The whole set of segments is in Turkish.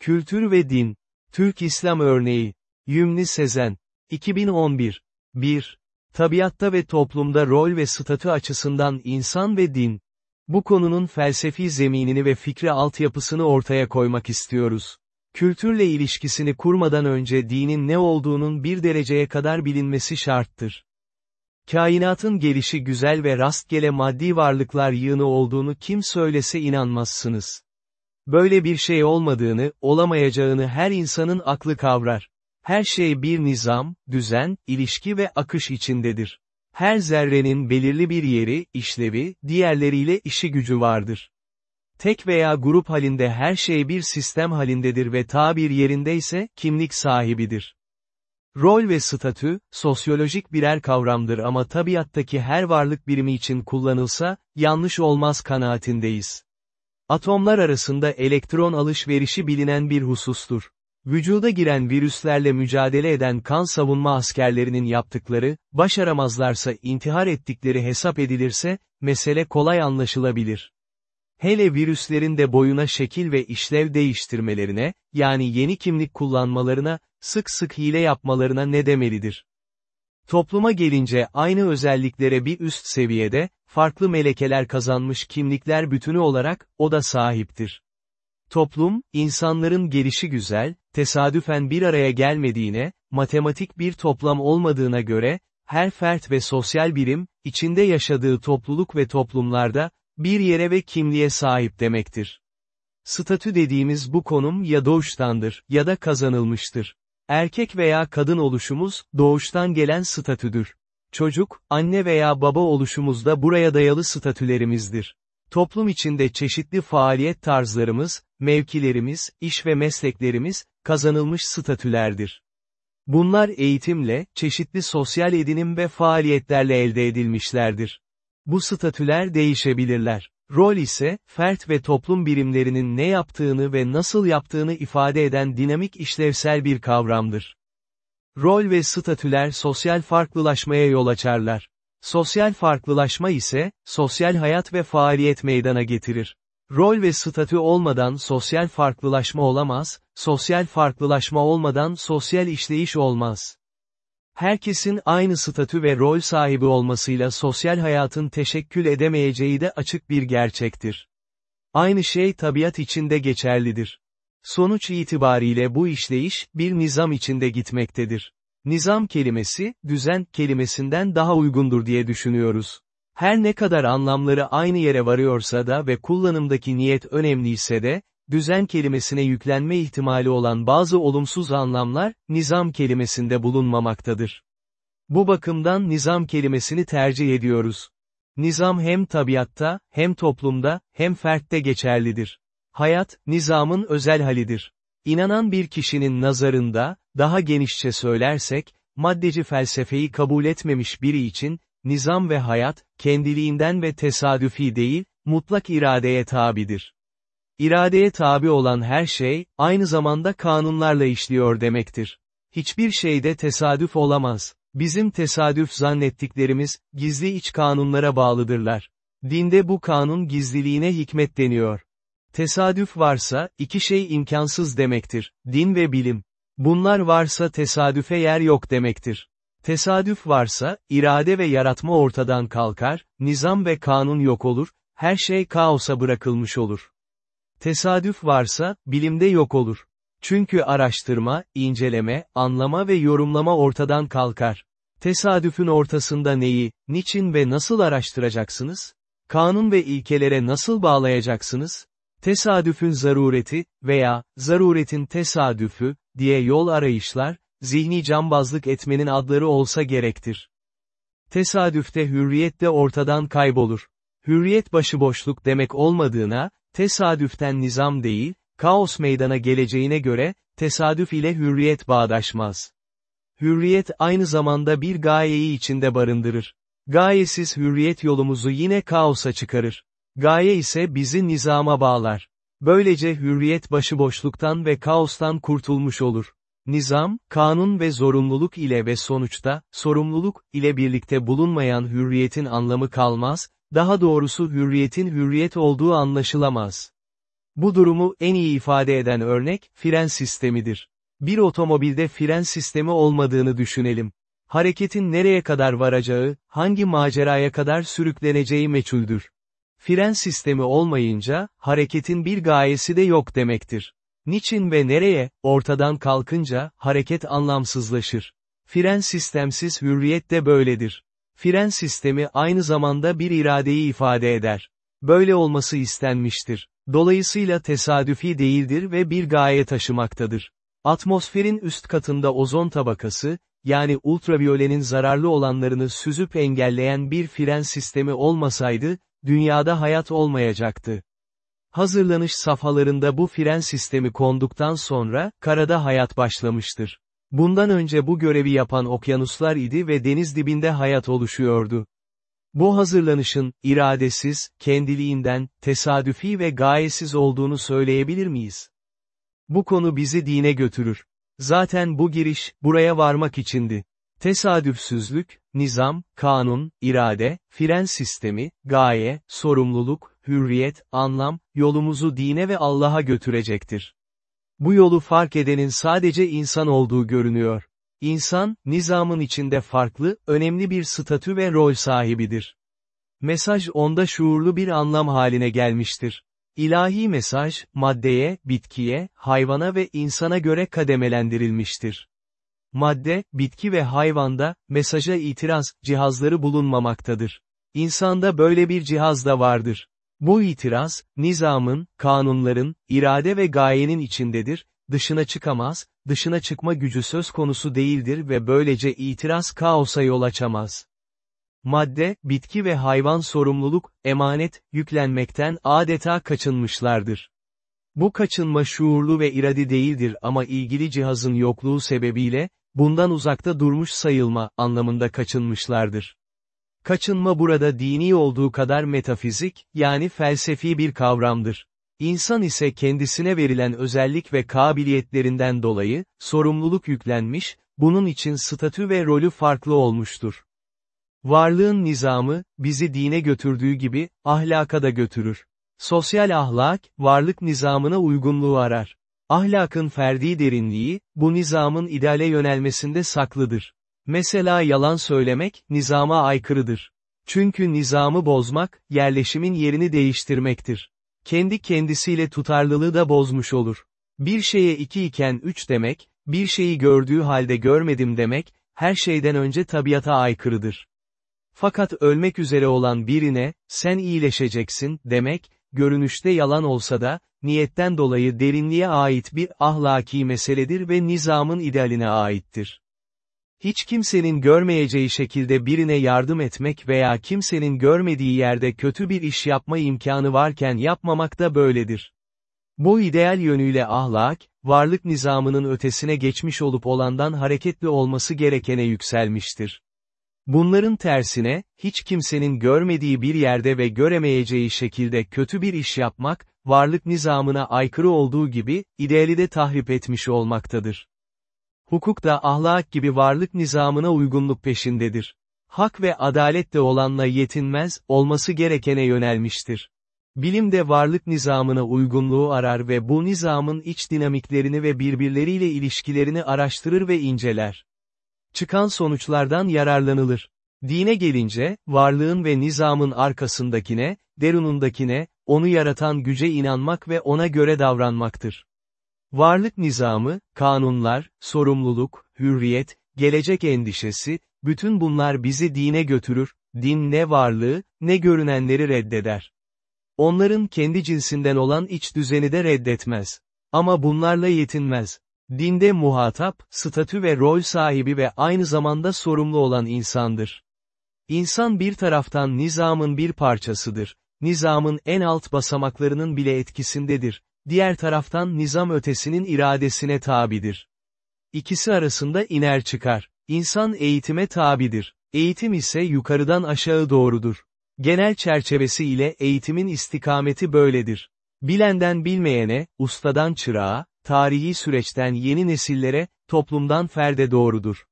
Kültür ve Din. Türk İslam Örneği. Yümni Sezen. 2011. 1. Tabiatta ve toplumda rol ve statü açısından insan ve din. Bu konunun felsefi zeminini ve fikri altyapısını ortaya koymak istiyoruz. Kültürle ilişkisini kurmadan önce dinin ne olduğunun bir dereceye kadar bilinmesi şarttır. Kainatın gelişi güzel ve rastgele maddi varlıklar yığını olduğunu kim söylese inanmazsınız. Böyle bir şey olmadığını, olamayacağını her insanın aklı kavrar. Her şey bir nizam, düzen, ilişki ve akış içindedir. Her zerrenin belirli bir yeri, işlevi, diğerleriyle işi gücü vardır. Tek veya grup halinde her şey bir sistem halindedir ve ta bir yerindeyse, kimlik sahibidir. Rol ve statü, sosyolojik birer kavramdır ama tabiattaki her varlık birimi için kullanılsa, yanlış olmaz kanaatindeyiz. Atomlar arasında elektron alışverişi bilinen bir husustur. Vücuda giren virüslerle mücadele eden kan savunma askerlerinin yaptıkları, başaramazlarsa intihar ettikleri hesap edilirse, mesele kolay anlaşılabilir. Hele virüslerin de boyuna şekil ve işlev değiştirmelerine, yani yeni kimlik kullanmalarına, sık sık hile yapmalarına ne demelidir? Topluma gelince aynı özelliklere bir üst seviyede, farklı melekeler kazanmış kimlikler bütünü olarak, o da sahiptir. Toplum, insanların gelişi güzel, tesadüfen bir araya gelmediğine, matematik bir toplam olmadığına göre, her fert ve sosyal birim, içinde yaşadığı topluluk ve toplumlarda, bir yere ve kimliğe sahip demektir. Statü dediğimiz bu konum ya doğuştandır, ya da kazanılmıştır. Erkek veya kadın oluşumuz, doğuştan gelen statüdür. Çocuk, anne veya baba oluşumuzda buraya dayalı statülerimizdir. Toplum içinde çeşitli faaliyet tarzlarımız, mevkilerimiz, iş ve mesleklerimiz, kazanılmış statülerdir. Bunlar eğitimle, çeşitli sosyal edinim ve faaliyetlerle elde edilmişlerdir. Bu statüler değişebilirler. Rol ise, fert ve toplum birimlerinin ne yaptığını ve nasıl yaptığını ifade eden dinamik işlevsel bir kavramdır. Rol ve statüler sosyal farklılaşmaya yol açarlar. Sosyal farklılaşma ise, sosyal hayat ve faaliyet meydana getirir. Rol ve statü olmadan sosyal farklılaşma olamaz, sosyal farklılaşma olmadan sosyal işleyiş olmaz. Herkesin aynı statü ve rol sahibi olmasıyla sosyal hayatın teşekkül edemeyeceği de açık bir gerçektir. Aynı şey tabiat içinde geçerlidir. Sonuç itibariyle bu işleyiş, bir nizam içinde gitmektedir. Nizam kelimesi, düzen kelimesinden daha uygundur diye düşünüyoruz. Her ne kadar anlamları aynı yere varıyorsa da ve kullanımdaki niyet önemliyse de, düzen kelimesine yüklenme ihtimali olan bazı olumsuz anlamlar, nizam kelimesinde bulunmamaktadır. Bu bakımdan nizam kelimesini tercih ediyoruz. Nizam hem tabiatta, hem toplumda, hem fertte geçerlidir. Hayat, nizamın özel halidir. İnanan bir kişinin nazarında, daha genişçe söylersek, maddeci felsefeyi kabul etmemiş biri için, nizam ve hayat, kendiliğinden ve tesadüfi değil, mutlak iradeye tabidir. İradeye tabi olan her şey, aynı zamanda kanunlarla işliyor demektir. Hiçbir şeyde tesadüf olamaz. Bizim tesadüf zannettiklerimiz, gizli iç kanunlara bağlıdırlar. Dinde bu kanun gizliliğine hikmet deniyor. Tesadüf varsa, iki şey imkansız demektir, din ve bilim. Bunlar varsa tesadüfe yer yok demektir. Tesadüf varsa, irade ve yaratma ortadan kalkar, nizam ve kanun yok olur, her şey kaosa bırakılmış olur. Tesadüf varsa, bilimde yok olur. Çünkü araştırma, inceleme, anlama ve yorumlama ortadan kalkar. Tesadüfün ortasında neyi, niçin ve nasıl araştıracaksınız? Kanun ve ilkelere nasıl bağlayacaksınız? Tesadüfün zarureti veya zaruretin tesadüfü diye yol arayışlar, zihni cambazlık etmenin adları olsa gerektir. Tesadüfte hürriyet de ortadan kaybolur. Hürriyet başıboşluk demek olmadığına, tesadüften nizam değil, kaos meydana geleceğine göre, tesadüf ile hürriyet bağdaşmaz. Hürriyet aynı zamanda bir gayeyi içinde barındırır. Gayesiz hürriyet yolumuzu yine kaosa çıkarır. Gaye ise bizi nizama bağlar. Böylece hürriyet başıboşluktan ve kaostan kurtulmuş olur. Nizam, kanun ve zorunluluk ile ve sonuçta, sorumluluk ile birlikte bulunmayan hürriyetin anlamı kalmaz, daha doğrusu hürriyetin hürriyet olduğu anlaşılamaz. Bu durumu en iyi ifade eden örnek, fren sistemidir. Bir otomobilde fren sistemi olmadığını düşünelim. Hareketin nereye kadar varacağı, hangi maceraya kadar sürükleneceği meçhuldür. Fren sistemi olmayınca, hareketin bir gayesi de yok demektir. Niçin ve nereye, ortadan kalkınca, hareket anlamsızlaşır. Fren sistemsiz hürriyet de böyledir. Fren sistemi aynı zamanda bir iradeyi ifade eder. Böyle olması istenmiştir. Dolayısıyla tesadüfi değildir ve bir gaye taşımaktadır. Atmosferin üst katında ozon tabakası, yani ultraviyolenin zararlı olanlarını süzüp engelleyen bir fren sistemi olmasaydı, dünyada hayat olmayacaktı. Hazırlanış safhalarında bu fren sistemi konduktan sonra, karada hayat başlamıştır. Bundan önce bu görevi yapan okyanuslar idi ve deniz dibinde hayat oluşuyordu. Bu hazırlanışın, iradesiz, kendiliğinden, tesadüfi ve gayesiz olduğunu söyleyebilir miyiz? Bu konu bizi dine götürür. Zaten bu giriş, buraya varmak içindi. Tesadüfsüzlük, nizam, kanun, irade, fren sistemi, gaye, sorumluluk, hürriyet, anlam, yolumuzu dine ve Allah'a götürecektir. Bu yolu fark edenin sadece insan olduğu görünüyor. İnsan, nizamın içinde farklı, önemli bir statü ve rol sahibidir. Mesaj onda şuurlu bir anlam haline gelmiştir. İlahi mesaj, maddeye, bitkiye, hayvana ve insana göre kademelendirilmiştir. Madde, bitki ve hayvanda, mesaja itiraz, cihazları bulunmamaktadır. İnsanda böyle bir cihaz da vardır. Bu itiraz, nizamın, kanunların, irade ve gayenin içindedir, dışına çıkamaz, dışına çıkma gücü söz konusu değildir ve böylece itiraz kaosa yol açamaz. Madde, bitki ve hayvan sorumluluk, emanet, yüklenmekten adeta kaçınmışlardır. Bu kaçınma şuurlu ve iradi değildir ama ilgili cihazın yokluğu sebebiyle, bundan uzakta durmuş sayılma anlamında kaçınmışlardır. Kaçınma burada dini olduğu kadar metafizik, yani felsefi bir kavramdır. İnsan ise kendisine verilen özellik ve kabiliyetlerinden dolayı, sorumluluk yüklenmiş, bunun için statü ve rolü farklı olmuştur. Varlığın nizamı, bizi dine götürdüğü gibi, ahlaka da götürür. Sosyal ahlak, varlık nizamına uygunluğu arar. Ahlakın ferdi derinliği, bu nizamın ideale yönelmesinde saklıdır. Mesela yalan söylemek, nizama aykırıdır. Çünkü nizamı bozmak, yerleşimin yerini değiştirmektir. Kendi kendisiyle tutarlılığı da bozmuş olur. Bir şeye iki iken üç demek, bir şeyi gördüğü halde görmedim demek, her şeyden önce tabiata aykırıdır. Fakat ölmek üzere olan birine, sen iyileşeceksin, demek, görünüşte yalan olsa da, niyetten dolayı derinliğe ait bir ahlaki meseledir ve nizamın idealine aittir. Hiç kimsenin görmeyeceği şekilde birine yardım etmek veya kimsenin görmediği yerde kötü bir iş yapma imkanı varken yapmamak da böyledir. Bu ideal yönüyle ahlak, varlık nizamının ötesine geçmiş olup olandan hareketli olması gerekene yükselmiştir. Bunların tersine, hiç kimsenin görmediği bir yerde ve göremeyeceği şekilde kötü bir iş yapmak, varlık nizamına aykırı olduğu gibi, ideali de tahrip etmiş olmaktadır. Hukuk da ahlak gibi varlık nizamına uygunluk peşindedir. Hak ve adalet de olanla yetinmez, olması gerekene yönelmiştir. Bilim de varlık nizamına uygunluğu arar ve bu nizamın iç dinamiklerini ve birbirleriyle ilişkilerini araştırır ve inceler. Çıkan sonuçlardan yararlanılır. Dine gelince, varlığın ve nizamın arkasındakine, derunundakine, onu yaratan güce inanmak ve ona göre davranmaktır. Varlık nizamı, kanunlar, sorumluluk, hürriyet, gelecek endişesi, bütün bunlar bizi dine götürür, din ne varlığı, ne görünenleri reddeder. Onların kendi cinsinden olan iç düzeni de reddetmez. Ama bunlarla yetinmez. Dinde muhatap, statü ve rol sahibi ve aynı zamanda sorumlu olan insandır. İnsan bir taraftan nizamın bir parçasıdır. Nizamın en alt basamaklarının bile etkisindedir. Diğer taraftan nizam ötesinin iradesine tabidir. İkisi arasında iner çıkar. İnsan eğitime tabidir. Eğitim ise yukarıdan aşağı doğrudur. Genel çerçevesi ile eğitimin istikameti böyledir. Bilenden bilmeyene, ustadan çırağa, tarihi süreçten yeni nesillere, toplumdan ferde doğrudur.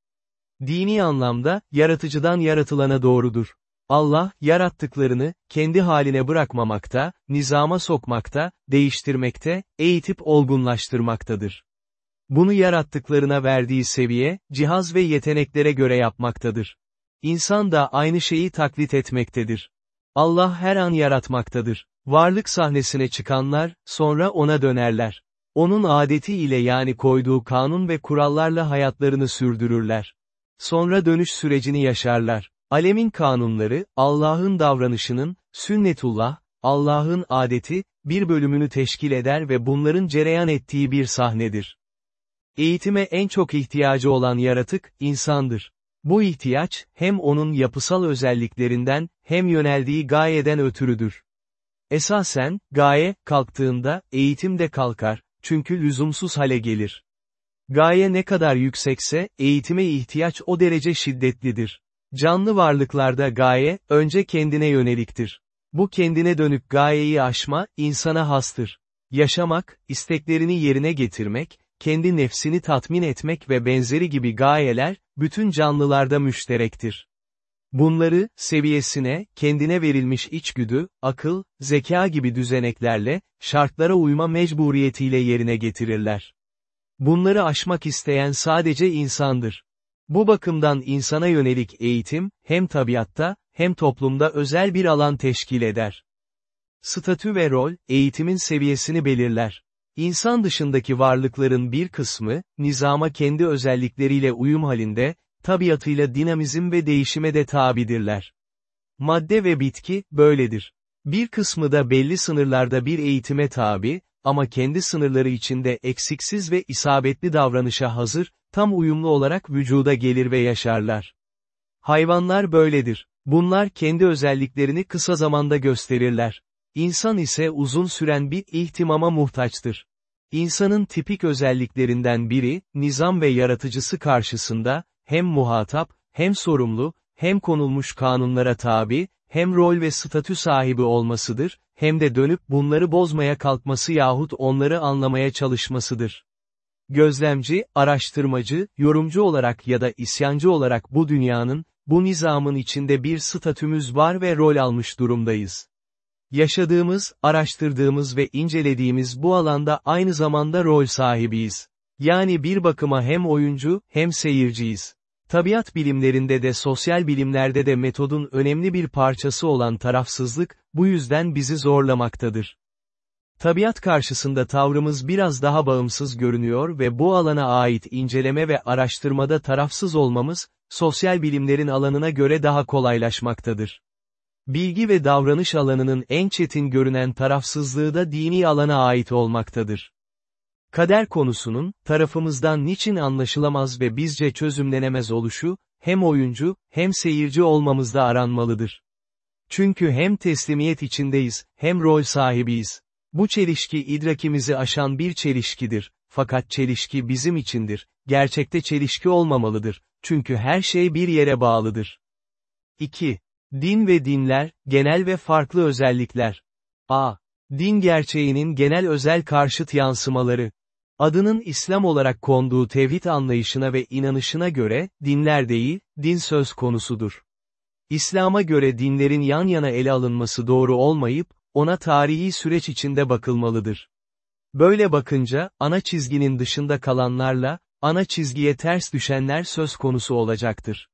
Dini anlamda, yaratıcıdan yaratılana doğrudur. Allah, yarattıklarını, kendi haline bırakmamakta, nizama sokmakta, değiştirmekte, eğitip olgunlaştırmaktadır. Bunu yarattıklarına verdiği seviye, cihaz ve yeteneklere göre yapmaktadır. İnsan da aynı şeyi taklit etmektedir. Allah her an yaratmaktadır. Varlık sahnesine çıkanlar, sonra ona dönerler. Onun adeti ile yani koyduğu kanun ve kurallarla hayatlarını sürdürürler. Sonra dönüş sürecini yaşarlar. Alemin kanunları, Allah'ın davranışının, sünnetullah, Allah'ın adeti, bir bölümünü teşkil eder ve bunların cereyan ettiği bir sahnedir. Eğitime en çok ihtiyacı olan yaratık, insandır. Bu ihtiyaç, hem onun yapısal özelliklerinden, hem yöneldiği gayeden ötürüdür. Esasen, gaye, kalktığında, eğitim de kalkar, çünkü lüzumsuz hale gelir. Gaye ne kadar yüksekse, eğitime ihtiyaç o derece şiddetlidir. Canlı varlıklarda gaye, önce kendine yöneliktir. Bu kendine dönük gayeyi aşma, insana hastır. Yaşamak, isteklerini yerine getirmek, kendi nefsini tatmin etmek ve benzeri gibi gayeler, bütün canlılarda müşterektir. Bunları, seviyesine, kendine verilmiş içgüdü, akıl, zeka gibi düzeneklerle, şartlara uyma mecburiyetiyle yerine getirirler. Bunları aşmak isteyen sadece insandır. Bu bakımdan insana yönelik eğitim, hem tabiatta, hem toplumda özel bir alan teşkil eder. Statü ve rol, eğitimin seviyesini belirler. İnsan dışındaki varlıkların bir kısmı, nizama kendi özellikleriyle uyum halinde, tabiatıyla dinamizm ve değişime de tabidirler. Madde ve bitki, böyledir. Bir kısmı da belli sınırlarda bir eğitime tabi, ama kendi sınırları içinde eksiksiz ve isabetli davranışa hazır, tam uyumlu olarak vücuda gelir ve yaşarlar. Hayvanlar böyledir. Bunlar kendi özelliklerini kısa zamanda gösterirler. İnsan ise uzun süren bir ihtimama muhtaçtır. İnsanın tipik özelliklerinden biri, nizam ve yaratıcısı karşısında, hem muhatap, hem sorumlu, hem konulmuş kanunlara tabi, hem rol ve statü sahibi olmasıdır, hem de dönüp bunları bozmaya kalkması yahut onları anlamaya çalışmasıdır. Gözlemci, araştırmacı, yorumcu olarak ya da isyancı olarak bu dünyanın, bu nizamın içinde bir statümüz var ve rol almış durumdayız. Yaşadığımız, araştırdığımız ve incelediğimiz bu alanda aynı zamanda rol sahibiyiz. Yani bir bakıma hem oyuncu, hem seyirciyiz. Tabiat bilimlerinde de sosyal bilimlerde de metodun önemli bir parçası olan tarafsızlık, bu yüzden bizi zorlamaktadır. Tabiat karşısında tavrımız biraz daha bağımsız görünüyor ve bu alana ait inceleme ve araştırmada tarafsız olmamız, sosyal bilimlerin alanına göre daha kolaylaşmaktadır. Bilgi ve davranış alanının en çetin görünen tarafsızlığı da dini alana ait olmaktadır. Kader konusunun, tarafımızdan niçin anlaşılamaz ve bizce çözümlenemez oluşu, hem oyuncu, hem seyirci olmamızda aranmalıdır. Çünkü hem teslimiyet içindeyiz, hem rol sahibiyiz. Bu çelişki idrakimizi aşan bir çelişkidir, fakat çelişki bizim içindir, gerçekte çelişki olmamalıdır, çünkü her şey bir yere bağlıdır. 2. Din ve dinler, genel ve farklı özellikler. A. Din gerçeğinin genel özel karşıt yansımaları. Adının İslam olarak konduğu tevhid anlayışına ve inanışına göre, dinler değil, din söz konusudur. İslam'a göre dinlerin yan yana ele alınması doğru olmayıp, ona tarihi süreç içinde bakılmalıdır. Böyle bakınca, ana çizginin dışında kalanlarla, ana çizgiye ters düşenler söz konusu olacaktır.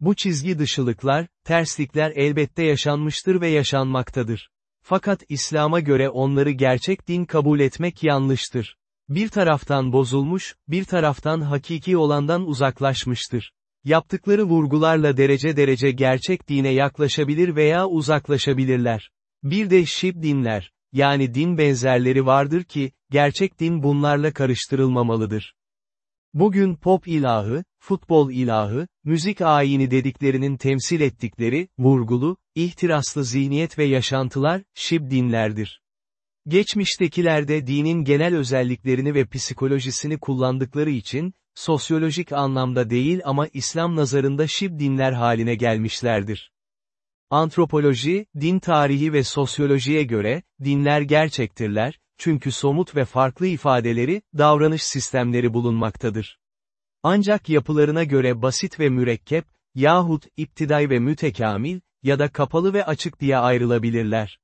Bu çizgi dışılıklar, terslikler elbette yaşanmıştır ve yaşanmaktadır. Fakat İslam'a göre onları gerçek din kabul etmek yanlıştır. Bir taraftan bozulmuş, bir taraftan hakiki olandan uzaklaşmıştır. Yaptıkları vurgularla derece derece gerçek dine yaklaşabilir veya uzaklaşabilirler. Bir de şib dinler, yani din benzerleri vardır ki, gerçek din bunlarla karıştırılmamalıdır. Bugün pop ilahı, futbol ilahı, müzik ayini dediklerinin temsil ettikleri, vurgulu, ihtiraslı zihniyet ve yaşantılar, şib dinlerdir. Geçmiştekilerde dinin genel özelliklerini ve psikolojisini kullandıkları için, sosyolojik anlamda değil ama İslam nazarında şib dinler haline gelmişlerdir. Antropoloji, din tarihi ve sosyolojiye göre, dinler gerçektirler, çünkü somut ve farklı ifadeleri, davranış sistemleri bulunmaktadır. Ancak yapılarına göre basit ve mürekkep, yahut iptiday ve mütekamil, ya da kapalı ve açık diye ayrılabilirler.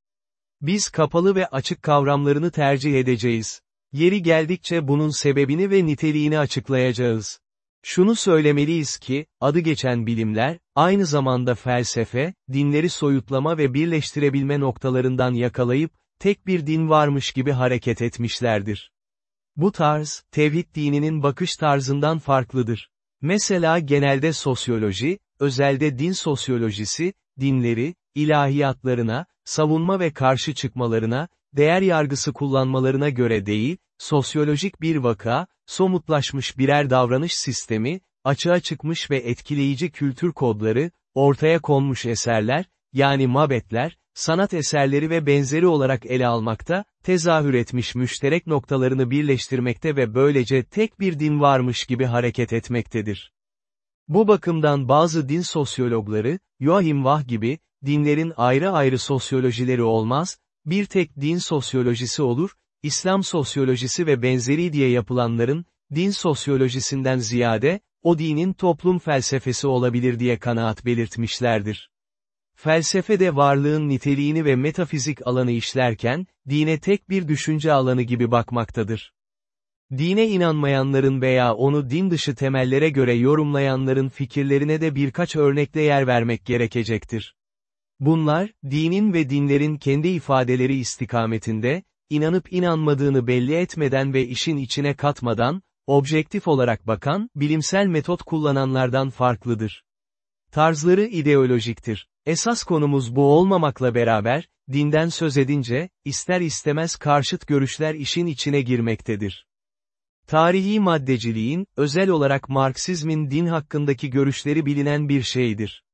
Biz kapalı ve açık kavramlarını tercih edeceğiz. Yeri geldikçe bunun sebebini ve niteliğini açıklayacağız. Şunu söylemeliyiz ki, adı geçen bilimler, aynı zamanda felsefe, dinleri soyutlama ve birleştirebilme noktalarından yakalayıp, tek bir din varmış gibi hareket etmişlerdir. Bu tarz, tevhid dininin bakış tarzından farklıdır. Mesela genelde sosyoloji, özelde din sosyolojisi, dinleri, ilahiyatlarına, savunma ve karşı çıkmalarına, değer yargısı kullanmalarına göre değil, sosyolojik bir vaka, somutlaşmış birer davranış sistemi, açığa çıkmış ve etkileyici kültür kodları, ortaya konmuş eserler, yani mabetler, sanat eserleri ve benzeri olarak ele almakta, tezahür etmiş müşterek noktalarını birleştirmekte ve böylece tek bir din varmış gibi hareket etmektedir. Bu bakımdan bazı din sosyologları, Joachim Wach gibi, dinlerin ayrı ayrı sosyolojileri olmaz, bir tek din sosyolojisi olur, İslam sosyolojisi ve benzeri diye yapılanların, din sosyolojisinden ziyade, o dinin toplum felsefesi olabilir diye kanaat belirtmişlerdir. Felsefe de varlığın niteliğini ve metafizik alanı işlerken, dine tek bir düşünce alanı gibi bakmaktadır. Dine inanmayanların veya onu din dışı temellere göre yorumlayanların fikirlerine de birkaç örnekle yer vermek gerekecektir. Bunlar, dinin ve dinlerin kendi ifadeleri istikametinde, inanıp inanmadığını belli etmeden ve işin içine katmadan, objektif olarak bakan, bilimsel metot kullananlardan farklıdır. Tarzları ideolojiktir. Esas konumuz bu olmamakla beraber, dinden söz edince, ister istemez karşıt görüşler işin içine girmektedir. Tarihi maddeciliğin, özel olarak Marksizmin din hakkındaki görüşleri bilinen bir şeydir.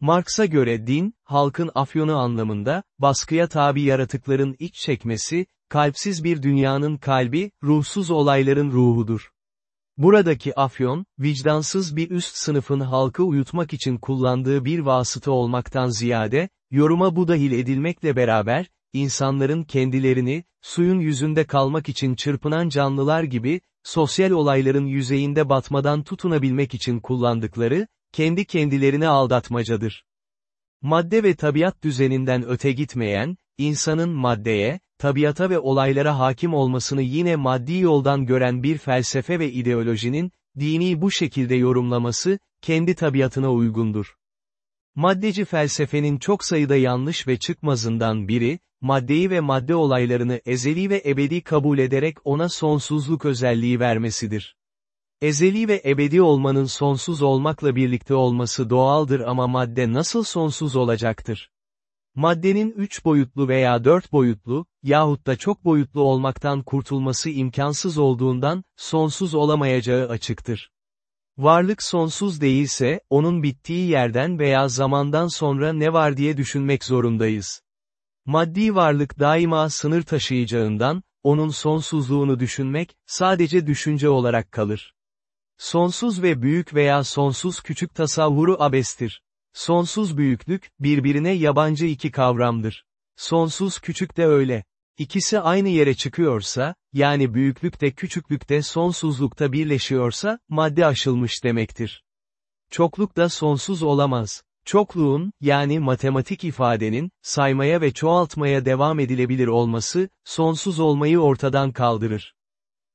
Marx'a göre din, halkın afyonu anlamında, baskıya tabi yaratıkların iç çekmesi, kalpsiz bir dünyanın kalbi, ruhsuz olayların ruhudur. Buradaki afyon, vicdansız bir üst sınıfın halkı uyutmak için kullandığı bir vasıta olmaktan ziyade, yoruma bu dahil edilmekle beraber, insanların kendilerini, suyun yüzünde kalmak için çırpınan canlılar gibi, sosyal olayların yüzeyinde batmadan tutunabilmek için kullandıkları, kendi kendilerini aldatmacadır. Madde ve tabiat düzeninden öte gitmeyen, insanın maddeye, tabiata ve olaylara hakim olmasını yine maddi yoldan gören bir felsefe ve ideolojinin, dini bu şekilde yorumlaması, kendi tabiatına uygundur. Maddeci felsefenin çok sayıda yanlış ve çıkmazından biri, maddeyi ve madde olaylarını ezeli ve ebedi kabul ederek ona sonsuzluk özelliği vermesidir. Ezeli ve ebedi olmanın sonsuz olmakla birlikte olması doğaldır ama madde nasıl sonsuz olacaktır? Maddenin üç boyutlu veya dört boyutlu, yahut da çok boyutlu olmaktan kurtulması imkansız olduğundan, sonsuz olamayacağı açıktır. Varlık sonsuz değilse, onun bittiği yerden veya zamandan sonra ne var diye düşünmek zorundayız. Maddi varlık daima sınır taşıyacağından, onun sonsuzluğunu düşünmek, sadece düşünce olarak kalır. Sonsuz ve büyük veya sonsuz küçük tasavvuru abestir. Sonsuz büyüklük, birbirine yabancı iki kavramdır. Sonsuz küçük de öyle. İkisi aynı yere çıkıyorsa, yani büyüklükte küçüklükte sonsuzlukta birleşiyorsa, madde aşılmış demektir. Çokluk da sonsuz olamaz. Çokluğun, yani matematik ifadenin, saymaya ve çoğaltmaya devam edilebilir olması, sonsuz olmayı ortadan kaldırır.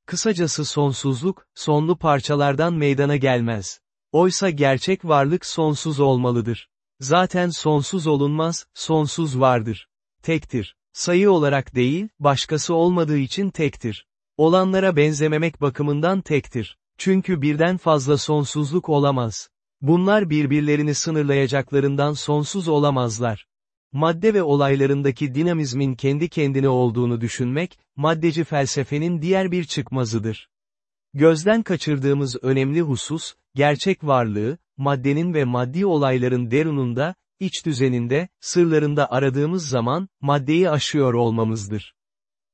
Kısacası sonsuzluk, sonlu parçalardan meydana gelmez. Oysa gerçek varlık sonsuz olmalıdır. Zaten sonsuz olunmaz, sonsuz vardır. Tektir. Sayı olarak değil, başkası olmadığı için tektir. Olanlara benzememek bakımından tektir. Çünkü birden fazla sonsuzluk olamaz. Bunlar birbirlerini sınırlayacaklarından sonsuz olamazlar. Madde ve olaylarındaki dinamizmin kendi kendine olduğunu düşünmek, maddeci felsefenin diğer bir çıkmazıdır. Gözden kaçırdığımız önemli husus, gerçek varlığı, maddenin ve maddi olayların derununda, iç düzeninde, sırlarında aradığımız zaman, maddeyi aşıyor olmamızdır.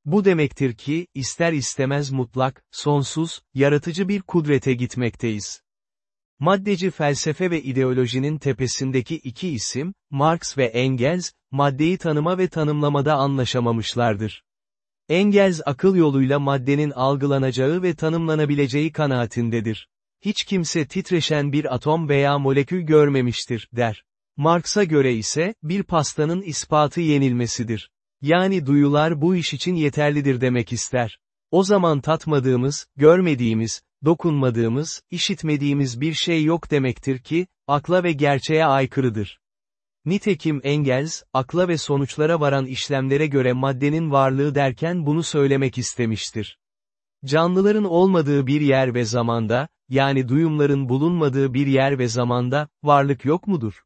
Bu demektir ki, ister istemez mutlak, sonsuz, yaratıcı bir kudrete gitmekteyiz. Maddeci felsefe ve ideolojinin tepesindeki iki isim, Marx ve Engels, maddeyi tanıma ve tanımlamada anlaşamamışlardır. Engels akıl yoluyla maddenin algılanacağı ve tanımlanabileceği kanaatindedir. Hiç kimse titreşen bir atom veya molekül görmemiştir, der. Marx'a göre ise, bir pastanın ispatı yenilmesidir. Yani duyular bu iş için yeterlidir demek ister. O zaman tatmadığımız, görmediğimiz, dokunmadığımız, işitmediğimiz bir şey yok demektir ki, akla ve gerçeğe aykırıdır. Nitekim Engels, akla ve sonuçlara varan işlemlere göre maddenin varlığı derken bunu söylemek istemiştir. Canlıların olmadığı bir yer ve zamanda, yani duyumların bulunmadığı bir yer ve zamanda, varlık yok mudur?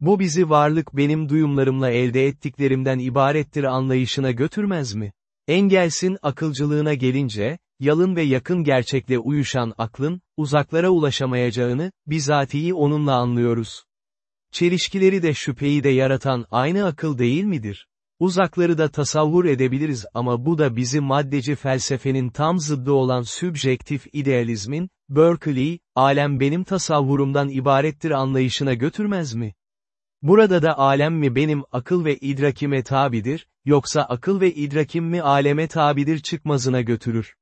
Bu bizi varlık benim duyumlarımla elde ettiklerimden ibarettir anlayışına götürmez mi? Engels'in akılcılığına gelince, yalın ve yakın gerçekle uyuşan aklın, uzaklara ulaşamayacağını, bizatihi onunla anlıyoruz. Çelişkileri de şüpheyi de yaratan aynı akıl değil midir? Uzakları da tasavvur edebiliriz ama bu da bizi maddeci felsefenin tam zıddı olan sübjektif idealizmin, Berkeley, alem benim tasavvurumdan ibarettir anlayışına götürmez mi? Burada da alem mi benim akıl ve idrakime tabidir, yoksa akıl ve idrakim mi aleme tabidir çıkmazına götürür.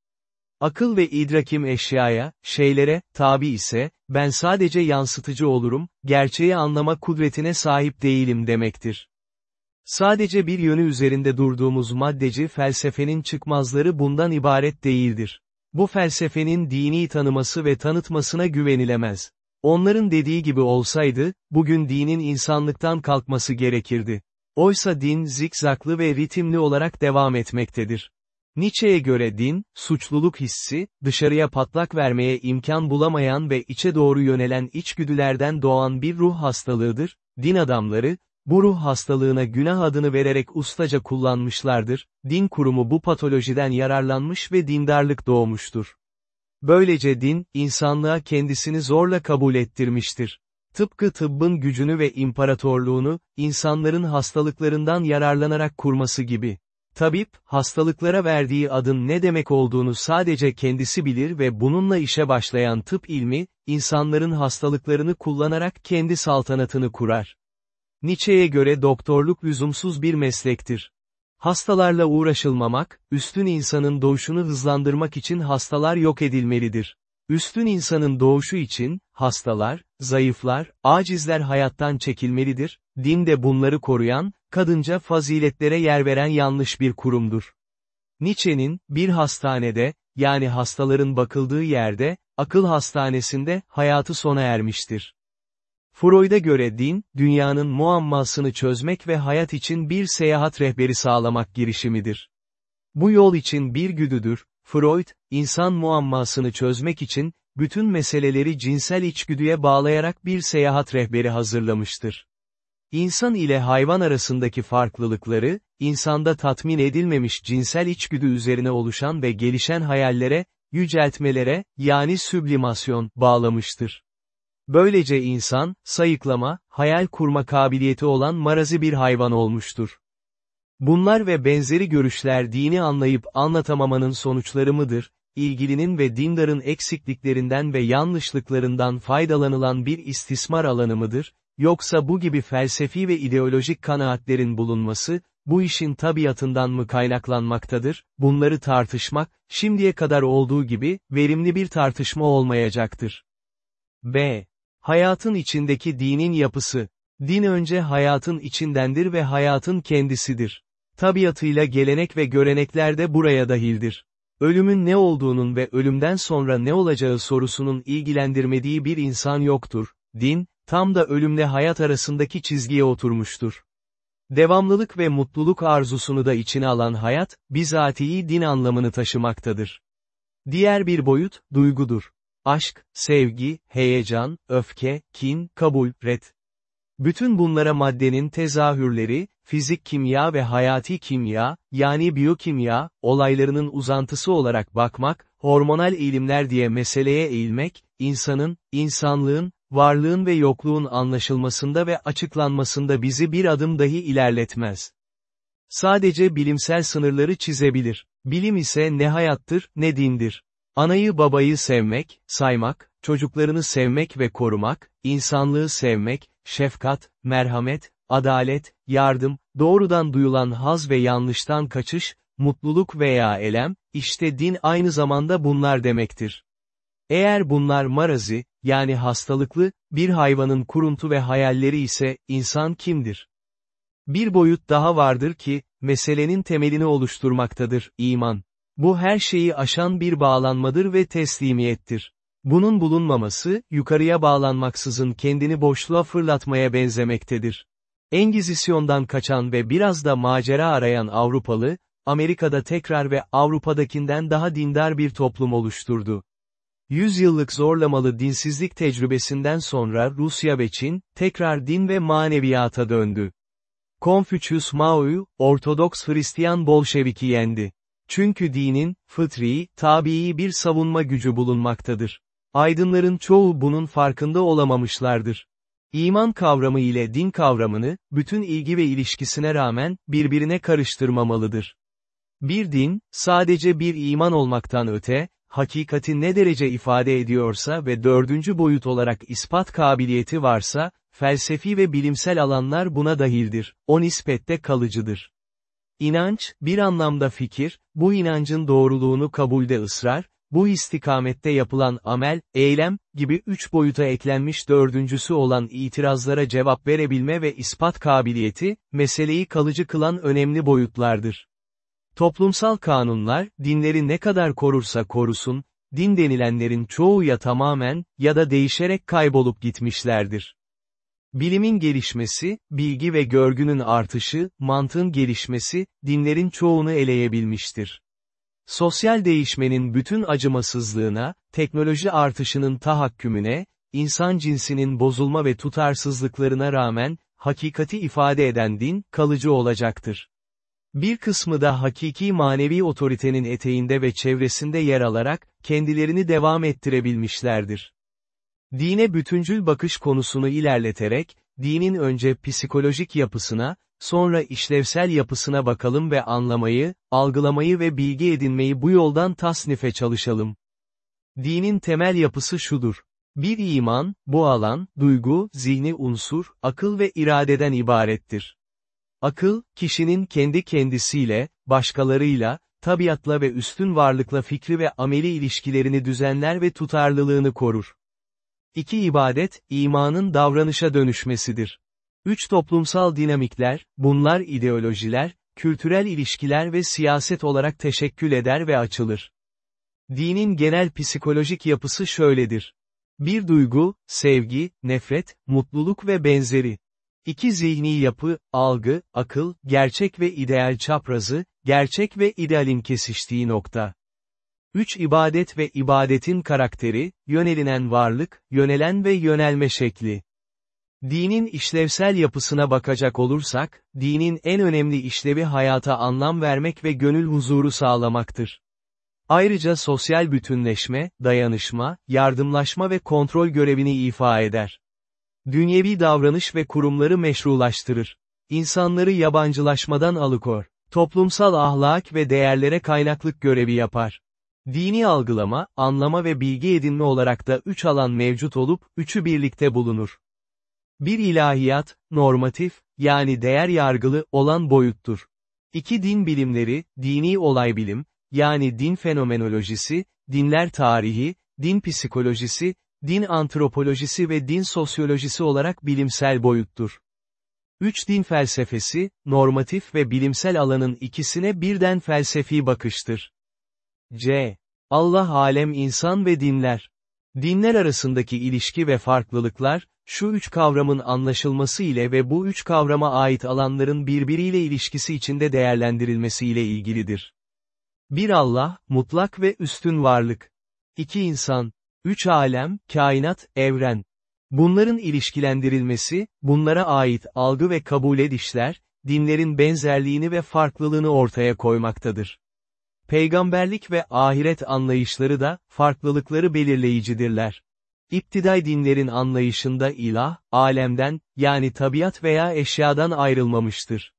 Akıl ve idrakim eşyaya, şeylere, tabi ise, ben sadece yansıtıcı olurum, gerçeği anlama kudretine sahip değilim demektir. Sadece bir yönü üzerinde durduğumuz maddeci felsefenin çıkmazları bundan ibaret değildir. Bu felsefenin dini tanıması ve tanıtmasına güvenilemez. Onların dediği gibi olsaydı, bugün dinin insanlıktan kalkması gerekirdi. Oysa din zikzaklı ve ritimli olarak devam etmektedir. Nietzsche'ye göre din, suçluluk hissi, dışarıya patlak vermeye imkan bulamayan ve içe doğru yönelen içgüdülerden doğan bir ruh hastalığıdır, din adamları, bu ruh hastalığına günah adını vererek ustaca kullanmışlardır, din kurumu bu patolojiden yararlanmış ve dindarlık doğmuştur. Böylece din, insanlığa kendisini zorla kabul ettirmiştir. Tıpkı tıbbın gücünü ve imparatorluğunu, insanların hastalıklarından yararlanarak kurması gibi. Tabip, hastalıklara verdiği adın ne demek olduğunu sadece kendisi bilir ve bununla işe başlayan tıp ilmi, insanların hastalıklarını kullanarak kendi saltanatını kurar. Nietzsche'ye göre doktorluk lüzumsuz bir meslektir. Hastalarla uğraşılmamak, üstün insanın doğuşunu hızlandırmak için hastalar yok edilmelidir. Üstün insanın doğuşu için, hastalar, zayıflar, acizler hayattan çekilmelidir, din de bunları koruyan, kadınca faziletlere yer veren yanlış bir kurumdur. Nietzsche'nin, bir hastanede, yani hastaların bakıldığı yerde, akıl hastanesinde, hayatı sona ermiştir. Freud'a göre din, dünyanın muammasını çözmek ve hayat için bir seyahat rehberi sağlamak girişimidir. Bu yol için bir güdüdür, Freud, insan muammasını çözmek için, bütün meseleleri cinsel içgüdüye bağlayarak bir seyahat rehberi hazırlamıştır. İnsan ile hayvan arasındaki farklılıkları, insanda tatmin edilmemiş cinsel içgüdü üzerine oluşan ve gelişen hayallere, yüceltmelere, yani süblimasyon, bağlamıştır. Böylece insan, sayıklama, hayal kurma kabiliyeti olan marazi bir hayvan olmuştur. Bunlar ve benzeri görüşler dini anlayıp anlatamamanın sonuçları mıdır, ilgilinin ve dindarın eksikliklerinden ve yanlışlıklarından faydalanılan bir istismar alanı mıdır, yoksa bu gibi felsefi ve ideolojik kanaatlerin bulunması, bu işin tabiatından mı kaynaklanmaktadır, bunları tartışmak, şimdiye kadar olduğu gibi, verimli bir tartışma olmayacaktır. B. Hayatın içindeki dinin yapısı. Din önce hayatın içindendir ve hayatın kendisidir. Tabiatıyla gelenek ve görenekler de buraya dahildir. Ölümün ne olduğunun ve ölümden sonra ne olacağı sorusunun ilgilendirmediği bir insan yoktur. Din, tam da ölümle hayat arasındaki çizgiye oturmuştur. Devamlılık ve mutluluk arzusunu da içine alan hayat, bizatihi din anlamını taşımaktadır. Diğer bir boyut, duygudur. Aşk, sevgi, heyecan, öfke, kin, kabul, red. Bütün bunlara maddenin tezahürleri, fizik kimya ve hayati kimya, yani biyokimya, olaylarının uzantısı olarak bakmak, hormonal eğilimler diye meseleye eğilmek, insanın, insanlığın, varlığın ve yokluğun anlaşılmasında ve açıklanmasında bizi bir adım dahi ilerletmez. Sadece bilimsel sınırları çizebilir. Bilim ise ne hayattır, ne dindir. Anayı babayı sevmek, saymak, çocuklarını sevmek ve korumak, insanlığı sevmek, şefkat, merhamet, adalet, yardım, doğrudan duyulan haz ve yanlıştan kaçış, mutluluk veya elem, işte din aynı zamanda bunlar demektir. Eğer bunlar marazi, yani hastalıklı, bir hayvanın kuruntu ve hayalleri ise, insan kimdir? Bir boyut daha vardır ki, meselenin temelini oluşturmaktadır, iman. Bu her şeyi aşan bir bağlanmadır ve teslimiyettir. Bunun bulunmaması, yukarıya bağlanmaksızın kendini boşluğa fırlatmaya benzemektedir. Engizisyondan kaçan ve biraz da macera arayan Avrupalı, Amerika'da tekrar ve Avrupa'dakinden daha dindar bir toplum oluşturdu. Yüzyıllık zorlamalı dinsizlik tecrübesinden sonra Rusya ve Çin, tekrar din ve maneviyata döndü. Konfüçyüs Mao'yu, Ortodoks Hristiyan Bolşeviki yendi. Çünkü dinin, fıtri, tabii bir savunma gücü bulunmaktadır. Aydınların çoğu bunun farkında olamamışlardır. İman kavramı ile din kavramını, bütün ilgi ve ilişkisine rağmen, birbirine karıştırmamalıdır. Bir din, sadece bir iman olmaktan öte, hakikati ne derece ifade ediyorsa ve dördüncü boyut olarak ispat kabiliyeti varsa, felsefi ve bilimsel alanlar buna dahildir, o nispette kalıcıdır. İnanç, bir anlamda fikir, bu inancın doğruluğunu kabulde ısrar, bu istikamette yapılan amel, eylem, gibi üç boyuta eklenmiş dördüncüsü olan itirazlara cevap verebilme ve ispat kabiliyeti, meseleyi kalıcı kılan önemli boyutlardır. Toplumsal kanunlar, dinleri ne kadar korursa korusun, din denilenlerin çoğu ya tamamen, ya da değişerek kaybolup gitmişlerdir. Bilimin gelişmesi, bilgi ve görgünün artışı, mantığın gelişmesi, dinlerin çoğunu eleyebilmiştir. Sosyal değişmenin bütün acımasızlığına, teknoloji artışının tahakkümüne, insan cinsinin bozulma ve tutarsızlıklarına rağmen, hakikati ifade eden din, kalıcı olacaktır. Bir kısmı da hakiki manevi otoritenin eteğinde ve çevresinde yer alarak, kendilerini devam ettirebilmişlerdir. Dine bütüncül bakış konusunu ilerleterek, dinin önce psikolojik yapısına, sonra işlevsel yapısına bakalım ve anlamayı, algılamayı ve bilgi edinmeyi bu yoldan tasnife çalışalım. Dinin temel yapısı şudur. Bir iman, bu alan, duygu, zihni unsur, akıl ve iradeden ibarettir. Akıl, kişinin kendi kendisiyle, başkalarıyla, tabiatla ve üstün varlıkla fikri ve ameli ilişkilerini düzenler ve tutarlılığını korur. İki ibadet, imanın davranışa dönüşmesidir. Üç toplumsal dinamikler, bunlar ideolojiler, kültürel ilişkiler ve siyaset olarak teşekkül eder ve açılır. Dinin genel psikolojik yapısı şöyledir. Bir duygu, sevgi, nefret, mutluluk ve benzeri. İki zihni yapı, algı, akıl, gerçek ve ideal çaprazı, gerçek ve idealin kesiştiği nokta. Üç ibadet ve ibadetin karakteri, yönelinen varlık, yönelen ve yönelme şekli. Dinin işlevsel yapısına bakacak olursak, dinin en önemli işlevi hayata anlam vermek ve gönül huzuru sağlamaktır. Ayrıca sosyal bütünleşme, dayanışma, yardımlaşma ve kontrol görevini ifa eder. Dünyevi davranış ve kurumları meşrulaştırır. İnsanları yabancılaşmadan alıkor. Toplumsal ahlak ve değerlere kaynaklık görevi yapar. Dini algılama, anlama ve bilgi edinme olarak da üç alan mevcut olup, üçü birlikte bulunur. Bir ilahiyat, normatif, yani değer yargılı olan boyuttur. İki din bilimleri, dini olay bilim, yani din fenomenolojisi, dinler tarihi, din psikolojisi, din antropolojisi ve din sosyolojisi olarak bilimsel boyuttur. Üç din felsefesi, normatif ve bilimsel alanın ikisine birden felsefi bakıştır. C. Allah alem insan ve dinler. Dinler arasındaki ilişki ve farklılıklar, şu üç kavramın anlaşılması ile ve bu üç kavrama ait alanların birbiriyle ilişkisi içinde değerlendirilmesi ile ilgilidir. Bir Allah, mutlak ve üstün varlık. İki insan. Üç alem, kainat, evren. Bunların ilişkilendirilmesi, bunlara ait algı ve kabul edişler, dinlerin benzerliğini ve farklılığını ortaya koymaktadır. Peygamberlik ve ahiret anlayışları da, farklılıkları belirleyicidirler. İptiday dinlerin anlayışında ilah, alemden, yani tabiat veya eşyadan ayrılmamıştır.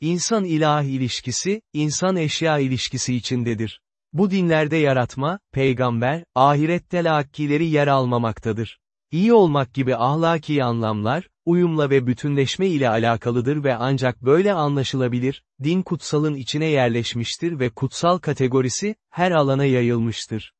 İnsan-ilah ilişkisi, insan-eşya ilişkisi içindedir. Bu dinlerde yaratma, peygamber, ahiret telakkileri yer almamaktadır. İyi olmak gibi ahlaki anlamlar, uyumla ve bütünleşme ile alakalıdır ve ancak böyle anlaşılabilir, din kutsalın içine yerleşmiştir ve kutsal kategorisi, her alana yayılmıştır.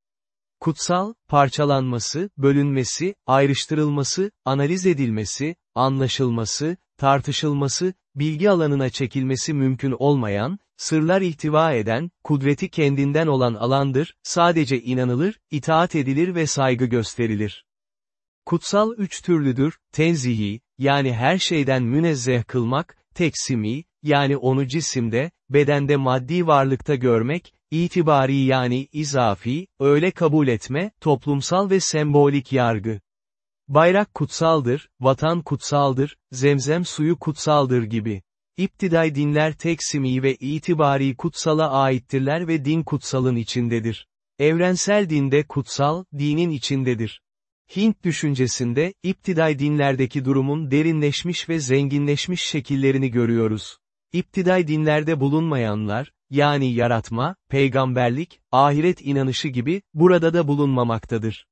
Kutsal, parçalanması, bölünmesi, ayrıştırılması, analiz edilmesi, anlaşılması, tartışılması, bilgi alanına çekilmesi mümkün olmayan, sırlar ihtiva eden, kudreti kendinden olan alandır, sadece inanılır, itaat edilir ve saygı gösterilir. Kutsal üç türlüdür, tenzihi, yani her şeyden münezzeh kılmak, teksimi, yani onu cisimde, bedende maddi varlıkta görmek, itibari yani izafi, öyle kabul etme, toplumsal ve sembolik yargı. Bayrak kutsaldır, vatan kutsaldır, zemzem suyu kutsaldır gibi. İptiday dinler teksimi ve itibari kutsala aittirler ve din kutsalın içindedir. Evrensel dinde kutsal, dinin içindedir. Hint düşüncesinde, iptiday dinlerdeki durumun derinleşmiş ve zenginleşmiş şekillerini görüyoruz. İptiday dinlerde bulunmayanlar, yani yaratma, peygamberlik, ahiret inanışı gibi, burada da bulunmamaktadır.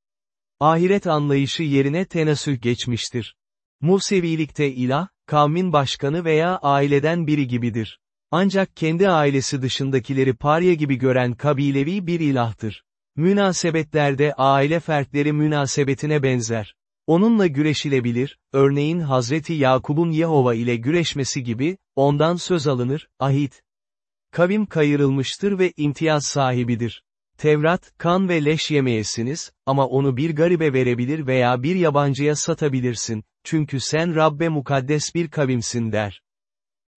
Ahiret anlayışı yerine tenasüh geçmiştir. Musevilikte ilah, kavmin başkanı veya aileden biri gibidir. Ancak kendi ailesi dışındakileri parya gibi gören kabilevi bir ilahtır. Münasebetlerde aile fertleri münasebetine benzer. Onunla güreşilebilir, örneğin Hazreti Yakub'un Yehova ile güreşmesi gibi, ondan söz alınır, ahit. Kavim kayırılmıştır ve imtiyaz sahibidir. Tevrat, kan ve leş yemeyesiniz, ama onu bir garibe verebilir veya bir yabancıya satabilirsin, çünkü sen Rabbe mukaddes bir kavimsin der.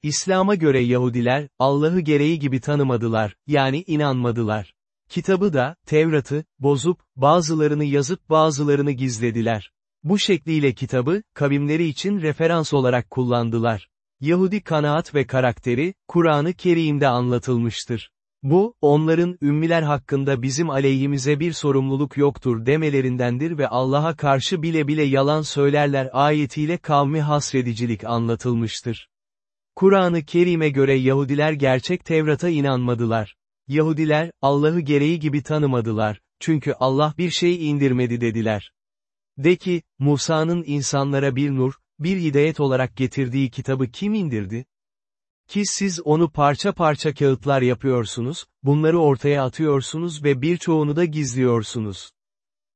İslam'a göre Yahudiler, Allah'ı gereği gibi tanımadılar, yani inanmadılar. Kitabı da, Tevrat'ı, bozup, bazılarını yazıp bazılarını gizlediler. Bu şekliyle kitabı, kavimleri için referans olarak kullandılar. Yahudi kanaat ve karakteri, Kur'an-ı Kerim'de anlatılmıştır. Bu, onların ümmiler hakkında bizim aleyhimize bir sorumluluk yoktur demelerindendir ve Allah'a karşı bile bile yalan söylerler ayetiyle kavmi hasredicilik anlatılmıştır. Kur'an-ı Kerim'e göre Yahudiler gerçek Tevrat'a inanmadılar. Yahudiler, Allah'ı gereği gibi tanımadılar, çünkü Allah bir şey indirmedi dediler. De ki, Musa'nın insanlara bir nur, bir hidayet olarak getirdiği kitabı kim indirdi? Ki siz onu parça parça kağıtlar yapıyorsunuz, bunları ortaya atıyorsunuz ve birçoğunu da gizliyorsunuz.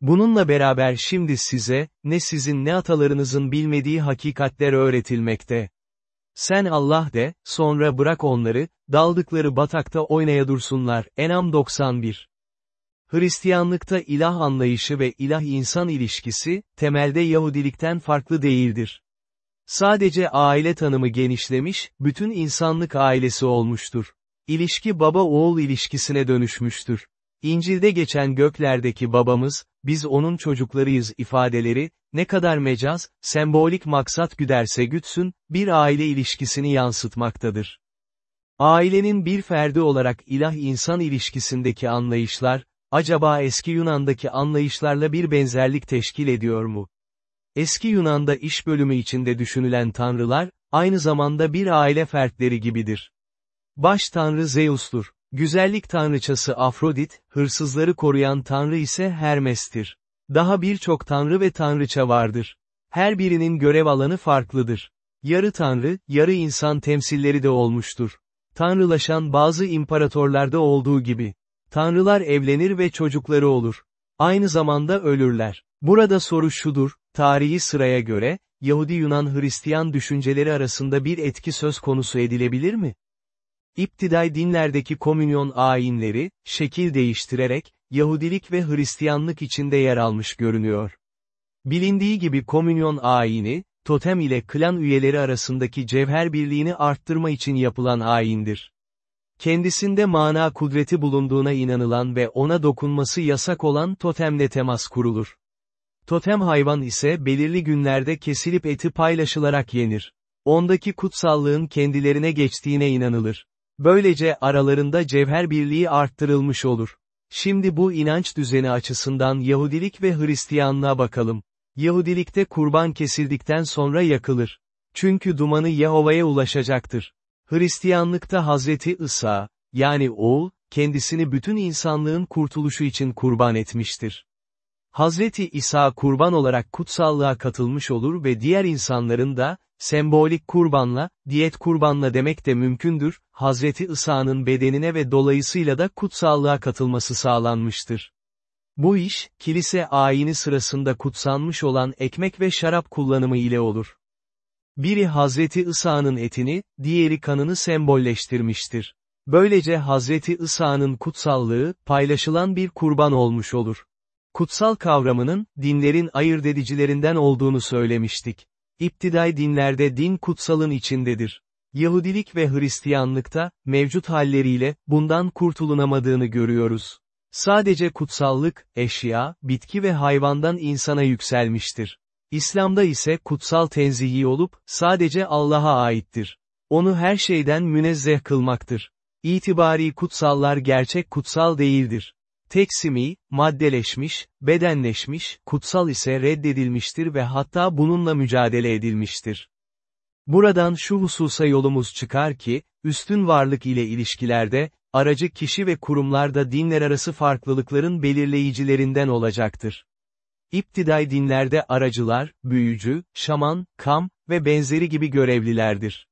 Bununla beraber şimdi size, ne sizin ne atalarınızın bilmediği hakikatler öğretilmekte. Sen Allah de, sonra bırak onları, daldıkları batakta oynaya dursunlar. Enam 91 Hristiyanlıkta ilah anlayışı ve ilah-insan ilişkisi, temelde Yahudilikten farklı değildir. Sadece aile tanımı genişlemiş, bütün insanlık ailesi olmuştur. İlişki baba-oğul ilişkisine dönüşmüştür. İncil'de geçen göklerdeki babamız, biz onun çocuklarıyız ifadeleri, ne kadar mecaz, sembolik maksat güderse gütsün, bir aile ilişkisini yansıtmaktadır. Ailenin bir ferdi olarak ilah-insan ilişkisindeki anlayışlar, acaba eski Yunan'daki anlayışlarla bir benzerlik teşkil ediyor mu? Eski Yunan'da iş bölümü içinde düşünülen tanrılar, aynı zamanda bir aile fertleri gibidir. Baş tanrı Zeus'tur. Güzellik tanrıçası Afrodit, hırsızları koruyan tanrı ise Hermes'tir. Daha birçok tanrı ve tanrıça vardır. Her birinin görev alanı farklıdır. Yarı tanrı, yarı insan temsilleri de olmuştur. Tanrılaşan bazı imparatorlarda olduğu gibi. Tanrılar evlenir ve çocukları olur. Aynı zamanda ölürler. Burada soru şudur, tarihi sıraya göre, Yahudi-Yunan-Hristiyan düşünceleri arasında bir etki söz konusu edilebilir mi? İptiday dinlerdeki komünyon ayinleri, şekil değiştirerek, Yahudilik ve Hristiyanlık içinde yer almış görünüyor. Bilindiği gibi komünyon ayini, totem ile klan üyeleri arasındaki cevher birliğini arttırma için yapılan ayindir. Kendisinde mana kudreti bulunduğuna inanılan ve ona dokunması yasak olan totemle temas kurulur. Totem hayvan ise belirli günlerde kesilip eti paylaşılarak yenir. Ondaki kutsallığın kendilerine geçtiğine inanılır. Böylece aralarında cevher birliği arttırılmış olur. Şimdi bu inanç düzeni açısından Yahudilik ve Hristiyanlığa bakalım. Yahudilikte kurban kesildikten sonra yakılır. Çünkü dumanı Yehova'ya ulaşacaktır. Hristiyanlıkta Hazreti İsa, yani oğul, kendisini bütün insanlığın kurtuluşu için kurban etmiştir. Hazreti İsa kurban olarak kutsallığa katılmış olur ve diğer insanların da, sembolik kurbanla, diyet kurbanla demek de mümkündür, Hazreti İsa'nın bedenine ve dolayısıyla da kutsallığa katılması sağlanmıştır. Bu iş, kilise ayini sırasında kutsanmış olan ekmek ve şarap kullanımı ile olur. Biri Hazreti İsa'nın etini, diğeri kanını sembolleştirmiştir. Böylece Hazreti İsa'nın kutsallığı, paylaşılan bir kurban olmuş olur. Kutsal kavramının, dinlerin ayırt edicilerinden olduğunu söylemiştik. İptiday dinlerde din kutsalın içindedir. Yahudilik ve Hristiyanlıkta, mevcut halleriyle, bundan kurtulunamadığını görüyoruz. Sadece kutsallık, eşya, bitki ve hayvandan insana yükselmiştir. İslam'da ise kutsal tenzihi olup, sadece Allah'a aittir. Onu her şeyden münezzeh kılmaktır. İtibari kutsallar gerçek kutsal değildir. Teksimi, maddeleşmiş, bedenleşmiş, kutsal ise reddedilmiştir ve hatta bununla mücadele edilmiştir. Buradan şu hususa yolumuz çıkar ki, üstün varlık ile ilişkilerde, aracı kişi ve kurumlarda dinler arası farklılıkların belirleyicilerinden olacaktır. İptiday dinlerde aracılar, büyücü, şaman, kam ve benzeri gibi görevlilerdir.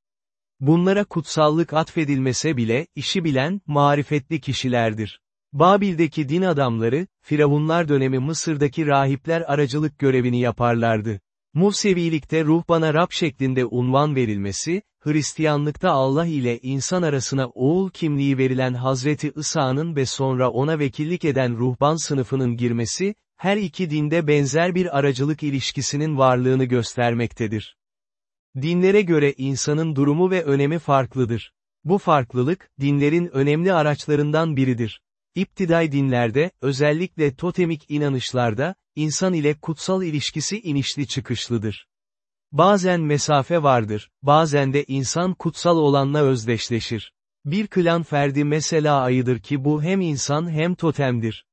Bunlara kutsallık atfedilmese bile, işi bilen, marifetli kişilerdir. Babil'deki din adamları, Firavunlar dönemi Mısır'daki rahipler aracılık görevini yaparlardı. Musevilikte ruhbana Rab şeklinde unvan verilmesi, Hristiyanlıkta Allah ile insan arasına oğul kimliği verilen Hazreti İsa'nın ve sonra ona vekillik eden ruhban sınıfının girmesi, her iki dinde benzer bir aracılık ilişkisinin varlığını göstermektedir. Dinlere göre insanın durumu ve önemi farklıdır. Bu farklılık, dinlerin önemli araçlarından biridir. İptiday dinlerde, özellikle totemik inanışlarda, insan ile kutsal ilişkisi inişli çıkışlıdır. Bazen mesafe vardır, bazen de insan kutsal olanla özdeşleşir. Bir klan ferdi mesela ayıdır ki bu hem insan hem totemdir.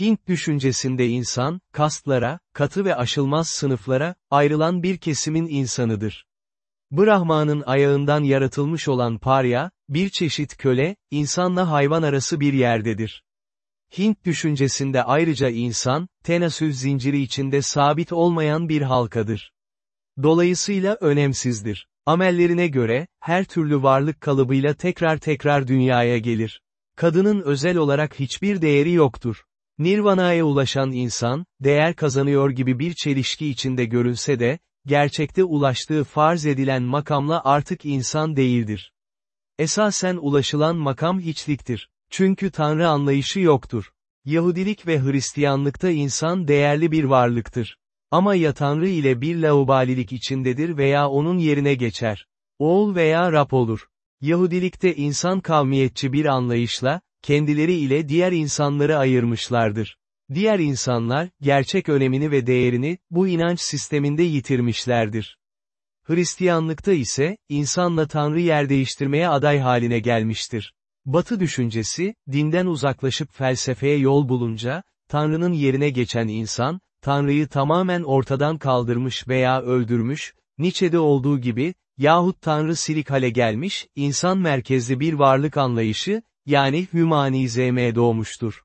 Hint düşüncesinde insan, kastlara, katı ve aşılmaz sınıflara, ayrılan bir kesimin insanıdır. Brahman'ın ayağından yaratılmış olan parya, bir çeşit köle, insanla hayvan arası bir yerdedir. Hint düşüncesinde ayrıca insan, tenasüz zinciri içinde sabit olmayan bir halkadır. Dolayısıyla önemsizdir. Amellerine göre, her türlü varlık kalıbıyla tekrar tekrar dünyaya gelir. Kadının özel olarak hiçbir değeri yoktur. Nirvana'ya ulaşan insan, değer kazanıyor gibi bir çelişki içinde görünse de, gerçekte ulaştığı farz edilen makamla artık insan değildir. Esasen ulaşılan makam hiçliktir. Çünkü Tanrı anlayışı yoktur. Yahudilik ve Hristiyanlıkta insan değerli bir varlıktır. Ama ya Tanrı ile bir laubalilik içindedir veya onun yerine geçer. Oğul veya Rab olur. Yahudilikte insan kavmiyetçi bir anlayışla, kendileri ile diğer insanları ayırmışlardır. Diğer insanlar, gerçek önemini ve değerini, bu inanç sisteminde yitirmişlerdir. Hristiyanlıkta ise, insanla Tanrı yer değiştirmeye aday haline gelmiştir. Batı düşüncesi, dinden uzaklaşıp felsefeye yol bulunca, Tanrı'nın yerine geçen insan, Tanrı'yı tamamen ortadan kaldırmış veya öldürmüş, Nietzsche'de olduğu gibi, yahut Tanrı silik hale gelmiş, insan merkezli bir varlık anlayışı, yani hümanizme doğmuştur.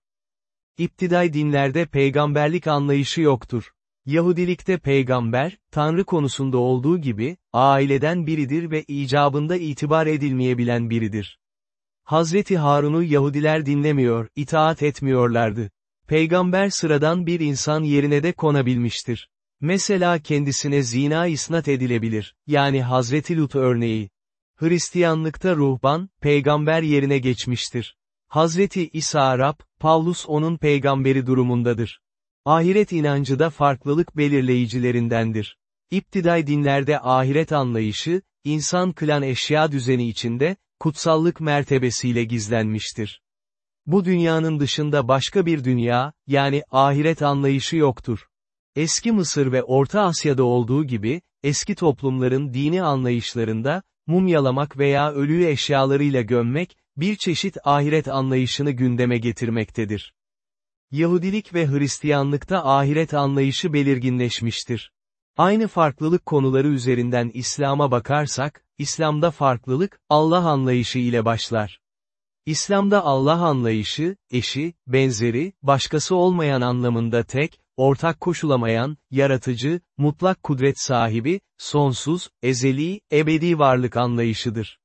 İptiday dinlerde peygamberlik anlayışı yoktur. Yahudilikte peygamber, Tanrı konusunda olduğu gibi, aileden biridir ve icabında itibar edilmeyebilen biridir. Hazreti Harun'u Yahudiler dinlemiyor, itaat etmiyorlardı. Peygamber sıradan bir insan yerine de konabilmiştir. Mesela kendisine zina isnat edilebilir, yani Hazreti Lut örneği. Hristiyanlıkta ruhban, peygamber yerine geçmiştir. Hazreti İsa Rab, Pavlus onun peygamberi durumundadır. Ahiret inancı da farklılık belirleyicilerindendir. İptiday dinlerde ahiret anlayışı, insan klan eşya düzeni içinde, kutsallık mertebesiyle gizlenmiştir. Bu dünyanın dışında başka bir dünya, yani ahiret anlayışı yoktur. Eski Mısır ve Orta Asya'da olduğu gibi, eski toplumların dini anlayışlarında, mumyalamak veya ölüyü eşyalarıyla gömmek, bir çeşit ahiret anlayışını gündeme getirmektedir. Yahudilik ve Hristiyanlıkta ahiret anlayışı belirginleşmiştir. Aynı farklılık konuları üzerinden İslam'a bakarsak, İslam'da farklılık, Allah anlayışı ile başlar. İslam'da Allah anlayışı, eşi, benzeri, başkası olmayan anlamında tek, ortak koşulamayan, yaratıcı, mutlak kudret sahibi, sonsuz, ezeli, ebedi varlık anlayışıdır.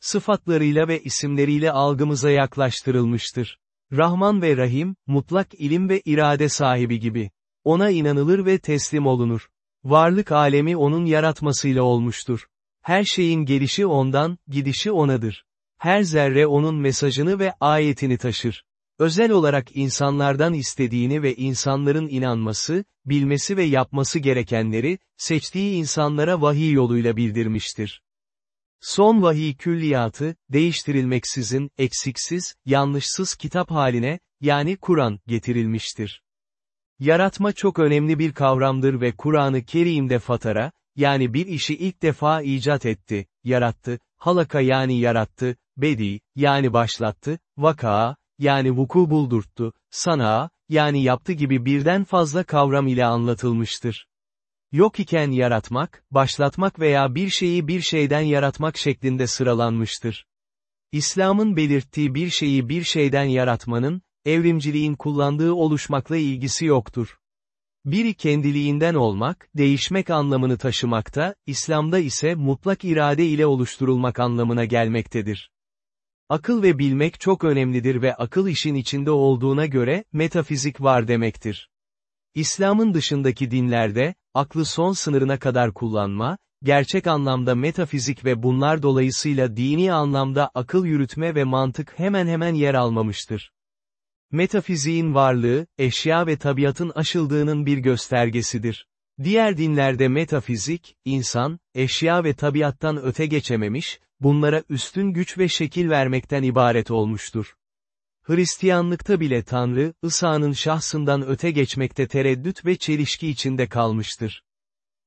Sıfatlarıyla ve isimleriyle algımıza yaklaştırılmıştır. Rahman ve Rahim, mutlak ilim ve irade sahibi gibi. Ona inanılır ve teslim olunur. Varlık alemi onun yaratmasıyla olmuştur. Her şeyin gelişi ondan, gidişi onadır. Her zerre onun mesajını ve ayetini taşır. Özel olarak insanlardan istediğini ve insanların inanması, bilmesi ve yapması gerekenleri, seçtiği insanlara vahiy yoluyla bildirmiştir. Son vahiy külliyatı, değiştirilmeksizin, eksiksiz, yanlışsız kitap haline, yani Kur'an, getirilmiştir. Yaratma çok önemli bir kavramdır ve Kur'an-ı Kerim'de fatara, yani bir işi ilk defa icat etti, yarattı, halaka yani yarattı, bedi, yani başlattı, vaka, yani vuku buldurttu, sana, yani yaptı gibi birden fazla kavram ile anlatılmıştır. Yok iken yaratmak, başlatmak veya bir şeyi bir şeyden yaratmak şeklinde sıralanmıştır. İslam'ın belirttiği bir şeyi bir şeyden yaratmanın, evrimciliğin kullandığı oluşmakla ilgisi yoktur. Biri kendiliğinden olmak, değişmek anlamını taşımakta, İslam'da ise mutlak irade ile oluşturulmak anlamına gelmektedir. Akıl ve bilmek çok önemlidir ve akıl işin içinde olduğuna göre, metafizik var demektir. İslam'ın dışındaki dinlerde, aklı son sınırına kadar kullanma, gerçek anlamda metafizik ve bunlar dolayısıyla dini anlamda akıl yürütme ve mantık hemen hemen yer almamıştır. Metafiziğin varlığı, eşya ve tabiatın aşıldığının bir göstergesidir. Diğer dinlerde metafizik, insan, eşya ve tabiattan öte geçememiş, bunlara üstün güç ve şekil vermekten ibaret olmuştur. Hristiyanlıkta bile Tanrı, İsa'nın şahsından öte geçmekte tereddüt ve çelişki içinde kalmıştır.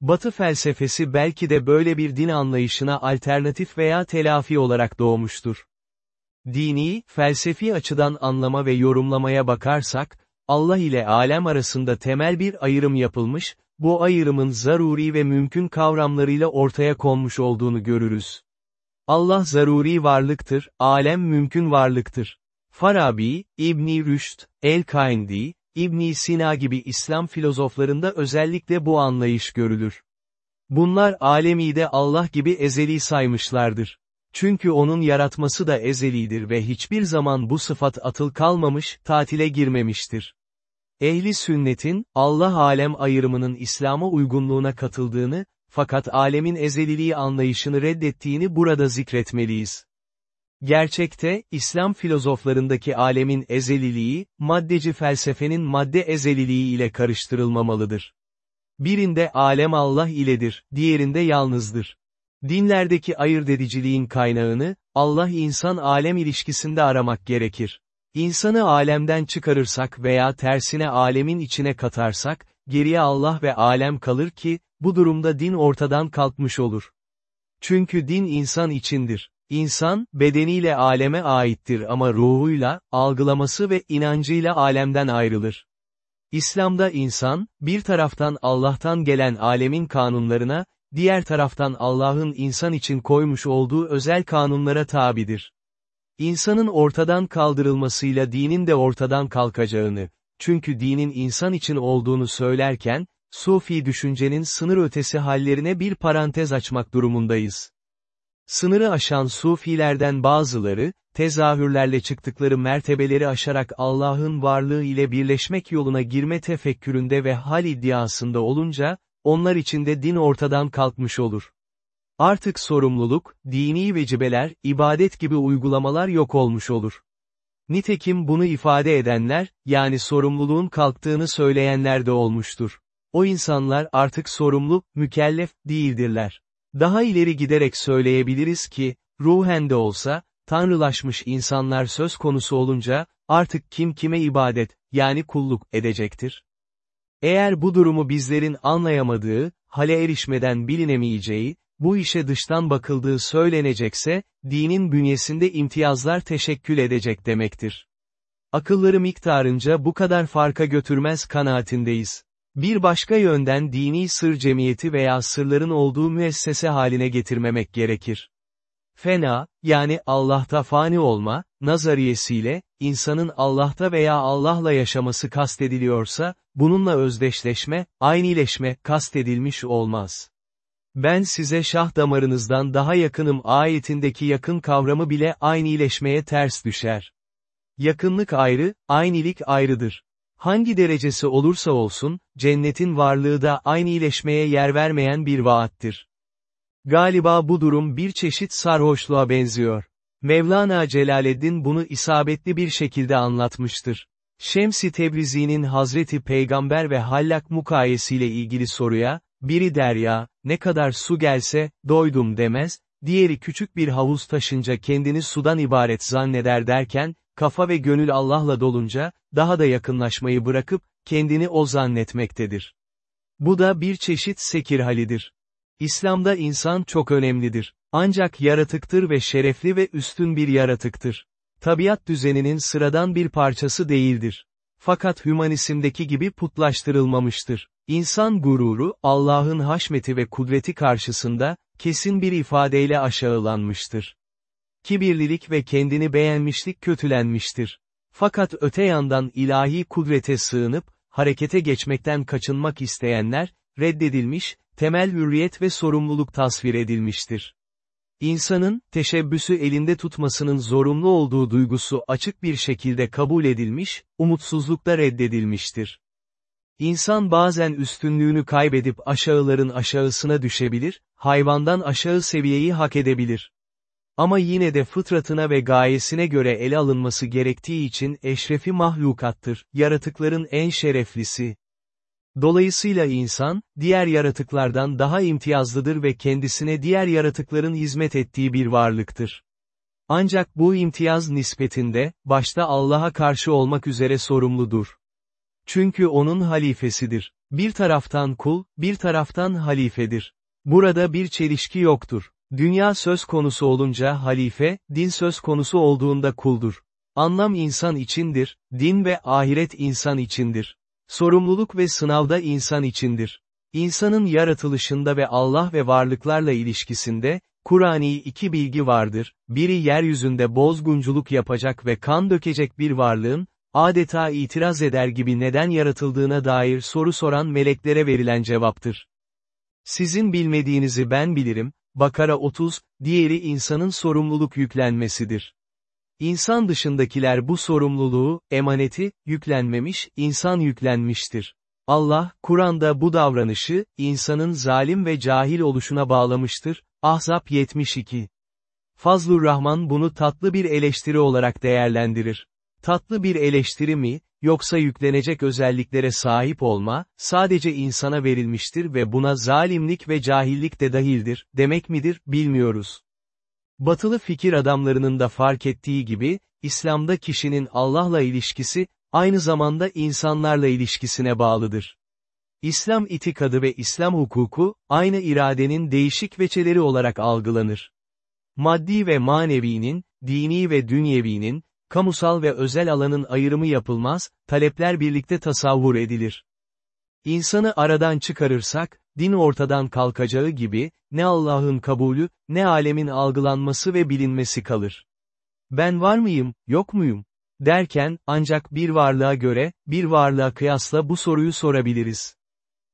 Batı felsefesi belki de böyle bir din anlayışına alternatif veya telafi olarak doğmuştur. Dini, felsefi açıdan anlama ve yorumlamaya bakarsak, Allah ile alem arasında temel bir ayrım yapılmış, bu ayrımın zaruri ve mümkün kavramlarıyla ortaya konmuş olduğunu görürüz. Allah zaruri varlıktır, alem mümkün varlıktır. Farabi, İbni Rüşd, El-Kaindi, İbni Sina gibi İslam filozoflarında özellikle bu anlayış görülür. Bunlar alemi de Allah gibi ezeli saymışlardır. Çünkü onun yaratması da ezelidir ve hiçbir zaman bu sıfat atıl kalmamış, tatile girmemiştir. Ehli sünnetin, Allah alem ayrımının İslam'a uygunluğuna katıldığını, fakat alemin ezeliliği anlayışını reddettiğini burada zikretmeliyiz. Gerçekte, İslam filozoflarındaki alemin ezeliliği, maddeci felsefenin madde ezeliliği ile karıştırılmamalıdır. Birinde alem Allah iledir, diğerinde yalnızdır. Dinlerdeki ayırt ediciliğin kaynağını, Allah-insan alem ilişkisinde aramak gerekir. İnsanı alemden çıkarırsak veya tersine alemin içine katarsak, geriye Allah ve alem kalır ki, bu durumda din ortadan kalkmış olur. Çünkü din insan içindir. İnsan, bedeniyle aleme aittir ama ruhuyla, algılaması ve inancıyla alemden ayrılır. İslam'da insan, bir taraftan Allah'tan gelen alemin kanunlarına, diğer taraftan Allah'ın insan için koymuş olduğu özel kanunlara tabidir. İnsanın ortadan kaldırılmasıyla dinin de ortadan kalkacağını, çünkü dinin insan için olduğunu söylerken, Sufi düşüncenin sınır ötesi hallerine bir parantez açmak durumundayız. Sınırı aşan Sufilerden bazıları, tezahürlerle çıktıkları mertebeleri aşarak Allah'ın varlığı ile birleşmek yoluna girme tefekküründe ve hal iddiasında olunca, onlar için de din ortadan kalkmış olur. Artık sorumluluk, dini vecibeler, ibadet gibi uygulamalar yok olmuş olur. Nitekim bunu ifade edenler, yani sorumluluğun kalktığını söyleyenler de olmuştur. O insanlar artık sorumlu, mükellef, değildirler. Daha ileri giderek söyleyebiliriz ki, ruhen de olsa, tanrılaşmış insanlar söz konusu olunca, artık kim kime ibadet, yani kulluk, edecektir. Eğer bu durumu bizlerin anlayamadığı, hale erişmeden bilinemeyeceği, bu işe dıştan bakıldığı söylenecekse, dinin bünyesinde imtiyazlar teşekkül edecek demektir. Akılları miktarınca bu kadar farka götürmez kanaatindeyiz. Bir başka yönden dini sır cemiyeti veya sırların olduğu müessese haline getirmemek gerekir. Fena, yani Allah'ta fani olma, nazariyesiyle, insanın Allah'ta veya Allah'la yaşaması kastediliyorsa, bununla özdeşleşme, aynileşme, kastedilmiş olmaz. Ben size şah damarınızdan daha yakınım ayetindeki yakın kavramı bile aynileşmeye ters düşer. Yakınlık ayrı, aynilik ayrıdır. Hangi derecesi olursa olsun, cennetin varlığı da aynileşmeye yer vermeyen bir vaattir. Galiba bu durum bir çeşit sarhoşluğa benziyor. Mevlana Celaleddin bunu isabetli bir şekilde anlatmıştır. Şems-i Tebrizi'nin Hazreti Peygamber ve Hallak mukayesiyle ilgili soruya, biri derya, ne kadar su gelse, doydum demez, diğeri küçük bir havuz taşınca kendini sudan ibaret zanneder derken, kafa ve gönül Allah'la dolunca, daha da yakınlaşmayı bırakıp, kendini o zannetmektedir. Bu da bir çeşit sekir halidir. İslam'da insan çok önemlidir. Ancak yaratıktır ve şerefli ve üstün bir yaratıktır. Tabiat düzeninin sıradan bir parçası değildir. Fakat hümanizmdeki gibi putlaştırılmamıştır. İnsan gururu, Allah'ın haşmeti ve kudreti karşısında, kesin bir ifadeyle aşağılanmıştır. Kibirlilik ve kendini beğenmişlik kötülenmiştir. Fakat öte yandan ilahi kudrete sığınıp, harekete geçmekten kaçınmak isteyenler, reddedilmiş, temel hürriyet ve sorumluluk tasvir edilmiştir. İnsanın, teşebbüsü elinde tutmasının zorunlu olduğu duygusu açık bir şekilde kabul edilmiş, umutsuzlukta reddedilmiştir. İnsan bazen üstünlüğünü kaybedip aşağıların aşağısına düşebilir, hayvandan aşağı seviyeyi hak edebilir. Ama yine de fıtratına ve gayesine göre ele alınması gerektiği için eşrefi mahlukattır, yaratıkların en şereflisi. Dolayısıyla insan, diğer yaratıklardan daha imtiyazlıdır ve kendisine diğer yaratıkların hizmet ettiği bir varlıktır. Ancak bu imtiyaz nispetinde, başta Allah'a karşı olmak üzere sorumludur. Çünkü onun halifesidir. Bir taraftan kul, bir taraftan halifedir. Burada bir çelişki yoktur. Dünya söz konusu olunca halife, din söz konusu olduğunda kuldur. Anlam insan içindir, din ve ahiret insan içindir. Sorumluluk ve sınavda insan içindir. İnsanın yaratılışında ve Allah ve varlıklarla ilişkisinde, Kur'ani iki bilgi vardır, biri yeryüzünde bozgunculuk yapacak ve kan dökecek bir varlığın, adeta itiraz eder gibi neden yaratıldığına dair soru soran meleklere verilen cevaptır. Sizin bilmediğinizi ben bilirim, Bakara 30, diğeri insanın sorumluluk yüklenmesidir. İnsan dışındakiler bu sorumluluğu, emaneti, yüklenmemiş, insan yüklenmiştir. Allah, Kur'an'da bu davranışı, insanın zalim ve cahil oluşuna bağlamıştır, Ahzab 72. Fazlur Rahman bunu tatlı bir eleştiri olarak değerlendirir. Tatlı bir eleştiri mi, yoksa yüklenecek özelliklere sahip olma, sadece insana verilmiştir ve buna zalimlik ve cahillik de dahildir, demek midir, bilmiyoruz. Batılı fikir adamlarının da fark ettiği gibi, İslam'da kişinin Allah'la ilişkisi, aynı zamanda insanlarla ilişkisine bağlıdır. İslam itikadı ve İslam hukuku, aynı iradenin değişik veçeleri olarak algılanır. Maddi ve manevinin, dini ve dünyevinin, kamusal ve özel alanın ayrımı yapılmaz, talepler birlikte tasavvur edilir. İnsanı aradan çıkarırsak, din ortadan kalkacağı gibi, ne Allah'ın kabulü, ne alemin algılanması ve bilinmesi kalır. Ben var mıyım, yok muyum? Derken, ancak bir varlığa göre, bir varlığa kıyasla bu soruyu sorabiliriz.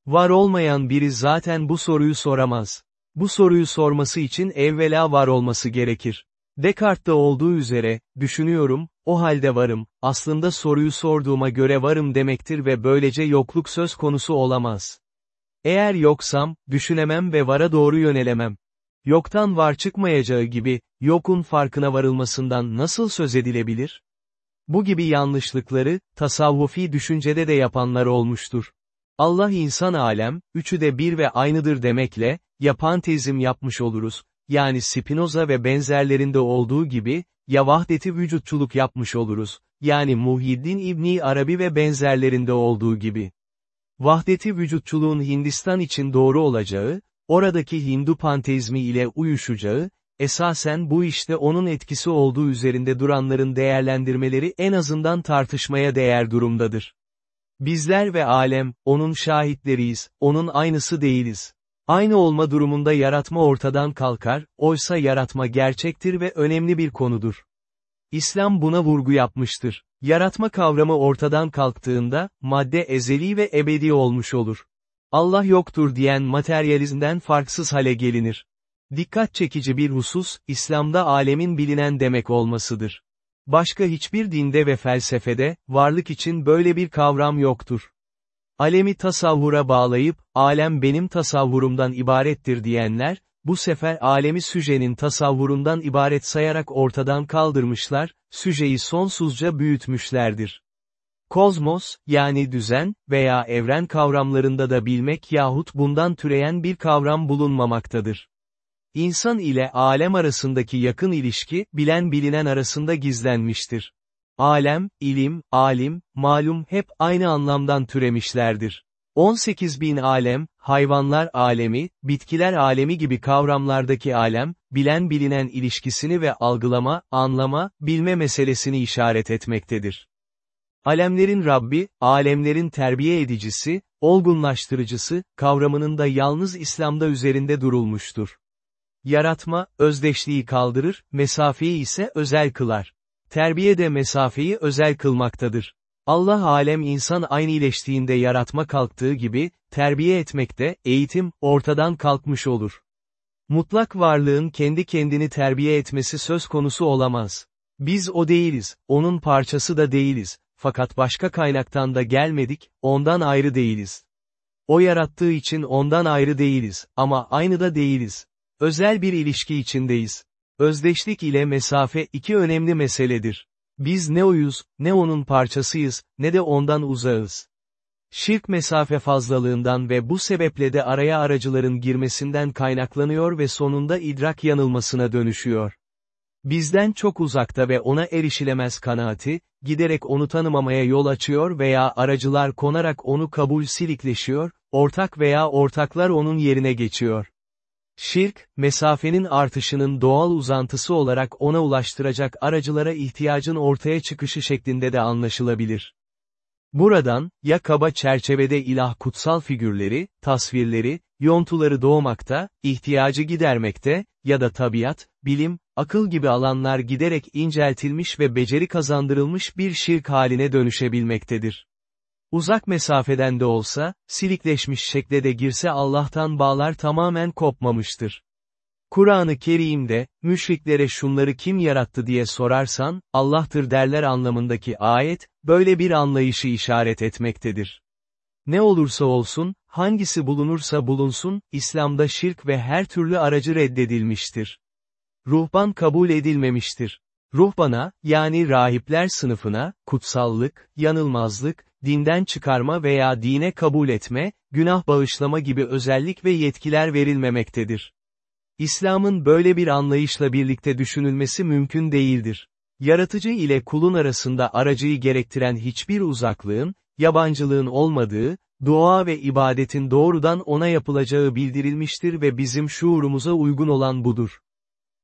Var olmayan biri zaten bu soruyu soramaz. Bu soruyu sorması için evvela var olması gerekir. Descartes'te olduğu üzere, düşünüyorum, o halde varım, aslında soruyu sorduğuma göre varım demektir ve böylece yokluk söz konusu olamaz. Eğer yoksam, düşünemem ve vara doğru yönelemem. Yoktan var çıkmayacağı gibi, yokun farkına varılmasından nasıl söz edilebilir? Bu gibi yanlışlıkları, tasavvufi düşüncede de yapanlar olmuştur. Allah insan alem, üçü de bir ve aynıdır demekle, yapan tezim yapmış oluruz, yani Spinoza ve benzerlerinde olduğu gibi, ya vahdeti vücutçuluk yapmış oluruz, yani Muhyiddin İbni Arabi ve benzerlerinde olduğu gibi. Vahdeti vücutçuluğun Hindistan için doğru olacağı, oradaki Hindu panteizmi ile uyuşacağı, esasen bu işte onun etkisi olduğu üzerinde duranların değerlendirmeleri en azından tartışmaya değer durumdadır. Bizler ve alem, onun şahitleriyiz, onun aynısı değiliz. Aynı olma durumunda yaratma ortadan kalkar, oysa yaratma gerçektir ve önemli bir konudur. İslam buna vurgu yapmıştır. Yaratma kavramı ortadan kalktığında, madde ezeli ve ebedi olmuş olur. Allah yoktur diyen materyalizmden farksız hale gelinir. Dikkat çekici bir husus, İslam'da alemin bilinen demek olmasıdır. Başka hiçbir dinde ve felsefede, varlık için böyle bir kavram yoktur. Alemi tasavvura bağlayıp, alem benim tasavvurumdan ibarettir diyenler, bu sefer alemi süjenin tasavvurundan ibaret sayarak ortadan kaldırmışlar, süjeyi sonsuzca büyütmüşlerdir. Kozmos, yani düzen veya evren kavramlarında da bilmek yahut bundan türeyen bir kavram bulunmamaktadır. İnsan ile alem arasındaki yakın ilişki, bilen bilinen arasında gizlenmiştir. Alem, ilim, alim, malum hep aynı anlamdan türemişlerdir. 18 bin alem, hayvanlar alemi, bitkiler alemi gibi kavramlardaki alem, bilen bilinen ilişkisini ve algılama, anlama, bilme meselesini işaret etmektedir. Alemlerin Rabbi, alemlerin terbiye edicisi, olgunlaştırıcısı, kavramının da yalnız İslam'da üzerinde durulmuştur. Yaratma, özdeşliği kaldırır, mesafeyi ise özel kılar. Terbiye de mesafeyi özel kılmaktadır. Allah alem insan aynı iyileştiğinde yaratma kalktığı gibi, terbiye etmekte, eğitim, ortadan kalkmış olur. Mutlak varlığın kendi kendini terbiye etmesi söz konusu olamaz. Biz o değiliz, onun parçası da değiliz, fakat başka kaynaktan da gelmedik, ondan ayrı değiliz. O yarattığı için ondan ayrı değiliz, ama aynı da değiliz. Özel bir ilişki içindeyiz. Özdeşlik ile mesafe iki önemli meseledir. Biz ne oyuz, ne onun parçasıyız, ne de ondan uzağız. Şirk mesafe fazlalığından ve bu sebeple de araya aracıların girmesinden kaynaklanıyor ve sonunda idrak yanılmasına dönüşüyor. Bizden çok uzakta ve ona erişilemez kanaati, giderek onu tanımamaya yol açıyor veya aracılar konarak onu kabul silikleşiyor, ortak veya ortaklar onun yerine geçiyor. Şirk, mesafenin artışının doğal uzantısı olarak ona ulaştıracak aracılara ihtiyacın ortaya çıkışı şeklinde de anlaşılabilir. Buradan, ya kaba çerçevede ilah kutsal figürleri, tasvirleri, yontuları doğmakta, ihtiyacı gidermekte, ya da tabiat, bilim, akıl gibi alanlar giderek inceltilmiş ve beceri kazandırılmış bir şirk haline dönüşebilmektedir. Uzak mesafeden de olsa, silikleşmiş şekle de girse Allah'tan bağlar tamamen kopmamıştır. Kur'an-ı Kerim'de, müşriklere şunları kim yarattı diye sorarsan, Allah'tır derler anlamındaki ayet, böyle bir anlayışı işaret etmektedir. Ne olursa olsun, hangisi bulunursa bulunsun, İslam'da şirk ve her türlü aracı reddedilmiştir. Ruhban kabul edilmemiştir. Ruhbana, yani rahipler sınıfına, kutsallık, yanılmazlık, dinden çıkarma veya dine kabul etme, günah bağışlama gibi özellik ve yetkiler verilmemektedir. İslam'ın böyle bir anlayışla birlikte düşünülmesi mümkün değildir. Yaratıcı ile kulun arasında aracıyı gerektiren hiçbir uzaklığın, yabancılığın olmadığı, dua ve ibadetin doğrudan ona yapılacağı bildirilmiştir ve bizim şuurumuza uygun olan budur.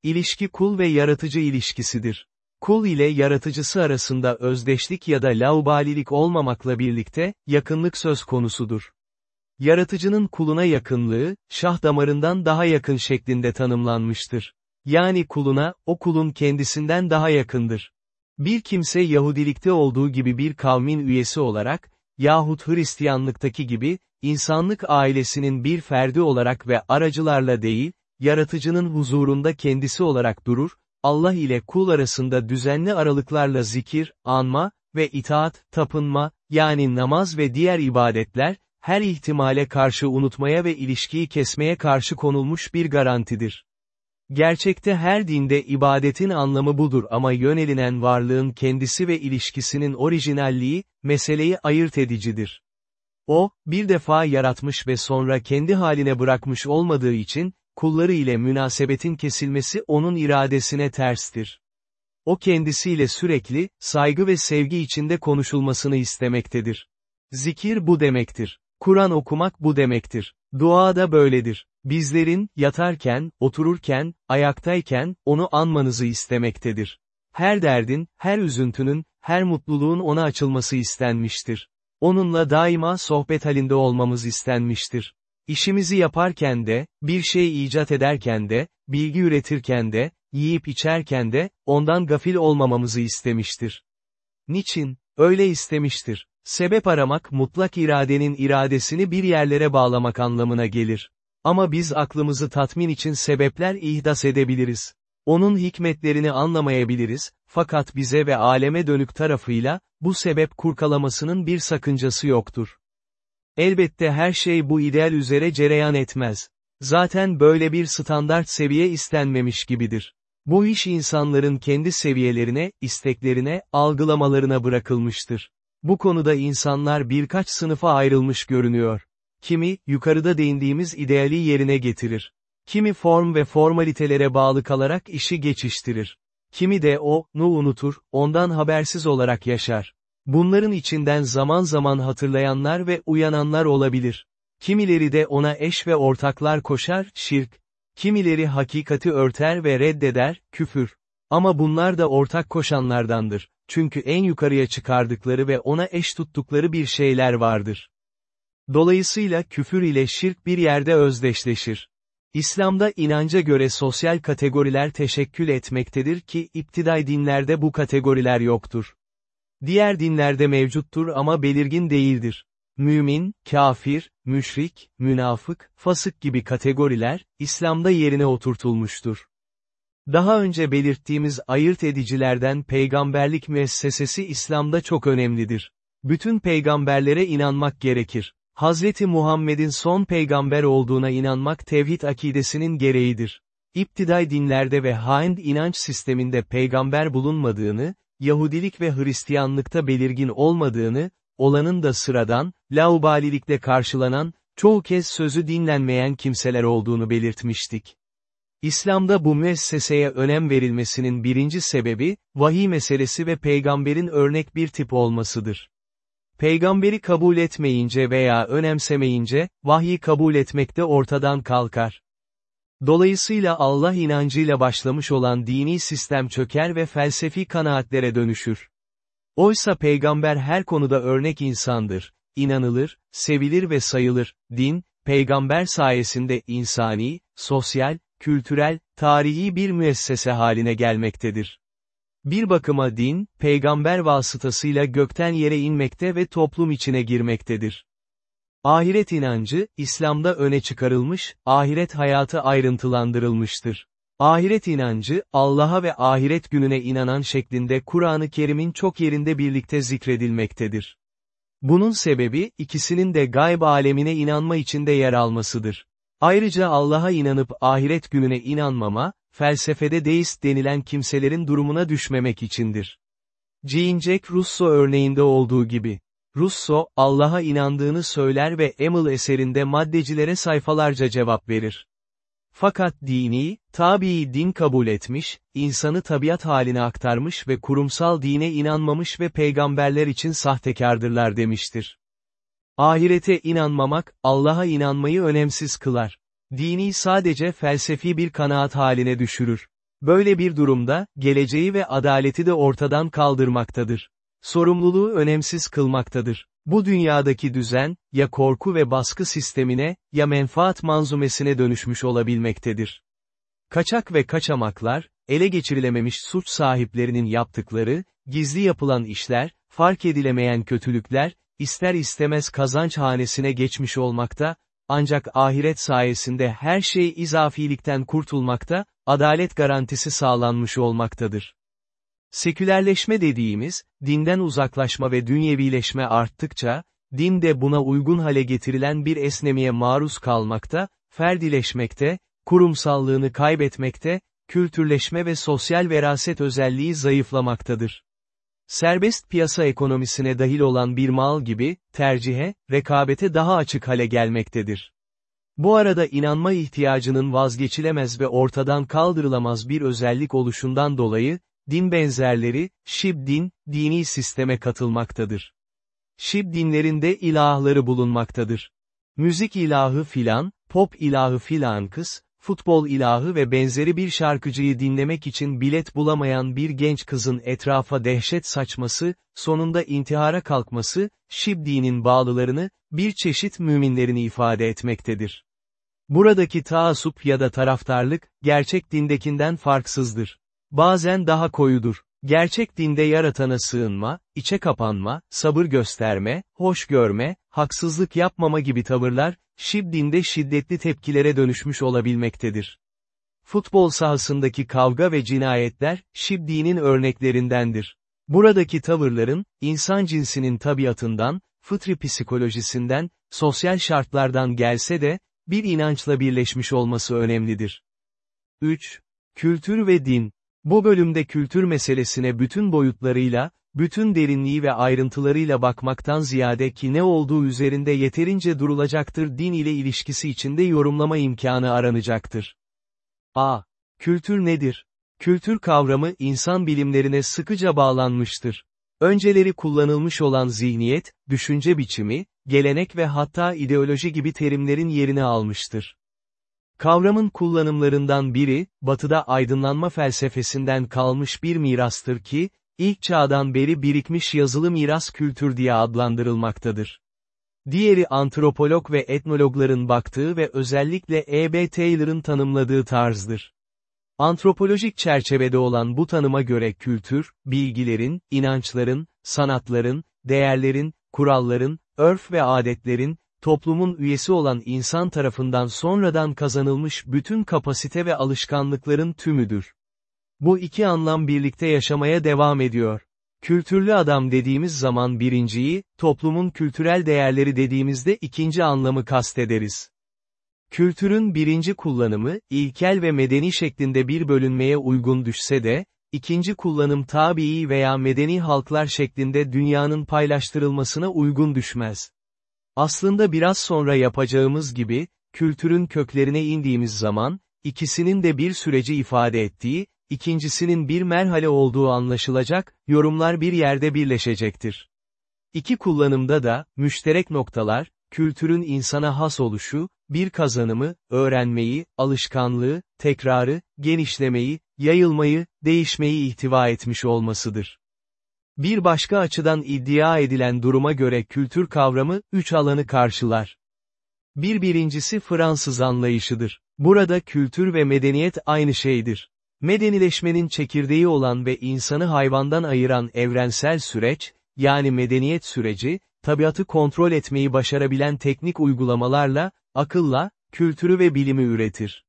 İlişki kul ve yaratıcı ilişkisidir. Kul ile yaratıcısı arasında özdeşlik ya da laubalilik olmamakla birlikte, yakınlık söz konusudur. Yaratıcının kuluna yakınlığı, şah damarından daha yakın şeklinde tanımlanmıştır. Yani kuluna, o kulun kendisinden daha yakındır. Bir kimse Yahudilikte olduğu gibi bir kavmin üyesi olarak, yahut Hristiyanlıktaki gibi, insanlık ailesinin bir ferdi olarak ve aracılarla değil, yaratıcının huzurunda kendisi olarak durur, Allah ile kul arasında düzenli aralıklarla zikir, anma ve itaat, tapınma, yani namaz ve diğer ibadetler, her ihtimale karşı unutmaya ve ilişkiyi kesmeye karşı konulmuş bir garantidir. Gerçekte her dinde ibadetin anlamı budur ama yönelilen varlığın kendisi ve ilişkisinin orijinalliği, meseleyi ayırt edicidir. O, bir defa yaratmış ve sonra kendi haline bırakmış olmadığı için, kulları ile münasebetin kesilmesi onun iradesine terstir. O kendisiyle sürekli, saygı ve sevgi içinde konuşulmasını istemektedir. Zikir bu demektir. Kur'an okumak bu demektir. Dua da böyledir. Bizlerin, yatarken, otururken, ayaktayken, onu anmanızı istemektedir. Her derdin, her üzüntünün, her mutluluğun ona açılması istenmiştir. Onunla daima sohbet halinde olmamız istenmiştir. İşimizi yaparken de, bir şey icat ederken de, bilgi üretirken de, yiyip içerken de, ondan gafil olmamamızı istemiştir. Niçin? Öyle istemiştir. Sebep aramak mutlak iradenin iradesini bir yerlere bağlamak anlamına gelir. Ama biz aklımızı tatmin için sebepler ihdas edebiliriz. Onun hikmetlerini anlamayabiliriz, fakat bize ve aleme dönük tarafıyla, bu sebep kurkalamasının bir sakıncası yoktur. Elbette her şey bu ideal üzere cereyan etmez. Zaten böyle bir standart seviye istenmemiş gibidir. Bu iş insanların kendi seviyelerine, isteklerine, algılamalarına bırakılmıştır. Bu konuda insanlar birkaç sınıfa ayrılmış görünüyor. Kimi, yukarıda değindiğimiz ideali yerine getirir. Kimi form ve formalitelere bağlı kalarak işi geçiştirir. Kimi de o, nu unutur, ondan habersiz olarak yaşar. Bunların içinden zaman zaman hatırlayanlar ve uyananlar olabilir. Kimileri de ona eş ve ortaklar koşar, şirk. Kimileri hakikati örter ve reddeder, küfür. Ama bunlar da ortak koşanlardandır. Çünkü en yukarıya çıkardıkları ve ona eş tuttukları bir şeyler vardır. Dolayısıyla küfür ile şirk bir yerde özdeşleşir. İslam'da inanca göre sosyal kategoriler teşekkül etmektedir ki iptiday dinlerde bu kategoriler yoktur. Diğer dinlerde mevcuttur ama belirgin değildir. Mümin, kafir, müşrik, münafık, fasık gibi kategoriler, İslam'da yerine oturtulmuştur. Daha önce belirttiğimiz ayırt edicilerden peygamberlik müessesesi İslam'da çok önemlidir. Bütün peygamberlere inanmak gerekir. Hazreti Muhammed'in son peygamber olduğuna inanmak tevhid akidesinin gereğidir. İptiday dinlerde ve Hind inanç sisteminde peygamber bulunmadığını, Yahudilik ve Hristiyanlıkta belirgin olmadığını, olanın da sıradan, laubalilikle karşılanan, çoğu kez sözü dinlenmeyen kimseler olduğunu belirtmiştik. İslam'da bu müesseseye önem verilmesinin birinci sebebi, vahiy meselesi ve peygamberin örnek bir tip olmasıdır. Peygamberi kabul etmeyince veya önemsemeyince, vahyi kabul etmekte ortadan kalkar. Dolayısıyla Allah inancıyla başlamış olan dini sistem çöker ve felsefi kanaatlere dönüşür. Oysa peygamber her konuda örnek insandır, inanılır, sevilir ve sayılır, din, peygamber sayesinde insani, sosyal, kültürel, tarihi bir müessese haline gelmektedir. Bir bakıma din, peygamber vasıtasıyla gökten yere inmekte ve toplum içine girmektedir. Ahiret inancı, İslam'da öne çıkarılmış, ahiret hayatı ayrıntılandırılmıştır. Ahiret inancı, Allah'a ve ahiret gününe inanan şeklinde Kur'an-ı Kerim'in çok yerinde birlikte zikredilmektedir. Bunun sebebi, ikisinin de gayb alemine inanma içinde yer almasıdır. Ayrıca Allah'a inanıp ahiret gününe inanmama, felsefede deist denilen kimselerin durumuna düşmemek içindir. Jean-Jacques Rousseau örneğinde olduğu gibi. Rousseau, Allah'a inandığını söyler ve Emil eserinde maddecilere sayfalarca cevap verir. Fakat dini, tabii din kabul etmiş, insanı tabiat haline aktarmış ve kurumsal dine inanmamış ve peygamberler için sahtekardırlar demiştir. Ahirete inanmamak, Allah'a inanmayı önemsiz kılar. Dini sadece felsefi bir kanaat haline düşürür. Böyle bir durumda, geleceği ve adaleti de ortadan kaldırmaktadır. Sorumluluğu önemsiz kılmaktadır. Bu dünyadaki düzen, ya korku ve baskı sistemine, ya menfaat manzumesine dönüşmüş olabilmektedir. Kaçak ve kaçamaklar, ele geçirilememiş suç sahiplerinin yaptıkları, gizli yapılan işler, fark edilemeyen kötülükler, ister istemez kazanç hanesine geçmiş olmakta, ancak ahiret sayesinde her şey izafilikten kurtulmakta, adalet garantisi sağlanmış olmaktadır. Sekülerleşme dediğimiz, dinden uzaklaşma ve dünyevileşme arttıkça, din de buna uygun hale getirilen bir esnemiye maruz kalmakta, ferdileşmekte, kurumsallığını kaybetmekte, kültürleşme ve sosyal veraset özelliği zayıflamaktadır. Serbest piyasa ekonomisine dahil olan bir mal gibi, tercihe, rekabete daha açık hale gelmektedir. Bu arada inanma ihtiyacının vazgeçilemez ve ortadan kaldırılamaz bir özellik oluşundan dolayı, din benzerleri, Şib din, dini sisteme katılmaktadır. Şib dinlerinde ilahları bulunmaktadır. Müzik ilahı filan, pop ilahı filan kız, futbol ilahı ve benzeri bir şarkıcıyı dinlemek için bilet bulamayan bir genç kızın etrafa dehşet saçması, sonunda intihara kalkması, Şib dinin bağlılarını, bir çeşit müminlerini ifade etmektedir. Buradaki taasup ya da taraftarlık, gerçek dindekinden farksızdır. Bazen daha koyudur. Gerçek dinde yaratana sığınma, içe kapanma, sabır gösterme, hoş görme, haksızlık yapmama gibi tavırlar, Şib dinde şiddetli tepkilere dönüşmüş olabilmektedir. Futbol sahasındaki kavga ve cinayetler, Şibdi'nin örneklerindendir. Buradaki tavırların, insan cinsinin tabiatından, fıtri psikolojisinden, sosyal şartlardan gelse de, bir inançla birleşmiş olması önemlidir. 3. Kültür ve din. Bu bölümde kültür meselesine bütün boyutlarıyla, bütün derinliği ve ayrıntılarıyla bakmaktan ziyade ki ne olduğu üzerinde yeterince durulacaktır din ile ilişkisi içinde yorumlama imkanı aranacaktır. A. Kültür nedir? Kültür kavramı insan bilimlerine sıkıca bağlanmıştır. Önceleri kullanılmış olan zihniyet, düşünce biçimi, gelenek ve hatta ideoloji gibi terimlerin yerini almıştır. Kavramın kullanımlarından biri, batıda aydınlanma felsefesinden kalmış bir mirastır ki, ilk çağdan beri birikmiş yazılı miras kültür diye adlandırılmaktadır. Diğeri antropolog ve etnologların baktığı ve özellikle E.B. Taylor'ın tanımladığı tarzdır. Antropolojik çerçevede olan bu tanıma göre kültür, bilgilerin, inançların, sanatların, değerlerin, kuralların, örf ve adetlerin, toplumun üyesi olan insan tarafından sonradan kazanılmış bütün kapasite ve alışkanlıkların tümüdür. Bu iki anlam birlikte yaşamaya devam ediyor. Kültürlü adam dediğimiz zaman birinciyi, toplumun kültürel değerleri dediğimizde ikinci anlamı kastederiz. Kültürün birinci kullanımı, ilkel ve medeni şeklinde bir bölünmeye uygun düşse de, ikinci kullanım tabii veya medeni halklar şeklinde dünyanın paylaştırılmasına uygun düşmez. Aslında biraz sonra yapacağımız gibi, kültürün köklerine indiğimiz zaman, ikisinin de bir süreci ifade ettiği, ikincisinin bir merhale olduğu anlaşılacak, yorumlar bir yerde birleşecektir. İki kullanımda da, müşterek noktalar, kültürün insana has oluşu, bir kazanımı, öğrenmeyi, alışkanlığı, tekrarı, genişlemeyi, yayılmayı, değişmeyi ihtiva etmiş olmasıdır. Bir başka açıdan iddia edilen duruma göre kültür kavramı, üç alanı karşılar. Bir birincisi Fransız anlayışıdır. Burada kültür ve medeniyet aynı şeydir. Medenileşmenin çekirdeği olan ve insanı hayvandan ayıran evrensel süreç, yani medeniyet süreci, tabiatı kontrol etmeyi başarabilen teknik uygulamalarla, akılla, kültürü ve bilimi üretir.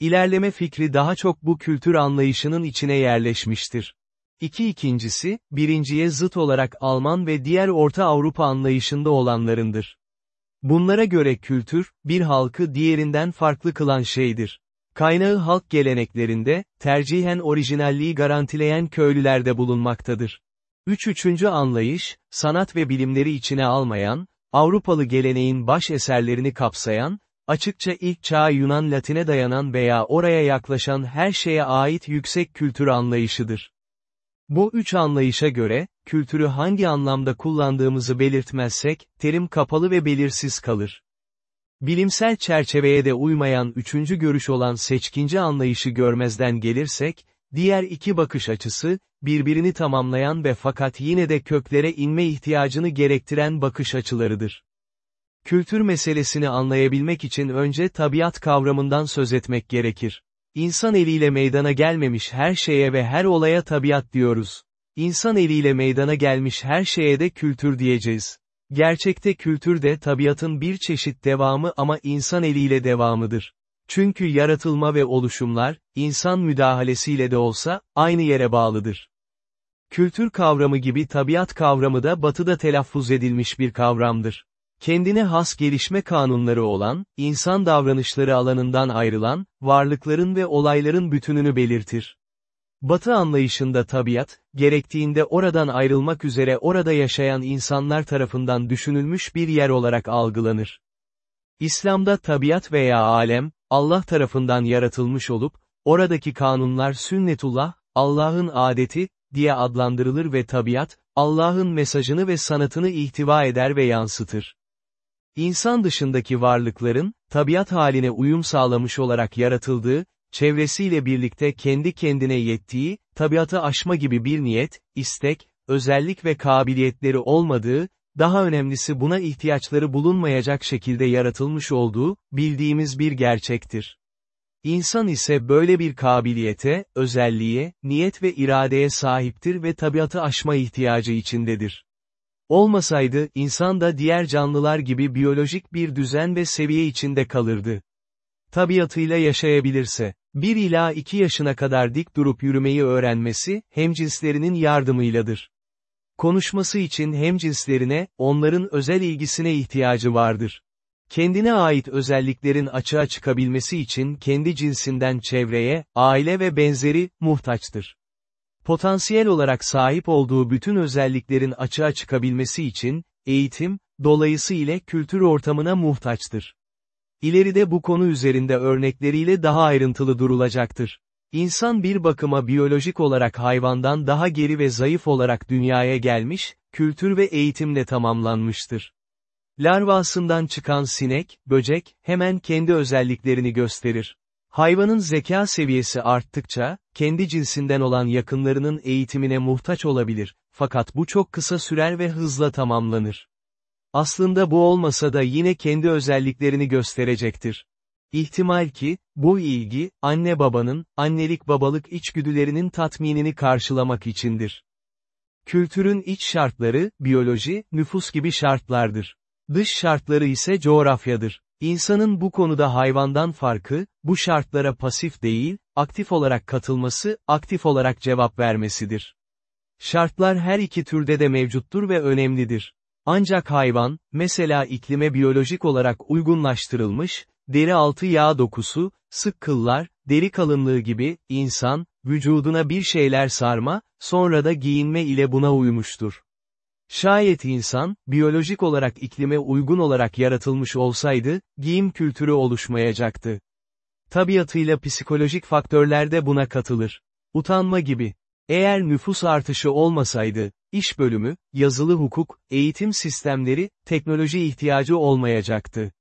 İlerleme fikri daha çok bu kültür anlayışının içine yerleşmiştir. İki ikincisi, birinciye zıt olarak Alman ve diğer Orta Avrupa anlayışında olanlarındır. Bunlara göre kültür, bir halkı diğerinden farklı kılan şeydir. Kaynağı halk geleneklerinde, tercihen orijinalliği garantileyen köylülerde bulunmaktadır. Üç üçüncü anlayış, sanat ve bilimleri içine almayan, Avrupalı geleneğin baş eserlerini kapsayan, açıkça ilk çağ Yunan Latine dayanan veya oraya yaklaşan her şeye ait yüksek kültür anlayışıdır. Bu üç anlayışa göre, kültürü hangi anlamda kullandığımızı belirtmezsek, terim kapalı ve belirsiz kalır. Bilimsel çerçeveye de uymayan üçüncü görüş olan seçkinci anlayışı görmezden gelirsek, diğer iki bakış açısı, birbirini tamamlayan ve fakat yine de köklere inme ihtiyacını gerektiren bakış açılarıdır. Kültür meselesini anlayabilmek için önce tabiat kavramından söz etmek gerekir. İnsan eliyle meydana gelmemiş her şeye ve her olaya tabiat diyoruz. İnsan eliyle meydana gelmiş her şeye de kültür diyeceğiz. Gerçekte kültür de tabiatın bir çeşit devamı ama insan eliyle devamıdır. Çünkü yaratılma ve oluşumlar, insan müdahalesiyle de olsa, aynı yere bağlıdır. Kültür kavramı gibi tabiat kavramı da batıda telaffuz edilmiş bir kavramdır. Kendine has gelişme kanunları olan, insan davranışları alanından ayrılan, varlıkların ve olayların bütününü belirtir. Batı anlayışında tabiat, gerektiğinde oradan ayrılmak üzere orada yaşayan insanlar tarafından düşünülmüş bir yer olarak algılanır. İslam'da tabiat veya alem, Allah tarafından yaratılmış olup, oradaki kanunlar sünnetullah, Allah'ın adeti, diye adlandırılır ve tabiat, Allah'ın mesajını ve sanatını ihtiva eder ve yansıtır. İnsan dışındaki varlıkların, tabiat haline uyum sağlamış olarak yaratıldığı, çevresiyle birlikte kendi kendine yettiği, tabiatı aşma gibi bir niyet, istek, özellik ve kabiliyetleri olmadığı, daha önemlisi buna ihtiyaçları bulunmayacak şekilde yaratılmış olduğu, bildiğimiz bir gerçektir. İnsan ise böyle bir kabiliyete, özelliğe, niyet ve iradeye sahiptir ve tabiatı aşma ihtiyacı içindedir. Olmasaydı, insan da diğer canlılar gibi biyolojik bir düzen ve seviye içinde kalırdı. Tabiatıyla yaşayabilirse, 1 ila 2 yaşına kadar dik durup yürümeyi öğrenmesi, hemcinslerinin yardımıyladır. Konuşması için hemcinslerine, onların özel ilgisine ihtiyacı vardır. Kendine ait özelliklerin açığa çıkabilmesi için kendi cinsinden çevreye, aile ve benzeri, muhtaçtır. Potansiyel olarak sahip olduğu bütün özelliklerin açığa çıkabilmesi için, eğitim, dolayısı ile kültür ortamına muhtaçtır. İleride bu konu üzerinde örnekleriyle daha ayrıntılı durulacaktır. İnsan bir bakıma biyolojik olarak hayvandan daha geri ve zayıf olarak dünyaya gelmiş, kültür ve eğitimle tamamlanmıştır. Larvasından çıkan sinek, böcek, hemen kendi özelliklerini gösterir. Hayvanın zeka seviyesi arttıkça, kendi cinsinden olan yakınlarının eğitimine muhtaç olabilir, fakat bu çok kısa sürer ve hızla tamamlanır. Aslında bu olmasa da yine kendi özelliklerini gösterecektir. İhtimal ki, bu ilgi, anne babanın, annelik babalık içgüdülerinin tatminini karşılamak içindir. Kültürün iç şartları, biyoloji, nüfus gibi şartlardır. Dış şartları ise coğrafyadır. İnsanın bu konuda hayvandan farkı, bu şartlara pasif değil, aktif olarak katılması, aktif olarak cevap vermesidir. Şartlar her iki türde de mevcuttur ve önemlidir. Ancak hayvan, mesela iklime biyolojik olarak uygunlaştırılmış, deri altı yağ dokusu, sık kıllar, deri kalınlığı gibi, insan, vücuduna bir şeyler sarma, sonra da giyinme ile buna uymuştur. Şayet insan, biyolojik olarak iklime uygun olarak yaratılmış olsaydı, giyim kültürü oluşmayacaktı. Tabiatıyla psikolojik faktörler de buna katılır. Utanma gibi. Eğer nüfus artışı olmasaydı, iş bölümü, yazılı hukuk, eğitim sistemleri, teknoloji ihtiyacı olmayacaktı.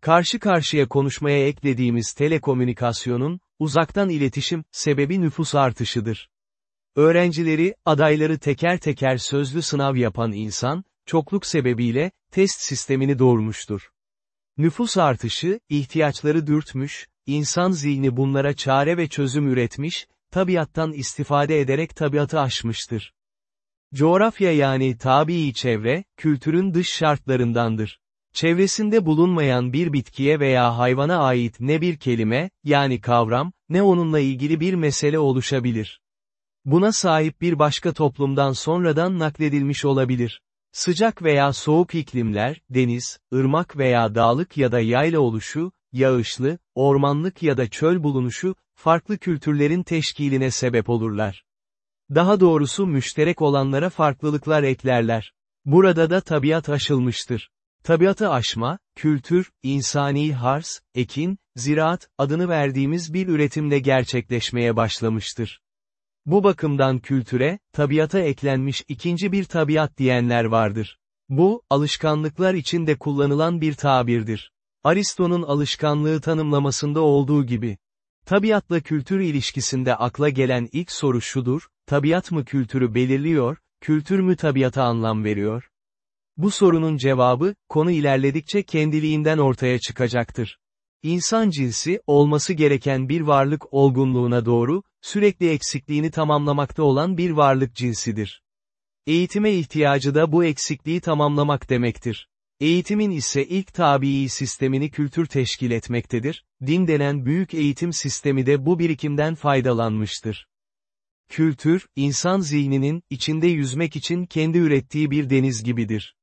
Karşı karşıya konuşmaya eklediğimiz telekomünikasyonun, uzaktan iletişim, sebebi nüfus artışıdır. Öğrencileri, adayları teker teker sözlü sınav yapan insan, çokluk sebebiyle, test sistemini doğurmuştur. Nüfus artışı, ihtiyaçları dürtmüş, insan zihni bunlara çare ve çözüm üretmiş, tabiattan istifade ederek tabiatı aşmıştır. Coğrafya yani tabii çevre, kültürün dış şartlarındandır. Çevresinde bulunmayan bir bitkiye veya hayvana ait ne bir kelime, yani kavram, ne onunla ilgili bir mesele oluşabilir. Buna sahip bir başka toplumdan sonradan nakledilmiş olabilir. Sıcak veya soğuk iklimler, deniz, ırmak veya dağlık ya da yayla oluşu, yağışlı, ormanlık ya da çöl bulunuşu, farklı kültürlerin teşkiline sebep olurlar. Daha doğrusu müşterek olanlara farklılıklar eklerler. Burada da tabiat aşılmıştır. Tabiatı aşma, kültür, insani hars, ekin, ziraat, adını verdiğimiz bir üretimde gerçekleşmeye başlamıştır. Bu bakımdan kültüre, tabiata eklenmiş ikinci bir tabiat diyenler vardır. Bu, alışkanlıklar içinde kullanılan bir tabirdir. Aristo'nun alışkanlığı tanımlamasında olduğu gibi. Tabiatla kültür ilişkisinde akla gelen ilk soru şudur, tabiat mı kültürü belirliyor, kültür mü tabiata anlam veriyor? Bu sorunun cevabı, konu ilerledikçe kendiliğinden ortaya çıkacaktır. İnsan cinsi, olması gereken bir varlık olgunluğuna doğru, sürekli eksikliğini tamamlamakta olan bir varlık cinsidir. Eğitime ihtiyacı da bu eksikliği tamamlamak demektir. Eğitimin ise ilk tabii sistemini kültür teşkil etmektedir, din denen büyük eğitim sistemi de bu birikimden faydalanmıştır. Kültür, insan zihninin, içinde yüzmek için kendi ürettiği bir deniz gibidir.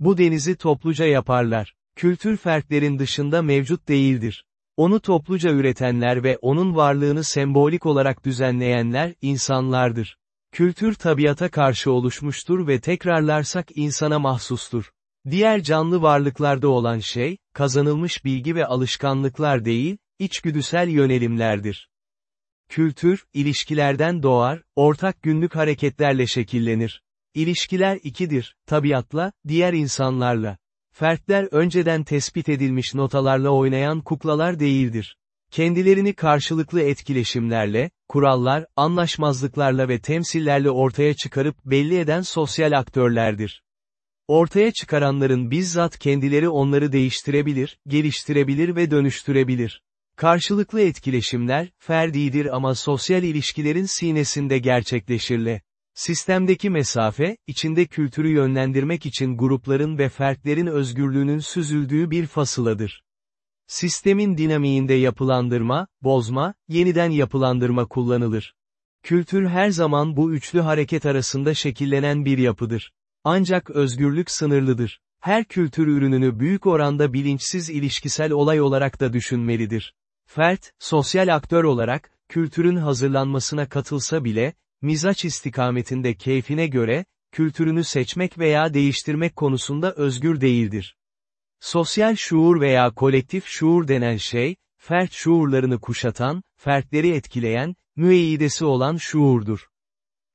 Bu denizi topluca yaparlar. Kültür fertlerin dışında mevcut değildir. Onu topluca üretenler ve onun varlığını sembolik olarak düzenleyenler, insanlardır. Kültür tabiata karşı oluşmuştur ve tekrarlarsak insana mahsustur. Diğer canlı varlıklarda olan şey, kazanılmış bilgi ve alışkanlıklar değil, içgüdüsel yönelimlerdir. Kültür, ilişkilerden doğar, ortak günlük hareketlerle şekillenir. İlişkiler ikidir, tabiatla, diğer insanlarla. Fertler önceden tespit edilmiş notalarla oynayan kuklalar değildir. Kendilerini karşılıklı etkileşimlerle, kurallar, anlaşmazlıklarla ve temsillerle ortaya çıkarıp belli eden sosyal aktörlerdir. Ortaya çıkaranların bizzat kendileri onları değiştirebilir, geliştirebilir ve dönüştürebilir. Karşılıklı etkileşimler, ferdidir ama sosyal ilişkilerin sinesinde gerçekleşirle. Sistemdeki mesafe, içinde kültürü yönlendirmek için grupların ve fertlerin özgürlüğünün süzüldüğü bir fasıladır. Sistemin dinamiğinde yapılandırma, bozma, yeniden yapılandırma kullanılır. Kültür her zaman bu üçlü hareket arasında şekillenen bir yapıdır. Ancak özgürlük sınırlıdır. Her kültür ürününü büyük oranda bilinçsiz ilişkisel olay olarak da düşünmelidir. Fert, sosyal aktör olarak, kültürün hazırlanmasına katılsa bile, mizaç istikametinde keyfine göre, kültürünü seçmek veya değiştirmek konusunda özgür değildir. Sosyal şuur veya kolektif şuur denen şey, fert şuurlarını kuşatan, fertleri etkileyen, müeyyidesi olan şuurdur.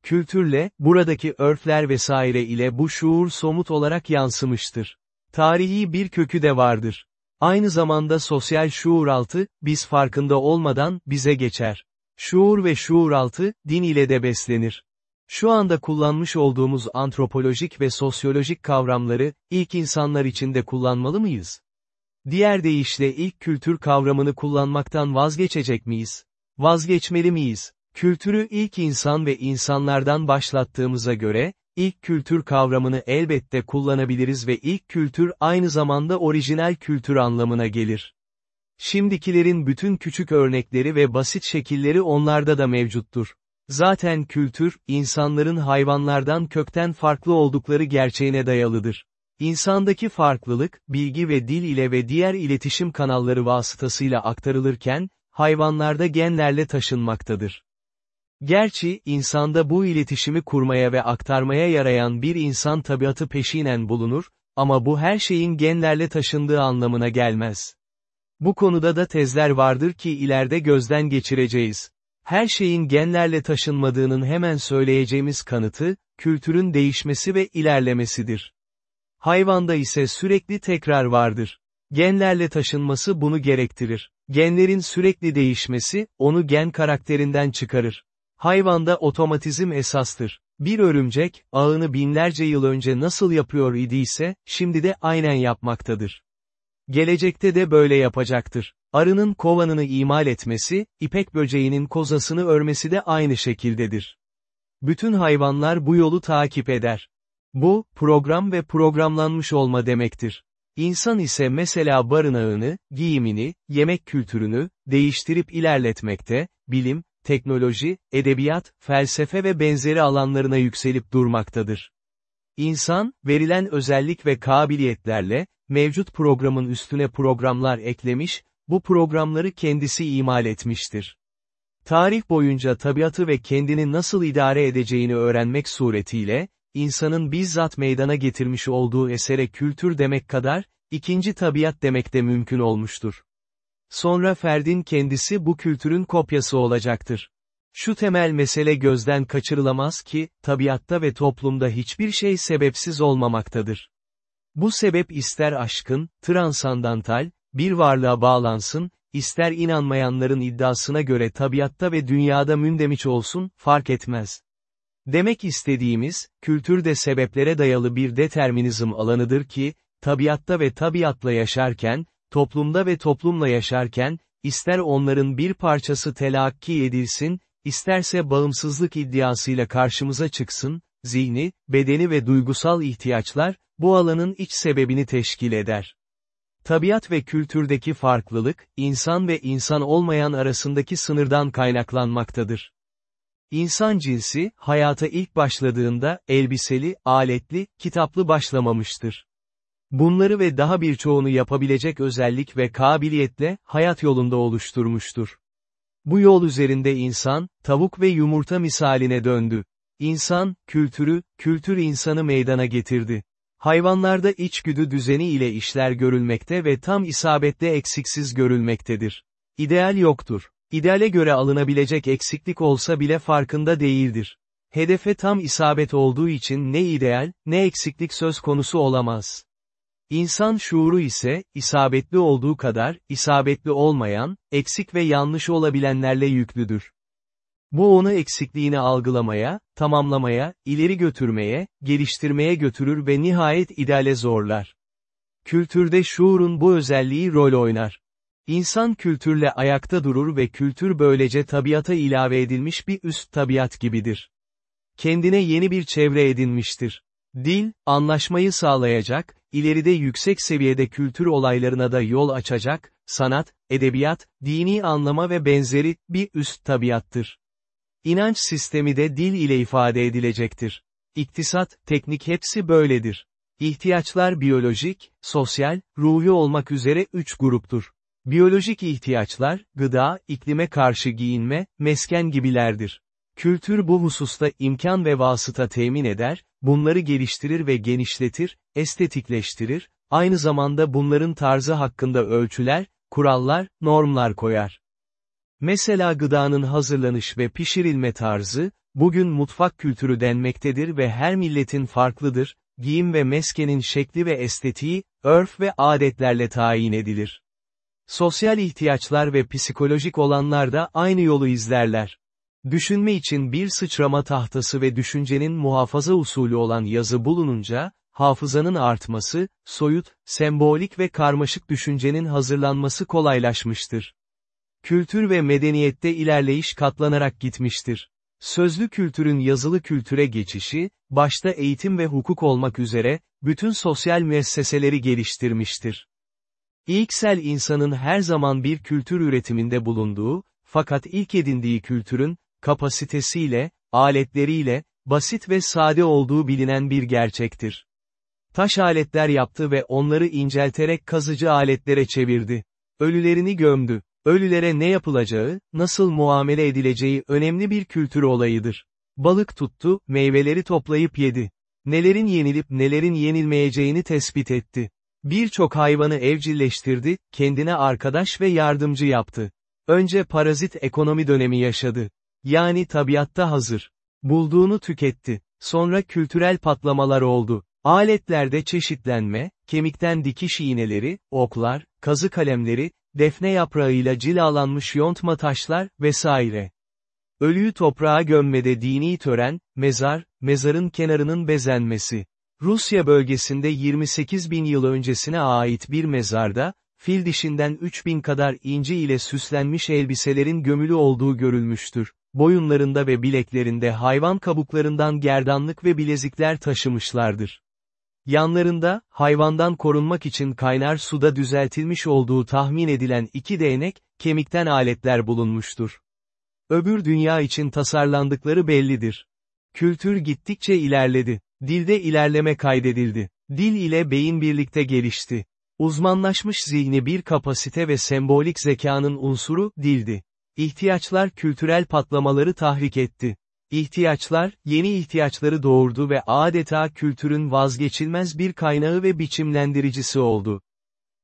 Kültürle, buradaki örfler vesaire ile bu şuur somut olarak yansımıştır. Tarihi bir kökü de vardır. Aynı zamanda sosyal şuur altı, biz farkında olmadan, bize geçer. Şuur ve şuur altı, din ile de beslenir. Şu anda kullanmış olduğumuz antropolojik ve sosyolojik kavramları, ilk insanlar içinde kullanmalı mıyız? Diğer deyişle ilk kültür kavramını kullanmaktan vazgeçecek miyiz? Vazgeçmeli miyiz? Kültürü ilk insan ve insanlardan başlattığımıza göre, ilk kültür kavramını elbette kullanabiliriz ve ilk kültür aynı zamanda orijinal kültür anlamına gelir. Şimdikilerin bütün küçük örnekleri ve basit şekilleri onlarda da mevcuttur. Zaten kültür, insanların hayvanlardan kökten farklı oldukları gerçeğine dayalıdır. İnsandaki farklılık, bilgi ve dil ile ve diğer iletişim kanalları vasıtasıyla aktarılırken, hayvanlarda genlerle taşınmaktadır. Gerçi, insanda bu iletişimi kurmaya ve aktarmaya yarayan bir insan tabiatı peşinen bulunur, ama bu her şeyin genlerle taşındığı anlamına gelmez. Bu konuda da tezler vardır ki ileride gözden geçireceğiz. Her şeyin genlerle taşınmadığının hemen söyleyeceğimiz kanıtı, kültürün değişmesi ve ilerlemesidir. Hayvanda ise sürekli tekrar vardır. Genlerle taşınması bunu gerektirir. Genlerin sürekli değişmesi, onu gen karakterinden çıkarır. Hayvanda otomatizm esastır. Bir örümcek, ağını binlerce yıl önce nasıl yapıyor idiyse, şimdi de aynen yapmaktadır. Gelecekte de böyle yapacaktır. Arının kovanını imal etmesi, ipek böceğinin kozasını örmesi de aynı şekildedir. Bütün hayvanlar bu yolu takip eder. Bu, program ve programlanmış olma demektir. İnsan ise mesela barınağını, giyimini, yemek kültürünü, değiştirip ilerletmekte, bilim, teknoloji, edebiyat, felsefe ve benzeri alanlarına yükselip durmaktadır. İnsan, verilen özellik ve kabiliyetlerle, mevcut programın üstüne programlar eklemiş, bu programları kendisi imal etmiştir. Tarih boyunca tabiatı ve kendini nasıl idare edeceğini öğrenmek suretiyle, insanın bizzat meydana getirmiş olduğu esere kültür demek kadar, ikinci tabiat demek de mümkün olmuştur. Sonra ferdin kendisi bu kültürün kopyası olacaktır. Şu temel mesele gözden kaçırılamaz ki, tabiatta ve toplumda hiçbir şey sebepsiz olmamaktadır. Bu sebep ister aşkın, transandantal, bir varlığa bağlansın, ister inanmayanların iddiasına göre tabiatta ve dünyada mündemiş olsun, fark etmez. Demek istediğimiz, kültürde sebeplere dayalı bir determinizm alanıdır ki, tabiatta ve tabiatla yaşarken, toplumda ve toplumla yaşarken, ister onların bir parçası telakki edilsin, isterse bağımsızlık iddiasıyla karşımıza çıksın, zihni, bedeni ve duygusal ihtiyaçlar, bu alanın iç sebebini teşkil eder. Tabiat ve kültürdeki farklılık, insan ve insan olmayan arasındaki sınırdan kaynaklanmaktadır. İnsan cinsi, hayata ilk başladığında, elbiseli, aletli, kitaplı başlamamıştır. Bunları ve daha birçoğunu yapabilecek özellik ve kabiliyetle, hayat yolunda oluşturmuştur. Bu yol üzerinde insan, tavuk ve yumurta misaline döndü. İnsan, kültürü, kültür insanı meydana getirdi. Hayvanlarda içgüdü düzeni ile işler görülmekte ve tam isabetle eksiksiz görülmektedir. İdeal yoktur. İdeale göre alınabilecek eksiklik olsa bile farkında değildir. Hedefe tam isabet olduğu için ne ideal, ne eksiklik söz konusu olamaz. İnsan şuuru ise, isabetli olduğu kadar, isabetli olmayan, eksik ve yanlış olabilenlerle yüklüdür. Bu onu eksikliğini algılamaya, tamamlamaya, ileri götürmeye, geliştirmeye götürür ve nihayet ideale zorlar. Kültürde şuurun bu özelliği rol oynar. İnsan kültürle ayakta durur ve kültür böylece tabiata ilave edilmiş bir üst tabiat gibidir. Kendine yeni bir çevre edinmiştir. Dil, anlaşmayı sağlayacak, ileride yüksek seviyede kültür olaylarına da yol açacak, sanat, edebiyat, dini anlama ve benzeri, bir üst tabiattır. İnanç sistemi de dil ile ifade edilecektir. İktisat, teknik hepsi böyledir. İhtiyaçlar biyolojik, sosyal, ruhi olmak üzere üç gruptur. Biyolojik ihtiyaçlar, gıda, iklime karşı giyinme, mesken gibilerdir. Kültür bu hususta imkan ve vasıta temin eder, bunları geliştirir ve genişletir, estetikleştirir, aynı zamanda bunların tarzı hakkında ölçüler, kurallar, normlar koyar. Mesela gıdanın hazırlanış ve pişirilme tarzı, bugün mutfak kültürü denmektedir ve her milletin farklıdır, giyim ve meskenin şekli ve estetiği, örf ve adetlerle tayin edilir. Sosyal ihtiyaçlar ve psikolojik olanlar da aynı yolu izlerler. Düşünme için bir sıçrama tahtası ve düşüncenin muhafaza usulü olan yazı bulununca, hafızanın artması, soyut, sembolik ve karmaşık düşüncenin hazırlanması kolaylaşmıştır. Kültür ve medeniyette ilerleyiş katlanarak gitmiştir. Sözlü kültürün yazılı kültüre geçişi, başta eğitim ve hukuk olmak üzere, bütün sosyal müesseseleri geliştirmiştir. İlksel insanın her zaman bir kültür üretiminde bulunduğu, fakat ilk edindiği kültürün, kapasitesiyle, aletleriyle, basit ve sade olduğu bilinen bir gerçektir. Taş aletler yaptı ve onları incelterek kazıcı aletlere çevirdi. Ölülerini gömdü. Ölülere ne yapılacağı, nasıl muamele edileceği önemli bir kültür olayıdır. Balık tuttu, meyveleri toplayıp yedi. Nelerin yenilip nelerin yenilmeyeceğini tespit etti. Birçok hayvanı evcilleştirdi, kendine arkadaş ve yardımcı yaptı. Önce parazit ekonomi dönemi yaşadı. Yani tabiatta hazır. Bulduğunu tüketti. Sonra kültürel patlamalar oldu. Aletlerde çeşitlenme, kemikten dikiş iğneleri, oklar, kazı kalemleri, defne yaprağıyla cilalanmış yontma taşlar, vesaire. Ölüyü toprağa gömmede dini tören, mezar, mezarın kenarının bezenmesi. Rusya bölgesinde 28 bin yıl öncesine ait bir mezarda, fil dişinden 3000 kadar inci ile süslenmiş elbiselerin gömülü olduğu görülmüştür. Boyunlarında ve bileklerinde hayvan kabuklarından gerdanlık ve bilezikler taşımışlardır. Yanlarında, hayvandan korunmak için kaynar suda düzeltilmiş olduğu tahmin edilen iki değnek, kemikten aletler bulunmuştur. Öbür dünya için tasarlandıkları bellidir. Kültür gittikçe ilerledi. Dilde ilerleme kaydedildi. Dil ile beyin birlikte gelişti. Uzmanlaşmış zihni bir kapasite ve sembolik zekanın unsuru, dildi. İhtiyaçlar kültürel patlamaları tahrik etti. İhtiyaçlar, yeni ihtiyaçları doğurdu ve adeta kültürün vazgeçilmez bir kaynağı ve biçimlendiricisi oldu.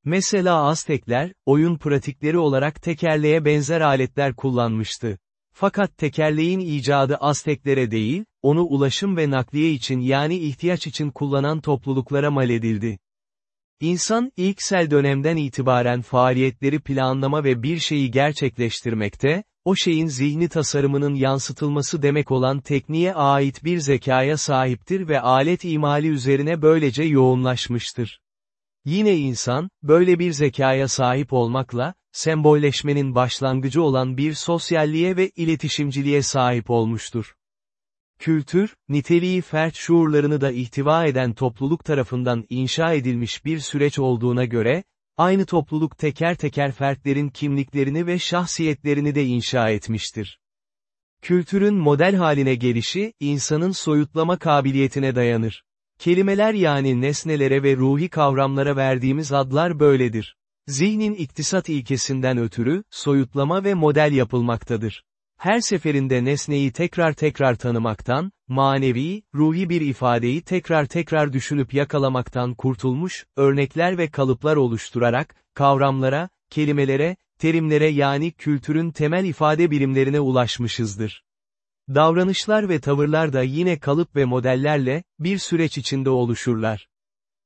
Mesela Aztekler, oyun pratikleri olarak tekerleğe benzer aletler kullanmıştı. Fakat tekerleğin icadı Azteklere değil, onu ulaşım ve nakliye için yani ihtiyaç için kullanan topluluklara mal edildi. İnsan ilksel dönemden itibaren faaliyetleri planlama ve bir şeyi gerçekleştirmekte, o şeyin zihni tasarımının yansıtılması demek olan tekniğe ait bir zekaya sahiptir ve alet imali üzerine böylece yoğunlaşmıştır. Yine insan, böyle bir zekaya sahip olmakla, sembolleşmenin başlangıcı olan bir sosyalliğe ve iletişimciliğe sahip olmuştur. Kültür, niteliği fert şuurlarını da ihtiva eden topluluk tarafından inşa edilmiş bir süreç olduğuna göre, aynı topluluk teker teker fertlerin kimliklerini ve şahsiyetlerini de inşa etmiştir. Kültürün model haline gelişi, insanın soyutlama kabiliyetine dayanır. Kelimeler yani nesnelere ve ruhi kavramlara verdiğimiz adlar böyledir. Zihnin iktisat ilkesinden ötürü, soyutlama ve model yapılmaktadır. Her seferinde nesneyi tekrar tekrar tanımaktan, manevi, ruhi bir ifadeyi tekrar tekrar düşünüp yakalamaktan kurtulmuş, örnekler ve kalıplar oluşturarak, kavramlara, kelimelere, terimlere yani kültürün temel ifade birimlerine ulaşmışızdır. Davranışlar ve tavırlar da yine kalıp ve modellerle, bir süreç içinde oluşurlar.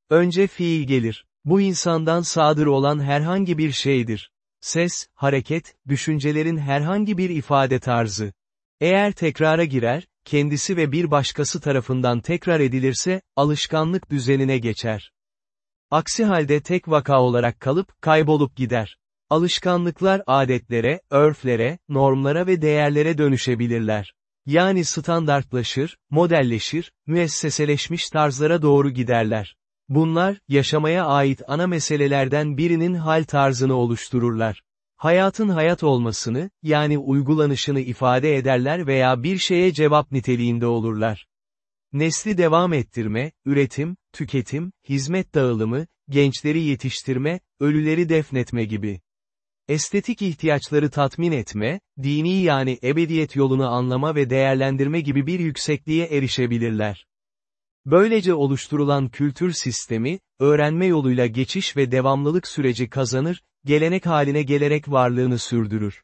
Önce fiil gelir. Bu insandan sadır olan herhangi bir şeydir. Ses, hareket, düşüncelerin herhangi bir ifade tarzı. Eğer tekrara girer, kendisi ve bir başkası tarafından tekrar edilirse, alışkanlık düzenine geçer. Aksi halde tek vaka olarak kalıp, kaybolup gider. Alışkanlıklar adetlere, örflere, normlara ve değerlere dönüşebilirler. Yani standartlaşır, modelleşir, müesseseleşmiş tarzlara doğru giderler. Bunlar, yaşamaya ait ana meselelerden birinin hal tarzını oluştururlar. Hayatın hayat olmasını, yani uygulanışını ifade ederler veya bir şeye cevap niteliğinde olurlar. Nesli devam ettirme, üretim, tüketim, hizmet dağılımı, gençleri yetiştirme, ölüleri defnetme gibi. Estetik ihtiyaçları tatmin etme, dini yani ebediyet yolunu anlama ve değerlendirme gibi bir yüksekliğe erişebilirler. Böylece oluşturulan kültür sistemi, öğrenme yoluyla geçiş ve devamlılık süreci kazanır, gelenek haline gelerek varlığını sürdürür.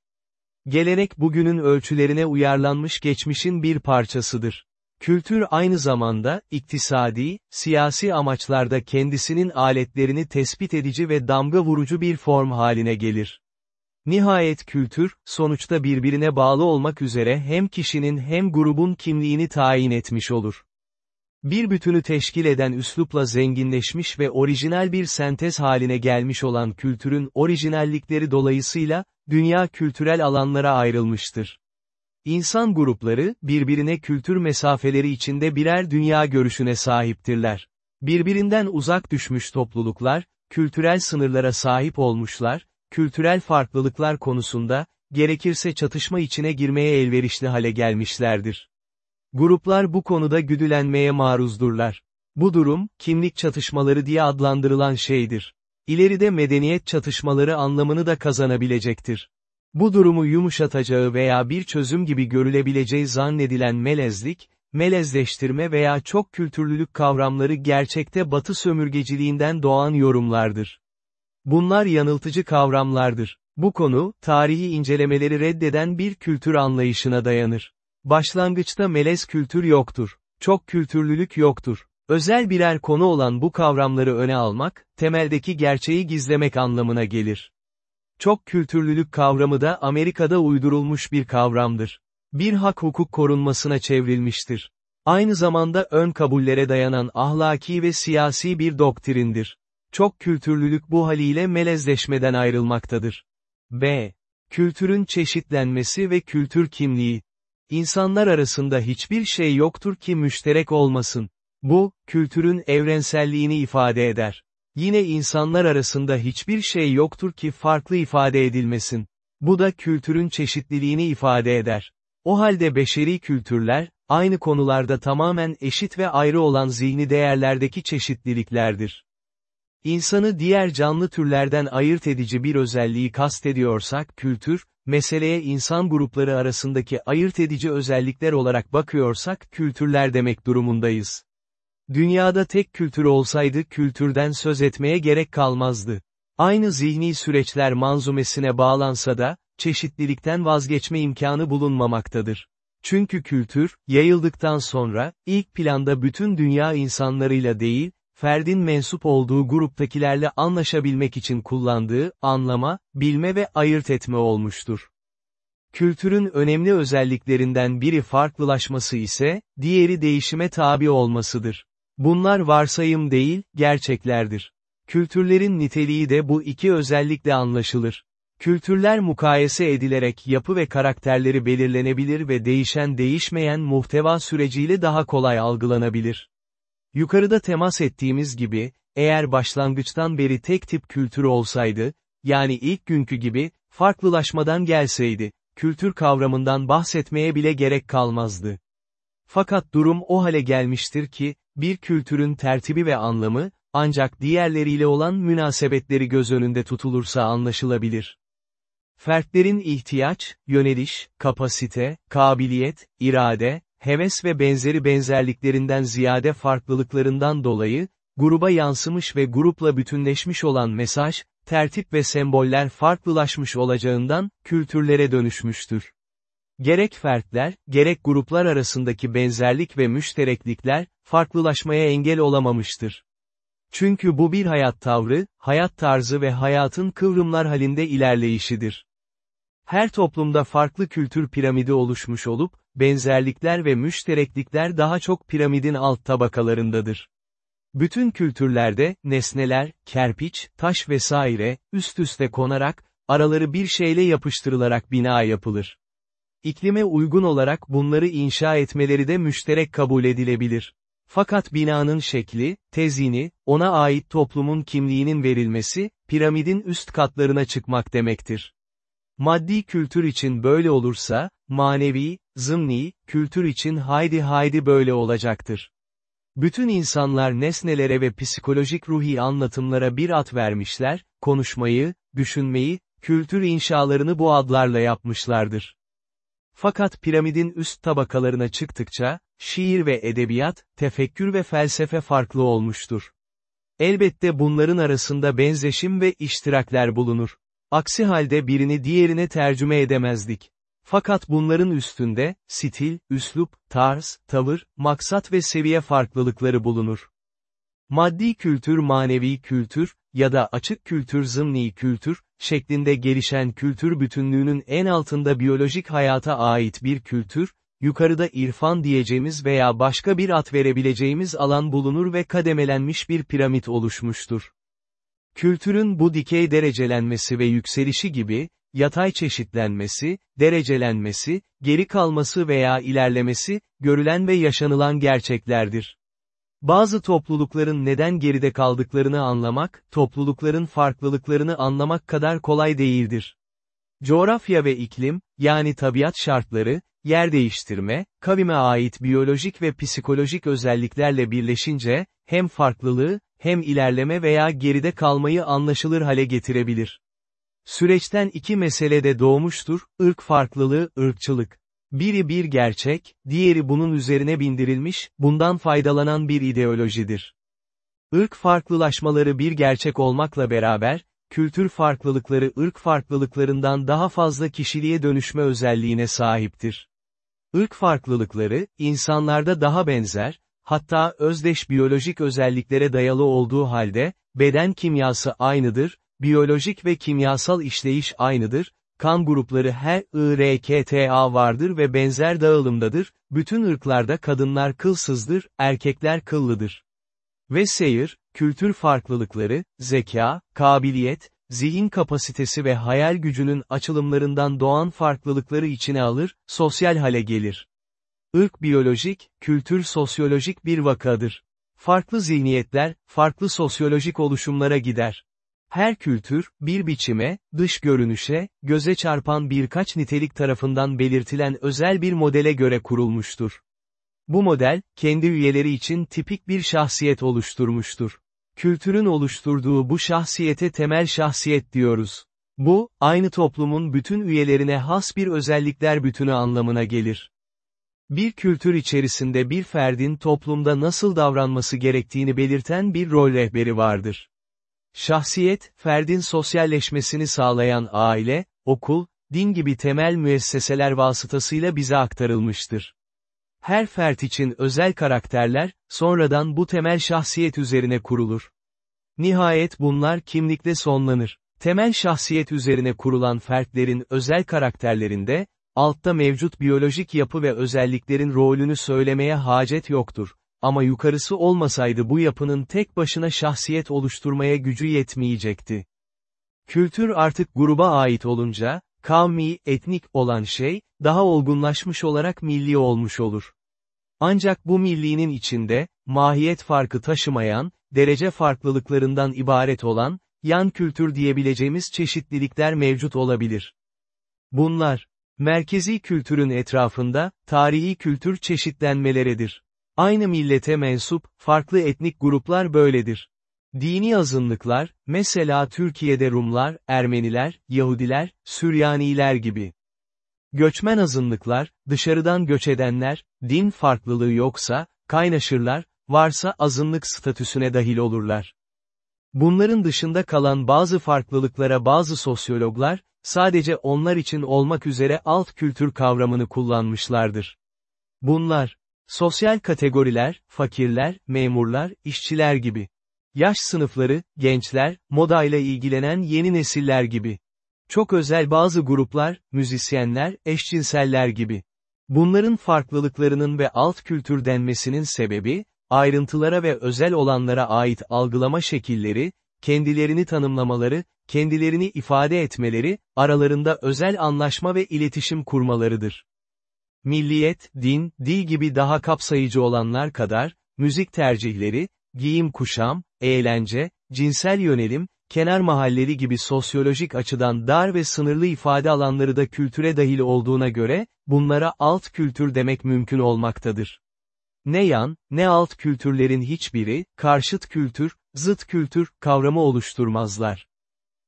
Gelenek bugünün ölçülerine uyarlanmış geçmişin bir parçasıdır. Kültür aynı zamanda, iktisadi, siyasi amaçlarda kendisinin aletlerini tespit edici ve damga vurucu bir form haline gelir. Nihayet kültür, sonuçta birbirine bağlı olmak üzere hem kişinin hem grubun kimliğini tayin etmiş olur. Bir bütünü teşkil eden üslupla zenginleşmiş ve orijinal bir sentez haline gelmiş olan kültürün orijinallikleri dolayısıyla, dünya kültürel alanlara ayrılmıştır. İnsan grupları, birbirine kültür mesafeleri içinde birer dünya görüşüne sahiptirler. Birbirinden uzak düşmüş topluluklar, kültürel sınırlara sahip olmuşlar, kültürel farklılıklar konusunda, gerekirse çatışma içine girmeye elverişli hale gelmişlerdir. Gruplar bu konuda güdülenmeye maruzdurlar. Bu durum, kimlik çatışmaları diye adlandırılan şeydir. İleride medeniyet çatışmaları anlamını da kazanabilecektir. Bu durumu yumuşatacağı veya bir çözüm gibi görülebileceği zannedilen melezlik, melezleştirme veya çok kültürlülük kavramları gerçekte batı sömürgeciliğinden doğan yorumlardır. Bunlar yanıltıcı kavramlardır. Bu konu, tarihi incelemeleri reddeden bir kültür anlayışına dayanır. Başlangıçta melez kültür yoktur. Çok kültürlülük yoktur. Özel birer konu olan bu kavramları öne almak, temeldeki gerçeği gizlemek anlamına gelir. Çok kültürlülük kavramı da Amerika'da uydurulmuş bir kavramdır. Bir hak hukuk korunmasına çevrilmiştir. Aynı zamanda ön kabullere dayanan ahlaki ve siyasi bir doktrindir. Çok kültürlülük bu haliyle melezleşmeden ayrılmaktadır. B. Kültürün çeşitlenmesi ve kültür kimliği. İnsanlar arasında hiçbir şey yoktur ki müşterek olmasın. Bu, kültürün evrenselliğini ifade eder. Yine insanlar arasında hiçbir şey yoktur ki farklı ifade edilmesin. Bu da kültürün çeşitliliğini ifade eder. O halde beşeri kültürler, aynı konularda tamamen eşit ve ayrı olan zihni değerlerdeki çeşitliliklerdir. İnsanı diğer canlı türlerden ayırt edici bir özelliği kastediyorsak kültür, meseleye insan grupları arasındaki ayırt edici özellikler olarak bakıyorsak kültürler demek durumundayız. Dünyada tek kültür olsaydı kültürden söz etmeye gerek kalmazdı. Aynı zihni süreçler manzumesine bağlansa da, çeşitlilikten vazgeçme imkanı bulunmamaktadır. Çünkü kültür, yayıldıktan sonra, ilk planda bütün dünya insanlarıyla değil, ferdin mensup olduğu gruptakilerle anlaşabilmek için kullandığı, anlama, bilme ve ayırt etme olmuştur. Kültürün önemli özelliklerinden biri farklılaşması ise, diğeri değişime tabi olmasıdır. Bunlar varsayım değil, gerçeklerdir. Kültürlerin niteliği de bu iki özellikle anlaşılır. Kültürler mukayese edilerek yapı ve karakterleri belirlenebilir ve değişen değişmeyen muhteva süreciyle daha kolay algılanabilir. Yukarıda temas ettiğimiz gibi, eğer başlangıçtan beri tek tip kültür olsaydı, yani ilk günkü gibi, farklılaşmadan gelseydi, kültür kavramından bahsetmeye bile gerek kalmazdı. Fakat durum o hale gelmiştir ki, bir kültürün tertibi ve anlamı, ancak diğerleriyle olan münasebetleri göz önünde tutulursa anlaşılabilir. Fertlerin ihtiyaç, yöneliş, kapasite, kabiliyet, irade, heves ve benzeri benzerliklerinden ziyade farklılıklarından dolayı, gruba yansımış ve grupla bütünleşmiş olan mesaj, tertip ve semboller farklılaşmış olacağından, kültürlere dönüşmüştür. Gerek fertler, gerek gruplar arasındaki benzerlik ve müştereklikler, farklılaşmaya engel olamamıştır. Çünkü bu bir hayat tavrı, hayat tarzı ve hayatın kıvrımlar halinde ilerleyişidir. Her toplumda farklı kültür piramidi oluşmuş olup, benzerlikler ve müştereklikler daha çok piramidin alt tabakalarındadır. Bütün kültürlerde, nesneler, kerpiç, taş vesaire, üst üste konarak, araları bir şeyle yapıştırılarak bina yapılır. İklime uygun olarak bunları inşa etmeleri de müşterek kabul edilebilir. Fakat binanın şekli, tezini, ona ait toplumun kimliğinin verilmesi, piramidin üst katlarına çıkmak demektir. Maddi kültür için böyle olursa, manevi, zımni, kültür için haydi haydi böyle olacaktır. Bütün insanlar nesnelere ve psikolojik ruhi anlatımlara bir ad vermişler, konuşmayı, düşünmeyi, kültür inşalarını bu adlarla yapmışlardır. Fakat piramidin üst tabakalarına çıktıkça, şiir ve edebiyat, tefekkür ve felsefe farklı olmuştur. Elbette bunların arasında benzeşim ve iştirakler bulunur. Aksi halde birini diğerine tercüme edemezdik. Fakat bunların üstünde, stil, üslup, tarz, tavır, maksat ve seviye farklılıkları bulunur. Maddi kültür manevi kültür, ya da açık kültür zımni kültür, şeklinde gelişen kültür bütünlüğünün en altında biyolojik hayata ait bir kültür, yukarıda irfan diyeceğimiz veya başka bir at verebileceğimiz alan bulunur ve kademelenmiş bir piramit oluşmuştur. Kültürün bu dikey derecelenmesi ve yükselişi gibi, yatay çeşitlenmesi, derecelenmesi, geri kalması veya ilerlemesi, görülen ve yaşanılan gerçeklerdir. Bazı toplulukların neden geride kaldıklarını anlamak, toplulukların farklılıklarını anlamak kadar kolay değildir. Coğrafya ve iklim, yani tabiat şartları, yer değiştirme, kavime ait biyolojik ve psikolojik özelliklerle birleşince, hem farklılığı, hem ilerleme veya geride kalmayı anlaşılır hale getirebilir. Süreçten iki mesele de doğmuştur, ırk farklılığı, ırkçılık. Biri bir gerçek, diğeri bunun üzerine bindirilmiş, bundan faydalanan bir ideolojidir. Irk farklılaşmaları bir gerçek olmakla beraber, kültür farklılıkları ırk farklılıklarından daha fazla kişiliğe dönüşme özelliğine sahiptir. Irk farklılıkları, insanlarda daha benzer, hatta özdeş biyolojik özelliklere dayalı olduğu halde, beden kimyası aynıdır, biyolojik ve kimyasal işleyiş aynıdır, kan grupları her IRKTA vardır ve benzer dağılımdadır, bütün ırklarda kadınlar kılsızdır, erkekler kıllıdır. Ve seyir, kültür farklılıkları, zeka, kabiliyet, zihin kapasitesi ve hayal gücünün açılımlarından doğan farklılıkları içine alır, sosyal hale gelir. Irk biyolojik, kültür sosyolojik bir vakadır. Farklı zihniyetler, farklı sosyolojik oluşumlara gider. Her kültür, bir biçime, dış görünüşe, göze çarpan birkaç nitelik tarafından belirtilen özel bir modele göre kurulmuştur. Bu model, kendi üyeleri için tipik bir şahsiyet oluşturmuştur. Kültürün oluşturduğu bu şahsiyete temel şahsiyet diyoruz. Bu, aynı toplumun bütün üyelerine has bir özellikler bütünü anlamına gelir. Bir kültür içerisinde bir ferdin toplumda nasıl davranması gerektiğini belirten bir rol rehberi vardır. Şahsiyet, ferdin sosyalleşmesini sağlayan aile, okul, din gibi temel müesseseler vasıtasıyla bize aktarılmıştır. Her fert için özel karakterler, sonradan bu temel şahsiyet üzerine kurulur. Nihayet bunlar kimlikle sonlanır. Temel şahsiyet üzerine kurulan fertlerin özel karakterlerinde, altta mevcut biyolojik yapı ve özelliklerin rolünü söylemeye hacet yoktur. Ama yukarısı olmasaydı bu yapının tek başına şahsiyet oluşturmaya gücü yetmeyecekti. Kültür artık gruba ait olunca, kavmi, etnik olan şey, daha olgunlaşmış olarak milli olmuş olur. Ancak bu milliğinin içinde, mahiyet farkı taşımayan, derece farklılıklarından ibaret olan, yan kültür diyebileceğimiz çeşitlilikler mevcut olabilir. Bunlar, merkezi kültürün etrafında, tarihi kültür çeşitlenmeleridir. Aynı millete mensup, farklı etnik gruplar böyledir. Dini azınlıklar, mesela Türkiye'de Rumlar, Ermeniler, Yahudiler, Süryaniler gibi. Göçmen azınlıklar, dışarıdan göç edenler, din farklılığı yoksa, kaynaşırlar, varsa azınlık statüsüne dahil olurlar. Bunların dışında kalan bazı farklılıklara bazı sosyologlar, sadece onlar için olmak üzere alt kültür kavramını kullanmışlardır. Bunlar, sosyal kategoriler, fakirler, memurlar, işçiler gibi. Yaş sınıfları, gençler, modayla ilgilenen yeni nesiller gibi. Çok özel bazı gruplar, müzisyenler, eşcinseller gibi. Bunların farklılıklarının ve alt kültür denmesinin sebebi, ayrıntılara ve özel olanlara ait algılama şekilleri, kendilerini tanımlamaları, kendilerini ifade etmeleri, aralarında özel anlaşma ve iletişim kurmalarıdır. Milliyet, din, dil gibi daha kapsayıcı olanlar kadar, müzik tercihleri, giyim kuşam, eğlence, cinsel yönelim, kenar mahalleri gibi sosyolojik açıdan dar ve sınırlı ifade alanları da kültüre dahil olduğuna göre, bunlara alt kültür demek mümkün olmaktadır. Ne yan, ne alt kültürlerin hiçbiri, karşıt kültür, zıt kültür, kavramı oluşturmazlar.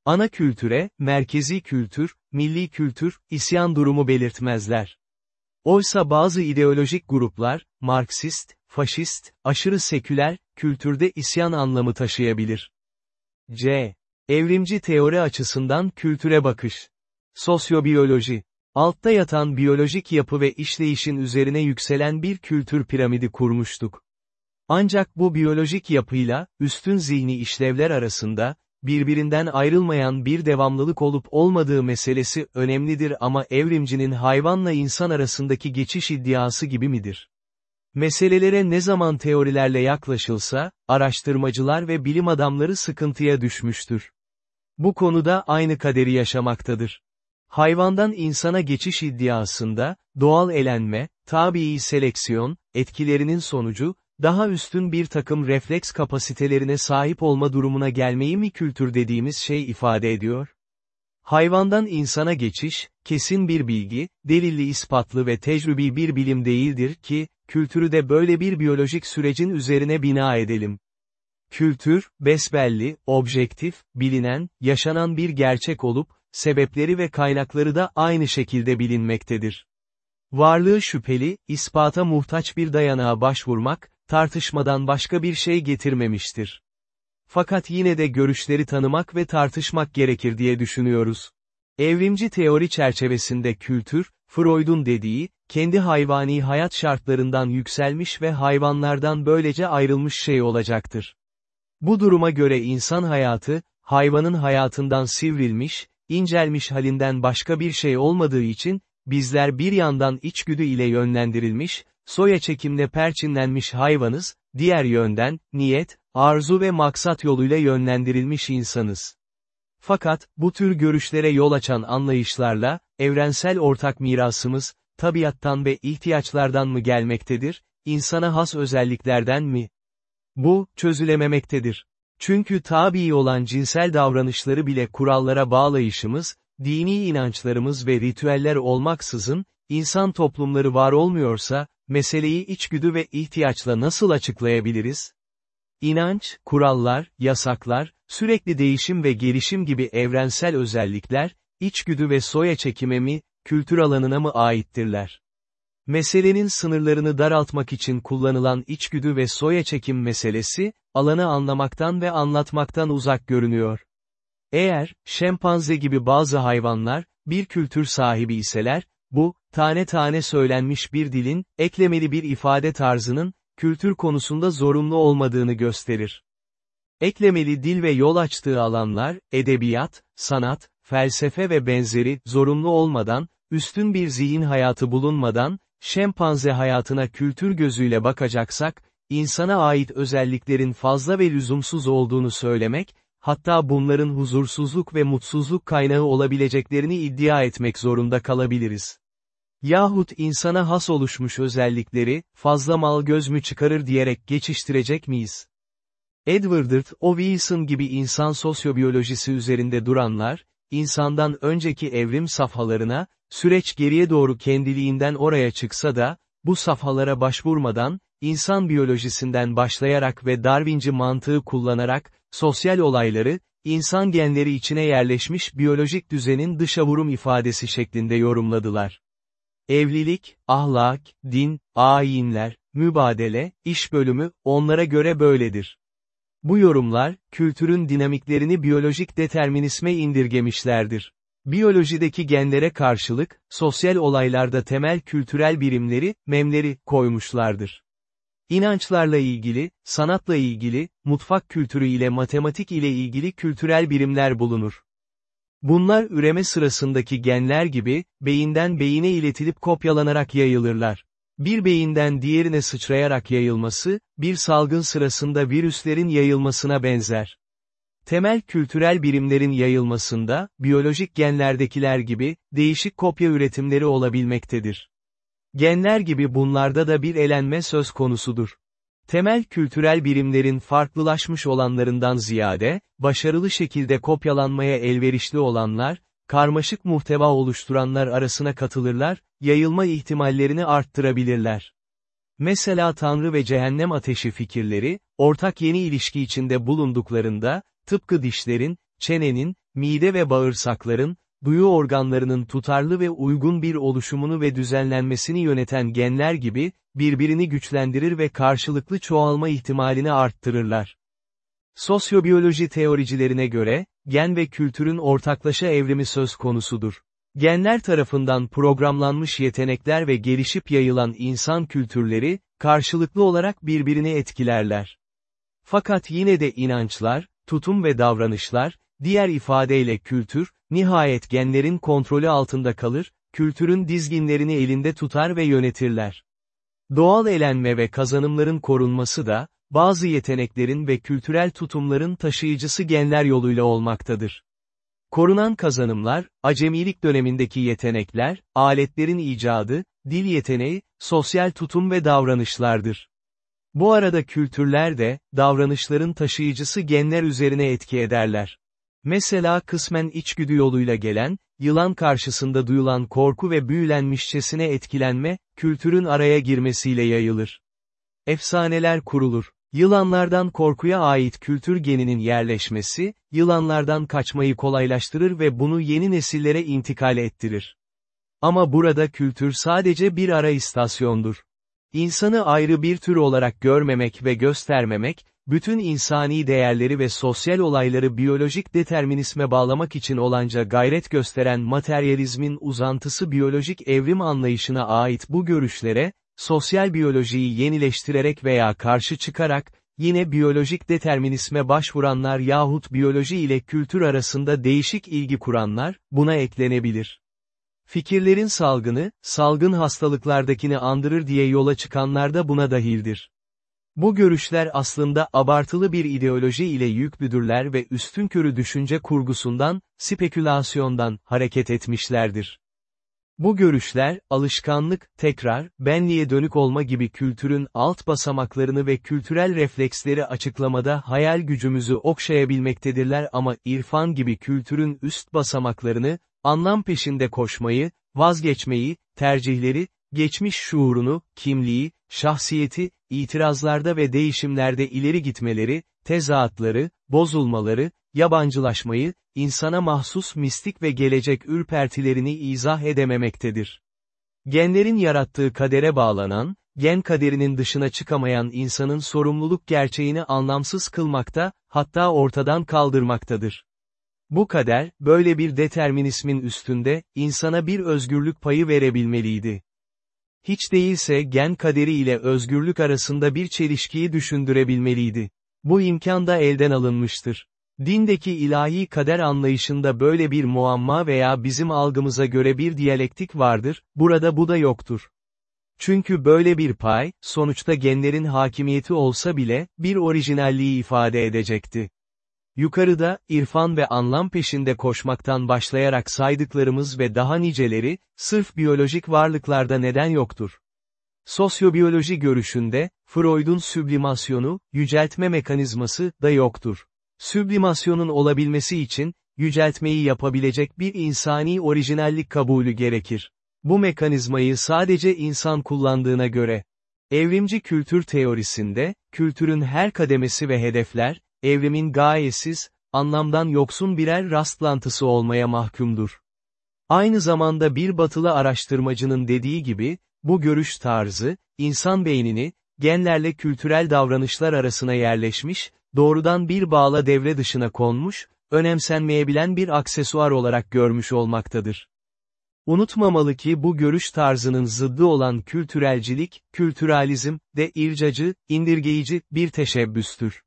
Ana kültüre, merkezi kültür, milli kültür, isyan durumu belirtmezler. Oysa bazı ideolojik gruplar, Marksist, faşist, aşırı seküler, kültürde isyan anlamı taşıyabilir. C. Evrimci teori açısından kültüre bakış. Sosyobiyoloji. Altta yatan biyolojik yapı ve işleyişin üzerine yükselen bir kültür piramidi kurmuştuk. Ancak bu biyolojik yapıyla, üstün zihni işlevler arasında, birbirinden ayrılmayan bir devamlılık olup olmadığı meselesi önemlidir ama evrimcinin hayvanla insan arasındaki geçiş iddiası gibi midir? Meselelere ne zaman teorilerle yaklaşılsa, araştırmacılar ve bilim adamları sıkıntıya düşmüştür. Bu konuda aynı kaderi yaşamaktadır. Hayvandan insana geçiş iddiasında, doğal elenme, tabii seleksiyon, etkilerinin sonucu, daha üstün bir takım refleks kapasitelerine sahip olma durumuna gelmeyi mi kültür dediğimiz şey ifade ediyor? Hayvandan insana geçiş, kesin bir bilgi, delilli ispatlı ve tecrübi bir bilim değildir ki, kültürü de böyle bir biyolojik sürecin üzerine bina edelim. Kültür, besbelli, objektif, bilinen, yaşanan bir gerçek olup, sebepleri ve kaynakları da aynı şekilde bilinmektedir. Varlığı şüpheli, ispata muhtaç bir dayanağa başvurmak, tartışmadan başka bir şey getirmemiştir. Fakat yine de görüşleri tanımak ve tartışmak gerekir diye düşünüyoruz. Evrimci teori çerçevesinde kültür, Freud'un dediği, kendi hayvani hayat şartlarından yükselmiş ve hayvanlardan böylece ayrılmış şey olacaktır. Bu duruma göre insan hayatı, hayvanın hayatından sivrilmiş, incelmiş halinden başka bir şey olmadığı için, bizler bir yandan içgüdü ile yönlendirilmiş, soya çekimle perçinlenmiş hayvanız, diğer yönden, niyet, arzu ve maksat yoluyla yönlendirilmiş insanız. Fakat, bu tür görüşlere yol açan anlayışlarla, evrensel ortak mirasımız, tabiattan ve ihtiyaçlardan mı gelmektedir, insana has özelliklerden mi? Bu, çözülememektedir. Çünkü tabi olan cinsel davranışları bile kurallara bağlayışımız, dini inançlarımız ve ritüeller olmaksızın, insan toplumları var olmuyorsa, meseleyi içgüdü ve ihtiyaçla nasıl açıklayabiliriz? İnanç, kurallar, yasaklar, sürekli değişim ve gelişim gibi evrensel özellikler, içgüdü ve soya çekime mi, kültür alanına mı aittirler? Meselenin sınırlarını daraltmak için kullanılan içgüdü ve soya çekim meselesi, alanı anlamaktan ve anlatmaktan uzak görünüyor. Eğer, şempanze gibi bazı hayvanlar, bir kültür sahibi iseler, bu, tane tane söylenmiş bir dilin, eklemeli bir ifade tarzının, kültür konusunda zorunlu olmadığını gösterir. Eklemeli dil ve yol açtığı alanlar, edebiyat, sanat, felsefe ve benzeri, zorunlu olmadan, üstün bir zihin hayatı bulunmadan, şempanze hayatına kültür gözüyle bakacaksak, insana ait özelliklerin fazla ve lüzumsuz olduğunu söylemek, hatta bunların huzursuzluk ve mutsuzluk kaynağı olabileceklerini iddia etmek zorunda kalabiliriz. Yahut insana has oluşmuş özellikleri, fazla mal göz mü çıkarır diyerek geçiştirecek miyiz? Edward O. Wilson gibi insan sosyobiyolojisi üzerinde duranlar, insandan önceki evrim safhalarına, süreç geriye doğru kendiliğinden oraya çıksa da, bu safhalara başvurmadan, insan biyolojisinden başlayarak ve Darwinci mantığı kullanarak, sosyal olayları, insan genleri içine yerleşmiş biyolojik düzenin dışa vurum ifadesi şeklinde yorumladılar. Evlilik, ahlak, din, ayinler, mübadele, iş bölümü, onlara göre böyledir. Bu yorumlar, kültürün dinamiklerini biyolojik determinisme indirgemişlerdir. Biyolojideki genlere karşılık, sosyal olaylarda temel kültürel birimleri, memleri, koymuşlardır. İnançlarla ilgili, sanatla ilgili, mutfak kültürü ile matematik ile ilgili kültürel birimler bulunur. Bunlar üreme sırasındaki genler gibi, beyinden beyine iletilip kopyalanarak yayılırlar. Bir beyinden diğerine sıçrayarak yayılması, bir salgın sırasında virüslerin yayılmasına benzer. Temel kültürel birimlerin yayılmasında, biyolojik genlerdekiler gibi, değişik kopya üretimleri olabilmektedir. Genler gibi bunlarda da bir elenme söz konusudur. Temel kültürel birimlerin farklılaşmış olanlarından ziyade, başarılı şekilde kopyalanmaya elverişli olanlar, karmaşık muhteva oluşturanlar arasına katılırlar, yayılma ihtimallerini arttırabilirler. Mesela Tanrı ve Cehennem ateşi fikirleri, ortak yeni ilişki içinde bulunduklarında, tıpkı dişlerin, çenenin, mide ve bağırsakların, duyu organlarının tutarlı ve uygun bir oluşumunu ve düzenlenmesini yöneten genler gibi, birbirini güçlendirir ve karşılıklı çoğalma ihtimalini arttırırlar. Sosyobiyoloji teoricilerine göre, gen ve kültürün ortaklaşa evrimi söz konusudur. Genler tarafından programlanmış yetenekler ve gelişip yayılan insan kültürleri, karşılıklı olarak birbirini etkilerler. Fakat yine de inançlar, tutum ve davranışlar, diğer ifadeyle kültür, nihayet genlerin kontrolü altında kalır, kültürün dizginlerini elinde tutar ve yönetirler. Doğal elenme ve kazanımların korunması da, bazı yeteneklerin ve kültürel tutumların taşıyıcısı genler yoluyla olmaktadır. Korunan kazanımlar, acemilik dönemindeki yetenekler, aletlerin icadı, dil yeteneği, sosyal tutum ve davranışlardır. Bu arada kültürler de, davranışların taşıyıcısı genler üzerine etki ederler. Mesela kısmen içgüdü yoluyla gelen, yılan karşısında duyulan korku ve büyülenmişçesine etkilenme, kültürün araya girmesiyle yayılır. Efsaneler kurulur. Yılanlardan korkuya ait kültür geninin yerleşmesi, yılanlardan kaçmayı kolaylaştırır ve bunu yeni nesillere intikal ettirir. Ama burada kültür sadece bir ara istasyondur. İnsanı ayrı bir tür olarak görmemek ve göstermemek, bütün insani değerleri ve sosyal olayları biyolojik determinisme bağlamak için olanca gayret gösteren materyalizmin uzantısı biyolojik evrim anlayışına ait bu görüşlere, sosyal biyolojiyi yenileştirerek veya karşı çıkarak, yine biyolojik determinisme başvuranlar yahut biyoloji ile kültür arasında değişik ilgi kuranlar, buna eklenebilir. Fikirlerin salgını, salgın hastalıklardakini andırır diye yola çıkanlar da buna dahildir. Bu görüşler aslında abartılı bir ideoloji ile yüklüdürler ve üstünkörü düşünce kurgusundan, spekülasyondan hareket etmişlerdir. Bu görüşler, alışkanlık, tekrar, benliğe dönük olma gibi kültürün alt basamaklarını ve kültürel refleksleri açıklamada hayal gücümüzü okşayabilmektedirler ama irfan gibi kültürün üst basamaklarını, anlam peşinde koşmayı, vazgeçmeyi, tercihleri, geçmiş şuurunu, kimliği, şahsiyeti, itirazlarda ve değişimlerde ileri gitmeleri, tezatları, bozulmaları, yabancılaşmayı, insana mahsus mistik ve gelecek ürpertilerini izah edememektedir. Genlerin yarattığı kadere bağlanan, gen kaderinin dışına çıkamayan insanın sorumluluk gerçeğini anlamsız kılmakta, hatta ortadan kaldırmaktadır. Bu kader, böyle bir determinismin üstünde, insana bir özgürlük payı verebilmeliydi. Hiç değilse gen kaderi ile özgürlük arasında bir çelişkiyi düşündürebilmeliydi. Bu imkan da elden alınmıştır. Dindeki ilahi kader anlayışında böyle bir muamma veya bizim algımıza göre bir diyalektik vardır, burada bu da yoktur. Çünkü böyle bir pay, sonuçta genlerin hakimiyeti olsa bile, bir orijinalliği ifade edecekti. Yukarıda, irfan ve anlam peşinde koşmaktan başlayarak saydıklarımız ve daha niceleri, sırf biyolojik varlıklarda neden yoktur. Sosyobiyoloji görüşünde, Freud'un süblimasyonu, yüceltme mekanizması da yoktur. Süblimasyonun olabilmesi için, yüceltmeyi yapabilecek bir insani orijinallik kabulü gerekir. Bu mekanizmayı sadece insan kullandığına göre, evrimci kültür teorisinde, kültürün her kademesi ve hedefler, evrimin gayesiz, anlamdan yoksun birer rastlantısı olmaya mahkumdur. Aynı zamanda bir batılı araştırmacının dediği gibi, bu görüş tarzı, insan beynini, genlerle kültürel davranışlar arasına yerleşmiş, doğrudan bir bağla devre dışına konmuş, önemsenmeyebilen bir aksesuar olarak görmüş olmaktadır. Unutmamalı ki bu görüş tarzının zıddı olan kültürelcilik, kültüralizm, de ircacı, indirgeyici, bir teşebbüstür.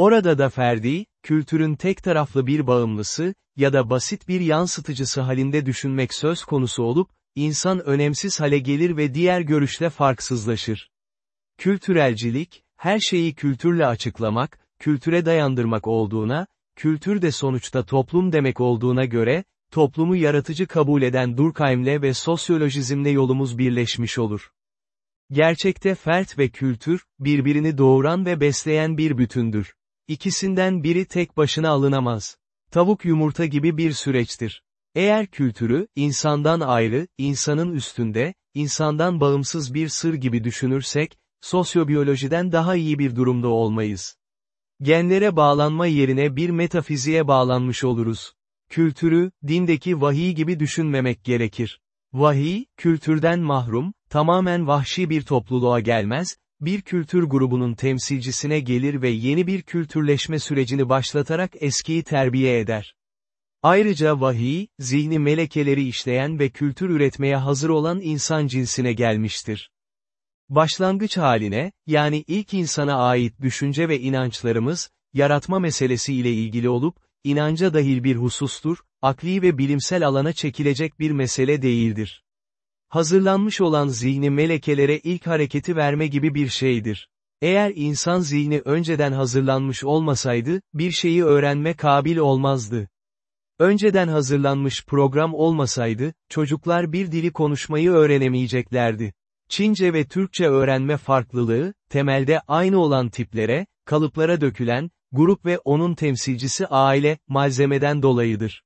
Orada da ferdi, kültürün tek taraflı bir bağımlısı, ya da basit bir yansıtıcısı halinde düşünmek söz konusu olup, insan önemsiz hale gelir ve diğer görüşle farksızlaşır. Kültürelcilik, her şeyi kültürle açıklamak, kültüre dayandırmak olduğuna, kültür de sonuçta toplum demek olduğuna göre, toplumu yaratıcı kabul eden Durkheim'le ve sosyolojizmle yolumuz birleşmiş olur. Gerçekte fert ve kültür, birbirini doğuran ve besleyen bir bütündür. İkisinden biri tek başına alınamaz. Tavuk yumurta gibi bir süreçtir. Eğer kültürü, insandan ayrı, insanın üstünde, insandan bağımsız bir sır gibi düşünürsek, sosyobiyolojiden daha iyi bir durumda olmayız. Genlere bağlanma yerine bir metafiziğe bağlanmış oluruz. Kültürü, dindeki vahiy gibi düşünmemek gerekir. Vahiy, kültürden mahrum, tamamen vahşi bir topluluğa gelmez, bir kültür grubunun temsilcisine gelir ve yeni bir kültürleşme sürecini başlatarak eskiyi terbiye eder. Ayrıca vahiy, zihni melekeleri işleyen ve kültür üretmeye hazır olan insan cinsine gelmiştir. Başlangıç haline, yani ilk insana ait düşünce ve inançlarımız, yaratma meselesi ile ilgili olup, inanca dahil bir husustur, akli ve bilimsel alana çekilecek bir mesele değildir. Hazırlanmış olan zihni melekelere ilk hareketi verme gibi bir şeydir. Eğer insan zihni önceden hazırlanmış olmasaydı, bir şeyi öğrenme kabil olmazdı. Önceden hazırlanmış program olmasaydı, çocuklar bir dili konuşmayı öğrenemeyeceklerdi. Çince ve Türkçe öğrenme farklılığı, temelde aynı olan tiplere, kalıplara dökülen, grup ve onun temsilcisi aile, malzemeden dolayıdır.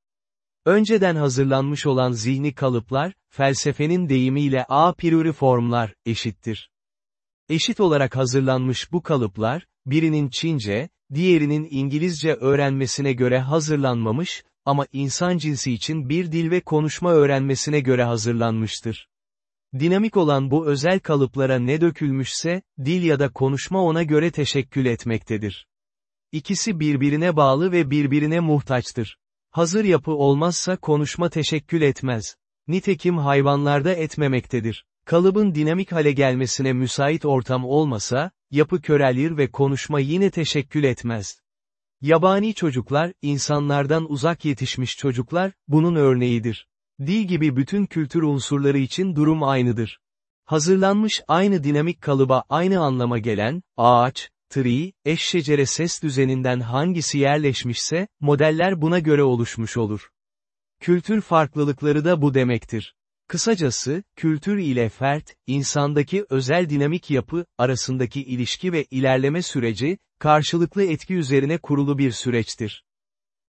Önceden hazırlanmış olan zihni kalıplar, felsefenin deyimiyle a priori formlar, eşittir. Eşit olarak hazırlanmış bu kalıplar, birinin Çince, diğerinin İngilizce öğrenmesine göre hazırlanmamış, ama insan cinsi için bir dil ve konuşma öğrenmesine göre hazırlanmıştır. Dinamik olan bu özel kalıplara ne dökülmüşse, dil ya da konuşma ona göre teşekkül etmektedir. İkisi birbirine bağlı ve birbirine muhtaçtır. Hazır yapı olmazsa konuşma teşekkül etmez. Nitekim hayvanlarda etmemektedir. Kalıbın dinamik hale gelmesine müsait ortam olmasa, yapı körelir ve konuşma yine teşekkül etmez. Yabani çocuklar, insanlardan uzak yetişmiş çocuklar, bunun örneğidir. Dil gibi bütün kültür unsurları için durum aynıdır. Hazırlanmış aynı dinamik kalıba aynı anlama gelen, ağaç, tree, eşşecere ses düzeninden hangisi yerleşmişse, modeller buna göre oluşmuş olur. Kültür farklılıkları da bu demektir. Kısacası, kültür ile fert, insandaki özel dinamik yapı, arasındaki ilişki ve ilerleme süreci, karşılıklı etki üzerine kurulu bir süreçtir.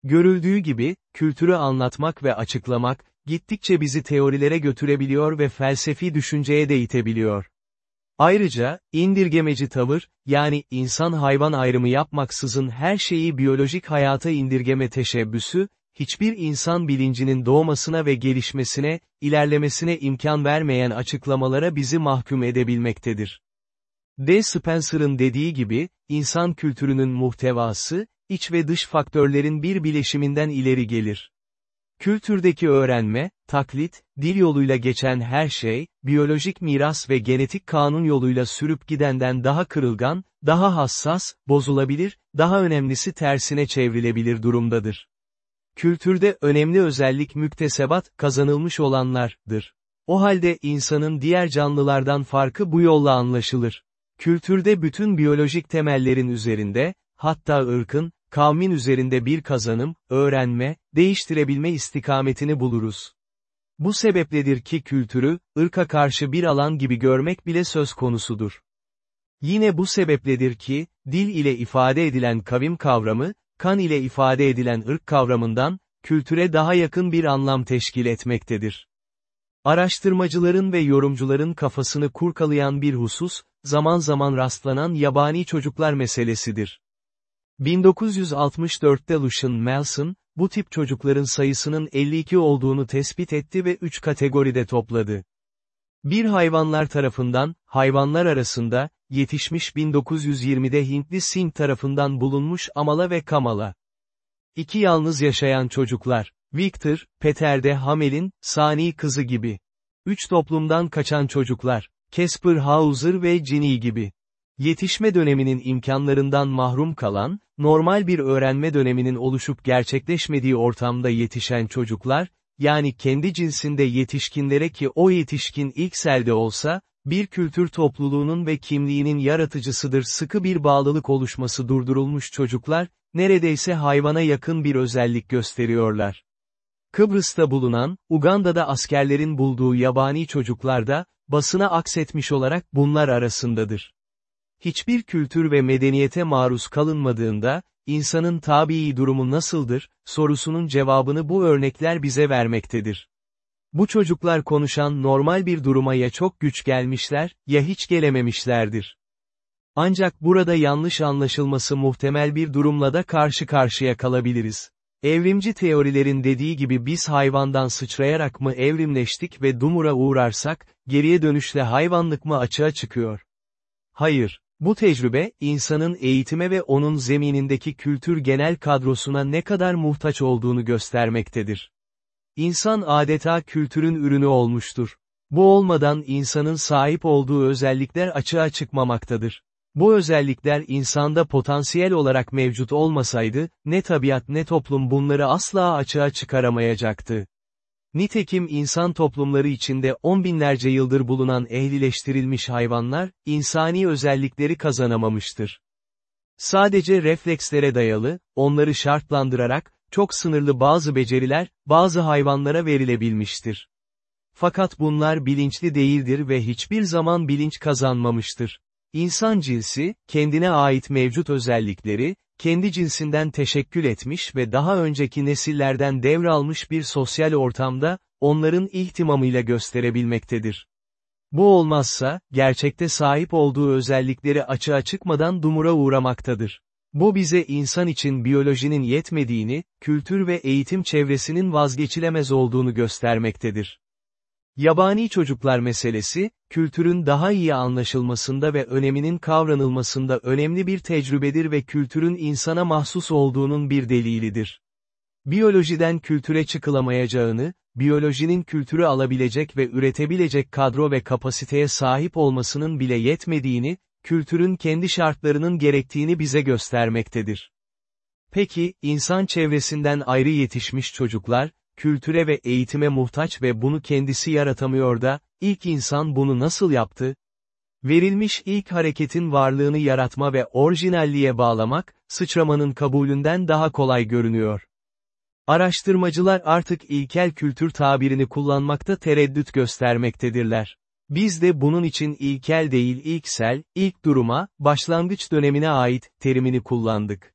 Görüldüğü gibi, kültürü anlatmak ve açıklamak, gittikçe bizi teorilere götürebiliyor ve felsefi düşünceye de itebiliyor. Ayrıca, indirgemeci tavır, yani insan-hayvan ayrımı yapmaksızın her şeyi biyolojik hayata indirgeme teşebbüsü, hiçbir insan bilincinin doğmasına ve gelişmesine, ilerlemesine imkan vermeyen açıklamalara bizi mahkum edebilmektedir. D. Spencer'ın dediği gibi, insan kültürünün muhtevası, iç ve dış faktörlerin bir bileşiminden ileri gelir. Kültürdeki öğrenme, taklit, dil yoluyla geçen her şey, biyolojik miras ve genetik kanun yoluyla sürüp gidenden daha kırılgan, daha hassas, bozulabilir, daha önemlisi tersine çevrilebilir durumdadır. Kültürde önemli özellik müktesebat, kazanılmış olanlardır. O halde insanın diğer canlılardan farkı bu yolla anlaşılır. Kültürde bütün biyolojik temellerin üzerinde, hatta ırkın, kavmin üzerinde bir kazanım, öğrenme, değiştirebilme istikametini buluruz. Bu sebepledir ki kültürü, ırka karşı bir alan gibi görmek bile söz konusudur. Yine bu sebepledir ki, dil ile ifade edilen kavim kavramı, kan ile ifade edilen ırk kavramından, kültüre daha yakın bir anlam teşkil etmektedir. Araştırmacıların ve yorumcuların kafasını kurkalayan bir husus, zaman zaman rastlanan yabani çocuklar meselesidir. 1964'te Lucian Melson, bu tip çocukların sayısının 52 olduğunu tespit etti ve 3 kategoride topladı. Bir hayvanlar tarafından, hayvanlar arasında, yetişmiş 1920'de Hintli Singh tarafından bulunmuş Amala ve Kamala. İki yalnız yaşayan çocuklar, Victor, Peter'de Hamel'in, Sani kızı gibi. Üç toplumdan kaçan çocuklar, Casper Hauser ve Ginny gibi. Yetişme döneminin imkanlarından mahrum kalan, normal bir öğrenme döneminin oluşup gerçekleşmediği ortamda yetişen çocuklar, yani kendi cinsinde yetişkinlere ki o yetişkin ilk selde olsa, bir kültür topluluğunun ve kimliğinin yaratıcısıdır sıkı bir bağlılık oluşması durdurulmuş çocuklar, neredeyse hayvana yakın bir özellik gösteriyorlar. Kıbrıs'ta bulunan, Uganda'da askerlerin bulduğu yabani çocuklarda, basına aksetmiş olarak bunlar arasındadır. Hiçbir kültür ve medeniyete maruz kalınmadığında, insanın tabii durumu nasıldır, sorusunun cevabını bu örnekler bize vermektedir. Bu çocuklar konuşan normal bir duruma ya çok güç gelmişler, ya hiç gelememişlerdir. Ancak burada yanlış anlaşılması muhtemel bir durumla da karşı karşıya kalabiliriz. Evrimci teorilerin dediği gibi biz hayvandan sıçrayarak mı evrimleştik ve dumura uğrarsak, geriye dönüşle hayvanlık mı açığa çıkıyor? Hayır. Bu tecrübe, insanın eğitime ve onun zeminindeki kültür genel kadrosuna ne kadar muhtaç olduğunu göstermektedir. İnsan adeta kültürün ürünü olmuştur. Bu olmadan insanın sahip olduğu özellikler açığa çıkmamaktadır. Bu özellikler insanda potansiyel olarak mevcut olmasaydı, ne tabiat ne toplum bunları asla açığa çıkaramayacaktı. Nitekim insan toplumları içinde on binlerce yıldır bulunan ehlileştirilmiş hayvanlar, insani özellikleri kazanamamıştır. Sadece reflekslere dayalı, onları şartlandırarak, çok sınırlı bazı beceriler, bazı hayvanlara verilebilmiştir. Fakat bunlar bilinçli değildir ve hiçbir zaman bilinç kazanmamıştır. İnsan cinsi, kendine ait mevcut özellikleri, kendi cinsinden teşekkül etmiş ve daha önceki nesillerden devralmış bir sosyal ortamda, onların ihtimamıyla gösterebilmektedir. Bu olmazsa, gerçekte sahip olduğu özellikleri açığa çıkmadan dumura uğramaktadır. Bu bize insan için biyolojinin yetmediğini, kültür ve eğitim çevresinin vazgeçilemez olduğunu göstermektedir. Yabani çocuklar meselesi, kültürün daha iyi anlaşılmasında ve öneminin kavranılmasında önemli bir tecrübedir ve kültürün insana mahsus olduğunun bir delilidir. Biyolojiden kültüre çıkılamayacağını, biyolojinin kültürü alabilecek ve üretebilecek kadro ve kapasiteye sahip olmasının bile yetmediğini, kültürün kendi şartlarının gerektiğini bize göstermektedir. Peki, insan çevresinden ayrı yetişmiş çocuklar, kültüre ve eğitime muhtaç ve bunu kendisi yaratamıyor da, ilk insan bunu nasıl yaptı? Verilmiş ilk hareketin varlığını yaratma ve orijinalliğe bağlamak, sıçramanın kabulünden daha kolay görünüyor. Araştırmacılar artık ilkel kültür tabirini kullanmakta tereddüt göstermektedirler. Biz de bunun için ilkel değil ilksel, ilk duruma, başlangıç dönemine ait, terimini kullandık.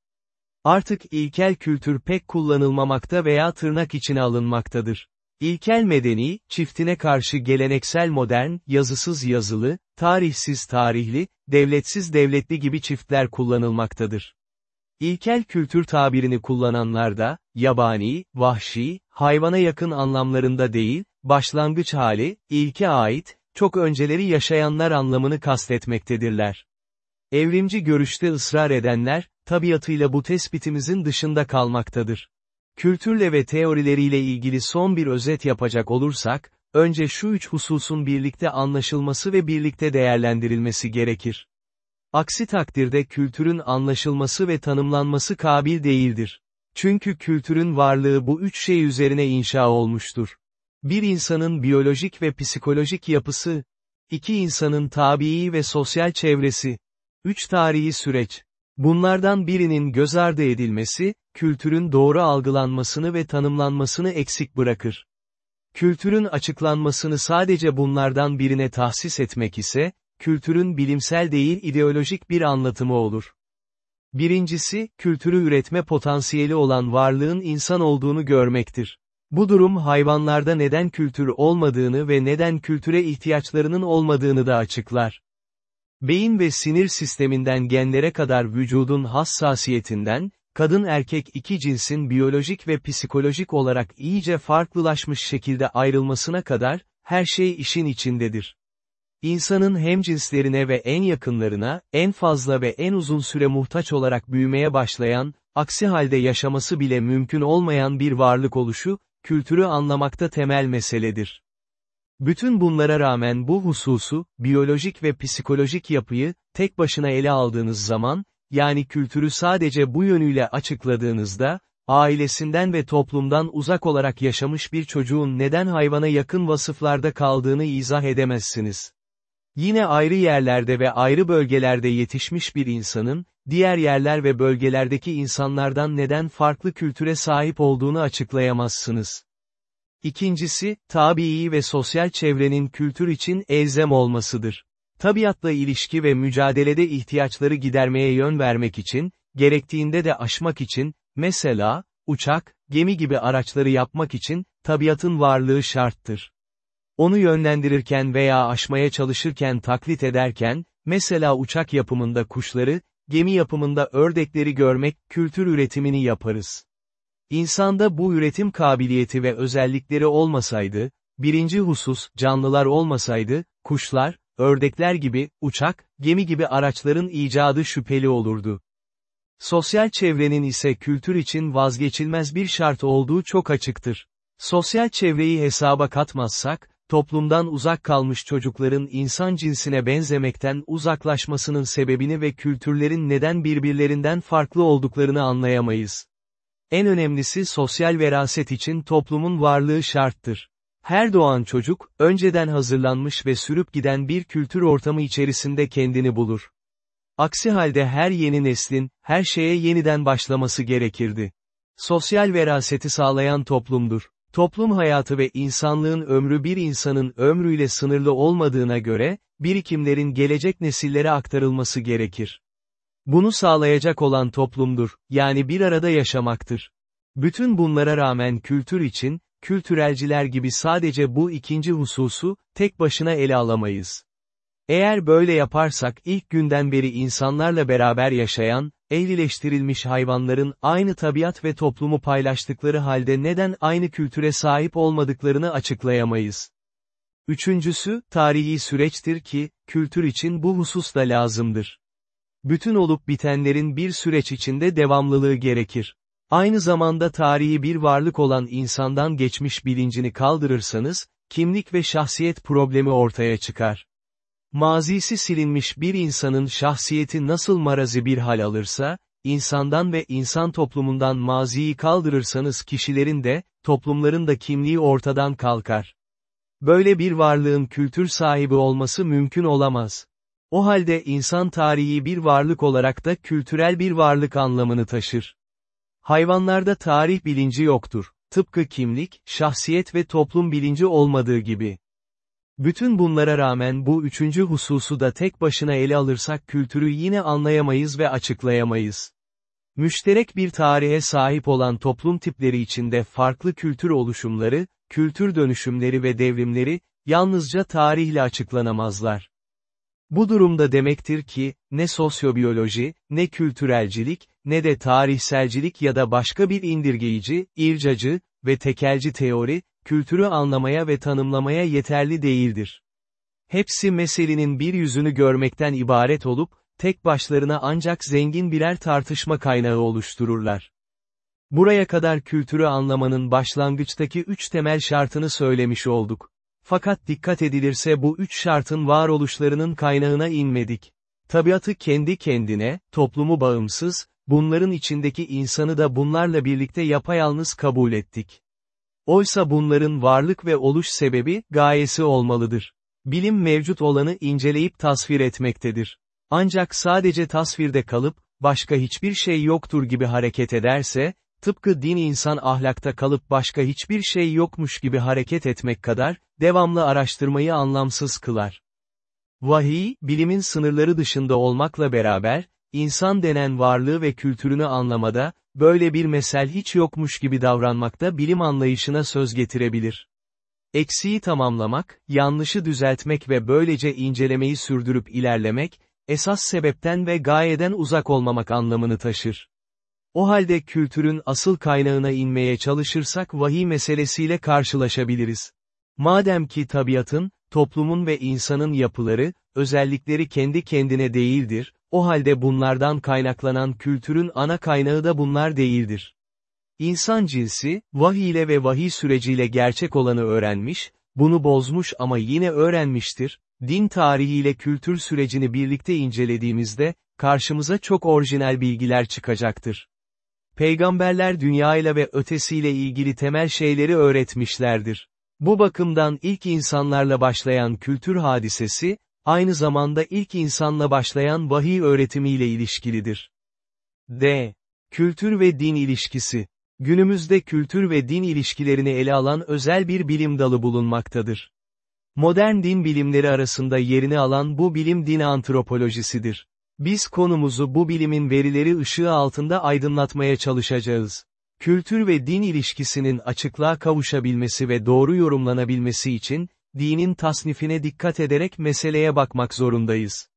Artık ilkel kültür pek kullanılmamakta veya tırnak içine alınmaktadır. İlkel medeni, çiftine karşı geleneksel modern, yazısız yazılı, tarihsiz tarihli, devletsiz devletli gibi çiftler kullanılmaktadır. İlkel kültür tabirini kullananlar da, yabani, vahşi, hayvana yakın anlamlarında değil, başlangıç hali, ilke ait, çok önceleri yaşayanlar anlamını kastetmektedirler. Evrimci görüşte ısrar edenler, tabiatıyla bu tespitimizin dışında kalmaktadır. Kültürle ve teorileriyle ilgili son bir özet yapacak olursak, önce şu üç hususun birlikte anlaşılması ve birlikte değerlendirilmesi gerekir. Aksi takdirde kültürün anlaşılması ve tanımlanması kabil değildir. Çünkü kültürün varlığı bu üç şey üzerine inşa olmuştur. Bir insanın biyolojik ve psikolojik yapısı, iki insanın tabii ve sosyal çevresi, üç tarihi süreç, Bunlardan birinin göz ardı edilmesi, kültürün doğru algılanmasını ve tanımlanmasını eksik bırakır. Kültürün açıklanmasını sadece bunlardan birine tahsis etmek ise, kültürün bilimsel değil ideolojik bir anlatımı olur. Birincisi, kültürü üretme potansiyeli olan varlığın insan olduğunu görmektir. Bu durum hayvanlarda neden kültür olmadığını ve neden kültüre ihtiyaçlarının olmadığını da açıklar. Beyin ve sinir sisteminden genlere kadar vücudun hassasiyetinden, kadın erkek iki cinsin biyolojik ve psikolojik olarak iyice farklılaşmış şekilde ayrılmasına kadar, her şey işin içindedir. İnsanın hem cinslerine ve en yakınlarına, en fazla ve en uzun süre muhtaç olarak büyümeye başlayan, aksi halde yaşaması bile mümkün olmayan bir varlık oluşu, kültürü anlamakta temel meseledir. Bütün bunlara rağmen bu hususu, biyolojik ve psikolojik yapıyı, tek başına ele aldığınız zaman, yani kültürü sadece bu yönüyle açıkladığınızda, ailesinden ve toplumdan uzak olarak yaşamış bir çocuğun neden hayvana yakın vasıflarda kaldığını izah edemezsiniz. Yine ayrı yerlerde ve ayrı bölgelerde yetişmiş bir insanın, diğer yerler ve bölgelerdeki insanlardan neden farklı kültüre sahip olduğunu açıklayamazsınız. İkincisi, tabii ve sosyal çevrenin kültür için elzem olmasıdır. Tabiatla ilişki ve mücadelede ihtiyaçları gidermeye yön vermek için, gerektiğinde de aşmak için, mesela, uçak, gemi gibi araçları yapmak için, tabiatın varlığı şarttır. Onu yönlendirirken veya aşmaya çalışırken taklit ederken, mesela uçak yapımında kuşları, gemi yapımında ördekleri görmek, kültür üretimini yaparız. İnsanda bu üretim kabiliyeti ve özellikleri olmasaydı, birinci husus, canlılar olmasaydı, kuşlar, ördekler gibi, uçak, gemi gibi araçların icadı şüpheli olurdu. Sosyal çevrenin ise kültür için vazgeçilmez bir şart olduğu çok açıktır. Sosyal çevreyi hesaba katmazsak, toplumdan uzak kalmış çocukların insan cinsine benzemekten uzaklaşmasının sebebini ve kültürlerin neden birbirlerinden farklı olduklarını anlayamayız. En önemlisi sosyal veraset için toplumun varlığı şarttır. Her doğan çocuk, önceden hazırlanmış ve sürüp giden bir kültür ortamı içerisinde kendini bulur. Aksi halde her yeni neslin, her şeye yeniden başlaması gerekirdi. Sosyal veraseti sağlayan toplumdur. Toplum hayatı ve insanlığın ömrü bir insanın ömrüyle sınırlı olmadığına göre, birikimlerin gelecek nesillere aktarılması gerekir. Bunu sağlayacak olan toplumdur, yani bir arada yaşamaktır. Bütün bunlara rağmen kültür için, kültürelciler gibi sadece bu ikinci hususu, tek başına ele alamayız. Eğer böyle yaparsak ilk günden beri insanlarla beraber yaşayan, ehlileştirilmiş hayvanların aynı tabiat ve toplumu paylaştıkları halde neden aynı kültüre sahip olmadıklarını açıklayamayız. Üçüncüsü, tarihi süreçtir ki, kültür için bu husus da lazımdır. Bütün olup bitenlerin bir süreç içinde devamlılığı gerekir. Aynı zamanda tarihi bir varlık olan insandan geçmiş bilincini kaldırırsanız, kimlik ve şahsiyet problemi ortaya çıkar. Mazisi silinmiş bir insanın şahsiyeti nasıl marazi bir hal alırsa, insandan ve insan toplumundan maziyi kaldırırsanız kişilerin de, toplumların da kimliği ortadan kalkar. Böyle bir varlığın kültür sahibi olması mümkün olamaz. O halde insan tarihi bir varlık olarak da kültürel bir varlık anlamını taşır. Hayvanlarda tarih bilinci yoktur. Tıpkı kimlik, şahsiyet ve toplum bilinci olmadığı gibi. Bütün bunlara rağmen bu üçüncü hususu da tek başına ele alırsak kültürü yine anlayamayız ve açıklayamayız. Müşterek bir tarihe sahip olan toplum tipleri içinde farklı kültür oluşumları, kültür dönüşümleri ve devrimleri, yalnızca tarihle açıklanamazlar. Bu durumda demektir ki, ne sosyobiyoloji, ne kültürelcilik, ne de tarihselcilik ya da başka bir indirgeyici, ircacı ve tekelci teori, kültürü anlamaya ve tanımlamaya yeterli değildir. Hepsi meselenin bir yüzünü görmekten ibaret olup, tek başlarına ancak zengin birer tartışma kaynağı oluştururlar. Buraya kadar kültürü anlamanın başlangıçtaki üç temel şartını söylemiş olduk. Fakat dikkat edilirse bu üç şartın varoluşlarının kaynağına inmedik. Tabiatı kendi kendine, toplumu bağımsız, bunların içindeki insanı da bunlarla birlikte yapayalnız kabul ettik. Oysa bunların varlık ve oluş sebebi, gayesi olmalıdır. Bilim mevcut olanı inceleyip tasvir etmektedir. Ancak sadece tasvirde kalıp, başka hiçbir şey yoktur gibi hareket ederse, tıpkı din insan ahlakta kalıp başka hiçbir şey yokmuş gibi hareket etmek kadar, devamlı araştırmayı anlamsız kılar. Vahiy, bilimin sınırları dışında olmakla beraber, insan denen varlığı ve kültürünü anlamada, böyle bir mesel hiç yokmuş gibi davranmakta bilim anlayışına söz getirebilir. Eksiği tamamlamak, yanlışı düzeltmek ve böylece incelemeyi sürdürüp ilerlemek, esas sebepten ve gayeden uzak olmamak anlamını taşır. O halde kültürün asıl kaynağına inmeye çalışırsak vahiy meselesiyle karşılaşabiliriz. Madem ki tabiatın, toplumun ve insanın yapıları, özellikleri kendi kendine değildir, o halde bunlardan kaynaklanan kültürün ana kaynağı da bunlar değildir. İnsan cinsi, vahiy ile ve vahiy süreciyle gerçek olanı öğrenmiş, bunu bozmuş ama yine öğrenmiştir, din tarihiyle kültür sürecini birlikte incelediğimizde, karşımıza çok orijinal bilgiler çıkacaktır. Peygamberler dünyayla ve ötesiyle ilgili temel şeyleri öğretmişlerdir. Bu bakımdan ilk insanlarla başlayan kültür hadisesi, aynı zamanda ilk insanla başlayan vahiy öğretimiyle ilişkilidir. D. Kültür ve din ilişkisi. Günümüzde kültür ve din ilişkilerini ele alan özel bir bilim dalı bulunmaktadır. Modern din bilimleri arasında yerini alan bu bilim din antropolojisidir. Biz konumuzu bu bilimin verileri ışığı altında aydınlatmaya çalışacağız. Kültür ve din ilişkisinin açıklığa kavuşabilmesi ve doğru yorumlanabilmesi için, dinin tasnifine dikkat ederek meseleye bakmak zorundayız.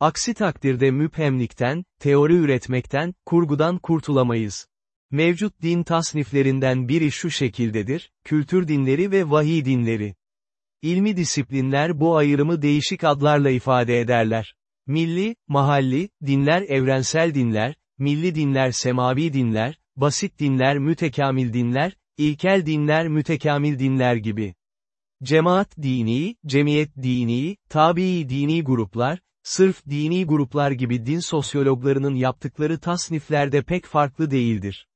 Aksi takdirde müphemlikten, teori üretmekten, kurgudan kurtulamayız. Mevcut din tasniflerinden biri şu şekildedir, kültür dinleri ve vahiy dinleri. İlmi disiplinler bu ayrımı değişik adlarla ifade ederler. Milli, mahalli, dinler evrensel dinler, milli dinler semavi dinler, basit dinler mütekamil dinler, ilkel dinler mütekamil dinler gibi. Cemaat dini, cemiyet dini, tabii dini gruplar, sırf dini gruplar gibi din sosyologlarının yaptıkları tasniflerde pek farklı değildir.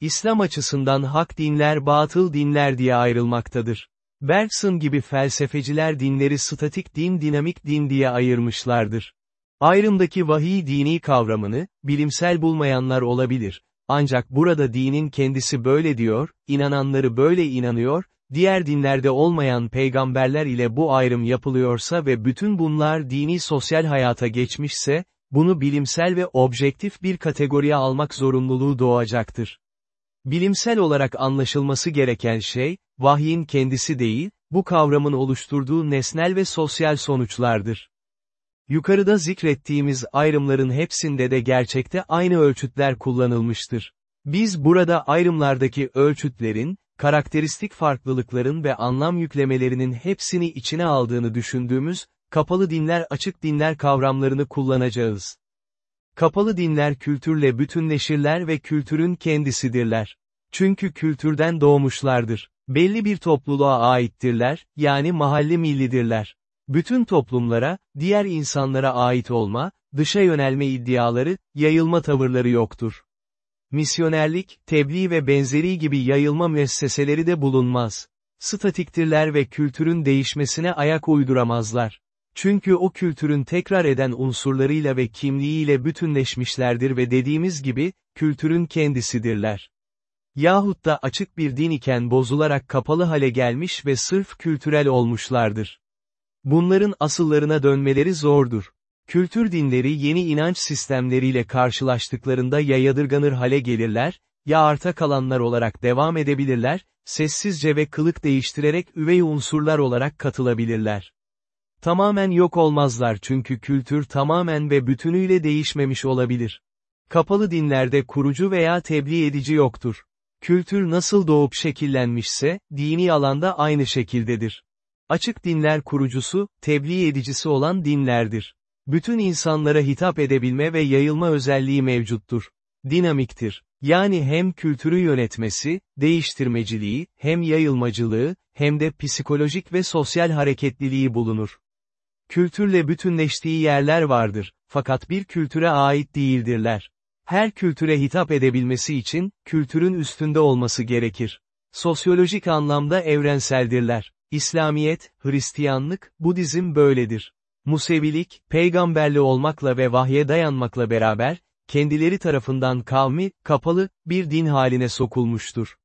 İslam açısından hak dinler batıl dinler diye ayrılmaktadır. Bergson gibi felsefeciler dinleri statik din dinamik din diye ayırmışlardır. Ayrımdaki vahiy dini kavramını, bilimsel bulmayanlar olabilir. Ancak burada dinin kendisi böyle diyor, inananları böyle inanıyor, diğer dinlerde olmayan peygamberler ile bu ayrım yapılıyorsa ve bütün bunlar dini sosyal hayata geçmişse, bunu bilimsel ve objektif bir kategoriye almak zorunluluğu doğacaktır. Bilimsel olarak anlaşılması gereken şey, vahyin kendisi değil, bu kavramın oluşturduğu nesnel ve sosyal sonuçlardır. Yukarıda zikrettiğimiz ayrımların hepsinde de gerçekte aynı ölçütler kullanılmıştır. Biz burada ayrımlardaki ölçütlerin, karakteristik farklılıkların ve anlam yüklemelerinin hepsini içine aldığını düşündüğümüz, kapalı dinler açık dinler kavramlarını kullanacağız. Kapalı dinler kültürle bütünleşirler ve kültürün kendisidirler. Çünkü kültürden doğmuşlardır. Belli bir topluluğa aittirler, yani mahalle millidirler. Bütün toplumlara, diğer insanlara ait olma, dışa yönelme iddiaları, yayılma tavırları yoktur. Misyonerlik, tebliğ ve benzeri gibi yayılma müesseseleri de bulunmaz. Statiktirler ve kültürün değişmesine ayak uyduramazlar. Çünkü o kültürün tekrar eden unsurlarıyla ve kimliğiyle bütünleşmişlerdir ve dediğimiz gibi, kültürün kendisidirler. Yahut da açık bir din iken bozularak kapalı hale gelmiş ve sırf kültürel olmuşlardır. Bunların asıllarına dönmeleri zordur. Kültür dinleri yeni inanç sistemleriyle karşılaştıklarında ya yadırganır hale gelirler, ya arta kalanlar olarak devam edebilirler, sessizce ve kılık değiştirerek üvey unsurlar olarak katılabilirler. Tamamen yok olmazlar çünkü kültür tamamen ve bütünüyle değişmemiş olabilir. Kapalı dinlerde kurucu veya tebliğ edici yoktur. Kültür nasıl doğup şekillenmişse, dini alanda aynı şekildedir. Açık dinler kurucusu, tebliğ edicisi olan dinlerdir. Bütün insanlara hitap edebilme ve yayılma özelliği mevcuttur. Dinamiktir. Yani hem kültürü yönetmesi, değiştirmeciliği, hem yayılmacılığı, hem de psikolojik ve sosyal hareketliliği bulunur. Kültürle bütünleştiği yerler vardır, fakat bir kültüre ait değildirler. Her kültüre hitap edebilmesi için, kültürün üstünde olması gerekir. Sosyolojik anlamda evrenseldirler. İslamiyet, Hristiyanlık, Budizm böyledir. Musevilik, peygamberli olmakla ve vahye dayanmakla beraber, kendileri tarafından kavmi, kapalı, bir din haline sokulmuştur.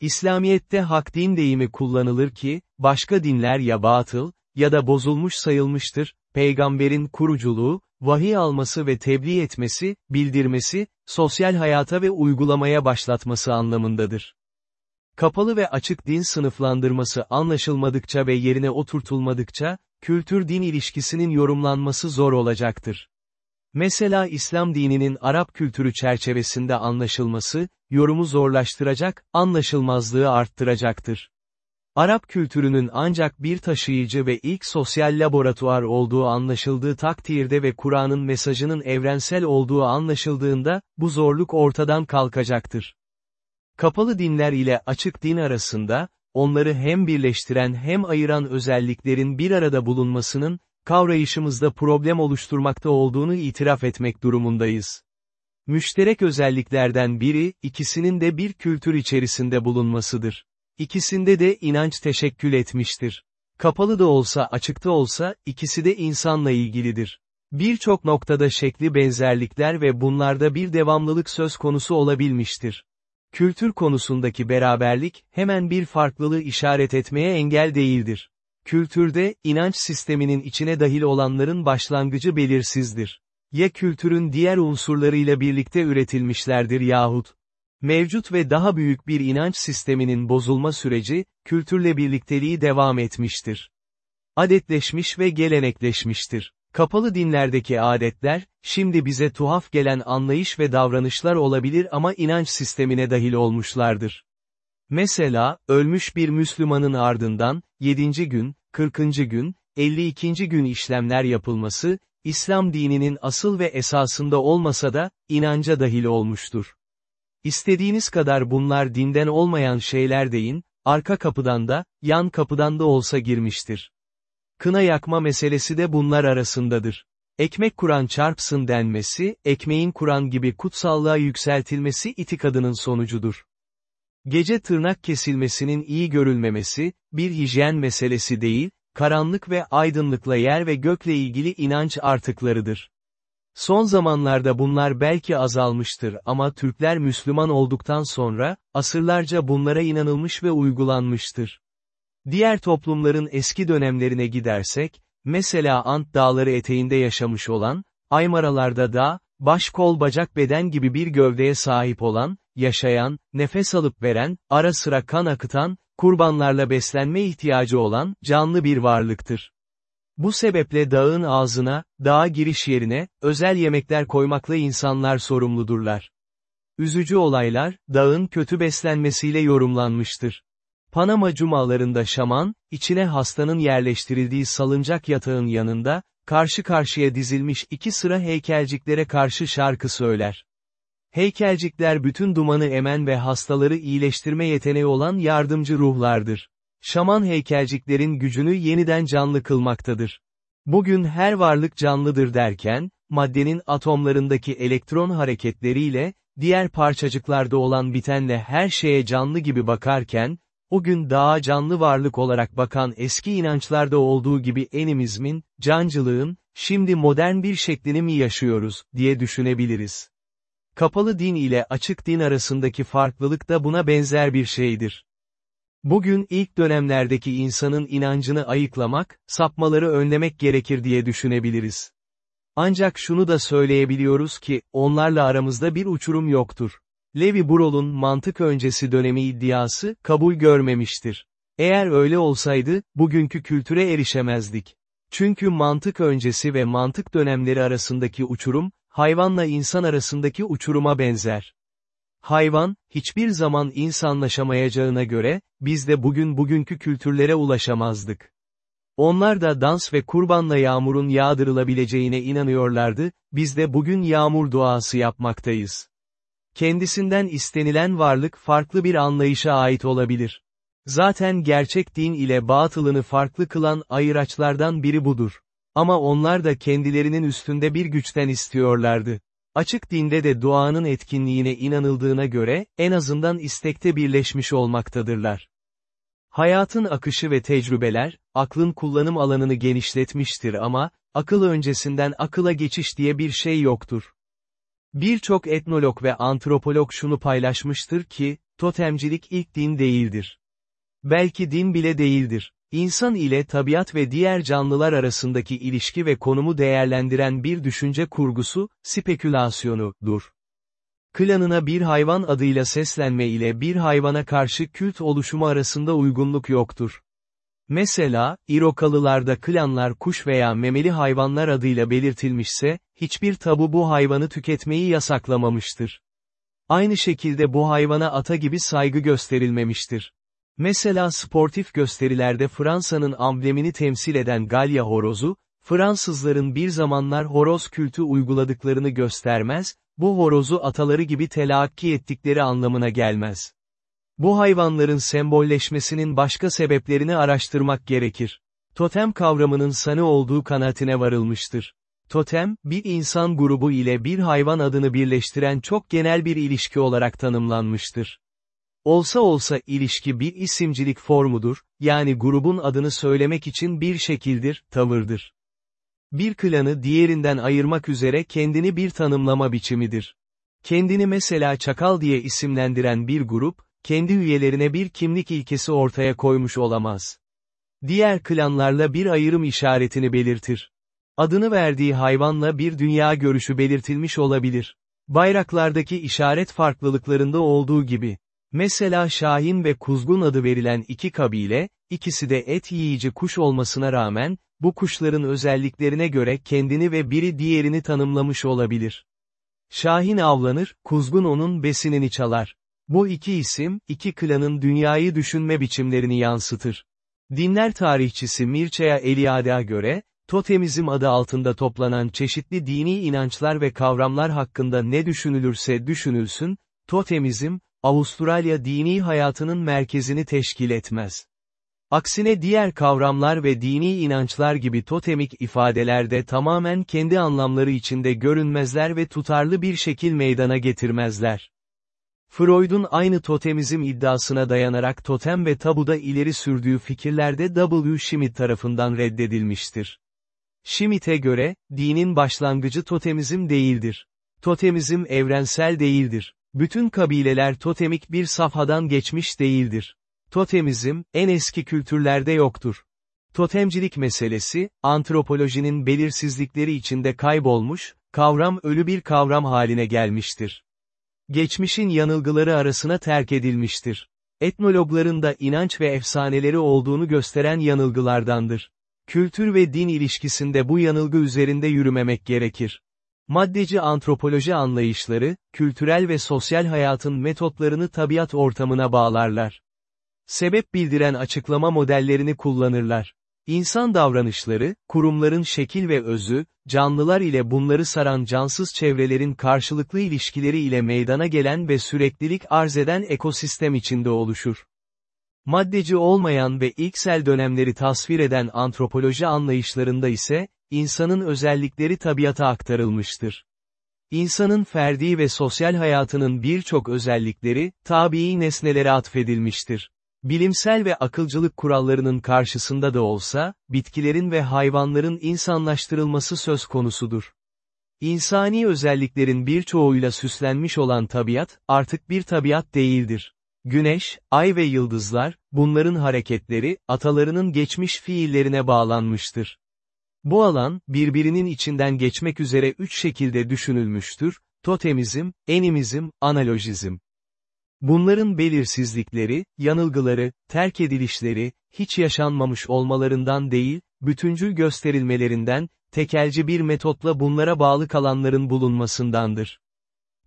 İslamiyette hak din deyimi kullanılır ki, başka dinler ya batıl, ya da bozulmuş sayılmıştır, peygamberin kuruculuğu, vahiy alması ve tebliğ etmesi, bildirmesi, sosyal hayata ve uygulamaya başlatması anlamındadır. Kapalı ve açık din sınıflandırması anlaşılmadıkça ve yerine oturtulmadıkça, kültür-din ilişkisinin yorumlanması zor olacaktır. Mesela İslam dininin Arap kültürü çerçevesinde anlaşılması, yorumu zorlaştıracak, anlaşılmazlığı arttıracaktır. Arap kültürünün ancak bir taşıyıcı ve ilk sosyal laboratuvar olduğu anlaşıldığı takdirde ve Kur'an'ın mesajının evrensel olduğu anlaşıldığında, bu zorluk ortadan kalkacaktır. Kapalı dinler ile açık din arasında, onları hem birleştiren hem ayıran özelliklerin bir arada bulunmasının, kavrayışımızda problem oluşturmakta olduğunu itiraf etmek durumundayız. Müşterek özelliklerden biri, ikisinin de bir kültür içerisinde bulunmasıdır. İkisinde de inanç teşekkül etmiştir. Kapalı da olsa açıkta olsa, ikisi de insanla ilgilidir. Birçok noktada şekli benzerlikler ve bunlarda bir devamlılık söz konusu olabilmiştir. Kültür konusundaki beraberlik, hemen bir farklılığı işaret etmeye engel değildir. Kültürde, inanç sisteminin içine dahil olanların başlangıcı belirsizdir. Ya kültürün diğer unsurlarıyla birlikte üretilmişlerdir yahut, mevcut ve daha büyük bir inanç sisteminin bozulma süreci, kültürle birlikteliği devam etmiştir. Adetleşmiş ve gelenekleşmiştir. Kapalı dinlerdeki adetler, şimdi bize tuhaf gelen anlayış ve davranışlar olabilir ama inanç sistemine dahil olmuşlardır. Mesela, ölmüş bir Müslümanın ardından, 7. gün, 40. gün, 52. gün işlemler yapılması, İslam dininin asıl ve esasında olmasa da, inanca dahil olmuştur. İstediğiniz kadar bunlar dinden olmayan şeyler deyin, arka kapıdan da, yan kapıdan da olsa girmiştir. Kına yakma meselesi de bunlar arasındadır. Ekmek Kur'an çarpsın denmesi, ekmeğin Kur'an gibi kutsallığa yükseltilmesi itikadının sonucudur. Gece tırnak kesilmesinin iyi görülmemesi, bir hijyen meselesi değil, karanlık ve aydınlıkla yer ve gökle ilgili inanç artıklarıdır. Son zamanlarda bunlar belki azalmıştır ama Türkler Müslüman olduktan sonra, asırlarca bunlara inanılmış ve uygulanmıştır. Diğer toplumların eski dönemlerine gidersek, mesela Ant dağları eteğinde yaşamış olan, Aymaralarda da, baş kol bacak beden gibi bir gövdeye sahip olan, yaşayan, nefes alıp veren, ara sıra kan akıtan, kurbanlarla beslenme ihtiyacı olan, canlı bir varlıktır. Bu sebeple dağın ağzına, dağa giriş yerine, özel yemekler koymakla insanlar sorumludurlar. Üzücü olaylar, dağın kötü beslenmesiyle yorumlanmıştır. Panama cumalarında şaman, içine hastanın yerleştirildiği salıncak yatağın yanında, karşı karşıya dizilmiş iki sıra heykelciklere karşı şarkı söyler. Heykelcikler bütün dumanı emen ve hastaları iyileştirme yeteneği olan yardımcı ruhlardır. Şaman heykelciklerin gücünü yeniden canlı kılmaktadır. Bugün her varlık canlıdır derken, maddenin atomlarındaki elektron hareketleriyle, diğer parçacıklarda olan bitenle her şeye canlı gibi bakarken, o gün daha canlı varlık olarak bakan eski inançlarda olduğu gibi enimizmin, cancılığın, şimdi modern bir şeklini mi yaşıyoruz, diye düşünebiliriz. Kapalı din ile açık din arasındaki farklılık da buna benzer bir şeydir. Bugün ilk dönemlerdeki insanın inancını ayıklamak, sapmaları önlemek gerekir diye düşünebiliriz. Ancak şunu da söyleyebiliyoruz ki, onlarla aramızda bir uçurum yoktur. Levi Burol'un mantık öncesi dönemi iddiası, kabul görmemiştir. Eğer öyle olsaydı, bugünkü kültüre erişemezdik. Çünkü mantık öncesi ve mantık dönemleri arasındaki uçurum, hayvanla insan arasındaki uçuruma benzer. Hayvan, hiçbir zaman insanlaşamayacağına göre, biz de bugün bugünkü kültürlere ulaşamazdık. Onlar da dans ve kurbanla yağmurun yağdırılabileceğine inanıyorlardı, biz de bugün yağmur duası yapmaktayız. Kendisinden istenilen varlık farklı bir anlayışa ait olabilir. Zaten gerçek din ile batılını farklı kılan ayıraçlardan biri budur. Ama onlar da kendilerinin üstünde bir güçten istiyorlardı. Açık dinde de duanın etkinliğine inanıldığına göre, en azından istekte birleşmiş olmaktadırlar. Hayatın akışı ve tecrübeler, aklın kullanım alanını genişletmiştir ama, akıl öncesinden akıla geçiş diye bir şey yoktur. Birçok etnolog ve antropolog şunu paylaşmıştır ki, totemcilik ilk din değildir. Belki din bile değildir. İnsan ile tabiat ve diğer canlılar arasındaki ilişki ve konumu değerlendiren bir düşünce kurgusu, spekülasyonudur. Klanına bir hayvan adıyla seslenme ile bir hayvana karşı kült oluşumu arasında uygunluk yoktur. Mesela, İrokalılarda klanlar kuş veya memeli hayvanlar adıyla belirtilmişse, hiçbir tabu bu hayvanı tüketmeyi yasaklamamıştır. Aynı şekilde bu hayvana ata gibi saygı gösterilmemiştir. Mesela sportif gösterilerde Fransa'nın amblemini temsil eden Galya horozu, Fransızların bir zamanlar horoz kültü uyguladıklarını göstermez, bu horozu ataları gibi telakki ettikleri anlamına gelmez. Bu hayvanların sembolleşmesinin başka sebeplerini araştırmak gerekir. Totem kavramının sanı olduğu kanaatine varılmıştır. Totem, bir insan grubu ile bir hayvan adını birleştiren çok genel bir ilişki olarak tanımlanmıştır. Olsa olsa ilişki bir isimcilik formudur, yani grubun adını söylemek için bir şekildir, tavırdır. Bir klanı diğerinden ayırmak üzere kendini bir tanımlama biçimidir. Kendini mesela çakal diye isimlendiren bir grup, kendi üyelerine bir kimlik ilkesi ortaya koymuş olamaz. Diğer klanlarla bir ayrım işaretini belirtir. Adını verdiği hayvanla bir dünya görüşü belirtilmiş olabilir. Bayraklardaki işaret farklılıklarında olduğu gibi. Mesela Şahin ve Kuzgun adı verilen iki kabile, ikisi de et yiyici kuş olmasına rağmen, bu kuşların özelliklerine göre kendini ve biri diğerini tanımlamış olabilir. Şahin avlanır, Kuzgun onun besinini çalar. Bu iki isim, iki klanın dünyayı düşünme biçimlerini yansıtır. Dinler tarihçisi Mircea Eliade'a göre, totemizm adı altında toplanan çeşitli dini inançlar ve kavramlar hakkında ne düşünülürse düşünülsün, totemizm, Avustralya dini hayatının merkezini teşkil etmez. Aksine diğer kavramlar ve dini inançlar gibi totemik ifadelerde tamamen kendi anlamları içinde görünmezler ve tutarlı bir şekil meydana getirmezler. Freud'un aynı totemizm iddiasına dayanarak totem ve tabuda ileri sürdüğü fikirlerde W. Schmidt tarafından reddedilmiştir. Schmidt'e göre, dinin başlangıcı totemizm değildir. Totemizm evrensel değildir. Bütün kabileler totemik bir safhadan geçmiş değildir. Totemizm, en eski kültürlerde yoktur. Totemcilik meselesi, antropolojinin belirsizlikleri içinde kaybolmuş, kavram ölü bir kavram haline gelmiştir. Geçmişin yanılgıları arasına terk edilmiştir. Etnologların da inanç ve efsaneleri olduğunu gösteren yanılgılardandır. Kültür ve din ilişkisinde bu yanılgı üzerinde yürümemek gerekir. Maddeci antropoloji anlayışları, kültürel ve sosyal hayatın metotlarını tabiat ortamına bağlarlar. Sebep bildiren açıklama modellerini kullanırlar. İnsan davranışları, kurumların şekil ve özü, canlılar ile bunları saran cansız çevrelerin karşılıklı ilişkileri ile meydana gelen ve süreklilik arz eden ekosistem içinde oluşur. Maddeci olmayan ve ilksel dönemleri tasvir eden antropoloji anlayışlarında ise, insanın özellikleri tabiata aktarılmıştır. İnsanın ferdi ve sosyal hayatının birçok özellikleri, tabii nesnelere atfedilmiştir. Bilimsel ve akılcılık kurallarının karşısında da olsa, bitkilerin ve hayvanların insanlaştırılması söz konusudur. İnsani özelliklerin birçoğuyla süslenmiş olan tabiat, artık bir tabiat değildir. Güneş, ay ve yıldızlar, bunların hareketleri, atalarının geçmiş fiillerine bağlanmıştır. Bu alan, birbirinin içinden geçmek üzere üç şekilde düşünülmüştür, totemizm, enimizm, analojizm. Bunların belirsizlikleri, yanılgıları, terk edilişleri, hiç yaşanmamış olmalarından değil, bütüncül gösterilmelerinden, tekelci bir metotla bunlara bağlı kalanların bulunmasındandır.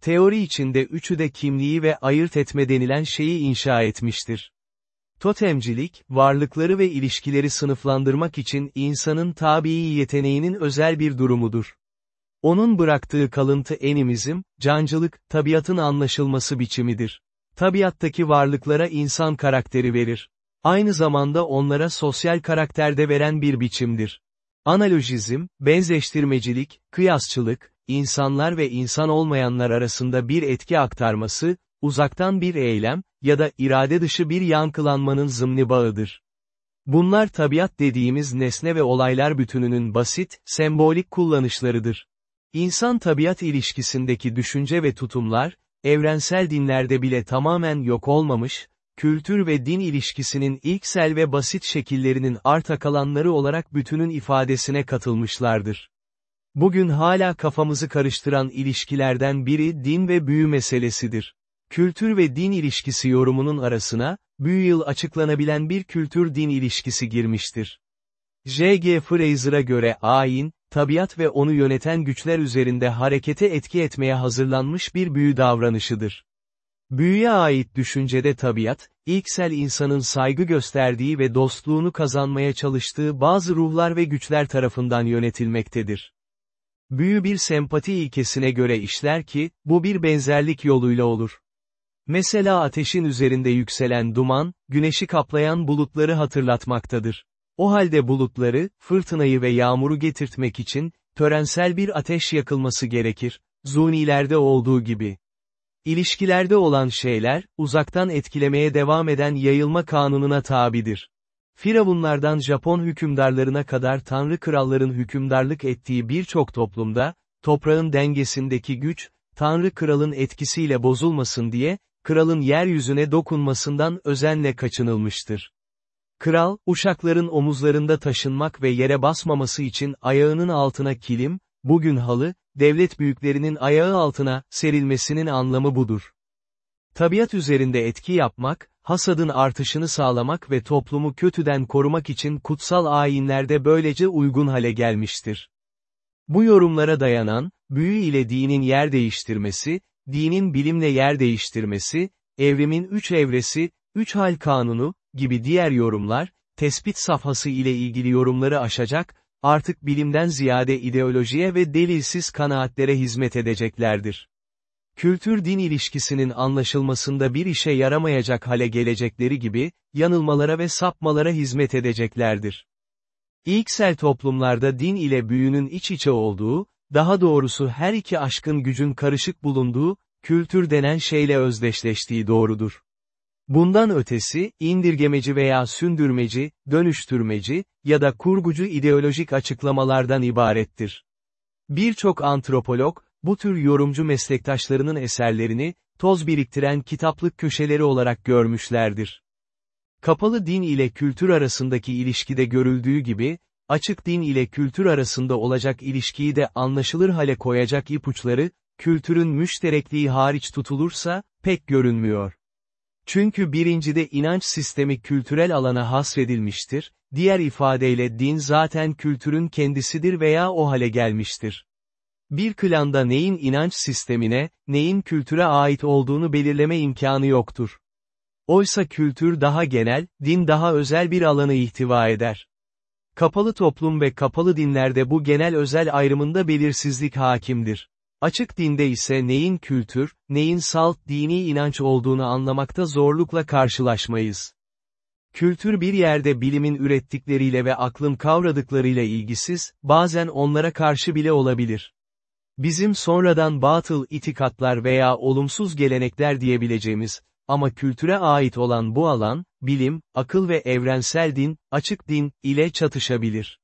Teori içinde üçü de kimliği ve ayırt etme denilen şeyi inşa etmiştir. Totemcilik, varlıkları ve ilişkileri sınıflandırmak için insanın tabii yeteneğinin özel bir durumudur. Onun bıraktığı kalıntı enimizm, cancılık, tabiatın anlaşılması biçimidir. Tabiattaki varlıklara insan karakteri verir. Aynı zamanda onlara sosyal karakterde veren bir biçimdir. Analojizm, benzeştirmecilik, kıyasçılık, insanlar ve insan olmayanlar arasında bir etki aktarması, uzaktan bir eylem, ya da irade dışı bir yankılanmanın zımni bağıdır. Bunlar tabiat dediğimiz nesne ve olaylar bütününün basit, sembolik kullanışlarıdır. İnsan-tabiat ilişkisindeki düşünce ve tutumlar, evrensel dinlerde bile tamamen yok olmamış, kültür ve din ilişkisinin ilksel ve basit şekillerinin arta kalanları olarak bütünün ifadesine katılmışlardır. Bugün hala kafamızı karıştıran ilişkilerden biri din ve büyü meselesidir. Kültür ve din ilişkisi yorumunun arasına, büyü yıl açıklanabilen bir kültür-din ilişkisi girmiştir. J.G. Fraser'a göre ayin, tabiat ve onu yöneten güçler üzerinde harekete etki etmeye hazırlanmış bir büyü davranışıdır. Büyüye ait düşüncede tabiat, ilksel insanın saygı gösterdiği ve dostluğunu kazanmaya çalıştığı bazı ruhlar ve güçler tarafından yönetilmektedir. Büyü bir sempati ilkesine göre işler ki, bu bir benzerlik yoluyla olur. Mesela ateşin üzerinde yükselen duman, güneşi kaplayan bulutları hatırlatmaktadır. O halde bulutları, fırtınayı ve yağmuru getirtmek için, törensel bir ateş yakılması gerekir, zunilerde olduğu gibi. İlişkilerde olan şeyler, uzaktan etkilemeye devam eden yayılma kanununa tabidir. Firavunlardan Japon hükümdarlarına kadar tanrı kralların hükümdarlık ettiği birçok toplumda, toprağın dengesindeki güç, Tanrı kralın etkisiyle bozulmasın diye, kralın yeryüzüne dokunmasından özenle kaçınılmıştır. Kral, uşakların omuzlarında taşınmak ve yere basmaması için ayağının altına kilim, bugün halı, devlet büyüklerinin ayağı altına serilmesinin anlamı budur. Tabiat üzerinde etki yapmak, hasadın artışını sağlamak ve toplumu kötüden korumak için kutsal ayinlerde böylece uygun hale gelmiştir. Bu yorumlara dayanan, büyü ile dinin yer değiştirmesi, dinin bilimle yer değiştirmesi, evrimin üç evresi, üç hal kanunu, gibi diğer yorumlar, tespit safhası ile ilgili yorumları aşacak, artık bilimden ziyade ideolojiye ve delilsiz kanaatlere hizmet edeceklerdir. Kültür-din ilişkisinin anlaşılmasında bir işe yaramayacak hale gelecekleri gibi, yanılmalara ve sapmalara hizmet edeceklerdir. İlksel toplumlarda din ile büyünün iç içe olduğu, daha doğrusu her iki aşkın gücün karışık bulunduğu, kültür denen şeyle özdeşleştiği doğrudur. Bundan ötesi, indirgemeci veya sündürmeci, dönüştürmeci ya da kurgucu ideolojik açıklamalardan ibarettir. Birçok antropolog, bu tür yorumcu meslektaşlarının eserlerini, toz biriktiren kitaplık köşeleri olarak görmüşlerdir. Kapalı din ile kültür arasındaki ilişkide görüldüğü gibi, açık din ile kültür arasında olacak ilişkiyi de anlaşılır hale koyacak ipuçları, kültürün müşterekliği hariç tutulursa, pek görünmüyor. Çünkü birincide inanç sistemi kültürel alana hasredilmiştir, diğer ifadeyle din zaten kültürün kendisidir veya o hale gelmiştir. Bir klanda neyin inanç sistemine, neyin kültüre ait olduğunu belirleme imkanı yoktur. Oysa kültür daha genel, din daha özel bir alanı ihtiva eder. Kapalı toplum ve kapalı dinlerde bu genel özel ayrımında belirsizlik hakimdir. Açık dinde ise neyin kültür, neyin salt dini inanç olduğunu anlamakta zorlukla karşılaşmayız. Kültür bir yerde bilimin ürettikleriyle ve aklın kavradıklarıyla ilgisiz, bazen onlara karşı bile olabilir. Bizim sonradan batıl itikatlar veya olumsuz gelenekler diyebileceğimiz, ama kültüre ait olan bu alan, bilim, akıl ve evrensel din, açık din, ile çatışabilir.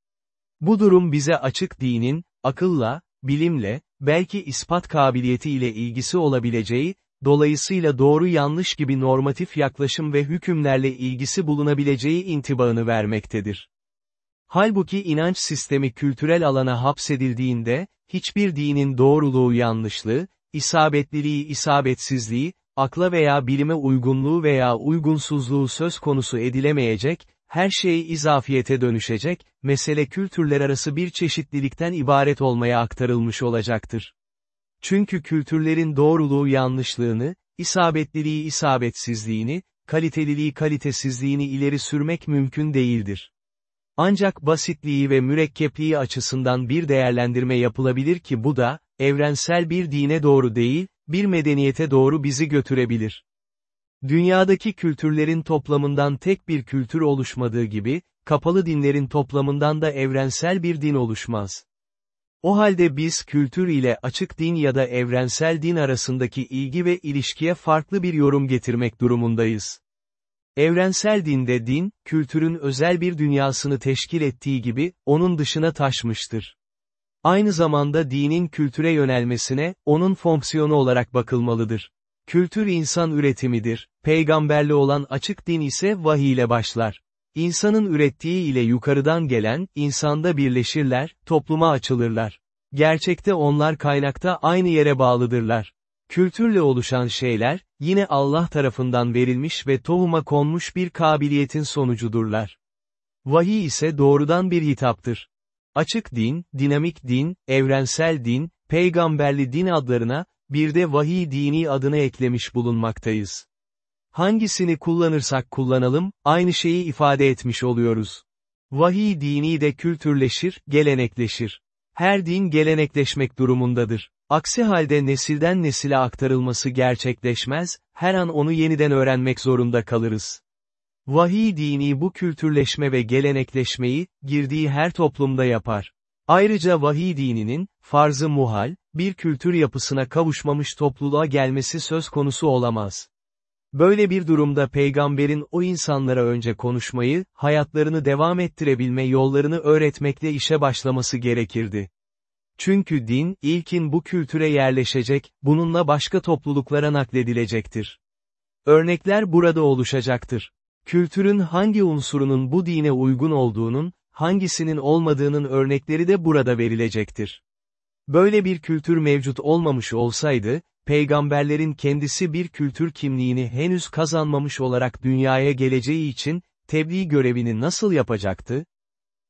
Bu durum bize açık dinin, akılla, bilimle, belki ispat kabiliyeti ile ilgisi olabileceği, dolayısıyla doğru yanlış gibi normatif yaklaşım ve hükümlerle ilgisi bulunabileceği intibağını vermektedir. Halbuki inanç sistemi kültürel alana hapsedildiğinde, hiçbir dinin doğruluğu yanlışlığı, isabetliliği isabetsizliği, akla veya bilime uygunluğu veya uygunsuzluğu söz konusu edilemeyecek, her şey izafiyete dönüşecek, mesele kültürler arası bir çeşitlilikten ibaret olmaya aktarılmış olacaktır. Çünkü kültürlerin doğruluğu yanlışlığını, isabetliliği isabetsizliğini, kaliteliliği kalitesizliğini ileri sürmek mümkün değildir. Ancak basitliği ve mürekkepliği açısından bir değerlendirme yapılabilir ki bu da, evrensel bir dine doğru değil, bir medeniyete doğru bizi götürebilir. Dünyadaki kültürlerin toplamından tek bir kültür oluşmadığı gibi, kapalı dinlerin toplamından da evrensel bir din oluşmaz. O halde biz kültür ile açık din ya da evrensel din arasındaki ilgi ve ilişkiye farklı bir yorum getirmek durumundayız. Evrensel dinde din, kültürün özel bir dünyasını teşkil ettiği gibi, onun dışına taşmıştır. Aynı zamanda dinin kültüre yönelmesine, onun fonksiyonu olarak bakılmalıdır. Kültür insan üretimidir, peygamberli olan açık din ise vahiy ile başlar. İnsanın ürettiği ile yukarıdan gelen, insanda birleşirler, topluma açılırlar. Gerçekte onlar kaynakta aynı yere bağlıdırlar. Kültürle oluşan şeyler, yine Allah tarafından verilmiş ve tohuma konmuş bir kabiliyetin sonucudurlar. Vahiy ise doğrudan bir hitaptır. Açık din, dinamik din, evrensel din, peygamberli din adlarına, bir de vahiy dini adını eklemiş bulunmaktayız. Hangisini kullanırsak kullanalım, aynı şeyi ifade etmiş oluyoruz. Vahiy dini de kültürleşir, gelenekleşir. Her din gelenekleşmek durumundadır. Aksi halde nesilden nesile aktarılması gerçekleşmez, her an onu yeniden öğrenmek zorunda kalırız. Vahiy dini bu kültürleşme ve gelenekleşmeyi, girdiği her toplumda yapar. Ayrıca vahiy dininin, farzı muhal, bir kültür yapısına kavuşmamış topluluğa gelmesi söz konusu olamaz. Böyle bir durumda peygamberin o insanlara önce konuşmayı, hayatlarını devam ettirebilme yollarını öğretmekle işe başlaması gerekirdi. Çünkü din, ilkin bu kültüre yerleşecek, bununla başka topluluklara nakledilecektir. Örnekler burada oluşacaktır. Kültürün hangi unsurunun bu dine uygun olduğunun, hangisinin olmadığının örnekleri de burada verilecektir. Böyle bir kültür mevcut olmamış olsaydı, peygamberlerin kendisi bir kültür kimliğini henüz kazanmamış olarak dünyaya geleceği için, tebliğ görevini nasıl yapacaktı?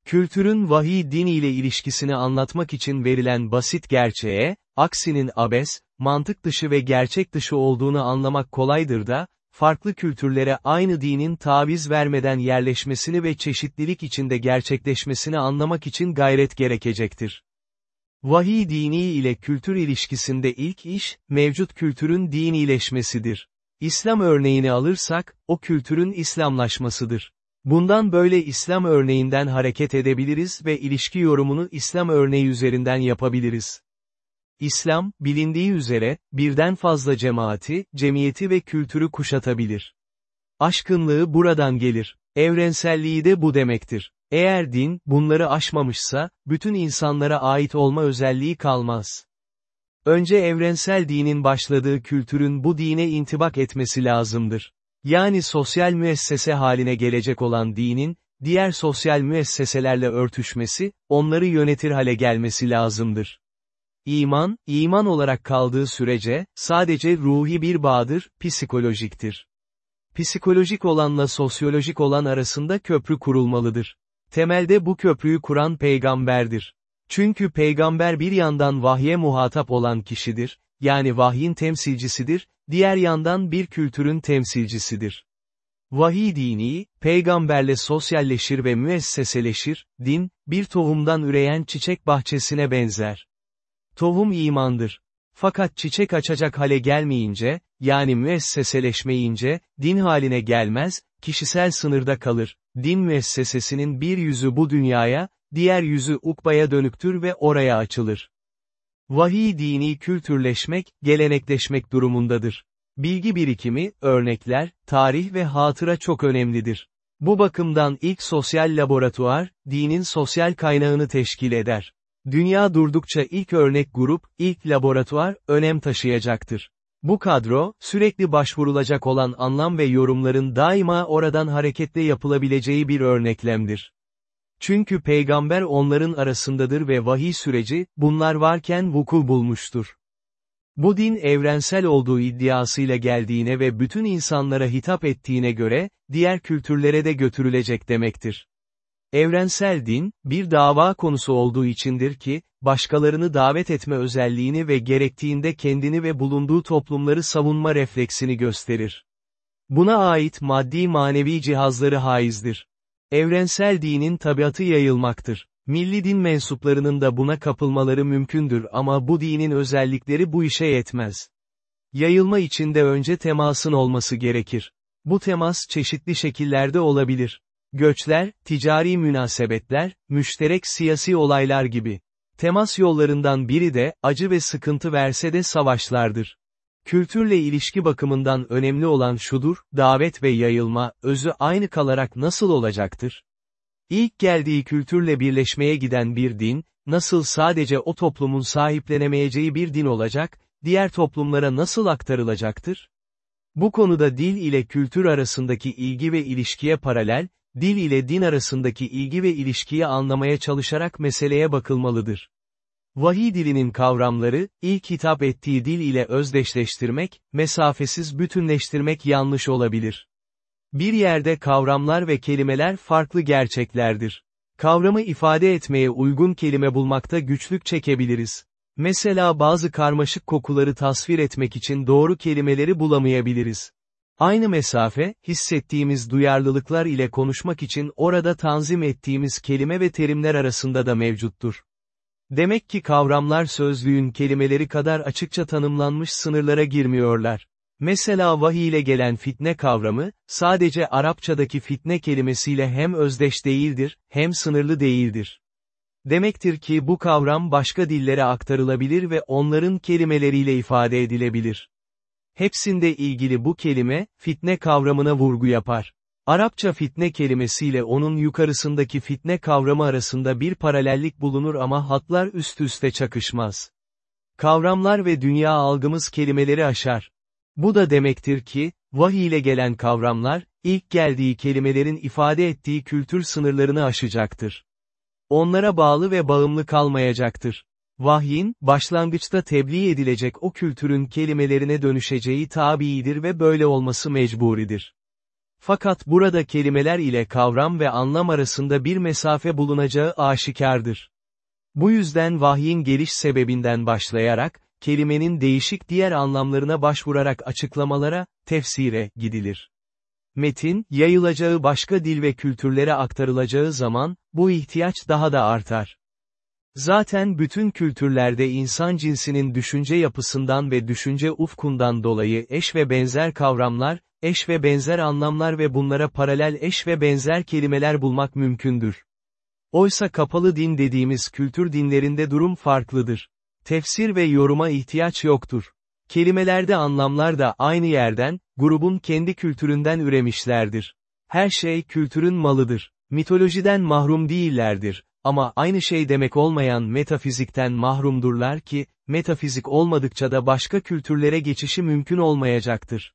Kültürün vahiy din ile ilişkisini anlatmak için verilen basit gerçeğe, aksinin abes, mantık dışı ve gerçek dışı olduğunu anlamak kolaydır da, farklı kültürlere aynı dinin taviz vermeden yerleşmesini ve çeşitlilik içinde gerçekleşmesini anlamak için gayret gerekecektir. Vahiy dini ile kültür ilişkisinde ilk iş, mevcut kültürün dinileşmesidir. İslam örneğini alırsak, o kültürün İslamlaşmasıdır. Bundan böyle İslam örneğinden hareket edebiliriz ve ilişki yorumunu İslam örneği üzerinden yapabiliriz. İslam, bilindiği üzere, birden fazla cemaati, cemiyeti ve kültürü kuşatabilir. Aşkınlığı buradan gelir. Evrenselliği de bu demektir. Eğer din, bunları aşmamışsa, bütün insanlara ait olma özelliği kalmaz. Önce evrensel dinin başladığı kültürün bu dine intibak etmesi lazımdır. Yani sosyal müessese haline gelecek olan dinin, diğer sosyal müesseselerle örtüşmesi, onları yönetir hale gelmesi lazımdır. İman, iman olarak kaldığı sürece, sadece ruhi bir bağdır, psikolojiktir. Psikolojik olanla sosyolojik olan arasında köprü kurulmalıdır. Temelde bu köprüyü kuran peygamberdir. Çünkü peygamber bir yandan vahye muhatap olan kişidir, yani vahyin temsilcisidir, diğer yandan bir kültürün temsilcisidir. Vahiy dini, peygamberle sosyalleşir ve müesseseleşir, din, bir tohumdan üreyen çiçek bahçesine benzer. Tohum imandır. Fakat çiçek açacak hale gelmeyince, yani müesseseleşmeyince, din haline gelmez, kişisel sınırda kalır. Din müessesesinin bir yüzü bu dünyaya, diğer yüzü ukbaya dönüktür ve oraya açılır. Vahiy dini kültürleşmek, gelenekleşmek durumundadır. Bilgi birikimi, örnekler, tarih ve hatıra çok önemlidir. Bu bakımdan ilk sosyal laboratuvar, dinin sosyal kaynağını teşkil eder. Dünya durdukça ilk örnek grup, ilk laboratuvar, önem taşıyacaktır. Bu kadro, sürekli başvurulacak olan anlam ve yorumların daima oradan hareketle yapılabileceği bir örneklemdir. Çünkü peygamber onların arasındadır ve vahiy süreci, bunlar varken vuku bulmuştur. Bu din evrensel olduğu iddiasıyla geldiğine ve bütün insanlara hitap ettiğine göre, diğer kültürlere de götürülecek demektir. Evrensel din, bir dava konusu olduğu içindir ki, başkalarını davet etme özelliğini ve gerektiğinde kendini ve bulunduğu toplumları savunma refleksini gösterir. Buna ait maddi manevi cihazları haizdir. Evrensel dinin tabiatı yayılmaktır. Milli din mensuplarının da buna kapılmaları mümkündür ama bu dinin özellikleri bu işe yetmez. Yayılma içinde önce temasın olması gerekir. Bu temas çeşitli şekillerde olabilir. Göçler, ticari münasebetler, müşterek siyasi olaylar gibi. Temas yollarından biri de, acı ve sıkıntı verse de savaşlardır. Kültürle ilişki bakımından önemli olan şudur, davet ve yayılma, özü aynı kalarak nasıl olacaktır? İlk geldiği kültürle birleşmeye giden bir din, nasıl sadece o toplumun sahiplenemeyeceği bir din olacak, diğer toplumlara nasıl aktarılacaktır? Bu konuda dil ile kültür arasındaki ilgi ve ilişkiye paralel, dil ile din arasındaki ilgi ve ilişkiyi anlamaya çalışarak meseleye bakılmalıdır. Vahiy dilinin kavramları, ilk hitap ettiği dil ile özdeşleştirmek, mesafesiz bütünleştirmek yanlış olabilir. Bir yerde kavramlar ve kelimeler farklı gerçeklerdir. Kavramı ifade etmeye uygun kelime bulmakta güçlük çekebiliriz. Mesela bazı karmaşık kokuları tasvir etmek için doğru kelimeleri bulamayabiliriz. Aynı mesafe, hissettiğimiz duyarlılıklar ile konuşmak için orada tanzim ettiğimiz kelime ve terimler arasında da mevcuttur. Demek ki kavramlar sözlüğün kelimeleri kadar açıkça tanımlanmış sınırlara girmiyorlar. Mesela vahiy ile gelen fitne kavramı, sadece Arapçadaki fitne kelimesiyle hem özdeş değildir, hem sınırlı değildir. Demektir ki bu kavram başka dillere aktarılabilir ve onların kelimeleriyle ifade edilebilir. Hepsinde ilgili bu kelime, fitne kavramına vurgu yapar. Arapça fitne kelimesiyle onun yukarısındaki fitne kavramı arasında bir paralellik bulunur ama hatlar üst üste çakışmaz. Kavramlar ve dünya algımız kelimeleri aşar. Bu da demektir ki, vahiy ile gelen kavramlar, ilk geldiği kelimelerin ifade ettiği kültür sınırlarını aşacaktır. Onlara bağlı ve bağımlı kalmayacaktır. Vahyin, başlangıçta tebliğ edilecek o kültürün kelimelerine dönüşeceği tabiidir ve böyle olması mecburidir. Fakat burada kelimeler ile kavram ve anlam arasında bir mesafe bulunacağı aşikardır. Bu yüzden vahyin geliş sebebinden başlayarak, kelimenin değişik diğer anlamlarına başvurarak açıklamalara, tefsire, gidilir. Metin, yayılacağı başka dil ve kültürlere aktarılacağı zaman, bu ihtiyaç daha da artar. Zaten bütün kültürlerde insan cinsinin düşünce yapısından ve düşünce ufkundan dolayı eş ve benzer kavramlar, eş ve benzer anlamlar ve bunlara paralel eş ve benzer kelimeler bulmak mümkündür. Oysa kapalı din dediğimiz kültür dinlerinde durum farklıdır. Tefsir ve yoruma ihtiyaç yoktur. Kelimelerde anlamlar da aynı yerden, grubun kendi kültüründen üremişlerdir. Her şey kültürün malıdır. Mitolojiden mahrum değillerdir. Ama aynı şey demek olmayan metafizikten mahrumdurlar ki, metafizik olmadıkça da başka kültürlere geçişi mümkün olmayacaktır.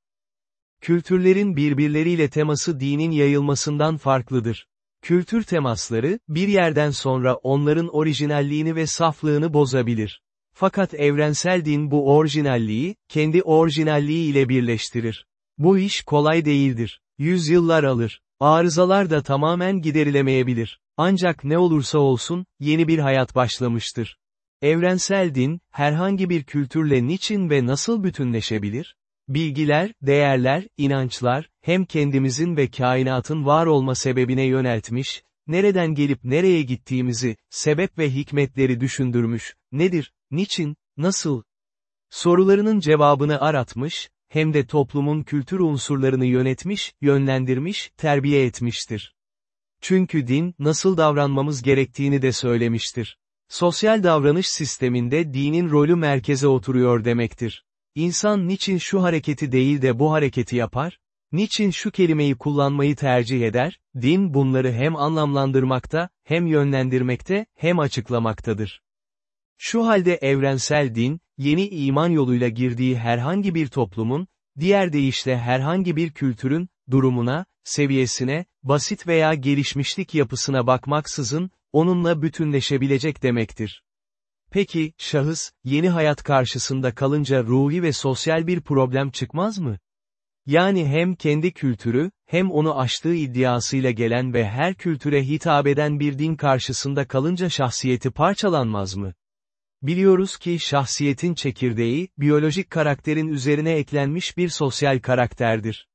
Kültürlerin birbirleriyle teması dinin yayılmasından farklıdır. Kültür temasları, bir yerden sonra onların orijinalliğini ve saflığını bozabilir. Fakat evrensel din bu orijinalliği, kendi orijinalliği ile birleştirir. Bu iş kolay değildir. Yüzyıllar alır. Arızalar da tamamen giderilemeyebilir. Ancak ne olursa olsun, yeni bir hayat başlamıştır. Evrensel din, herhangi bir kültürle niçin ve nasıl bütünleşebilir? Bilgiler, değerler, inançlar, hem kendimizin ve kainatın var olma sebebine yöneltmiş, nereden gelip nereye gittiğimizi, sebep ve hikmetleri düşündürmüş, nedir, niçin, nasıl? Sorularının cevabını aratmış, hem de toplumun kültür unsurlarını yönetmiş, yönlendirmiş, terbiye etmiştir. Çünkü din, nasıl davranmamız gerektiğini de söylemiştir. Sosyal davranış sisteminde dinin rolü merkeze oturuyor demektir. İnsan niçin şu hareketi değil de bu hareketi yapar? Niçin şu kelimeyi kullanmayı tercih eder? Din bunları hem anlamlandırmakta, hem yönlendirmekte, hem açıklamaktadır. Şu halde evrensel din, yeni iman yoluyla girdiği herhangi bir toplumun, diğer deyişle herhangi bir kültürün, durumuna, seviyesine, basit veya gelişmişlik yapısına bakmaksızın, onunla bütünleşebilecek demektir. Peki, şahıs, yeni hayat karşısında kalınca ruhi ve sosyal bir problem çıkmaz mı? Yani hem kendi kültürü, hem onu aştığı iddiasıyla gelen ve her kültüre hitap eden bir din karşısında kalınca şahsiyeti parçalanmaz mı? Biliyoruz ki şahsiyetin çekirdeği, biyolojik karakterin üzerine eklenmiş bir sosyal karakterdir.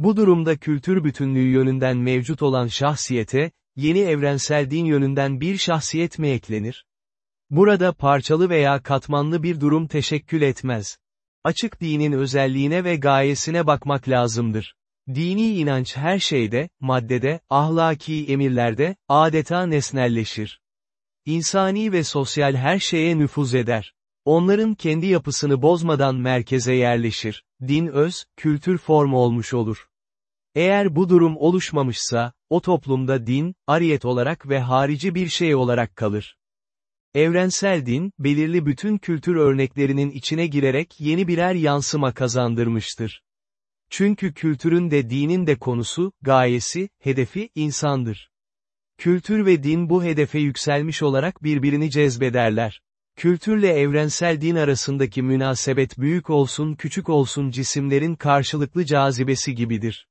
Bu durumda kültür bütünlüğü yönünden mevcut olan şahsiyete, yeni evrensel din yönünden bir şahsiyet mi eklenir? Burada parçalı veya katmanlı bir durum teşekkül etmez. Açık dinin özelliğine ve gayesine bakmak lazımdır. Dini inanç her şeyde, maddede, ahlaki emirlerde, adeta nesnelleşir. İnsani ve sosyal her şeye nüfuz eder. Onların kendi yapısını bozmadan merkeze yerleşir. Din öz, kültür formu olmuş olur. Eğer bu durum oluşmamışsa, o toplumda din, ariyet olarak ve harici bir şey olarak kalır. Evrensel din, belirli bütün kültür örneklerinin içine girerek yeni birer yansıma kazandırmıştır. Çünkü kültürün de dinin de konusu, gayesi, hedefi, insandır. Kültür ve din bu hedefe yükselmiş olarak birbirini cezbederler. Kültürle evrensel din arasındaki münasebet büyük olsun küçük olsun cisimlerin karşılıklı cazibesi gibidir.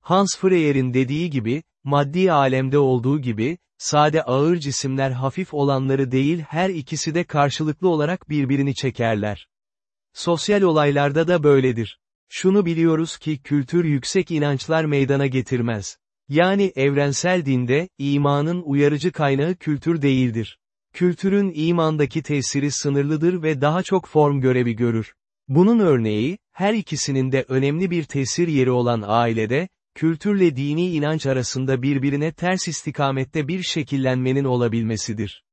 Hans Freyer'in dediği gibi, maddi alemde olduğu gibi, sade ağır cisimler hafif olanları değil her ikisi de karşılıklı olarak birbirini çekerler. Sosyal olaylarda da böyledir. Şunu biliyoruz ki kültür yüksek inançlar meydana getirmez. Yani evrensel dinde, imanın uyarıcı kaynağı kültür değildir. Kültürün imandaki tesiri sınırlıdır ve daha çok form görevi görür. Bunun örneği, her ikisinin de önemli bir tesir yeri olan ailede, kültürle dini inanç arasında birbirine ters istikamette bir şekillenmenin olabilmesidir.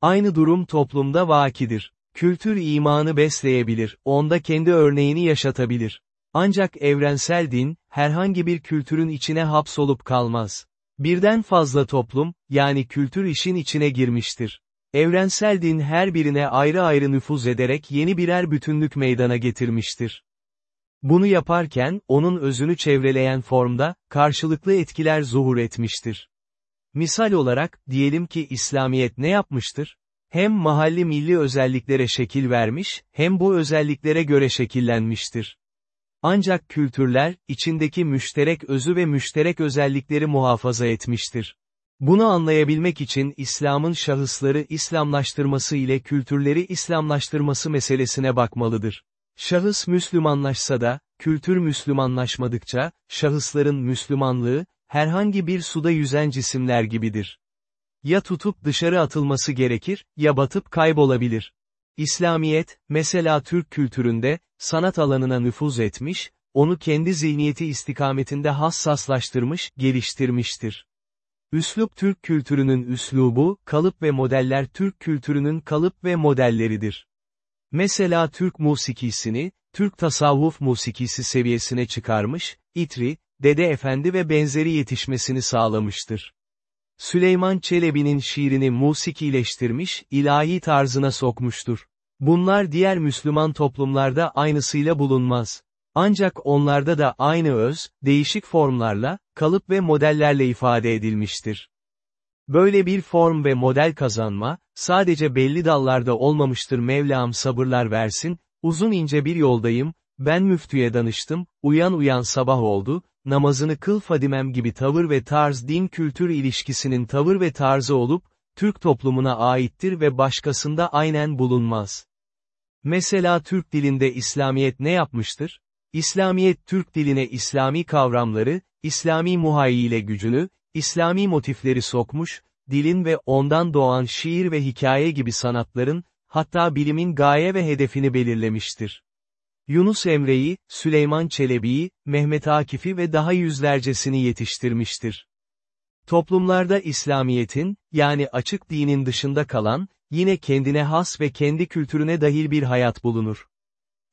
Aynı durum toplumda vakidir. Kültür imanı besleyebilir, onda kendi örneğini yaşatabilir. Ancak evrensel din, herhangi bir kültürün içine hapsolup kalmaz. Birden fazla toplum, yani kültür işin içine girmiştir. Evrensel din her birine ayrı ayrı nüfuz ederek yeni birer bütünlük meydana getirmiştir. Bunu yaparken, onun özünü çevreleyen formda, karşılıklı etkiler zuhur etmiştir. Misal olarak, diyelim ki İslamiyet ne yapmıştır? Hem mahalli milli özelliklere şekil vermiş, hem bu özelliklere göre şekillenmiştir. Ancak kültürler, içindeki müşterek özü ve müşterek özellikleri muhafaza etmiştir. Bunu anlayabilmek için İslam'ın şahısları İslamlaştırması ile kültürleri İslamlaştırması meselesine bakmalıdır. Şahıs Müslümanlaşsa da, kültür Müslümanlaşmadıkça, şahısların Müslümanlığı, herhangi bir suda yüzen cisimler gibidir. Ya tutup dışarı atılması gerekir, ya batıp kaybolabilir. İslamiyet, mesela Türk kültüründe, sanat alanına nüfuz etmiş, onu kendi zihniyeti istikametinde hassaslaştırmış, geliştirmiştir. Üslup Türk kültürünün üslubu, kalıp ve modeller Türk kültürünün kalıp ve modelleridir. Mesela Türk musikisini, Türk tasavvuf musikisi seviyesine çıkarmış, İtri, Dede Efendi ve benzeri yetişmesini sağlamıştır. Süleyman Çelebi'nin şiirini musikileştirmiş, ilahi tarzına sokmuştur. Bunlar diğer Müslüman toplumlarda aynısıyla bulunmaz. Ancak onlarda da aynı öz, değişik formlarla, kalıp ve modellerle ifade edilmiştir. Böyle bir form ve model kazanma, sadece belli dallarda olmamıştır Mevlam sabırlar versin, uzun ince bir yoldayım, ben müftüye danıştım, uyan uyan sabah oldu, namazını kıl Fadimem gibi tavır ve tarz din-kültür ilişkisinin tavır ve tarzı olup, Türk toplumuna aittir ve başkasında aynen bulunmaz. Mesela Türk dilinde İslamiyet ne yapmıştır? İslamiyet Türk diline İslami kavramları, İslami muhayyile gücünü, İslami motifleri sokmuş, dilin ve ondan doğan şiir ve hikaye gibi sanatların, hatta bilimin gaye ve hedefini belirlemiştir. Yunus Emre'yi, Süleyman Çelebi'yi, Mehmet Akif'i ve daha yüzlercesini yetiştirmiştir. Toplumlarda İslamiyet'in, yani açık dinin dışında kalan, yine kendine has ve kendi kültürüne dahil bir hayat bulunur.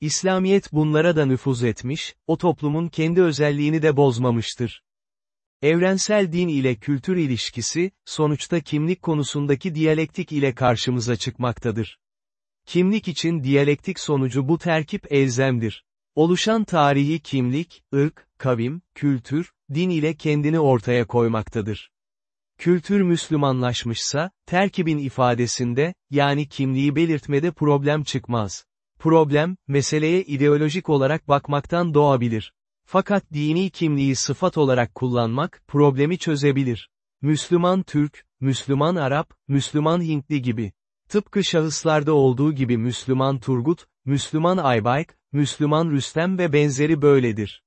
İslamiyet bunlara da nüfuz etmiş, o toplumun kendi özelliğini de bozmamıştır. Evrensel din ile kültür ilişkisi, sonuçta kimlik konusundaki diyalektik ile karşımıza çıkmaktadır. Kimlik için diyalektik sonucu bu terkip elzemdir. Oluşan tarihi kimlik, ırk, kavim, kültür, din ile kendini ortaya koymaktadır. Kültür Müslümanlaşmışsa, terkibin ifadesinde, yani kimliği belirtmede problem çıkmaz. Problem, meseleye ideolojik olarak bakmaktan doğabilir. Fakat dini kimliği sıfat olarak kullanmak, problemi çözebilir. Müslüman Türk, Müslüman Arap, Müslüman Hintli gibi. Tıpkı şahıslarda olduğu gibi Müslüman Turgut, Müslüman Aybayk, Müslüman Rüstem ve benzeri böyledir.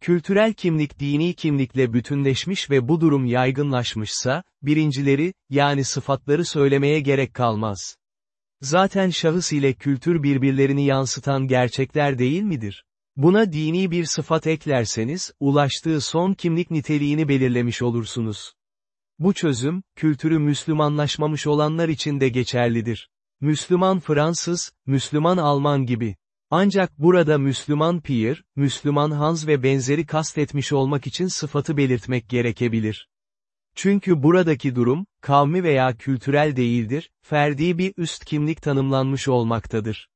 Kültürel kimlik dini kimlikle bütünleşmiş ve bu durum yaygınlaşmışsa, birincileri, yani sıfatları söylemeye gerek kalmaz. Zaten şahıs ile kültür birbirlerini yansıtan gerçekler değil midir? Buna dini bir sıfat eklerseniz, ulaştığı son kimlik niteliğini belirlemiş olursunuz. Bu çözüm, kültürü Müslümanlaşmamış olanlar için de geçerlidir. Müslüman Fransız, Müslüman Alman gibi. Ancak burada Müslüman Pierre, Müslüman Hans ve benzeri kastetmiş olmak için sıfatı belirtmek gerekebilir. Çünkü buradaki durum, kavmi veya kültürel değildir, ferdi bir üst kimlik tanımlanmış olmaktadır.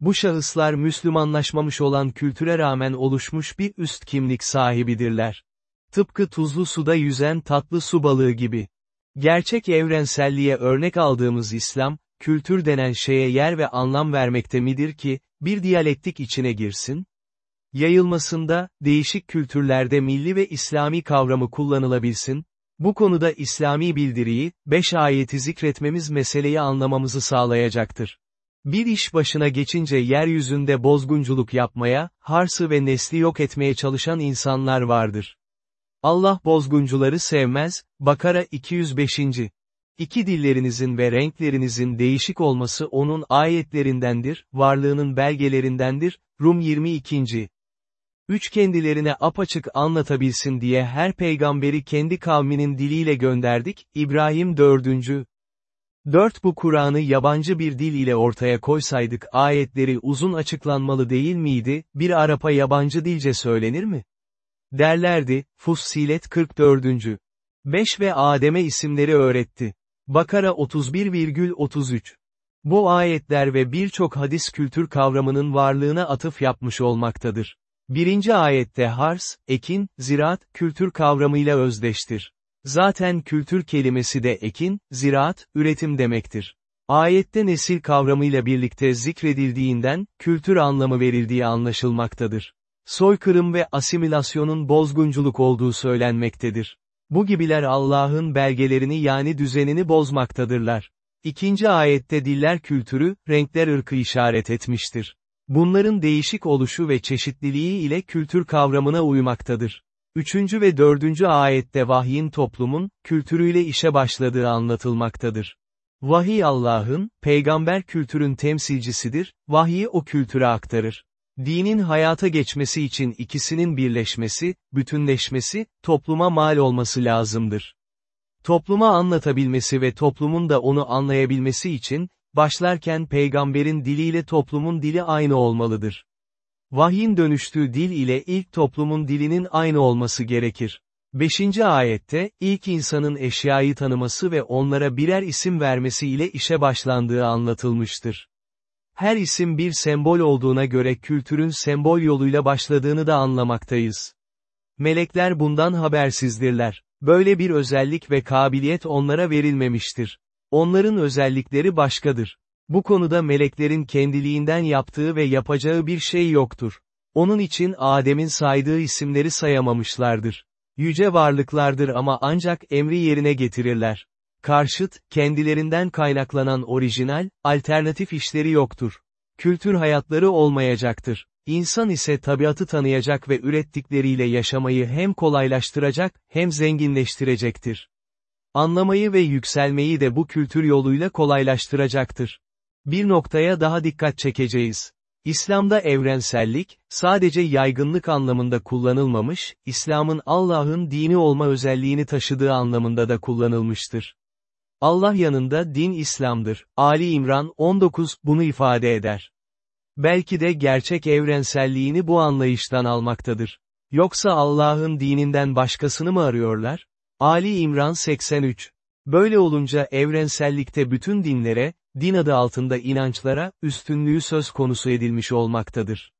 Bu şahıslar Müslümanlaşmamış olan kültüre rağmen oluşmuş bir üst kimlik sahibidirler. Tıpkı tuzlu suda yüzen tatlı su balığı gibi. Gerçek evrenselliğe örnek aldığımız İslam, kültür denen şeye yer ve anlam vermekte midir ki, bir diyalektik içine girsin? Yayılmasında, değişik kültürlerde milli ve İslami kavramı kullanılabilsin, bu konuda İslami bildiriyi, beş ayeti zikretmemiz meseleyi anlamamızı sağlayacaktır. Bir iş başına geçince yeryüzünde bozgunculuk yapmaya, harsı ve nesli yok etmeye çalışan insanlar vardır. Allah bozguncuları sevmez, Bakara 205. İki dillerinizin ve renklerinizin değişik olması onun ayetlerindendir, varlığının belgelerindendir, Rum 22. Üç kendilerine apaçık anlatabilsin diye her peygamberi kendi kavminin diliyle gönderdik, İbrahim 4. 4. Bu Kur'an'ı yabancı bir dil ile ortaya koysaydık ayetleri uzun açıklanmalı değil miydi, bir Arap'a yabancı dilce söylenir mi? Derlerdi, Fussilet 44. 5 ve Adem'e isimleri öğretti. Bakara 31,33 Bu ayetler ve birçok hadis kültür kavramının varlığına atıf yapmış olmaktadır. Birinci ayette hars, ekin, ziraat, kültür kavramıyla özdeştir. Zaten kültür kelimesi de ekin, ziraat, üretim demektir. Ayette nesil kavramıyla birlikte zikredildiğinden, kültür anlamı verildiği anlaşılmaktadır. Soykırım ve asimilasyonun bozgunculuk olduğu söylenmektedir. Bu gibiler Allah'ın belgelerini yani düzenini bozmaktadırlar. İkinci ayette diller kültürü, renkler ırkı işaret etmiştir. Bunların değişik oluşu ve çeşitliliği ile kültür kavramına uymaktadır. Üçüncü ve dördüncü ayette vahyin toplumun, kültürüyle işe başladığı anlatılmaktadır. Vahiy Allah'ın, peygamber kültürün temsilcisidir, vahyi o kültüre aktarır. Dinin hayata geçmesi için ikisinin birleşmesi, bütünleşmesi, topluma mal olması lazımdır. Topluma anlatabilmesi ve toplumun da onu anlayabilmesi için, başlarken peygamberin diliyle toplumun dili aynı olmalıdır. Vahyin dönüştüğü dil ile ilk toplumun dilinin aynı olması gerekir. 5. ayette, ilk insanın eşyayı tanıması ve onlara birer isim vermesi ile işe başlandığı anlatılmıştır. Her isim bir sembol olduğuna göre kültürün sembol yoluyla başladığını da anlamaktayız. Melekler bundan habersizdirler. Böyle bir özellik ve kabiliyet onlara verilmemiştir. Onların özellikleri başkadır. Bu konuda meleklerin kendiliğinden yaptığı ve yapacağı bir şey yoktur. Onun için Adem'in saydığı isimleri sayamamışlardır. Yüce varlıklardır ama ancak emri yerine getirirler. Karşıt, kendilerinden kaynaklanan orijinal, alternatif işleri yoktur. Kültür hayatları olmayacaktır. İnsan ise tabiatı tanıyacak ve ürettikleriyle yaşamayı hem kolaylaştıracak, hem zenginleştirecektir. Anlamayı ve yükselmeyi de bu kültür yoluyla kolaylaştıracaktır. Bir noktaya daha dikkat çekeceğiz. İslam'da evrensellik, sadece yaygınlık anlamında kullanılmamış, İslam'ın Allah'ın dini olma özelliğini taşıdığı anlamında da kullanılmıştır. Allah yanında din İslam'dır. Ali İmran 19 bunu ifade eder. Belki de gerçek evrenselliğini bu anlayıştan almaktadır. Yoksa Allah'ın dininden başkasını mı arıyorlar? Ali İmran 83. Böyle olunca evrensellikte bütün dinlere, din adı altında inançlara, üstünlüğü söz konusu edilmiş olmaktadır.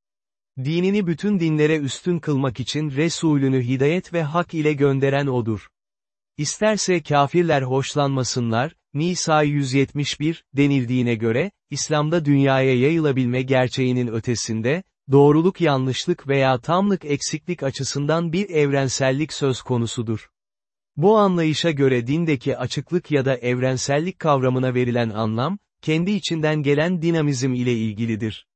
Dinini bütün dinlere üstün kılmak için Resulünü hidayet ve hak ile gönderen O'dur. İsterse kafirler hoşlanmasınlar, Nisa 171, denildiğine göre, İslam'da dünyaya yayılabilme gerçeğinin ötesinde, doğruluk yanlışlık veya tamlık eksiklik açısından bir evrensellik söz konusudur. Bu anlayışa göre dindeki açıklık ya da evrensellik kavramına verilen anlam, kendi içinden gelen dinamizm ile ilgilidir.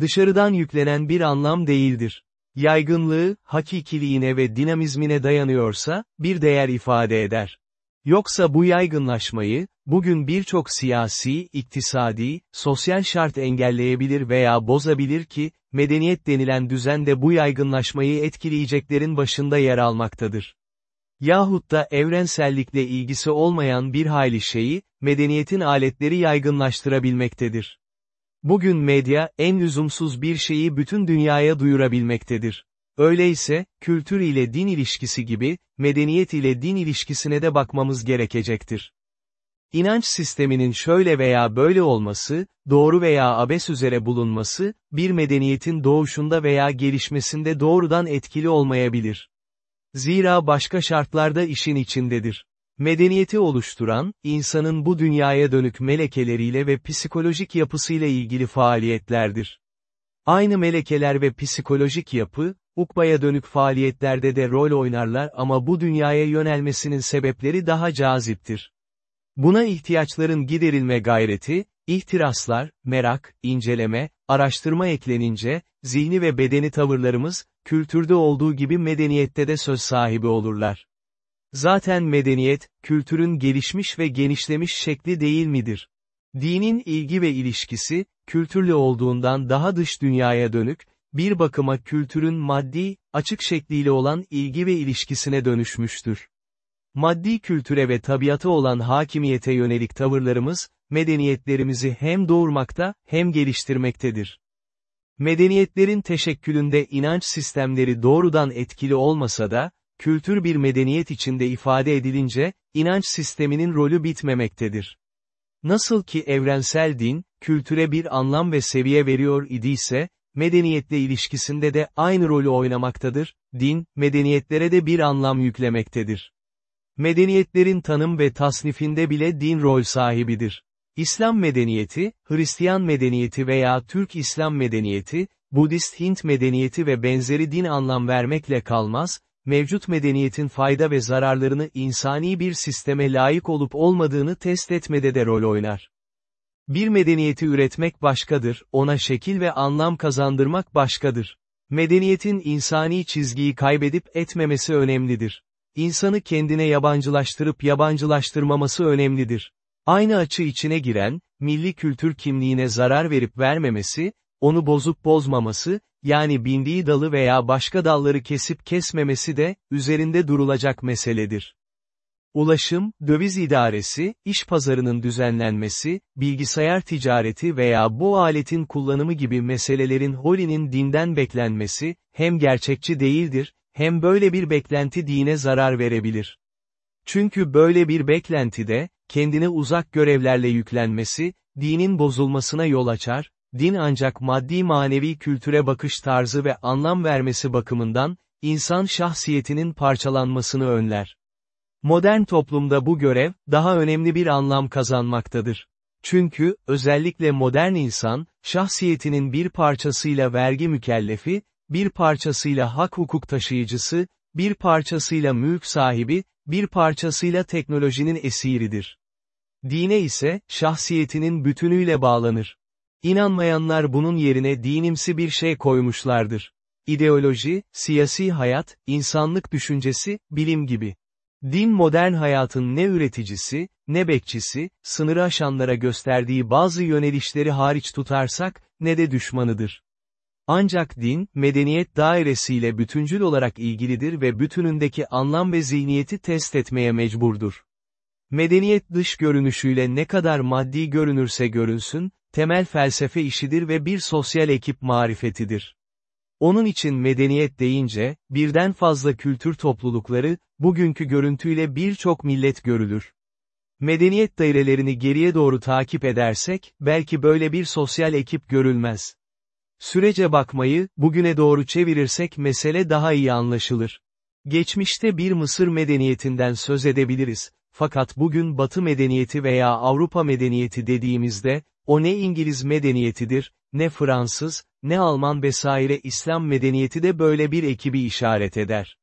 Dışarıdan yüklenen bir anlam değildir. Yaygınlığı, hakikiliğine ve dinamizmine dayanıyorsa, bir değer ifade eder. Yoksa bu yaygınlaşmayı, bugün birçok siyasi, iktisadi, sosyal şart engelleyebilir veya bozabilir ki, medeniyet denilen düzen de bu yaygınlaşmayı etkileyeceklerin başında yer almaktadır. Yahut da evrensellikle ilgisi olmayan bir hayli şeyi, medeniyetin aletleri yaygınlaştırabilmektedir. Bugün medya, en lüzumsuz bir şeyi bütün dünyaya duyurabilmektedir. Öyleyse, kültür ile din ilişkisi gibi, medeniyet ile din ilişkisine de bakmamız gerekecektir. İnanç sisteminin şöyle veya böyle olması, doğru veya abes üzere bulunması, bir medeniyetin doğuşunda veya gelişmesinde doğrudan etkili olmayabilir. Zira başka şartlarda işin içindedir. Medeniyeti oluşturan, insanın bu dünyaya dönük melekeleriyle ve psikolojik yapısıyla ilgili faaliyetlerdir. Aynı melekeler ve psikolojik yapı, ukbaya dönük faaliyetlerde de rol oynarlar ama bu dünyaya yönelmesinin sebepleri daha caziptir. Buna ihtiyaçların giderilme gayreti, ihtiraslar, merak, inceleme, araştırma eklenince, zihni ve bedeni tavırlarımız, kültürde olduğu gibi medeniyette de söz sahibi olurlar. Zaten medeniyet, kültürün gelişmiş ve genişlemiş şekli değil midir? Dinin ilgi ve ilişkisi, kültürlü olduğundan daha dış dünyaya dönük, bir bakıma kültürün maddi, açık şekliyle olan ilgi ve ilişkisine dönüşmüştür. Maddi kültüre ve tabiata olan hakimiyete yönelik tavırlarımız, medeniyetlerimizi hem doğurmakta, hem geliştirmektedir. Medeniyetlerin teşekkülünde inanç sistemleri doğrudan etkili olmasa da, kültür bir medeniyet içinde ifade edilince, inanç sisteminin rolü bitmemektedir. Nasıl ki evrensel din, kültüre bir anlam ve seviye veriyor idiyse, medeniyetle ilişkisinde de aynı rolü oynamaktadır, din, medeniyetlere de bir anlam yüklemektedir. Medeniyetlerin tanım ve tasnifinde bile din rol sahibidir. İslam medeniyeti, Hristiyan medeniyeti veya Türk İslam medeniyeti, Budist Hint medeniyeti ve benzeri din anlam vermekle kalmaz, mevcut medeniyetin fayda ve zararlarını insani bir sisteme layık olup olmadığını test etmede de rol oynar. Bir medeniyeti üretmek başkadır, ona şekil ve anlam kazandırmak başkadır. Medeniyetin insani çizgiyi kaybedip etmemesi önemlidir. İnsanı kendine yabancılaştırıp yabancılaştırmaması önemlidir. Aynı açı içine giren, milli kültür kimliğine zarar verip vermemesi, onu bozup bozmaması, yani bindiği dalı veya başka dalları kesip kesmemesi de, üzerinde durulacak meseledir. Ulaşım, döviz idaresi, iş pazarının düzenlenmesi, bilgisayar ticareti veya bu aletin kullanımı gibi meselelerin Holi'nin dinden beklenmesi, hem gerçekçi değildir, hem böyle bir beklenti dine zarar verebilir. Çünkü böyle bir beklentide, kendine uzak görevlerle yüklenmesi, dinin bozulmasına yol açar, din ancak maddi manevi kültüre bakış tarzı ve anlam vermesi bakımından, insan şahsiyetinin parçalanmasını önler. Modern toplumda bu görev, daha önemli bir anlam kazanmaktadır. Çünkü, özellikle modern insan, şahsiyetinin bir parçasıyla vergi mükellefi, bir parçasıyla hak hukuk taşıyıcısı, bir parçasıyla mülk sahibi, bir parçasıyla teknolojinin esiridir. Dine ise, şahsiyetinin bütünüyle bağlanır. İnanmayanlar bunun yerine dinimsi bir şey koymuşlardır. İdeoloji, siyasi hayat, insanlık düşüncesi, bilim gibi. Din modern hayatın ne üreticisi, ne bekçisi, sınırı aşanlara gösterdiği bazı yönelişleri hariç tutarsak, ne de düşmanıdır. Ancak din, medeniyet dairesiyle bütüncül olarak ilgilidir ve bütünündeki anlam ve zihniyeti test etmeye mecburdur. Medeniyet dış görünüşüyle ne kadar maddi görünürse görünsün, temel felsefe işidir ve bir sosyal ekip marifetidir. Onun için medeniyet deyince, birden fazla kültür toplulukları, bugünkü görüntüyle birçok millet görülür. Medeniyet dairelerini geriye doğru takip edersek, belki böyle bir sosyal ekip görülmez. Sürece bakmayı, bugüne doğru çevirirsek mesele daha iyi anlaşılır. Geçmişte bir Mısır medeniyetinden söz edebiliriz, fakat bugün Batı medeniyeti veya Avrupa medeniyeti dediğimizde, o ne İngiliz medeniyetidir, ne Fransız, ne Alman vesaire İslam medeniyeti de böyle bir ekibi işaret eder.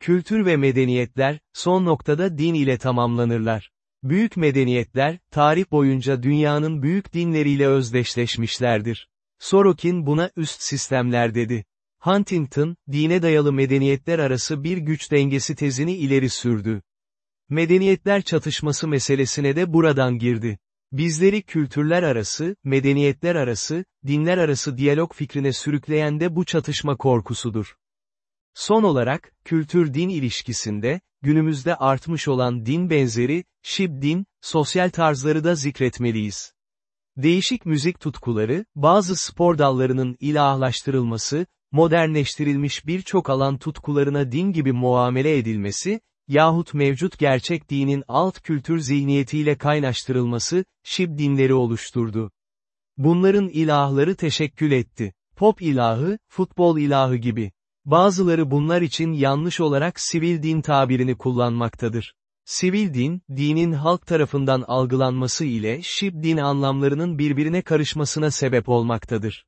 Kültür ve medeniyetler, son noktada din ile tamamlanırlar. Büyük medeniyetler, tarih boyunca dünyanın büyük dinleriyle özdeşleşmişlerdir. Sorokin buna üst sistemler dedi. Huntington, dine dayalı medeniyetler arası bir güç dengesi tezini ileri sürdü. Medeniyetler çatışması meselesine de buradan girdi. Bizleri kültürler arası, medeniyetler arası, dinler arası diyalog fikrine sürükleyen de bu çatışma korkusudur. Son olarak, kültür-din ilişkisinde, günümüzde artmış olan din benzeri, şib din, sosyal tarzları da zikretmeliyiz. Değişik müzik tutkuları, bazı spor dallarının ilahlaştırılması, modernleştirilmiş birçok alan tutkularına din gibi muamele edilmesi, yahut mevcut gerçek dinin alt kültür zihniyetiyle kaynaştırılması, şib dinleri oluşturdu. Bunların ilahları teşekkül etti. Pop ilahı, futbol ilahı gibi. Bazıları bunlar için yanlış olarak sivil din tabirini kullanmaktadır. Sivil din, dinin halk tarafından algılanması ile şib din anlamlarının birbirine karışmasına sebep olmaktadır.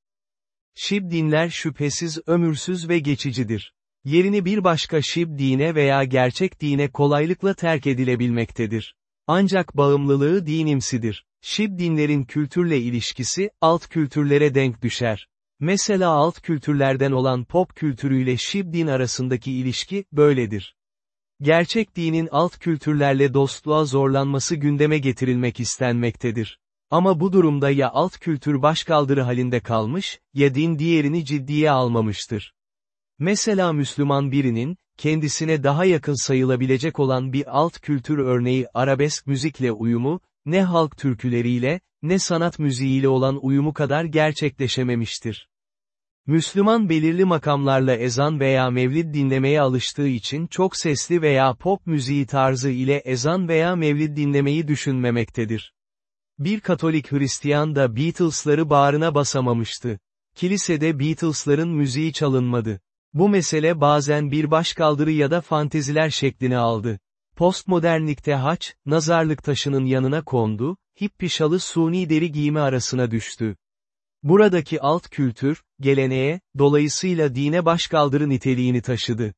Şib dinler şüphesiz ömürsüz ve geçicidir. Yerini bir başka şib dine veya gerçek dine kolaylıkla terk edilebilmektedir. Ancak bağımlılığı dinimsidir. Şib dinlerin kültürle ilişkisi, alt kültürlere denk düşer. Mesela alt kültürlerden olan pop kültürüyle şib din arasındaki ilişki, böyledir. Gerçek dinin alt kültürlerle dostluğa zorlanması gündeme getirilmek istenmektedir. Ama bu durumda ya alt kültür başkaldırı halinde kalmış, ya din diğerini ciddiye almamıştır. Mesela Müslüman birinin, kendisine daha yakın sayılabilecek olan bir alt kültür örneği arabesk müzikle uyumu, ne halk türküleriyle, ne sanat müziğiyle olan uyumu kadar gerçekleşememiştir. Müslüman belirli makamlarla ezan veya mevlid dinlemeye alıştığı için çok sesli veya pop müziği tarzı ile ezan veya mevlid dinlemeyi düşünmemektedir. Bir Katolik Hristiyan da Beatles'ları bağrına basamamıştı. Kilisede Beatles'ların müziği çalınmadı. Bu mesele bazen bir başkaldırı ya da fanteziler şeklini aldı. Postmodernlikte haç, nazarlık taşının yanına kondu, hippi şalı suni deri giyimi arasına düştü. Buradaki alt kültür, geleneğe, dolayısıyla dine başkaldırı niteliğini taşıdı.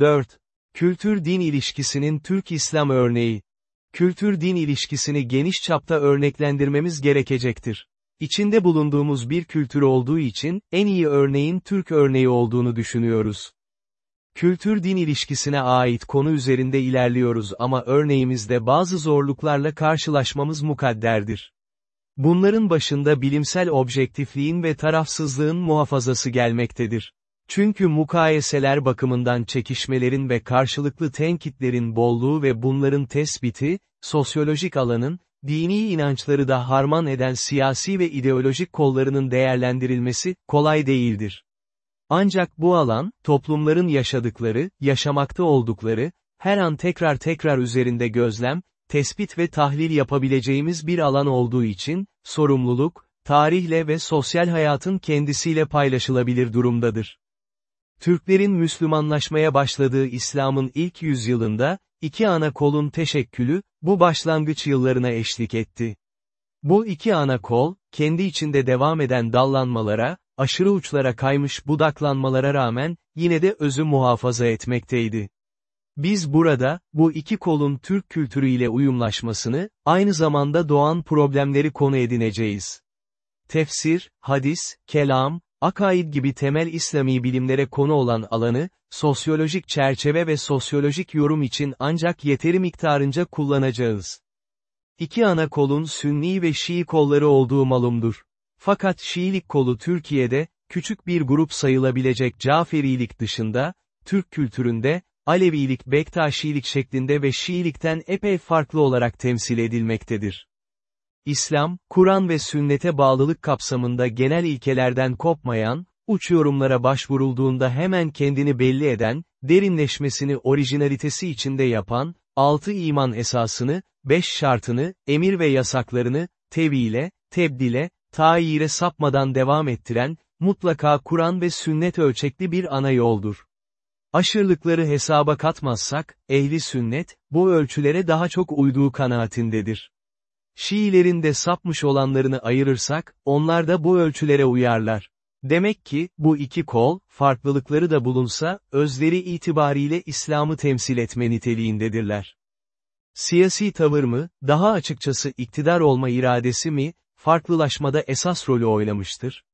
4. Kültür-din ilişkisinin Türk-İslam örneği. Kültür-din ilişkisini geniş çapta örneklendirmemiz gerekecektir. İçinde bulunduğumuz bir kültür olduğu için, en iyi örneğin Türk örneği olduğunu düşünüyoruz. Kültür-din ilişkisine ait konu üzerinde ilerliyoruz ama örneğimizde bazı zorluklarla karşılaşmamız mukadderdir. Bunların başında bilimsel objektifliğin ve tarafsızlığın muhafazası gelmektedir. Çünkü mukayeseler bakımından çekişmelerin ve karşılıklı tenkitlerin bolluğu ve bunların tespiti, sosyolojik alanın, dini inançları da harman eden siyasi ve ideolojik kollarının değerlendirilmesi, kolay değildir. Ancak bu alan, toplumların yaşadıkları, yaşamakta oldukları, her an tekrar tekrar üzerinde gözlem, tespit ve tahlil yapabileceğimiz bir alan olduğu için, sorumluluk, tarihle ve sosyal hayatın kendisiyle paylaşılabilir durumdadır. Türklerin Müslümanlaşmaya başladığı İslam'ın ilk yüzyılında, iki ana kolun teşekkülü, bu başlangıç yıllarına eşlik etti. Bu iki ana kol, kendi içinde devam eden dallanmalara, aşırı uçlara kaymış budaklanmalara rağmen, yine de özü muhafaza etmekteydi. Biz burada, bu iki kolun Türk kültürüyle uyumlaşmasını, aynı zamanda doğan problemleri konu edineceğiz. Tefsir, hadis, kelam, akaid gibi temel İslami bilimlere konu olan alanı, sosyolojik çerçeve ve sosyolojik yorum için ancak yeteri miktarınca kullanacağız. İki ana kolun Sünni ve Şii kolları olduğu malumdur. Fakat Şiilik kolu Türkiye'de, küçük bir grup sayılabilecek Caferilik dışında, Türk kültüründe, Alevilik Bektaşilik şeklinde ve Şiilikten epey farklı olarak temsil edilmektedir. İslam, Kur'an ve sünnete bağlılık kapsamında genel ilkelerden kopmayan, uç yorumlara başvurulduğunda hemen kendini belli eden, derinleşmesini orijinalitesi içinde yapan, altı iman esasını, beş şartını, emir ve yasaklarını, tevile, tebdile, tayire sapmadan devam ettiren, mutlaka Kur'an ve sünnet ölçekli bir ana yoldur. Aşırılıkları hesaba katmazsak, ehli sünnet, bu ölçülere daha çok uyduğu kanaatindedir. Şiilerin de sapmış olanlarını ayırırsak, onlar da bu ölçülere uyarlar. Demek ki, bu iki kol, farklılıkları da bulunsa, özleri itibariyle İslam'ı temsil etme niteliğindedirler. Siyasi tavır mı, daha açıkçası iktidar olma iradesi mi, farklılaşmada esas rolü oynamıştır?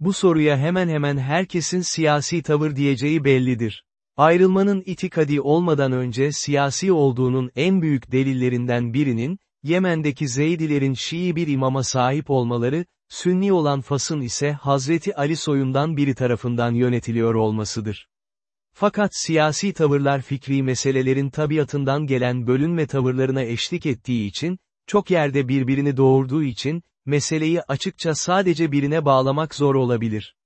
Bu soruya hemen hemen herkesin siyasi tavır diyeceği bellidir. Ayrılmanın itikadi olmadan önce siyasi olduğunun en büyük delillerinden birinin, Yemen'deki Zeydilerin Şii bir imama sahip olmaları, Sünni olan Fas'ın ise Hazreti Ali soyundan biri tarafından yönetiliyor olmasıdır. Fakat siyasi tavırlar fikri meselelerin tabiatından gelen bölünme tavırlarına eşlik ettiği için, çok yerde birbirini doğurduğu için, meseleyi açıkça sadece birine bağlamak zor olabilir.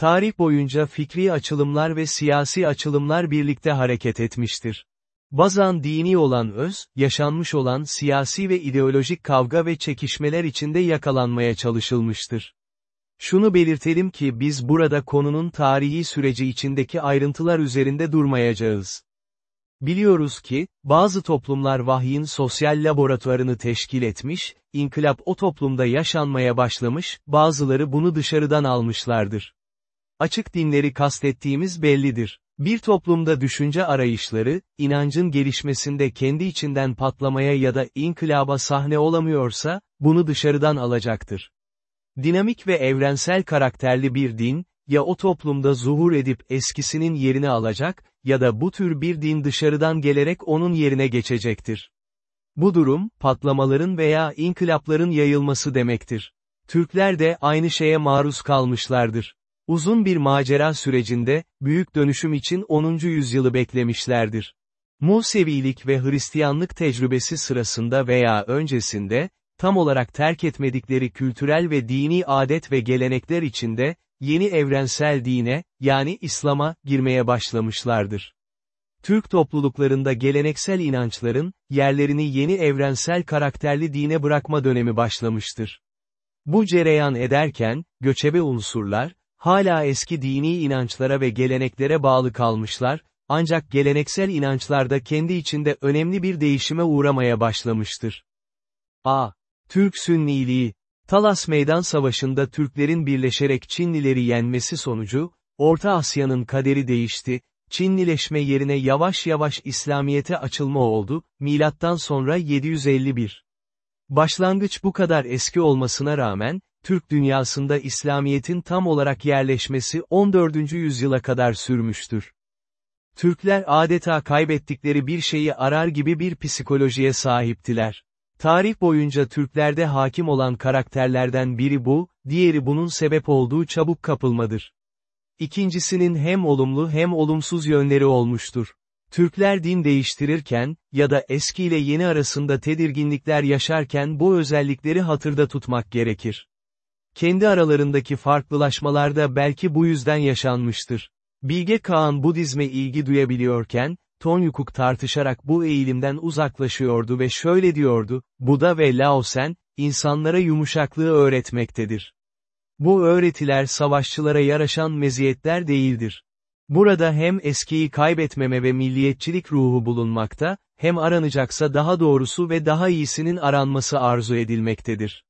Tarih boyunca fikri açılımlar ve siyasi açılımlar birlikte hareket etmiştir. Bazan dini olan öz, yaşanmış olan siyasi ve ideolojik kavga ve çekişmeler içinde yakalanmaya çalışılmıştır. Şunu belirtelim ki biz burada konunun tarihi süreci içindeki ayrıntılar üzerinde durmayacağız. Biliyoruz ki, bazı toplumlar vahyin sosyal laboratuvarını teşkil etmiş, inkılap o toplumda yaşanmaya başlamış, bazıları bunu dışarıdan almışlardır. Açık dinleri kastettiğimiz bellidir. Bir toplumda düşünce arayışları, inancın gelişmesinde kendi içinden patlamaya ya da inkılaba sahne olamıyorsa, bunu dışarıdan alacaktır. Dinamik ve evrensel karakterli bir din, ya o toplumda zuhur edip eskisinin yerini alacak, ya da bu tür bir din dışarıdan gelerek onun yerine geçecektir. Bu durum, patlamaların veya inkılapların yayılması demektir. Türkler de aynı şeye maruz kalmışlardır. Uzun bir macera sürecinde, büyük dönüşüm için 10. yüzyılı beklemişlerdir. Musevilik ve Hristiyanlık tecrübesi sırasında veya öncesinde, tam olarak terk etmedikleri kültürel ve dini adet ve gelenekler içinde, yeni evrensel dine, yani İslam'a, girmeye başlamışlardır. Türk topluluklarında geleneksel inançların, yerlerini yeni evrensel karakterli dine bırakma dönemi başlamıştır. Bu cereyan ederken, göçebe unsurlar, hala eski dini inançlara ve geleneklere bağlı kalmışlar, ancak geleneksel inançlarda kendi içinde önemli bir değişime uğramaya başlamıştır. A. Türk Sünniliği Talas Meydan Savaşı'nda Türklerin birleşerek Çinlileri yenmesi sonucu, Orta Asya'nın kaderi değişti, Çinlileşme yerine yavaş yavaş İslamiyete açılma oldu, milattan sonra 751. Başlangıç bu kadar eski olmasına rağmen, Türk dünyasında İslamiyet'in tam olarak yerleşmesi 14. yüzyıla kadar sürmüştür. Türkler adeta kaybettikleri bir şeyi arar gibi bir psikolojiye sahiptiler. Tarih boyunca Türklerde hakim olan karakterlerden biri bu, diğeri bunun sebep olduğu çabuk kapılmadır. İkincisinin hem olumlu hem olumsuz yönleri olmuştur. Türkler din değiştirirken, ya da eski ile yeni arasında tedirginlikler yaşarken bu özellikleri hatırda tutmak gerekir. Kendi aralarındaki farklılaşmalar da belki bu yüzden yaşanmıştır. Bilge Kağan Budizme ilgi duyabiliyorken, Tonyukuk tartışarak bu eğilimden uzaklaşıyordu ve şöyle diyordu, Buda ve Laosen, insanlara yumuşaklığı öğretmektedir. Bu öğretiler savaşçılara yaraşan meziyetler değildir. Burada hem eskiyi kaybetmeme ve milliyetçilik ruhu bulunmakta, hem aranacaksa daha doğrusu ve daha iyisinin aranması arzu edilmektedir.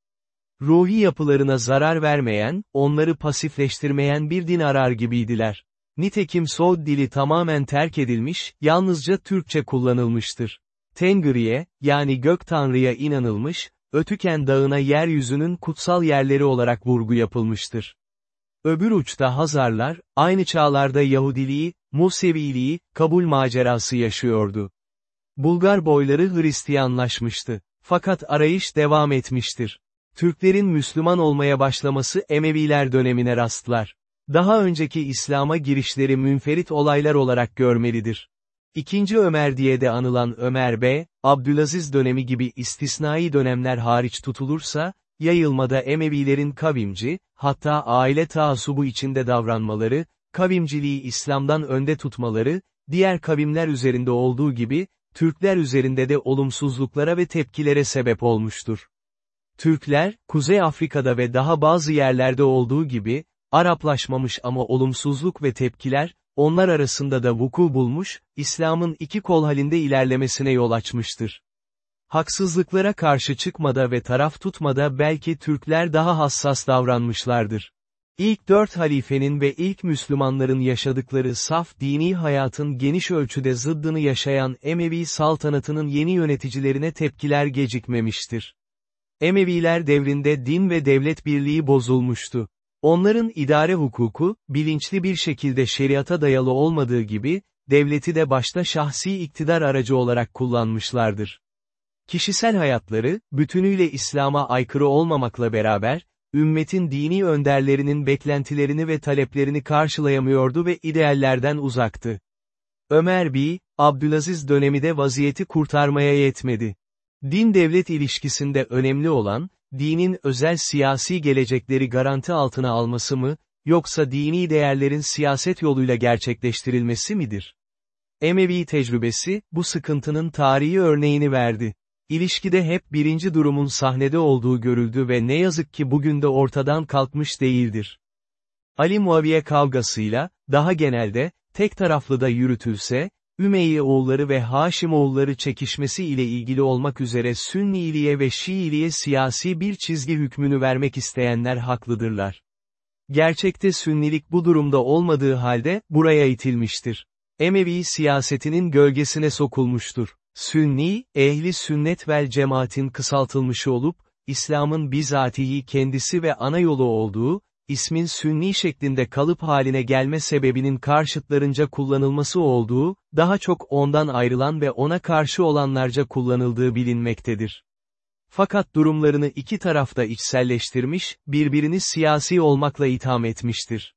Ruhi yapılarına zarar vermeyen, onları pasifleştirmeyen bir din arar gibiydiler. Nitekim Soğud dili tamamen terk edilmiş, yalnızca Türkçe kullanılmıştır. Tengri'ye, yani gök tanrıya inanılmış, Ötüken dağına yeryüzünün kutsal yerleri olarak vurgu yapılmıştır. Öbür uçta Hazarlar, aynı çağlarda Yahudiliği, Museviliği, kabul macerası yaşıyordu. Bulgar boyları Hristiyanlaşmıştı. Fakat arayış devam etmiştir. Türklerin Müslüman olmaya başlaması Emeviler dönemine rastlar. Daha önceki İslam'a girişleri münferit olaylar olarak görmelidir. İkinci Ömer diye de anılan Ömer B, Abdülaziz dönemi gibi istisnai dönemler hariç tutulursa, yayılmada Emevilerin kavimci, hatta aile taassubu içinde davranmaları, kavimciliği İslam'dan önde tutmaları, diğer kavimler üzerinde olduğu gibi, Türkler üzerinde de olumsuzluklara ve tepkilere sebep olmuştur. Türkler, Kuzey Afrika'da ve daha bazı yerlerde olduğu gibi, Araplaşmamış ama olumsuzluk ve tepkiler, onlar arasında da vuku bulmuş, İslam'ın iki kol halinde ilerlemesine yol açmıştır. Haksızlıklara karşı çıkmada ve taraf tutmada belki Türkler daha hassas davranmışlardır. İlk dört halifenin ve ilk Müslümanların yaşadıkları saf dini hayatın geniş ölçüde zıddını yaşayan Emevi saltanatının yeni yöneticilerine tepkiler gecikmemiştir. Emeviler devrinde din ve devlet birliği bozulmuştu. Onların idare hukuku, bilinçli bir şekilde şeriata dayalı olmadığı gibi, devleti de başta şahsi iktidar aracı olarak kullanmışlardır. Kişisel hayatları, bütünüyle İslam'a aykırı olmamakla beraber, ümmetin dini önderlerinin beklentilerini ve taleplerini karşılayamıyordu ve ideallerden uzaktı. Ömer B. Abdülaziz dönemi de vaziyeti kurtarmaya yetmedi. Din-devlet ilişkisinde önemli olan, dinin özel siyasi gelecekleri garanti altına alması mı, yoksa dini değerlerin siyaset yoluyla gerçekleştirilmesi midir? Emevi tecrübesi, bu sıkıntının tarihi örneğini verdi. İlişkide hep birinci durumun sahnede olduğu görüldü ve ne yazık ki bugün de ortadan kalkmış değildir. Ali Muaviye kavgasıyla, daha genelde, tek taraflı da yürütülse, Ümeyye oğulları ve Haşim oğulları çekişmesi ile ilgili olmak üzere Sünniliğe ve Şiiliğe siyasi bir çizgi hükmünü vermek isteyenler haklıdırlar. Gerçekte Sünnilik bu durumda olmadığı halde, buraya itilmiştir. Emevi siyasetinin gölgesine sokulmuştur. Sünni, ehli sünnet vel cemaatin kısaltılmışı olup, İslam'ın bizatihi kendisi ve ana yolu olduğu, ismin sünni şeklinde kalıp haline gelme sebebinin karşıtlarınca kullanılması olduğu, daha çok ondan ayrılan ve ona karşı olanlarca kullanıldığı bilinmektedir. Fakat durumlarını iki tarafta içselleştirmiş, birbirini siyasi olmakla itham etmiştir.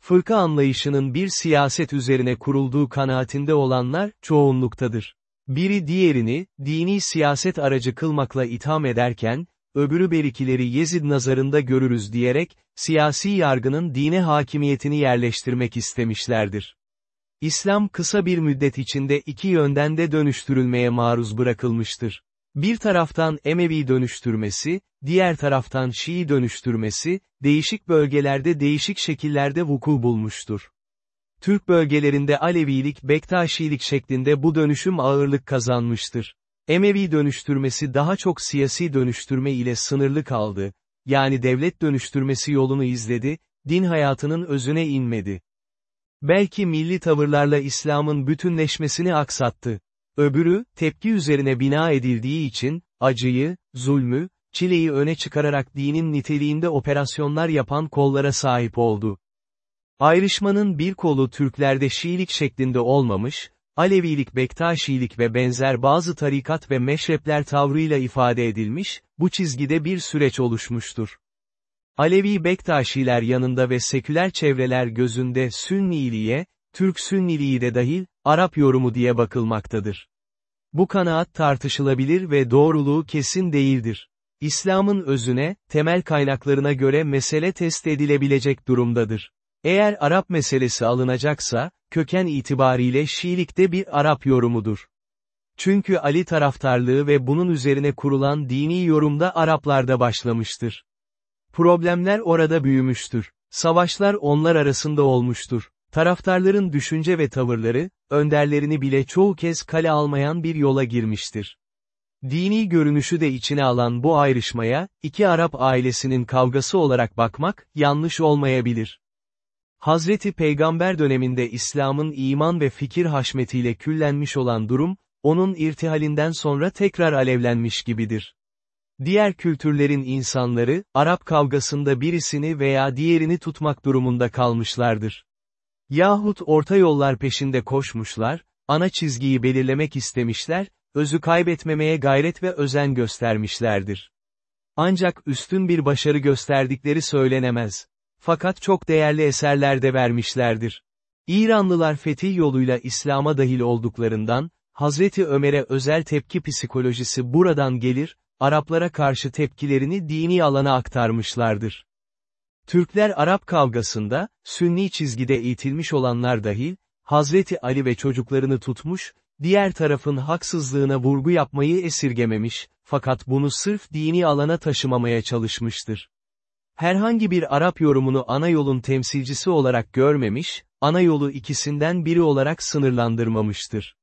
Fırka anlayışının bir siyaset üzerine kurulduğu kanaatinde olanlar, çoğunluktadır. Biri diğerini, dini siyaset aracı kılmakla itham ederken, öbürü berikileri Yezid nazarında görürüz diyerek, siyasi yargının dine hakimiyetini yerleştirmek istemişlerdir. İslam kısa bir müddet içinde iki yönden de dönüştürülmeye maruz bırakılmıştır. Bir taraftan Emevi dönüştürmesi, diğer taraftan Şii dönüştürmesi, değişik bölgelerde değişik şekillerde vuku bulmuştur. Türk bölgelerinde Alevilik Bektaşilik şeklinde bu dönüşüm ağırlık kazanmıştır. Emevi dönüştürmesi daha çok siyasi dönüştürme ile sınırlı kaldı, yani devlet dönüştürmesi yolunu izledi, din hayatının özüne inmedi. Belki milli tavırlarla İslam'ın bütünleşmesini aksattı. Öbürü, tepki üzerine bina edildiği için, acıyı, zulmü, çileyi öne çıkararak dinin niteliğinde operasyonlar yapan kollara sahip oldu. Ayrışmanın bir kolu Türklerde Şiilik şeklinde olmamış, Alevilik Bektaşilik ve benzer bazı tarikat ve meşrepler tavrıyla ifade edilmiş, bu çizgide bir süreç oluşmuştur. Alevi Bektaşiler yanında ve seküler çevreler gözünde Sünniliğe, Türk Sünniliği de dahil, Arap yorumu diye bakılmaktadır. Bu kanaat tartışılabilir ve doğruluğu kesin değildir. İslam'ın özüne, temel kaynaklarına göre mesele test edilebilecek durumdadır. Eğer Arap meselesi alınacaksa, köken itibariyle Şiilikte bir Arap yorumudur. Çünkü Ali taraftarlığı ve bunun üzerine kurulan dini yorumda Araplarda başlamıştır. Problemler orada büyümüştür. Savaşlar onlar arasında olmuştur. Taraftarların düşünce ve tavırları, önderlerini bile çoğu kez kale almayan bir yola girmiştir. Dini görünüşü de içine alan bu ayrışmaya, iki Arap ailesinin kavgası olarak bakmak, yanlış olmayabilir. Hazreti Peygamber döneminde İslam'ın iman ve fikir haşmetiyle küllenmiş olan durum, onun irtihalinden sonra tekrar alevlenmiş gibidir. Diğer kültürlerin insanları, Arap kavgasında birisini veya diğerini tutmak durumunda kalmışlardır. Yahut orta yollar peşinde koşmuşlar, ana çizgiyi belirlemek istemişler, özü kaybetmemeye gayret ve özen göstermişlerdir. Ancak üstün bir başarı gösterdikleri söylenemez. Fakat çok değerli eserler de vermişlerdir. İranlılar fetih yoluyla İslam'a dahil olduklarından, Hazreti Ömer'e özel tepki psikolojisi buradan gelir, Araplara karşı tepkilerini dini alana aktarmışlardır. Türkler Arap kavgasında, Sünni çizgide eğitilmiş olanlar dahil, Hazreti Ali ve çocuklarını tutmuş, diğer tarafın haksızlığına vurgu yapmayı esirgememiş, fakat bunu sırf dini alana taşımamaya çalışmıştır. Herhangi bir Arap yorumunu ana yolun temsilcisi olarak görmemiş, ana yolu ikisinden biri olarak sınırlandırmamıştır.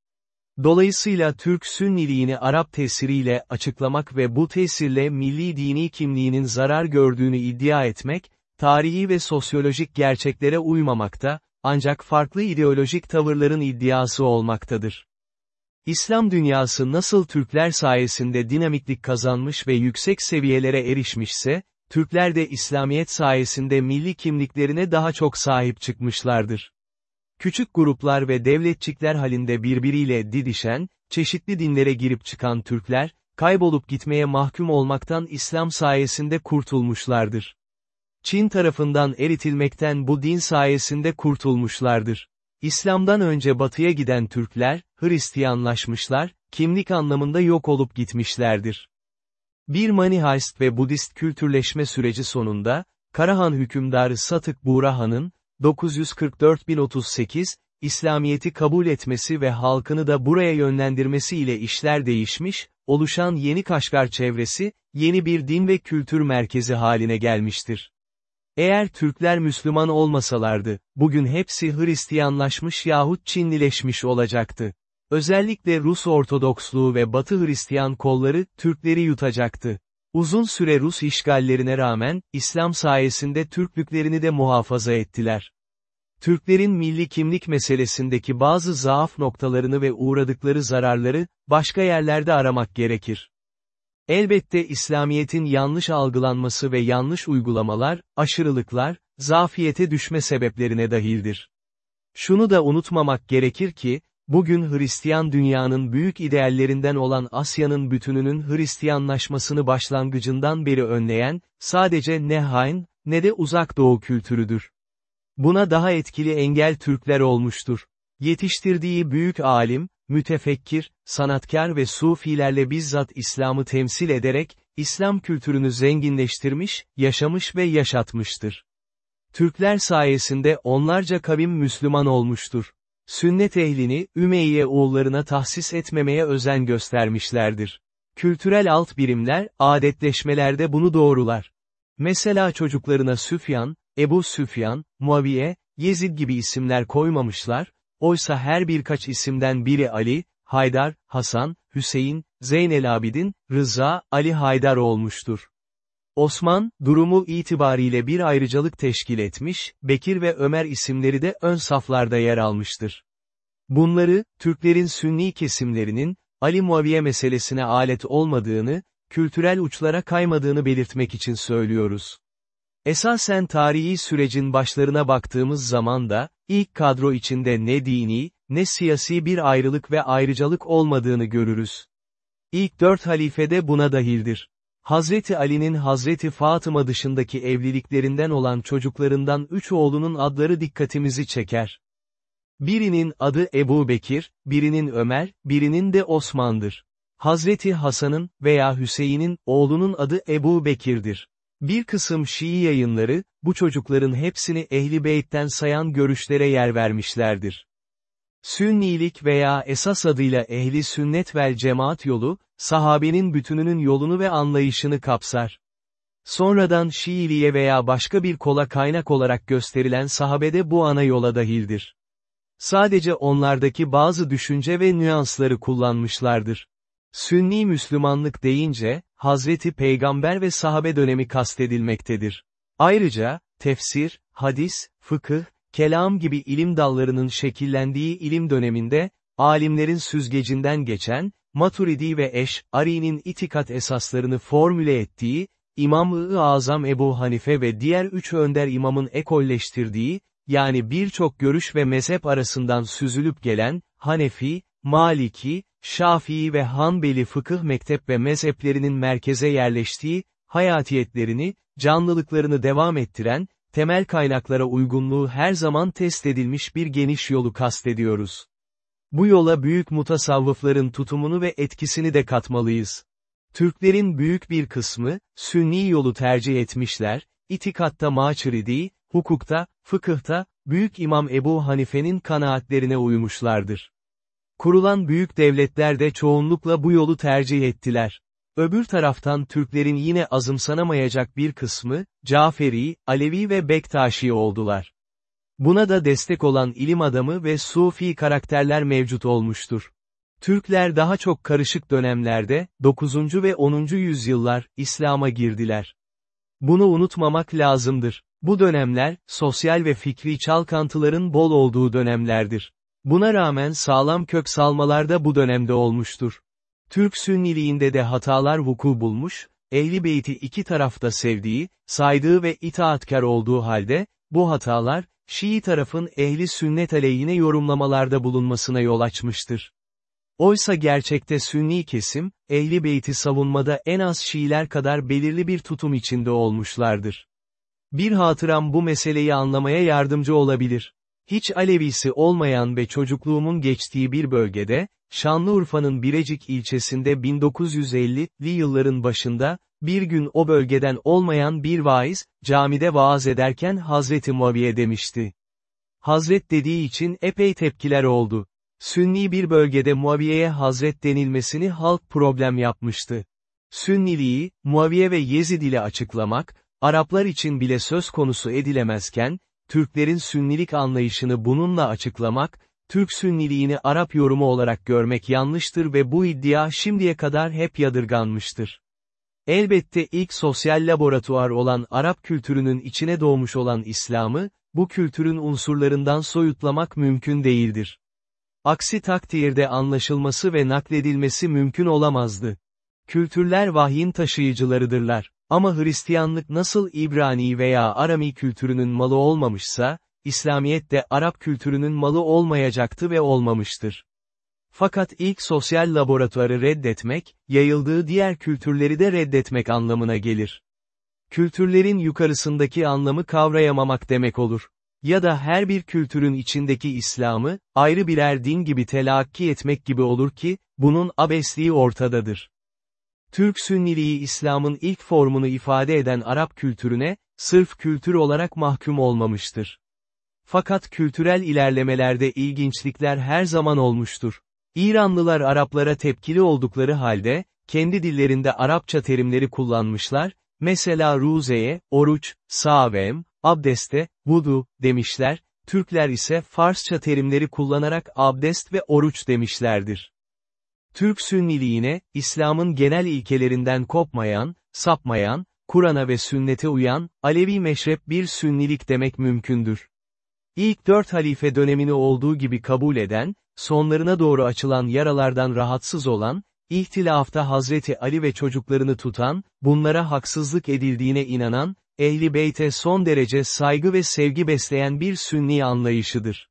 Dolayısıyla Türk Sünniliğini Arap tesiriyle açıklamak ve bu tesirle milli dini kimliğinin zarar gördüğünü iddia etmek, tarihi ve sosyolojik gerçeklere uymamakta, ancak farklı ideolojik tavırların iddiası olmaktadır. İslam dünyası nasıl Türkler sayesinde dinamiklik kazanmış ve yüksek seviyelere erişmişse, Türkler de İslamiyet sayesinde milli kimliklerine daha çok sahip çıkmışlardır. Küçük gruplar ve devletçikler halinde birbiriyle didişen, çeşitli dinlere girip çıkan Türkler, kaybolup gitmeye mahkum olmaktan İslam sayesinde kurtulmuşlardır. Çin tarafından eritilmekten bu din sayesinde kurtulmuşlardır. İslam'dan önce batıya giden Türkler, Hristiyanlaşmışlar, kimlik anlamında yok olup gitmişlerdir. Bir Manihaist ve Budist kültürleşme süreci sonunda, Karahan hükümdarı Satık Buğra 944-1038, İslamiyet'i kabul etmesi ve halkını da buraya yönlendirmesi ile işler değişmiş, oluşan yeni Kaşgar çevresi, yeni bir din ve kültür merkezi haline gelmiştir. Eğer Türkler Müslüman olmasalardı, bugün hepsi Hristiyanlaşmış yahut Çinlileşmiş olacaktı. Özellikle Rus Ortodoksluğu ve Batı Hristiyan kolları, Türkleri yutacaktı. Uzun süre Rus işgallerine rağmen, İslam sayesinde Türklüklerini de muhafaza ettiler. Türklerin milli kimlik meselesindeki bazı zaaf noktalarını ve uğradıkları zararları, başka yerlerde aramak gerekir. Elbette İslamiyet'in yanlış algılanması ve yanlış uygulamalar, aşırılıklar, zafiyete düşme sebeplerine dahildir. Şunu da unutmamak gerekir ki, bugün Hristiyan dünyanın büyük ideallerinden olan Asya'nın bütününün Hristiyanlaşmasını başlangıcından beri önleyen, sadece ne Hain, ne de Uzak Doğu kültürüdür. Buna daha etkili engel Türkler olmuştur. Yetiştirdiği büyük alim, mütefekkir, sanatkar ve sufilerle bizzat İslam'ı temsil ederek, İslam kültürünü zenginleştirmiş, yaşamış ve yaşatmıştır. Türkler sayesinde onlarca kavim Müslüman olmuştur. Sünnet ehlini, Ümeyye oğullarına tahsis etmemeye özen göstermişlerdir. Kültürel alt birimler, adetleşmelerde bunu doğrular. Mesela çocuklarına Süfyan, Ebu Süfyan, Muaviye, Yezid gibi isimler koymamışlar, oysa her birkaç isimden biri Ali, Haydar, Hasan, Hüseyin, Zeynel Abidin, Rıza, Ali Haydar olmuştur. Osman, durumu itibariyle bir ayrıcalık teşkil etmiş, Bekir ve Ömer isimleri de ön saflarda yer almıştır. Bunları, Türklerin sünni kesimlerinin, Ali Muaviye meselesine alet olmadığını, kültürel uçlara kaymadığını belirtmek için söylüyoruz. Esasen tarihi sürecin başlarına baktığımız zaman da, ilk kadro içinde ne dini, ne siyasi bir ayrılık ve ayrıcalık olmadığını görürüz. İlk dört halife de buna dahildir. Hazreti Ali'nin Hazreti Fatıma dışındaki evliliklerinden olan çocuklarından üç oğlunun adları dikkatimizi çeker. Birinin adı Ebu Bekir, birinin Ömer, birinin de Osman'dır. Hazreti Hasan'ın veya Hüseyin'in oğlunun adı Ebu Bekir'dir. Bir kısım Şii yayınları, bu çocukların hepsini Ehli Beyt'ten sayan görüşlere yer vermişlerdir. Sünnilik veya esas adıyla ehli sünnet vel cemaat yolu, sahabenin bütününün yolunu ve anlayışını kapsar. Sonradan Şiiliğe veya başka bir kola kaynak olarak gösterilen sahabede bu ana yola dahildir. Sadece onlardaki bazı düşünce ve nüansları kullanmışlardır. Sünni Müslümanlık deyince, Hazreti Peygamber ve sahabe dönemi kastedilmektedir. Ayrıca, tefsir, hadis, fıkıh, kelam gibi ilim dallarının şekillendiği ilim döneminde, alimlerin süzgecinden geçen, Maturidi ve Eş, Ari'nin itikat esaslarını formüle ettiği, İmam-ı Azam Ebu Hanife ve diğer üç önder imamın ekolleştirdiği, yani birçok görüş ve mezhep arasından süzülüp gelen, Hanefi, Maliki, Şafii ve Hanbeli fıkıh mektep ve mezheplerinin merkeze yerleştiği, hayatiyetlerini, canlılıklarını devam ettiren, temel kaynaklara uygunluğu her zaman test edilmiş bir geniş yolu kastediyoruz. Bu yola büyük mutasavvıfların tutumunu ve etkisini de katmalıyız. Türklerin büyük bir kısmı, sünni yolu tercih etmişler, itikatta Maçridi, hukukta, fıkıhta, Büyük İmam Ebu Hanife'nin kanaatlerine uymuşlardır. Kurulan büyük devletler de çoğunlukla bu yolu tercih ettiler. Öbür taraftan Türklerin yine azımsanamayacak bir kısmı, Caferi, Alevi ve Bektaşi oldular. Buna da destek olan ilim adamı ve Sufi karakterler mevcut olmuştur. Türkler daha çok karışık dönemlerde, 9. ve 10. yüzyıllar, İslam'a girdiler. Bunu unutmamak lazımdır. Bu dönemler, sosyal ve fikri çalkantıların bol olduğu dönemlerdir. Buna rağmen sağlam kök salmalar da bu dönemde olmuştur. Türk Sünniliğinde de hatalar vuku bulmuş, Ehli Beyt'i iki tarafta sevdiği, saydığı ve itaatkar olduğu halde, bu hatalar, Şii tarafın ehli sünnet aleyhine yorumlamalarda bulunmasına yol açmıştır. Oysa gerçekte sünni kesim, ehli beyti savunmada en az Şiiler kadar belirli bir tutum içinde olmuşlardır. Bir hatıram bu meseleyi anlamaya yardımcı olabilir. Hiç Alevisi olmayan ve çocukluğumun geçtiği bir bölgede, Şanlıurfa'nın Birecik ilçesinde 1950'li yılların başında, bir gün o bölgeden olmayan bir vaiz, camide vaaz ederken Hazreti Muaviye demişti. Hazret dediği için epey tepkiler oldu. Sünni bir bölgede Muaviye'ye Hazret denilmesini halk problem yapmıştı. Sünniliği, Muaviye ve Yezid ile açıklamak, Araplar için bile söz konusu edilemezken, Türklerin sünnilik anlayışını bununla açıklamak, Türk sünniliğini Arap yorumu olarak görmek yanlıştır ve bu iddia şimdiye kadar hep yadırganmıştır. Elbette ilk sosyal laboratuvar olan Arap kültürünün içine doğmuş olan İslam'ı, bu kültürün unsurlarından soyutlamak mümkün değildir. Aksi takdirde anlaşılması ve nakledilmesi mümkün olamazdı. Kültürler vahyin taşıyıcılarıdırlar. Ama Hristiyanlık nasıl İbrani veya Arami kültürünün malı olmamışsa, İslamiyet de Arap kültürünün malı olmayacaktı ve olmamıştır. Fakat ilk sosyal laboratuvarı reddetmek, yayıldığı diğer kültürleri de reddetmek anlamına gelir. Kültürlerin yukarısındaki anlamı kavrayamamak demek olur. ya da her bir kültürün içindeki İslam'ı, ayrı birer din gibi telakki etmek gibi olur ki, bunun abesliği ortadadır. Türk Sünniliği İslam'ın ilk formunu ifade eden Arap kültürüne, sırf kültür olarak mahkum olmamıştır. Fakat kültürel ilerlemelerde ilginçlikler her zaman olmuştur. İranlılar Araplara tepkili oldukları halde, kendi dillerinde Arapça terimleri kullanmışlar, mesela ruzeye, oruç, savem, abdeste, vudu, demişler, Türkler ise Farsça terimleri kullanarak abdest ve oruç demişlerdir. Türk Sünniliğine, İslam'ın genel ilkelerinden kopmayan, sapmayan, Kur'an'a ve sünnete uyan, Alevi meşrep bir sünnilik demek mümkündür. İlk dört halife dönemini olduğu gibi kabul eden, sonlarına doğru açılan yaralardan rahatsız olan, ihtilafta Hazreti Ali ve çocuklarını tutan, bunlara haksızlık edildiğine inanan, Ehli Beyt'e son derece saygı ve sevgi besleyen bir Sünni anlayışıdır.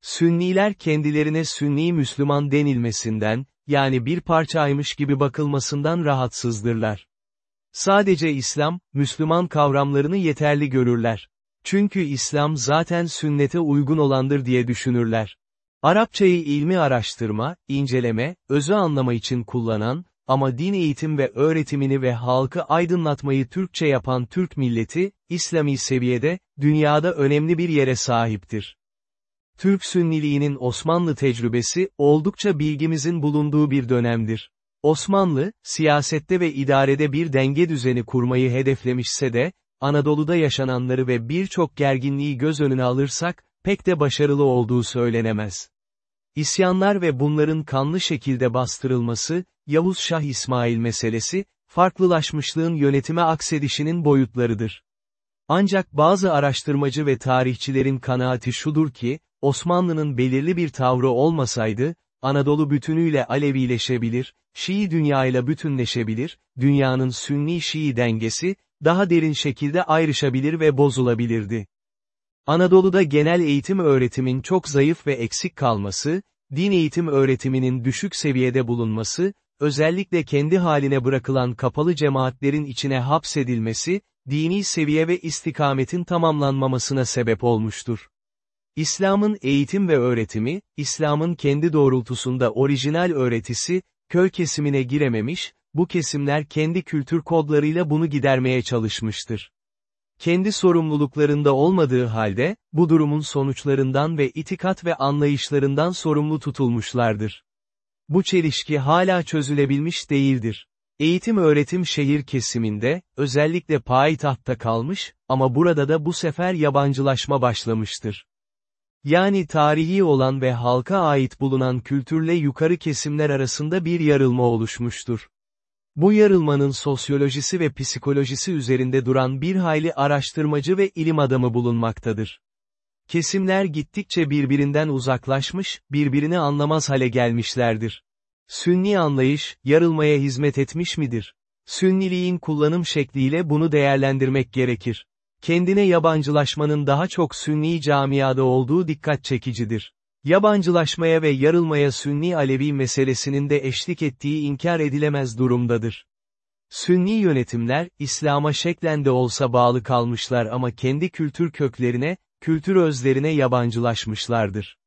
Sünniler kendilerine Sünni Müslüman denilmesinden, yani bir parçaymış gibi bakılmasından rahatsızdırlar. Sadece İslam, Müslüman kavramlarını yeterli görürler. Çünkü İslam zaten sünnete uygun olandır diye düşünürler. Arapçayı ilmi araştırma, inceleme, özü anlama için kullanan, ama din eğitim ve öğretimini ve halkı aydınlatmayı Türkçe yapan Türk milleti, İslami seviyede, dünyada önemli bir yere sahiptir. Türk Sünniliğinin Osmanlı tecrübesi, oldukça bilgimizin bulunduğu bir dönemdir. Osmanlı, siyasette ve idarede bir denge düzeni kurmayı hedeflemişse de, Anadolu'da yaşananları ve birçok gerginliği göz önüne alırsak, pek de başarılı olduğu söylenemez. İsyanlar ve bunların kanlı şekilde bastırılması, Yavuz Şah İsmail meselesi, farklılaşmışlığın yönetime aksedişinin boyutlarıdır. Ancak bazı araştırmacı ve tarihçilerin kanaati şudur ki, Osmanlı'nın belirli bir tavrı olmasaydı, Anadolu bütünüyle Alevileşebilir, Şii dünyayla bütünleşebilir, dünyanın Sünni-Şii dengesi, daha derin şekilde ayrışabilir ve bozulabilirdi. Anadolu'da genel eğitim öğretimin çok zayıf ve eksik kalması, din eğitim öğretiminin düşük seviyede bulunması, özellikle kendi haline bırakılan kapalı cemaatlerin içine hapsedilmesi, dini seviye ve istikametin tamamlanmamasına sebep olmuştur. İslam'ın eğitim ve öğretimi, İslam'ın kendi doğrultusunda orijinal öğretisi, köy kesimine girememiş, bu kesimler kendi kültür kodlarıyla bunu gidermeye çalışmıştır. Kendi sorumluluklarında olmadığı halde, bu durumun sonuçlarından ve itikat ve anlayışlarından sorumlu tutulmuşlardır. Bu çelişki hala çözülebilmiş değildir. Eğitim öğretim şehir kesiminde, özellikle payitahtta kalmış, ama burada da bu sefer yabancılaşma başlamıştır. Yani tarihi olan ve halka ait bulunan kültürle yukarı kesimler arasında bir yarılma oluşmuştur. Bu yarılmanın sosyolojisi ve psikolojisi üzerinde duran bir hayli araştırmacı ve ilim adamı bulunmaktadır. Kesimler gittikçe birbirinden uzaklaşmış, birbirini anlamaz hale gelmişlerdir. Sünni anlayış, yarılmaya hizmet etmiş midir? Sünniliğin kullanım şekliyle bunu değerlendirmek gerekir. Kendine yabancılaşmanın daha çok Sünni camiada olduğu dikkat çekicidir. Yabancılaşmaya ve yarılmaya Sünni Alevi meselesinin de eşlik ettiği inkar edilemez durumdadır. Sünni yönetimler, İslam'a şeklen de olsa bağlı kalmışlar ama kendi kültür köklerine, kültür özlerine yabancılaşmışlardır.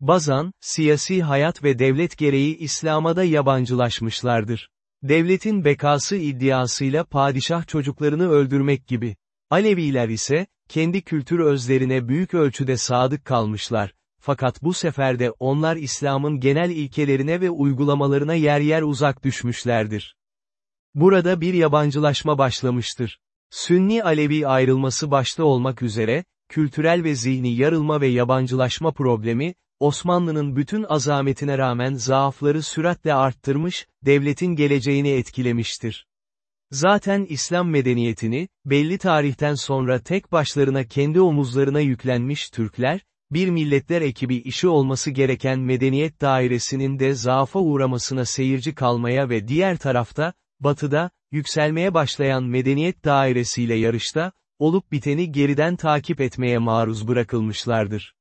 Bazan, siyasi hayat ve devlet gereği İslam'a da yabancılaşmışlardır. Devletin bekası iddiasıyla padişah çocuklarını öldürmek gibi. Aleviler ise, kendi kültür özlerine büyük ölçüde sadık kalmışlar, fakat bu sefer de onlar İslam'ın genel ilkelerine ve uygulamalarına yer yer uzak düşmüşlerdir. Burada bir yabancılaşma başlamıştır. Sünni Alevi ayrılması başta olmak üzere, kültürel ve zihni yarılma ve yabancılaşma problemi, Osmanlı'nın bütün azametine rağmen zaafları süratle arttırmış, devletin geleceğini etkilemiştir. Zaten İslam medeniyetini, belli tarihten sonra tek başlarına kendi omuzlarına yüklenmiş Türkler, bir milletler ekibi işi olması gereken medeniyet dairesinin de zaafa uğramasına seyirci kalmaya ve diğer tarafta, batıda, yükselmeye başlayan medeniyet dairesiyle yarışta, olup biteni geriden takip etmeye maruz bırakılmışlardır.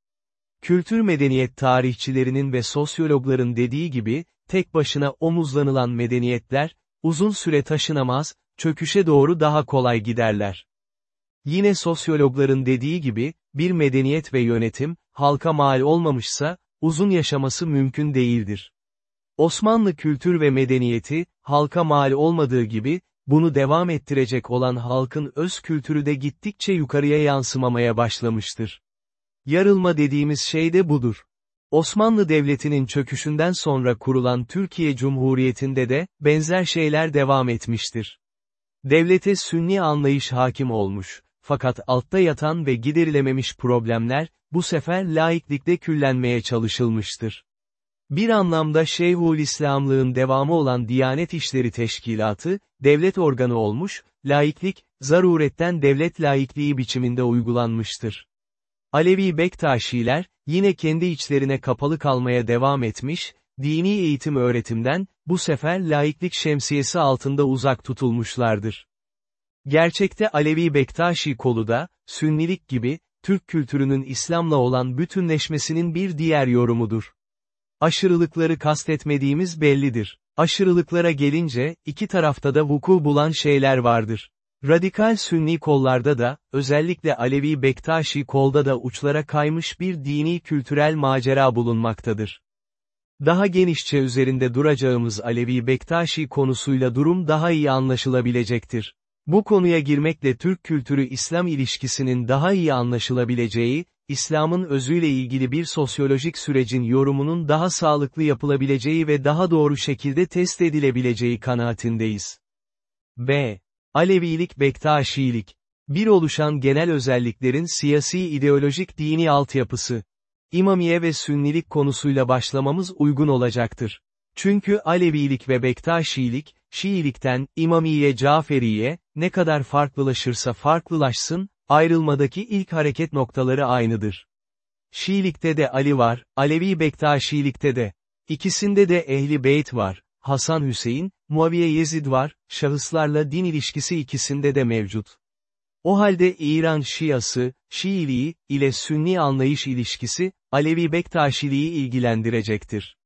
Kültür medeniyet tarihçilerinin ve sosyologların dediği gibi, tek başına omuzlanılan medeniyetler, uzun süre taşınamaz, çöküşe doğru daha kolay giderler. Yine sosyologların dediği gibi, bir medeniyet ve yönetim, halka mal olmamışsa, uzun yaşaması mümkün değildir. Osmanlı kültür ve medeniyeti, halka mal olmadığı gibi, bunu devam ettirecek olan halkın öz kültürü de gittikçe yukarıya yansımamaya başlamıştır. Yarılma dediğimiz şey de budur. Osmanlı Devleti'nin çöküşünden sonra kurulan Türkiye Cumhuriyeti'nde de, benzer şeyler devam etmiştir. Devlete sünni anlayış hakim olmuş, fakat altta yatan ve giderilememiş problemler, bu sefer laiklikte küllenmeye çalışılmıştır. Bir anlamda Şeyhülislamlığın devamı olan Diyanet İşleri Teşkilatı, devlet organı olmuş, laiklik, zaruretten devlet laikliği biçiminde uygulanmıştır. Alevi Bektaşiler, yine kendi içlerine kapalı kalmaya devam etmiş, dini eğitim öğretimden, bu sefer laiklik şemsiyesi altında uzak tutulmuşlardır. Gerçekte Alevi Bektaşi kolu da, Sünnilik gibi, Türk kültürünün İslam'la olan bütünleşmesinin bir diğer yorumudur. Aşırılıkları kastetmediğimiz bellidir. Aşırılıklara gelince, iki tarafta da vuku bulan şeyler vardır. Radikal Sünni kollarda da, özellikle Alevi Bektaşi kolda da uçlara kaymış bir dini kültürel macera bulunmaktadır. Daha genişçe üzerinde duracağımız Alevi Bektaşi konusuyla durum daha iyi anlaşılabilecektir. Bu konuya girmekle Türk kültürü-İslam ilişkisinin daha iyi anlaşılabileceği, İslam'ın özüyle ilgili bir sosyolojik sürecin yorumunun daha sağlıklı yapılabileceği ve daha doğru şekilde test edilebileceği kanaatindeyiz. B. Alevilik Bektaşilik. Bir oluşan genel özelliklerin siyasi ideolojik dini altyapısı. İmamiye ve Sünnilik konusuyla başlamamız uygun olacaktır. Çünkü Alevilik ve Bektaşilik, Şiilikten, İmamiye Caferiye, ne kadar farklılaşırsa farklılaşsın, ayrılmadaki ilk hareket noktaları aynıdır. Şiilikte de Ali var, Alevi Bektaşilikte de. İkisinde de Ehli Beyt var, Hasan Hüseyin, Muaviye Yezid var, şahıslarla din ilişkisi ikisinde de mevcut. O halde İran Şiası, Şiiliği, ile Sünni anlayış ilişkisi, Alevi Bektaşiliği ilgilendirecektir.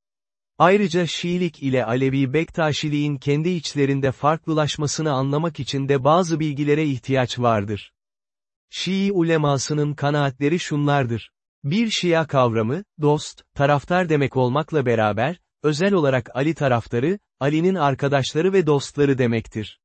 Ayrıca Şiilik ile Alevi Bektaşiliğin kendi içlerinde farklılaşmasını anlamak için de bazı bilgilere ihtiyaç vardır. Şii ulemasının kanaatleri şunlardır. Bir Şia kavramı, dost, taraftar demek olmakla beraber, özel olarak Ali taraftarı, Ali'nin arkadaşları ve dostları demektir.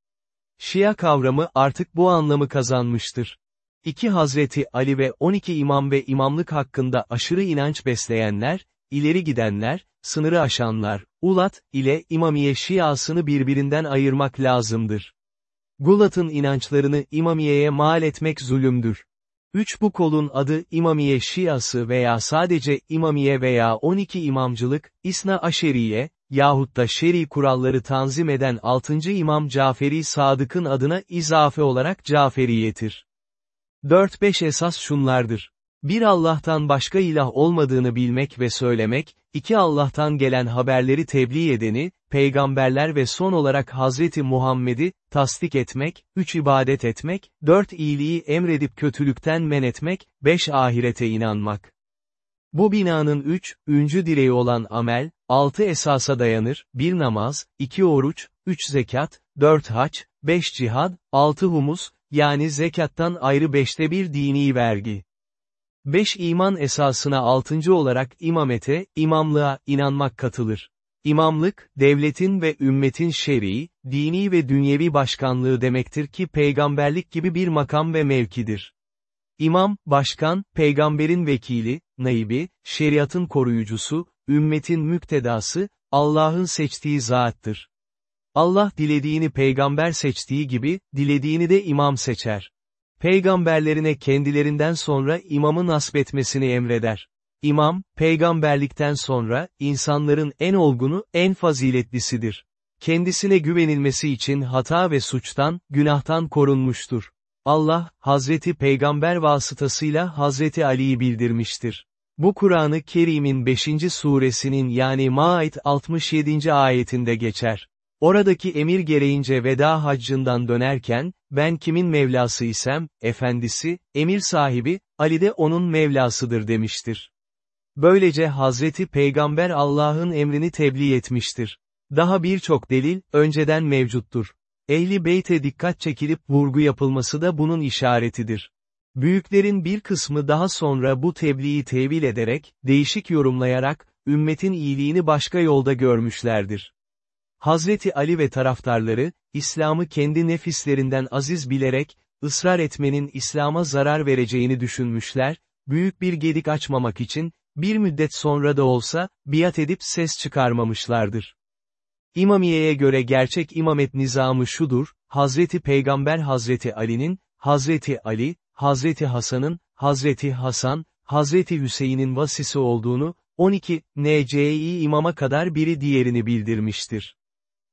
Şia kavramı artık bu anlamı kazanmıştır. İki Hazreti Ali ve 12 imam ve imamlık hakkında aşırı inanç besleyenler, ileri gidenler, sınırı aşanlar, Ulat, ile İmamiye Şiasını birbirinden ayırmak lazımdır. Gulat'ın inançlarını İmamiye'ye mal etmek zulümdür. Üç bu kolun adı İmamiye Şiası veya sadece İmamiye veya 12 imamcılık, İsna Aşeriye, yahut da şer'i kuralları tanzim eden 6. İmam Caferi Sadık'ın adına izafe olarak Caferiyetir. 4-5 esas şunlardır. Bir Allah'tan başka ilah olmadığını bilmek ve söylemek, iki Allah'tan gelen haberleri tebliğ edeni, peygamberler ve son olarak Hazreti Muhammed'i, tasdik etmek, üç ibadet etmek, dört iyiliği emredip kötülükten men etmek, beş ahirete inanmak. Bu binanın üç, üncü direği olan amel, altı esasa dayanır, bir namaz, iki oruç, üç zekat, dört haç, beş cihad, altı humus, yani zekattan ayrı beşte bir dini vergi. Beş iman esasına altıncı olarak imamete, imamlığa, inanmak katılır. İmamlık, devletin ve ümmetin şer'i, dini ve dünyevi başkanlığı demektir ki peygamberlik gibi bir makam ve mevkidir. İmam, başkan, peygamberin vekili, naibi, şeriatın koruyucusu, ümmetin müktedası, Allah'ın seçtiği zattır. Allah dilediğini peygamber seçtiği gibi, dilediğini de imam seçer. Peygamberlerine kendilerinden sonra imamı nasbetmesini emreder. İmam, peygamberlikten sonra, insanların en olgunu, en faziletlisidir. Kendisine güvenilmesi için hata ve suçtan, günahtan korunmuştur. Allah, Hazreti Peygamber vasıtasıyla Hazreti Ali'yi bildirmiştir. Bu Kur'an-ı Kerim'in 5. suresinin yani Maid 67. ayetinde geçer. Oradaki emir gereğince veda haccından dönerken, ben kimin Mevlası isem, efendisi, emir sahibi, Ali de onun Mevlasıdır demiştir. Böylece Hazreti Peygamber Allah'ın emrini tebliğ etmiştir. Daha birçok delil, önceden mevcuttur. Ehli beyte dikkat çekilip vurgu yapılması da bunun işaretidir. Büyüklerin bir kısmı daha sonra bu tebliği tevil ederek, değişik yorumlayarak, ümmetin iyiliğini başka yolda görmüşlerdir. Hazreti Ali ve taraftarları, İslam'ı kendi nefislerinden aziz bilerek, ısrar etmenin İslam'a zarar vereceğini düşünmüşler, büyük bir gedik açmamak için, bir müddet sonra da olsa, biat edip ses çıkarmamışlardır. İmamiye'ye göre gerçek imamet nizamı şudur, Hazreti Peygamber Hazreti Ali'nin, Hazreti Ali, Hazreti Hasan'ın, Hazreti Hasan, Hazreti Hüseyin'in vasisi olduğunu, 12, NCİ imama kadar biri diğerini bildirmiştir.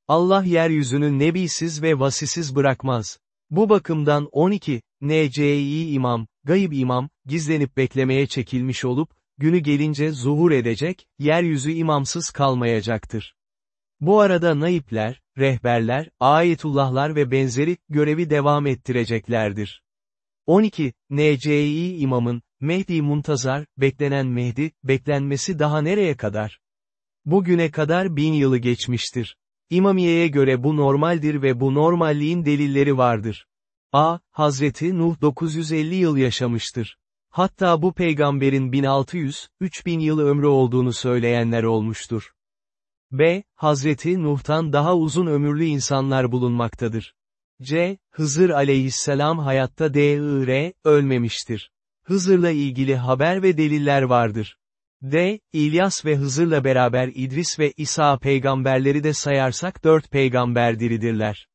Allah yeryüzünü nebisiz ve vasisiz bırakmaz. Bu bakımdan 12, NCİ imam, gayb imam, gizlenip beklemeye çekilmiş olup, günü gelince zuhur edecek, yeryüzü imamsız kalmayacaktır. Bu arada naipler, rehberler, ayetullahlar ve benzeri, görevi devam ettireceklerdir. 12. NCİ imamın, Mehdi Muntazar, beklenen Mehdi, beklenmesi daha nereye kadar? Bugüne kadar bin yılı geçmiştir. İmamiye'ye göre bu normaldir ve bu normalliğin delilleri vardır. A. Hazreti Nuh 950 yıl yaşamıştır. Hatta bu peygamberin 1600-3000 yıl ömrü olduğunu söyleyenler olmuştur. B. Hazreti Nuh'tan daha uzun ömürlü insanlar bulunmaktadır. C. Hızır aleyhisselam hayatta D.I.R. ölmemiştir. Hızır'la ilgili haber ve deliller vardır. D. İlyas ve Hızır'la beraber İdris ve İsa peygamberleri de sayarsak dört peygamber diridirler.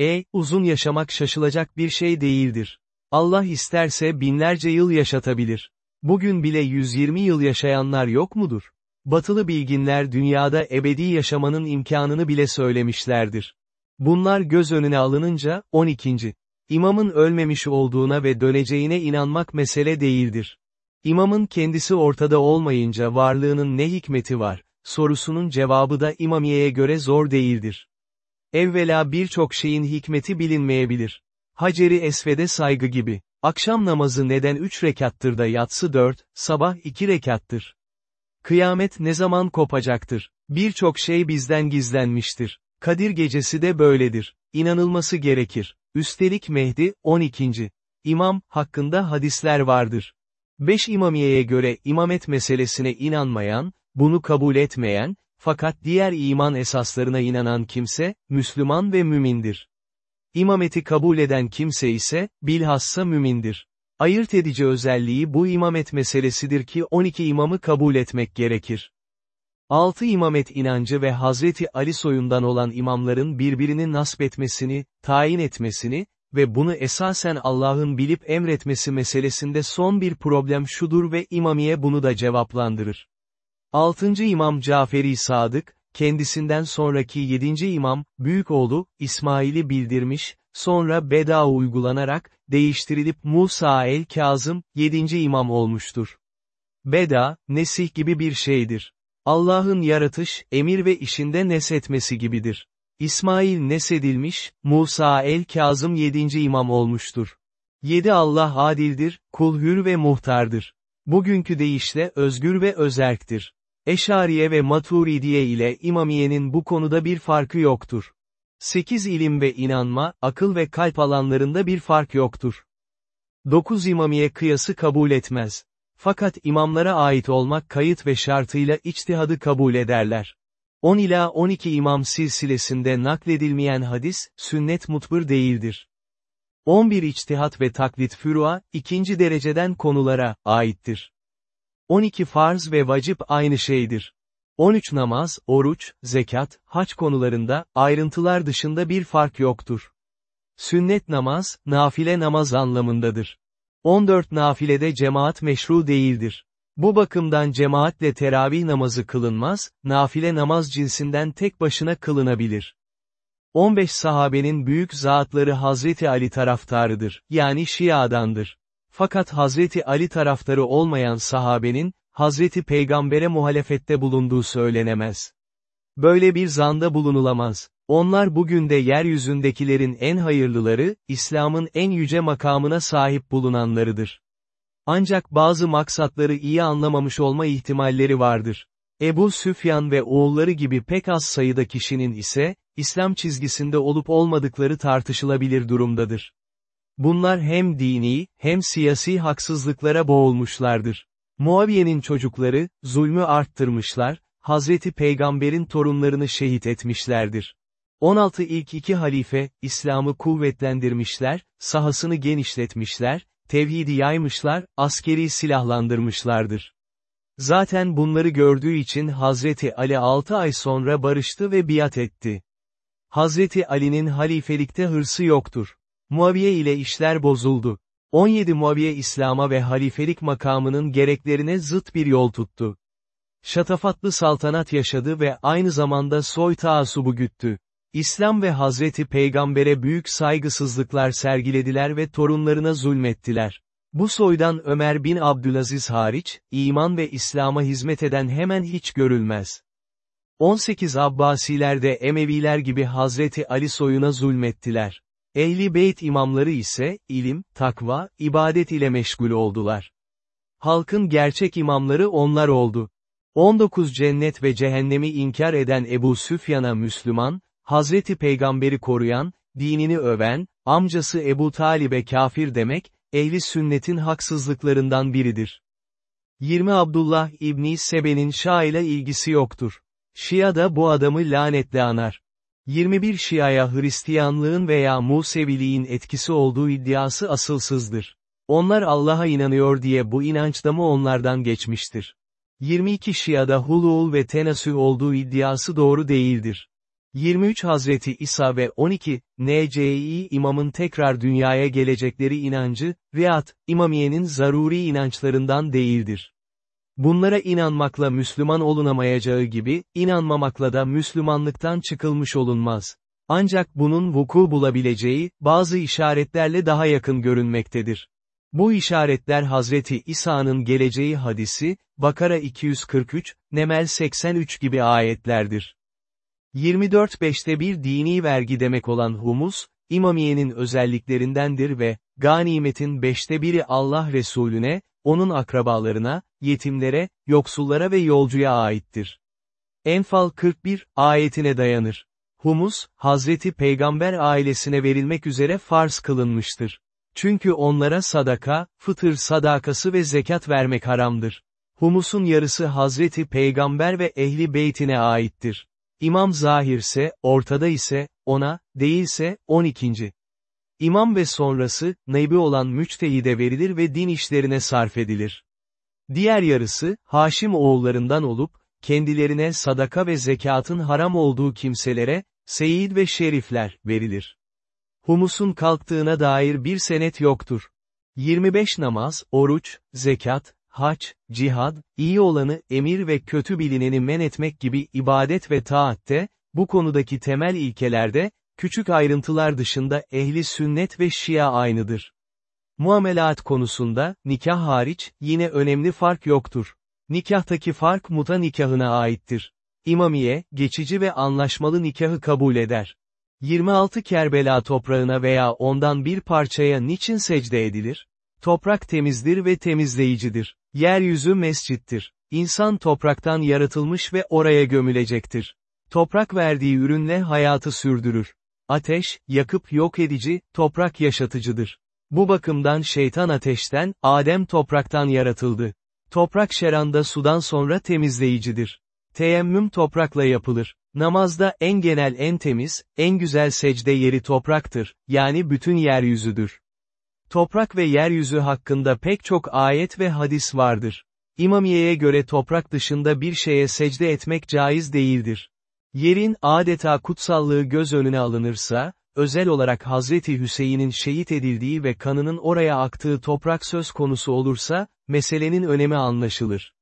E. Uzun yaşamak şaşılacak bir şey değildir. Allah isterse binlerce yıl yaşatabilir. Bugün bile 120 yıl yaşayanlar yok mudur? Batılı bilginler dünyada ebedi yaşamanın imkanını bile söylemişlerdir. Bunlar göz önüne alınınca, 12. İmamın ölmemiş olduğuna ve döneceğine inanmak mesele değildir. İmamın kendisi ortada olmayınca varlığının ne hikmeti var, sorusunun cevabı da imamiyeye göre zor değildir. Evvela birçok şeyin hikmeti bilinmeyebilir. Haceri Esved'e saygı gibi. Akşam namazı neden üç rekattır da yatsı dört, sabah iki rekattır. Kıyamet ne zaman kopacaktır? Birçok şey bizden gizlenmiştir. Kadir gecesi de böyledir. İnanılması gerekir. Üstelik Mehdi, 12. İmam, hakkında hadisler vardır. Beş imamiyeye göre imamet meselesine inanmayan, bunu kabul etmeyen, fakat diğer iman esaslarına inanan kimse, Müslüman ve mümindir. İmameti kabul eden kimse ise, bilhassa mümindir. Ayırt edici özelliği bu imamet meselesidir ki 12 imamı kabul etmek gerekir. Altı imamet inancı ve Hazreti Ali soyundan olan imamların birbirini nasp etmesini, tayin etmesini ve bunu esasen Allah'ın bilip emretmesi meselesinde son bir problem şudur ve imamiye bunu da cevaplandırır. Altıncı imam Caferi Sadık, kendisinden sonraki yedinci imam, büyük oğlu, İsmail'i bildirmiş, sonra beda uygulanarak, değiştirilip Musa el-Kazım, yedinci imam olmuştur. Beda, nesih gibi bir şeydir. Allah'ın yaratış, emir ve işinde nesetmesi gibidir. İsmail nesedilmiş, Musa el-Kazım yedinci imam olmuştur. Yedi Allah adildir, kul hür ve muhtardır. Bugünkü deyişle özgür ve özerktir. Eşariye ve Maturidiye ile İmamiye'nin bu konuda bir farkı yoktur. Sekiz ilim ve inanma, akıl ve kalp alanlarında bir fark yoktur. Dokuz imamiye kıyası kabul etmez. Fakat imamlara ait olmak kayıt ve şartıyla içtihadı kabul ederler. 10 ila 12 imam silsilesinde nakledilmeyen hadis, sünnet mutbır değildir. 11 içtihat ve taklit fürua, ikinci dereceden konulara, aittir. 12 farz ve vacip aynı şeydir. 13 namaz, oruç, zekat, haç konularında, ayrıntılar dışında bir fark yoktur. Sünnet namaz, nafile namaz anlamındadır. 14 nafilede cemaat meşru değildir. Bu bakımdan cemaatle teravih namazı kılınmaz, nafile namaz cinsinden tek başına kılınabilir. 15 sahabenin büyük zatları Hazreti Ali taraftarıdır, yani Şia'dandır. Fakat Hazreti Ali taraftarı olmayan sahabenin, Hazreti Peygamber'e muhalefette bulunduğu söylenemez. Böyle bir zanda bulunulamaz. Onlar bugün de yeryüzündekilerin en hayırlıları, İslam'ın en yüce makamına sahip bulunanlarıdır. Ancak bazı maksatları iyi anlamamış olma ihtimalleri vardır. Ebu Süfyan ve oğulları gibi pek az sayıda kişinin ise, İslam çizgisinde olup olmadıkları tartışılabilir durumdadır. Bunlar hem dini, hem siyasi haksızlıklara boğulmuşlardır. Muaviye'nin çocukları, zulmü arttırmışlar, Hazreti Peygamber'in torunlarını şehit etmişlerdir. 16 ilk iki halife, İslam'ı kuvvetlendirmişler, sahasını genişletmişler, tevhidi yaymışlar, askeri silahlandırmışlardır. Zaten bunları gördüğü için Hazreti Ali 6 ay sonra barıştı ve biat etti. Hazreti Ali'nin halifelikte hırsı yoktur. Muaviye ile işler bozuldu. 17 Muaviye İslam'a ve halifelik makamının gereklerine zıt bir yol tuttu. Şatafatlı saltanat yaşadı ve aynı zamanda soy taasubu güttü. İslam ve Hazreti Peygamber'e büyük saygısızlıklar sergilediler ve torunlarına zulmettiler. Bu soydan Ömer bin Abdülaziz hariç, iman ve İslam'a hizmet eden hemen hiç görülmez. 18 Abbasiler de Emeviler gibi Hazreti Ali soyuna zulmettiler. Ehli Beyt imamları ise, ilim, takva, ibadet ile meşgul oldular. Halkın gerçek imamları onlar oldu. 19 cennet ve cehennemi inkar eden Ebu Süfyan'a Müslüman, Hazreti Peygamberi koruyan, dinini öven, amcası Ebu Talib'e kafir demek, ehli sünnetin haksızlıklarından biridir. 20 Abdullah İbni Sebe'nin Şah ile ilgisi yoktur. Şia da bu adamı lanetle anar. 21 Şia'ya Hristiyanlığın veya Museviliğin etkisi olduğu iddiası asılsızdır. Onlar Allah'a inanıyor diye bu inanç da mı onlardan geçmiştir. 22 Şia'da hulul ve tenasü olduğu iddiası doğru değildir. 23 Hazreti İsa ve 12, NCİ imamın tekrar dünyaya gelecekleri inancı, Riyad, İmamiye'nin zaruri inançlarından değildir. Bunlara inanmakla Müslüman olunamayacağı gibi, inanmamakla da Müslümanlıktan çıkılmış olunmaz. Ancak bunun vuku bulabileceği, bazı işaretlerle daha yakın görünmektedir. Bu işaretler Hazreti İsa'nın geleceği hadisi, Bakara 243, Nemel 83 gibi ayetlerdir. 24-5'te bir dini vergi demek olan humus, İmamiye'nin özelliklerindendir ve, ganimetin beşte biri Allah Resulüne, onun akrabalarına, yetimlere, yoksullara ve yolcuya aittir. Enfal 41, ayetine dayanır. Humus, Hazreti Peygamber ailesine verilmek üzere farz kılınmıştır. Çünkü onlara sadaka, fıtır sadakası ve zekat vermek haramdır. Humusun yarısı Hazreti Peygamber ve ehli beytine aittir. İmam zahirse, ortada ise, ona, değilse, 12. İmam ve sonrası, neybi olan müçtehide verilir ve din işlerine sarf edilir. Diğer yarısı, Haşim oğullarından olup, kendilerine sadaka ve zekatın haram olduğu kimselere, seyid ve şerifler, verilir. Humusun kalktığına dair bir senet yoktur. 25 namaz, oruç, zekat, haç, cihad, iyi olanı, emir ve kötü bilineni men etmek gibi ibadet ve taatte, bu konudaki temel ilkelerde, küçük ayrıntılar dışında ehli sünnet ve şia aynıdır. Muamelat konusunda, nikah hariç, yine önemli fark yoktur. Nikahtaki fark muta nikahına aittir. İmamiye, geçici ve anlaşmalı nikahı kabul eder. 26 Kerbela toprağına veya ondan bir parçaya niçin secde edilir? Toprak temizdir ve temizleyicidir. Yeryüzü mescittir. İnsan topraktan yaratılmış ve oraya gömülecektir. Toprak verdiği ürünle hayatı sürdürür. Ateş, yakıp yok edici, toprak yaşatıcıdır. Bu bakımdan şeytan ateşten, Adem topraktan yaratıldı. Toprak şeranda sudan sonra temizleyicidir. Teyemmüm toprakla yapılır. Namazda en genel en temiz, en güzel secde yeri topraktır, yani bütün yeryüzüdür. Toprak ve yeryüzü hakkında pek çok ayet ve hadis vardır. İmamiye'ye göre toprak dışında bir şeye secde etmek caiz değildir. Yerin adeta kutsallığı göz önüne alınırsa, özel olarak Hazreti Hüseyin'in şehit edildiği ve kanının oraya aktığı toprak söz konusu olursa, meselenin önemi anlaşılır.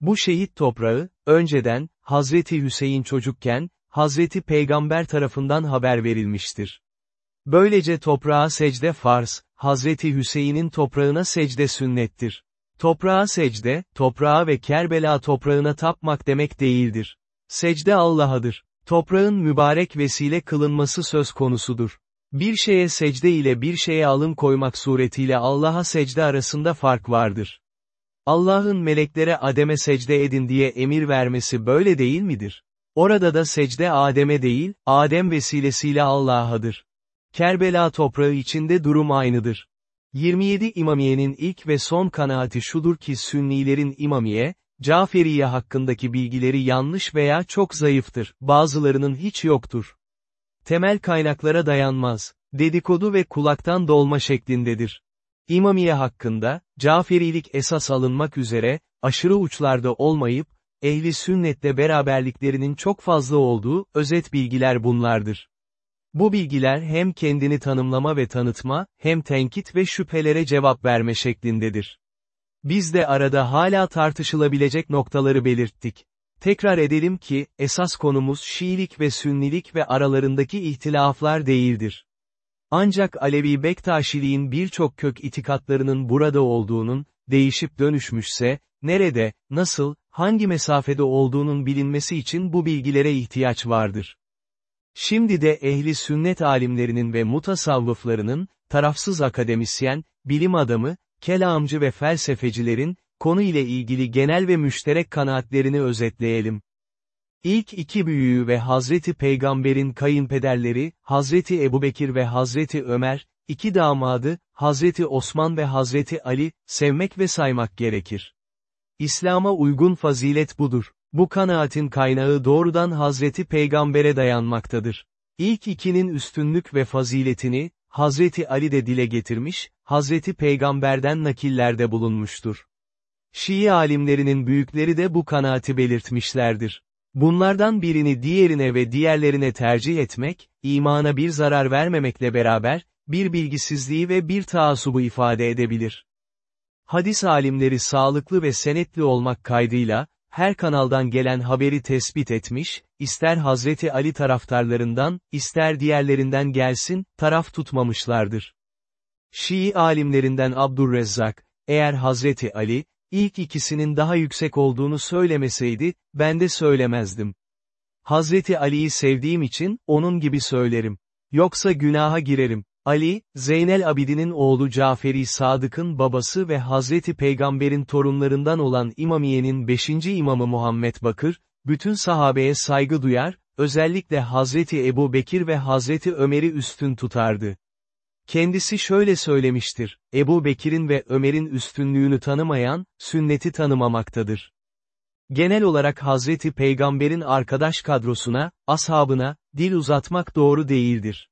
Bu şehit toprağı, önceden, Hazreti Hüseyin çocukken, Hazreti Peygamber tarafından haber verilmiştir. Böylece toprağa secde farz, Hazreti Hüseyin'in toprağına secde sünnettir. Toprağa secde, toprağa ve Kerbela toprağına tapmak demek değildir. Secde Allah'adır. Toprağın mübarek vesile kılınması söz konusudur. Bir şeye secde ile bir şeye alım koymak suretiyle Allah'a secde arasında fark vardır. Allah'ın meleklere Adem'e secde edin diye emir vermesi böyle değil midir? Orada da secde Adem'e değil, Adem vesilesiyle Allah'adır. Kerbela toprağı içinde durum aynıdır. 27 İmamiye'nin ilk ve son kanaati şudur ki Sünnilerin İmamiye, Caferiye hakkındaki bilgileri yanlış veya çok zayıftır, bazılarının hiç yoktur. Temel kaynaklara dayanmaz, dedikodu ve kulaktan dolma şeklindedir. İmamiye hakkında, Caferilik esas alınmak üzere, aşırı uçlarda olmayıp, ehli sünnette beraberliklerinin çok fazla olduğu, özet bilgiler bunlardır. Bu bilgiler hem kendini tanımlama ve tanıtma, hem tenkit ve şüphelere cevap verme şeklindedir. Biz de arada hala tartışılabilecek noktaları belirttik. Tekrar edelim ki, esas konumuz Şiilik ve Sünnilik ve aralarındaki ihtilaflar değildir. Ancak Alevi Bektaşiliğin birçok kök itikatlarının burada olduğunun, değişip dönüşmüşse, nerede, nasıl, hangi mesafede olduğunun bilinmesi için bu bilgilere ihtiyaç vardır. Şimdi de ehli sünnet alimlerinin ve mutasavvıflarının, tarafsız akademisyen, bilim adamı, kelamcı ve felsefecilerin, konu ile ilgili genel ve müşterek kanaatlerini özetleyelim. İlk iki büyüğü ve Hazreti Peygamber'in kayınpederleri, Hazreti Ebubekir ve Hazreti Ömer, iki damadı, Hazreti Osman ve Hazreti Ali, sevmek ve saymak gerekir. İslam'a uygun fazilet budur. Bu kanaatin kaynağı doğrudan Hazreti Peygamber'e dayanmaktadır. İlk ikinin üstünlük ve faziletini, Hazreti Ali de dile getirmiş, Hazreti Peygamber'den nakillerde bulunmuştur. Şii alimlerinin büyükleri de bu kanaati belirtmişlerdir. Bunlardan birini diğerine ve diğerlerine tercih etmek, imana bir zarar vermemekle beraber, bir bilgisizliği ve bir taassubu ifade edebilir. Hadis alimleri sağlıklı ve senetli olmak kaydıyla, her kanaldan gelen haberi tespit etmiş, ister Hazreti Ali taraftarlarından, ister diğerlerinden gelsin, taraf tutmamışlardır. Şii alimlerinden Abdurrezzak, eğer Hazreti Ali, ilk ikisinin daha yüksek olduğunu söylemeseydi, ben de söylemezdim. Hazreti Ali'yi sevdiğim için, onun gibi söylerim. Yoksa günaha girerim. Ali, Zeynel Abidin'in oğlu Caferi Sadık'ın babası ve Hazreti Peygamber'in torunlarından olan İmamiye'nin 5. imamı Muhammed Bakır, bütün sahabeye saygı duyar, özellikle Hazreti Ebu Bekir ve Hazreti Ömer'i üstün tutardı. Kendisi şöyle söylemiştir, Ebu Bekir'in ve Ömer'in üstünlüğünü tanımayan, sünneti tanımamaktadır. Genel olarak Hazreti Peygamber'in arkadaş kadrosuna, ashabına, dil uzatmak doğru değildir.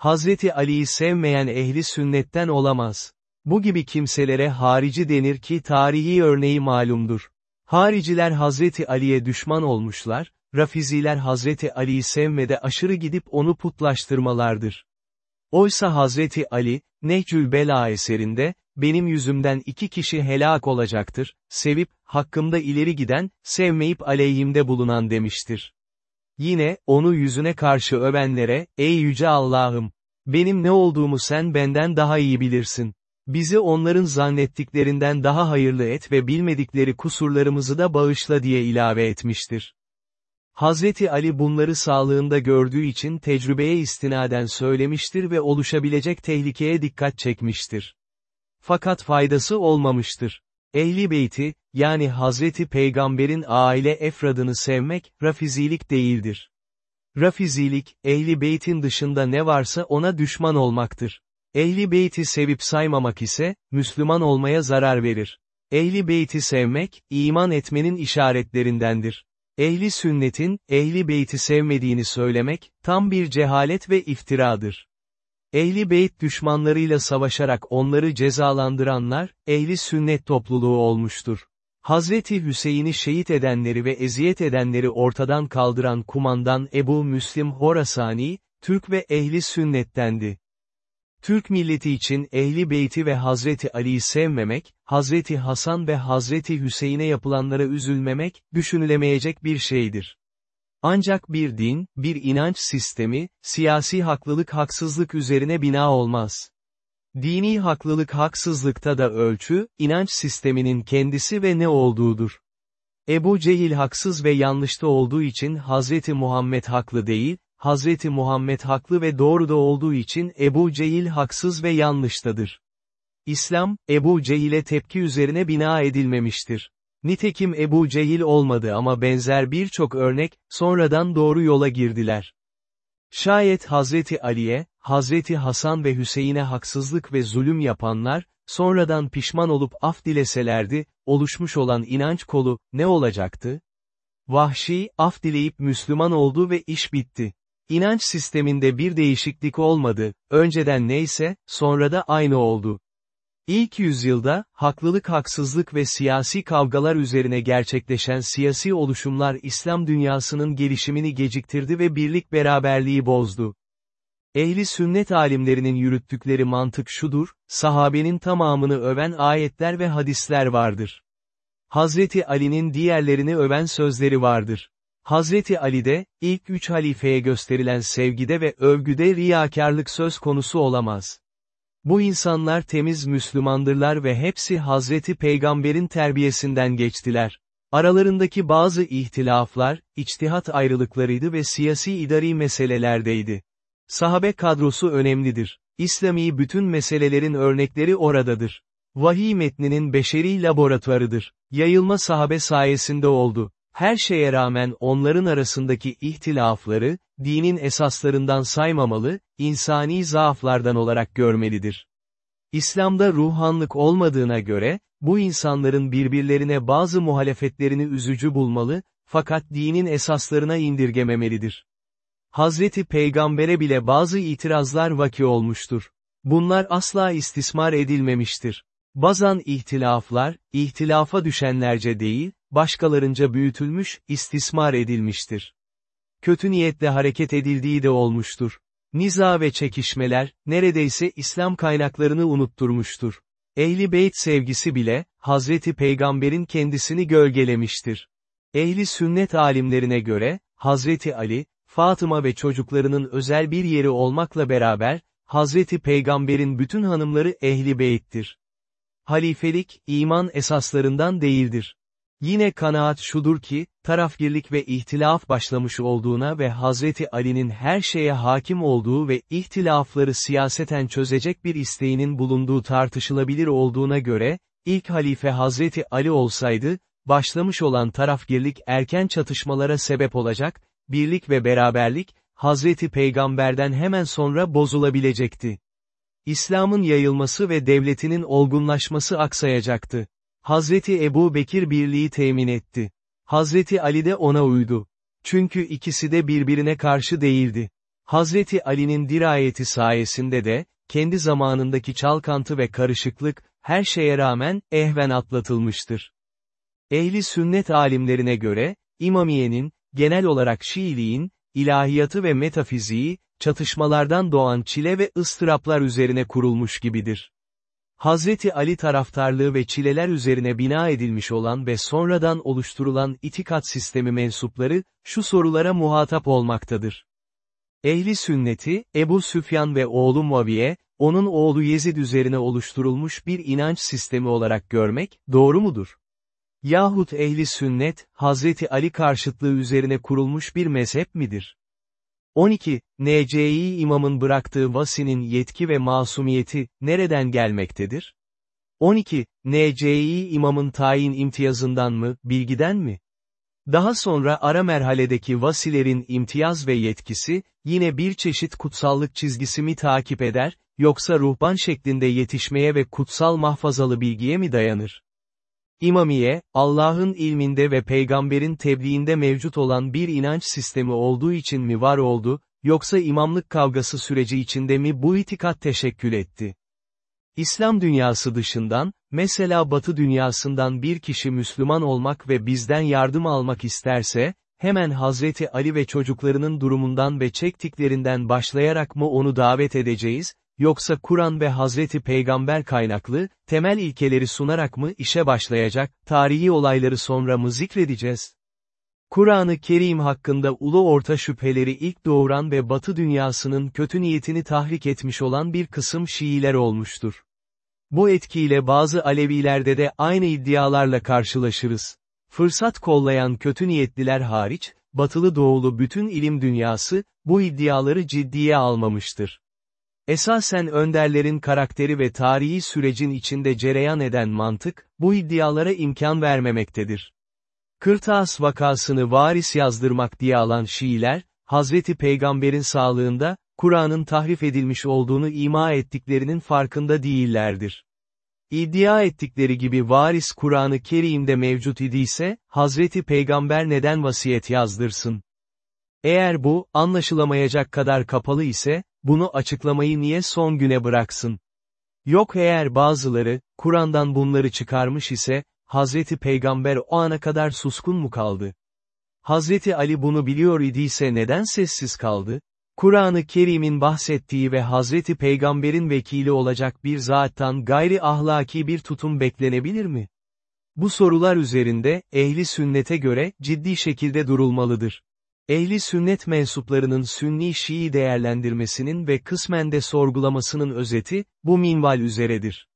Hazreti Ali'yi sevmeyen ehli sünnetten olamaz. Bu gibi kimselere harici denir ki tarihi örneği malumdur. Hariciler Hazreti Ali'ye düşman olmuşlar, Rafiziler Hazreti Ali'yi sevmede aşırı gidip onu putlaştırmalardır. Oysa Hazreti Ali, Nehcül Bela eserinde, benim yüzümden iki kişi helak olacaktır, sevip, hakkımda ileri giden, sevmeyip aleyhimde bulunan demiştir. Yine, onu yüzüne karşı övenlere, ey yüce Allah'ım, benim ne olduğumu sen benden daha iyi bilirsin. Bizi onların zannettiklerinden daha hayırlı et ve bilmedikleri kusurlarımızı da bağışla diye ilave etmiştir. Hazreti Ali bunları sağlığında gördüğü için tecrübeye istinaden söylemiştir ve oluşabilecek tehlikeye dikkat çekmiştir. Fakat faydası olmamıştır. Ehli beyti, yani Hazreti Peygamber'in aile efradını sevmek, rafizilik değildir. Rafizilik, ehli beytin dışında ne varsa ona düşman olmaktır. Ehli beyti sevip saymamak ise, Müslüman olmaya zarar verir. Ehli beyti sevmek, iman etmenin işaretlerindendir. Ehli sünnetin, ehli beyti sevmediğini söylemek, tam bir cehalet ve iftiradır. Ehli beyt düşmanlarıyla savaşarak onları cezalandıranlar, ehli sünnet topluluğu olmuştur. Hazreti Hüseyin'i şehit edenleri ve eziyet edenleri ortadan kaldıran kumandan Ebu Müslim Horasani, Türk ve ehli sünnettendi. Türk milleti için Ehli Beyti ve Hazreti Ali'yi sevmemek, Hazreti Hasan ve Hazreti Hüseyin'e yapılanlara üzülmemek, düşünülemeyecek bir şeydir. Ancak bir din, bir inanç sistemi, siyasi haklılık haksızlık üzerine bina olmaz. Dini haklılık haksızlıkta da ölçü, inanç sisteminin kendisi ve ne olduğudur. Ebu Cehil haksız ve yanlışta olduğu için Hazreti Muhammed haklı değil, Hazreti Muhammed haklı ve doğru da olduğu için Ebu Cehil haksız ve yanlıştadır. İslam, Ebu Cehil'e tepki üzerine bina edilmemiştir. Nitekim Ebu Cehil olmadı ama benzer birçok örnek, sonradan doğru yola girdiler. Şayet Hazreti Ali'ye, Hazreti Hasan ve Hüseyin'e haksızlık ve zulüm yapanlar, sonradan pişman olup af dileselerdi, oluşmuş olan inanç kolu, ne olacaktı? Vahşi, af dileyip Müslüman oldu ve iş bitti. İnanç sisteminde bir değişiklik olmadı, önceden neyse, sonra da aynı oldu. İlk yüzyılda, haklılık haksızlık ve siyasi kavgalar üzerine gerçekleşen siyasi oluşumlar İslam dünyasının gelişimini geciktirdi ve birlik beraberliği bozdu. Ehli sünnet alimlerinin yürüttükleri mantık şudur, sahabenin tamamını öven ayetler ve hadisler vardır. Hazreti Ali'nin diğerlerini öven sözleri vardır. Hazreti Ali'de, ilk üç halifeye gösterilen sevgide ve övgüde riyakarlık söz konusu olamaz. Bu insanlar temiz Müslümandırlar ve hepsi Hazreti Peygamber'in terbiyesinden geçtiler. Aralarındaki bazı ihtilaflar, içtihat ayrılıklarıydı ve siyasi idari meselelerdeydi. Sahabe kadrosu önemlidir. İslami bütün meselelerin örnekleri oradadır. Vahiy metninin beşeri laboratuvarıdır. Yayılma sahabe sayesinde oldu. Her şeye rağmen onların arasındaki ihtilafları, dinin esaslarından saymamalı, insani zaaflardan olarak görmelidir. İslam'da ruhanlık olmadığına göre, bu insanların birbirlerine bazı muhalefetlerini üzücü bulmalı, fakat dinin esaslarına indirgememelidir. Hazreti Peygamber'e bile bazı itirazlar vaki olmuştur. Bunlar asla istismar edilmemiştir. Bazan ihtilaflar, ihtilafa düşenlerce değil, başkalarınca büyütülmüş, istismar edilmiştir. Kötü niyetle hareket edildiği de olmuştur. Niza ve çekişmeler, neredeyse İslam kaynaklarını unutturmuştur. Ehli beyt sevgisi bile, Hazreti Peygamber'in kendisini gölgelemiştir. Ehli sünnet alimlerine göre, Hazreti Ali, Fatıma ve çocuklarının özel bir yeri olmakla beraber, Hazreti Peygamber'in bütün hanımları ehli beyttir. Halifelik, iman esaslarından değildir. Yine kanaat şudur ki, tarafgirlik ve ihtilaf başlamış olduğuna ve Hazreti Ali'nin her şeye hakim olduğu ve ihtilafları siyaseten çözecek bir isteğinin bulunduğu tartışılabilir olduğuna göre, ilk halife Hazreti Ali olsaydı, başlamış olan tarafgirlik erken çatışmalara sebep olacak, birlik ve beraberlik, Hazreti Peygamber'den hemen sonra bozulabilecekti. İslam'ın yayılması ve devletinin olgunlaşması aksayacaktı. Hazreti Ebu Bekir birliği temin etti. Hazreti Ali de ona uydu. Çünkü ikisi de birbirine karşı değildi. Hazreti Ali'nin dirayeti sayesinde de, kendi zamanındaki çalkantı ve karışıklık, her şeye rağmen, ehven atlatılmıştır. Ehli sünnet alimlerine göre, İmamiye'nin, genel olarak Şiiliğin, ilahiyatı ve metafiziği, çatışmalardan doğan çile ve ıstıraplar üzerine kurulmuş gibidir. Hazreti Ali taraftarlığı ve çileler üzerine bina edilmiş olan ve sonradan oluşturulan itikat sistemi mensupları, şu sorulara muhatap olmaktadır. Ehli sünneti, Ebu Süfyan ve oğlu Muaviye, onun oğlu Yezid üzerine oluşturulmuş bir inanç sistemi olarak görmek, doğru mudur? Yahut ehli sünnet, Hazreti Ali karşıtlığı üzerine kurulmuş bir mezhep midir? 12. NCI imamın bıraktığı vasinin yetki ve masumiyeti, nereden gelmektedir? 12. NCI imamın tayin imtiyazından mı, bilgiden mi? Daha sonra ara merhaledeki vasilerin imtiyaz ve yetkisi, yine bir çeşit kutsallık çizgisi mi takip eder, yoksa ruhban şeklinde yetişmeye ve kutsal mahfazalı bilgiye mi dayanır? İmamiye, Allah'ın ilminde ve peygamberin tebliğinde mevcut olan bir inanç sistemi olduğu için mi var oldu, yoksa imamlık kavgası süreci içinde mi bu itikat teşekkül etti? İslam dünyası dışından, mesela Batı dünyasından bir kişi Müslüman olmak ve bizden yardım almak isterse, hemen Hazreti Ali ve çocuklarının durumundan ve çektiklerinden başlayarak mı onu davet edeceğiz, yoksa Kur'an ve Hazreti Peygamber kaynaklı, temel ilkeleri sunarak mı işe başlayacak, tarihi olayları sonra mı zikredeceğiz? Kur'an-ı Kerim hakkında ulu orta şüpheleri ilk doğuran ve Batı dünyasının kötü niyetini tahrik etmiş olan bir kısım Şiiler olmuştur. Bu etkiyle bazı Alevilerde de aynı iddialarla karşılaşırız. Fırsat kollayan kötü niyetliler hariç, batılı doğulu bütün ilim dünyası, bu iddiaları ciddiye almamıştır. Esasen önderlerin karakteri ve tarihi sürecin içinde cereyan eden mantık, bu iddialara imkan vermemektedir. Kırtaas vakasını varis yazdırmak diye alan Şiiler, Hazreti Peygamber'in sağlığında, Kur'an'ın tahrif edilmiş olduğunu ima ettiklerinin farkında değillerdir. İddia ettikleri gibi varis Kur'an-ı Kerim'de mevcut idiyse, Hazreti Peygamber neden vasiyet yazdırsın? Eğer bu, anlaşılamayacak kadar kapalı ise, bunu açıklamayı niye son güne bıraksın? Yok eğer bazıları, Kur'an'dan bunları çıkarmış ise, Hazreti Peygamber o ana kadar suskun mu kaldı? Hazreti Ali bunu biliyor idiyse neden sessiz kaldı? Kur'an-ı Kerim'in bahsettiği ve Hazreti Peygamber'in vekili olacak bir zattan gayri ahlaki bir tutum beklenebilir mi? Bu sorular üzerinde, ehli sünnete göre, ciddi şekilde durulmalıdır. Ehli sünnet mensuplarının sünni Şii değerlendirmesinin ve kısmen de sorgulamasının özeti, bu minval üzeredir.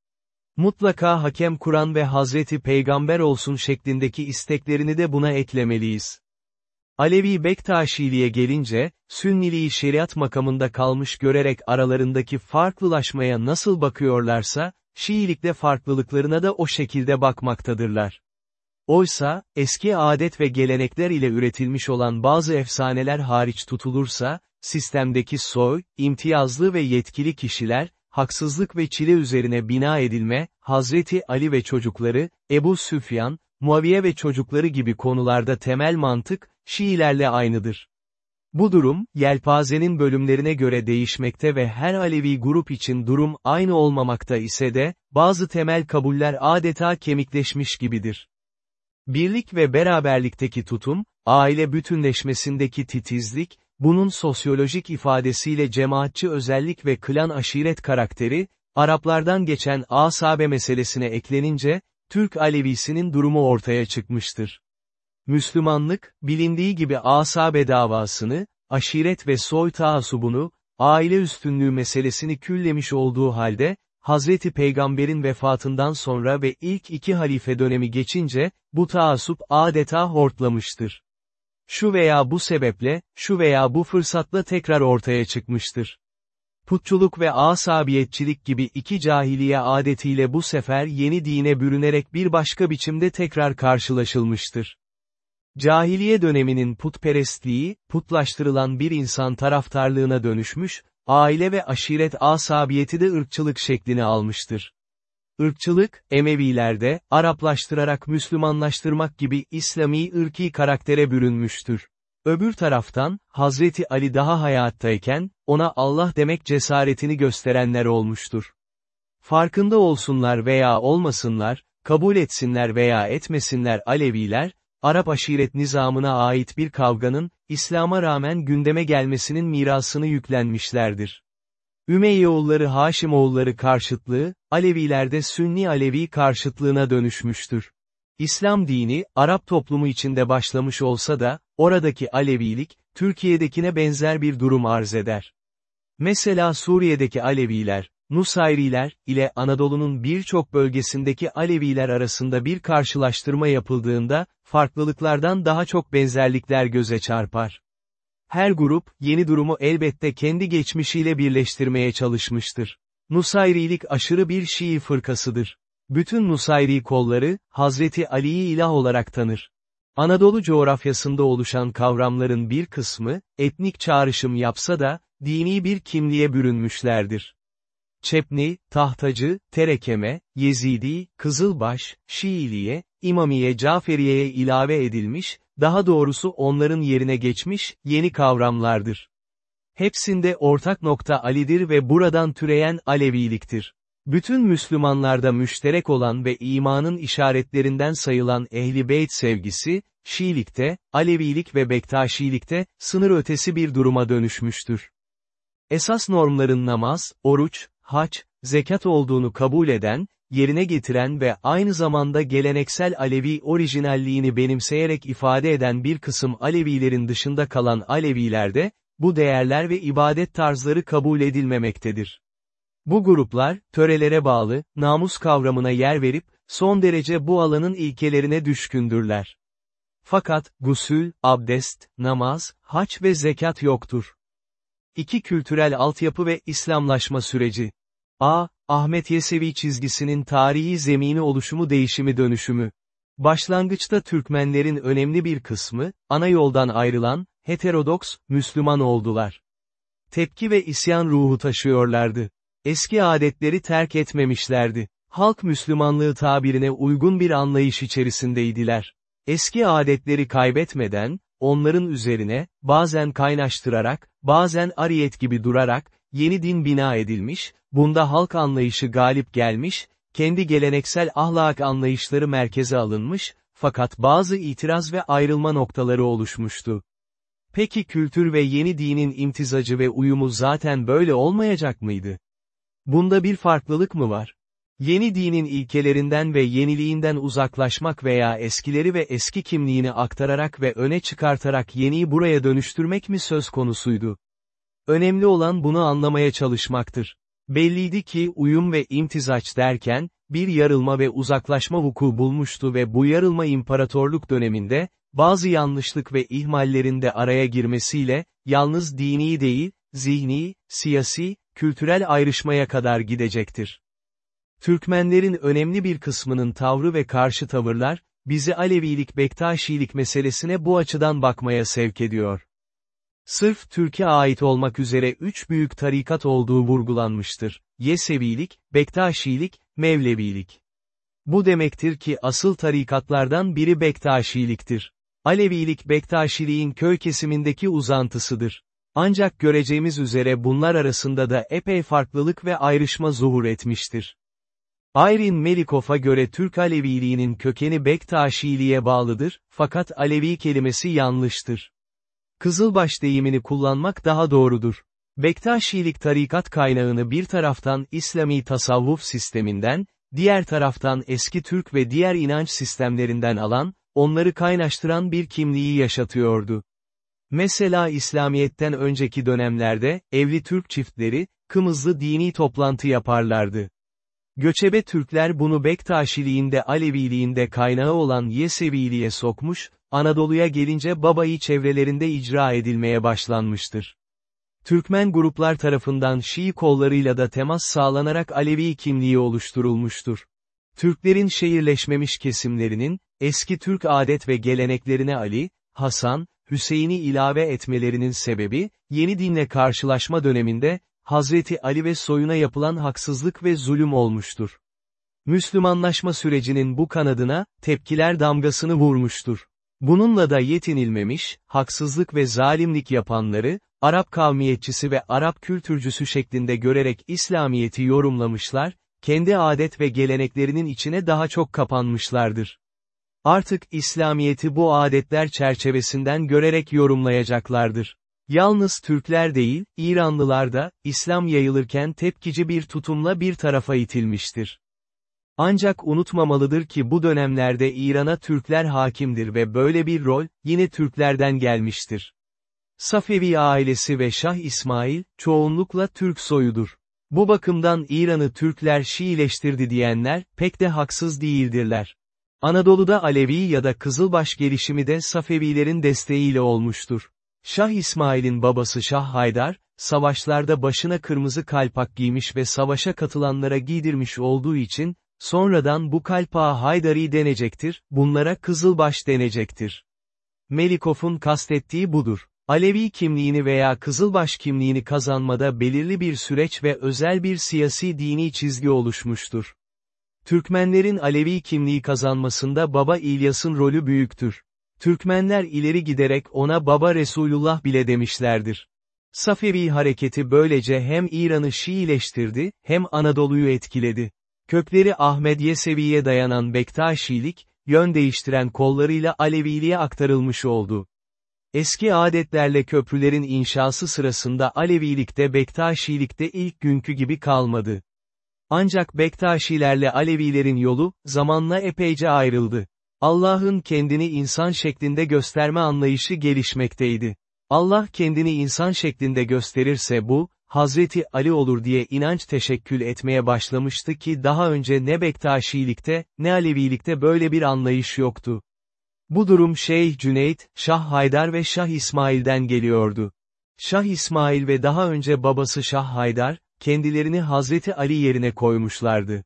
Mutlaka hakem Kur'an ve Hazreti Peygamber olsun şeklindeki isteklerini de buna eklemeliyiz. Alevi Bektaşiliğe gelince, Sünniliği şeriat makamında kalmış görerek aralarındaki farklılaşmaya nasıl bakıyorlarsa, Şiilikte farklılıklarına da o şekilde bakmaktadırlar. Oysa, eski adet ve gelenekler ile üretilmiş olan bazı efsaneler hariç tutulursa, sistemdeki soy, imtiyazlı ve yetkili kişiler, haksızlık ve çile üzerine bina edilme, Hazreti Ali ve çocukları, Ebu Süfyan, Muaviye ve çocukları gibi konularda temel mantık, Şiilerle aynıdır. Bu durum, yelpazenin bölümlerine göre değişmekte ve her Alevi grup için durum aynı olmamakta ise de, bazı temel kabuller adeta kemikleşmiş gibidir. Birlik ve beraberlikteki tutum, aile bütünleşmesindeki titizlik, bunun sosyolojik ifadesiyle cemaatçi özellik ve klan aşiret karakteri, Araplardan geçen asabe meselesine eklenince, Türk Alevisinin durumu ortaya çıkmıştır. Müslümanlık, bilindiği gibi asabe davasını, aşiret ve soy taasubunu, aile üstünlüğü meselesini küllemiş olduğu halde, Hazreti Peygamber'in vefatından sonra ve ilk iki halife dönemi geçince, bu taassup adeta hortlamıştır. Şu veya bu sebeple, şu veya bu fırsatla tekrar ortaya çıkmıştır. Putçuluk ve asabiyetçilik gibi iki cahiliye adetiyle bu sefer yeni dine bürünerek bir başka biçimde tekrar karşılaşılmıştır. Cahiliye döneminin putperestliği, putlaştırılan bir insan taraftarlığına dönüşmüş, aile ve aşiret asabiyeti de ırkçılık şeklini almıştır. Irkçılık, Emevilerde, Araplaştırarak Müslümanlaştırmak gibi İslami ırki karaktere bürünmüştür. Öbür taraftan, Hazreti Ali daha hayattayken, ona Allah demek cesaretini gösterenler olmuştur. Farkında olsunlar veya olmasınlar, kabul etsinler veya etmesinler Aleviler, Arap aşiret nizamına ait bir kavganın, İslam'a rağmen gündeme gelmesinin mirasını yüklenmişlerdir. Ümeyyeoğulları Haşimoğulları karşıtlığı, Alevilerde Sünni Alevi karşıtlığına dönüşmüştür. İslam dini, Arap toplumu içinde başlamış olsa da, oradaki Alevilik, Türkiye'dekine benzer bir durum arz eder. Mesela Suriye'deki Aleviler, Nusayriler ile Anadolu'nun birçok bölgesindeki Aleviler arasında bir karşılaştırma yapıldığında, farklılıklardan daha çok benzerlikler göze çarpar. Her grup, yeni durumu elbette kendi geçmişiyle birleştirmeye çalışmıştır. Nusayrilik aşırı bir Şii fırkasıdır. Bütün Nusayri kolları, Hazreti Ali'yi ilah olarak tanır. Anadolu coğrafyasında oluşan kavramların bir kısmı, etnik çağrışım yapsa da, dini bir kimliğe bürünmüşlerdir. Çepni, Tahtacı, Terekeme, Yezidi, Kızılbaş, Şiiliye, İmamiye Caferiye'ye ilave edilmiş, daha doğrusu onların yerine geçmiş, yeni kavramlardır. Hepsinde ortak nokta Ali'dir ve buradan türeyen Aleviliktir. Bütün Müslümanlarda müşterek olan ve imanın işaretlerinden sayılan Ehli Beyt sevgisi, Şiilikte, Alevilik ve Bektaşilikte, sınır ötesi bir duruma dönüşmüştür. Esas normların namaz, oruç, haç, zekat olduğunu kabul eden, yerine getiren ve aynı zamanda geleneksel Alevi orijinalliğini benimseyerek ifade eden bir kısım Alevilerin dışında kalan Alevilerde, bu değerler ve ibadet tarzları kabul edilmemektedir. Bu gruplar, törelere bağlı, namus kavramına yer verip, son derece bu alanın ilkelerine düşkündürler. Fakat, gusül, abdest, namaz, haç ve zekat yoktur. İki kültürel altyapı ve İslamlaşma süreci. A. Ahmet Yesevi çizgisinin tarihi zemini oluşumu değişimi dönüşümü. Başlangıçta Türkmenlerin önemli bir kısmı, ana yoldan ayrılan, heterodoks, Müslüman oldular. Tepki ve isyan ruhu taşıyorlardı. Eski adetleri terk etmemişlerdi. Halk Müslümanlığı tabirine uygun bir anlayış içerisindeydiler. Eski adetleri kaybetmeden, onların üzerine, bazen kaynaştırarak, bazen ariyet gibi durarak, yeni din bina edilmiş, bunda halk anlayışı galip gelmiş, kendi geleneksel ahlak anlayışları merkeze alınmış, fakat bazı itiraz ve ayrılma noktaları oluşmuştu. Peki kültür ve yeni dinin imtizacı ve uyumu zaten böyle olmayacak mıydı? Bunda bir farklılık mı var? Yeni dinin ilkelerinden ve yeniliğinden uzaklaşmak veya eskileri ve eski kimliğini aktararak ve öne çıkartarak yeniyi buraya dönüştürmek mi söz konusuydu? Önemli olan bunu anlamaya çalışmaktır. Belliydi ki uyum ve imtizaç derken, bir yarılma ve uzaklaşma vuku bulmuştu ve bu yarılma imparatorluk döneminde, bazı yanlışlık ve ihmallerin de araya girmesiyle, yalnız dini değil, zihni, siyasi, kültürel ayrışmaya kadar gidecektir. Türkmenlerin önemli bir kısmının tavrı ve karşı tavırlar, bizi Alevilik Bektaşilik meselesine bu açıdan bakmaya sevk ediyor. Sırf Türkiye ait olmak üzere üç büyük tarikat olduğu vurgulanmıştır. Yesevilik, Bektaşilik, Mevlevilik. Bu demektir ki asıl tarikatlardan biri Bektaşiliktir. Alevilik Bektaşiliğin köy kesimindeki uzantısıdır. Ancak göreceğimiz üzere bunlar arasında da epey farklılık ve ayrışma zuhur etmiştir. Ayrin Melikov'a göre Türk Aleviliğinin kökeni Bektaşiliğe bağlıdır, fakat Alevi kelimesi yanlıştır. Kızılbaş deyimini kullanmak daha doğrudur. Bektaşilik tarikat kaynağını bir taraftan İslami tasavvuf sisteminden, diğer taraftan eski Türk ve diğer inanç sistemlerinden alan, onları kaynaştıran bir kimliği yaşatıyordu. Mesela İslamiyet'ten önceki dönemlerde, evli Türk çiftleri, kımızlı dini toplantı yaparlardı. Göçebe Türkler bunu Bektaşiliğinde Aleviliğinde kaynağı olan Yeseviliğe sokmuş, Anadolu'ya gelince babayı çevrelerinde icra edilmeye başlanmıştır. Türkmen gruplar tarafından Şii kollarıyla da temas sağlanarak Alevi kimliği oluşturulmuştur. Türklerin şehirleşmemiş kesimlerinin, eski Türk adet ve geleneklerine Ali, Hasan, Hüseyin'i ilave etmelerinin sebebi, yeni dinle karşılaşma döneminde, Hazreti Ali ve soyuna yapılan haksızlık ve zulüm olmuştur. Müslümanlaşma sürecinin bu kanadına, tepkiler damgasını vurmuştur. Bununla da yetinilmemiş, haksızlık ve zalimlik yapanları, Arap kavmiyetçisi ve Arap kültürcüsü şeklinde görerek İslamiyet'i yorumlamışlar, kendi adet ve geleneklerinin içine daha çok kapanmışlardır. Artık İslamiyet'i bu adetler çerçevesinden görerek yorumlayacaklardır. Yalnız Türkler değil, İranlılar da, İslam yayılırken tepkici bir tutumla bir tarafa itilmiştir. Ancak unutmamalıdır ki bu dönemlerde İran'a Türkler hakimdir ve böyle bir rol, yine Türklerden gelmiştir. Safevi ailesi ve Şah İsmail, çoğunlukla Türk soyudur. Bu bakımdan İran'ı Türkler Şiileştirdi diyenler, pek de haksız değildirler. Anadolu'da Alevi ya da Kızılbaş gelişimi de Safevilerin desteğiyle olmuştur. Şah İsmail'in babası Şah Haydar, savaşlarda başına kırmızı kalpak giymiş ve savaşa katılanlara giydirmiş olduğu için, sonradan bu kalpağa Haydari denecektir, bunlara Kızılbaş denecektir. Melikov'un kastettiği budur. Alevi kimliğini veya Kızılbaş kimliğini kazanmada belirli bir süreç ve özel bir siyasi dini çizgi oluşmuştur. Türkmenlerin Alevi kimliği kazanmasında Baba İlyas'ın rolü büyüktür. Türkmenler ileri giderek ona Baba Resulullah bile demişlerdir. Safevi hareketi böylece hem İran'ı Şiileştirdi, hem Anadolu'yu etkiledi. Kökleri Ahmed Yesevi'ye dayanan Bektaşilik, yön değiştiren kollarıyla Aleviliğe aktarılmış oldu. Eski adetlerle köprülerin inşası sırasında Alevilikte Bektaşilikte ilk günkü gibi kalmadı. Ancak Bektaşilerle Alevilerin yolu, zamanla epeyce ayrıldı. Allah'ın kendini insan şeklinde gösterme anlayışı gelişmekteydi. Allah kendini insan şeklinde gösterirse bu, Hazreti Ali olur diye inanç teşekkül etmeye başlamıştı ki daha önce ne Bektaşilikte, ne Alevilikte böyle bir anlayış yoktu. Bu durum Şeyh Cüneyt, Şah Haydar ve Şah İsmail'den geliyordu. Şah İsmail ve daha önce babası Şah Haydar, kendilerini Hazreti Ali yerine koymuşlardı.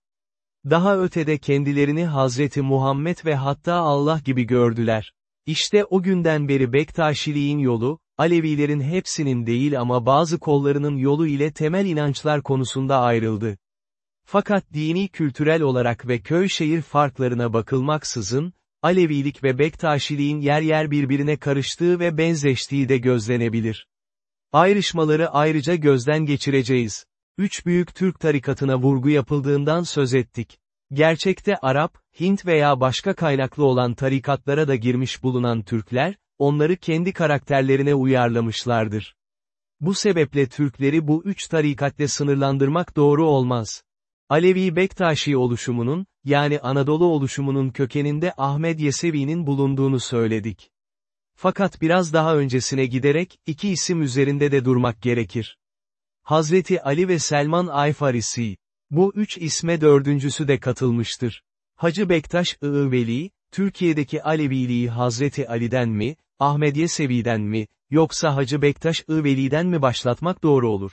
Daha ötede kendilerini Hazreti Muhammed ve hatta Allah gibi gördüler. İşte o günden beri Bektaşiliğin yolu, Alevilerin hepsinin değil ama bazı kollarının yolu ile temel inançlar konusunda ayrıldı. Fakat dini kültürel olarak ve köy-şehir farklarına bakılmaksızın, Alevilik ve Bektaşiliğin yer yer birbirine karıştığı ve benzeştiği de gözlenebilir. Ayrışmaları ayrıca gözden geçireceğiz. Üç büyük Türk tarikatına vurgu yapıldığından söz ettik. Gerçekte Arap, Hint veya başka kaynaklı olan tarikatlara da girmiş bulunan Türkler, onları kendi karakterlerine uyarlamışlardır. Bu sebeple Türkleri bu üç tarikatle sınırlandırmak doğru olmaz. Alevi Bektaşi oluşumunun, yani Anadolu oluşumunun kökeninde Ahmed Yesevi'nin bulunduğunu söyledik. Fakat biraz daha öncesine giderek, iki isim üzerinde de durmak gerekir. Hazreti Ali ve Selman Ayfarisi. Bu üç isme dördüncüsü de katılmıştır. Hacı Bektaş I Veli, Türkiye'deki Aleviliği Hazreti Ali'den mi, Ahmed Yesevi'den mi, yoksa Hacı Bektaş I Veli'den mi başlatmak doğru olur?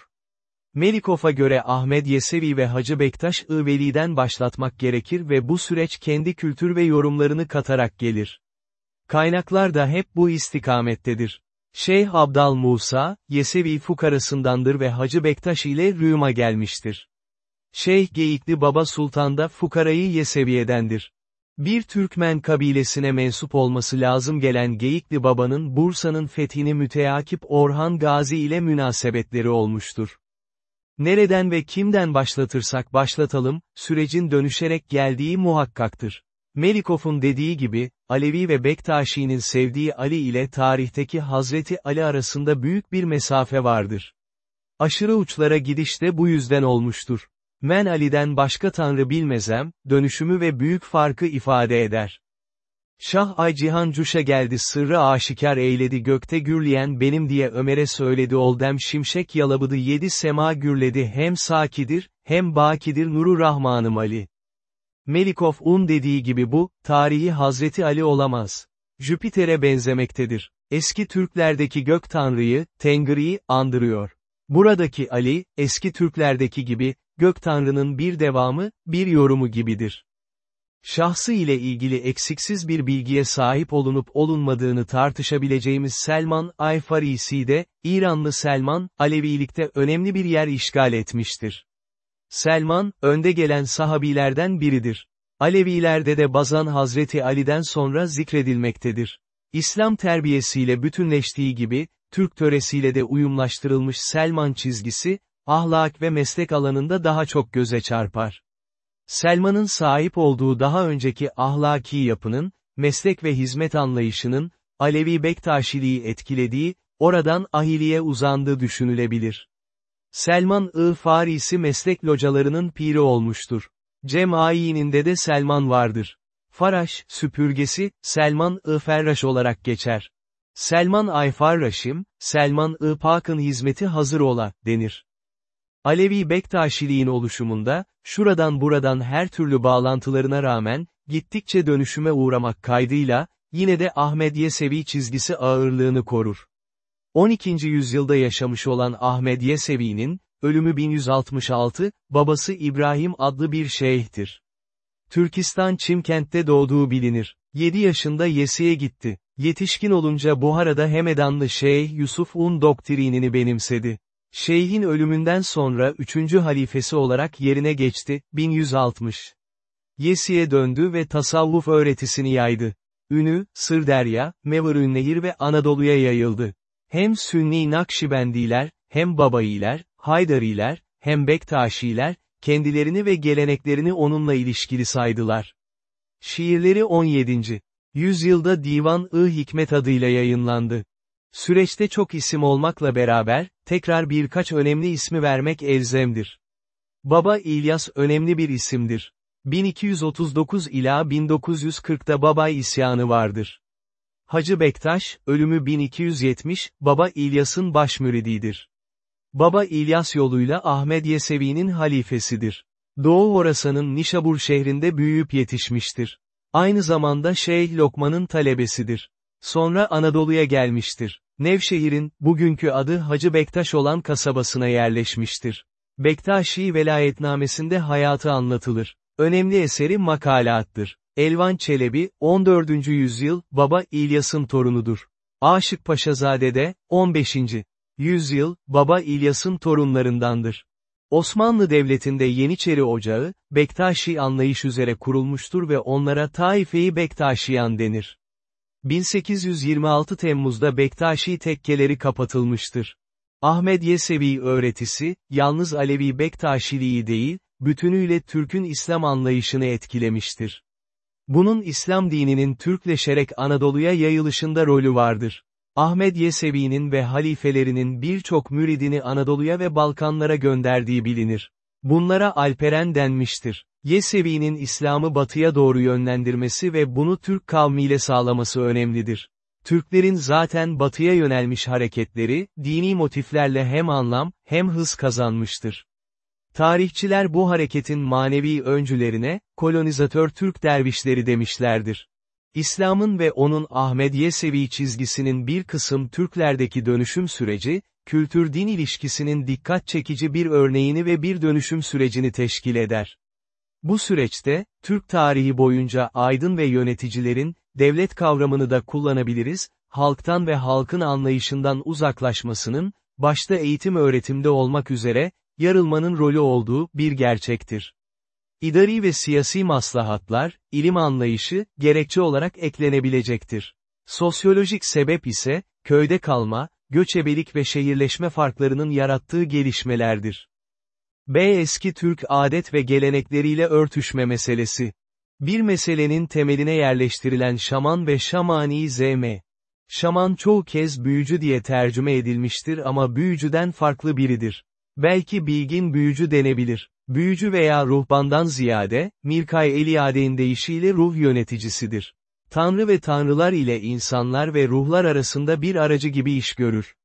Melikov'a göre Ahmed Yesevi ve Hacı Bektaş I Veli'den başlatmak gerekir ve bu süreç kendi kültür ve yorumlarını katarak gelir. Kaynaklar da hep bu istikamettedir. Şeyh Abdal Musa, Yesevi fukarasındandır ve Hacı Bektaş ile Rüma gelmiştir. Şeyh Geyikli Baba Sultan da fukarayı Yeseviye'dendir. Bir Türkmen kabilesine mensup olması lazım gelen Geyikli Baba'nın Bursa'nın fethini müteakip Orhan Gazi ile münasebetleri olmuştur. Nereden ve kimden başlatırsak başlatalım, sürecin dönüşerek geldiği muhakkaktır. Melikov'un dediği gibi, Alevi ve Bektaşi'nin sevdiği Ali ile tarihteki Hazreti Ali arasında büyük bir mesafe vardır. Aşırı uçlara gidiş de bu yüzden olmuştur. Men Ali'den başka tanrı bilmezem, dönüşümü ve büyük farkı ifade eder. Şah Ay Cihan Cuş'a geldi sırrı aşikar eyledi gökte gürleyen benim diye Ömer'e söyledi oldem şimşek yalabıdı yedi sema gürledi hem sakidir, hem bakidir nuru Rahmanım Ali. Melikov Un dediği gibi bu, tarihi Hazreti Ali olamaz. Jüpiter'e benzemektedir. Eski Türklerdeki gök tanrıyı, Tengri'yi, andırıyor. Buradaki Ali, eski Türklerdeki gibi, gök tanrının bir devamı, bir yorumu gibidir. Şahsı ile ilgili eksiksiz bir bilgiye sahip olunup olunmadığını tartışabileceğimiz Selman Ayfarisi de, İranlı Selman, Alevilikte önemli bir yer işgal etmiştir. Selman, önde gelen sahabilerden biridir. Alevilerde de bazan Hazreti Ali'den sonra zikredilmektedir. İslam terbiyesiyle bütünleştiği gibi, Türk töresiyle de uyumlaştırılmış Selman çizgisi, ahlak ve meslek alanında daha çok göze çarpar. Selman'ın sahip olduğu daha önceki ahlaki yapının, meslek ve hizmet anlayışının, Alevi Bektaşiliği etkilediği, oradan ahiliye uzandığı düşünülebilir. Selman-ı Farisi meslek localarının piri olmuştur. Cem ayininde de Selman vardır. Faraş, süpürgesi, Selman-ı Ferraş olarak geçer. Selman ay Farraşim, Selman-ı Pak'ın hizmeti hazır ola, denir. Alevi Bektaşiliğin oluşumunda, şuradan buradan her türlü bağlantılarına rağmen, gittikçe dönüşüme uğramak kaydıyla, yine de Ahmed Yesevi çizgisi ağırlığını korur. 12. yüzyılda yaşamış olan Ahmed Yesevi'nin, ölümü 1166, babası İbrahim adlı bir şeyhtir. Türkistan Çimkent'te doğduğu bilinir. 7 yaşında Yesi'ye gitti. Yetişkin olunca Buhara'da Hemedanlı Şeyh Yusuf Un doktrinini benimsedi. Şeyhin ölümünden sonra 3. halifesi olarak yerine geçti, 1160. Yesi'ye döndü ve tasavvuf öğretisini yaydı. Ünü, Sırderya, Mevarünnehir ve Anadolu'ya yayıldı. Hem Sünni Nakşibendiler, hem Babayiler, Haydariler, hem Bektaşiler, kendilerini ve geleneklerini onunla ilişkili saydılar. Şiirleri 17. Yüzyılda Divan-ı Hikmet adıyla yayınlandı. Süreçte çok isim olmakla beraber, tekrar birkaç önemli ismi vermek elzemdir. Baba İlyas önemli bir isimdir. 1239 ila 1940'da Baba isyanı vardır. Hacı Bektaş, ölümü 1270, Baba İlyas'ın başmürididir. Baba İlyas yoluyla Ahmed Yesevi'nin halifesidir. Doğu Orasan'ın Nişabur şehrinde büyüyüp yetişmiştir. Aynı zamanda Şeyh Lokman'ın talebesidir. Sonra Anadolu'ya gelmiştir. Nevşehir'in, bugünkü adı Hacı Bektaş olan kasabasına yerleşmiştir. Bektaşi velayetnamesinde hayatı anlatılır. Önemli eseri makalattır. Elvan Çelebi, 14. yüzyıl, Baba İlyas'ın torunudur. Aşık Paşazade de, 15. yüzyıl, Baba İlyas'ın torunlarındandır. Osmanlı Devleti'nde Yeniçeri Ocağı, Bektaşi anlayış üzere kurulmuştur ve onlara Taife-i Bektaşiyan denir. 1826 Temmuz'da Bektaşi tekkeleri kapatılmıştır. Ahmet Yesevi öğretisi, yalnız Alevi Bektaşiliği değil, bütünüyle Türk'ün İslam anlayışını etkilemiştir. Bunun İslam dininin Türkleşerek Anadolu'ya yayılışında rolü vardır. Ahmet Yesevi'nin ve halifelerinin birçok müridini Anadolu'ya ve Balkanlara gönderdiği bilinir. Bunlara Alperen denmiştir. Yesevi'nin İslam'ı batıya doğru yönlendirmesi ve bunu Türk kavmiyle sağlaması önemlidir. Türklerin zaten batıya yönelmiş hareketleri, dini motiflerle hem anlam, hem hız kazanmıştır. Tarihçiler bu hareketin manevi öncülerine, kolonizatör Türk dervişleri demişlerdir. İslam'ın ve onun Ahmed Yesevi çizgisinin bir kısım Türklerdeki dönüşüm süreci, kültür-din ilişkisinin dikkat çekici bir örneğini ve bir dönüşüm sürecini teşkil eder. Bu süreçte, Türk tarihi boyunca aydın ve yöneticilerin, devlet kavramını da kullanabiliriz, halktan ve halkın anlayışından uzaklaşmasının, başta eğitim öğretimde olmak üzere, yarılmanın rolü olduğu bir gerçektir. İdari ve siyasi maslahatlar, ilim anlayışı, gerekçe olarak eklenebilecektir. Sosyolojik sebep ise, köyde kalma, göçebelik ve şehirleşme farklarının yarattığı gelişmelerdir. B. Eski Türk adet ve gelenekleriyle örtüşme meselesi. Bir meselenin temeline yerleştirilen şaman ve şamani zm. Şaman çoğu kez büyücü diye tercüme edilmiştir ama büyücüden farklı biridir. Belki bilgin büyücü denebilir. Büyücü veya ruhbandan ziyade, Mirkay Eliade'in deyişiyle ruh yöneticisidir. Tanrı ve tanrılar ile insanlar ve ruhlar arasında bir aracı gibi iş görür.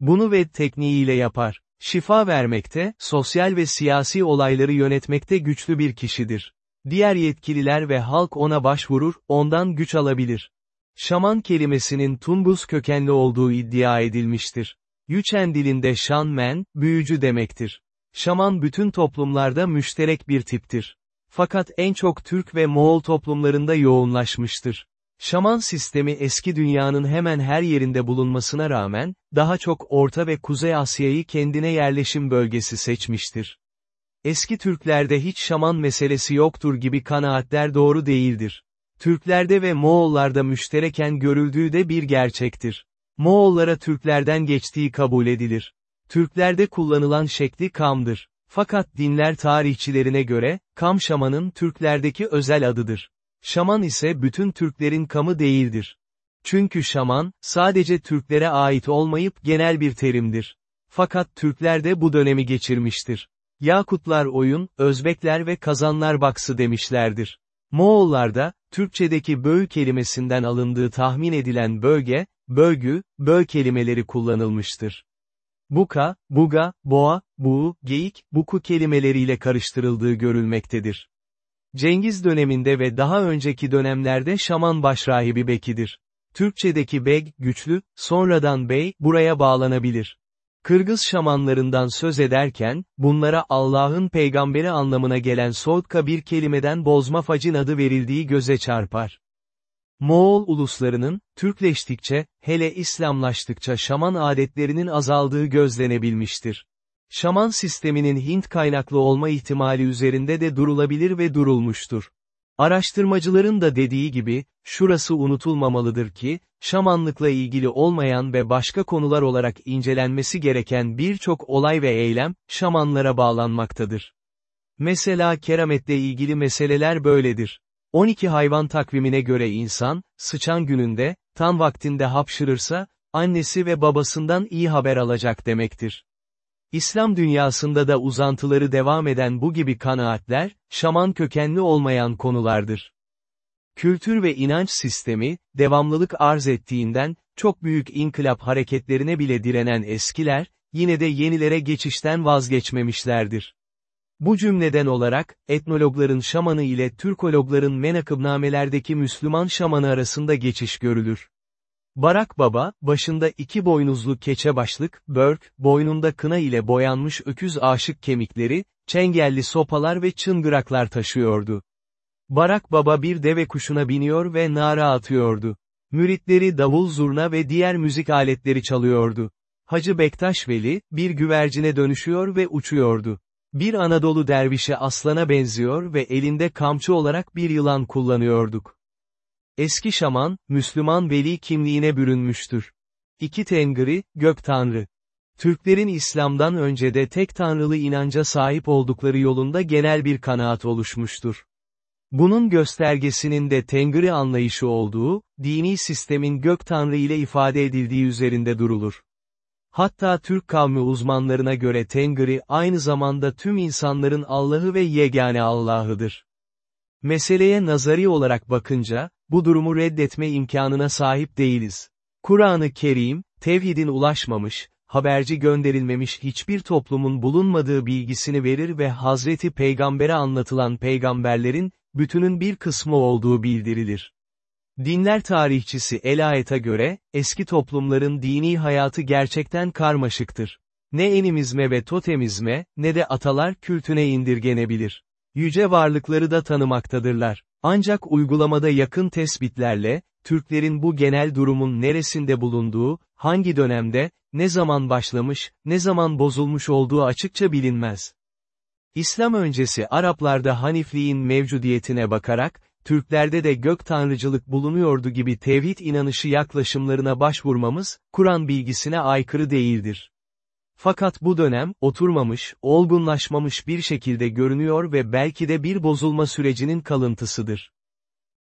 Bunu ve tekniğiyle yapar. Şifa vermekte, sosyal ve siyasi olayları yönetmekte güçlü bir kişidir. Diğer yetkililer ve halk ona başvurur, ondan güç alabilir. Şaman kelimesinin Tungus kökenli olduğu iddia edilmiştir. Yüçen dilinde şanmen, büyücü demektir. Şaman bütün toplumlarda müşterek bir tiptir. Fakat en çok Türk ve Moğol toplumlarında yoğunlaşmıştır. Şaman sistemi eski dünyanın hemen her yerinde bulunmasına rağmen, daha çok Orta ve Kuzey Asya'yı kendine yerleşim bölgesi seçmiştir. Eski Türklerde hiç şaman meselesi yoktur gibi kanaatler doğru değildir. Türklerde ve Moğollarda müştereken görüldüğü de bir gerçektir. Moğollara Türklerden geçtiği kabul edilir. Türklerde kullanılan şekli kamdır. Fakat dinler tarihçilerine göre, kam şamanın Türklerdeki özel adıdır. Şaman ise bütün Türklerin kamı değildir. Çünkü şaman, sadece Türklere ait olmayıp genel bir terimdir. Fakat Türkler de bu dönemi geçirmiştir. Yakutlar oyun, Özbekler ve Kazanlar baksı demişlerdir. Moğollarda, Türkçedeki böğ kelimesinden alındığı tahmin edilen bölge, bölgü, böl kelimeleri kullanılmıştır. Buka, buga, boğa, buğu, geyik, buku kelimeleriyle karıştırıldığı görülmektedir. Cengiz döneminde ve daha önceki dönemlerde şaman başrahibi Beki'dir. Türkçedeki beg, güçlü, sonradan bey, buraya bağlanabilir. Kırgız şamanlarından söz ederken, bunlara Allah'ın peygamberi anlamına gelen Soğutka bir kelimeden bozma facin adı verildiği göze çarpar. Moğol uluslarının, Türkleştikçe, hele İslamlaştıkça şaman adetlerinin azaldığı gözlenebilmiştir. Şaman sisteminin Hint kaynaklı olma ihtimali üzerinde de durulabilir ve durulmuştur. Araştırmacıların da dediği gibi, şurası unutulmamalıdır ki, şamanlıkla ilgili olmayan ve başka konular olarak incelenmesi gereken birçok olay ve eylem, şamanlara bağlanmaktadır. Mesela kerametle ilgili meseleler böyledir. 12 hayvan takvimine göre insan, sıçan gününde, tam vaktinde hapşırırsa, annesi ve babasından iyi haber alacak demektir. İslam dünyasında da uzantıları devam eden bu gibi kanaatler, şaman kökenli olmayan konulardır. Kültür ve inanç sistemi, devamlılık arz ettiğinden, çok büyük inkılap hareketlerine bile direnen eskiler, yine de yenilere geçişten vazgeçmemişlerdir. Bu cümleden olarak, etnologların şamanı ile Türkologların menakıbnamelerdeki Müslüman şamanı arasında geçiş görülür. Barak Baba, başında iki boynuzlu keçe başlık, börk, boynunda kına ile boyanmış öküz aşık kemikleri, çengelli sopalar ve çıngıraklar taşıyordu. Barak Baba bir deve kuşuna biniyor ve nara atıyordu. Müritleri davul zurna ve diğer müzik aletleri çalıyordu. Hacı Bektaş Veli, bir güvercine dönüşüyor ve uçuyordu. Bir Anadolu dervişe aslana benziyor ve elinde kamçı olarak bir yılan kullanıyorduk. Eski şaman, Müslüman veli kimliğine bürünmüştür. İki tengri, gök tanrı. Türklerin İslam'dan önce de tek tanrılı inanca sahip oldukları yolunda genel bir kanaat oluşmuştur. Bunun göstergesinin de Tengri anlayışı olduğu, dini sistemin gök tanrı ile ifade edildiği üzerinde durulur. Hatta Türk kavmi uzmanlarına göre Tengri aynı zamanda tüm insanların Allah'ı ve yegane Allah'ıdır. Meseleye nazari olarak bakınca, bu durumu reddetme imkanına sahip değiliz. Kur'an-ı Kerim, tevhidin ulaşmamış, haberci gönderilmemiş hiçbir toplumun bulunmadığı bilgisini verir ve Hazreti Peygamber'e anlatılan peygamberlerin, bütünün bir kısmı olduğu bildirilir. Dinler tarihçisi Elayet'e göre, eski toplumların dini hayatı gerçekten karmaşıktır. Ne enimizme ve totemizme, ne de atalar kültüne indirgenebilir. Yüce varlıkları da tanımaktadırlar. Ancak uygulamada yakın tespitlerle, Türklerin bu genel durumun neresinde bulunduğu, hangi dönemde, ne zaman başlamış, ne zaman bozulmuş olduğu açıkça bilinmez. İslam öncesi Araplarda Hanifliğin mevcudiyetine bakarak, Türklerde de gök tanrıcılık bulunuyordu gibi tevhid inanışı yaklaşımlarına başvurmamız, Kur'an bilgisine aykırı değildir. Fakat bu dönem, oturmamış, olgunlaşmamış bir şekilde görünüyor ve belki de bir bozulma sürecinin kalıntısıdır.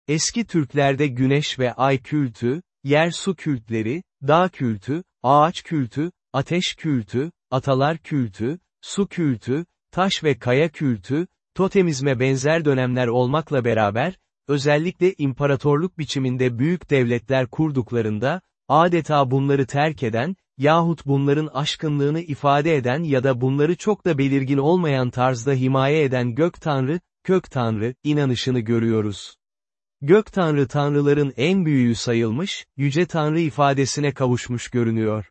Eski Türklerde güneş ve ay kültü, yer su kültleri, dağ kültü, ağaç kültü, ateş kültü, atalar kültü, su kültü, taş ve kaya kültü, totemizme benzer dönemler olmakla beraber, özellikle imparatorluk biçiminde büyük devletler kurduklarında, adeta bunları terk eden, yahut bunların aşkınlığını ifade eden ya da bunları çok da belirgin olmayan tarzda himaye eden gök tanrı, kök tanrı, inanışını görüyoruz. Gök tanrı tanrıların en büyüğü sayılmış, yüce tanrı ifadesine kavuşmuş görünüyor.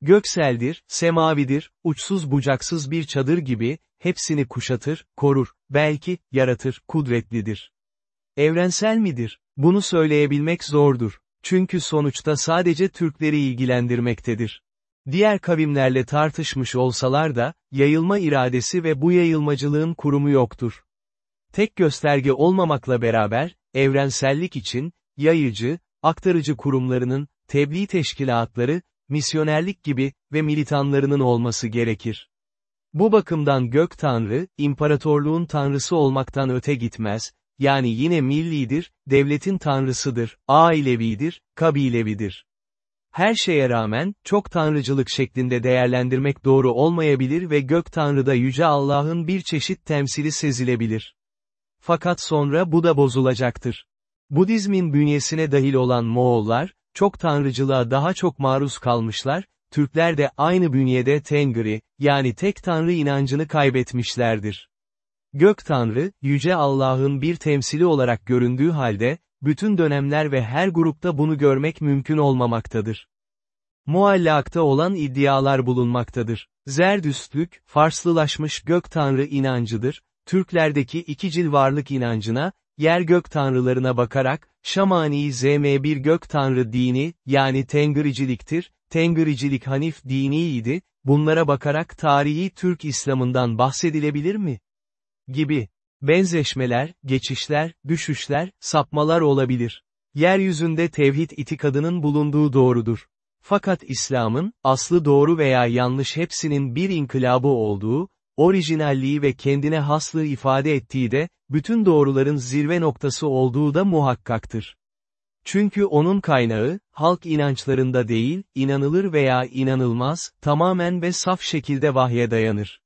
Gökseldir, semavidir, uçsuz bucaksız bir çadır gibi, hepsini kuşatır, korur, belki, yaratır, kudretlidir. Evrensel midir? Bunu söyleyebilmek zordur. Çünkü sonuçta sadece Türkleri ilgilendirmektedir. Diğer kavimlerle tartışmış olsalar da, yayılma iradesi ve bu yayılmacılığın kurumu yoktur. Tek gösterge olmamakla beraber, evrensellik için, yayıcı, aktarıcı kurumlarının, tebliğ teşkilatları, misyonerlik gibi ve militanlarının olması gerekir. Bu bakımdan gök tanrı, imparatorluğun tanrısı olmaktan öte gitmez, yani yine millidir, devletin tanrısıdır, ailevidir, kabilevidir. Her şeye rağmen, çok tanrıcılık şeklinde değerlendirmek doğru olmayabilir ve gök tanrıda yüce Allah'ın bir çeşit temsili sezilebilir. Fakat sonra bu da bozulacaktır. Budizmin bünyesine dahil olan Moğollar, çok tanrıcılığa daha çok maruz kalmışlar, Türkler de aynı bünyede Tengri, yani tek tanrı inancını kaybetmişlerdir. Gök Tanrı, Yüce Allah'ın bir temsili olarak göründüğü halde, bütün dönemler ve her grupta bunu görmek mümkün olmamaktadır. Muallakta olan iddialar bulunmaktadır. Zerdüstlük, Farslılaşmış gök tanrı inancıdır, Türklerdeki ikicil varlık inancına, yer gök tanrılarına bakarak, Şamani ZM bir gök tanrı dini, yani Tengriciliktir, Tengricilik Hanif diniydi, bunlara bakarak tarihi Türk İslam'ından bahsedilebilir mi? Gibi. Benzeşmeler, geçişler, düşüşler, sapmalar olabilir. Yeryüzünde tevhid itikadının bulunduğu doğrudur. Fakat İslam'ın, aslı doğru veya yanlış hepsinin bir inkılabı olduğu, orijinalliği ve kendine haslığı ifade ettiği de, bütün doğruların zirve noktası olduğu da muhakkaktır. Çünkü onun kaynağı, halk inançlarında değil, inanılır veya inanılmaz, tamamen ve saf şekilde vahye dayanır.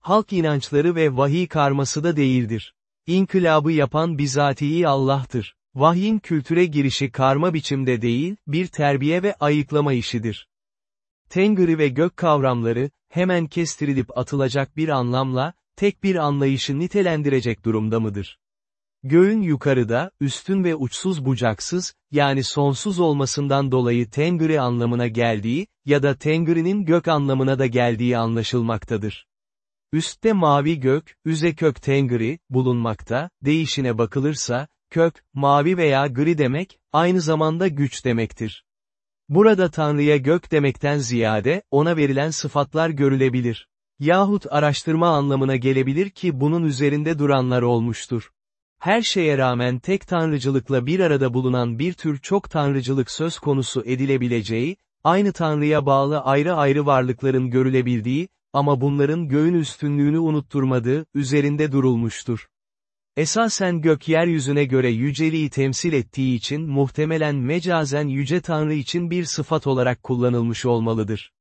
Halk inançları ve vahiy karması da değildir. İnkılabı yapan bizatihi Allah'tır. Vahyin kültüre girişi karma biçimde değil, bir terbiye ve ayıklama işidir. Tengri ve gök kavramları, hemen kestirilip atılacak bir anlamla, tek bir anlayışı nitelendirecek durumda mıdır? Göğün yukarıda, üstün ve uçsuz bucaksız, yani sonsuz olmasından dolayı Tengri anlamına geldiği, ya da Tengri'nin gök anlamına da geldiği anlaşılmaktadır. Üstte mavi gök, üze kök Tengri, bulunmakta, değişine bakılırsa, kök, mavi veya gri demek, aynı zamanda güç demektir. Burada Tanrı'ya gök demekten ziyade, ona verilen sıfatlar görülebilir. Yahut araştırma anlamına gelebilir ki bunun üzerinde duranlar olmuştur. Her şeye rağmen tek tanrıcılıkla bir arada bulunan bir tür çok tanrıcılık söz konusu edilebileceği, aynı tanrıya bağlı ayrı ayrı varlıkların görülebildiği, ama bunların göğün üstünlüğünü unutturmadığı, üzerinde durulmuştur. Esasen gök yeryüzüne göre yüceliği temsil ettiği için muhtemelen mecazen yüce tanrı için bir sıfat olarak kullanılmış olmalıdır.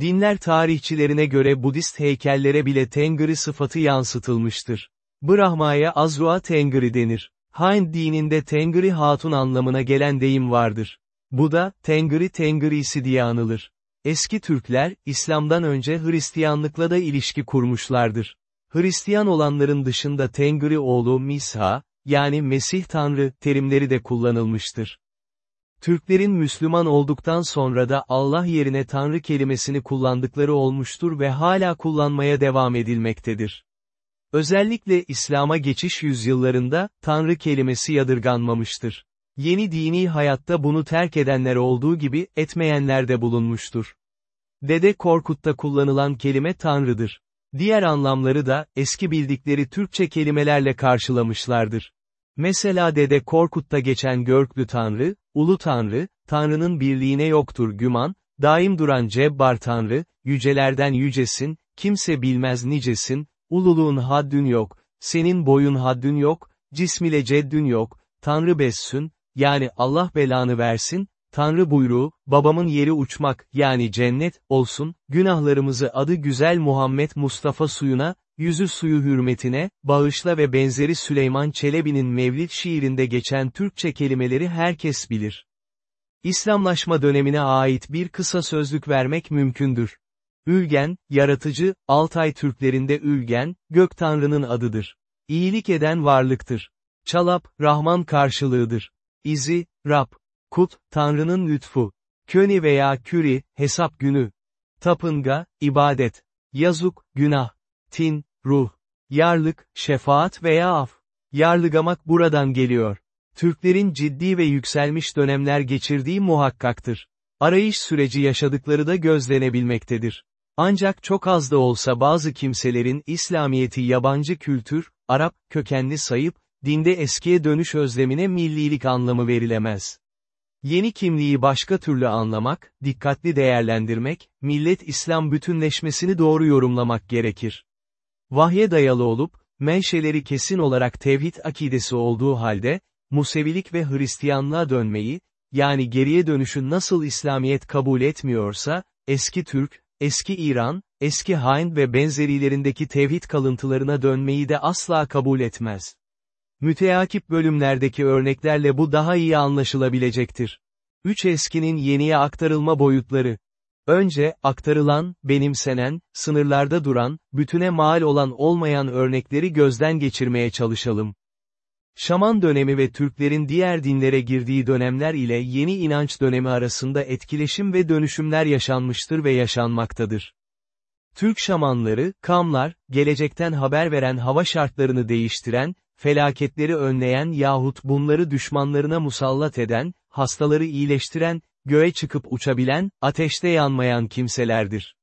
Dinler tarihçilerine göre Budist heykellere bile Tengri sıfatı yansıtılmıştır. Brahma'ya Azrua Tengri denir. Hind dininde Tengri hatun anlamına gelen deyim vardır. Bu da, Tengri Tengrisi diye anılır. Eski Türkler, İslam'dan önce Hristiyanlıkla da ilişki kurmuşlardır. Hristiyan olanların dışında Tengri oğlu Misha, yani Mesih Tanrı, terimleri de kullanılmıştır. Türklerin Müslüman olduktan sonra da Allah yerine Tanrı kelimesini kullandıkları olmuştur ve hala kullanmaya devam edilmektedir. Özellikle İslam'a geçiş yüzyıllarında, Tanrı kelimesi yadırganmamıştır. Yeni dini hayatta bunu terk edenler olduğu gibi, etmeyenler de bulunmuştur. Dede Korkut'ta kullanılan kelime Tanrı'dır. Diğer anlamları da, eski bildikleri Türkçe kelimelerle karşılamışlardır. Mesela Dede Korkut'ta geçen Görklü Tanrı, Ulu Tanrı, Tanrı'nın birliğine yoktur güman, daim duran Cebbar Tanrı, yücelerden yücesin, kimse bilmez nicesin, ululuğun haddün yok, senin boyun haddün yok, cismile ceddün yok, Tanrı bessün, yani Allah belanı versin, Tanrı buyruğu, babamın yeri uçmak, yani cennet, olsun, günahlarımızı adı güzel Muhammed Mustafa suyuna, yüzü suyu hürmetine, bağışla ve benzeri Süleyman Çelebi'nin Mevlid şiirinde geçen Türkçe kelimeleri herkes bilir. İslamlaşma dönemine ait bir kısa sözlük vermek mümkündür. Ülgen, yaratıcı, Altay Türklerinde Ülgen, gök tanrının adıdır. İyilik eden varlıktır. Çalap, Rahman karşılığıdır. İzi, Rab. Kut, Tanrı'nın lütfu. Köni veya Küri, hesap günü. Tapınga, ibadet. Yazuk, günah. Tin, ruh. Yarlık, şefaat veya af. Yarlıgamak buradan geliyor. Türklerin ciddi ve yükselmiş dönemler geçirdiği muhakkaktır. Arayış süreci yaşadıkları da gözlenebilmektedir. Ancak çok az da olsa bazı kimselerin İslamiyeti yabancı kültür, Arap, kökenli sayıp, dinde eskiye dönüş özlemine millilik anlamı verilemez. Yeni kimliği başka türlü anlamak, dikkatli değerlendirmek, millet İslam bütünleşmesini doğru yorumlamak gerekir. Vahye dayalı olup, menşeleri kesin olarak tevhid akidesi olduğu halde, Musevilik ve Hristiyanlığa dönmeyi, yani geriye dönüşü nasıl İslamiyet kabul etmiyorsa, eski Türk, eski İran, eski Hind ve benzerilerindeki tevhid kalıntılarına dönmeyi de asla kabul etmez. Müteakip bölümlerdeki örneklerle bu daha iyi anlaşılabilecektir. Üç eskinin yeniye aktarılma boyutları. Önce, aktarılan, benimsenen, sınırlarda duran, bütüne mal olan olmayan örnekleri gözden geçirmeye çalışalım. Şaman dönemi ve Türklerin diğer dinlere girdiği dönemler ile yeni inanç dönemi arasında etkileşim ve dönüşümler yaşanmıştır ve yaşanmaktadır. Türk şamanları, kamlar, gelecekten haber veren hava şartlarını değiştiren, felaketleri önleyen yahut bunları düşmanlarına musallat eden, hastaları iyileştiren, göğe çıkıp uçabilen, ateşte yanmayan kimselerdir.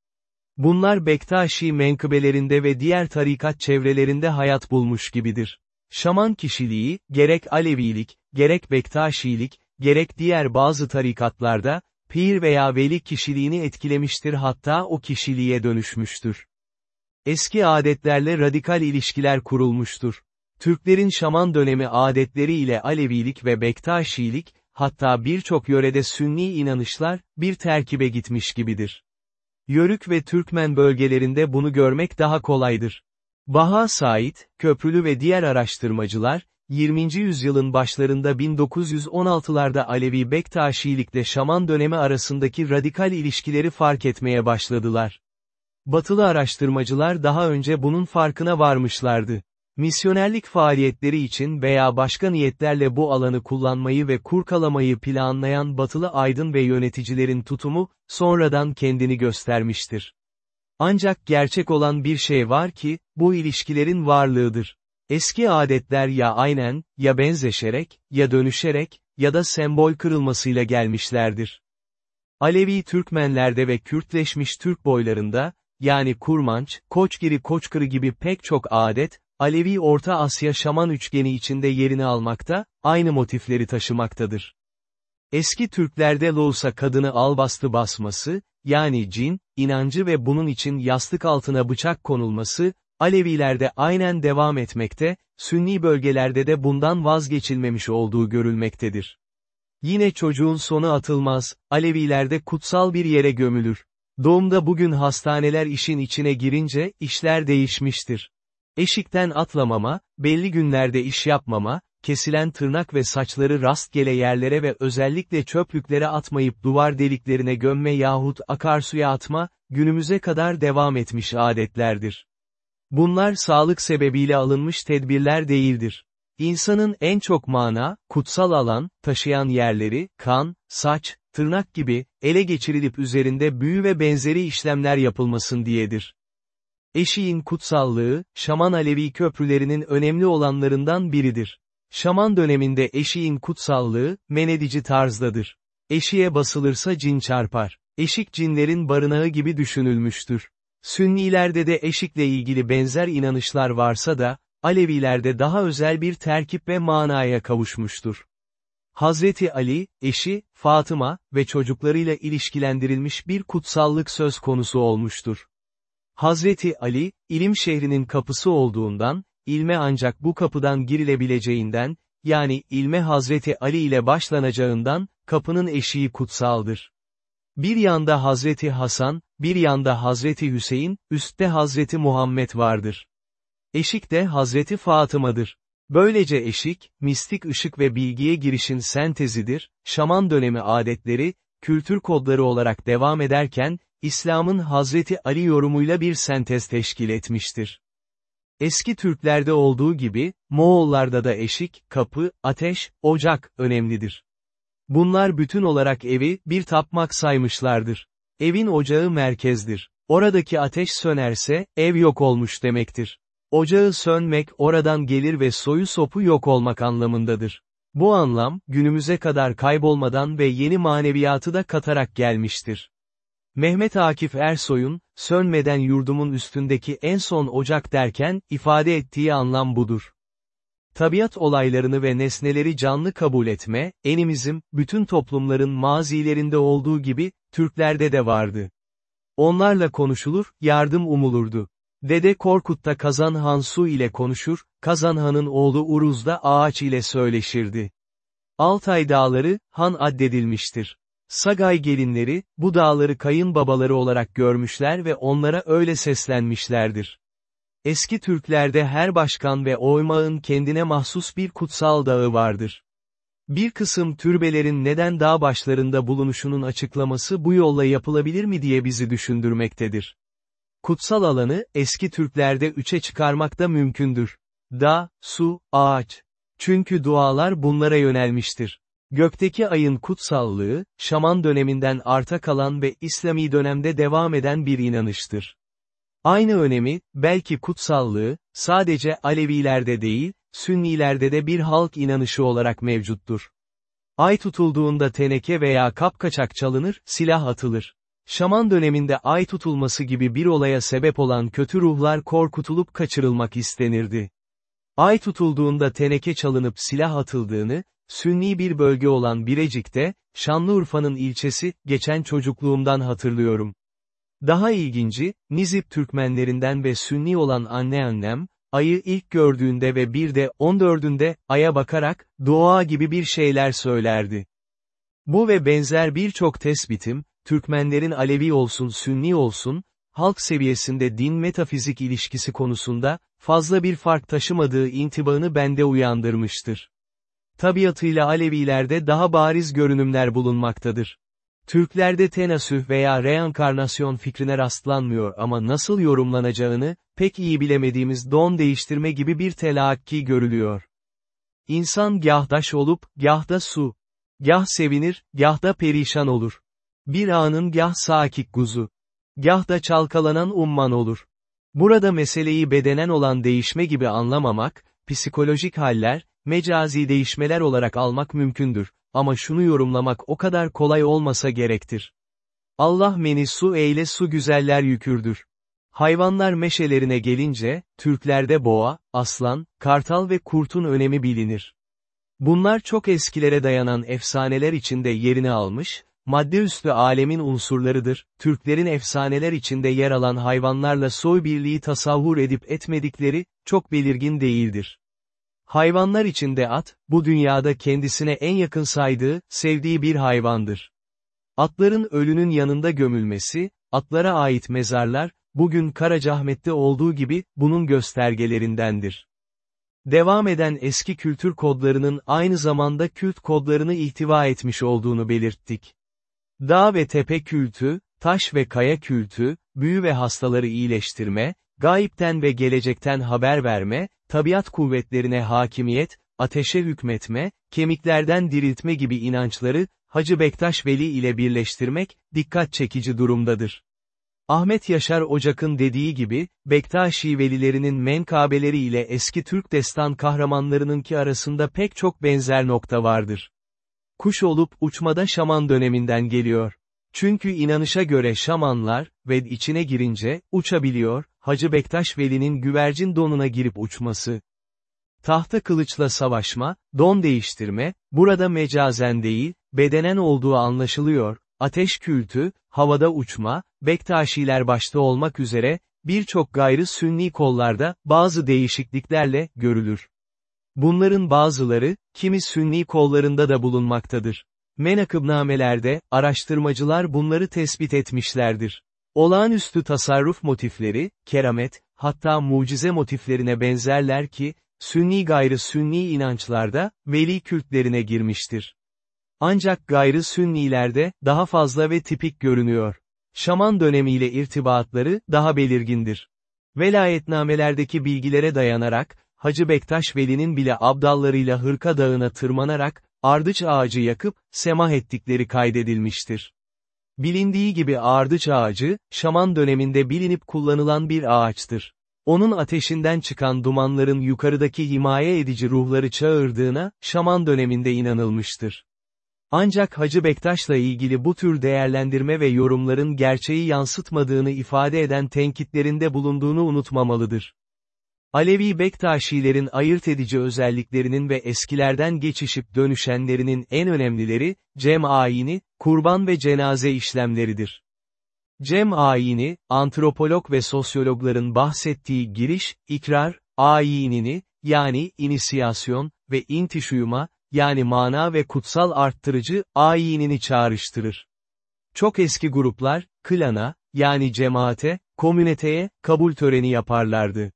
Bunlar Bektaşi menkıbelerinde ve diğer tarikat çevrelerinde hayat bulmuş gibidir. Şaman kişiliği, gerek Alevilik, gerek Bektaşilik, gerek diğer bazı tarikatlarda, pir veya veli kişiliğini etkilemiştir hatta o kişiliğe dönüşmüştür. Eski adetlerle radikal ilişkiler kurulmuştur. Türklerin şaman dönemi adetleri ile Alevilik ve Bektaşilik, hatta birçok yörede Sünni inanışlar, bir terkibe gitmiş gibidir. Yörük ve Türkmen bölgelerinde bunu görmek daha kolaydır. Baha Said, Köprülü ve diğer araştırmacılar, 20. yüzyılın başlarında 1916'larda Alevi Bektaşilikle Şaman dönemi arasındaki radikal ilişkileri fark etmeye başladılar. Batılı araştırmacılar daha önce bunun farkına varmışlardı. Misyonerlik faaliyetleri için veya başka niyetlerle bu alanı kullanmayı ve kurkalamayı planlayan batılı aydın ve yöneticilerin tutumu, sonradan kendini göstermiştir. Ancak gerçek olan bir şey var ki, bu ilişkilerin varlığıdır. Eski adetler ya aynen, ya benzeşerek, ya dönüşerek, ya da sembol kırılmasıyla gelmişlerdir. Alevi Türkmenlerde ve Kürtleşmiş Türk boylarında, yani Kurmanç, Koçgiri Koçkırı gibi pek çok adet, Alevi Orta Asya Şaman üçgeni içinde yerini almakta, aynı motifleri taşımaktadır. Eski Türklerde Loğusa kadını albastı basması, yani cin, inancı ve bunun için yastık altına bıçak konulması, Alevilerde aynen devam etmekte, Sünni bölgelerde de bundan vazgeçilmemiş olduğu görülmektedir. Yine çocuğun sonu atılmaz, Alevilerde kutsal bir yere gömülür. Doğumda bugün hastaneler işin içine girince, işler değişmiştir. Eşikten atlamama, belli günlerde iş yapmama, kesilen tırnak ve saçları rastgele yerlere ve özellikle çöplüklere atmayıp duvar deliklerine gömme yahut akarsuya atma, günümüze kadar devam etmiş adetlerdir. Bunlar sağlık sebebiyle alınmış tedbirler değildir. İnsanın en çok mana, kutsal alan, taşıyan yerleri, kan, saç, tırnak gibi, ele geçirilip üzerinde büyü ve benzeri işlemler yapılmasın diyedir. Eşiğin kutsallığı, Şaman Alevi köprülerinin önemli olanlarından biridir. Şaman döneminde eşiğin kutsallığı, menedici tarzdadır. Eşiğe basılırsa cin çarpar. Eşik cinlerin barınağı gibi düşünülmüştür. Sünnilerde de eşikle ilgili benzer inanışlar varsa da, Alevilerde daha özel bir terkip ve manaya kavuşmuştur. Hazreti Ali, eşi, Fatıma ve çocuklarıyla ilişkilendirilmiş bir kutsallık söz konusu olmuştur. Hazreti Ali, ilim şehrinin kapısı olduğundan, ilme ancak bu kapıdan girilebileceğinden, yani ilme Hazreti Ali ile başlanacağından, kapının eşiği kutsaldır. Bir yanda Hazreti Hasan, bir yanda Hazreti Hüseyin, üstte Hazreti Muhammed vardır. Eşik de Hazreti Fatıma'dır. Böylece eşik, mistik ışık ve bilgiye girişin sentezidir, şaman dönemi adetleri, kültür kodları olarak devam ederken, İslam'ın Hazreti Ali yorumuyla bir sentez teşkil etmiştir. Eski Türklerde olduğu gibi, Moğollarda da eşik, kapı, ateş, ocak, önemlidir. Bunlar bütün olarak evi, bir tapmak saymışlardır. Evin ocağı merkezdir. Oradaki ateş sönerse, ev yok olmuş demektir. Ocağı sönmek oradan gelir ve soyu sopu yok olmak anlamındadır. Bu anlam, günümüze kadar kaybolmadan ve yeni maneviyatı da katarak gelmiştir. Mehmet Akif Ersoy'un, sönmeden yurdumun üstündeki en son ocak derken, ifade ettiği anlam budur. Tabiat olaylarını ve nesneleri canlı kabul etme, enimizm, bütün toplumların mazilerinde olduğu gibi, Türklerde de vardı. Onlarla konuşulur, yardım umulurdu. Dede Korkut'ta Kazan Han Su ile konuşur, Kazan Han'ın oğlu Uruz da ağaç ile söyleşirdi. Altay dağları, Han addedilmiştir. Sagay gelinleri, bu dağları kayınbabaları olarak görmüşler ve onlara öyle seslenmişlerdir. Eski Türklerde her başkan ve oymağın kendine mahsus bir kutsal dağı vardır. Bir kısım türbelerin neden dağ başlarında bulunuşunun açıklaması bu yolla yapılabilir mi diye bizi düşündürmektedir. Kutsal alanı, eski Türklerde üçe çıkarmak da mümkündür. Dağ, su, ağaç. Çünkü dualar bunlara yönelmiştir. Gökteki ayın kutsallığı, şaman döneminden arta kalan ve İslami dönemde devam eden bir inanıştır. Aynı önemi, belki kutsallığı, sadece Alevilerde değil, Sünnilerde de bir halk inanışı olarak mevcuttur. Ay tutulduğunda teneke veya kapkaçak çalınır, silah atılır. Şaman döneminde ay tutulması gibi bir olaya sebep olan kötü ruhlar korkutulup kaçırılmak istenirdi. Ay tutulduğunda teneke çalınıp silah atıldığını, Sünni bir bölge olan Birecik'te, Şanlıurfa'nın ilçesi, geçen çocukluğumdan hatırlıyorum. Daha ilginci, Nizip Türkmenlerinden ve Sünni olan anneannem, ayı ilk gördüğünde ve bir de 14'ünde, aya bakarak, dua gibi bir şeyler söylerdi. Bu ve benzer birçok tespitim, Türkmenlerin Alevi olsun Sünni olsun, halk seviyesinde din metafizik ilişkisi konusunda, fazla bir fark taşımadığı intibağını bende uyandırmıştır. Tabiatıyla Alevilerde daha bariz görünümler bulunmaktadır. Türklerde tenasüh veya reenkarnasyon fikrine rastlanmıyor ama nasıl yorumlanacağını, pek iyi bilemediğimiz don değiştirme gibi bir telakki görülüyor. İnsan gahdaş olup, gahda su. Gah sevinir, gah da perişan olur. Bir anın gah sakik guzu. Gah da çalkalanan umman olur. Burada meseleyi bedenen olan değişme gibi anlamamak, psikolojik haller, mecazi değişmeler olarak almak mümkündür, ama şunu yorumlamak o kadar kolay olmasa gerektir. Allah meni su eyle su güzeller yükürdür. Hayvanlar meşelerine gelince, Türklerde boğa, aslan, kartal ve kurtun önemi bilinir. Bunlar çok eskilere dayanan efsaneler içinde yerini almış, madde üstü alemin unsurlarıdır, Türklerin efsaneler içinde yer alan hayvanlarla soy birliği tasavvur edip etmedikleri, çok belirgin değildir. Hayvanlar içinde at, bu dünyada kendisine en yakın saydığı, sevdiği bir hayvandır. Atların ölünün yanında gömülmesi, atlara ait mezarlar, bugün Karacahmet'te olduğu gibi, bunun göstergelerindendir. Devam eden eski kültür kodlarının aynı zamanda kült kodlarını ihtiva etmiş olduğunu belirttik. Dağ ve tepe kültü, taş ve kaya kültü, büyü ve hastaları iyileştirme, gayipten ve gelecekten haber verme, tabiat kuvvetlerine hakimiyet, ateşe hükmetme, kemiklerden diriltme gibi inançları, Hacı Bektaş Veli ile birleştirmek, dikkat çekici durumdadır. Ahmet Yaşar Ocak'ın dediği gibi, Bektaşi velilerinin menkabeleri ile eski Türk destan kahramanlarınınki arasında pek çok benzer nokta vardır. Kuş olup uçmada şaman döneminden geliyor. Çünkü inanışa göre şamanlar, ve içine girince, uçabiliyor, Hacı Bektaş Veli'nin güvercin donuna girip uçması. Tahta kılıçla savaşma, don değiştirme, burada mecazen değil, bedenen olduğu anlaşılıyor, ateş kültü, havada uçma, Bektaşiler başta olmak üzere, birçok gayrı sünni kollarda, bazı değişikliklerle, görülür. Bunların bazıları, kimi sünni kollarında da bulunmaktadır. Menakıbnamelerde, araştırmacılar bunları tespit etmişlerdir. Olağanüstü tasarruf motifleri, keramet, hatta mucize motiflerine benzerler ki, sünni gayrı sünni inançlarda, veli kültlerine girmiştir. Ancak gayrı sünnilerde, daha fazla ve tipik görünüyor. Şaman dönemiyle irtibatları, daha belirgindir. Velayetnamelerdeki bilgilere dayanarak, Hacı Bektaş Veli'nin bile abdallarıyla Hırka Dağı'na tırmanarak, ardıç ağacı yakıp, semah ettikleri kaydedilmiştir. Bilindiği gibi ardıç ağacı, şaman döneminde bilinip kullanılan bir ağaçtır. Onun ateşinden çıkan dumanların yukarıdaki himaye edici ruhları çağırdığına, şaman döneminde inanılmıştır. Ancak Hacı Bektaş'la ilgili bu tür değerlendirme ve yorumların gerçeği yansıtmadığını ifade eden tenkitlerinde bulunduğunu unutmamalıdır. Alevi Bektaşilerin ayırt edici özelliklerinin ve eskilerden geçişip dönüşenlerinin en önemlileri, cem ayini, kurban ve cenaze işlemleridir. Cem ayini, antropolog ve sosyologların bahsettiği giriş, ikrar, ayinini, yani inisiyasyon ve intişuyuma, yani mana ve kutsal arttırıcı, ayinini çağrıştırır. Çok eski gruplar, klana, yani cemaate, komüniteye, kabul töreni yaparlardı.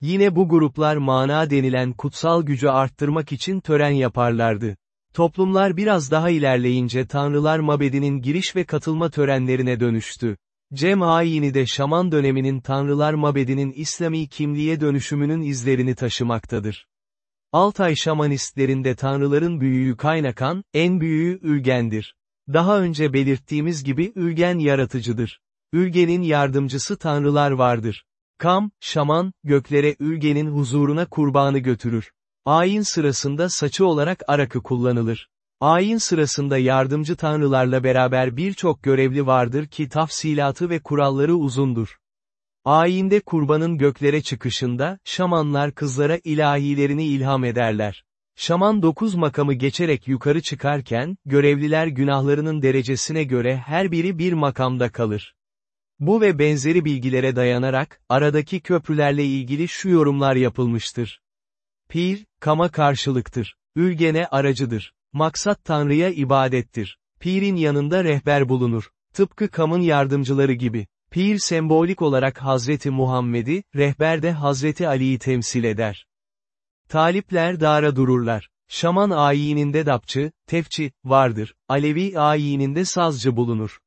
Yine bu gruplar mana denilen kutsal gücü arttırmak için tören yaparlardı. Toplumlar biraz daha ilerleyince tanrılar mabedinin giriş ve katılma törenlerine dönüştü. Cem ayini de şaman döneminin tanrılar mabedinin İslami kimliğe dönüşümünün izlerini taşımaktadır. Altay şamanistlerinde tanrıların büyüğü kaynakan, en büyüğü ülgendir. Daha önce belirttiğimiz gibi ülgen yaratıcıdır. Ülgenin yardımcısı tanrılar vardır. Kam, şaman, göklere ülgenin huzuruna kurbanı götürür. Ayin sırasında saçı olarak arakı kullanılır. Ayin sırasında yardımcı tanrılarla beraber birçok görevli vardır ki tafsilatı ve kuralları uzundur. Ayinde kurbanın göklere çıkışında, şamanlar kızlara ilahilerini ilham ederler. Şaman dokuz makamı geçerek yukarı çıkarken, görevliler günahlarının derecesine göre her biri bir makamda kalır. Bu ve benzeri bilgilere dayanarak, aradaki köprülerle ilgili şu yorumlar yapılmıştır. Pir, kama karşılıktır. Ülgene aracıdır. Maksat Tanrı'ya ibadettir. Pir'in yanında rehber bulunur. Tıpkı kamın yardımcıları gibi. Pir sembolik olarak Hazreti Muhammed'i, rehber de Hazreti Ali'yi temsil eder. Talipler dara dururlar. Şaman ayininde dapçı, tefçi, vardır, Alevi ayininde sazcı bulunur.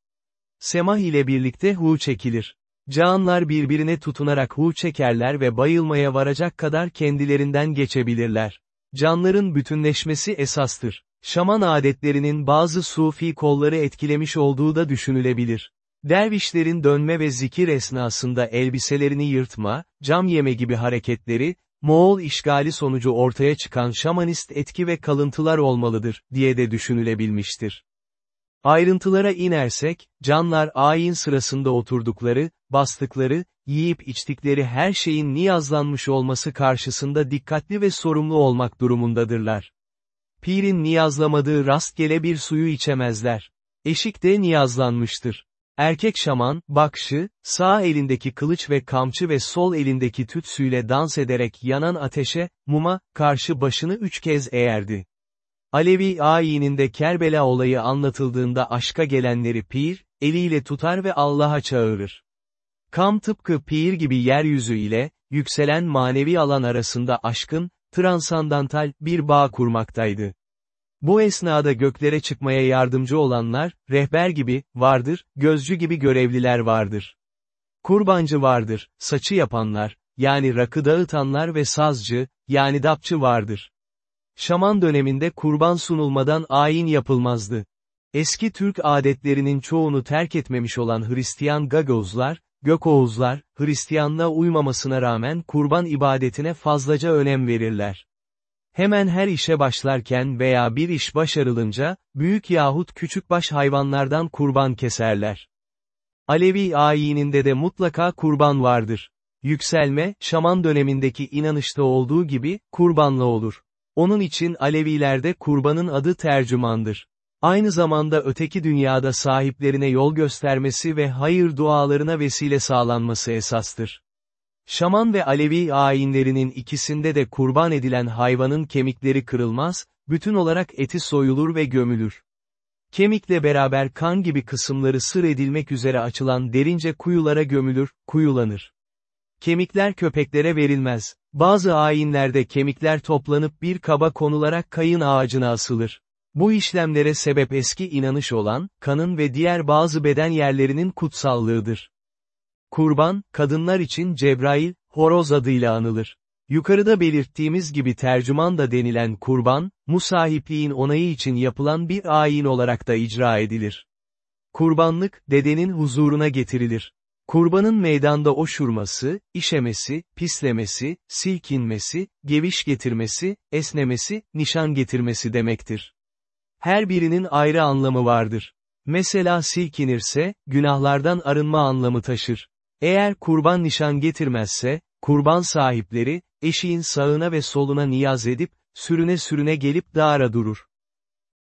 Semah ile birlikte hu çekilir. Canlar birbirine tutunarak hu çekerler ve bayılmaya varacak kadar kendilerinden geçebilirler. Canların bütünleşmesi esastır. Şaman adetlerinin bazı sufi kolları etkilemiş olduğu da düşünülebilir. Dervişlerin dönme ve zikir esnasında elbiselerini yırtma, cam yeme gibi hareketleri, Moğol işgali sonucu ortaya çıkan şamanist etki ve kalıntılar olmalıdır, diye de düşünülebilmiştir. Ayrıntılara inersek, canlar ayin sırasında oturdukları, bastıkları, yiyip içtikleri her şeyin niyazlanmış olması karşısında dikkatli ve sorumlu olmak durumundadırlar. Pirin niyazlamadığı rastgele bir suyu içemezler. Eşik de niyazlanmıştır. Erkek şaman, bakşı, sağ elindeki kılıç ve kamçı ve sol elindeki tütsüyle dans ederek yanan ateşe, muma, karşı başını üç kez eğerdi. Alevi ayininde Kerbela olayı anlatıldığında aşka gelenleri pir, eliyle tutar ve Allah'a çağırır. Kam tıpkı pir gibi yeryüzü ile, yükselen manevi alan arasında aşkın, transandantal bir bağ kurmaktaydı. Bu esnada göklere çıkmaya yardımcı olanlar, rehber gibi, vardır, gözcü gibi görevliler vardır. Kurbancı vardır, saçı yapanlar, yani rakı dağıtanlar ve sazcı, yani dapçı vardır. Şaman döneminde kurban sunulmadan ayin yapılmazdı. Eski Türk adetlerinin çoğunu terk etmemiş olan Hristiyan Gagozlar, Gökoğuzlar, Hristiyanlığa uymamasına rağmen kurban ibadetine fazlaca önem verirler. Hemen her işe başlarken veya bir iş başarılınca, büyük yahut küçük baş hayvanlardan kurban keserler. Alevi ayininde de mutlaka kurban vardır. Yükselme, şaman dönemindeki inanışta olduğu gibi, kurbanla olur. Onun için Alevilerde kurbanın adı tercümandır. Aynı zamanda öteki dünyada sahiplerine yol göstermesi ve hayır dualarına vesile sağlanması esastır. Şaman ve Alevi ayinlerinin ikisinde de kurban edilen hayvanın kemikleri kırılmaz, bütün olarak eti soyulur ve gömülür. Kemikle beraber kan gibi kısımları sır edilmek üzere açılan derince kuyulara gömülür, kuyulanır. Kemikler köpeklere verilmez. Bazı ayinlerde kemikler toplanıp bir kaba konularak kayın ağacına asılır. Bu işlemlere sebep eski inanış olan, kanın ve diğer bazı beden yerlerinin kutsallığıdır. Kurban, kadınlar için Cebrail, horoz adıyla anılır. Yukarıda belirttiğimiz gibi tercüman da denilen kurban, musahipliğin onayı için yapılan bir ayin olarak da icra edilir. Kurbanlık, dedenin huzuruna getirilir. Kurbanın meydanda oşurması, işemesi, pislemesi, silkinmesi, geviş getirmesi, esnemesi, nişan getirmesi demektir. Her birinin ayrı anlamı vardır. Mesela silkinirse, günahlardan arınma anlamı taşır. Eğer kurban nişan getirmezse, kurban sahipleri, eşiğin sağına ve soluna niyaz edip, sürüne sürüne gelip dağara durur.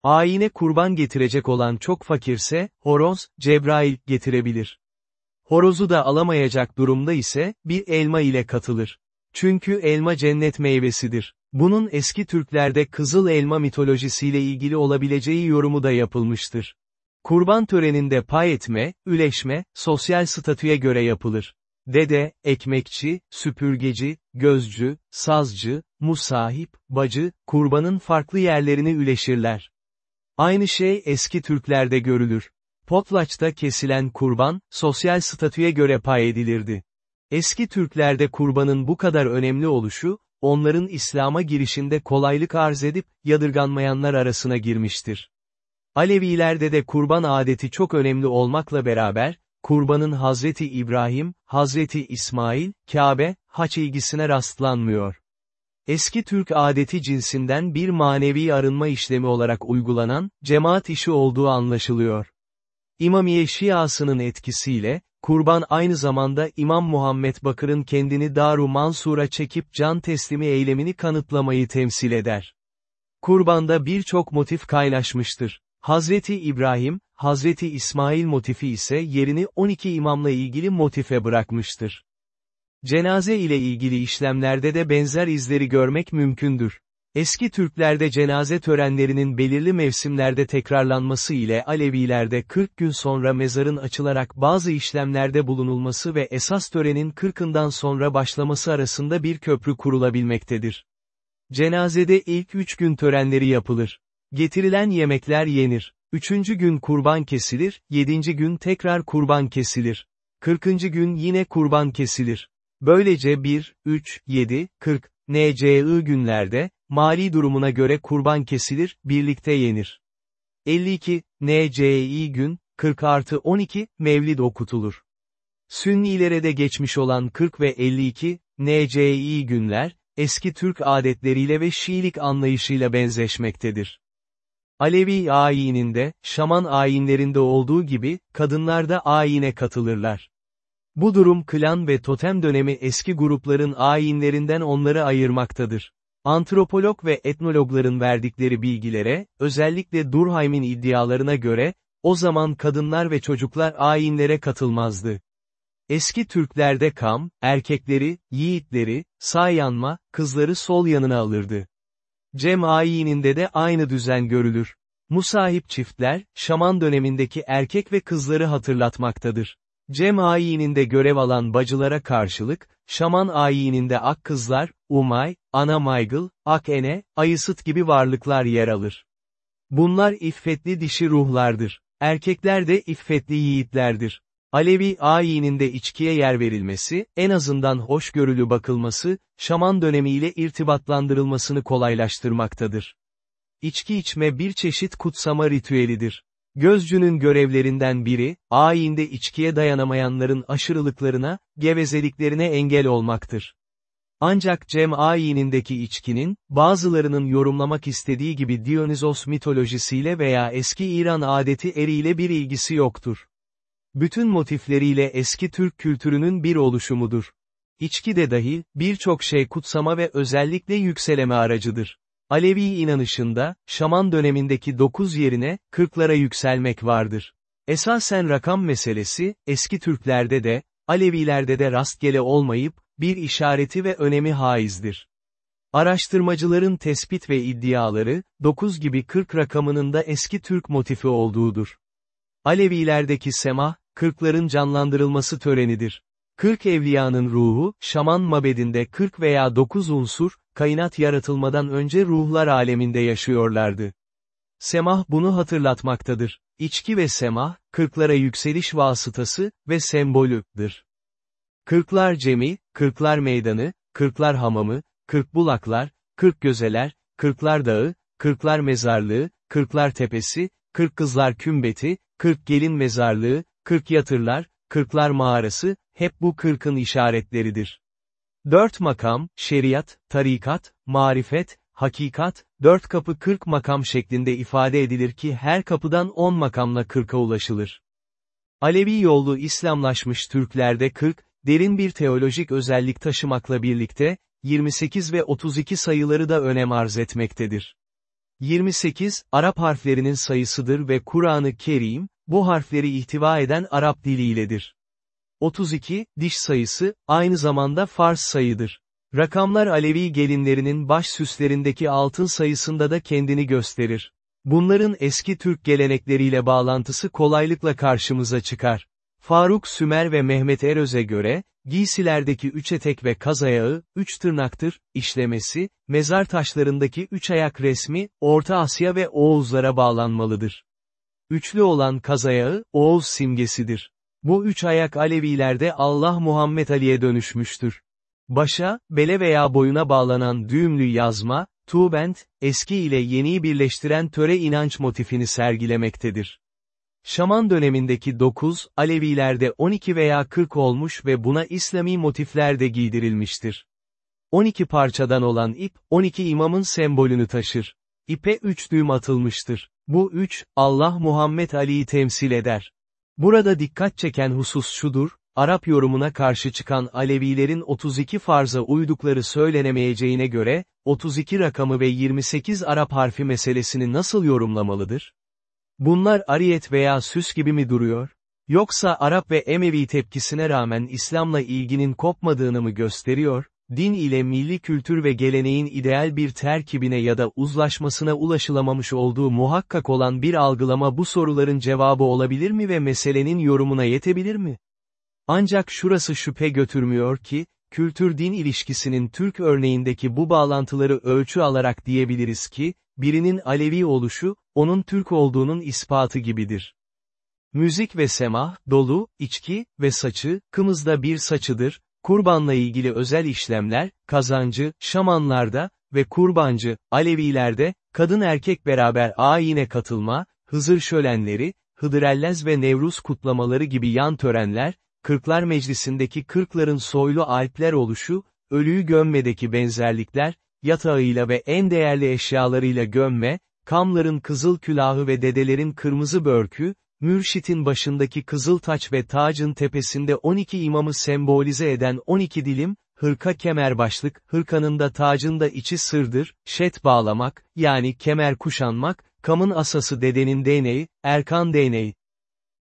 Ayine kurban getirecek olan çok fakirse, horoz, Cebrail, getirebilir. Horozu da alamayacak durumda ise, bir elma ile katılır. Çünkü elma cennet meyvesidir. Bunun eski Türklerde kızıl elma mitolojisiyle ilgili olabileceği yorumu da yapılmıştır. Kurban töreninde pay etme, üleşme, sosyal statüye göre yapılır. Dede, ekmekçi, süpürgeci, gözcü, sazcı, musahip, bacı, kurbanın farklı yerlerini üleşirler. Aynı şey eski Türklerde görülür. Potlaç'ta kesilen kurban, sosyal statüye göre pay edilirdi. Eski Türklerde kurbanın bu kadar önemli oluşu, onların İslam'a girişinde kolaylık arz edip, yadırganmayanlar arasına girmiştir. Alevilerde de kurban adeti çok önemli olmakla beraber, kurbanın Hazreti İbrahim, Hazreti İsmail, Kabe, haç ilgisine rastlanmıyor. Eski Türk adeti cinsinden bir manevi arınma işlemi olarak uygulanan, cemaat işi olduğu anlaşılıyor. İmamiye Şiasının etkisiyle, kurban aynı zamanda İmam Muhammed Bakır'ın kendini Daru Mansur'a çekip can teslimi eylemini kanıtlamayı temsil eder. Kurbanda birçok motif kaynaşmıştır. Hazreti İbrahim, Hazreti İsmail motifi ise yerini 12 imamla ilgili motife bırakmıştır. Cenaze ile ilgili işlemlerde de benzer izleri görmek mümkündür. Eski Türklerde cenaze törenlerinin belirli mevsimlerde tekrarlanması ile Alevilerde 40 gün sonra mezarın açılarak bazı işlemlerde bulunulması ve esas törenin 40'ından sonra başlaması arasında bir köprü kurulabilmektedir. Cenazede ilk üç gün törenleri yapılır. Getirilen yemekler yenir. Üçüncü gün kurban kesilir, yedinci gün tekrar kurban kesilir. Kırkıncı gün yine kurban kesilir. Böylece 1, 3, 7, 40, NCI günlerde, mali durumuna göre kurban kesilir, birlikte yenir. 52, NCI gün, 40 artı 12, mevlid okutulur. Sünnilere de geçmiş olan 40 ve 52, NCI günler, eski Türk adetleriyle ve Şiilik anlayışıyla benzeşmektedir. Alevi ayininde, Şaman ayinlerinde olduğu gibi, kadınlar da ayine katılırlar. Bu durum klan ve totem dönemi eski grupların ayinlerinden onları ayırmaktadır. Antropolog ve etnologların verdikleri bilgilere, özellikle Durkheim'in iddialarına göre, o zaman kadınlar ve çocuklar ayinlere katılmazdı. Eski Türklerde kam, erkekleri, yiğitleri, sağ yanma, kızları sol yanına alırdı. Cem ayininde de aynı düzen görülür. Musahip çiftler, şaman dönemindeki erkek ve kızları hatırlatmaktadır. Cem ayininde görev alan bacılara karşılık, şaman ayininde ak kızlar, umay, ana maygıl, akene, ayısıt gibi varlıklar yer alır. Bunlar iffetli dişi ruhlardır. Erkekler de iffetli yiğitlerdir. Alevi ayininde içkiye yer verilmesi, en azından hoşgörülü bakılması, şaman dönemiyle irtibatlandırılmasını kolaylaştırmaktadır. İçki içme bir çeşit kutsama ritüelidir. Gözcünün görevlerinden biri, ayinde içkiye dayanamayanların aşırılıklarına, gevezeliklerine engel olmaktır. Ancak Cem ayinindeki içkinin, bazılarının yorumlamak istediği gibi Dionysos mitolojisiyle veya eski İran adeti eriyle bir ilgisi yoktur. Bütün motifleriyle eski Türk kültürünün bir oluşumudur. İçki de dahil, birçok şey kutsama ve özellikle yükseleme aracıdır. Alevi inanışında, şaman dönemindeki dokuz yerine, kırklara yükselmek vardır. Esasen rakam meselesi, eski Türklerde de, Alevilerde de rastgele olmayıp, bir işareti ve önemi haizdir. Araştırmacıların tespit ve iddiaları, 9 gibi 40 rakamının da eski Türk motifi olduğudur. Alevilerdeki semah, kırkların canlandırılması törenidir. Kırk evliyanın ruhu, şaman mabedinde 40 veya 9 unsur, kainat yaratılmadan önce ruhlar aleminde yaşıyorlardı. Semah bunu hatırlatmaktadır. İçki ve semah, kırklara yükseliş vasıtası ve sembolüdür. Kırklar cemi, kırklar meydanı, kırklar hamamı, kırk bulaklar, kırk gözeler, kırklar dağı, kırklar mezarlığı, kırklar tepesi, kırk kızlar kümbeti, kırk gelin mezarlığı, kırk yatırlar, kırklar mağarası, hep bu kırkın işaretleridir. Dört makam, şeriat, tarikat, marifet, hakikat, dört kapı kırk makam şeklinde ifade edilir ki her kapıdan on makamla kırka ulaşılır. Alevi yollu İslamlaşmış Türklerde kırk, derin bir teolojik özellik taşımakla birlikte, 28 ve 32 sayıları da önem arz etmektedir. 28, Arap harflerinin sayısıdır ve Kur'an-ı Kerim, bu harfleri ihtiva eden Arap diliyledir. 32, diş sayısı, aynı zamanda Fars sayıdır. Rakamlar Alevi gelinlerinin baş süslerindeki altın sayısında da kendini gösterir. Bunların eski Türk gelenekleriyle bağlantısı kolaylıkla karşımıza çıkar. Faruk Sümer ve Mehmet Eröz'e göre, giysilerdeki üç etek ve kaz ayağı, üç tırnaktır, işlemesi, mezar taşlarındaki üç ayak resmi, Orta Asya ve Oğuzlara bağlanmalıdır. Üçlü olan kaz ayağı, Oğuz simgesidir. Bu üç ayak Alevilerde Allah Muhammed Ali'ye dönüşmüştür. Başa, bele veya boyuna bağlanan düğümlü yazma, tuğbent, eski ile yeniyi birleştiren töre inanç motifini sergilemektedir. Şaman dönemindeki 9, Alevilerde 12 veya 40 olmuş ve buna İslami motifler de giydirilmiştir. 12 parçadan olan ip, 12 imamın sembolünü taşır. İpe 3 düğüm atılmıştır. Bu 3, Allah Muhammed Ali'yi temsil eder. Burada dikkat çeken husus şudur, Arap yorumuna karşı çıkan Alevilerin 32 farza uydukları söylenemeyeceğine göre, 32 rakamı ve 28 Arap harfi meselesini nasıl yorumlamalıdır? Bunlar ariyet veya süs gibi mi duruyor? Yoksa Arap ve Emevi tepkisine rağmen İslam'la ilginin kopmadığını mı gösteriyor? Din ile milli kültür ve geleneğin ideal bir terkibine ya da uzlaşmasına ulaşılamamış olduğu muhakkak olan bir algılama bu soruların cevabı olabilir mi ve meselenin yorumuna yetebilir mi? Ancak şurası şüphe götürmüyor ki, kültür-din ilişkisinin Türk örneğindeki bu bağlantıları ölçü alarak diyebiliriz ki, birinin Alevi oluşu, onun Türk olduğunun ispatı gibidir. Müzik ve semah, dolu, içki ve saçı, kımızda bir saçıdır, kurbanla ilgili özel işlemler, kazancı, şamanlarda ve kurbancı, Alevilerde, kadın erkek beraber ayine katılma, Hızır şölenleri, Hıdrellez ve Nevruz kutlamaları gibi yan törenler, Kırklar Meclisi'ndeki kırkların soylu alpler oluşu, ölüyü gömmedeki benzerlikler, yatağıyla ve en değerli eşyalarıyla gömme, kamların kızıl külahı ve dedelerin kırmızı börkü, mürşitin başındaki kızıl taç ve tacın tepesinde 12 imamı sembolize eden 12 dilim, hırka kemer başlık, hırkanın da tacın da içi sırdır, şet bağlamak, yani kemer kuşanmak, kamın asası dedenin değneği, erkan değneği.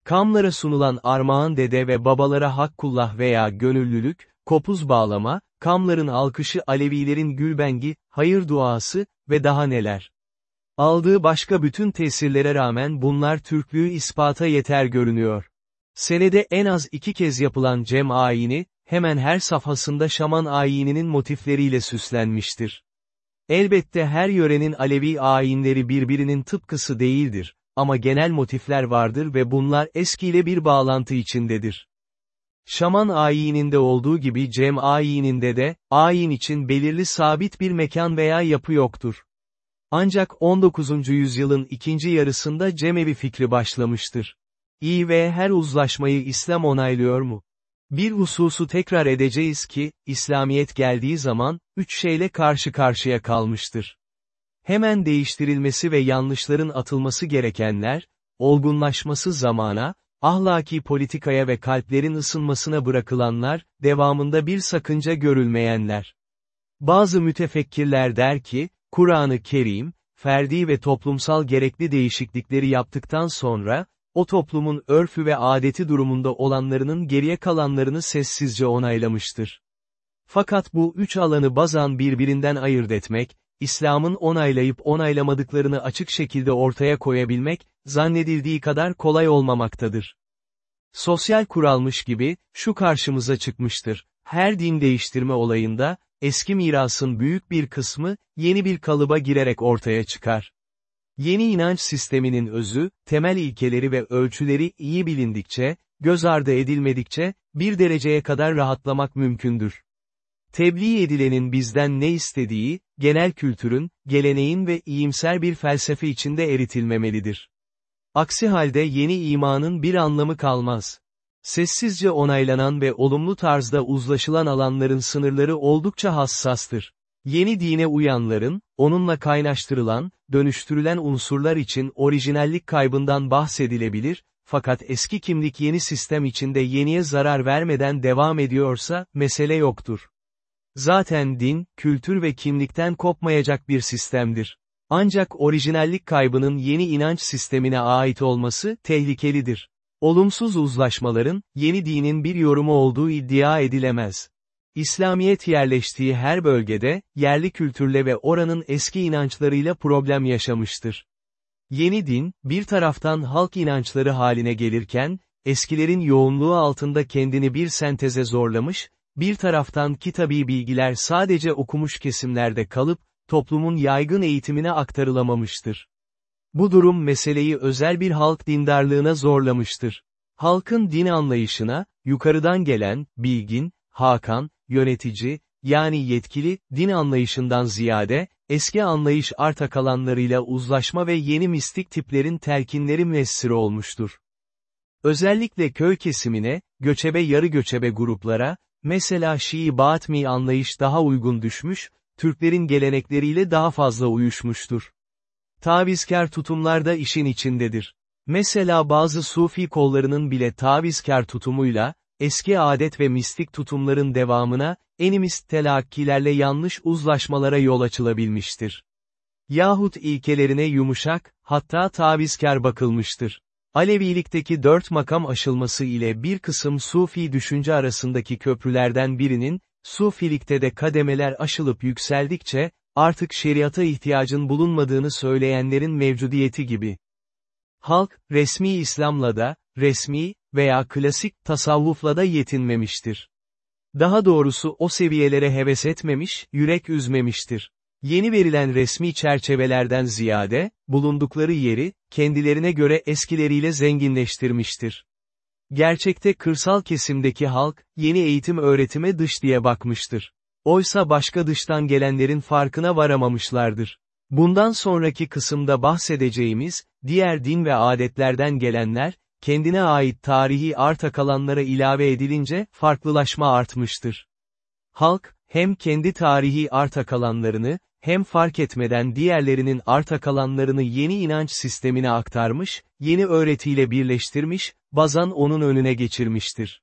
Kamlara sunulan armağan dede ve babalara hakkullah veya gönüllülük, kopuz bağlama, kamların alkışı Alevilerin gülbengi, hayır duası ve daha neler. Aldığı başka bütün tesirlere rağmen bunlar Türklüğü ispata yeter görünüyor. Senede en az iki kez yapılan cem ayini, hemen her safhasında şaman ayininin motifleriyle süslenmiştir. Elbette her yörenin Alevi ayinleri birbirinin tıpkısı değildir, ama genel motifler vardır ve bunlar eskiyle bir bağlantı içindedir. Şaman ayininde olduğu gibi Cem ayininde de, ayin için belirli sabit bir mekan veya yapı yoktur. Ancak 19. yüzyılın ikinci yarısında cemevi fikri başlamıştır. İyi ve her uzlaşmayı İslam onaylıyor mu? Bir hususu tekrar edeceğiz ki, İslamiyet geldiği zaman, üç şeyle karşı karşıya kalmıştır. Hemen değiştirilmesi ve yanlışların atılması gerekenler, olgunlaşması zamana, ahlaki politikaya ve kalplerin ısınmasına bırakılanlar, devamında bir sakınca görülmeyenler. Bazı mütefekkirler der ki, Kur'an-ı Kerim, ferdi ve toplumsal gerekli değişiklikleri yaptıktan sonra, o toplumun örfü ve adeti durumunda olanlarının geriye kalanlarını sessizce onaylamıştır. Fakat bu üç alanı bazan birbirinden ayırt etmek, İslam'ın onaylayıp onaylamadıklarını açık şekilde ortaya koyabilmek, zannedildiği kadar kolay olmamaktadır. Sosyal kuralmış gibi, şu karşımıza çıkmıştır. Her din değiştirme olayında, eski mirasın büyük bir kısmı, yeni bir kalıba girerek ortaya çıkar. Yeni inanç sisteminin özü, temel ilkeleri ve ölçüleri iyi bilindikçe, göz ardı edilmedikçe, bir dereceye kadar rahatlamak mümkündür. Tebliğ edilenin bizden ne istediği, genel kültürün, geleneğin ve iyimser bir felsefe içinde eritilmemelidir. Aksi halde yeni imanın bir anlamı kalmaz. Sessizce onaylanan ve olumlu tarzda uzlaşılan alanların sınırları oldukça hassastır. Yeni dine uyanların, onunla kaynaştırılan, dönüştürülen unsurlar için orijinallik kaybından bahsedilebilir, fakat eski kimlik yeni sistem içinde yeniye zarar vermeden devam ediyorsa, mesele yoktur. Zaten din, kültür ve kimlikten kopmayacak bir sistemdir. Ancak orijinallik kaybının yeni inanç sistemine ait olması, tehlikelidir. Olumsuz uzlaşmaların, yeni dinin bir yorumu olduğu iddia edilemez. İslamiyet yerleştiği her bölgede, yerli kültürle ve oranın eski inançlarıyla problem yaşamıştır. Yeni din, bir taraftan halk inançları haline gelirken, eskilerin yoğunluğu altında kendini bir senteze zorlamış, bir taraftan kitabi bilgiler sadece okumuş kesimlerde kalıp, toplumun yaygın eğitimine aktarılamamıştır. Bu durum meseleyi özel bir halk dindarlığına zorlamıştır. Halkın din anlayışına, yukarıdan gelen, bilgin, hakan, yönetici, yani yetkili, din anlayışından ziyade, eski anlayış arta kalanlarıyla uzlaşma ve yeni mistik tiplerin telkinleri müessir olmuştur. Özellikle köy kesimine, göçebe yarı göçebe gruplara, mesela Şii Batmi anlayış daha uygun düşmüş, Türklerin gelenekleriyle daha fazla uyuşmuştur. Tavizkar tutumlar da işin içindedir. Mesela bazı Sufi kollarının bile tavizkar tutumuyla, eski adet ve mistik tutumların devamına, enimist telakkilerle yanlış uzlaşmalara yol açılabilmiştir. Yahut ilkelerine yumuşak, hatta tavizkar bakılmıştır. Alevilikteki dört makam aşılması ile bir kısım Sufi düşünce arasındaki köprülerden birinin, Sufilikte de kademeler aşılıp yükseldikçe, artık şeriata ihtiyacın bulunmadığını söyleyenlerin mevcudiyeti gibi. Halk, resmi İslam'la da, resmi veya klasik tasavvufla da yetinmemiştir. Daha doğrusu o seviyelere heves etmemiş, yürek üzmemiştir. Yeni verilen resmi çerçevelerden ziyade, bulundukları yeri, kendilerine göre eskileriyle zenginleştirmiştir. Gerçekte kırsal kesimdeki halk, yeni eğitim öğretime dış diye bakmıştır. Oysa başka dıştan gelenlerin farkına varamamışlardır. Bundan sonraki kısımda bahsedeceğimiz, diğer din ve adetlerden gelenler, kendine ait tarihi arta kalanlara ilave edilince, farklılaşma artmıştır. Halk, hem kendi tarihi arta kalanlarını, hem fark etmeden diğerlerinin arta kalanlarını yeni inanç sistemine aktarmış, yeni öğretiyle birleştirmiş, bazan onun önüne geçirmiştir.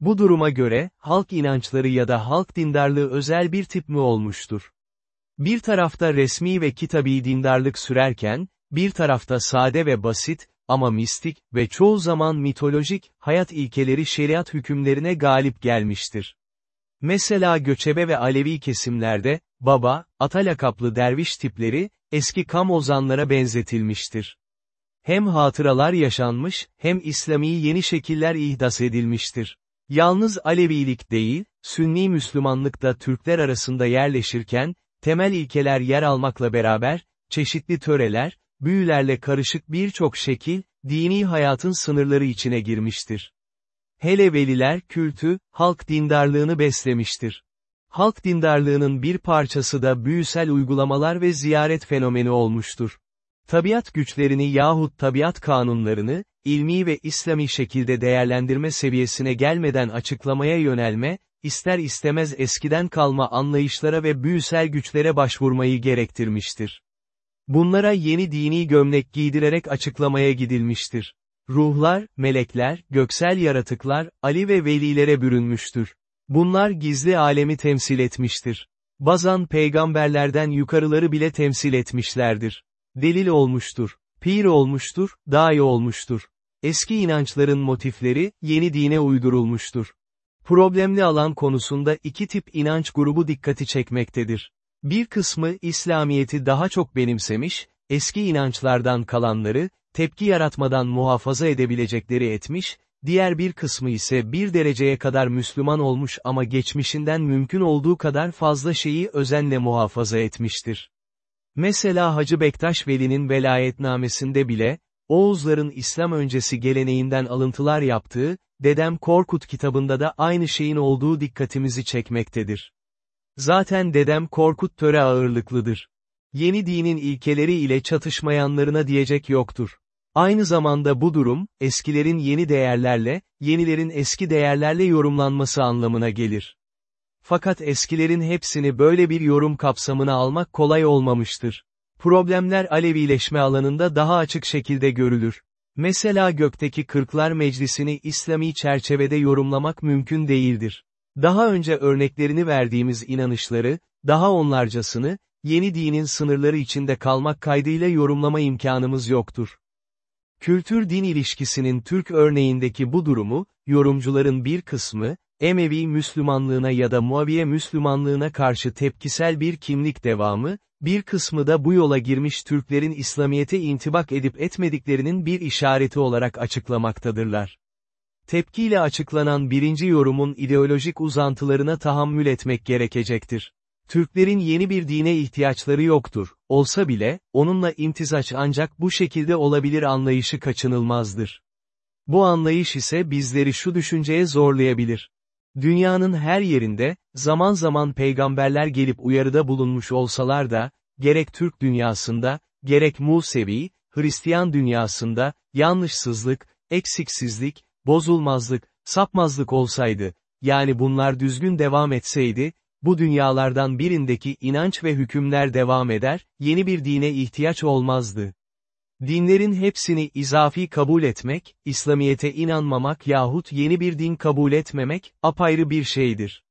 Bu duruma göre, halk inançları ya da halk dindarlığı özel bir tip mi olmuştur? Bir tarafta resmi ve kitabi dindarlık sürerken, bir tarafta sade ve basit, ama mistik ve çoğu zaman mitolojik, hayat ilkeleri şeriat hükümlerine galip gelmiştir. Mesela göçebe ve Alevi kesimlerde, baba, ata lakaplı derviş tipleri, eski kam ozanlara benzetilmiştir. Hem hatıralar yaşanmış, hem İslami yeni şekiller ihdas edilmiştir. Yalnız Alevilik değil, Sünni Müslümanlık da Türkler arasında yerleşirken, temel ilkeler yer almakla beraber, çeşitli töreler, büyülerle karışık birçok şekil, dini hayatın sınırları içine girmiştir. Hele veliler kültü, halk dindarlığını beslemiştir. Halk dindarlığının bir parçası da büyüsel uygulamalar ve ziyaret fenomeni olmuştur. Tabiat güçlerini yahut tabiat kanunlarını, ilmi ve İslami şekilde değerlendirme seviyesine gelmeden açıklamaya yönelme, ister istemez eskiden kalma anlayışlara ve büyüsel güçlere başvurmayı gerektirmiştir. Bunlara yeni dini gömlek giydirerek açıklamaya gidilmiştir. Ruhlar, melekler, göksel yaratıklar, Ali ve velilere bürünmüştür. Bunlar gizli alemi temsil etmiştir. Bazan peygamberlerden yukarıları bile temsil etmişlerdir. Delil olmuştur. Pir olmuştur, dahi olmuştur. Eski inançların motifleri, yeni dine uydurulmuştur. Problemli alan konusunda iki tip inanç grubu dikkati çekmektedir. Bir kısmı İslamiyet'i daha çok benimsemiş, eski inançlardan kalanları, tepki yaratmadan muhafaza edebilecekleri etmiş, diğer bir kısmı ise bir dereceye kadar Müslüman olmuş ama geçmişinden mümkün olduğu kadar fazla şeyi özenle muhafaza etmiştir. Mesela Hacı Bektaş Veli'nin velayetnamesinde bile, Oğuzların İslam öncesi geleneğinden alıntılar yaptığı, Dedem Korkut kitabında da aynı şeyin olduğu dikkatimizi çekmektedir. Zaten Dedem Korkut töre ağırlıklıdır. Yeni dinin ilkeleri ile çatışmayanlarına diyecek yoktur. Aynı zamanda bu durum, eskilerin yeni değerlerle, yenilerin eski değerlerle yorumlanması anlamına gelir. Fakat eskilerin hepsini böyle bir yorum kapsamına almak kolay olmamıştır. Problemler Alevileşme alanında daha açık şekilde görülür. Mesela gökteki Kırklar Meclisi'ni İslami çerçevede yorumlamak mümkün değildir. Daha önce örneklerini verdiğimiz inanışları, daha onlarcasını, yeni dinin sınırları içinde kalmak kaydıyla yorumlama imkanımız yoktur. Kültür-din ilişkisinin Türk örneğindeki bu durumu, yorumcuların bir kısmı, Emevi Müslümanlığına ya da Muaviye Müslümanlığına karşı tepkisel bir kimlik devamı, bir kısmı da bu yola girmiş Türklerin İslamiyet'e intibak edip etmediklerinin bir işareti olarak açıklamaktadırlar. Tepkiyle açıklanan birinci yorumun ideolojik uzantılarına tahammül etmek gerekecektir. Türklerin yeni bir dine ihtiyaçları yoktur, olsa bile, onunla imtizaç ancak bu şekilde olabilir anlayışı kaçınılmazdır. Bu anlayış ise bizleri şu düşünceye zorlayabilir. Dünyanın her yerinde, zaman zaman peygamberler gelip uyarıda bulunmuş olsalar da, gerek Türk dünyasında, gerek Musevi, Hristiyan dünyasında, yanlışsızlık, eksiksizlik, bozulmazlık, sapmazlık olsaydı, yani bunlar düzgün devam etseydi, bu dünyalardan birindeki inanç ve hükümler devam eder, yeni bir dine ihtiyaç olmazdı. Dinlerin hepsini izafi kabul etmek, İslamiyete inanmamak yahut yeni bir din kabul etmemek, apayrı bir şeydir.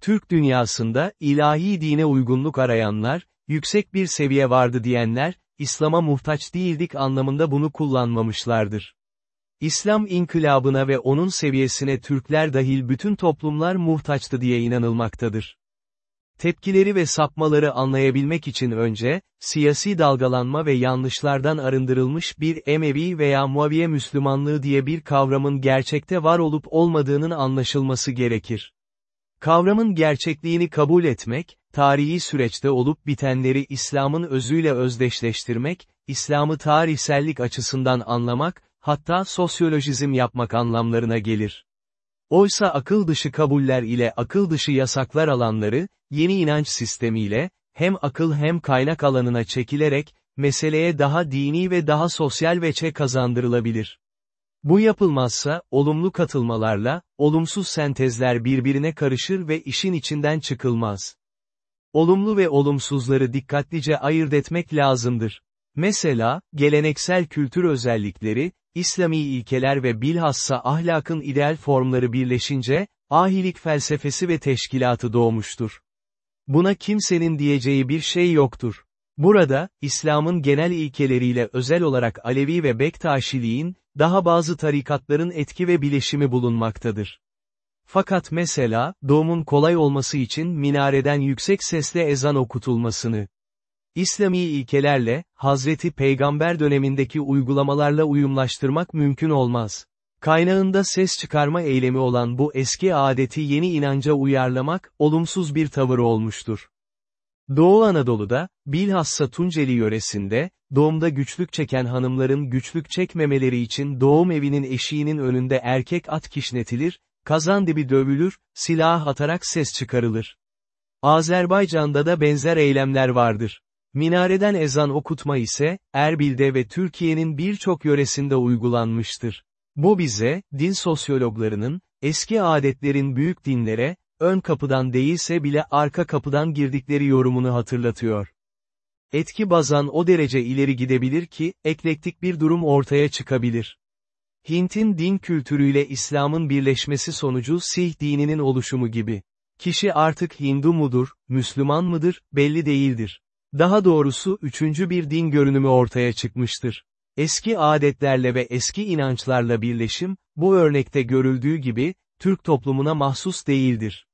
Türk dünyasında, ilahi dine uygunluk arayanlar, yüksek bir seviye vardı diyenler, İslam'a muhtaç değildik anlamında bunu kullanmamışlardır. İslam inkılabına ve onun seviyesine Türkler dahil bütün toplumlar muhtaçtı diye inanılmaktadır. Tepkileri ve sapmaları anlayabilmek için önce, siyasi dalgalanma ve yanlışlardan arındırılmış bir Emevi veya Muaviye Müslümanlığı diye bir kavramın gerçekte var olup olmadığının anlaşılması gerekir. Kavramın gerçekliğini kabul etmek, tarihi süreçte olup bitenleri İslam'ın özüyle özdeşleştirmek, İslam'ı tarihsellik açısından anlamak, hatta sosyolojizm yapmak anlamlarına gelir. Oysa akıl dışı kabuller ile akıl dışı yasaklar alanları, yeni inanç sistemiyle, hem akıl hem kaynak alanına çekilerek, meseleye daha dini ve daha sosyal veçe kazandırılabilir. Bu yapılmazsa, olumlu katılmalarla, olumsuz sentezler birbirine karışır ve işin içinden çıkılmaz. Olumlu ve olumsuzları dikkatlice ayırt etmek lazımdır. Mesela, geleneksel kültür özellikleri, İslami ilkeler ve bilhassa ahlakın ideal formları birleşince, ahilik felsefesi ve teşkilatı doğmuştur. Buna kimsenin diyeceği bir şey yoktur. Burada, İslam'ın genel ilkeleriyle özel olarak Alevi ve Bektaşiliğin, daha bazı tarikatların etki ve bileşimi bulunmaktadır. Fakat mesela, doğumun kolay olması için minareden yüksek sesle ezan okutulmasını, İslami ilkelerle, Hazreti Peygamber dönemindeki uygulamalarla uyumlaştırmak mümkün olmaz. Kaynağında ses çıkarma eylemi olan bu eski adeti yeni inanca uyarlamak, olumsuz bir tavır olmuştur. Doğu Anadolu'da, bilhassa Tunceli yöresinde, doğumda güçlük çeken hanımların güçlük çekmemeleri için doğum evinin eşiğinin önünde erkek at kişnetilir, kazan dibi dövülür, silah atarak ses çıkarılır. Azerbaycan'da da benzer eylemler vardır. Minareden ezan okutma ise, Erbil'de ve Türkiye'nin birçok yöresinde uygulanmıştır. Bu bize, din sosyologlarının, eski adetlerin büyük dinlere, ön kapıdan değilse bile arka kapıdan girdikleri yorumunu hatırlatıyor. Etki bazan o derece ileri gidebilir ki, eklektik bir durum ortaya çıkabilir. Hint'in din kültürüyle İslam'ın birleşmesi sonucu Sih dininin oluşumu gibi. Kişi artık Hindu mudur, Müslüman mıdır, belli değildir. Daha doğrusu üçüncü bir din görünümü ortaya çıkmıştır. Eski adetlerle ve eski inançlarla birleşim, bu örnekte görüldüğü gibi, Türk toplumuna mahsus değildir.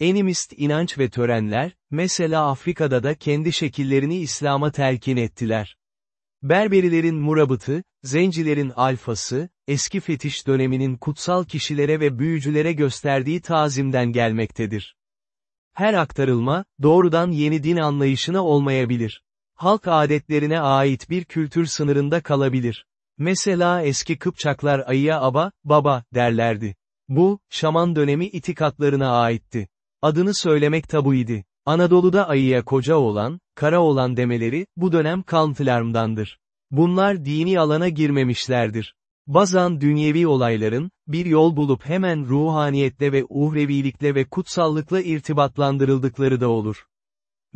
Enimist inanç ve törenler, mesela Afrika'da da kendi şekillerini İslam'a telkin ettiler. Berberilerin murabıtı, zencilerin alfası, eski fetiş döneminin kutsal kişilere ve büyücülere gösterdiği tazimden gelmektedir. Her aktarılma, doğrudan yeni din anlayışına olmayabilir. Halk adetlerine ait bir kültür sınırında kalabilir. Mesela eski Kıpçaklar ayıya aba, baba, derlerdi. Bu, şaman dönemi itikatlarına aitti. Adını söylemek tabuydi. Anadolu'da ayıya koca olan, kara olan demeleri, bu dönem kalıntılarımdandır. Bunlar dini alana girmemişlerdir. Bazan dünyevi olayların, bir yol bulup hemen ruhaniyetle ve uhrevilikle ve kutsallıkla irtibatlandırıldıkları da olur.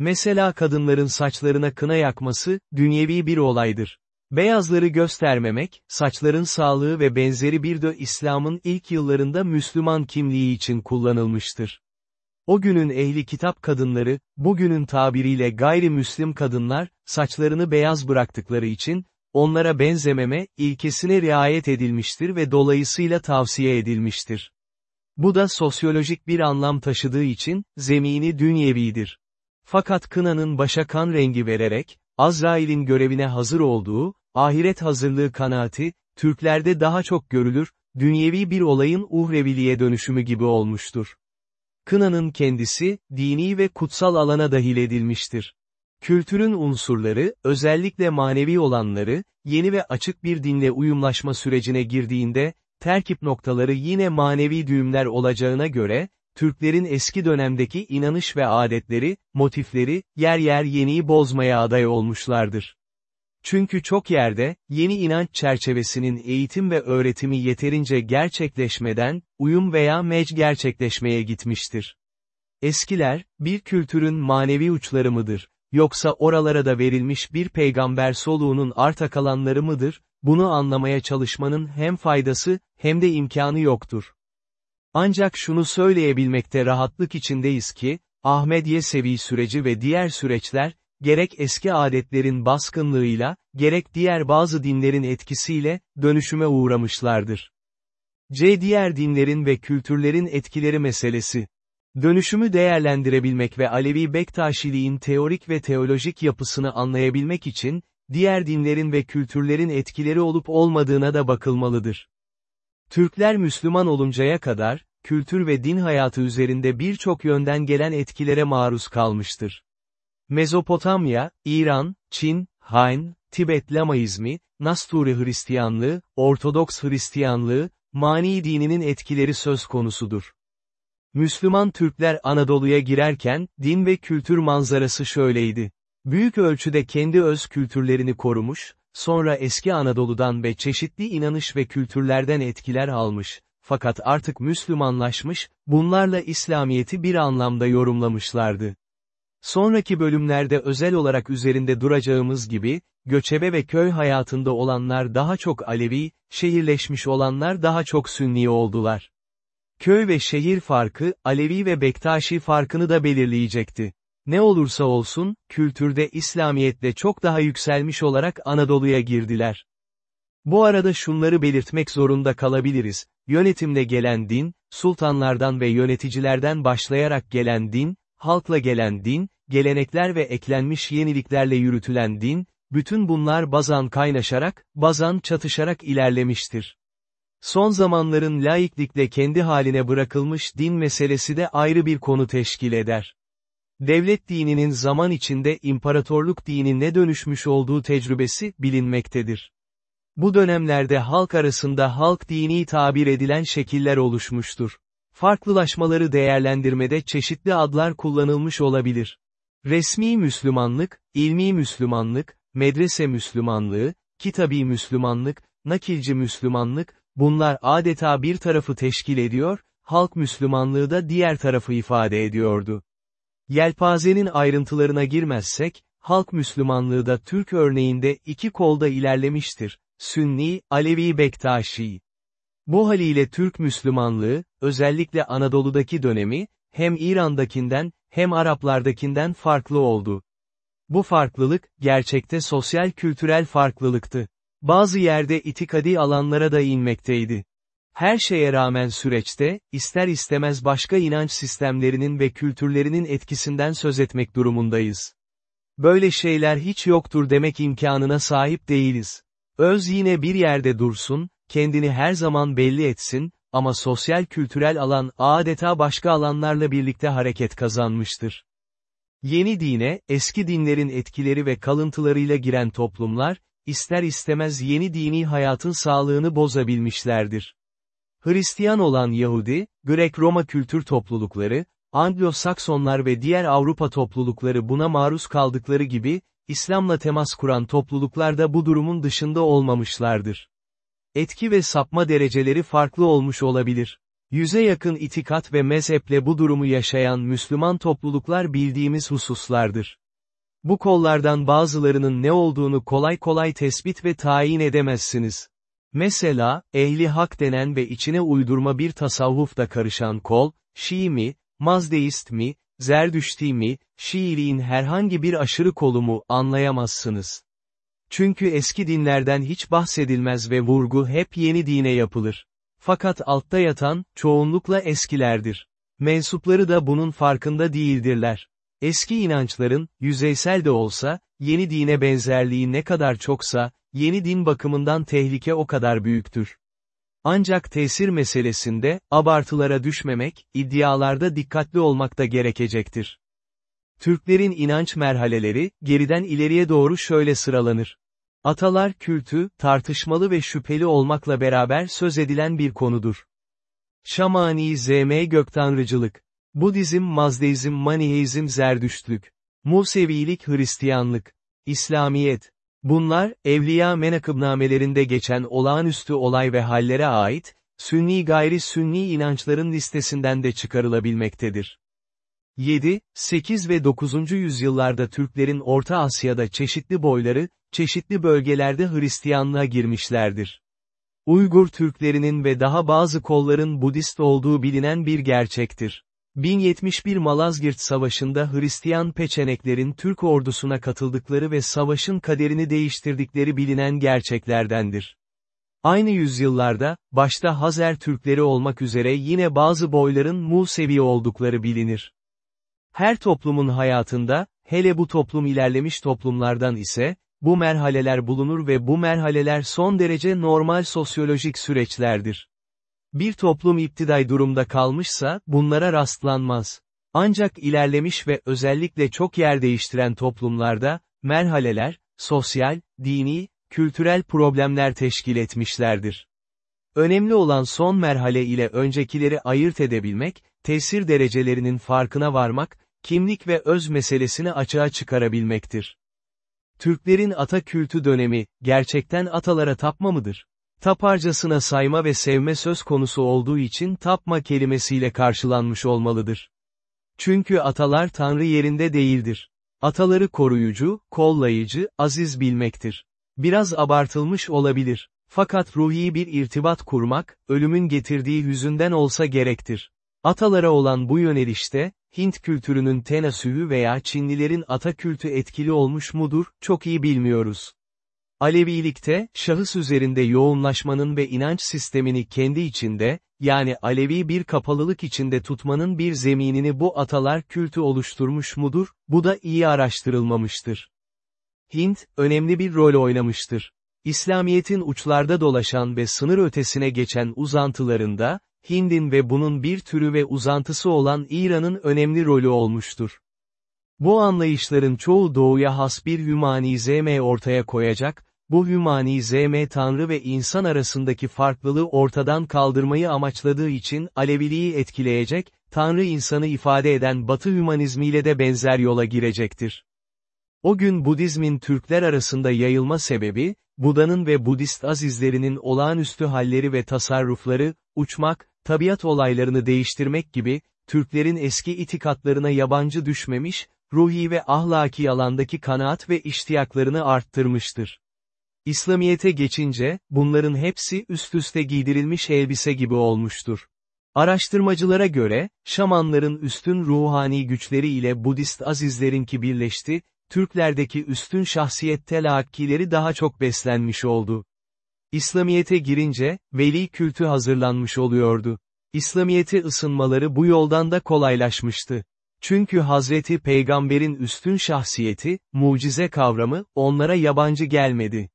Mesela kadınların saçlarına kına yakması, dünyevi bir olaydır. Beyazları göstermemek, saçların sağlığı ve benzeri bir de İslam'ın ilk yıllarında Müslüman kimliği için kullanılmıştır. O günün ehli kitap kadınları, bugünün tabiriyle gayrimüslim kadınlar, saçlarını beyaz bıraktıkları için, onlara benzememe, ilkesine riayet edilmiştir ve dolayısıyla tavsiye edilmiştir. Bu da sosyolojik bir anlam taşıdığı için, zemini dünyevidir. Fakat kınanın başa kan rengi vererek, Azrail'in görevine hazır olduğu, ahiret hazırlığı kanaati, Türklerde daha çok görülür, dünyevi bir olayın uhreviliğe dönüşümü gibi olmuştur. Kınanın kendisi, dini ve kutsal alana dahil edilmiştir. Kültürün unsurları, özellikle manevi olanları, yeni ve açık bir dinle uyumlaşma sürecine girdiğinde, terkip noktaları yine manevi düğümler olacağına göre, Türklerin eski dönemdeki inanış ve adetleri, motifleri, yer yer yeniyi bozmaya aday olmuşlardır. Çünkü çok yerde, yeni inanç çerçevesinin eğitim ve öğretimi yeterince gerçekleşmeden, uyum veya mec gerçekleşmeye gitmiştir. Eskiler, bir kültürün manevi uçları mıdır, yoksa oralara da verilmiş bir peygamber soluğunun arta kalanları mıdır, bunu anlamaya çalışmanın hem faydası, hem de imkanı yoktur. Ancak şunu söyleyebilmekte rahatlık içindeyiz ki, Ahmediye sevi süreci ve diğer süreçler, gerek eski adetlerin baskınlığıyla, gerek diğer bazı dinlerin etkisiyle, dönüşüme uğramışlardır. C. Diğer dinlerin ve kültürlerin etkileri meselesi. Dönüşümü değerlendirebilmek ve Alevi Bektaşiliğin teorik ve teolojik yapısını anlayabilmek için, diğer dinlerin ve kültürlerin etkileri olup olmadığına da bakılmalıdır. Türkler Müslüman oluncaya kadar, kültür ve din hayatı üzerinde birçok yönden gelen etkilere maruz kalmıştır. Mezopotamya, İran, Çin, Hain, Tibet Lamaizmi, Nasturi Hristiyanlığı, Ortodoks Hristiyanlığı, Mani dininin etkileri söz konusudur. Müslüman Türkler Anadolu'ya girerken, din ve kültür manzarası şöyleydi. Büyük ölçüde kendi öz kültürlerini korumuş, sonra eski Anadolu'dan ve çeşitli inanış ve kültürlerden etkiler almış, fakat artık Müslümanlaşmış, bunlarla İslamiyet'i bir anlamda yorumlamışlardı. Sonraki bölümlerde özel olarak üzerinde duracağımız gibi, göçebe ve köy hayatında olanlar daha çok Alevi, şehirleşmiş olanlar daha çok Sünni oldular. Köy ve şehir farkı, Alevi ve Bektaşi farkını da belirleyecekti. Ne olursa olsun, kültürde İslamiyetle çok daha yükselmiş olarak Anadolu'ya girdiler. Bu arada şunları belirtmek zorunda kalabiliriz, yönetimle gelen din, sultanlardan ve yöneticilerden başlayarak gelen din, halkla gelen din, gelenekler ve eklenmiş yeniliklerle yürütülen din, bütün bunlar bazan kaynaşarak, bazan çatışarak ilerlemiştir. Son zamanların laiklikle kendi haline bırakılmış din meselesi de ayrı bir konu teşkil eder. Devlet dininin zaman içinde imparatorluk dinine dönüşmüş olduğu tecrübesi bilinmektedir. Bu dönemlerde halk arasında halk dini tabir edilen şekiller oluşmuştur. Farklılaşmaları değerlendirmede çeşitli adlar kullanılmış olabilir. Resmi Müslümanlık, ilmi Müslümanlık, medrese Müslümanlığı, kitabi Müslümanlık, nakilci Müslümanlık, bunlar adeta bir tarafı teşkil ediyor, halk Müslümanlığı da diğer tarafı ifade ediyordu. Yelpazenin ayrıntılarına girmezsek, halk Müslümanlığı da Türk örneğinde iki kolda ilerlemiştir, Sünni, Alevi Bektaşi. Bu haliyle Türk Müslümanlığı, özellikle Anadolu'daki dönemi, hem İran'dakinden, hem Araplardakinden farklı oldu. Bu farklılık, gerçekte sosyal-kültürel farklılıktı. Bazı yerde itikadi alanlara da inmekteydi. Her şeye rağmen süreçte, ister istemez başka inanç sistemlerinin ve kültürlerinin etkisinden söz etmek durumundayız. Böyle şeyler hiç yoktur demek imkanına sahip değiliz. Öz yine bir yerde dursun, kendini her zaman belli etsin, ama sosyal kültürel alan adeta başka alanlarla birlikte hareket kazanmıştır. Yeni dine, eski dinlerin etkileri ve kalıntılarıyla giren toplumlar, ister istemez yeni dini hayatın sağlığını bozabilmişlerdir. Hristiyan olan Yahudi, Grek-Roma kültür toplulukları, Anglo-Saksonlar ve diğer Avrupa toplulukları buna maruz kaldıkları gibi, İslam'la temas kuran topluluklar da bu durumun dışında olmamışlardır. Etki ve sapma dereceleri farklı olmuş olabilir. Yüze yakın itikat ve mezheple bu durumu yaşayan Müslüman topluluklar bildiğimiz hususlardır. Bu kollardan bazılarının ne olduğunu kolay kolay tespit ve tayin edemezsiniz. Mesela, ehli hak denen ve içine uydurma bir tasavvufta karışan kol, Şii mi, Mazdeist mi, Zerdüşti mi, Şiiliğin herhangi bir aşırı kolu mu anlayamazsınız. Çünkü eski dinlerden hiç bahsedilmez ve vurgu hep yeni dine yapılır. Fakat altta yatan, çoğunlukla eskilerdir. Mensupları da bunun farkında değildirler. Eski inançların, yüzeysel de olsa, yeni dine benzerliği ne kadar çoksa, yeni din bakımından tehlike o kadar büyüktür. Ancak tesir meselesinde, abartılara düşmemek, iddialarda dikkatli olmak da gerekecektir. Türklerin inanç merhaleleri, geriden ileriye doğru şöyle sıralanır. Atalar kültü, tartışmalı ve şüpheli olmakla beraber söz edilen bir konudur. Şamani ZM Göktanrıcılık. Budizm Mazdeizm Maniheizm Zerdüştlük. Musevilik Hristiyanlık. İslamiyet. Bunlar, Evliya menakıbnamelerinde geçen olağanüstü olay ve hallere ait, Sünni gayri Sünni inançların listesinden de çıkarılabilmektedir. 7, 8 ve 9. yüzyıllarda Türklerin Orta Asya'da çeşitli boyları, çeşitli bölgelerde Hristiyanlığa girmişlerdir. Uygur Türklerinin ve daha bazı kolların Budist olduğu bilinen bir gerçektir. 1071 Malazgirt Savaşı'nda Hristiyan peçeneklerin Türk ordusuna katıldıkları ve savaşın kaderini değiştirdikleri bilinen gerçeklerdendir. Aynı yüzyıllarda, başta Hazer Türkleri olmak üzere yine bazı boyların Musevi oldukları bilinir. Her toplumun hayatında, hele bu toplum ilerlemiş toplumlardan ise, bu merhaleler bulunur ve bu merhaleler son derece normal sosyolojik süreçlerdir. Bir toplum iptiday durumda kalmışsa, bunlara rastlanmaz. Ancak ilerlemiş ve özellikle çok yer değiştiren toplumlarda, merhaleler, sosyal, dini, kültürel problemler teşkil etmişlerdir. Önemli olan son merhale ile öncekileri ayırt edebilmek, tesir derecelerinin farkına varmak, kimlik ve öz meselesini açığa çıkarabilmektir. Türklerin ata kültü dönemi, gerçekten atalara tapma mıdır? Taparcasına sayma ve sevme söz konusu olduğu için tapma kelimesiyle karşılanmış olmalıdır. Çünkü atalar Tanrı yerinde değildir. Ataları koruyucu, kollayıcı, aziz bilmektir. Biraz abartılmış olabilir. Fakat ruhi bir irtibat kurmak, ölümün getirdiği hüzünden olsa gerektir. Atalara olan bu yönelişte, Hint kültürünün tenasühü veya Çinlilerin ata kültü etkili olmuş mudur, çok iyi bilmiyoruz. Alevilikte, şahıs üzerinde yoğunlaşmanın ve inanç sistemini kendi içinde, yani Alevi bir kapalılık içinde tutmanın bir zeminini bu atalar kültü oluşturmuş mudur, bu da iyi araştırılmamıştır. Hint, önemli bir rol oynamıştır. İslamiyet'in uçlarda dolaşan ve sınır ötesine geçen uzantılarında, Hind'in ve bunun bir türü ve uzantısı olan İran'ın önemli rolü olmuştur. Bu anlayışların çoğu doğuya has bir hümanizme ortaya koyacak, bu hümanizme Tanrı ve insan arasındaki farklılığı ortadan kaldırmayı amaçladığı için Aleviliği etkileyecek, Tanrı insanı ifade eden Batı hümanizmiyle de benzer yola girecektir. O gün Budizmin Türkler arasında yayılma sebebi, Buda'nın ve Budist azizlerinin olağanüstü halleri ve tasarrufları, uçmak, tabiat olaylarını değiştirmek gibi, Türklerin eski itikatlarına yabancı düşmemiş, ruhi ve ahlaki alandaki kanaat ve iştiyaklarını arttırmıştır. İslamiyete geçince, bunların hepsi üst üste giydirilmiş elbise gibi olmuştur. Araştırmacılara göre, şamanların üstün ruhani güçleri ile Budist azizlerinki birleşti, Türklerdeki üstün şahsiyet telakkileri daha çok beslenmiş oldu. İslamiyete girince, veli kültü hazırlanmış oluyordu. İslamiyete ısınmaları bu yoldan da kolaylaşmıştı. Çünkü Hazreti Peygamber'in üstün şahsiyeti, mucize kavramı, onlara yabancı gelmedi.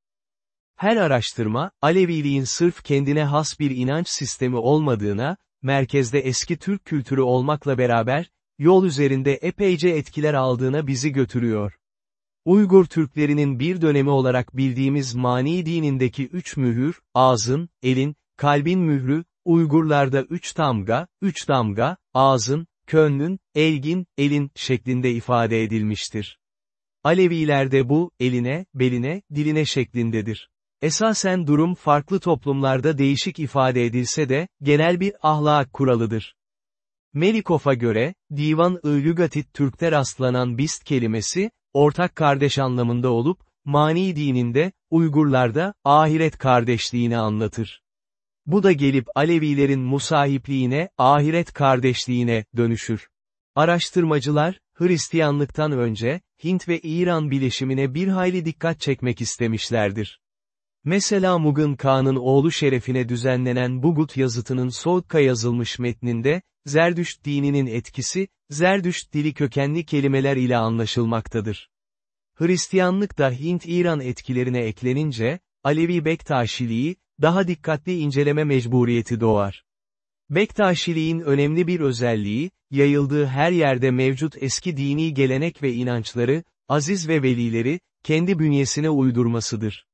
Her araştırma, Aleviliğin sırf kendine has bir inanç sistemi olmadığına, merkezde eski Türk kültürü olmakla beraber, yol üzerinde epeyce etkiler aldığına bizi götürüyor. Uygur Türklerinin bir dönemi olarak bildiğimiz mani dinindeki üç mühür, ağzın, elin, kalbin mührü, Uygurlarda üç damga, üç damga, ağzın, könlün, elgin, elin şeklinde ifade edilmiştir. Alevilerde bu, eline, beline, diline şeklindedir. Esasen durum farklı toplumlarda değişik ifade edilse de, genel bir ahlak kuralıdır. Melikov'a göre, Divan-ı Lügatit Türk'te rastlanan bist kelimesi, ortak kardeş anlamında olup, mani dininde, Uygurlarda, ahiret kardeşliğini anlatır. Bu da gelip Alevilerin musahipliğine, ahiret kardeşliğine, dönüşür. Araştırmacılar, Hristiyanlıktan önce, Hint ve İran bileşimine bir hayli dikkat çekmek istemişlerdir. Mesela Mugun Kağan'ın oğlu şerefine düzenlenen Bugut yazıtının Soğukka yazılmış metninde, Zerdüşt dininin etkisi, Zerdüşt dili kökenli kelimeler ile anlaşılmaktadır. Hristiyanlık da Hint-İran etkilerine eklenince, Alevi Bektaşiliği, daha dikkatli inceleme mecburiyeti doğar. Bektaşiliğin önemli bir özelliği, yayıldığı her yerde mevcut eski dini gelenek ve inançları, aziz ve velileri, kendi bünyesine uydurmasıdır.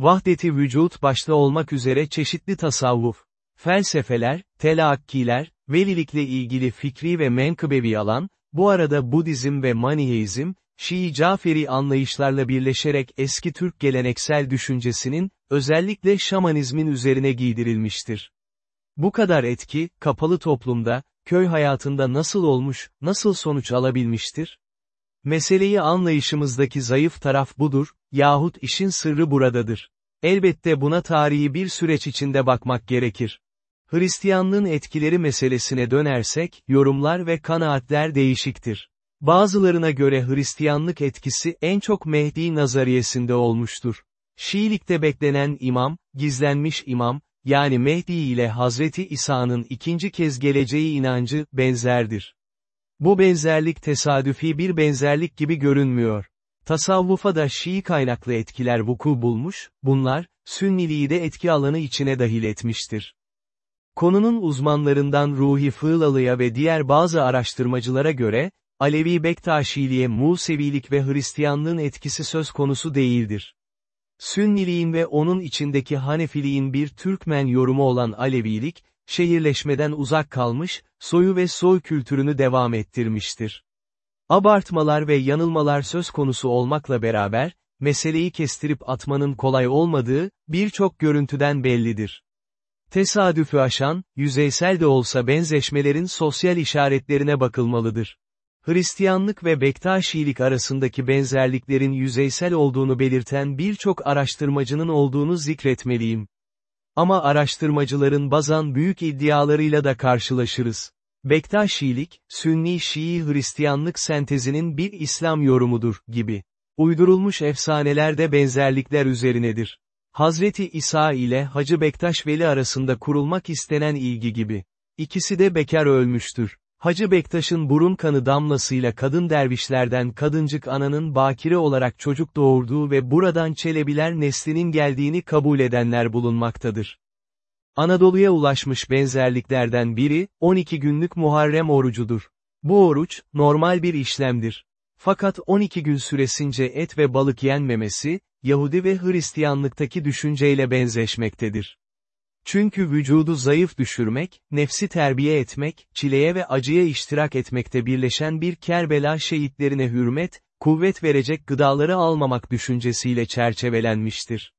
Vahdeti vücut başta olmak üzere çeşitli tasavvuf, felsefeler, telakkiler, velilikle ilgili fikri ve menkıbevi alan, bu arada Budizm ve Maniheizm, Şii Caferi anlayışlarla birleşerek eski Türk geleneksel düşüncesinin, özellikle şamanizmin üzerine giydirilmiştir. Bu kadar etki, kapalı toplumda, köy hayatında nasıl olmuş, nasıl sonuç alabilmiştir? Meseleyi anlayışımızdaki zayıf taraf budur, yahut işin sırrı buradadır. Elbette buna tarihi bir süreç içinde bakmak gerekir. Hristiyanlığın etkileri meselesine dönersek, yorumlar ve kanaatler değişiktir. Bazılarına göre Hristiyanlık etkisi en çok Mehdi nazariyesinde olmuştur. Şiilikte beklenen imam, gizlenmiş imam, yani Mehdi ile Hazreti İsa'nın ikinci kez geleceği inancı, benzerdir. Bu benzerlik tesadüfi bir benzerlik gibi görünmüyor. Tasavvufa da Şii kaynaklı etkiler vuku bulmuş, bunlar, Sünniliği de etki alanı içine dahil etmiştir. Konunun uzmanlarından Ruhi Fığlalı'ya ve diğer bazı araştırmacılara göre, Alevi Bektaşiliğe Musevilik ve Hristiyanlığın etkisi söz konusu değildir. Sünniliğin ve onun içindeki Hanefiliğin bir Türkmen yorumu olan Alevilik, şehirleşmeden uzak kalmış, soyu ve soy kültürünü devam ettirmiştir. Abartmalar ve yanılmalar söz konusu olmakla beraber, meseleyi kestirip atmanın kolay olmadığı, birçok görüntüden bellidir. Tesadüfü aşan, yüzeysel de olsa benzeşmelerin sosyal işaretlerine bakılmalıdır. Hristiyanlık ve Bektaşilik arasındaki benzerliklerin yüzeysel olduğunu belirten birçok araştırmacının olduğunu zikretmeliyim. Ama araştırmacıların bazan büyük iddialarıyla da karşılaşırız. Bektaşilik, Sünni Şii Hristiyanlık sentezinin bir İslam yorumudur, gibi. Uydurulmuş efsanelerde benzerlikler üzerinedir. Hazreti İsa ile Hacı Bektaş Veli arasında kurulmak istenen ilgi gibi. İkisi de bekar ölmüştür. Hacı Bektaş'ın burun kanı damlasıyla kadın dervişlerden kadıncık ananın bakire olarak çocuk doğurduğu ve buradan Çelebiler neslinin geldiğini kabul edenler bulunmaktadır. Anadolu'ya ulaşmış benzerliklerden biri, 12 günlük Muharrem orucudur. Bu oruç, normal bir işlemdir. Fakat 12 gün süresince et ve balık yenmemesi, Yahudi ve Hristiyanlıktaki düşünceyle benzeşmektedir. Çünkü vücudu zayıf düşürmek, nefsi terbiye etmek, çileye ve acıya iştirak etmekte birleşen bir Kerbela şehitlerine hürmet, kuvvet verecek gıdaları almamak düşüncesiyle çerçevelenmiştir.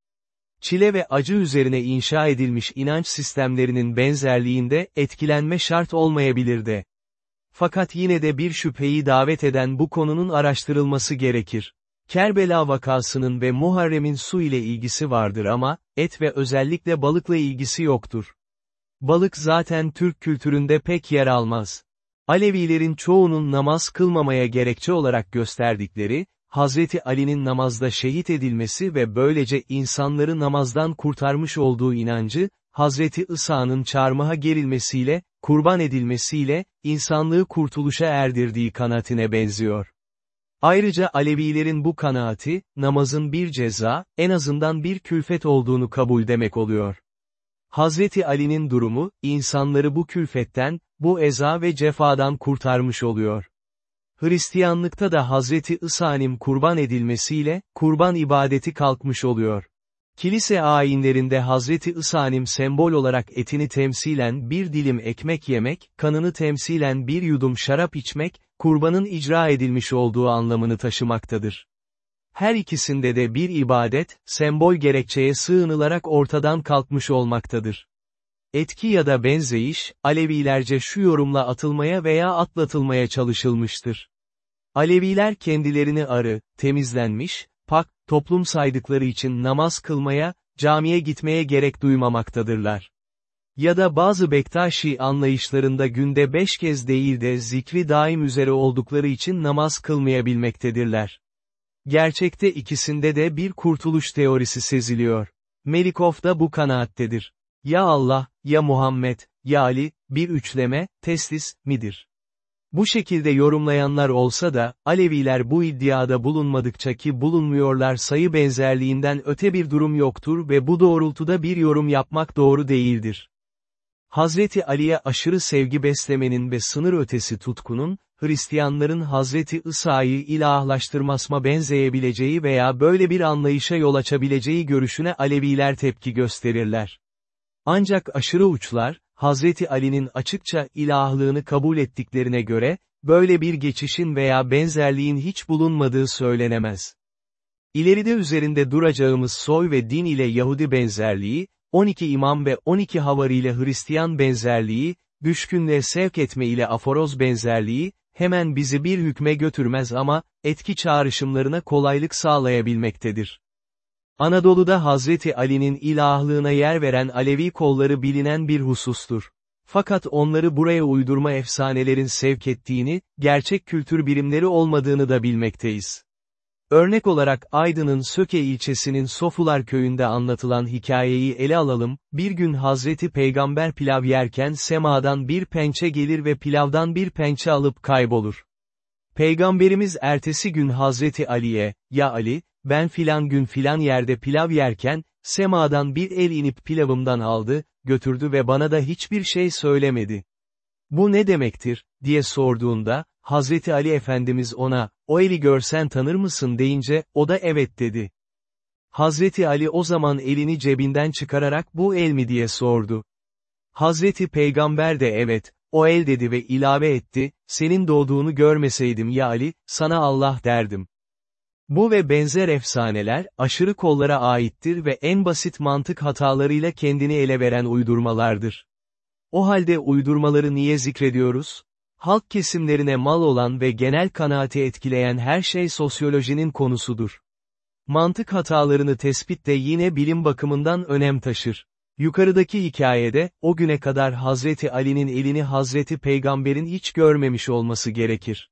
Çile ve acı üzerine inşa edilmiş inanç sistemlerinin benzerliğinde etkilenme şart olmayabilir de. Fakat yine de bir şüpheyi davet eden bu konunun araştırılması gerekir. Kerbela vakasının ve Muharrem'in su ile ilgisi vardır ama, et ve özellikle balıkla ilgisi yoktur. Balık zaten Türk kültüründe pek yer almaz. Alevilerin çoğunun namaz kılmamaya gerekçe olarak gösterdikleri, Hazreti Ali'nin namazda şehit edilmesi ve böylece insanları namazdan kurtarmış olduğu inancı, Hazreti İsa'nın çarmıha gerilmesiyle, kurban edilmesiyle, insanlığı kurtuluşa erdirdiği kanaatine benziyor. Ayrıca Alevilerin bu kanaati, namazın bir ceza, en azından bir külfet olduğunu kabul demek oluyor. Hazreti Ali'nin durumu, insanları bu külfetten, bu eza ve cefadan kurtarmış oluyor. Hristiyanlıkta da Hazreti İsa'nın kurban edilmesiyle, kurban ibadeti kalkmış oluyor. Kilise ayinlerinde Hazreti İsa'nın sembol olarak etini temsilen bir dilim ekmek yemek, kanını temsilen bir yudum şarap içmek, kurbanın icra edilmiş olduğu anlamını taşımaktadır. Her ikisinde de bir ibadet, sembol gerekçeye sığınılarak ortadan kalkmış olmaktadır. Etki ya da benzeyiş, Alevilerce şu yorumla atılmaya veya atlatılmaya çalışılmıştır. Aleviler kendilerini arı, temizlenmiş, pak, toplum saydıkları için namaz kılmaya, camiye gitmeye gerek duymamaktadırlar. Ya da bazı Bektaşi anlayışlarında günde beş kez değil de zikri daim üzere oldukları için namaz kılmayabilmektedirler. Gerçekte ikisinde de bir kurtuluş teorisi seziliyor. Melikov da bu kanaattedir. Ya Allah, ya Muhammed, ya Ali, bir üçleme, teslis, midir? Bu şekilde yorumlayanlar olsa da, Aleviler bu iddiada bulunmadıkça ki bulunmuyorlar sayı benzerliğinden öte bir durum yoktur ve bu doğrultuda bir yorum yapmak doğru değildir. Hazreti Ali'ye aşırı sevgi beslemenin ve sınır ötesi tutkunun, Hristiyanların Hazreti İsa'yı ilahlaştırmasma benzeyebileceği veya böyle bir anlayışa yol açabileceği görüşüne Aleviler tepki gösterirler. Ancak aşırı uçlar, Hazreti Ali'nin açıkça ilahlığını kabul ettiklerine göre, böyle bir geçişin veya benzerliğin hiç bulunmadığı söylenemez. İleride üzerinde duracağımız soy ve din ile Yahudi benzerliği, 12 imam ve 12 havari ile Hristiyan benzerliği, düşkünle sevk etme ile aforoz benzerliği, hemen bizi bir hükme götürmez ama, etki çağrışımlarına kolaylık sağlayabilmektedir. Anadolu'da Hazreti Ali'nin ilahlığına yer veren Alevi kolları bilinen bir husustur. Fakat onları buraya uydurma efsanelerin sevk ettiğini, gerçek kültür birimleri olmadığını da bilmekteyiz. Örnek olarak Aydın'ın Söke ilçesinin Sofular köyünde anlatılan hikayeyi ele alalım, bir gün Hazreti Peygamber pilav yerken semadan bir pençe gelir ve pilavdan bir pençe alıp kaybolur. Peygamberimiz ertesi gün Hazreti Ali'ye, ya Ali, ben filan gün filan yerde pilav yerken, Semadan bir el inip pilavımdan aldı, götürdü ve bana da hiçbir şey söylemedi. Bu ne demektir, diye sorduğunda, Hazreti Ali Efendimiz ona, o eli görsen tanır mısın deyince, o da evet dedi. Hazreti Ali o zaman elini cebinden çıkararak bu el mi diye sordu. Hazreti Peygamber de evet, o el dedi ve ilave etti, senin doğduğunu görmeseydim ya Ali, sana Allah derdim. Bu ve benzer efsaneler, aşırı kollara aittir ve en basit mantık hatalarıyla kendini ele veren uydurmalardır. O halde uydurmaları niye zikrediyoruz? Halk kesimlerine mal olan ve genel kanaati etkileyen her şey sosyolojinin konusudur. Mantık hatalarını tespit de yine bilim bakımından önem taşır. Yukarıdaki hikayede, o güne kadar Hazreti Ali'nin elini Hazreti Peygamber'in hiç görmemiş olması gerekir.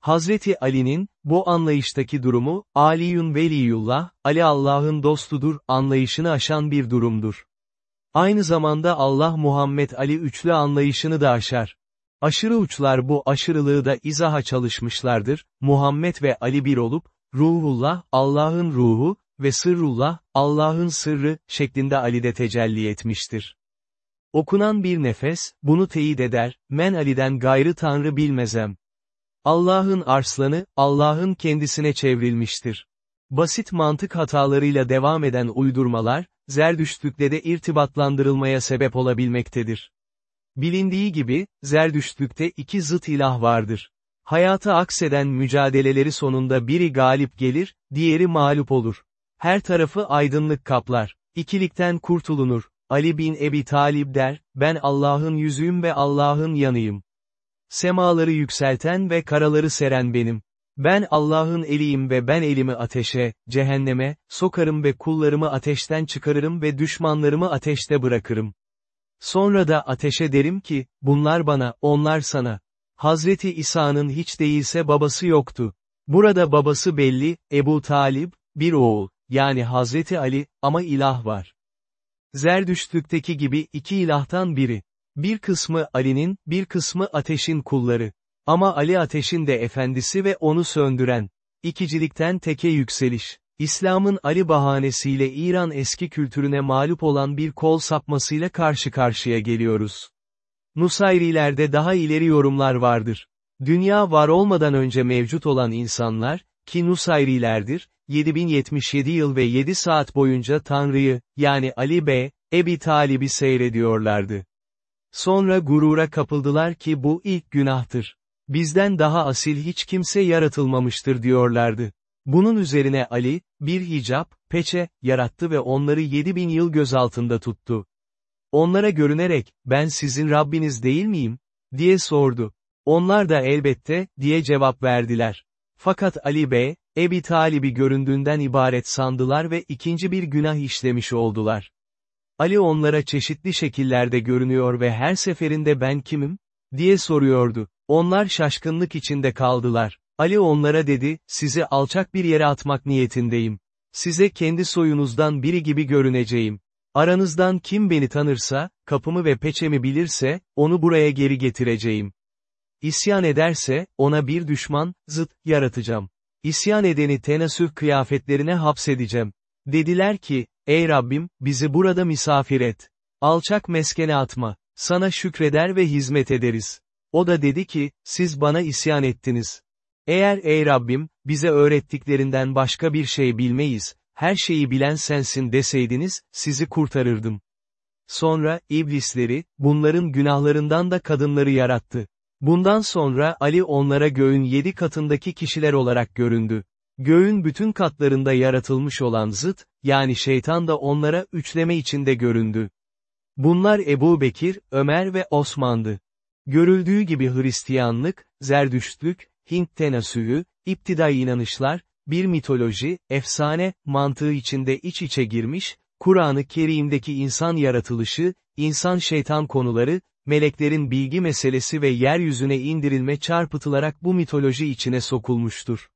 Hazreti Ali'nin, bu anlayıştaki durumu, Aliyun Veliyullah, Ali Allah'ın dostudur, anlayışını aşan bir durumdur. Aynı zamanda Allah Muhammed Ali üçlü anlayışını da aşar. Aşırı uçlar bu aşırılığı da izaha çalışmışlardır, Muhammed ve Ali bir olup, Ruhullah, Allah'ın ruhu, ve Sırrullah, Allah'ın sırrı, şeklinde Ali'de tecelli etmiştir. Okunan bir nefes, bunu teyit eder, men Ali'den gayrı Tanrı bilmezem. Allah'ın arslanı, Allah'ın kendisine çevrilmiştir. Basit mantık hatalarıyla devam eden uydurmalar, Zerdüştlükle de irtibatlandırılmaya sebep olabilmektedir. Bilindiği gibi, Zerdüştlükte iki zıt ilah vardır. Hayata akseden mücadeleleri sonunda biri galip gelir, diğeri mağlup olur. Her tarafı aydınlık kaplar. İkilikten kurtulunur. Ali bin Ebi Talib der, ben Allah'ın yüzüğüm ve Allah'ın yanıyım. Semaları yükselten ve karaları seren benim. Ben Allah'ın eliyim ve ben elimi ateşe, cehenneme, sokarım ve kullarımı ateşten çıkarırım ve düşmanlarımı ateşte bırakırım. Sonra da ateşe derim ki, bunlar bana, onlar sana. Hazreti İsa'nın hiç değilse babası yoktu. Burada babası belli, Ebu Talib, bir oğul, yani Hazreti Ali, ama ilah var. Zerdüştlükteki gibi iki ilahtan biri. Bir kısmı Ali'nin, bir kısmı ateşin kulları. Ama Ali ateşin de efendisi ve onu söndüren. İkicilikten teke yükseliş. İslam'ın Ali bahanesiyle İran eski kültürüne mağlup olan bir kol sapmasıyla karşı karşıya geliyoruz. Nusayrilerde daha ileri yorumlar vardır. Dünya var olmadan önce mevcut olan insanlar, ki Nusayrilerdir, 7077 yıl ve 7 saat boyunca Tanrı'yı, yani Ali Bey, Ebi Talib'i seyrediyorlardı. Sonra gurura kapıldılar ki bu ilk günahtır. Bizden daha asil hiç kimse yaratılmamıştır diyorlardı. Bunun üzerine Ali, bir hicap, peçe, yarattı ve onları 7000 yıl gözaltında tuttu. Onlara görünerek, ben sizin Rabbiniz değil miyim? diye sordu. Onlar da elbette, diye cevap verdiler. Fakat Ali Bey, Ebi Talib'i göründüğünden ibaret sandılar ve ikinci bir günah işlemiş oldular. Ali onlara çeşitli şekillerde görünüyor ve her seferinde ben kimim? diye soruyordu. Onlar şaşkınlık içinde kaldılar. Ali onlara dedi, sizi alçak bir yere atmak niyetindeyim. Size kendi soyunuzdan biri gibi görüneceğim. Aranızdan kim beni tanırsa, kapımı ve peçemi bilirse, onu buraya geri getireceğim. İsyan ederse, ona bir düşman, zıt, yaratacağım. İsyan edeni tenasüh kıyafetlerine hapsedeceğim. Dediler ki, ey Rabbim, bizi burada misafir et. Alçak meskene atma. Sana şükreder ve hizmet ederiz. O da dedi ki, siz bana isyan ettiniz. Eğer ey Rabbim, bize öğrettiklerinden başka bir şey bilmeyiz, her şeyi bilen sensin deseydiniz, sizi kurtarırdım. Sonra, iblisleri, bunların günahlarından da kadınları yarattı. Bundan sonra Ali onlara göğün yedi katındaki kişiler olarak göründü. Göğün bütün katlarında yaratılmış olan zıt, yani şeytan da onlara üçleme içinde göründü. Bunlar Ebu Bekir, Ömer ve Osman'dı. Görüldüğü gibi Hristiyanlık, Zerdüştlük, Hint tenasüyü, iptidai inanışlar, bir mitoloji, efsane, mantığı içinde iç içe girmiş, Kur'an-ı Kerim'deki insan yaratılışı, insan-şeytan konuları, meleklerin bilgi meselesi ve yeryüzüne indirilme çarpıtılarak bu mitoloji içine sokulmuştur.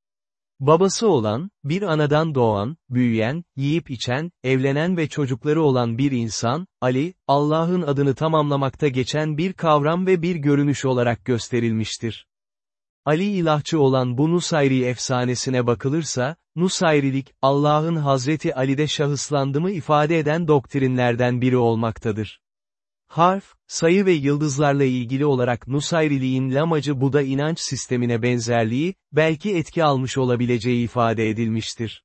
Babası olan, bir anadan doğan, büyüyen, yiyip içen, evlenen ve çocukları olan bir insan, Ali, Allah'ın adını tamamlamakta geçen bir kavram ve bir görünüş olarak gösterilmiştir. Ali ilahçı olan bu Nusayri efsanesine bakılırsa, Nusayrilik, Allah'ın Hazreti Ali'de şahıslandımı ifade eden doktrinlerden biri olmaktadır. Harf, sayı ve yıldızlarla ilgili olarak Nusayriliğin lamacı Buda inanç sistemine benzerliği, belki etki almış olabileceği ifade edilmiştir.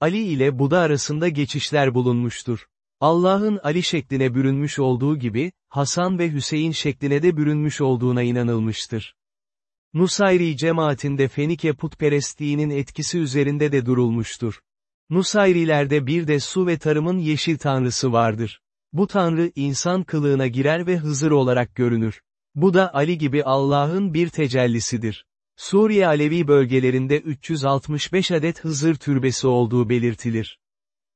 Ali ile Buda arasında geçişler bulunmuştur. Allah'ın Ali şekline bürünmüş olduğu gibi, Hasan ve Hüseyin şekline de bürünmüş olduğuna inanılmıştır. Nusayri cemaatinde Fenike putperestliğinin etkisi üzerinde de durulmuştur. Nusayrilerde bir de su ve tarımın yeşil tanrısı vardır. Bu tanrı insan kılığına girer ve Hızır olarak görünür. Bu da Ali gibi Allah'ın bir tecellisidir. Suriye Alevi bölgelerinde 365 adet Hızır türbesi olduğu belirtilir.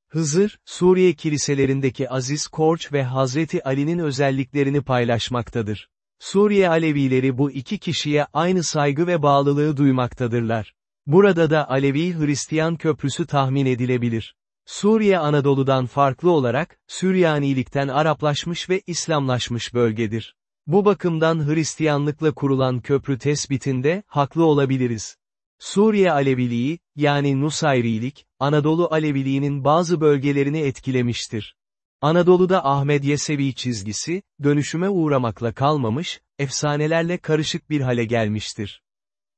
Hızır, Suriye kiliselerindeki Aziz Korç ve Hazreti Ali'nin özelliklerini paylaşmaktadır. Suriye Alevileri bu iki kişiye aynı saygı ve bağlılığı duymaktadırlar. Burada da Alevi-Hristiyan köprüsü tahmin edilebilir. Suriye Anadolu'dan farklı olarak, Süryanilikten Araplaşmış ve İslamlaşmış bölgedir. Bu bakımdan Hristiyanlıkla kurulan köprü tespitinde, haklı olabiliriz. Suriye Aleviliği, yani Nusayrilik, Anadolu Aleviliğinin bazı bölgelerini etkilemiştir. Anadolu'da Ahmed Yesevi çizgisi, dönüşüme uğramakla kalmamış, efsanelerle karışık bir hale gelmiştir.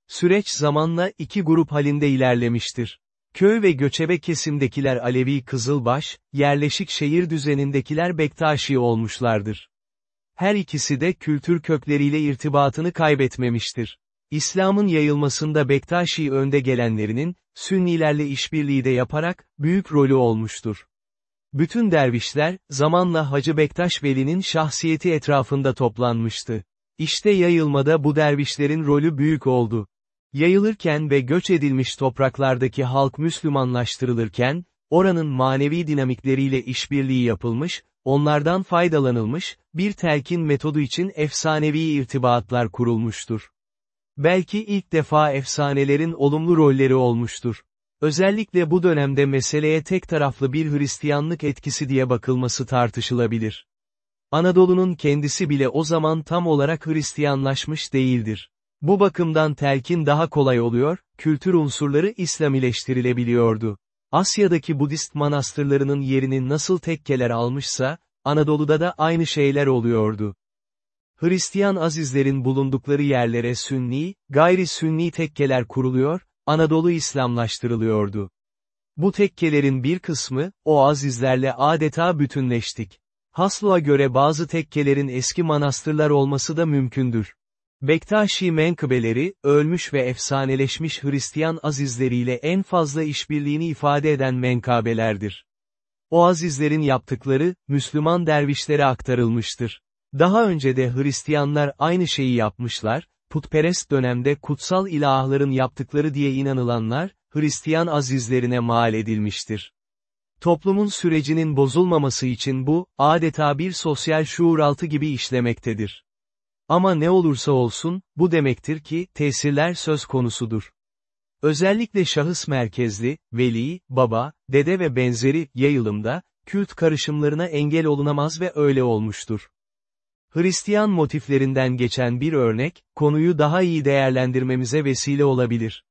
Süreç zamanla iki grup halinde ilerlemiştir. Köy ve göçebe kesimdekiler Alevi Kızılbaş, yerleşik şehir düzenindekiler Bektaşi olmuşlardır. Her ikisi de kültür kökleriyle irtibatını kaybetmemiştir. İslam'ın yayılmasında Bektaşi önde gelenlerinin, Sünnilerle işbirliği de yaparak, büyük rolü olmuştur. Bütün dervişler, zamanla Hacı Bektaş Veli'nin şahsiyeti etrafında toplanmıştı. İşte yayılmada bu dervişlerin rolü büyük oldu. Yayılırken ve göç edilmiş topraklardaki halk Müslümanlaştırılırken, oranın manevi dinamikleriyle işbirliği yapılmış, onlardan faydalanılmış, bir telkin metodu için efsanevi irtibatlar kurulmuştur. Belki ilk defa efsanelerin olumlu rolleri olmuştur. Özellikle bu dönemde meseleye tek taraflı bir Hristiyanlık etkisi diye bakılması tartışılabilir. Anadolu'nun kendisi bile o zaman tam olarak Hristiyanlaşmış değildir. Bu bakımdan telkin daha kolay oluyor, kültür unsurları İslamileştirilebiliyordu. Asya'daki Budist manastırlarının yerini nasıl tekkeler almışsa, Anadolu'da da aynı şeyler oluyordu. Hristiyan azizlerin bulundukları yerlere Sünni, gayri Sünni tekkeler kuruluyor, Anadolu İslamlaştırılıyordu. Bu tekkelerin bir kısmı, o azizlerle adeta bütünleştik. Haslo'a göre bazı tekkelerin eski manastırlar olması da mümkündür. Bektaşi menkıbeleri, ölmüş ve efsaneleşmiş Hristiyan azizleriyle en fazla işbirliğini ifade eden menkabelerdir. O azizlerin yaptıkları, Müslüman dervişlere aktarılmıştır. Daha önce de Hristiyanlar aynı şeyi yapmışlar, putperest dönemde kutsal ilahların yaptıkları diye inanılanlar, Hristiyan azizlerine mal edilmiştir. Toplumun sürecinin bozulmaması için bu, adeta bir sosyal şuuraltı gibi işlemektedir. Ama ne olursa olsun, bu demektir ki, tesirler söz konusudur. Özellikle şahıs merkezli, veli, baba, dede ve benzeri yayılımda, kült karışımlarına engel olunamaz ve öyle olmuştur. Hristiyan motiflerinden geçen bir örnek, konuyu daha iyi değerlendirmemize vesile olabilir.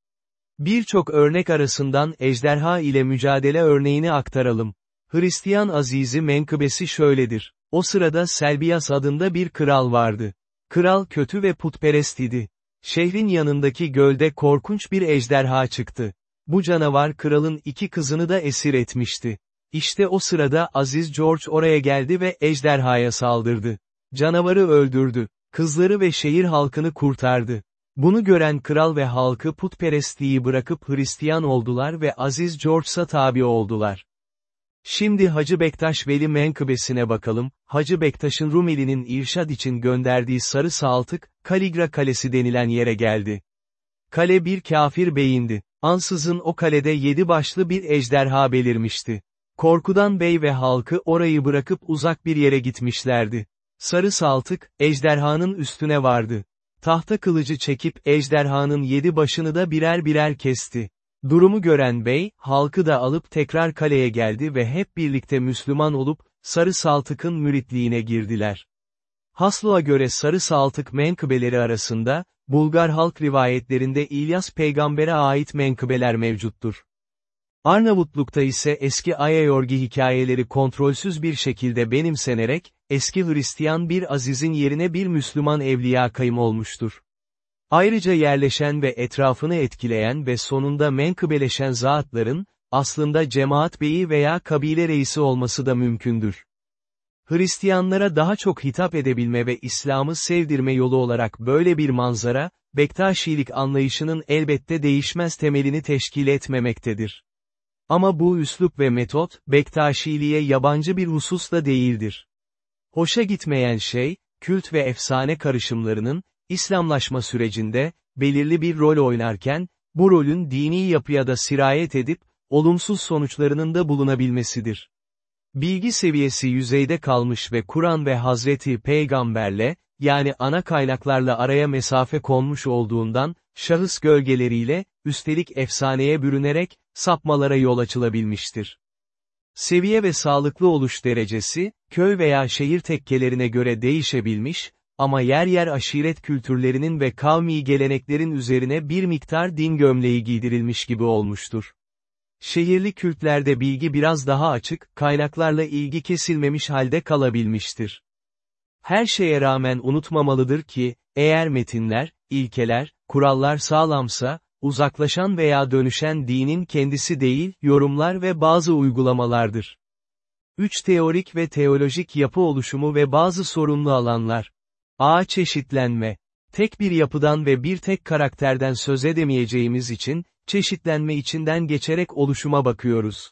Birçok örnek arasından ejderha ile mücadele örneğini aktaralım. Hristiyan azizi menkıbesi şöyledir. O sırada Selbias adında bir kral vardı. Kral kötü ve putperest idi. Şehrin yanındaki gölde korkunç bir ejderha çıktı. Bu canavar kralın iki kızını da esir etmişti. İşte o sırada Aziz George oraya geldi ve ejderhaya saldırdı. Canavarı öldürdü. Kızları ve şehir halkını kurtardı. Bunu gören kral ve halkı putperestliği bırakıp Hristiyan oldular ve Aziz George'a tabi oldular. Şimdi Hacı Bektaş Veli menkıbesine bakalım, Hacı Bektaş'ın Rumeli'nin irşad için gönderdiği sarı saltık, Kaligra Kalesi denilen yere geldi. Kale bir kafir beyindi. Ansızın o kalede yedi başlı bir ejderha belirmişti. Korkudan bey ve halkı orayı bırakıp uzak bir yere gitmişlerdi. Sarı saltık, ejderhanın üstüne vardı. Tahta kılıcı çekip ejderhanın yedi başını da birer birer kesti. Durumu gören bey, halkı da alıp tekrar kaleye geldi ve hep birlikte Müslüman olup, Sarı Saltık'ın müritliğine girdiler. Haslo'a göre sarı saltık menkıbeleri arasında, Bulgar halk rivayetlerinde İlyas peygambere ait menkıbeler mevcuttur. Arnavutluk'ta ise eski Ayayorgi hikayeleri kontrolsüz bir şekilde benimsenerek, eski Hristiyan bir azizin yerine bir Müslüman evliya kayım olmuştur. Ayrıca yerleşen ve etrafını etkileyen ve sonunda menkıbeleşen zatların, aslında cemaat beyi veya kabile reisi olması da mümkündür. Hristiyanlara daha çok hitap edebilme ve İslam'ı sevdirme yolu olarak böyle bir manzara, Bektaşilik anlayışının elbette değişmez temelini teşkil etmemektedir. Ama bu üslup ve metot, Bektaşiliğe yabancı bir husus da değildir. Hoşa gitmeyen şey, kült ve efsane karışımlarının, İslamlaşma sürecinde, belirli bir rol oynarken, bu rolün dini yapıya da sirayet edip, olumsuz sonuçlarının da bulunabilmesidir. Bilgi seviyesi yüzeyde kalmış ve Kur'an ve Hazreti Peygamberle, yani ana kaynaklarla araya mesafe konmuş olduğundan, şahıs gölgeleriyle, üstelik efsaneye bürünerek, sapmalara yol açılabilmiştir. Seviye ve sağlıklı oluş derecesi, köy veya şehir tekkelerine göre değişebilmiş, ama yer yer aşiret kültürlerinin ve kavmi geleneklerin üzerine bir miktar din gömleği giydirilmiş gibi olmuştur. Şehirli kültlerde bilgi biraz daha açık, kaynaklarla ilgi kesilmemiş halde kalabilmiştir. Her şeye rağmen unutmamalıdır ki, eğer metinler, ilkeler, kurallar sağlamsa, uzaklaşan veya dönüşen dinin kendisi değil, yorumlar ve bazı uygulamalardır. 3 Teorik ve teolojik yapı oluşumu ve bazı sorunlu alanlar. A. Çeşitlenme. Tek bir yapıdan ve bir tek karakterden söz edemeyeceğimiz için, çeşitlenme içinden geçerek oluşuma bakıyoruz.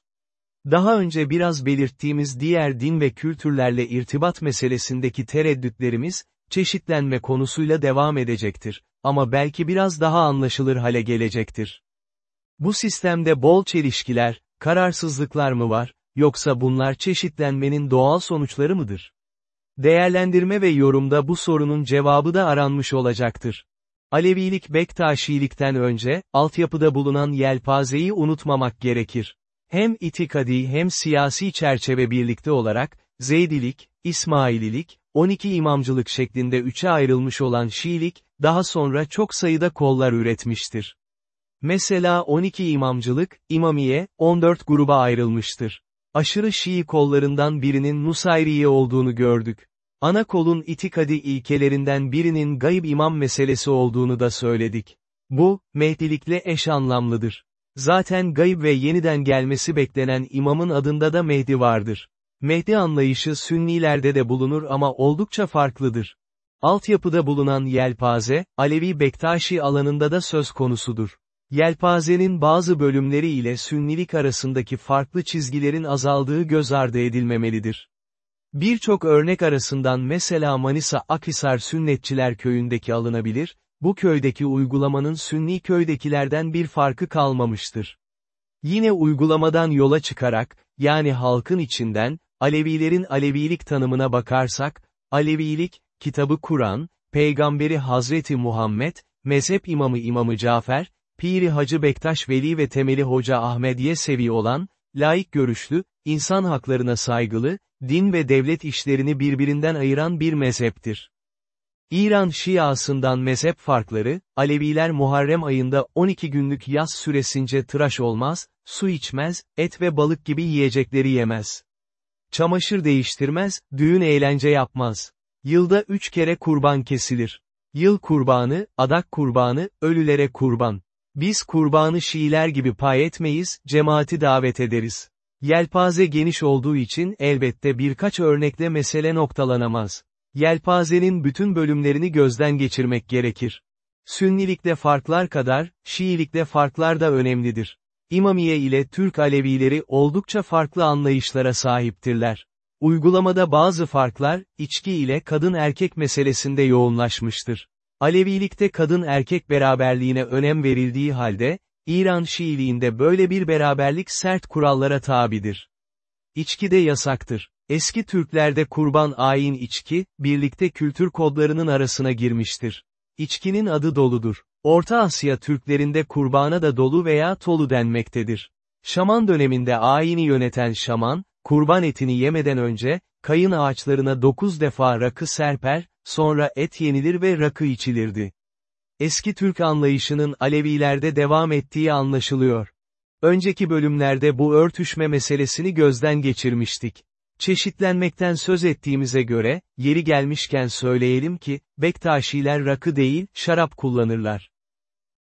Daha önce biraz belirttiğimiz diğer din ve kültürlerle irtibat meselesindeki tereddütlerimiz, çeşitlenme konusuyla devam edecektir, ama belki biraz daha anlaşılır hale gelecektir. Bu sistemde bol çelişkiler, kararsızlıklar mı var, yoksa bunlar çeşitlenmenin doğal sonuçları mıdır? Değerlendirme ve yorumda bu sorunun cevabı da aranmış olacaktır. Alevilik Bektaşilikten önce, altyapıda bulunan yelpazeyi unutmamak gerekir. Hem itikadi hem siyasi çerçeve birlikte olarak, Zeydilik, İsmaililik, 12 imamcılık şeklinde üçe ayrılmış olan Şiilik, daha sonra çok sayıda kollar üretmiştir. Mesela 12 imamcılık, İmamiye, 14 gruba ayrılmıştır. Aşırı Şii kollarından birinin Nusayriye olduğunu gördük. Ana kolun itikadi ilkelerinden birinin gayb imam meselesi olduğunu da söyledik. Bu, Mehdilikle eş anlamlıdır. Zaten gayb ve yeniden gelmesi beklenen imamın adında da Mehdi vardır. Mehdi anlayışı Sünnilerde de bulunur ama oldukça farklıdır. Altyapıda bulunan yelpaze, Alevi Bektaşi alanında da söz konusudur. Yelpazenin bazı bölümleri ile Sünnilik arasındaki farklı çizgilerin azaldığı göz ardı edilmemelidir. Birçok örnek arasından mesela Manisa Akhisar Sünnetçiler köyündeki alınabilir, bu köydeki uygulamanın Sünni köydekilerden bir farkı kalmamıştır. Yine uygulamadan yola çıkarak, yani halkın içinden, Alevilerin Alevilik tanımına bakarsak, Alevilik, kitabı Kur'an, peygamberi Hazreti Muhammed, mezhep imamı İmamı Cafer, Piri Hacı Bektaş Veli ve temeli Hoca Ahmediye sevi olan, laik görüşlü, insan haklarına saygılı, din ve devlet işlerini birbirinden ayıran bir mezheptir. İran Şiasından mezhep farkları, Aleviler Muharrem ayında 12 günlük yaz süresince tıraş olmaz, su içmez, et ve balık gibi yiyecekleri yemez. Çamaşır değiştirmez, düğün eğlence yapmaz. Yılda üç kere kurban kesilir. Yıl kurbanı, adak kurbanı, ölülere kurban. Biz kurbanı Şiiler gibi pay etmeyiz, cemaati davet ederiz. Yelpaze geniş olduğu için elbette birkaç örnekle mesele noktalanamaz. Yelpazenin bütün bölümlerini gözden geçirmek gerekir. Sünnilikte farklar kadar, Şiilikte farklar da önemlidir. İmamiye ile Türk Alevileri oldukça farklı anlayışlara sahiptirler. Uygulamada bazı farklar, içki ile kadın erkek meselesinde yoğunlaşmıştır. Alevilikte kadın erkek beraberliğine önem verildiği halde, İran Şiiliğinde böyle bir beraberlik sert kurallara tabidir. İçki de yasaktır. Eski Türklerde kurban ayin içki, birlikte kültür kodlarının arasına girmiştir. İçkinin adı doludur. Orta Asya Türklerinde kurbana da dolu veya tolu denmektedir. Şaman döneminde ayini yöneten şaman, kurban etini yemeden önce, kayın ağaçlarına dokuz defa rakı serper, sonra et yenilir ve rakı içilirdi. Eski Türk anlayışının Alevilerde devam ettiği anlaşılıyor. Önceki bölümlerde bu örtüşme meselesini gözden geçirmiştik. Çeşitlenmekten söz ettiğimize göre, yeri gelmişken söyleyelim ki, Bektaşiler rakı değil, şarap kullanırlar.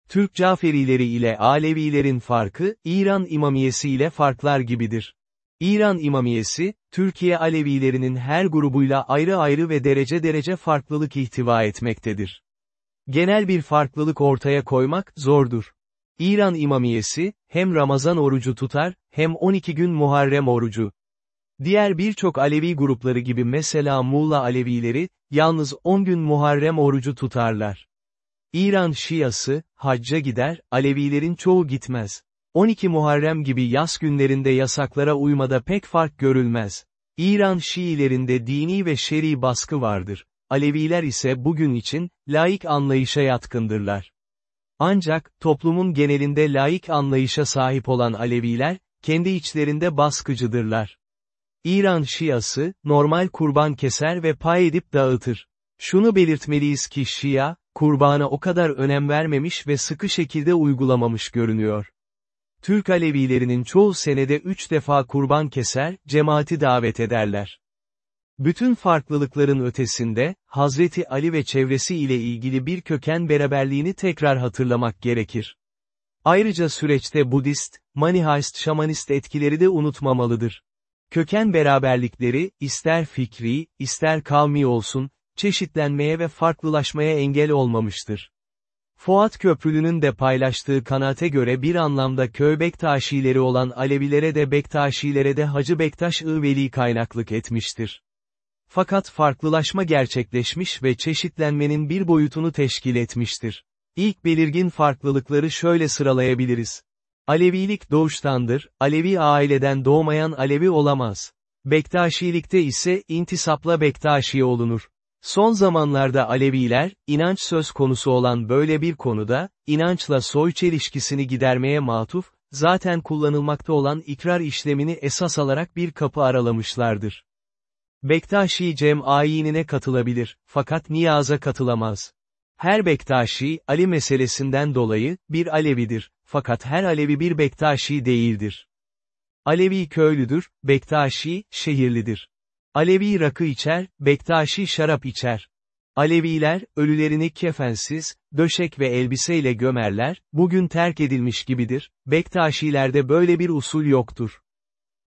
Türk Caferileri ile Alevilerin farkı, İran İmamiyesi ile farklar gibidir. İran İmamiyesi, Türkiye Alevilerinin her grubuyla ayrı ayrı ve derece derece farklılık ihtiva etmektedir. Genel bir farklılık ortaya koymak, zordur. İran İmamiyesi, hem Ramazan orucu tutar, hem 12 gün Muharrem orucu. Diğer birçok Alevi grupları gibi mesela Muğla Alevileri, yalnız 10 gün Muharrem orucu tutarlar. İran Şiası, hacca gider, Alevilerin çoğu gitmez. 12 Muharrem gibi yaz günlerinde yasaklara uymada pek fark görülmez. İran Şiilerinde dini ve şer'i baskı vardır. Aleviler ise bugün için, laik anlayışa yatkındırlar. Ancak, toplumun genelinde laik anlayışa sahip olan Aleviler, kendi içlerinde baskıcıdırlar. İran Şiası, normal kurban keser ve pay edip dağıtır. Şunu belirtmeliyiz ki Şia, kurbana o kadar önem vermemiş ve sıkı şekilde uygulamamış görünüyor. Türk Alevilerinin çoğu senede üç defa kurban keser, cemaati davet ederler. Bütün farklılıkların ötesinde, Hazreti Ali ve çevresi ile ilgili bir köken beraberliğini tekrar hatırlamak gerekir. Ayrıca süreçte Budist, Manihaist şamanist etkileri de unutmamalıdır. Köken beraberlikleri, ister fikri, ister kavmi olsun, çeşitlenmeye ve farklılaşmaya engel olmamıştır. Fuat Köprülü'nün de paylaştığı kanaate göre bir anlamda köy Bektaşileri olan Alevilere de Bektaşilere de Hacı Bektaş-ı Veli kaynaklık etmiştir. Fakat farklılaşma gerçekleşmiş ve çeşitlenmenin bir boyutunu teşkil etmiştir. İlk belirgin farklılıkları şöyle sıralayabiliriz. Alevilik doğuştandır, Alevi aileden doğmayan Alevi olamaz. Bektaşilikte ise intisapla Bektaşi olunur. Son zamanlarda Aleviler, inanç söz konusu olan böyle bir konuda, inançla soy çelişkisini gidermeye matuf, zaten kullanılmakta olan ikrar işlemini esas alarak bir kapı aralamışlardır. Bektaşi Cem ayinine katılabilir, fakat niyaza katılamaz. Her Bektaşi, Ali meselesinden dolayı, bir Alevidir, fakat her Alevi bir Bektaşi değildir. Alevi köylüdür, Bektaşi, şehirlidir. Alevi rakı içer, Bektaşi şarap içer. Aleviler, ölülerini kefensiz, döşek ve elbiseyle gömerler, bugün terk edilmiş gibidir, Bektaşilerde böyle bir usul yoktur.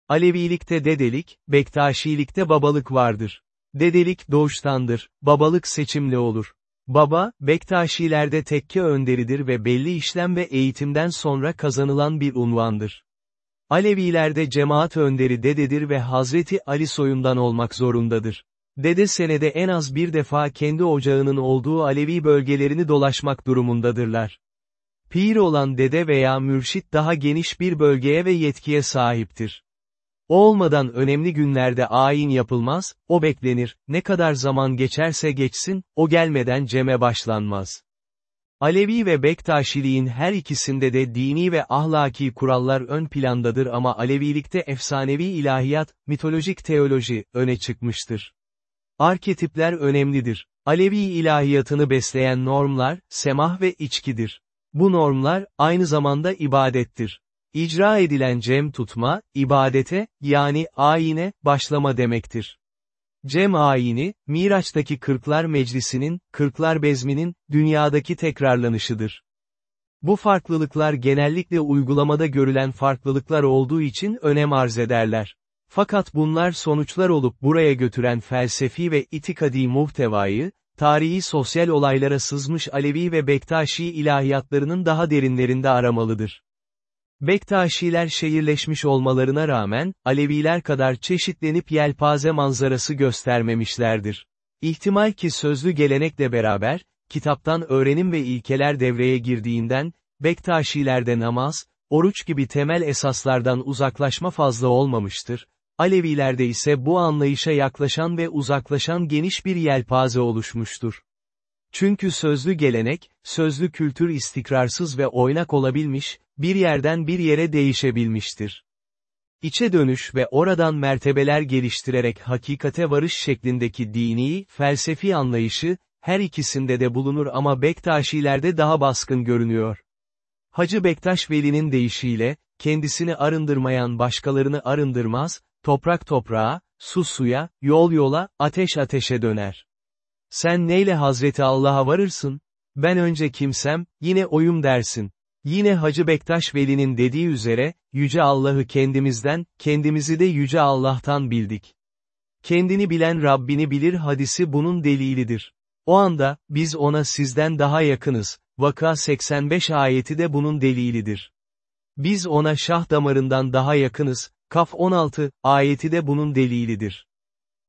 Alevilikte dedelik, Bektaşilikte babalık vardır. Dedelik doğuştandır, babalık seçimli olur. Baba, Bektaşilerde tekke önderidir ve belli işlem ve eğitimden sonra kazanılan bir unvandır. Alevilerde cemaat önderi dededir ve Hazreti Ali soyundan olmak zorundadır. Dede senede en az bir defa kendi ocağının olduğu Alevi bölgelerini dolaşmak durumundadırlar. Pir olan dede veya mürşit daha geniş bir bölgeye ve yetkiye sahiptir. olmadan önemli günlerde ayin yapılmaz, o beklenir, ne kadar zaman geçerse geçsin, o gelmeden ceme başlanmaz. Alevi ve Bektaşiliğin her ikisinde de dini ve ahlaki kurallar ön plandadır ama Alevilikte efsanevi ilahiyat, mitolojik teoloji, öne çıkmıştır. Arketipler önemlidir. Alevi ilahiyatını besleyen normlar, semah ve içkidir. Bu normlar, aynı zamanda ibadettir. İcra edilen cem tutma, ibadete, yani ayine, başlama demektir. Cem ayini, Miraç'taki Kırklar Meclisi'nin, Kırklar Bezmi'nin, dünyadaki tekrarlanışıdır. Bu farklılıklar genellikle uygulamada görülen farklılıklar olduğu için önem arz ederler. Fakat bunlar sonuçlar olup buraya götüren felsefi ve itikadi muhtevayı, tarihi sosyal olaylara sızmış Alevi ve Bektaşi ilahiyatlarının daha derinlerinde aramalıdır. Bektaşiler şehirleşmiş olmalarına rağmen, Aleviler kadar çeşitlenip yelpaze manzarası göstermemişlerdir. İhtimal ki sözlü gelenekle beraber, kitaptan öğrenim ve ilkeler devreye girdiğinden, Bektaşilerde namaz, oruç gibi temel esaslardan uzaklaşma fazla olmamıştır, Alevilerde ise bu anlayışa yaklaşan ve uzaklaşan geniş bir yelpaze oluşmuştur. Çünkü sözlü gelenek, sözlü kültür istikrarsız ve oynak olabilmiş, bir yerden bir yere değişebilmiştir. İçe dönüş ve oradan mertebeler geliştirerek hakikate varış şeklindeki dini, felsefi anlayışı, her ikisinde de bulunur ama Bektaşilerde daha baskın görünüyor. Hacı Bektaş Veli'nin deyişiyle, kendisini arındırmayan başkalarını arındırmaz, toprak toprağa, su suya, yol yola, ateş ateşe döner. Sen neyle Hazreti Allah'a varırsın? Ben önce kimsem, yine oyum dersin. Yine Hacı Bektaş Veli'nin dediği üzere, Yüce Allah'ı kendimizden, kendimizi de Yüce Allah'tan bildik. Kendini bilen Rabbini bilir hadisi bunun delilidir. O anda, biz ona sizden daha yakınız, Vaka 85 ayeti de bunun delilidir. Biz ona şah damarından daha yakınız, Kaf 16, ayeti de bunun delilidir.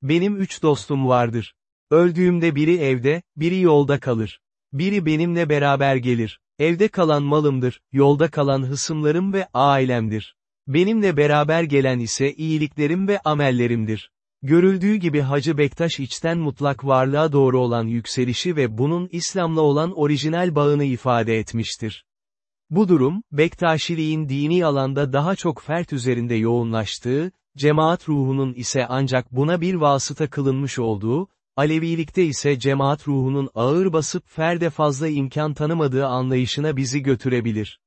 Benim üç dostum vardır. Öldüğümde biri evde, biri yolda kalır. Biri benimle beraber gelir. Evde kalan malımdır, yolda kalan hısımlarım ve ailemdir. Benimle beraber gelen ise iyiliklerim ve amellerimdir. Görüldüğü gibi Hacı Bektaş içten mutlak varlığa doğru olan yükselişi ve bunun İslam'la olan orijinal bağını ifade etmiştir. Bu durum, Bektaşiliğin dini alanda daha çok fert üzerinde yoğunlaştığı, cemaat ruhunun ise ancak buna bir vasıta kılınmış olduğu, Alevilikte ise cemaat ruhunun ağır basıp ferde fazla imkan tanımadığı anlayışına bizi götürebilir.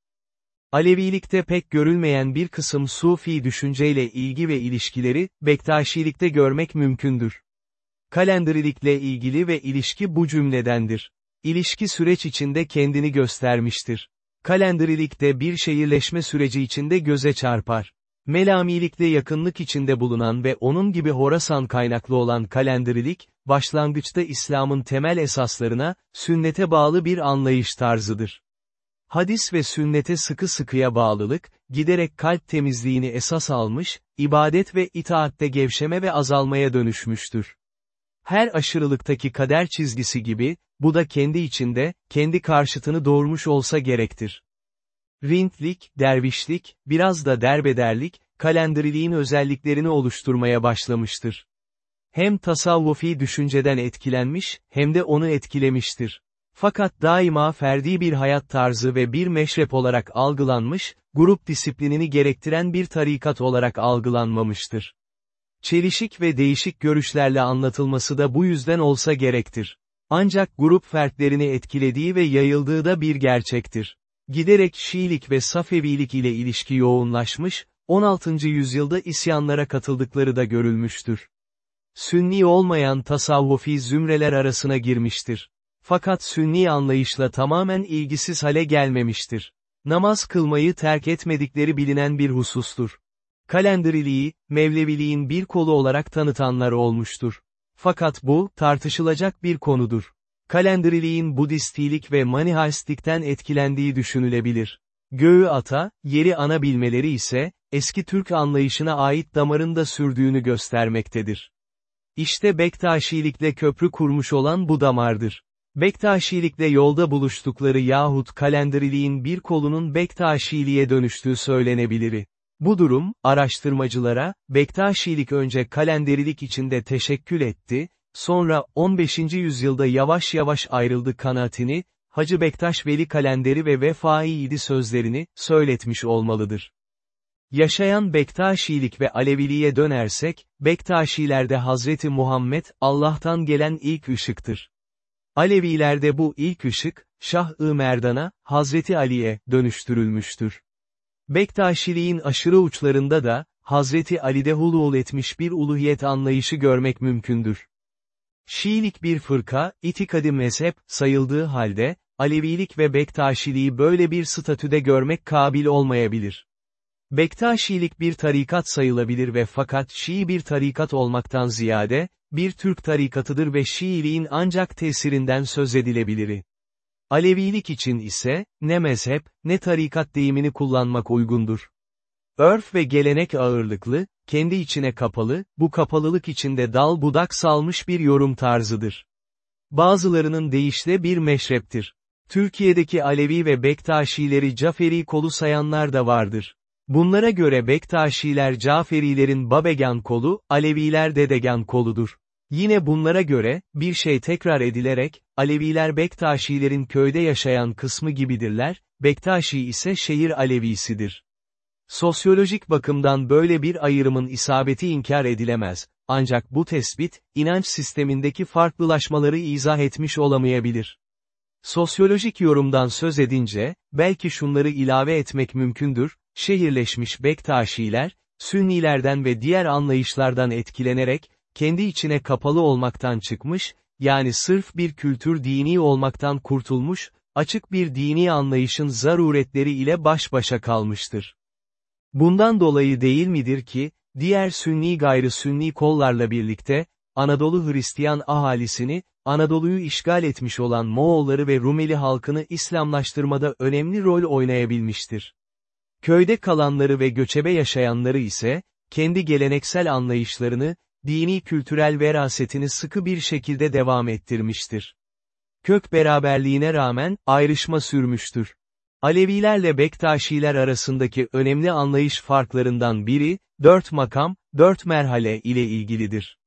Alevilikte pek görülmeyen bir kısım Sufi düşünceyle ilgi ve ilişkileri, Bektaşilikte görmek mümkündür. Kalenderilikle ilgili ve ilişki bu cümledendir. İlişki süreç içinde kendini göstermiştir. Kalenderilikte bir şehirleşme süreci içinde göze çarpar. Melamilikle yakınlık içinde bulunan ve onun gibi Horasan kaynaklı olan kalenderilik, başlangıçta İslam'ın temel esaslarına, sünnete bağlı bir anlayış tarzıdır. Hadis ve sünnete sıkı sıkıya bağlılık, giderek kalp temizliğini esas almış, ibadet ve itaatte gevşeme ve azalmaya dönüşmüştür. Her aşırılıktaki kader çizgisi gibi, bu da kendi içinde, kendi karşıtını doğurmuş olsa gerektir. Rintlik, dervişlik, biraz da derbederlik, kalenderiliğin özelliklerini oluşturmaya başlamıştır. Hem tasavvufi düşünceden etkilenmiş, hem de onu etkilemiştir. Fakat daima ferdi bir hayat tarzı ve bir meşrep olarak algılanmış, grup disiplinini gerektiren bir tarikat olarak algılanmamıştır. Çelişik ve değişik görüşlerle anlatılması da bu yüzden olsa gerektir. Ancak grup fertlerini etkilediği ve yayıldığı da bir gerçektir. Giderek Şiilik ve Safevilik ile ilişki yoğunlaşmış, 16. yüzyılda isyanlara katıldıkları da görülmüştür. Sünni olmayan tasavvufi zümreler arasına girmiştir. Fakat sünni anlayışla tamamen ilgisiz hale gelmemiştir. Namaz kılmayı terk etmedikleri bilinen bir husustur. Kalenderiliği, Mevleviliğin bir kolu olarak tanıtanlar olmuştur. Fakat bu, tartışılacak bir konudur. Kalenderiliğin Budistilik ve Manihaistlikten etkilendiği düşünülebilir. Göğü ata, yeri ana bilmeleri ise, eski Türk anlayışına ait damarında sürdüğünü göstermektedir. İşte Bektaşilikle köprü kurmuş olan bu damardır. Bektaşilikle yolda buluştukları yahut kalenderiliğin bir kolunun Bektaşiliğe dönüştüğü söylenebilir. Bu durum, araştırmacılara, Bektaşilik önce kalenderilik içinde teşekkül etti, sonra 15. yüzyılda yavaş yavaş ayrıldı kanaatini, Hacı Bektaş Veli kalenderi ve vefaiydi sözlerini, söyletmiş olmalıdır. Yaşayan Bektaşilik ve Aleviliğe dönersek, Bektaşilerde Hazreti Muhammed, Allah'tan gelen ilk ışıktır. Alevilerde bu ilk ışık, Şah-ı Merdan'a, Hazreti Ali'ye, dönüştürülmüştür. Bektaşiliğin aşırı uçlarında da, Hazreti Ali'de hulul etmiş bir uluhiyet anlayışı görmek mümkündür. Şiilik bir fırka, itikadi mezhep, sayıldığı halde, Alevilik ve Bektaşiliği böyle bir statüde görmek kabil olmayabilir. Bektaşilik bir tarikat sayılabilir ve fakat Şii bir tarikat olmaktan ziyade, bir Türk tarikatıdır ve Şiiliğin ancak tesirinden söz edilebiliri. Alevilik için ise, ne mezhep, ne tarikat deyimini kullanmak uygundur. Örf ve gelenek ağırlıklı, kendi içine kapalı, bu kapalılık içinde dal budak salmış bir yorum tarzıdır. Bazılarının deyişle bir meşreptir. Türkiye'deki Alevi ve Bektaşileri Caferi kolu sayanlar da vardır. Bunlara göre Bektaşiler Caferilerin Babegan kolu, Aleviler Dedegan koludur. Yine bunlara göre, bir şey tekrar edilerek, Aleviler Bektaşilerin köyde yaşayan kısmı gibidirler, Bektaşi ise şehir Alevisidir. Sosyolojik bakımdan böyle bir ayrımın isabeti inkar edilemez, ancak bu tespit, inanç sistemindeki farklılaşmaları izah etmiş olamayabilir. Sosyolojik yorumdan söz edince, belki şunları ilave etmek mümkündür, şehirleşmiş Bektaşiler, Sünnilerden ve diğer anlayışlardan etkilenerek, kendi içine kapalı olmaktan çıkmış, yani sırf bir kültür dini olmaktan kurtulmuş, açık bir dini anlayışın zaruretleri ile baş başa kalmıştır. Bundan dolayı değil midir ki, diğer Sünni gayrı Sünni kollarla birlikte, Anadolu Hristiyan ahalisini, Anadolu'yu işgal etmiş olan Moğolları ve Rumeli halkını İslamlaştırmada önemli rol oynayabilmiştir. Köyde kalanları ve göçebe yaşayanları ise, kendi geleneksel anlayışlarını, dini kültürel verasetini sıkı bir şekilde devam ettirmiştir. Kök beraberliğine rağmen, ayrışma sürmüştür. Alevilerle Bektaşiler arasındaki önemli anlayış farklarından biri, dört makam, dört merhale ile ilgilidir.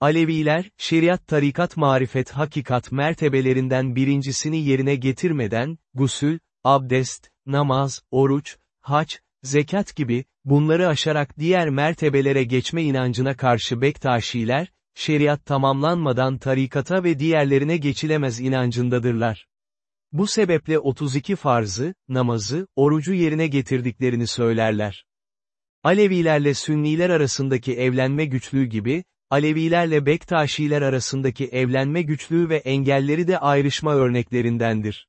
Aleviler, şeriat tarikat marifet hakikat mertebelerinden birincisini yerine getirmeden, gusül, abdest, namaz, oruç, haç, zekat gibi, bunları aşarak diğer mertebelere geçme inancına karşı Bektaşiler, şeriat tamamlanmadan tarikata ve diğerlerine geçilemez inancındadırlar. Bu sebeple 32 farzı, namazı, orucu yerine getirdiklerini söylerler. Alevilerle Sünniler arasındaki evlenme güçlüğü gibi, Alevilerle Bektaşiler arasındaki evlenme güçlüğü ve engelleri de ayrışma örneklerindendir.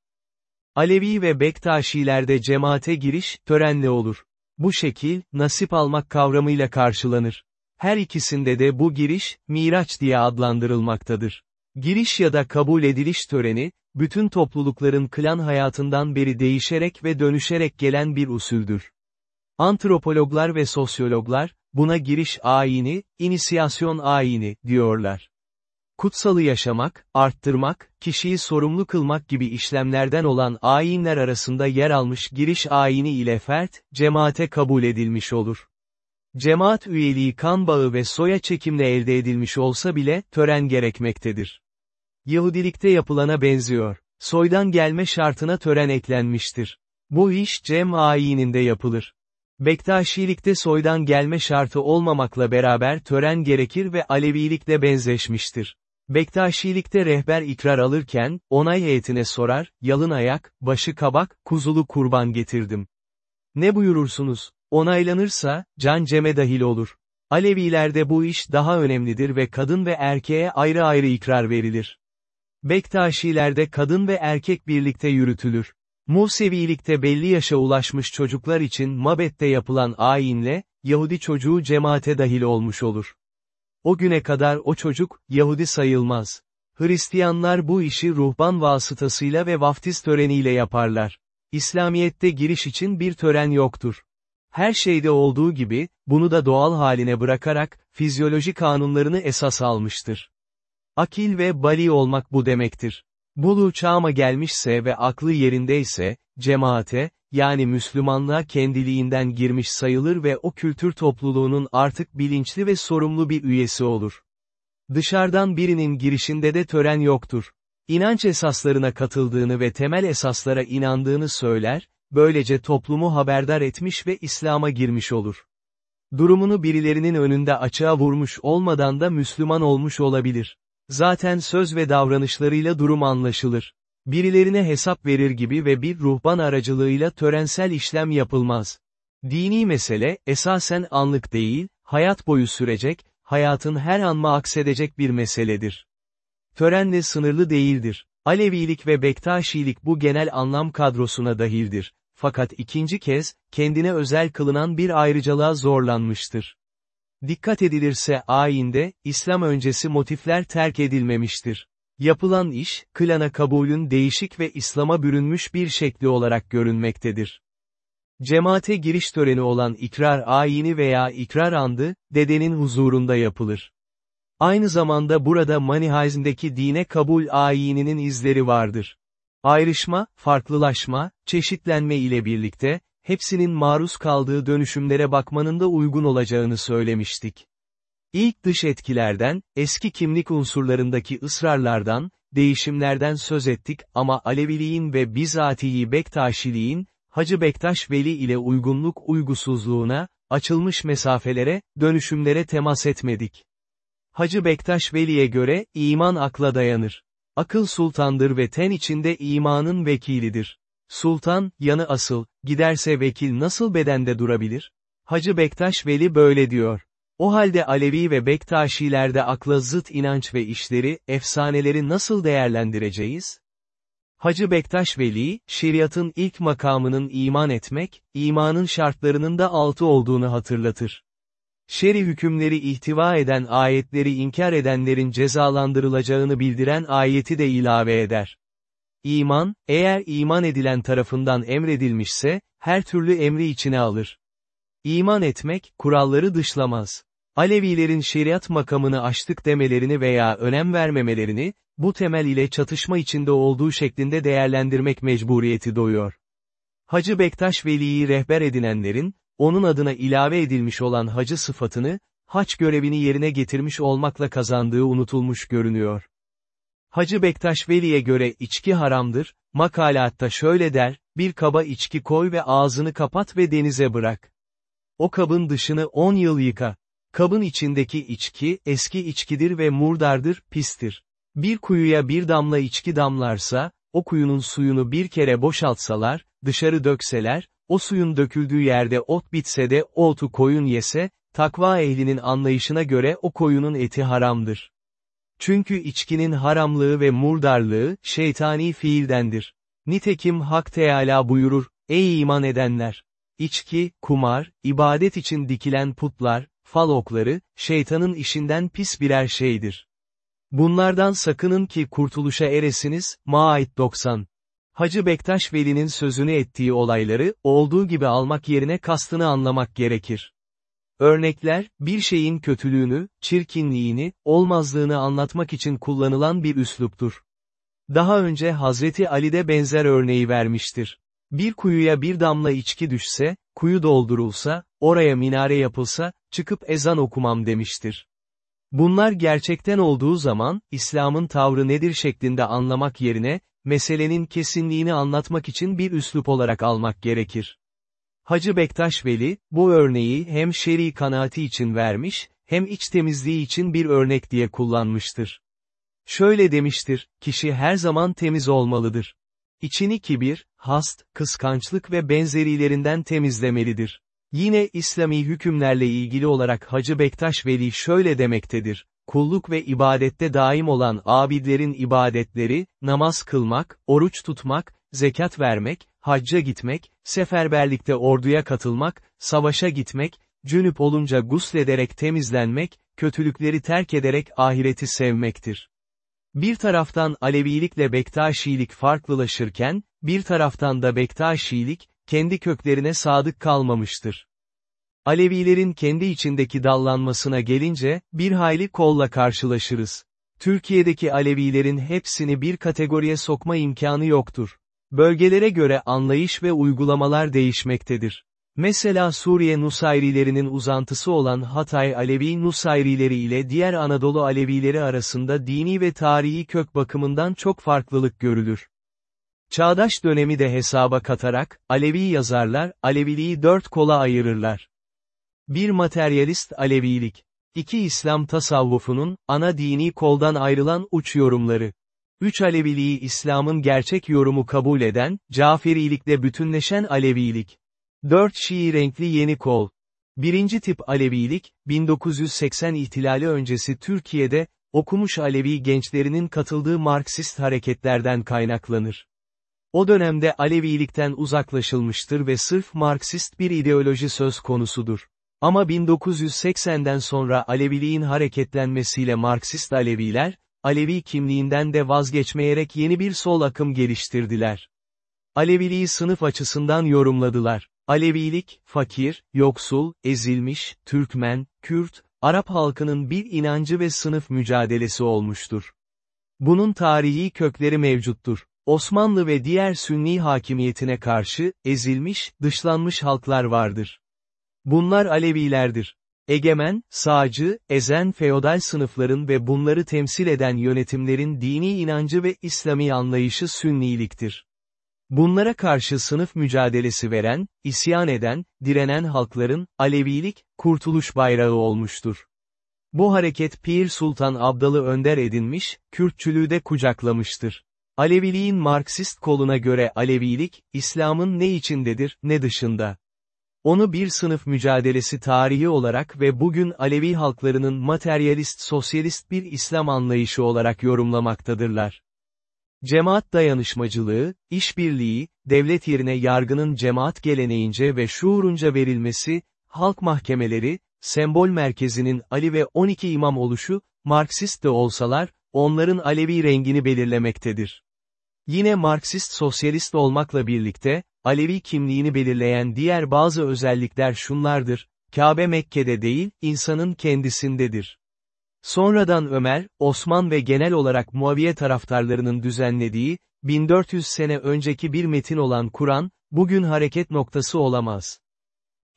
Alevi ve Bektaşilerde cemaate giriş, törenle olur. Bu şekil, nasip almak kavramıyla karşılanır. Her ikisinde de bu giriş, Miraç diye adlandırılmaktadır. Giriş ya da kabul ediliş töreni, bütün toplulukların klan hayatından beri değişerek ve dönüşerek gelen bir usuldür. Antropologlar ve sosyologlar, buna giriş ayini, inisiyasyon ayini, diyorlar. Kutsalı yaşamak, arttırmak, kişiyi sorumlu kılmak gibi işlemlerden olan ayinler arasında yer almış giriş ayini ile fert, cemaate kabul edilmiş olur. Cemaat üyeliği kan bağı ve soya çekimle elde edilmiş olsa bile, tören gerekmektedir. Yahudilikte yapılana benziyor. Soydan gelme şartına tören eklenmiştir. Bu iş cem ayininde yapılır. Bektaşilikte soydan gelme şartı olmamakla beraber tören gerekir ve Alevilikle benzeşmiştir. Bektaşilikte rehber ikrar alırken, onay heyetine sorar, yalın ayak, başı kabak, kuzulu kurban getirdim. Ne buyurursunuz? Onaylanırsa, can ceme dahil olur. Alevilerde bu iş daha önemlidir ve kadın ve erkeğe ayrı ayrı ikrar verilir. Bektaşilerde kadın ve erkek birlikte yürütülür. Musevilikte belli yaşa ulaşmış çocuklar için mabette yapılan ayinle, Yahudi çocuğu cemaate dahil olmuş olur. O güne kadar o çocuk, Yahudi sayılmaz. Hristiyanlar bu işi ruhban vasıtasıyla ve vaftiz töreniyle yaparlar. İslamiyet'te giriş için bir tören yoktur. Her şeyde olduğu gibi, bunu da doğal haline bırakarak, fizyoloji kanunlarını esas almıştır. Akil ve bali olmak bu demektir. Bulu çağıma gelmişse ve aklı yerindeyse, cemaate, yani Müslümanlığa kendiliğinden girmiş sayılır ve o kültür topluluğunun artık bilinçli ve sorumlu bir üyesi olur. Dışarıdan birinin girişinde de tören yoktur. İnanç esaslarına katıldığını ve temel esaslara inandığını söyler, böylece toplumu haberdar etmiş ve İslam'a girmiş olur. Durumunu birilerinin önünde açığa vurmuş olmadan da Müslüman olmuş olabilir. Zaten söz ve davranışlarıyla durum anlaşılır. Birilerine hesap verir gibi ve bir ruhban aracılığıyla törensel işlem yapılmaz. Dini mesele, esasen anlık değil, hayat boyu sürecek, hayatın her an aksedecek bir meseledir. Törenle sınırlı değildir. Alevilik ve Bektaşilik bu genel anlam kadrosuna dahildir. Fakat ikinci kez, kendine özel kılınan bir ayrıcalığa zorlanmıştır. Dikkat edilirse ayinde, İslam öncesi motifler terk edilmemiştir. Yapılan iş, klana kabulün değişik ve İslam'a bürünmüş bir şekli olarak görünmektedir. Cemaate giriş töreni olan ikrar ayini veya ikrar andı, dedenin huzurunda yapılır. Aynı zamanda burada Manihaizm'deki dine kabul ayininin izleri vardır. Ayrışma, farklılaşma, çeşitlenme ile birlikte, hepsinin maruz kaldığı dönüşümlere bakmanın da uygun olacağını söylemiştik. İlk dış etkilerden, eski kimlik unsurlarındaki ısrarlardan, değişimlerden söz ettik ama Aleviliğin ve bizatihi Bektaşiliğin, Hacı Bektaş Veli ile uygunluk uygusuzluğuna, açılmış mesafelere, dönüşümlere temas etmedik. Hacı Bektaş Veli'ye göre, iman akla dayanır. Akıl sultandır ve ten içinde imanın vekilidir. Sultan, yanı asıl, giderse vekil nasıl bedende durabilir? Hacı Bektaş Veli böyle diyor. O halde Alevi ve Bektaşilerde akla zıt inanç ve işleri, efsaneleri nasıl değerlendireceğiz? Hacı Bektaş Veli, şeriatın ilk makamının iman etmek, imanın şartlarının da altı olduğunu hatırlatır. Şeri hükümleri ihtiva eden ayetleri inkar edenlerin cezalandırılacağını bildiren ayeti de ilave eder. İman, eğer iman edilen tarafından emredilmişse, her türlü emri içine alır. İman etmek, kuralları dışlamaz. Alevilerin şeriat makamını aştık demelerini veya önem vermemelerini, bu temel ile çatışma içinde olduğu şeklinde değerlendirmek mecburiyeti doğuyor. Hacı Bektaş Veli'yi rehber edinenlerin, onun adına ilave edilmiş olan hacı sıfatını, haç görevini yerine getirmiş olmakla kazandığı unutulmuş görünüyor. Hacı Bektaş Veli'ye göre içki haramdır, makalatta şöyle der, bir kaba içki koy ve ağzını kapat ve denize bırak. O kabın dışını on yıl yıka. Kabın içindeki içki, eski içkidir ve murdardır, pistir. Bir kuyuya bir damla içki damlarsa, o kuyunun suyunu bir kere boşaltsalar, dışarı dökseler, o suyun döküldüğü yerde ot bitse de otu koyun yese, takva ehlinin anlayışına göre o koyunun eti haramdır. Çünkü içkinin haramlığı ve murdarlığı, şeytani fiildendir. Nitekim Hak Teâlâ buyurur, ey iman edenler! İçki, kumar, ibadet için dikilen putlar, fal okları, şeytanın işinden pis birer şeydir. Bunlardan sakının ki kurtuluşa eresiniz, Maait 90. Hacı Bektaş Veli'nin sözünü ettiği olayları, olduğu gibi almak yerine kastını anlamak gerekir. Örnekler, bir şeyin kötülüğünü, çirkinliğini, olmazlığını anlatmak için kullanılan bir üsluptur. Daha önce Hazreti Ali de benzer örneği vermiştir. Bir kuyuya bir damla içki düşse, kuyu doldurulsa, oraya minare yapılsa, çıkıp ezan okumam demiştir. Bunlar gerçekten olduğu zaman, İslam'ın tavrı nedir şeklinde anlamak yerine, meselenin kesinliğini anlatmak için bir üslup olarak almak gerekir. Hacı Bektaş Veli, bu örneği hem şer'i kanaati için vermiş, hem iç temizliği için bir örnek diye kullanmıştır. Şöyle demiştir, kişi her zaman temiz olmalıdır. İçini kibir, hast, kıskançlık ve benzerilerinden temizlemelidir. Yine İslami hükümlerle ilgili olarak Hacı Bektaş Veli şöyle demektedir. Kulluk ve ibadette daim olan abidlerin ibadetleri, namaz kılmak, oruç tutmak, zekat vermek, hacca gitmek, seferberlikte orduya katılmak, savaşa gitmek, cünüp olunca guslederek temizlenmek, kötülükleri terk ederek ahireti sevmektir. Bir taraftan Alevilikle Bektaşilik farklılaşırken, bir taraftan da Bektaşilik, kendi köklerine sadık kalmamıştır. Alevilerin kendi içindeki dallanmasına gelince, bir hayli kolla karşılaşırız. Türkiye'deki Alevilerin hepsini bir kategoriye sokma imkanı yoktur. Bölgelere göre anlayış ve uygulamalar değişmektedir. Mesela Suriye Nusayrilerinin uzantısı olan Hatay Alevi Nusayrileri ile diğer Anadolu Alevileri arasında dini ve tarihi kök bakımından çok farklılık görülür. Çağdaş dönemi de hesaba katarak, Alevi yazarlar, Aleviliği dört kola ayırırlar. Bir materyalist Alevilik. İki İslam tasavvufunun, ana dini koldan ayrılan uç yorumları. Üç Aleviliği İslam'ın gerçek yorumu kabul eden, Caferilikle bütünleşen Alevilik. 4 Şii renkli yeni kol. Birinci tip Alevilik, 1980 ihtilali öncesi Türkiye'de, okumuş Alevi gençlerinin katıldığı Marksist hareketlerden kaynaklanır. O dönemde Alevilikten uzaklaşılmıştır ve sırf Marksist bir ideoloji söz konusudur. Ama 1980'den sonra Aleviliğin hareketlenmesiyle Marksist Aleviler, Alevi kimliğinden de vazgeçmeyerek yeni bir sol akım geliştirdiler. Aleviliği sınıf açısından yorumladılar. Alevilik, fakir, yoksul, ezilmiş, Türkmen, Kürt, Arap halkının bir inancı ve sınıf mücadelesi olmuştur. Bunun tarihi kökleri mevcuttur. Osmanlı ve diğer Sünni hakimiyetine karşı, ezilmiş, dışlanmış halklar vardır. Bunlar Alevilerdir. Egemen, sağcı, ezen feodal sınıfların ve bunları temsil eden yönetimlerin dini inancı ve İslami anlayışı Sünniliktir. Bunlara karşı sınıf mücadelesi veren, isyan eden, direnen halkların, Alevilik, kurtuluş bayrağı olmuştur. Bu hareket Pir Sultan Abdal'ı önder edinmiş, Kürtçülüğü de kucaklamıştır. Aleviliğin Marksist koluna göre Alevilik, İslam'ın ne içindedir, ne dışında. Onu bir sınıf mücadelesi tarihi olarak ve bugün Alevi halklarının materyalist sosyalist bir İslam anlayışı olarak yorumlamaktadırlar. Cemaat dayanışmacılığı, işbirliği, devlet yerine yargının cemaat geleneğince ve şuurunca verilmesi, halk mahkemeleri, sembol merkezinin Ali ve 12 imam oluşu, Marksist de olsalar, onların Alevi rengini belirlemektedir. Yine Marksist-sosyalist olmakla birlikte, Alevi kimliğini belirleyen diğer bazı özellikler şunlardır, Kabe Mekke'de değil, insanın kendisindedir. Sonradan Ömer, Osman ve genel olarak Muaviye taraftarlarının düzenlediği, 1400 sene önceki bir metin olan Kur'an, bugün hareket noktası olamaz.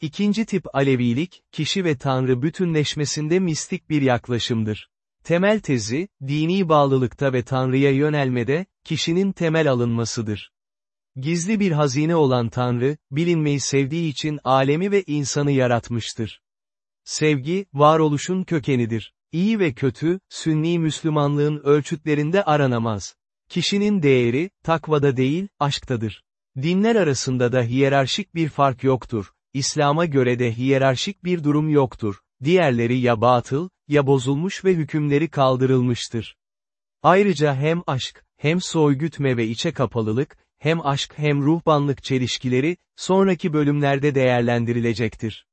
İkinci tip Alevilik, kişi ve Tanrı bütünleşmesinde mistik bir yaklaşımdır. Temel tezi, dini bağlılıkta ve Tanrı'ya yönelmede, kişinin temel alınmasıdır. Gizli bir hazine olan Tanrı, bilinmeyi sevdiği için alemi ve insanı yaratmıştır. Sevgi, varoluşun kökenidir. İyi ve kötü, sünni Müslümanlığın ölçütlerinde aranamaz. Kişinin değeri, takvada değil, aşktadır. Dinler arasında da hiyerarşik bir fark yoktur. İslam'a göre de hiyerarşik bir durum yoktur. Diğerleri ya batıl, ya bozulmuş ve hükümleri kaldırılmıştır. Ayrıca hem aşk, hem soygütme ve içe kapalılık, hem aşk hem ruhbanlık çelişkileri, sonraki bölümlerde değerlendirilecektir.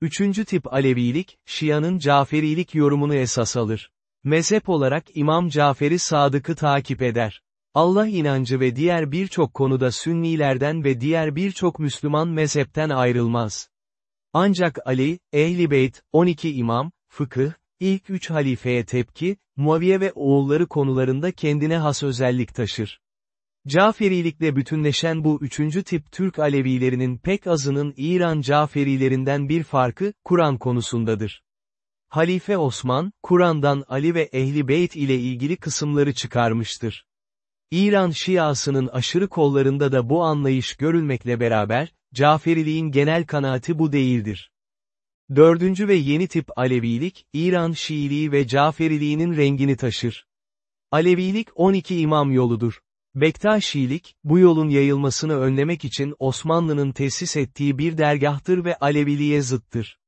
Üçüncü tip Alevilik, Şia'nın Caferilik yorumunu esas alır. Mezhep olarak İmam Cafer'i Sadık'ı takip eder. Allah inancı ve diğer birçok konuda Sünnilerden ve diğer birçok Müslüman mezhepten ayrılmaz. Ancak Ali, Ehli Beyt, 12 imam, fıkıh, ilk üç halifeye tepki, Muaviye ve oğulları konularında kendine has özellik taşır. Caferilikle bütünleşen bu üçüncü tip Türk Alevilerinin pek azının İran Caferilerinden bir farkı, Kur'an konusundadır. Halife Osman, Kur'an'dan Ali ve Ehli Beyt ile ilgili kısımları çıkarmıştır. İran Şiasının aşırı kollarında da bu anlayış görülmekle beraber, Caferiliğin genel kanaati bu değildir. Dördüncü ve yeni tip Alevilik, İran Şiiliği ve Caferiliğinin rengini taşır. Alevilik 12 imam yoludur. Bektaşilik, bu yolun yayılmasını önlemek için Osmanlı'nın tesis ettiği bir dergahtır ve Aleviliğe zıttır.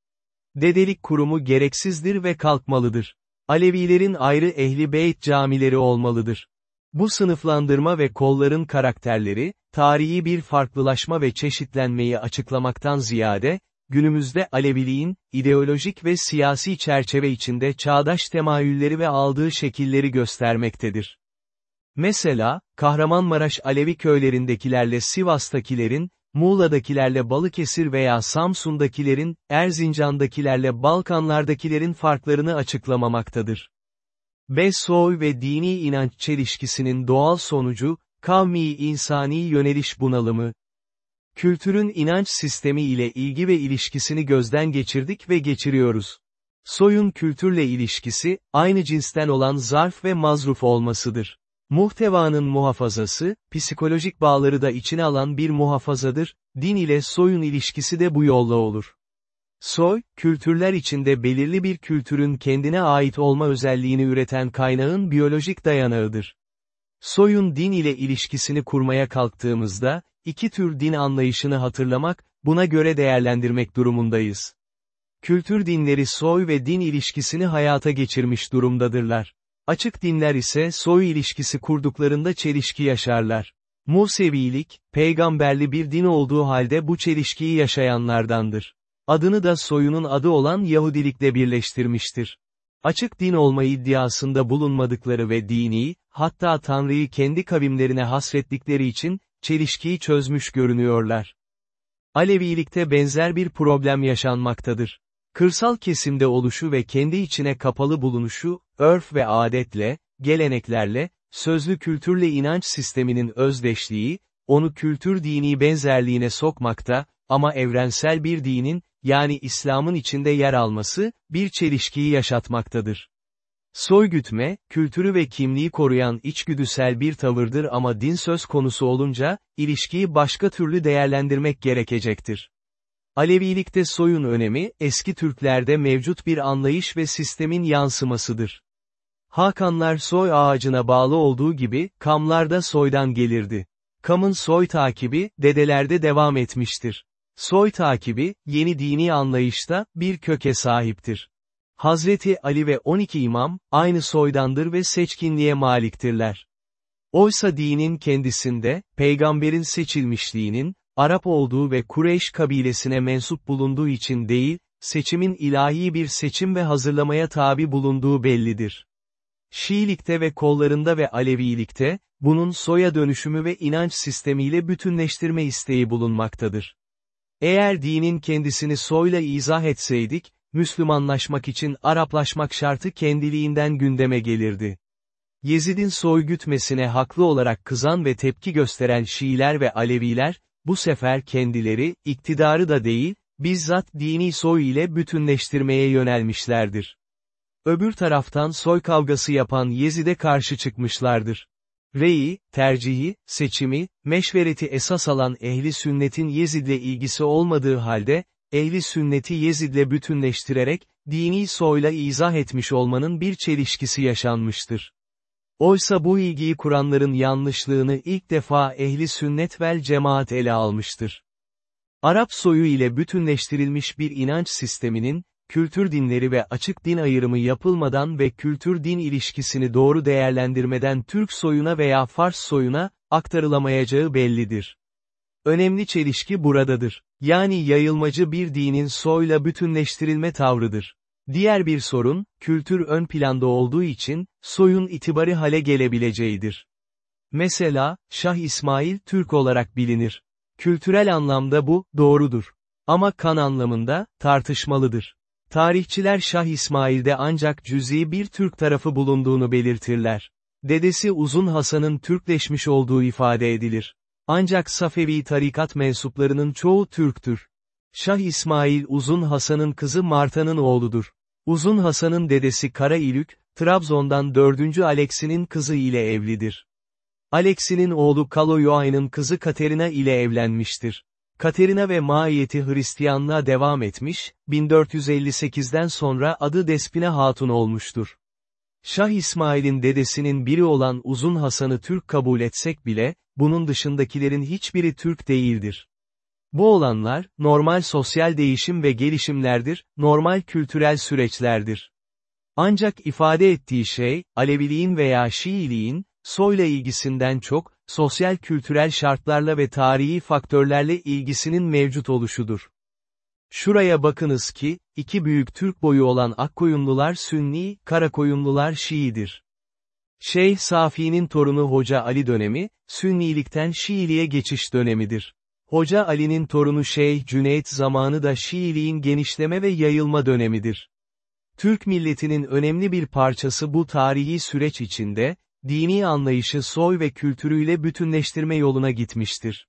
Dedelik kurumu gereksizdir ve kalkmalıdır. Alevilerin ayrı ehli beyt camileri olmalıdır. Bu sınıflandırma ve kolların karakterleri, tarihi bir farklılaşma ve çeşitlenmeyi açıklamaktan ziyade, günümüzde Aleviliğin, ideolojik ve siyasi çerçeve içinde çağdaş temayülleri ve aldığı şekilleri göstermektedir. Mesela, Kahramanmaraş Alevi köylerindekilerle Sivas'takilerin, Muğla'dakilerle Balıkesir veya Samsun'dakilerin, Erzincan'dakilerle Balkanlardakilerin farklarını açıklamamaktadır. Besoy ve dini inanç çelişkisinin doğal sonucu, kavmi insani yöneliş bunalımı. Kültürün inanç sistemi ile ilgi ve ilişkisini gözden geçirdik ve geçiriyoruz. Soyun kültürle ilişkisi, aynı cinsten olan zarf ve mazruf olmasıdır. Muhtevanın muhafazası, psikolojik bağları da içine alan bir muhafazadır, din ile soyun ilişkisi de bu yolla olur. Soy, kültürler içinde belirli bir kültürün kendine ait olma özelliğini üreten kaynağın biyolojik dayanağıdır. Soyun din ile ilişkisini kurmaya kalktığımızda, iki tür din anlayışını hatırlamak, buna göre değerlendirmek durumundayız. Kültür dinleri soy ve din ilişkisini hayata geçirmiş durumdadırlar. Açık dinler ise soy ilişkisi kurduklarında çelişki yaşarlar. Musevilik, peygamberli bir din olduğu halde bu çelişkiyi yaşayanlardandır. Adını da soyunun adı olan Yahudilikle birleştirmiştir. Açık din olma iddiasında bulunmadıkları ve dini, hatta Tanrı'yı kendi kavimlerine hasrettikleri için, çelişkiyi çözmüş görünüyorlar. Alevilikte benzer bir problem yaşanmaktadır. Kırsal kesimde oluşu ve kendi içine kapalı bulunuşu, örf ve adetle, geleneklerle, sözlü kültürle inanç sisteminin özdeşliği, onu kültür dini benzerliğine sokmakta, ama evrensel bir dinin, yani İslam'ın içinde yer alması, bir çelişkiyi yaşatmaktadır. Soygütme, kültürü ve kimliği koruyan içgüdüsel bir tavırdır ama din söz konusu olunca, ilişkiyi başka türlü değerlendirmek gerekecektir. Alevilikte soyun önemi, eski Türklerde mevcut bir anlayış ve sistemin yansımasıdır. Hakanlar soy ağacına bağlı olduğu gibi, Kamlar da soydan gelirdi. Kam'ın soy takibi, dedelerde devam etmiştir. Soy takibi, yeni dini anlayışta, bir köke sahiptir. Hazreti Ali ve 12 imam, aynı soydandır ve seçkinliğe maliktirler. Oysa dinin kendisinde, peygamberin seçilmişliğinin, Arap olduğu ve Kureyş kabilesine mensup bulunduğu için değil, seçimin ilahi bir seçim ve hazırlamaya tabi bulunduğu bellidir. Şiilikte ve kollarında ve Alevilikte, bunun soya dönüşümü ve inanç sistemiyle bütünleştirme isteği bulunmaktadır. Eğer dinin kendisini soyla izah etseydik, Müslümanlaşmak için Araplaşmak şartı kendiliğinden gündeme gelirdi. Yezid'in soy gütmesine haklı olarak kızan ve tepki gösteren Şiiler ve Aleviler, bu sefer kendileri, iktidarı da değil, bizzat dini soy ile bütünleştirmeye yönelmişlerdir. Öbür taraftan soy kavgası yapan Yezid'e karşı çıkmışlardır. Reyi, tercihi, seçimi, meşvereti esas alan ehli sünnetin Yezid'le ilgisi olmadığı halde, ehli sünneti Yezid'le bütünleştirerek, dini soyla izah etmiş olmanın bir çelişkisi yaşanmıştır. Oysa bu ilgiyi kuranların yanlışlığını ilk defa ehli sünnet vel cemaat ele almıştır. Arap soyu ile bütünleştirilmiş bir inanç sisteminin, kültür dinleri ve açık din ayrımı yapılmadan ve kültür-din ilişkisini doğru değerlendirmeden Türk soyuna veya Fars soyuna, aktarılamayacağı bellidir. Önemli çelişki buradadır. Yani yayılmacı bir dinin soyla bütünleştirilme tavrıdır. Diğer bir sorun, kültür ön planda olduğu için, soyun itibari hale gelebileceğidir. Mesela, Şah İsmail Türk olarak bilinir. Kültürel anlamda bu, doğrudur. Ama kan anlamında, tartışmalıdır. Tarihçiler Şah İsmail'de ancak cüzi bir Türk tarafı bulunduğunu belirtirler. Dedesi Uzun Hasan'ın Türkleşmiş olduğu ifade edilir. Ancak Safevi tarikat mensuplarının çoğu Türktür. Şah İsmail Uzun Hasan'ın kızı Marta'nın oğludur. Uzun Hasan'ın dedesi Kara İlük, Trabzon'dan 4. Alexi'nin kızı ile evlidir. Alexi'nin oğlu Kaloyoay'ın kızı Katerina ile evlenmiştir. Katerina ve maiyeti Hristiyanlığa devam etmiş, 1458'den sonra adı Despina Hatun olmuştur. Şah İsmail'in dedesinin biri olan Uzun Hasan'ı Türk kabul etsek bile, bunun dışındakilerin hiçbiri Türk değildir. Bu olanlar, normal sosyal değişim ve gelişimlerdir, normal kültürel süreçlerdir. Ancak ifade ettiği şey, Aleviliğin veya Şiiliğin, soyla ilgisinden çok, sosyal kültürel şartlarla ve tarihi faktörlerle ilgisinin mevcut oluşudur. Şuraya bakınız ki, iki büyük Türk boyu olan Akkoyunlular Sünni, Karakoyunlular Şii'dir. Şeyh Safi'nin torunu Hoca Ali dönemi, Sünnilikten Şiiliğe geçiş dönemidir. Hoca Ali'nin torunu Şeyh Cüneyt zamanı da Şiiliğin genişleme ve yayılma dönemidir. Türk milletinin önemli bir parçası bu tarihi süreç içinde, dini anlayışı soy ve kültürüyle bütünleştirme yoluna gitmiştir.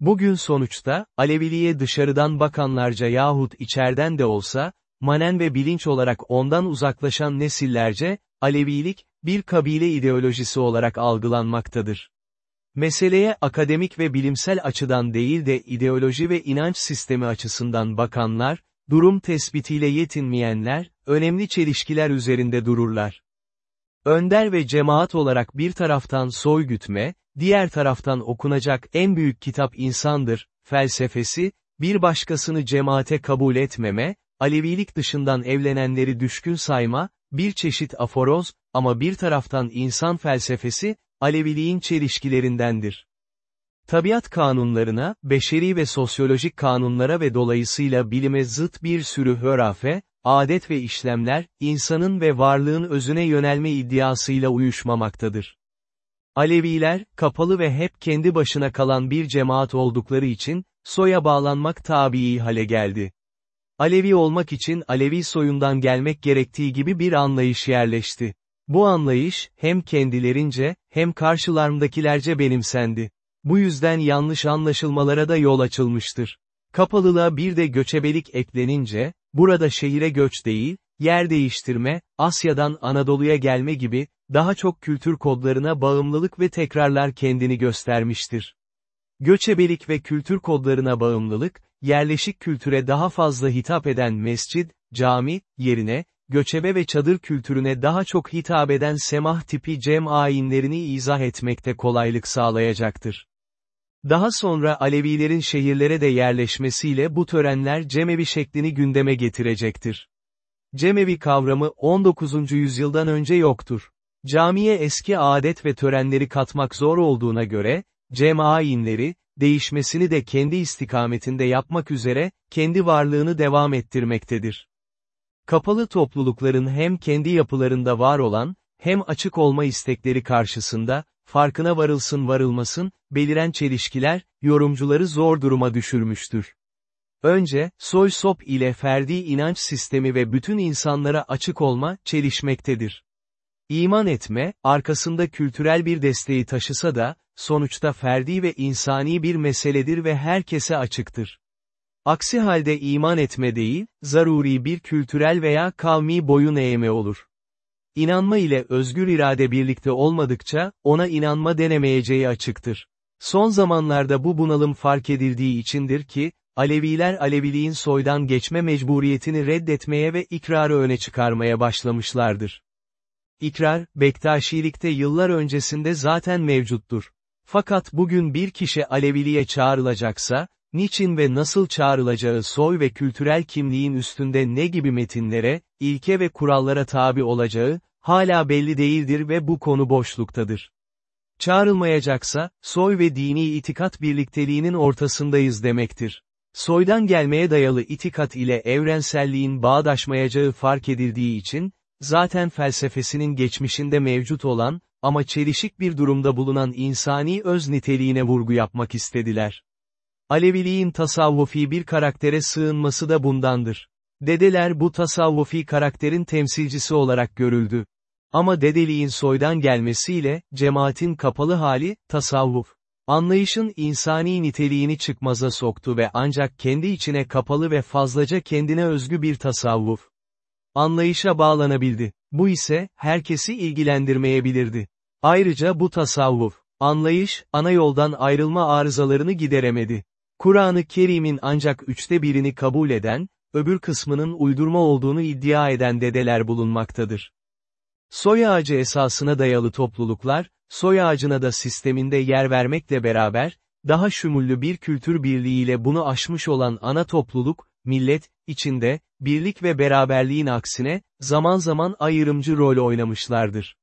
Bugün sonuçta, Aleviliğe dışarıdan bakanlarca yahut içerden de olsa, manen ve bilinç olarak ondan uzaklaşan nesillerce, Alevilik, bir kabile ideolojisi olarak algılanmaktadır. Meseleye akademik ve bilimsel açıdan değil de ideoloji ve inanç sistemi açısından bakanlar, durum tespitiyle yetinmeyenler, önemli çelişkiler üzerinde dururlar. Önder ve cemaat olarak bir taraftan soy gütme, diğer taraftan okunacak en büyük kitap insandır, felsefesi, bir başkasını cemaate kabul etmeme, Alevilik dışından evlenenleri düşkün sayma, bir çeşit aforoz, ama bir taraftan insan felsefesi, Aleviliğin çelişkilerindendir. Tabiat kanunlarına, beşeri ve sosyolojik kanunlara ve dolayısıyla bilime zıt bir sürü hörafe, adet ve işlemler, insanın ve varlığın özüne yönelme iddiasıyla uyuşmamaktadır. Aleviler, kapalı ve hep kendi başına kalan bir cemaat oldukları için, soya bağlanmak tabii hale geldi. Alevi olmak için Alevi soyundan gelmek gerektiği gibi bir anlayış yerleşti. Bu anlayış, hem kendilerince, hem karşılarındakilerce benimsendi. Bu yüzden yanlış anlaşılmalara da yol açılmıştır. Kapalılığa bir de göçebelik eklenince, burada şehire göç değil, yer değiştirme, Asya'dan Anadolu'ya gelme gibi, daha çok kültür kodlarına bağımlılık ve tekrarlar kendini göstermiştir. Göçebelik ve kültür kodlarına bağımlılık, yerleşik kültüre daha fazla hitap eden mescid, cami, yerine, göçebe ve çadır kültürüne daha çok hitap eden semah tipi cem ayinlerini izah etmekte kolaylık sağlayacaktır. Daha sonra Alevilerin şehirlere de yerleşmesiyle bu törenler cemevi şeklini gündeme getirecektir. Cemevi kavramı 19. yüzyıldan önce yoktur. Camiye eski adet ve törenleri katmak zor olduğuna göre, cem ayinleri, değişmesini de kendi istikametinde yapmak üzere, kendi varlığını devam ettirmektedir. Kapalı toplulukların hem kendi yapılarında var olan, hem açık olma istekleri karşısında, farkına varılsın varılmasın, beliren çelişkiler, yorumcuları zor duruma düşürmüştür. Önce, soy sop ile ferdi inanç sistemi ve bütün insanlara açık olma, çelişmektedir. İman etme, arkasında kültürel bir desteği taşısa da, sonuçta ferdi ve insani bir meseledir ve herkese açıktır. Aksi halde iman etme değil, zaruri bir kültürel veya kavmi boyun eğme olur. İnanma ile özgür irade birlikte olmadıkça, ona inanma denemeyeceği açıktır. Son zamanlarda bu bunalım fark edildiği içindir ki, Aleviler Aleviliğin soydan geçme mecburiyetini reddetmeye ve ikrarı öne çıkarmaya başlamışlardır. İkrar, Bektaşilikte yıllar öncesinde zaten mevcuttur. Fakat bugün bir kişi Aleviliğe çağrılacaksa, niçin ve nasıl çağrılacağı soy ve kültürel kimliğin üstünde ne gibi metinlere, ilke ve kurallara tabi olacağı, hala belli değildir ve bu konu boşluktadır. Çağrılmayacaksa, soy ve dini itikat birlikteliğinin ortasındayız demektir. Soydan gelmeye dayalı itikat ile evrenselliğin bağdaşmayacağı fark edildiği için, zaten felsefesinin geçmişinde mevcut olan, ama çelişik bir durumda bulunan insani öz niteliğine vurgu yapmak istediler. Aleviliğin tasavvufi bir karaktere sığınması da bundandır. Dedeler bu tasavvufi karakterin temsilcisi olarak görüldü. Ama dedeliğin soydan gelmesiyle, cemaatin kapalı hali, tasavvuf. Anlayışın insani niteliğini çıkmaza soktu ve ancak kendi içine kapalı ve fazlaca kendine özgü bir tasavvuf. Anlayışa bağlanabildi. Bu ise, herkesi ilgilendirmeyebilirdi. Ayrıca bu tasavvuf, anlayış, ana yoldan ayrılma arızalarını gideremedi. Kur'an-ı Kerim'in ancak üçte birini kabul eden, öbür kısmının uydurma olduğunu iddia eden dedeler bulunmaktadır. Soy ağacı esasına dayalı topluluklar, soy ağacına da sisteminde yer vermekle beraber, daha şumullü bir kültür birliğiyle bunu aşmış olan ana topluluk, millet, içinde, birlik ve beraberliğin aksine, zaman zaman ayrımcı rol oynamışlardır.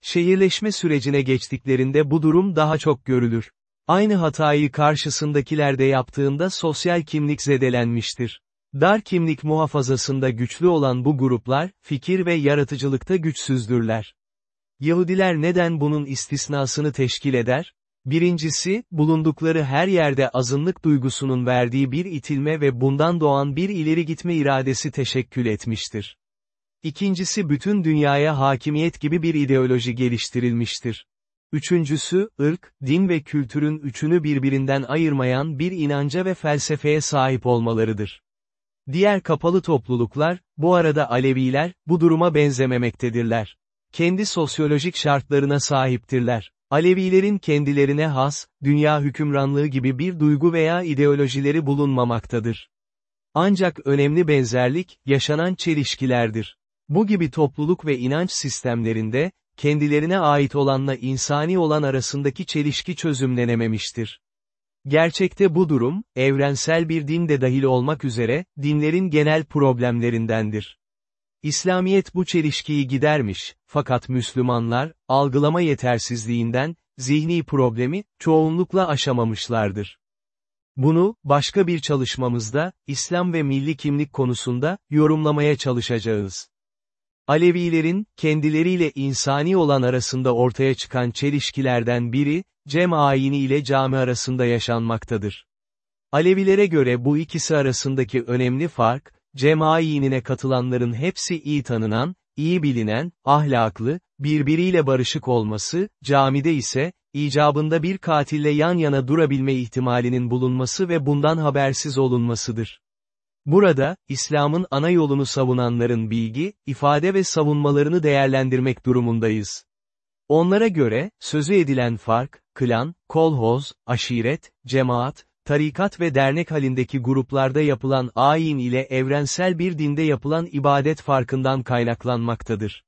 Şehirleşme sürecine geçtiklerinde bu durum daha çok görülür. Aynı hatayı karşısındakilerde yaptığında sosyal kimlik zedelenmiştir. Dar kimlik muhafazasında güçlü olan bu gruplar, fikir ve yaratıcılıkta güçsüzdürler. Yahudiler neden bunun istisnasını teşkil eder? Birincisi, bulundukları her yerde azınlık duygusunun verdiği bir itilme ve bundan doğan bir ileri gitme iradesi teşekkül etmiştir. İkincisi bütün dünyaya hakimiyet gibi bir ideoloji geliştirilmiştir. Üçüncüsü, ırk, din ve kültürün üçünü birbirinden ayırmayan bir inanca ve felsefeye sahip olmalarıdır. Diğer kapalı topluluklar, bu arada Aleviler, bu duruma benzememektedirler. Kendi sosyolojik şartlarına sahiptirler. Alevilerin kendilerine has, dünya hükümranlığı gibi bir duygu veya ideolojileri bulunmamaktadır. Ancak önemli benzerlik, yaşanan çelişkilerdir. Bu gibi topluluk ve inanç sistemlerinde, kendilerine ait olanla insani olan arasındaki çelişki çözümlenememiştir. Gerçekte bu durum, evrensel bir din de dahil olmak üzere, dinlerin genel problemlerindendir. İslamiyet bu çelişkiyi gidermiş, fakat Müslümanlar, algılama yetersizliğinden, zihni problemi, çoğunlukla aşamamışlardır. Bunu, başka bir çalışmamızda, İslam ve milli kimlik konusunda, yorumlamaya çalışacağız. Alevilerin, kendileriyle insani olan arasında ortaya çıkan çelişkilerden biri, cem ayini ile cami arasında yaşanmaktadır. Alevilere göre bu ikisi arasındaki önemli fark, cem ayinine katılanların hepsi iyi tanınan, iyi bilinen, ahlaklı, birbiriyle barışık olması, camide ise, icabında bir katille yan yana durabilme ihtimalinin bulunması ve bundan habersiz olunmasıdır. Burada, İslam'ın ana yolunu savunanların bilgi, ifade ve savunmalarını değerlendirmek durumundayız. Onlara göre, sözü edilen fark, klan, kolhoz, aşiret, cemaat, tarikat ve dernek halindeki gruplarda yapılan ayin ile evrensel bir dinde yapılan ibadet farkından kaynaklanmaktadır.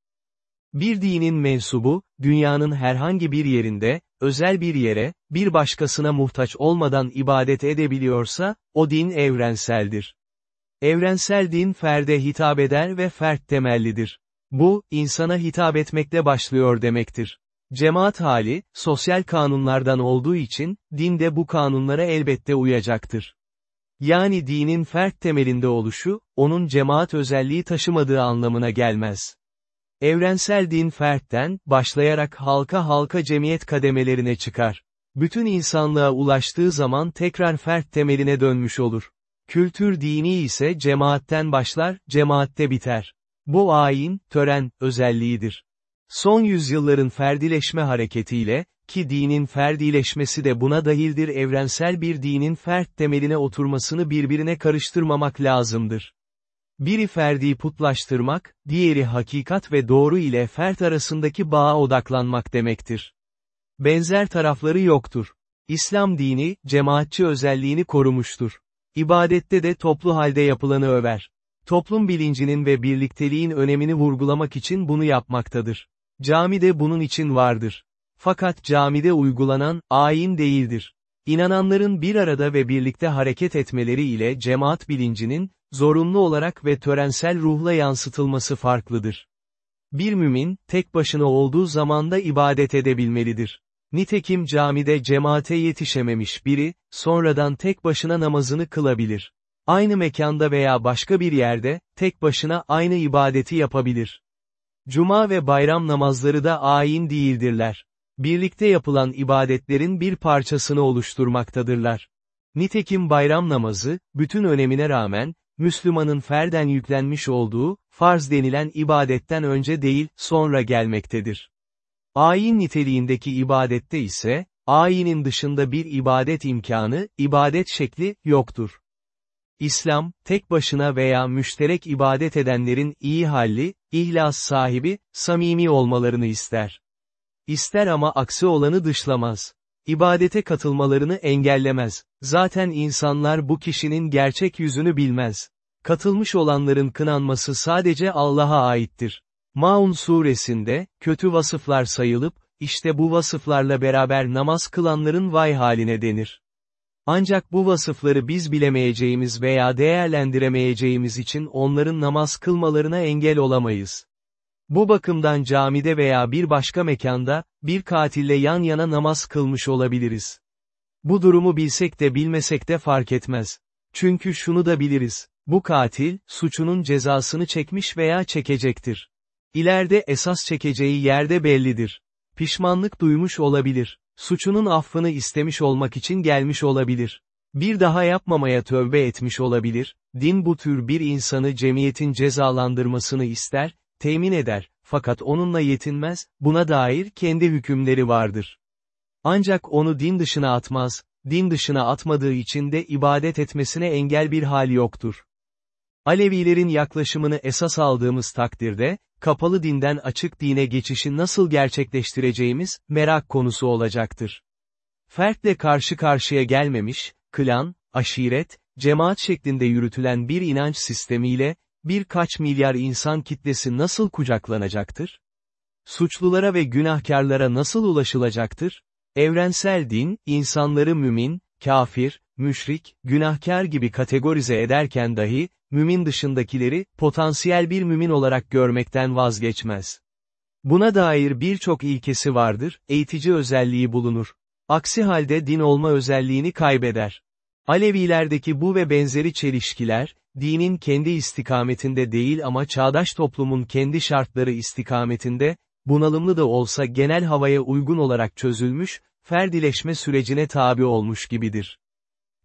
Bir dinin mensubu, dünyanın herhangi bir yerinde, özel bir yere, bir başkasına muhtaç olmadan ibadet edebiliyorsa, o din evrenseldir. Evrensel din ferde hitap eder ve fert temellidir. Bu, insana hitap etmekle başlıyor demektir. Cemaat hali, sosyal kanunlardan olduğu için, din de bu kanunlara elbette uyacaktır. Yani dinin fert temelinde oluşu, onun cemaat özelliği taşımadığı anlamına gelmez. Evrensel din fertten, başlayarak halka halka cemiyet kademelerine çıkar. Bütün insanlığa ulaştığı zaman tekrar fert temeline dönmüş olur. Kültür dini ise cemaatten başlar, cemaatte biter. Bu ayin, tören, özelliğidir. Son yüzyılların ferdileşme hareketiyle, ki dinin ferdileşmesi de buna dahildir evrensel bir dinin fert temeline oturmasını birbirine karıştırmamak lazımdır. Biri ferdi putlaştırmak, diğeri hakikat ve doğru ile fert arasındaki bağa odaklanmak demektir. Benzer tarafları yoktur. İslam dini, cemaatçi özelliğini korumuştur. İbadette de toplu halde yapılanı över. Toplum bilincinin ve birlikteliğin önemini vurgulamak için bunu yapmaktadır. Cami de bunun için vardır. Fakat camide uygulanan, ayin değildir. İnananların bir arada ve birlikte hareket etmeleri ile cemaat bilincinin, zorunlu olarak ve törensel ruhla yansıtılması farklıdır. Bir mümin, tek başına olduğu zamanda ibadet edebilmelidir. Nitekim camide cemaate yetişememiş biri, sonradan tek başına namazını kılabilir. Aynı mekanda veya başka bir yerde, tek başına aynı ibadeti yapabilir. Cuma ve bayram namazları da ayin değildirler. Birlikte yapılan ibadetlerin bir parçasını oluşturmaktadırlar. Nitekim bayram namazı, bütün önemine rağmen, Müslümanın ferden yüklenmiş olduğu, farz denilen ibadetten önce değil, sonra gelmektedir. Ayin niteliğindeki ibadette ise, ayinin dışında bir ibadet imkanı, ibadet şekli, yoktur. İslam, tek başına veya müşterek ibadet edenlerin iyi halli, ihlas sahibi, samimi olmalarını ister. İster ama aksi olanı dışlamaz. İbadete katılmalarını engellemez. Zaten insanlar bu kişinin gerçek yüzünü bilmez. Katılmış olanların kınanması sadece Allah'a aittir. Maun suresinde, kötü vasıflar sayılıp, işte bu vasıflarla beraber namaz kılanların vay haline denir. Ancak bu vasıfları biz bilemeyeceğimiz veya değerlendiremeyeceğimiz için onların namaz kılmalarına engel olamayız. Bu bakımdan camide veya bir başka mekanda, bir katille yan yana namaz kılmış olabiliriz. Bu durumu bilsek de bilmesek de fark etmez. Çünkü şunu da biliriz. Bu katil, suçunun cezasını çekmiş veya çekecektir. İleride esas çekeceği yerde bellidir. Pişmanlık duymuş olabilir. Suçunun affını istemiş olmak için gelmiş olabilir. Bir daha yapmamaya tövbe etmiş olabilir, din bu tür bir insanı cemiyetin cezalandırmasını ister, temin eder, fakat onunla yetinmez, buna dair kendi hükümleri vardır. Ancak onu din dışına atmaz, din dışına atmadığı için de ibadet etmesine engel bir hal yoktur. Alevilerin yaklaşımını esas aldığımız takdirde, kapalı dinden açık dine geçişi nasıl gerçekleştireceğimiz, merak konusu olacaktır. Fertle karşı karşıya gelmemiş, klan, aşiret, cemaat şeklinde yürütülen bir inanç sistemiyle, birkaç milyar insan kitlesi nasıl kucaklanacaktır? Suçlulara ve günahkarlara nasıl ulaşılacaktır? Evrensel din, insanları mümin, kafir, müşrik, günahkar gibi kategorize ederken dahi, mümin dışındakileri, potansiyel bir mümin olarak görmekten vazgeçmez. Buna dair birçok ilkesi vardır, eğitici özelliği bulunur. Aksi halde din olma özelliğini kaybeder. Alevilerdeki bu ve benzeri çelişkiler, dinin kendi istikametinde değil ama çağdaş toplumun kendi şartları istikametinde, bunalımlı da olsa genel havaya uygun olarak çözülmüş, ferdileşme sürecine tabi olmuş gibidir.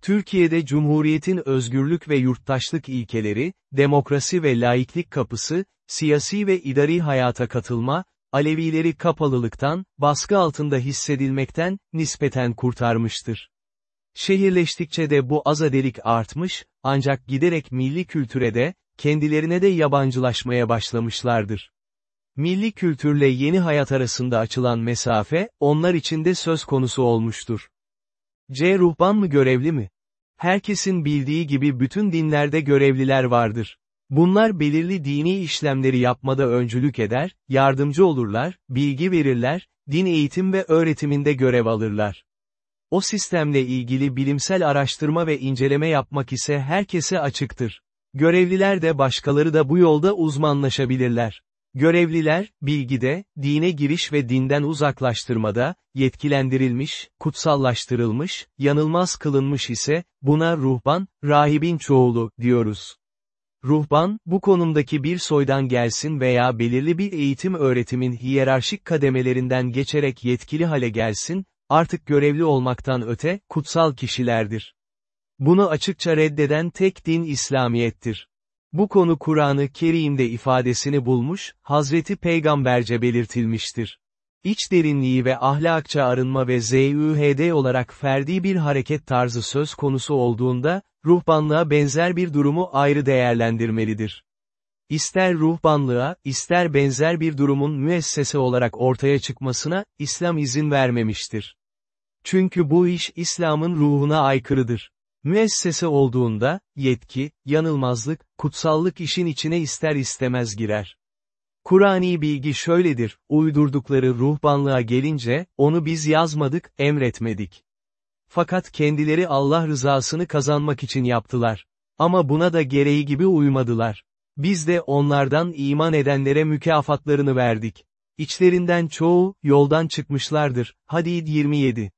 Türkiye'de Cumhuriyet'in özgürlük ve yurttaşlık ilkeleri, demokrasi ve laiklik kapısı, siyasi ve idari hayata katılma, Alevileri kapalılıktan, baskı altında hissedilmekten, nispeten kurtarmıştır. Şehirleştikçe de bu azadelik artmış, ancak giderek milli kültüre de, kendilerine de yabancılaşmaya başlamışlardır. Milli kültürle yeni hayat arasında açılan mesafe, onlar için de söz konusu olmuştur. C. Ruhban mı görevli mi? Herkesin bildiği gibi bütün dinlerde görevliler vardır. Bunlar belirli dini işlemleri yapmada öncülük eder, yardımcı olurlar, bilgi verirler, din eğitim ve öğretiminde görev alırlar. O sistemle ilgili bilimsel araştırma ve inceleme yapmak ise herkese açıktır. Görevliler de başkaları da bu yolda uzmanlaşabilirler. Görevliler, bilgide, dine giriş ve dinden uzaklaştırmada, yetkilendirilmiş, kutsallaştırılmış, yanılmaz kılınmış ise, buna ruhban, rahibin çoğulu, diyoruz. Ruhban, bu konumdaki bir soydan gelsin veya belirli bir eğitim öğretimin hiyerarşik kademelerinden geçerek yetkili hale gelsin, artık görevli olmaktan öte, kutsal kişilerdir. Bunu açıkça reddeden tek din İslamiyettir. Bu konu Kur'an-ı Kerim'de ifadesini bulmuş, Hazreti Peygamberce belirtilmiştir. İç derinliği ve ahlakça arınma ve ZÜHD olarak ferdi bir hareket tarzı söz konusu olduğunda, ruhbanlığa benzer bir durumu ayrı değerlendirmelidir. İster ruhbanlığa, ister benzer bir durumun müessese olarak ortaya çıkmasına, İslam izin vermemiştir. Çünkü bu iş İslam'ın ruhuna aykırıdır. Müessese olduğunda, yetki, yanılmazlık, kutsallık işin içine ister istemez girer. Kur'ani bilgi şöyledir, uydurdukları ruhbanlığa gelince, onu biz yazmadık, emretmedik. Fakat kendileri Allah rızasını kazanmak için yaptılar. Ama buna da gereği gibi uymadılar. Biz de onlardan iman edenlere mükafatlarını verdik. İçlerinden çoğu, yoldan çıkmışlardır. Hadid 27.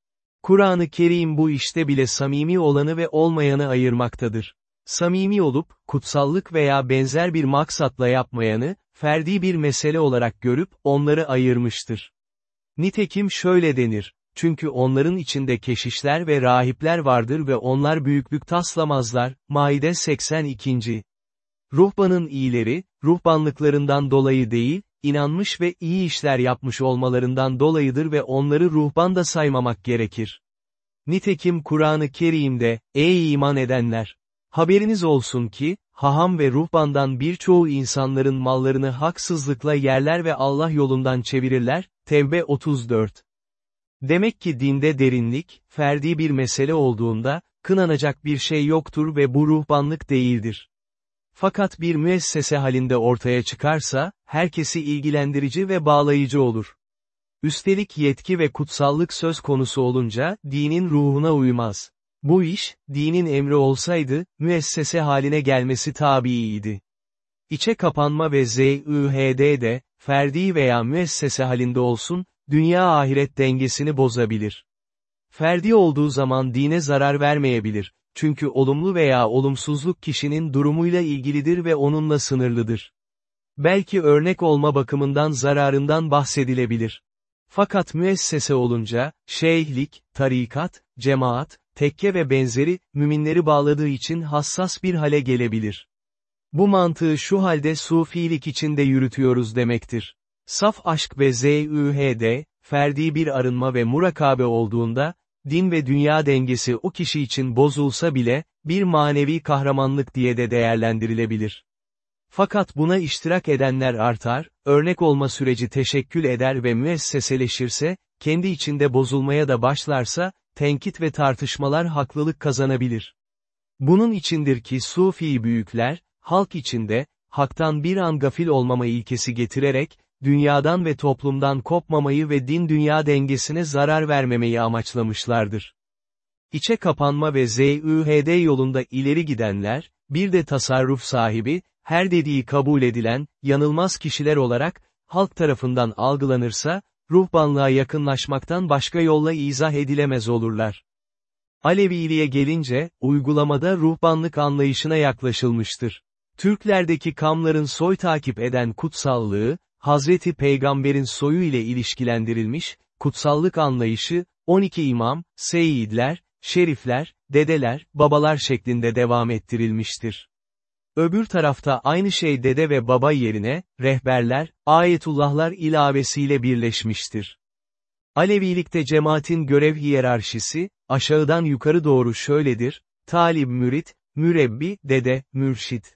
Kur'an-ı Kerim bu işte bile samimi olanı ve olmayanı ayırmaktadır. Samimi olup, kutsallık veya benzer bir maksatla yapmayanı, ferdi bir mesele olarak görüp, onları ayırmıştır. Nitekim şöyle denir, çünkü onların içinde keşişler ve rahipler vardır ve onlar büyüklük taslamazlar, Maide 82. Ruhbanın iyileri, ruhbanlıklarından dolayı değil, inanmış ve iyi işler yapmış olmalarından dolayıdır ve onları ruhban da saymamak gerekir. Nitekim Kur'an-ı Kerim'de, ey iman edenler! Haberiniz olsun ki, haham ve ruhbandan birçoğu insanların mallarını haksızlıkla yerler ve Allah yolundan çevirirler, Tevbe 34. Demek ki dinde derinlik, ferdi bir mesele olduğunda, kınanacak bir şey yoktur ve bu ruhbanlık değildir. Fakat bir müessese halinde ortaya çıkarsa, herkesi ilgilendirici ve bağlayıcı olur. Üstelik yetki ve kutsallık söz konusu olunca, dinin ruhuna uymaz. Bu iş, dinin emri olsaydı, müessese haline gelmesi tabiiydi. İçe kapanma ve ZÜHD ferdi veya müessese halinde olsun, dünya ahiret dengesini bozabilir. Ferdi olduğu zaman dine zarar vermeyebilir, çünkü olumlu veya olumsuzluk kişinin durumuyla ilgilidir ve onunla sınırlıdır. Belki örnek olma bakımından zararından bahsedilebilir. Fakat müessese olunca, şeyhlik, tarikat, cemaat, tekke ve benzeri, müminleri bağladığı için hassas bir hale gelebilir. Bu mantığı şu halde sufilik içinde yürütüyoruz demektir. Saf aşk ve zühd, ferdi bir arınma ve murakabe olduğunda, din ve dünya dengesi o kişi için bozulsa bile, bir manevi kahramanlık diye de değerlendirilebilir. Fakat buna iştirak edenler artar, örnek olma süreci teşekkül eder ve müesseseleşirse, kendi içinde bozulmaya da başlarsa, tenkit ve tartışmalar haklılık kazanabilir. Bunun içindir ki Sufi büyükler, halk içinde, haktan bir an gafil olmama ilkesi getirerek, dünyadan ve toplumdan kopmamayı ve din-dünya dengesine zarar vermemeyi amaçlamışlardır. İçe kapanma ve ZÜHD yolunda ileri gidenler, bir de tasarruf sahibi, her dediği kabul edilen, yanılmaz kişiler olarak, halk tarafından algılanırsa, ruhbanlığa yakınlaşmaktan başka yolla izah edilemez olurlar. Aleviliğe gelince, uygulamada ruhbanlık anlayışına yaklaşılmıştır. Türklerdeki kamların soy takip eden kutsallığı, Hazreti Peygamber'in soyu ile ilişkilendirilmiş, kutsallık anlayışı, 12 imam, seyidler, şerifler, dedeler, babalar şeklinde devam ettirilmiştir. Öbür tarafta aynı şey dede ve baba yerine, rehberler, ayetullahlar ilavesiyle birleşmiştir. Alevilikte cemaatin görev hiyerarşisi, aşağıdan yukarı doğru şöyledir, talib mürit, Mürebbi, dede, mürşit.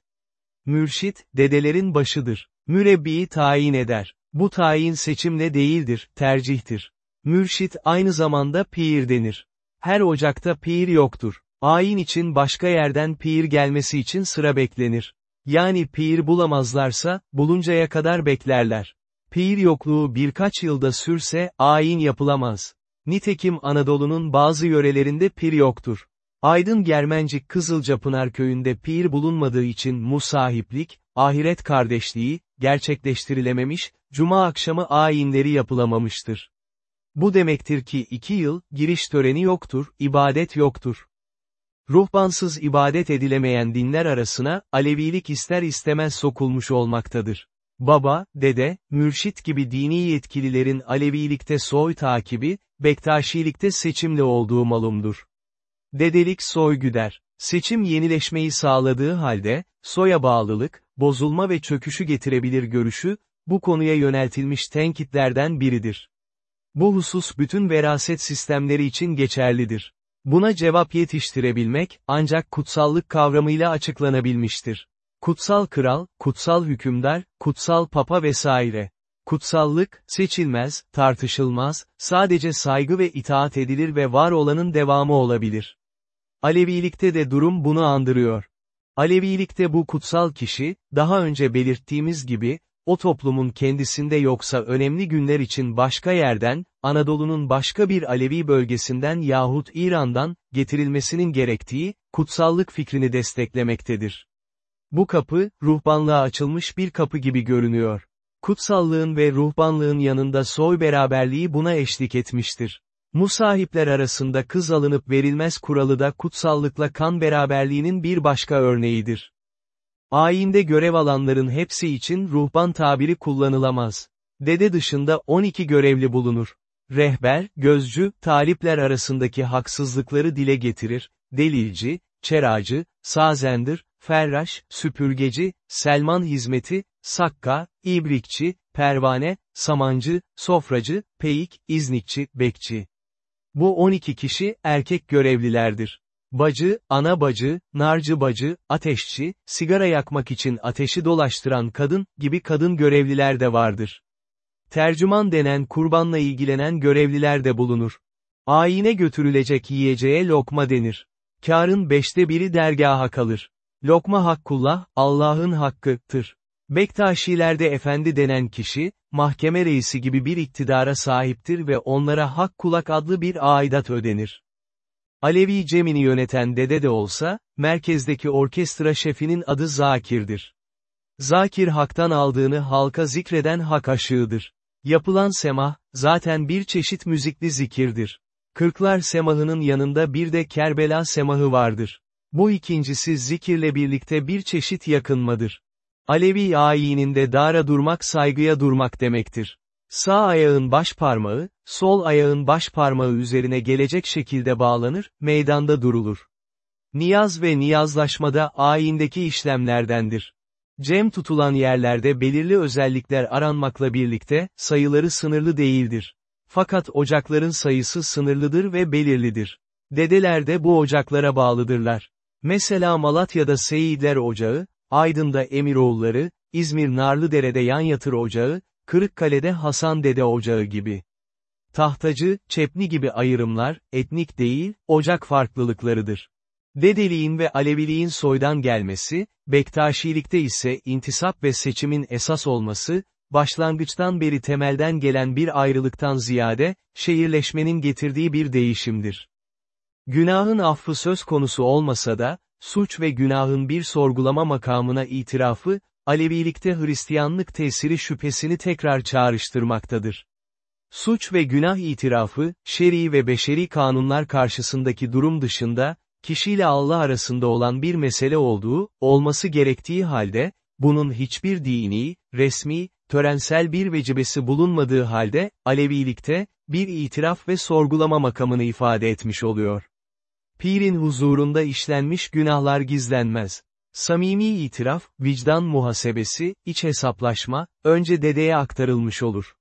Mürşit, dedelerin başıdır. Mürebbiyi tayin eder. Bu tayin seçimle değildir, tercihtir. Mürşit aynı zamanda pir denir. Her ocakta pir yoktur. Ayin için başka yerden pir gelmesi için sıra beklenir. Yani pir bulamazlarsa, buluncaya kadar beklerler. Pir yokluğu birkaç yılda sürse, ayin yapılamaz. Nitekim Anadolu'nun bazı yörelerinde pir yoktur. Aydın Germencik Kızılcapınar köyünde pir bulunmadığı için musahiplik, ahiret kardeşliği, gerçekleştirilememiş, cuma akşamı ayinleri yapılamamıştır. Bu demektir ki iki yıl, giriş töreni yoktur, ibadet yoktur. Ruhbansız ibadet edilemeyen dinler arasına, Alevilik ister istemez sokulmuş olmaktadır. Baba, dede, mürşit gibi dini yetkililerin Alevilikte soy takibi, Bektaşilikte seçimli olduğu malumdur. Dedelik soy güder. Seçim yenileşmeyi sağladığı halde, soya bağlılık, bozulma ve çöküşü getirebilir görüşü, bu konuya yöneltilmiş tenkitlerden biridir. Bu husus bütün veraset sistemleri için geçerlidir. Buna cevap yetiştirebilmek, ancak kutsallık kavramıyla açıklanabilmiştir. Kutsal kral, kutsal hükümdar, kutsal papa vesaire. Kutsallık, seçilmez, tartışılmaz, sadece saygı ve itaat edilir ve var olanın devamı olabilir. Alevilikte de durum bunu andırıyor. Alevilikte bu kutsal kişi, daha önce belirttiğimiz gibi, o toplumun kendisinde yoksa önemli günler için başka yerden, Anadolu'nun başka bir Alevi bölgesinden yahut İran'dan, getirilmesinin gerektiği, kutsallık fikrini desteklemektedir. Bu kapı, ruhbanlığa açılmış bir kapı gibi görünüyor. Kutsallığın ve ruhbanlığın yanında soy beraberliği buna eşlik etmiştir. Musahipler arasında kız alınıp verilmez kuralı da kutsallıkla kan beraberliğinin bir başka örneğidir. Ayinde görev alanların hepsi için ruhban tabiri kullanılamaz. Dede dışında 12 görevli bulunur. Rehber, gözcü, talipler arasındaki haksızlıkları dile getirir, delilci, çeracı, sazendir, ferraş, süpürgeci, selman hizmeti, sakka, ibrikçi, pervane, samancı, sofracı, peyik, iznikçi, bekçi. Bu 12 kişi erkek görevlilerdir. Bacı, ana bacı, narcı bacı, ateşçi, sigara yakmak için ateşi dolaştıran kadın gibi kadın görevliler de vardır. Tercüman denen kurbanla ilgilenen görevliler de bulunur. Ayine götürülecek yiyeceğe lokma denir. Karın beşte biri dergaha kalır. Lokma hakkullah, Allah'ın hakkıdır. Bektaşilerde efendi denen kişi, mahkeme reisi gibi bir iktidara sahiptir ve onlara hak kulak adlı bir aidat ödenir. Alevi Cemini yöneten dede de olsa, merkezdeki orkestra şefinin adı Zakir'dir. Zakir haktan aldığını halka zikreden hak aşığıdır. Yapılan semah, zaten bir çeşit müzikli zikirdir. Kırklar semahının yanında bir de Kerbela semahı vardır. Bu ikincisi zikirle birlikte bir çeşit yakınmadır. Alevi ayininde dara durmak saygıya durmak demektir. Sağ ayağın baş parmağı, sol ayağın baş parmağı üzerine gelecek şekilde bağlanır, meydanda durulur. Niyaz ve niyazlaşmada ayindeki işlemlerdendir. Cem tutulan yerlerde belirli özellikler aranmakla birlikte, sayıları sınırlı değildir. Fakat ocakların sayısı sınırlıdır ve belirlidir. Dedeler de bu ocaklara bağlıdırlar. Mesela Malatya'da Seyitler Ocağı, Aydın'da Emiroğulları, İzmir Narlıdere'de Yanyatır Ocağı, Kırıkkale'de Hasan Dede Ocağı gibi. Tahtacı, çepni gibi ayrımlar, etnik değil, ocak farklılıklarıdır. Dedeliğin ve Aleviliğin soydan gelmesi, Bektaşilikte ise intisap ve seçimin esas olması, başlangıçtan beri temelden gelen bir ayrılıktan ziyade, şehirleşmenin getirdiği bir değişimdir. Günahın affı söz konusu olmasa da, suç ve günahın bir sorgulama makamına itirafı, Alevilikte Hristiyanlık tesiri şüphesini tekrar çağrıştırmaktadır. Suç ve günah itirafı, şer'i ve beşeri kanunlar karşısındaki durum dışında, kişiyle Allah arasında olan bir mesele olduğu, olması gerektiği halde, bunun hiçbir dini, resmi, törensel bir vecibesi bulunmadığı halde, Alevilikte, bir itiraf ve sorgulama makamını ifade etmiş oluyor. Pirin huzurunda işlenmiş günahlar gizlenmez. Samimi itiraf, vicdan muhasebesi, iç hesaplaşma, önce dedeye aktarılmış olur.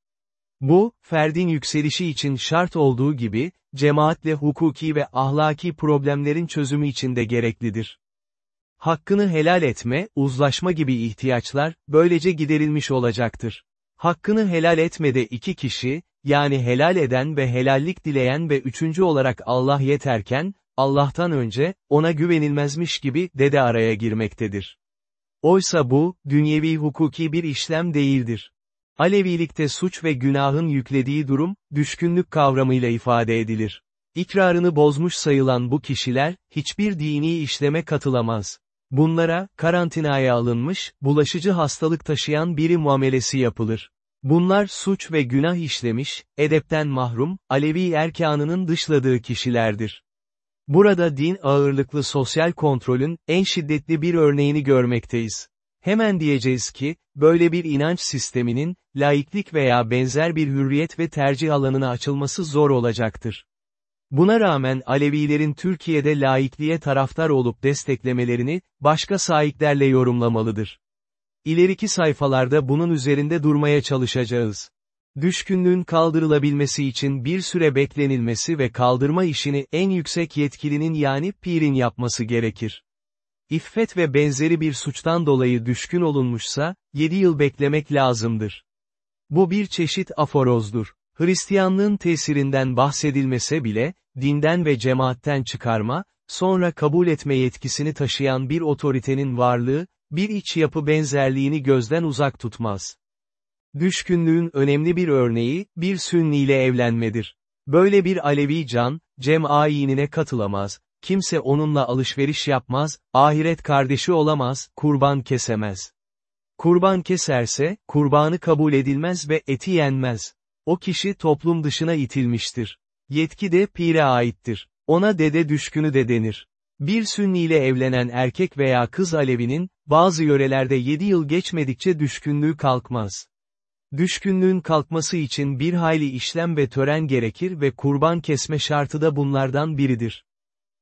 Bu, ferdin yükselişi için şart olduğu gibi, cemaatle hukuki ve ahlaki problemlerin çözümü için de gereklidir. Hakkını helal etme, uzlaşma gibi ihtiyaçlar, böylece giderilmiş olacaktır. Hakkını helal etmede iki kişi, yani helal eden ve helallik dileyen ve üçüncü olarak Allah yeterken, Allah'tan önce, ona güvenilmezmiş gibi, dede araya girmektedir. Oysa bu, dünyevi hukuki bir işlem değildir. Alevilikte suç ve günahın yüklediği durum, düşkünlük kavramıyla ifade edilir. İkrarını bozmuş sayılan bu kişiler, hiçbir dini işleme katılamaz. Bunlara, karantinaya alınmış, bulaşıcı hastalık taşıyan biri muamelesi yapılır. Bunlar suç ve günah işlemiş, edepten mahrum, Alevi erkanının dışladığı kişilerdir. Burada din ağırlıklı sosyal kontrolün, en şiddetli bir örneğini görmekteyiz. Hemen diyeceğiz ki, böyle bir inanç sisteminin, laiklik veya benzer bir hürriyet ve tercih alanına açılması zor olacaktır. Buna rağmen Alevilerin Türkiye'de laikliğe taraftar olup desteklemelerini, başka sahiplerle yorumlamalıdır. İleriki sayfalarda bunun üzerinde durmaya çalışacağız. Düşkünlüğün kaldırılabilmesi için bir süre beklenilmesi ve kaldırma işini en yüksek yetkilinin yani pirin yapması gerekir. İffet ve benzeri bir suçtan dolayı düşkün olunmuşsa, 7 yıl beklemek lazımdır. Bu bir çeşit aforozdur. Hristiyanlığın tesirinden bahsedilmese bile, dinden ve cemaatten çıkarma, sonra kabul etme yetkisini taşıyan bir otoritenin varlığı, bir iç yapı benzerliğini gözden uzak tutmaz. Düşkünlüğün önemli bir örneği, bir sünni ile evlenmedir. Böyle bir Alevi can, cem ayinine katılamaz, kimse onunla alışveriş yapmaz, ahiret kardeşi olamaz, kurban kesemez. Kurban keserse, kurbanı kabul edilmez ve eti yenmez. O kişi toplum dışına itilmiştir. Yetki de pire aittir. Ona dede düşkünü de denir. Bir sünni ile evlenen erkek veya kız Alevinin, bazı yörelerde 7 yıl geçmedikçe düşkünlüğü kalkmaz. Düşkünlüğün kalkması için bir hayli işlem ve tören gerekir ve kurban kesme şartı da bunlardan biridir.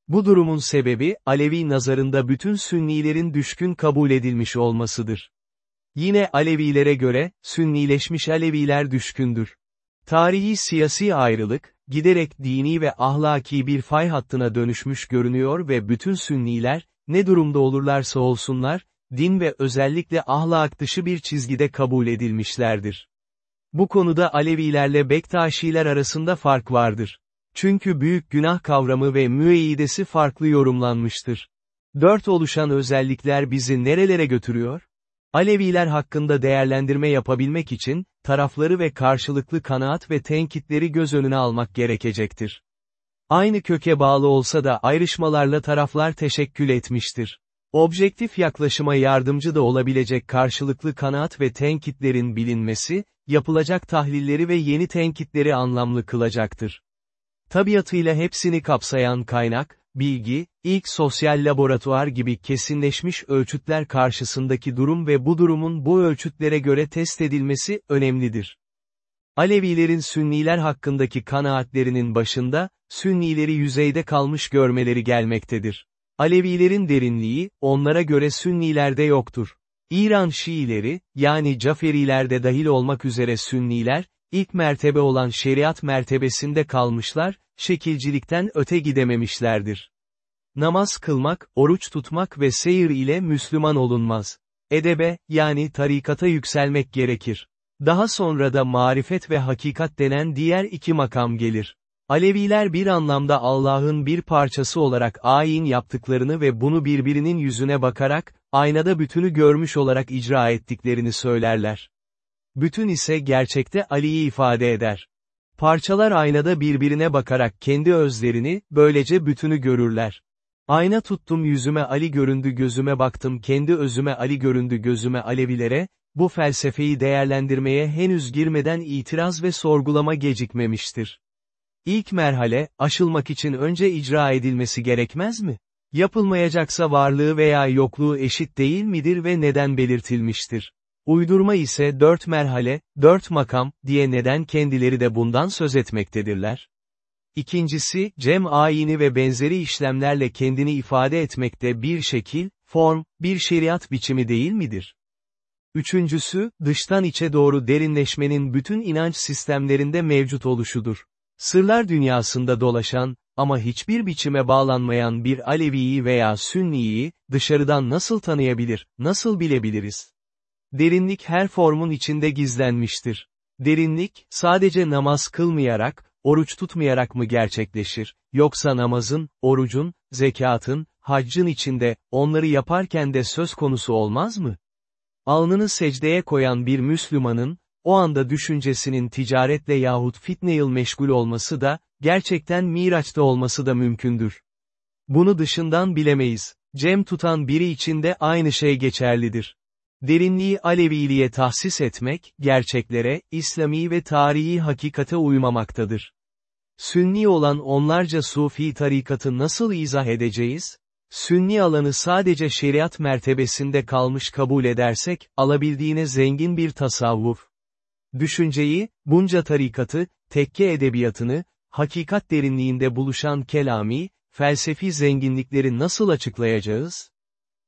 Bu durumun sebebi, Alevi nazarında bütün Sünnilerin düşkün kabul edilmiş olmasıdır. Yine Alevilere göre, Sünnileşmiş Aleviler düşkündür. Tarihi siyasi ayrılık, giderek dini ve ahlaki bir fay hattına dönüşmüş görünüyor ve bütün Sünniler, ne durumda olurlarsa olsunlar, din ve özellikle ahlak dışı bir çizgide kabul edilmişlerdir. Bu konuda Alevilerle Bektaşiler arasında fark vardır. Çünkü büyük günah kavramı ve müeyyidesi farklı yorumlanmıştır. Dört oluşan özellikler bizi nerelere götürüyor? Aleviler hakkında değerlendirme yapabilmek için, tarafları ve karşılıklı kanaat ve tenkitleri göz önüne almak gerekecektir. Aynı köke bağlı olsa da ayrışmalarla taraflar teşekkül etmiştir. Objektif yaklaşıma yardımcı da olabilecek karşılıklı kanaat ve tenkitlerin bilinmesi, yapılacak tahlilleri ve yeni tenkitleri anlamlı kılacaktır. Tabiatıyla hepsini kapsayan kaynak, bilgi, ilk sosyal laboratuvar gibi kesinleşmiş ölçütler karşısındaki durum ve bu durumun bu ölçütlere göre test edilmesi, önemlidir. Alevilerin Sünniler hakkındaki kanaatlerinin başında, Sünnileri yüzeyde kalmış görmeleri gelmektedir. Alevilerin derinliği, onlara göre Sünnilerde yoktur. İran Şiileri, yani Caferilerde dahil olmak üzere Sünniler, ilk mertebe olan şeriat mertebesinde kalmışlar, şekilcilikten öte gidememişlerdir. Namaz kılmak, oruç tutmak ve seyir ile Müslüman olunmaz. Edebe, yani tarikata yükselmek gerekir. Daha sonra da marifet ve hakikat denen diğer iki makam gelir. Aleviler bir anlamda Allah'ın bir parçası olarak ayin yaptıklarını ve bunu birbirinin yüzüne bakarak, aynada bütünü görmüş olarak icra ettiklerini söylerler. Bütün ise gerçekte Ali'yi ifade eder. Parçalar aynada birbirine bakarak kendi özlerini, böylece bütünü görürler. Ayna tuttum yüzüme Ali göründü gözüme baktım kendi özüme Ali göründü gözüme Alevilere, bu felsefeyi değerlendirmeye henüz girmeden itiraz ve sorgulama gecikmemiştir. İlk merhale, aşılmak için önce icra edilmesi gerekmez mi? Yapılmayacaksa varlığı veya yokluğu eşit değil midir ve neden belirtilmiştir? Uydurma ise dört merhale, dört makam, diye neden kendileri de bundan söz etmektedirler? İkincisi, cem ayini ve benzeri işlemlerle kendini ifade etmekte bir şekil, form, bir şeriat biçimi değil midir? Üçüncüsü, dıştan içe doğru derinleşmenin bütün inanç sistemlerinde mevcut oluşudur. Sırlar dünyasında dolaşan, ama hiçbir biçime bağlanmayan bir Alevi'yi veya Sünni'yi, dışarıdan nasıl tanıyabilir, nasıl bilebiliriz? Derinlik her formun içinde gizlenmiştir. Derinlik, sadece namaz kılmayarak, oruç tutmayarak mı gerçekleşir, yoksa namazın, orucun, zekatın, haccın içinde, onları yaparken de söz konusu olmaz mı? Alnını secdeye koyan bir Müslümanın, o anda düşüncesinin ticaretle yahut fitne meşgul olması da, gerçekten Miraç'ta olması da mümkündür. Bunu dışından bilemeyiz. Cem tutan biri için de aynı şey geçerlidir. Derinliği Aleviliğe tahsis etmek, gerçeklere, İslami ve tarihi hakikate uymamaktadır. Sünni olan onlarca Sufi tarikatı nasıl izah edeceğiz? Sünni alanı sadece şeriat mertebesinde kalmış kabul edersek, alabildiğine zengin bir tasavvuf. Düşünceyi, bunca tarikatı, tekke edebiyatını, hakikat derinliğinde buluşan kelami, felsefi zenginlikleri nasıl açıklayacağız?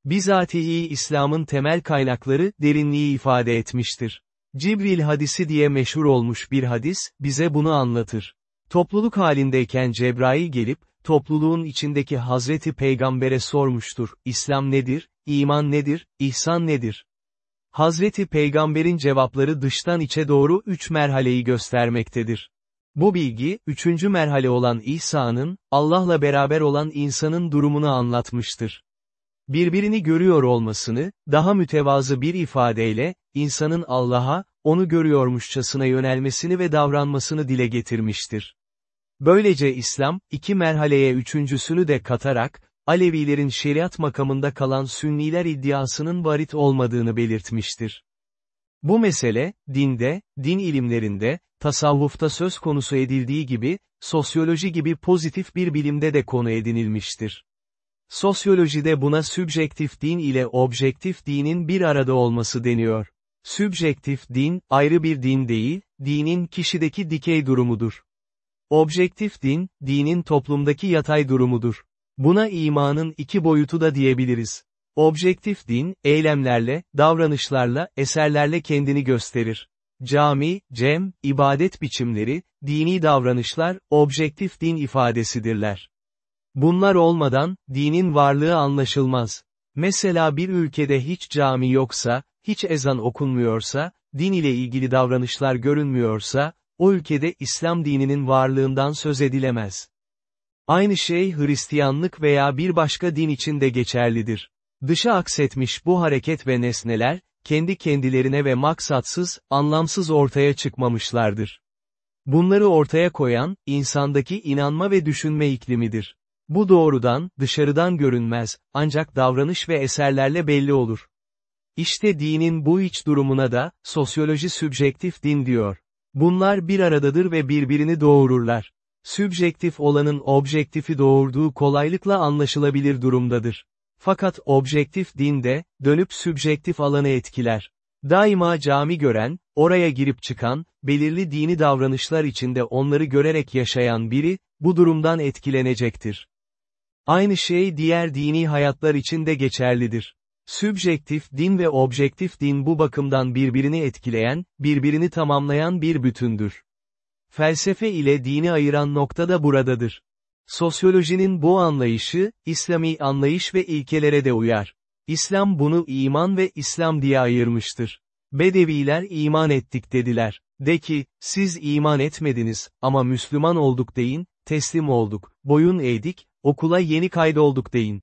Bizatihi İslam'ın temel kaynakları, derinliği ifade etmiştir. Cibril hadisi diye meşhur olmuş bir hadis, bize bunu anlatır. Topluluk halindeyken Cebrail gelip, topluluğun içindeki Hazreti Peygamber'e sormuştur, İslam nedir, iman nedir, ihsan nedir? Hazreti Peygamber'in cevapları dıştan içe doğru üç merhaleyi göstermektedir. Bu bilgi, üçüncü merhale olan İsa'nın, Allah'la beraber olan insanın durumunu anlatmıştır. Birbirini görüyor olmasını, daha mütevazı bir ifadeyle, insanın Allah'a, onu görüyormuşçasına yönelmesini ve davranmasını dile getirmiştir. Böylece İslam, iki merhaleye üçüncüsünü de katarak, Alevilerin şeriat makamında kalan Sünniler iddiasının varit olmadığını belirtmiştir. Bu mesele, dinde, din ilimlerinde, tasavvufta söz konusu edildiği gibi, sosyoloji gibi pozitif bir bilimde de konu edinilmiştir. Sosyolojide buna sübjektif din ile objektif dinin bir arada olması deniyor. Sübjektif din, ayrı bir din değil, dinin kişideki dikey durumudur. Objektif din, dinin toplumdaki yatay durumudur. Buna imanın iki boyutu da diyebiliriz. Objektif din, eylemlerle, davranışlarla, eserlerle kendini gösterir. Cami, cem, ibadet biçimleri, dini davranışlar, objektif din ifadesidirler. Bunlar olmadan, dinin varlığı anlaşılmaz. Mesela bir ülkede hiç cami yoksa, hiç ezan okunmuyorsa, din ile ilgili davranışlar görünmüyorsa, o ülkede İslam dininin varlığından söz edilemez. Aynı şey Hristiyanlık veya bir başka din için de geçerlidir. Dışa aksetmiş bu hareket ve nesneler, kendi kendilerine ve maksatsız, anlamsız ortaya çıkmamışlardır. Bunları ortaya koyan, insandaki inanma ve düşünme iklimidir. Bu doğrudan, dışarıdan görünmez, ancak davranış ve eserlerle belli olur. İşte dinin bu iç durumuna da, sosyoloji sübjektif din diyor. Bunlar bir aradadır ve birbirini doğururlar. Sübjektif olanın objektifi doğurduğu kolaylıkla anlaşılabilir durumdadır. Fakat objektif din de, dönüp sübjektif alanı etkiler. Daima cami gören, oraya girip çıkan, belirli dini davranışlar içinde onları görerek yaşayan biri, bu durumdan etkilenecektir. Aynı şey diğer dini hayatlar için de geçerlidir. Sübjektif din ve objektif din bu bakımdan birbirini etkileyen, birbirini tamamlayan bir bütündür. Felsefe ile dini ayıran nokta da buradadır. Sosyolojinin bu anlayışı, İslami anlayış ve ilkelere de uyar. İslam bunu iman ve İslam diye ayırmıştır. Bedeviler iman ettik dediler. De ki, siz iman etmediniz, ama Müslüman olduk deyin, teslim olduk, boyun eğdik, okula yeni kaydolduk deyin.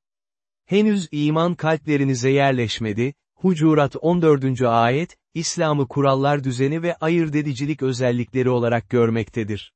Henüz iman kalplerinize yerleşmedi, Hucurat 14. ayet, İslam'ı kurallar düzeni ve ayırt edicilik özellikleri olarak görmektedir.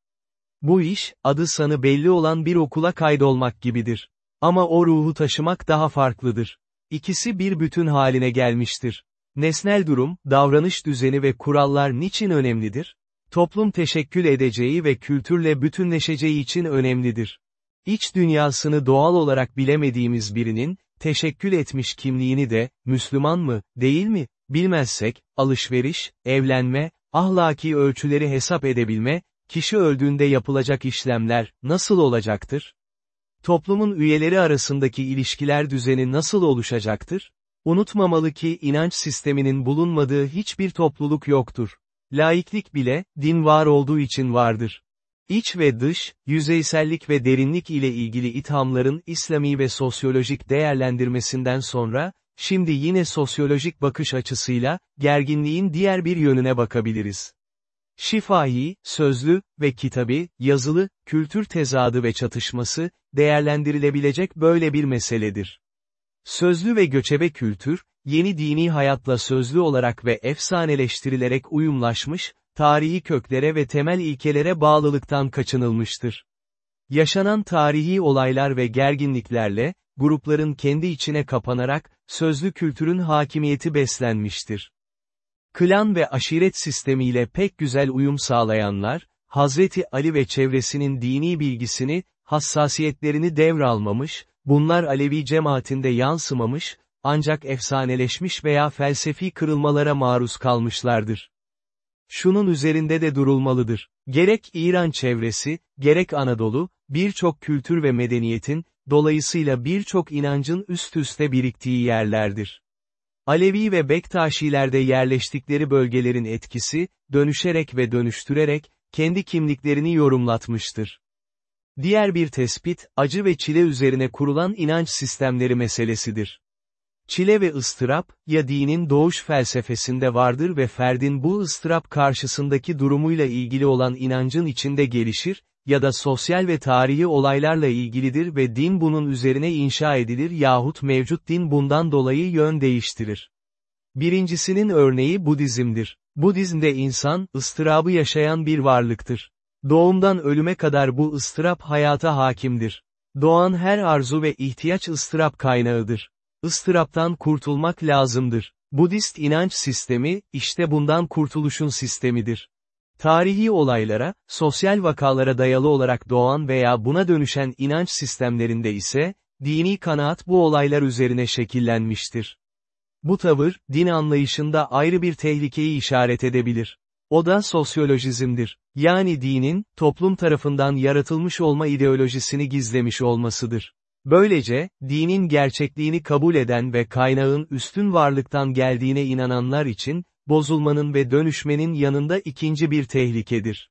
Bu iş, adı sanı belli olan bir okula kaydolmak gibidir. Ama o ruhu taşımak daha farklıdır. İkisi bir bütün haline gelmiştir. Nesnel durum, davranış düzeni ve kurallar niçin önemlidir? Toplum teşekkül edeceği ve kültürle bütünleşeceği için önemlidir. İç dünyasını doğal olarak bilemediğimiz birinin, teşekkül etmiş kimliğini de, Müslüman mı, değil mi, bilmezsek, alışveriş, evlenme, ahlaki ölçüleri hesap edebilme, kişi öldüğünde yapılacak işlemler, nasıl olacaktır? Toplumun üyeleri arasındaki ilişkiler düzeni nasıl oluşacaktır? Unutmamalı ki inanç sisteminin bulunmadığı hiçbir topluluk yoktur. Laiklik bile, din var olduğu için vardır. İç ve dış, yüzeysellik ve derinlik ile ilgili ithamların İslami ve sosyolojik değerlendirmesinden sonra, şimdi yine sosyolojik bakış açısıyla, gerginliğin diğer bir yönüne bakabiliriz. Şifahi, sözlü ve kitabı, yazılı, kültür tezadı ve çatışması, değerlendirilebilecek böyle bir meseledir. Sözlü ve göçebe kültür, yeni dini hayatla sözlü olarak ve efsaneleştirilerek uyumlaşmış, tarihi köklere ve temel ilkelere bağlılıktan kaçınılmıştır. Yaşanan tarihi olaylar ve gerginliklerle, grupların kendi içine kapanarak, sözlü kültürün hakimiyeti beslenmiştir. Klan ve aşiret sistemiyle pek güzel uyum sağlayanlar, Hazreti Ali ve çevresinin dini bilgisini, hassasiyetlerini devralmamış, bunlar Alevi cemaatinde yansımamış, ancak efsaneleşmiş veya felsefi kırılmalara maruz kalmışlardır. Şunun üzerinde de durulmalıdır. Gerek İran çevresi, gerek Anadolu, birçok kültür ve medeniyetin, dolayısıyla birçok inancın üst üste biriktiği yerlerdir. Alevi ve Bektaşilerde yerleştikleri bölgelerin etkisi, dönüşerek ve dönüştürerek, kendi kimliklerini yorumlatmıştır. Diğer bir tespit, acı ve çile üzerine kurulan inanç sistemleri meselesidir. Çile ve ıstırap, ya dinin doğuş felsefesinde vardır ve ferdin bu ıstırap karşısındaki durumuyla ilgili olan inancın içinde gelişir, ya da sosyal ve tarihi olaylarla ilgilidir ve din bunun üzerine inşa edilir yahut mevcut din bundan dolayı yön değiştirir. Birincisinin örneği Budizm'dir. Budizm'de insan, ıstırabı yaşayan bir varlıktır. Doğumdan ölüme kadar bu ıstırap hayata hakimdir. Doğan her arzu ve ihtiyaç ıstırap kaynağıdır. Istıraptan kurtulmak lazımdır. Budist inanç sistemi, işte bundan kurtuluşun sistemidir. Tarihi olaylara, sosyal vakalara dayalı olarak doğan veya buna dönüşen inanç sistemlerinde ise, dini kanaat bu olaylar üzerine şekillenmiştir. Bu tavır, din anlayışında ayrı bir tehlikeyi işaret edebilir. O da sosyolojizmdir. Yani dinin, toplum tarafından yaratılmış olma ideolojisini gizlemiş olmasıdır. Böylece, dinin gerçekliğini kabul eden ve kaynağın üstün varlıktan geldiğine inananlar için, bozulmanın ve dönüşmenin yanında ikinci bir tehlikedir.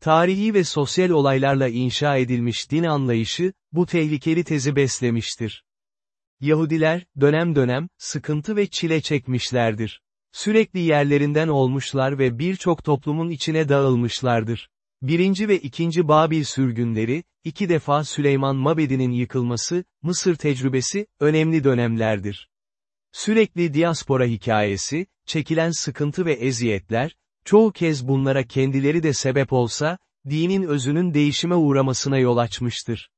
Tarihi ve sosyal olaylarla inşa edilmiş din anlayışı, bu tehlikeli tezi beslemiştir. Yahudiler, dönem dönem, sıkıntı ve çile çekmişlerdir. Sürekli yerlerinden olmuşlar ve birçok toplumun içine dağılmışlardır. Birinci ve ikinci Babil sürgünleri, iki defa Süleyman Mabedi'nin yıkılması, Mısır tecrübesi, önemli dönemlerdir. Sürekli diaspora hikayesi, çekilen sıkıntı ve eziyetler, çoğu kez bunlara kendileri de sebep olsa, dinin özünün değişime uğramasına yol açmıştır.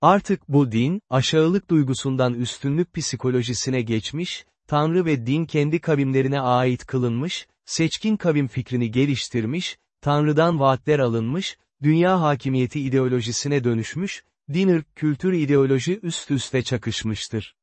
Artık bu din, aşağılık duygusundan üstünlük psikolojisine geçmiş, Tanrı ve din kendi kavimlerine ait kılınmış, seçkin kavim fikrini geliştirmiş, Tanrı'dan vaatler alınmış, dünya hakimiyeti ideolojisine dönüşmüş, din kültür ideoloji üst üste çakışmıştır.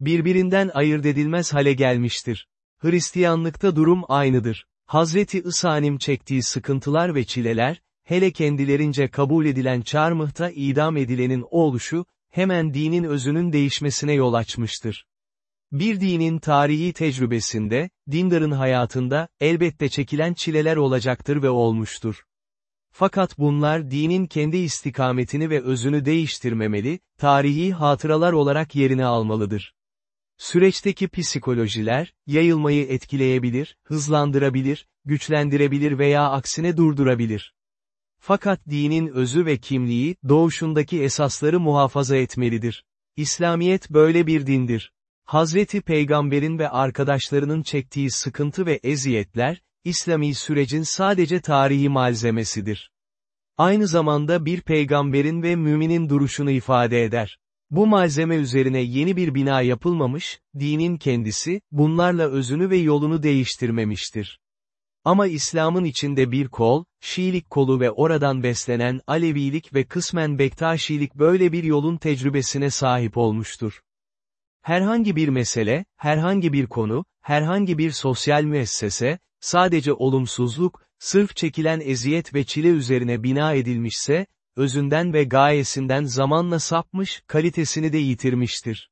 Birbirinden ayırt edilmez hale gelmiştir. Hristiyanlıkta durum aynıdır. Hazreti İsa'nın çektiği sıkıntılar ve çileler, hele kendilerince kabul edilen çarmıhta idam edilenin oluşu, hemen dinin özünün değişmesine yol açmıştır. Bir dinin tarihi tecrübesinde, dindarın hayatında, elbette çekilen çileler olacaktır ve olmuştur. Fakat bunlar dinin kendi istikametini ve özünü değiştirmemeli, tarihi hatıralar olarak yerini almalıdır. Süreçteki psikolojiler, yayılmayı etkileyebilir, hızlandırabilir, güçlendirebilir veya aksine durdurabilir. Fakat dinin özü ve kimliği, doğuşundaki esasları muhafaza etmelidir. İslamiyet böyle bir dindir. Hazreti Peygamber'in ve arkadaşlarının çektiği sıkıntı ve eziyetler, İslami sürecin sadece tarihi malzemesidir. Aynı zamanda bir peygamberin ve müminin duruşunu ifade eder. Bu malzeme üzerine yeni bir bina yapılmamış, dinin kendisi, bunlarla özünü ve yolunu değiştirmemiştir. Ama İslam'ın içinde bir kol, Şiilik kolu ve oradan beslenen Alevilik ve kısmen Bektaşilik böyle bir yolun tecrübesine sahip olmuştur. Herhangi bir mesele, herhangi bir konu, herhangi bir sosyal müessese, sadece olumsuzluk, sırf çekilen eziyet ve çile üzerine bina edilmişse, özünden ve gayesinden zamanla sapmış, kalitesini de yitirmiştir.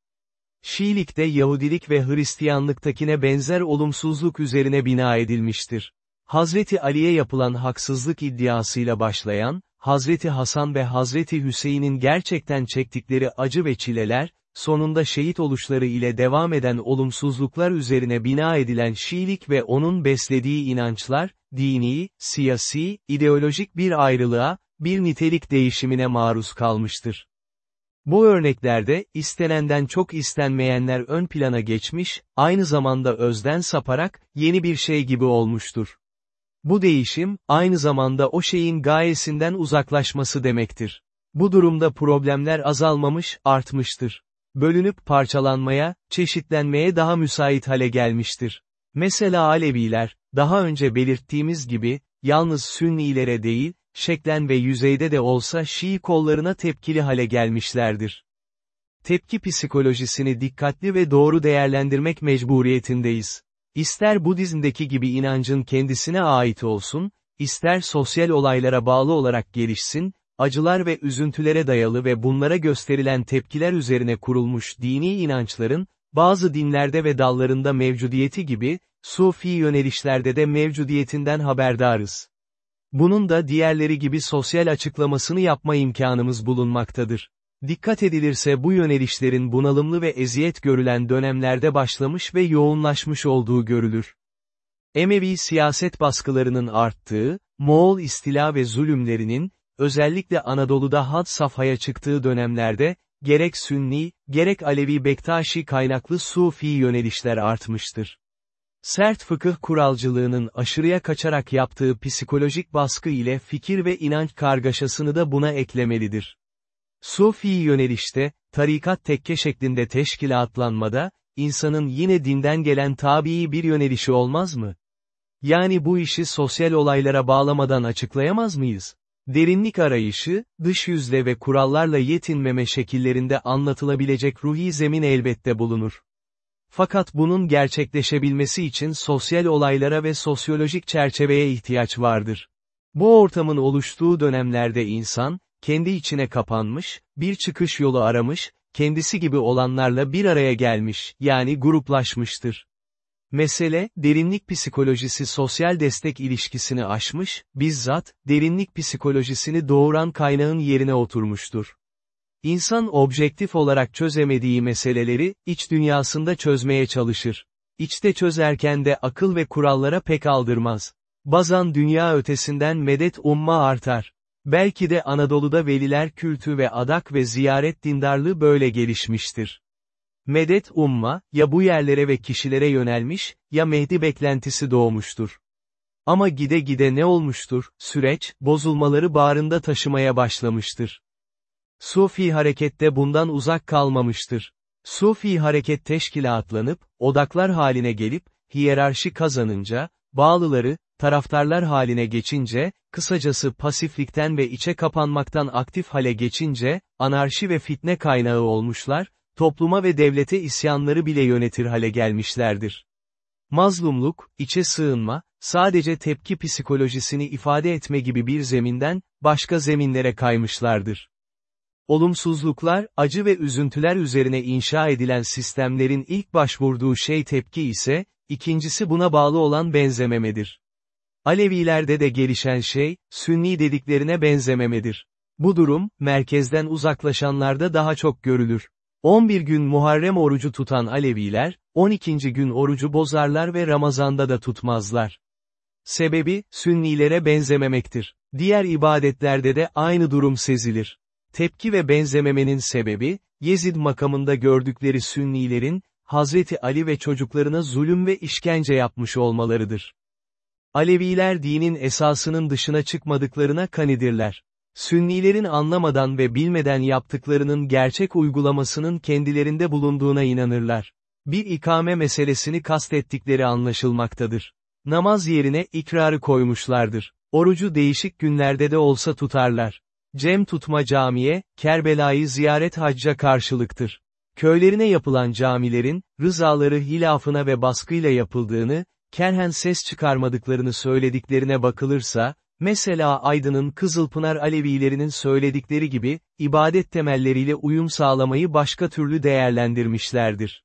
Şiilikte Yahudilik ve Hristiyanlıktakine benzer olumsuzluk üzerine bina edilmiştir. Hazreti Ali'ye yapılan haksızlık iddiasıyla başlayan, Hazreti Hasan ve Hazreti Hüseyin'in gerçekten çektikleri acı ve çileler, sonunda şehit oluşları ile devam eden olumsuzluklar üzerine bina edilen Şiilik ve onun beslediği inançlar, dini, siyasi, ideolojik bir ayrılığa, bir nitelik değişimine maruz kalmıştır. Bu örneklerde, istenenden çok istenmeyenler ön plana geçmiş, aynı zamanda özden saparak, yeni bir şey gibi olmuştur. Bu değişim, aynı zamanda o şeyin gayesinden uzaklaşması demektir. Bu durumda problemler azalmamış, artmıştır. Bölünüp parçalanmaya, çeşitlenmeye daha müsait hale gelmiştir. Mesela Aleviler, daha önce belirttiğimiz gibi, yalnız Sünnilere değil, şeklen ve yüzeyde de olsa Şii kollarına tepkili hale gelmişlerdir. Tepki psikolojisini dikkatli ve doğru değerlendirmek mecburiyetindeyiz. İster Budizm'deki gibi inancın kendisine ait olsun, ister sosyal olaylara bağlı olarak gelişsin, acılar ve üzüntülere dayalı ve bunlara gösterilen tepkiler üzerine kurulmuş dini inançların, bazı dinlerde ve dallarında mevcudiyeti gibi, Sufi yönelişlerde de mevcudiyetinden haberdarız. Bunun da diğerleri gibi sosyal açıklamasını yapma imkanımız bulunmaktadır. Dikkat edilirse bu yönelişlerin bunalımlı ve eziyet görülen dönemlerde başlamış ve yoğunlaşmış olduğu görülür. Emevi siyaset baskılarının arttığı, Moğol istila ve zulümlerinin, özellikle Anadolu'da had safhaya çıktığı dönemlerde, gerek Sünni, gerek Alevi Bektaşi kaynaklı Sufi yönelişler artmıştır. Sert fıkıh kuralcılığının aşırıya kaçarak yaptığı psikolojik baskı ile fikir ve inanç kargaşasını da buna eklemelidir. Sufi yönelişte, tarikat tekke şeklinde teşkilatlanmada, insanın yine dinden gelen tabii bir yönelişi olmaz mı? Yani bu işi sosyal olaylara bağlamadan açıklayamaz mıyız? Derinlik arayışı, dış yüzle ve kurallarla yetinmeme şekillerinde anlatılabilecek ruhi zemin elbette bulunur. Fakat bunun gerçekleşebilmesi için sosyal olaylara ve sosyolojik çerçeveye ihtiyaç vardır. Bu ortamın oluştuğu dönemlerde insan, kendi içine kapanmış, bir çıkış yolu aramış, kendisi gibi olanlarla bir araya gelmiş, yani gruplaşmıştır. Mesele, derinlik psikolojisi sosyal destek ilişkisini aşmış, bizzat, derinlik psikolojisini doğuran kaynağın yerine oturmuştur. İnsan objektif olarak çözemediği meseleleri, iç dünyasında çözmeye çalışır. İçte çözerken de akıl ve kurallara pek aldırmaz. Bazan dünya ötesinden medet umma artar. Belki de Anadolu'da veliler kültü ve adak ve ziyaret dindarlığı böyle gelişmiştir. Medet umma, ya bu yerlere ve kişilere yönelmiş, ya Mehdi beklentisi doğmuştur. Ama gide gide ne olmuştur, süreç, bozulmaları bağrında taşımaya başlamıştır. Sufi harekette bundan uzak kalmamıştır. Sufi hareket teşkilatlanıp, odaklar haline gelip, hiyerarşi kazanınca, bağlıları, taraftarlar haline geçince, kısacası pasiflikten ve içe kapanmaktan aktif hale geçince, anarşi ve fitne kaynağı olmuşlar, topluma ve devlete isyanları bile yönetir hale gelmişlerdir. Mazlumluk, içe sığınma, sadece tepki psikolojisini ifade etme gibi bir zeminden, başka zeminlere kaymışlardır. Olumsuzluklar, acı ve üzüntüler üzerine inşa edilen sistemlerin ilk başvurduğu şey tepki ise, ikincisi buna bağlı olan benzememedir. Alevilerde de gelişen şey, Sünni dediklerine benzememedir. Bu durum, merkezden uzaklaşanlarda daha çok görülür. 11 gün Muharrem orucu tutan Aleviler, 12. gün orucu bozarlar ve Ramazan'da da tutmazlar. Sebebi, Sünnilere benzememektir. Diğer ibadetlerde de aynı durum sezilir. Tepki ve benzememenin sebebi, Yezid makamında gördükleri Sünnilerin, Hazreti Ali ve çocuklarına zulüm ve işkence yapmış olmalarıdır. Aleviler dinin esasının dışına çıkmadıklarına kanidirler. Sünnilerin anlamadan ve bilmeden yaptıklarının gerçek uygulamasının kendilerinde bulunduğuna inanırlar. Bir ikame meselesini kastettikleri anlaşılmaktadır. Namaz yerine ikrarı koymuşlardır. Orucu değişik günlerde de olsa tutarlar. Cem tutma camiye, Kerbela'yı ziyaret hacca karşılıktır. Köylerine yapılan camilerin, rızaları hilafına ve baskıyla yapıldığını, kerhen ses çıkarmadıklarını söylediklerine bakılırsa, mesela Aydın'ın Kızılpınar Alevilerinin söyledikleri gibi, ibadet temelleriyle uyum sağlamayı başka türlü değerlendirmişlerdir.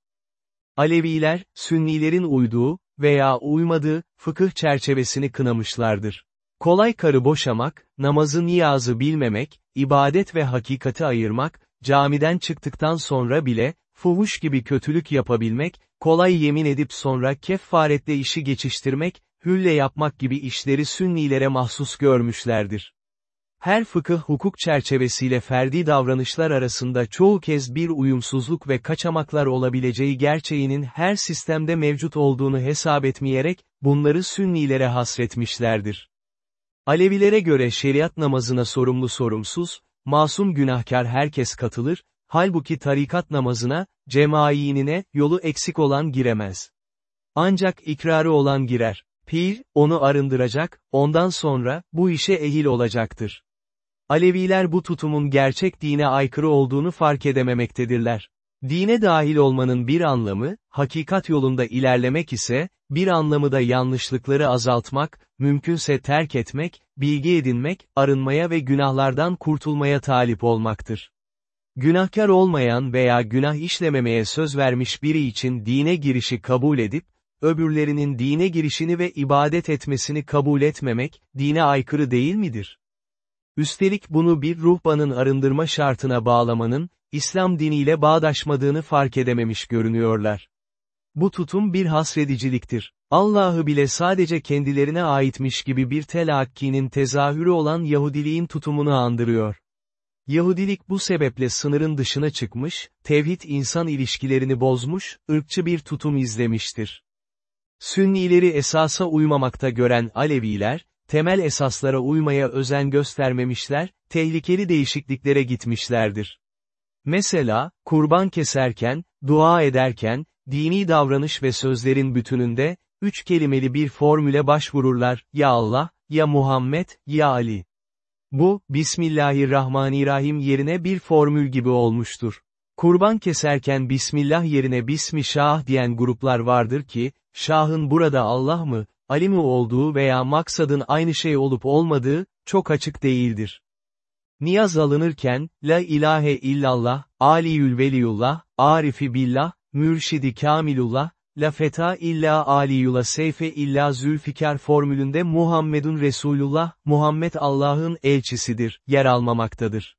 Aleviler, Sünnilerin uyduğu veya uymadığı fıkıh çerçevesini kınamışlardır. Kolay karı boşamak, namazı niyazı bilmemek, ibadet ve hakikati ayırmak, camiden çıktıktan sonra bile, fuhuş gibi kötülük yapabilmek, kolay yemin edip sonra kefaretle işi geçiştirmek, hülle yapmak gibi işleri sünnilere mahsus görmüşlerdir. Her fıkıh hukuk çerçevesiyle ferdi davranışlar arasında çoğu kez bir uyumsuzluk ve kaçamaklar olabileceği gerçeğinin her sistemde mevcut olduğunu hesap etmeyerek, bunları sünnilere hasretmişlerdir. Alevilere göre şeriat namazına sorumlu sorumsuz, masum günahkar herkes katılır, halbuki tarikat namazına, cemaiyinine, yolu eksik olan giremez. Ancak ikrarı olan girer. Pir, onu arındıracak, ondan sonra, bu işe ehil olacaktır. Aleviler bu tutumun gerçek dine aykırı olduğunu fark edememektedirler. Dine dahil olmanın bir anlamı, hakikat yolunda ilerlemek ise, bir anlamı da yanlışlıkları azaltmak, mümkünse terk etmek, bilgi edinmek, arınmaya ve günahlardan kurtulmaya talip olmaktır. Günahkar olmayan veya günah işlememeye söz vermiş biri için dine girişi kabul edip, öbürlerinin dine girişini ve ibadet etmesini kabul etmemek, dine aykırı değil midir? Üstelik bunu bir ruhbanın arındırma şartına bağlamanın, İslam diniyle bağdaşmadığını fark edememiş görünüyorlar. Bu tutum bir hasrediciliktir. Allah'ı bile sadece kendilerine aitmiş gibi bir telakkinin tezahürü olan Yahudiliğin tutumunu andırıyor. Yahudilik bu sebeple sınırın dışına çıkmış, tevhid insan ilişkilerini bozmuş, ırkçı bir tutum izlemiştir. Sünnileri esasa uymamakta gören Aleviler, temel esaslara uymaya özen göstermemişler, tehlikeli değişikliklere gitmişlerdir. Mesela, kurban keserken, dua ederken, dini davranış ve sözlerin bütününde, üç kelimeli bir formüle başvururlar, ya Allah, ya Muhammed, ya Ali. Bu, Bismillahirrahmanirrahim yerine bir formül gibi olmuştur. Kurban keserken Bismillah yerine Bismi Şah diyen gruplar vardır ki, Şah'ın burada Allah mı, Ali mi olduğu veya maksadın aynı şey olup olmadığı, çok açık değildir. Niyaz alınırken, La ilahe illallah, Aliyül Veliyullah, Arifi billah, Mürşidi Kamilullah, La feta illa aliyula seyfe illa zülfikar formülünde Muhammedun Resulullah, Muhammed Allah'ın elçisidir, yer almamaktadır.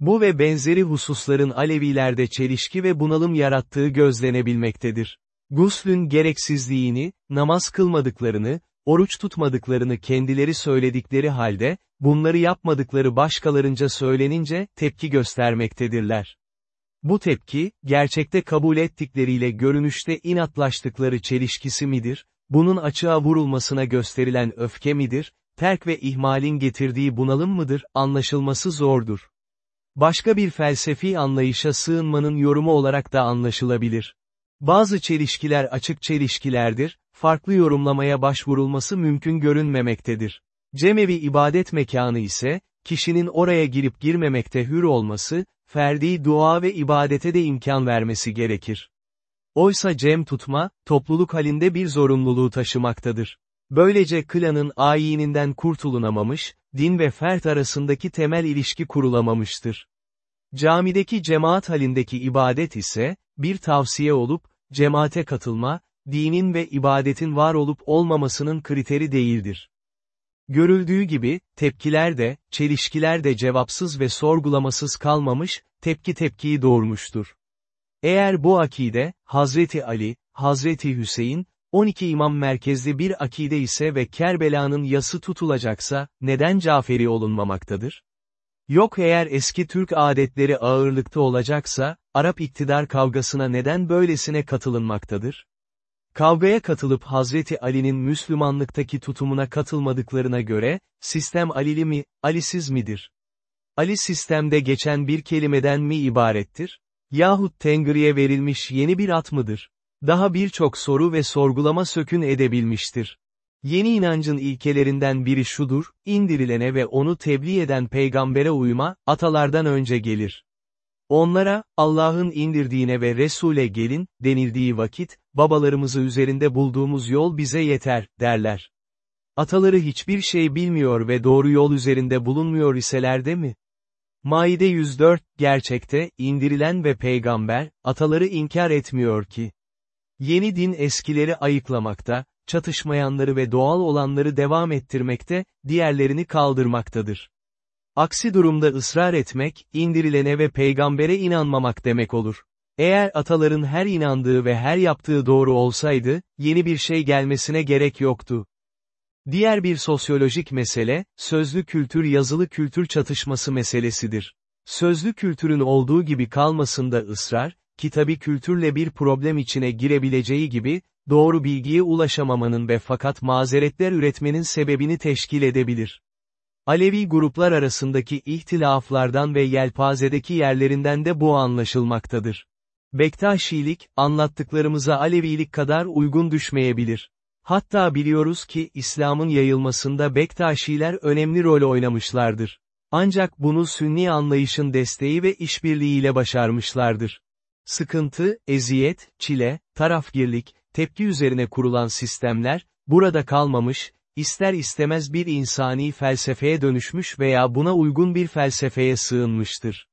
Bu ve benzeri hususların Alevilerde çelişki ve bunalım yarattığı gözlenebilmektedir. Guslün gereksizliğini, namaz kılmadıklarını, oruç tutmadıklarını kendileri söyledikleri halde, bunları yapmadıkları başkalarınca söylenince, tepki göstermektedirler. Bu tepki, gerçekte kabul ettikleriyle görünüşte inatlaştıkları çelişkisi midir, bunun açığa vurulmasına gösterilen öfke midir, terk ve ihmalin getirdiği bunalım mıdır, anlaşılması zordur. Başka bir felsefi anlayışa sığınmanın yorumu olarak da anlaşılabilir. Bazı çelişkiler açık çelişkilerdir, farklı yorumlamaya başvurulması mümkün görünmemektedir. Cemevi ibadet mekanı ise, kişinin oraya girip girmemekte hür olması, ferdi dua ve ibadete de imkan vermesi gerekir. Oysa cem tutma, topluluk halinde bir zorunluluğu taşımaktadır. Böylece klanın ayininden kurtulunamamış, din ve fert arasındaki temel ilişki kurulamamıştır. Camideki cemaat halindeki ibadet ise, bir tavsiye olup, cemaate katılma, dinin ve ibadetin var olup olmamasının kriteri değildir. Görüldüğü gibi, tepkiler de, çelişkiler de cevapsız ve sorgulamasız kalmamış, tepki tepkiyi doğurmuştur. Eğer bu akide, Hazreti Ali, Hazreti Hüseyin, 12 imam merkezli bir akide ise ve Kerbela'nın yası tutulacaksa, neden Caferi olunmamaktadır? Yok eğer eski Türk adetleri ağırlıkta olacaksa, Arap iktidar kavgasına neden böylesine katılınmaktadır? Kavgaya katılıp Hazreti Ali'nin Müslümanlıktaki tutumuna katılmadıklarına göre, sistem Alili mi, Alisiz midir? Ali sistemde geçen bir kelimeden mi ibarettir? Yahut Tengri'ye verilmiş yeni bir at mıdır? Daha birçok soru ve sorgulama sökün edebilmiştir. Yeni inancın ilkelerinden biri şudur, indirilene ve onu tebliğ eden peygambere uyma, atalardan önce gelir. Onlara, Allah'ın indirdiğine ve Resul'e gelin, denildiği vakit, babalarımızı üzerinde bulduğumuz yol bize yeter, derler. Ataları hiçbir şey bilmiyor ve doğru yol üzerinde bulunmuyor iselerde mi? Maide 104, gerçekte, indirilen ve peygamber, ataları inkar etmiyor ki. Yeni din eskileri ayıklamakta, çatışmayanları ve doğal olanları devam ettirmekte, diğerlerini kaldırmaktadır. Aksi durumda ısrar etmek, indirilene ve peygambere inanmamak demek olur. Eğer ataların her inandığı ve her yaptığı doğru olsaydı, yeni bir şey gelmesine gerek yoktu. Diğer bir sosyolojik mesele, sözlü kültür yazılı kültür çatışması meselesidir. Sözlü kültürün olduğu gibi kalmasında ısrar, kitabi kültürle bir problem içine girebileceği gibi, doğru bilgiye ulaşamamanın ve fakat mazeretler üretmenin sebebini teşkil edebilir. Alevi gruplar arasındaki ihtilaflardan ve yelpazedeki yerlerinden de bu anlaşılmaktadır. Bektaşilik, anlattıklarımıza Alevilik kadar uygun düşmeyebilir. Hatta biliyoruz ki İslam'ın yayılmasında Bektaşiler önemli rol oynamışlardır. Ancak bunu Sünni anlayışın desteği ve işbirliğiyle başarmışlardır. Sıkıntı, eziyet, çile, tarafgirlik, tepki üzerine kurulan sistemler, burada kalmamış, ister istemez bir insani felsefeye dönüşmüş veya buna uygun bir felsefeye sığınmıştır.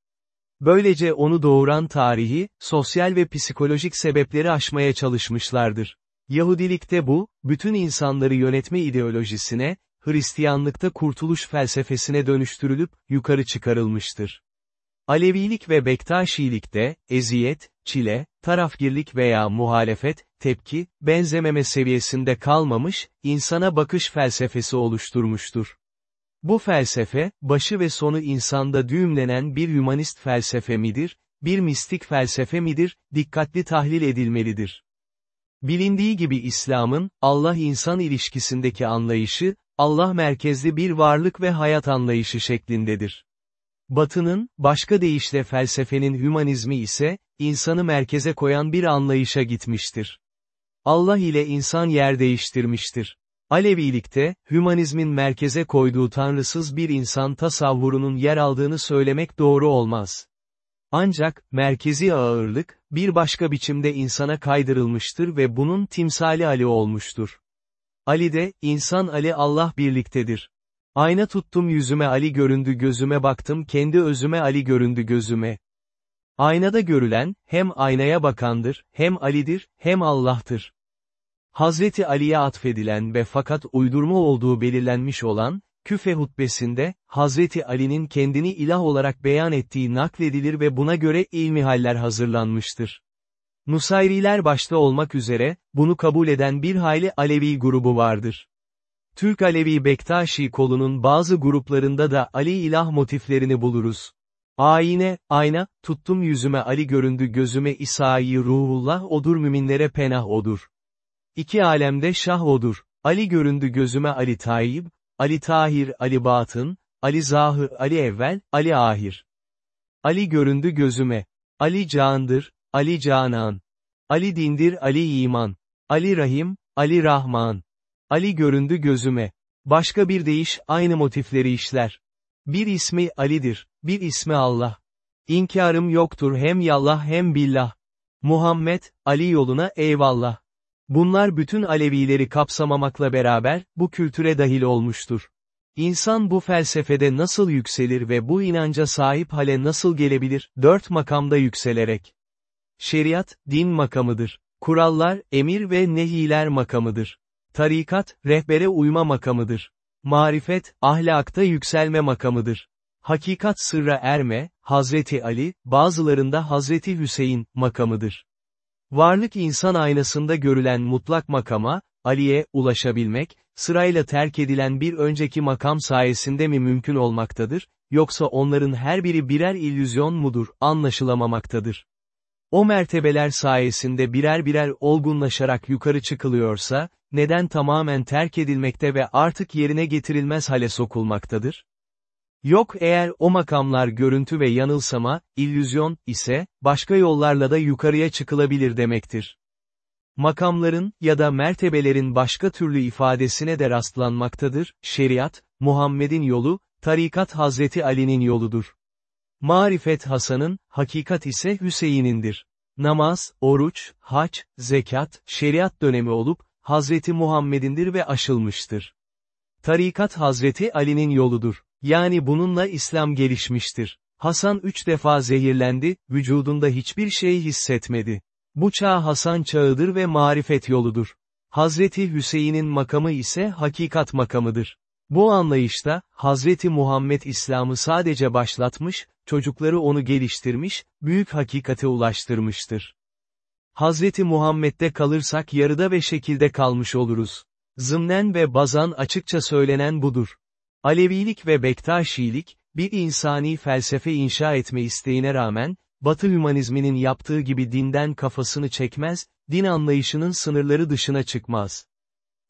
Böylece onu doğuran tarihi, sosyal ve psikolojik sebepleri aşmaya çalışmışlardır. Yahudilikte bu, bütün insanları yönetme ideolojisine, Hristiyanlıkta kurtuluş felsefesine dönüştürülüp, yukarı çıkarılmıştır. Alevilik ve Bektaşilikte, eziyet, çile, tarafgirlik veya muhalefet, tepki, benzememe seviyesinde kalmamış, insana bakış felsefesi oluşturmuştur. Bu felsefe, başı ve sonu insanda düğümlenen bir humanist felsefe midir, bir mistik felsefe midir, dikkatli tahlil edilmelidir. Bilindiği gibi İslam'ın, Allah-insan ilişkisindeki anlayışı, Allah merkezli bir varlık ve hayat anlayışı şeklindedir. Batı'nın, başka deyişle felsefenin hümanizmi ise, insanı merkeze koyan bir anlayışa gitmiştir. Allah ile insan yer değiştirmiştir. Alevilikte, hümanizmin merkeze koyduğu tanrısız bir insan tasavvurunun yer aldığını söylemek doğru olmaz. Ancak, merkezi ağırlık, bir başka biçimde insana kaydırılmıştır ve bunun timsali Ali olmuştur. Ali'de, insan Ali Allah birliktedir. Ayna tuttum yüzüme Ali göründü gözüme baktım kendi özüme Ali göründü gözüme. Aynada görülen, hem aynaya bakandır, hem Ali'dir, hem Allah'tır. Hazreti Ali'ye atfedilen ve fakat uydurma olduğu belirlenmiş olan, Küfe hutbesinde, Hazreti Ali'nin kendini ilah olarak beyan ettiği nakledilir ve buna göre ilmihaller hazırlanmıştır. Nusayriler başta olmak üzere, bunu kabul eden bir hayli Alevi grubu vardır. Türk Alevi Bektaşi kolunun bazı gruplarında da Ali ilah motiflerini buluruz. Ayine, ayna, tuttum yüzüme Ali göründü gözüme İsa'yı ruhullah odur müminlere penah odur. İki alemde şah odur. Ali göründü gözüme Ali Tayyib, Ali Tahir Ali Batın, Ali Zahı Ali Evvel, Ali Ahir. Ali göründü gözüme. Ali Candır, Ali Canan. Ali Dindir Ali İman. Ali Rahim, Ali Rahman. Ali göründü gözüme. Başka bir deyiş, aynı motifleri işler. Bir ismi Ali'dir, bir ismi Allah. İnkarım yoktur hem yallah hem billah. Muhammed, Ali yoluna eyvallah. Bunlar bütün Alevileri kapsamamakla beraber, bu kültüre dahil olmuştur. İnsan bu felsefede nasıl yükselir ve bu inanca sahip hale nasıl gelebilir? Dört makamda yükselerek. Şeriat, din makamıdır. Kurallar, emir ve nehiler makamıdır. Tarikat, rehbere uyma makamıdır. Marifet, ahlakta yükselme makamıdır. Hakikat sırra erme, Hazreti Ali, bazılarında Hazreti Hüseyin, makamıdır. Varlık insan aynasında görülen mutlak makama, Ali'ye, ulaşabilmek, sırayla terk edilen bir önceki makam sayesinde mi mümkün olmaktadır, yoksa onların her biri birer illüzyon mudur, anlaşılamamaktadır. O mertebeler sayesinde birer birer olgunlaşarak yukarı çıkılıyorsa, neden tamamen terk edilmekte ve artık yerine getirilmez hale sokulmaktadır? Yok eğer o makamlar görüntü ve yanılsama, illüzyon, ise, başka yollarla da yukarıya çıkılabilir demektir. Makamların, ya da mertebelerin başka türlü ifadesine de rastlanmaktadır, şeriat, Muhammed'in yolu, tarikat Hazreti Ali'nin yoludur. Marifet Hasan'ın, hakikat ise Hüseyin'indir. Namaz, oruç, hac, zekat, şeriat dönemi olup, Hazreti Muhammed'indir ve aşılmıştır. Tarikat Hazreti Ali'nin yoludur. Yani bununla İslam gelişmiştir. Hasan üç defa zehirlendi, vücudunda hiçbir şey hissetmedi. Bu çağ Hasan çağıdır ve marifet yoludur. Hazreti Hüseyin'in makamı ise hakikat makamıdır. Bu anlayışta, Hazreti Muhammed İslam'ı sadece başlatmış, çocukları onu geliştirmiş, büyük hakikate ulaştırmıştır. Hazreti Muhammed'de kalırsak yarıda ve şekilde kalmış oluruz. Zımnen ve bazan açıkça söylenen budur. Alevilik ve Bektaşilik, bir insani felsefe inşa etme isteğine rağmen, Batı hümanizminin yaptığı gibi dinden kafasını çekmez, din anlayışının sınırları dışına çıkmaz.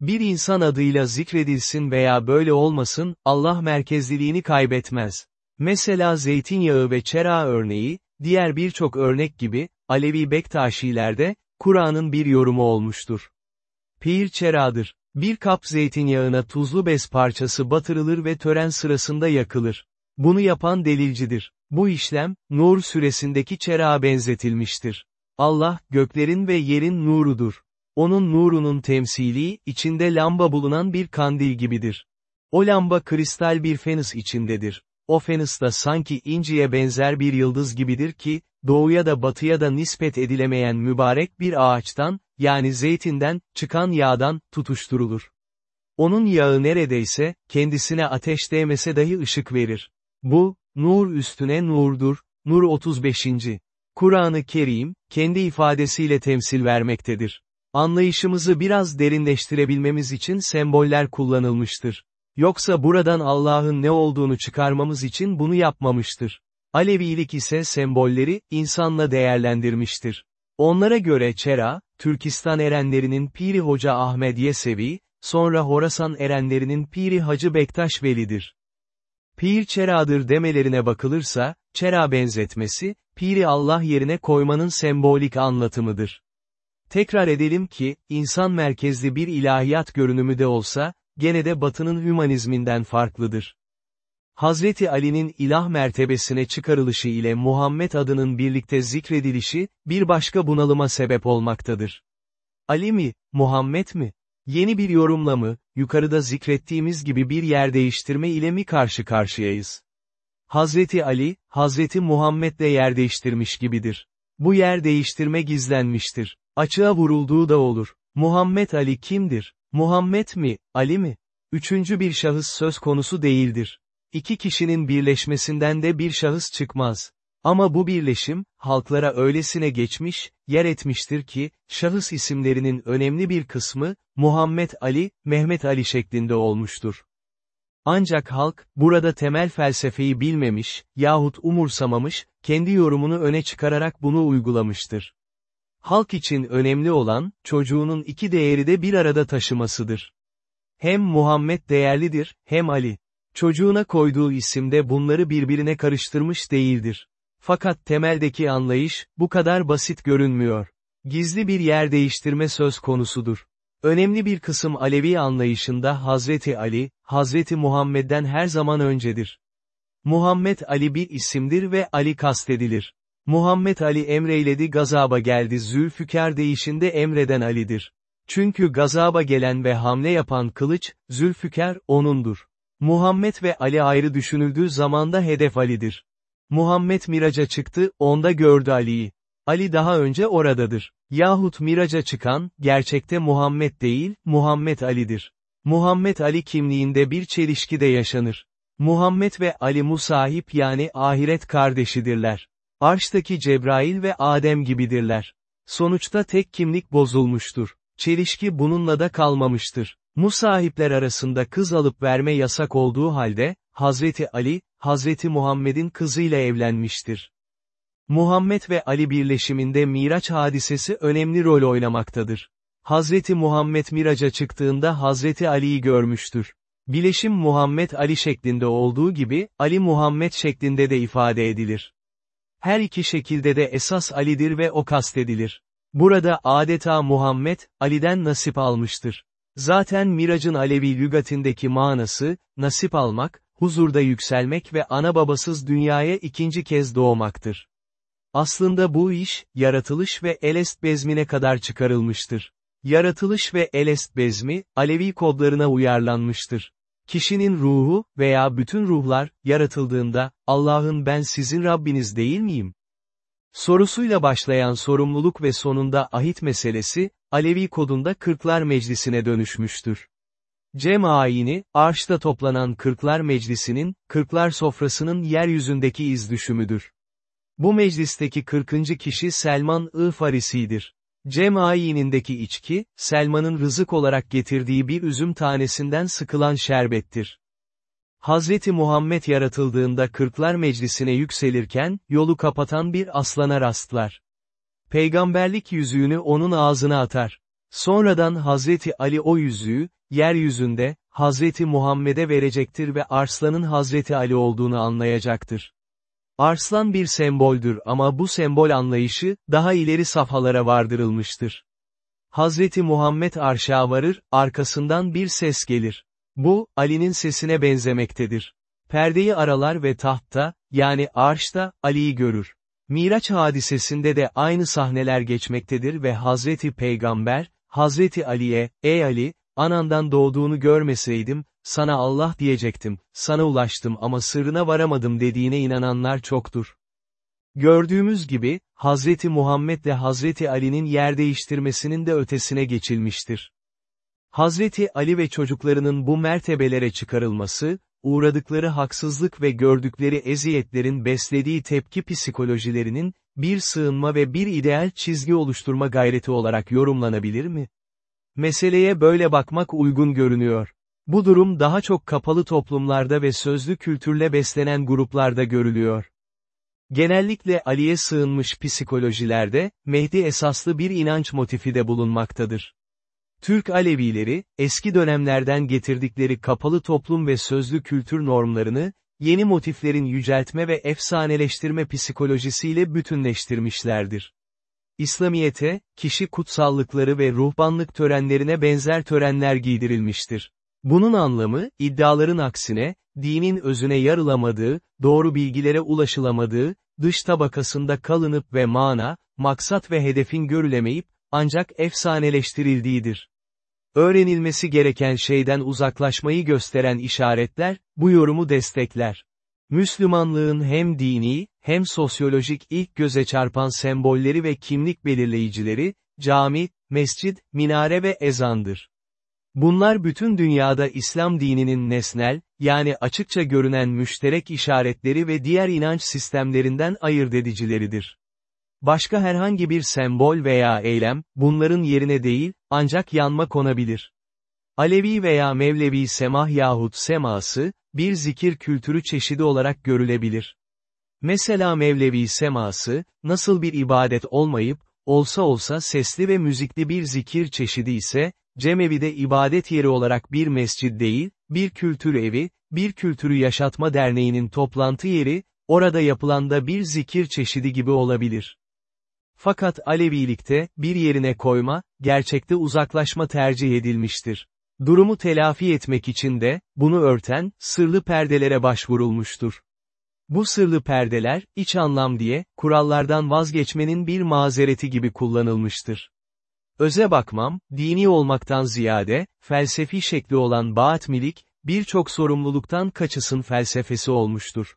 Bir insan adıyla zikredilsin veya böyle olmasın, Allah merkezliliğini kaybetmez. Mesela zeytinyağı ve çera örneği, diğer birçok örnek gibi, Alevi Bektaşilerde, Kur'an'ın bir yorumu olmuştur. Pir çeradır. Bir kap zeytinyağına tuzlu bez parçası batırılır ve tören sırasında yakılır. Bunu yapan delilcidir. Bu işlem, Nur süresindeki çera benzetilmiştir. Allah, göklerin ve yerin nurudur. Onun nurunun temsili, içinde lamba bulunan bir kandil gibidir. O lamba kristal bir fenus içindedir. O fenus da sanki inciye benzer bir yıldız gibidir ki, doğuya da batıya da nispet edilemeyen mübarek bir ağaçtan, yani zeytinden, çıkan yağdan, tutuşturulur. Onun yağı neredeyse, kendisine ateş değmese dahi ışık verir. Bu, nur üstüne nurdur, Nur 35. Kur'an-ı Kerim, kendi ifadesiyle temsil vermektedir. Anlayışımızı biraz derinleştirebilmemiz için semboller kullanılmıştır. Yoksa buradan Allah'ın ne olduğunu çıkarmamız için bunu yapmamıştır. Alevilik ise sembolleri, insanla değerlendirmiştir. Onlara göre Çera, Türkistan erenlerinin Piri Hoca Ahmed Yesevi, sonra Horasan erenlerinin Piri Hacı Bektaş Veli'dir. Pir Çera'dır demelerine bakılırsa, Çera benzetmesi, Piri Allah yerine koymanın sembolik anlatımıdır. Tekrar edelim ki, insan merkezli bir ilahiyat görünümü de olsa, gene de batının hümanizminden farklıdır. Hazreti Ali'nin ilah mertebesine çıkarılışı ile Muhammed adının birlikte zikredilişi, bir başka bunalıma sebep olmaktadır. Ali mi, Muhammed mi? Yeni bir yorumla mı, yukarıda zikrettiğimiz gibi bir yer değiştirme ile mi karşı karşıyayız? Hazreti Ali, Hazreti Muhammed'le yer değiştirmiş gibidir. Bu yer değiştirme gizlenmiştir. Açığa vurulduğu da olur. Muhammed Ali kimdir? Muhammed mi, Ali mi? Üçüncü bir şahıs söz konusu değildir. İki kişinin birleşmesinden de bir şahıs çıkmaz. Ama bu birleşim, halklara öylesine geçmiş, yer etmiştir ki, şahıs isimlerinin önemli bir kısmı, Muhammed Ali, Mehmet Ali şeklinde olmuştur. Ancak halk, burada temel felsefeyi bilmemiş, yahut umursamamış, kendi yorumunu öne çıkararak bunu uygulamıştır. Halk için önemli olan, çocuğunun iki değeri de bir arada taşımasıdır. Hem Muhammed değerlidir, hem Ali. Çocuğuna koyduğu isimde bunları birbirine karıştırmış değildir. Fakat temeldeki anlayış, bu kadar basit görünmüyor. Gizli bir yer değiştirme söz konusudur. Önemli bir kısım Alevi anlayışında Hazreti Ali, Hazreti Muhammed'den her zaman öncedir. Muhammed Ali bir isimdir ve Ali kastedilir. Muhammed Ali emreyledi gazaba geldi Zülfikar değişinde emreden Ali'dir. Çünkü gazaba gelen ve hamle yapan kılıç, Zülfikar, onundur. Muhammed ve Ali ayrı düşünüldüğü zamanda hedef Ali'dir. Muhammed miraca çıktı, onda gördü Ali'yi. Ali daha önce oradadır. Yahut miraca çıkan, gerçekte Muhammed değil, Muhammed Ali'dir. Muhammed Ali kimliğinde bir çelişki de yaşanır. Muhammed ve Ali musahip yani ahiret kardeşidirler. Arştaki Cebrail ve Adem gibidirler. Sonuçta tek kimlik bozulmuştur. Çelişki bununla da kalmamıştır. Musahipler arasında kız alıp verme yasak olduğu halde, Hazreti Ali, Hazreti Muhammed'in kızıyla evlenmiştir. Muhammed ve Ali birleşiminde Miraç hadisesi önemli rol oynamaktadır. Hazreti Muhammed Miraç'a çıktığında Hazreti Ali'yi görmüştür. Bileşim Muhammed Ali şeklinde olduğu gibi, Ali Muhammed şeklinde de ifade edilir. Her iki şekilde de esas Ali'dir ve o kastedilir. Burada adeta Muhammed, Ali'den nasip almıştır. Zaten Mirac'ın Alevi lügatindeki manası, nasip almak, huzurda yükselmek ve ana babasız dünyaya ikinci kez doğmaktır. Aslında bu iş, yaratılış ve Elest bezmine kadar çıkarılmıştır. Yaratılış ve Elest bezmi, Alevi kodlarına uyarlanmıştır. Kişinin ruhu veya bütün ruhlar, yaratıldığında, Allah'ın ben sizin Rabbiniz değil miyim? Sorusuyla başlayan sorumluluk ve sonunda ahit meselesi, Alevi kodunda Kırklar Meclisi'ne dönüşmüştür. Cem ayini, arşta toplanan Kırklar Meclisi'nin, Kırklar sofrasının yeryüzündeki iz düşümüdür. Bu meclisteki 40. kişi Selman-ı Farisi'dir. Cem içki, Selman'ın rızık olarak getirdiği bir üzüm tanesinden sıkılan şerbettir. Hazreti Muhammed yaratıldığında Kırklar Meclisi'ne yükselirken, yolu kapatan bir aslana rastlar. Peygamberlik yüzüğünü onun ağzına atar. Sonradan Hazreti Ali o yüzüğü, yeryüzünde, Hazreti Muhammed'e verecektir ve Arslan'ın Hazreti Ali olduğunu anlayacaktır. Arslan bir semboldür ama bu sembol anlayışı, daha ileri safhalara vardırılmıştır. Hazreti Muhammed arşa varır, arkasından bir ses gelir. Bu, Ali'nin sesine benzemektedir. Perdeyi aralar ve tahtta, yani arşta, Ali'yi görür. Miraç hadisesinde de aynı sahneler geçmektedir ve Hazreti Peygamber, Hazreti Ali'ye, ey Ali, anandan doğduğunu görmeseydim, sana Allah diyecektim, sana ulaştım ama sırrına varamadım dediğine inananlar çoktur. Gördüğümüz gibi, Hazreti Muhammed ile Hazreti Ali'nin yer değiştirmesinin de ötesine geçilmiştir. Hazreti Ali ve çocuklarının bu mertebelere çıkarılması, uğradıkları haksızlık ve gördükleri eziyetlerin beslediği tepki psikolojilerinin, bir sığınma ve bir ideal çizgi oluşturma gayreti olarak yorumlanabilir mi? Meseleye böyle bakmak uygun görünüyor. Bu durum daha çok kapalı toplumlarda ve sözlü kültürle beslenen gruplarda görülüyor. Genellikle Ali'ye sığınmış psikolojilerde, Mehdi esaslı bir inanç motifi de bulunmaktadır. Türk Alevileri, eski dönemlerden getirdikleri kapalı toplum ve sözlü kültür normlarını, yeni motiflerin yüceltme ve efsaneleştirme psikolojisiyle bütünleştirmişlerdir. İslamiyete, kişi kutsallıkları ve ruhbanlık törenlerine benzer törenler giydirilmiştir. Bunun anlamı, iddiaların aksine, dinin özüne yarılamadığı, doğru bilgilere ulaşılamadığı, dış tabakasında kalınıp ve mana, maksat ve hedefin görülemeyip, ancak efsaneleştirildiğidir. Öğrenilmesi gereken şeyden uzaklaşmayı gösteren işaretler, bu yorumu destekler. Müslümanlığın hem dini, hem sosyolojik ilk göze çarpan sembolleri ve kimlik belirleyicileri, cami, mescid, minare ve ezandır. Bunlar bütün dünyada İslam dininin nesnel, yani açıkça görünen müşterek işaretleri ve diğer inanç sistemlerinden ayırt edicileridir. Başka herhangi bir sembol veya eylem, bunların yerine değil, ancak yanma konabilir. Alevi veya Mevlevi semah yahut seması, bir zikir kültürü çeşidi olarak görülebilir. Mesela Mevlevi seması, nasıl bir ibadet olmayıp, olsa olsa sesli ve müzikli bir zikir çeşidi ise, Cemevi'de ibadet yeri olarak bir mescid değil, bir kültür evi, bir kültürü yaşatma derneğinin toplantı yeri, orada yapılan da bir zikir çeşidi gibi olabilir. Fakat Alevilikte, bir yerine koyma, gerçekte uzaklaşma tercih edilmiştir. Durumu telafi etmek için de, bunu örten, sırlı perdelere başvurulmuştur. Bu sırlı perdeler, iç anlam diye, kurallardan vazgeçmenin bir mazereti gibi kullanılmıştır. Öze bakmam, dini olmaktan ziyade, felsefi şekli olan baatmilik, birçok sorumluluktan kaçısın felsefesi olmuştur.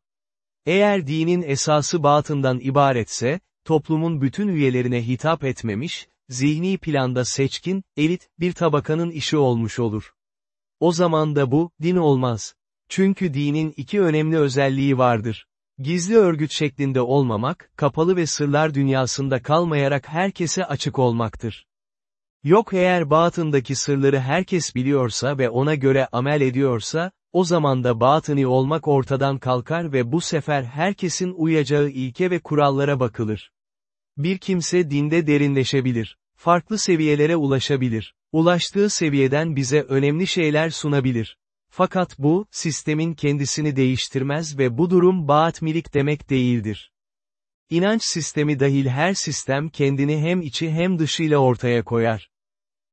Eğer dinin esası batından ibaretse, toplumun bütün üyelerine hitap etmemiş, zihni planda seçkin, elit, bir tabakanın işi olmuş olur. O zaman da bu, din olmaz. Çünkü dinin iki önemli özelliği vardır. Gizli örgüt şeklinde olmamak, kapalı ve sırlar dünyasında kalmayarak herkese açık olmaktır. Yok eğer batındaki sırları herkes biliyorsa ve ona göre amel ediyorsa, o zaman da batıni olmak ortadan kalkar ve bu sefer herkesin uyacağı ilke ve kurallara bakılır. Bir kimse dinde derinleşebilir. Farklı seviyelere ulaşabilir. Ulaştığı seviyeden bize önemli şeyler sunabilir. Fakat bu, sistemin kendisini değiştirmez ve bu durum baatmilik demek değildir. İnanç sistemi dahil her sistem kendini hem içi hem dışıyla ortaya koyar.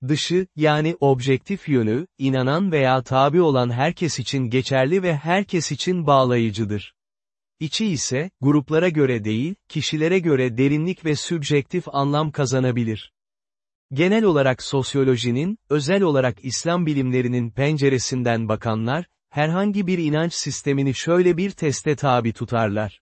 Dışı, yani objektif yönü, inanan veya tabi olan herkes için geçerli ve herkes için bağlayıcıdır. İçi ise, gruplara göre değil, kişilere göre derinlik ve sübjektif anlam kazanabilir. Genel olarak sosyolojinin, özel olarak İslam bilimlerinin penceresinden bakanlar, herhangi bir inanç sistemini şöyle bir teste tabi tutarlar.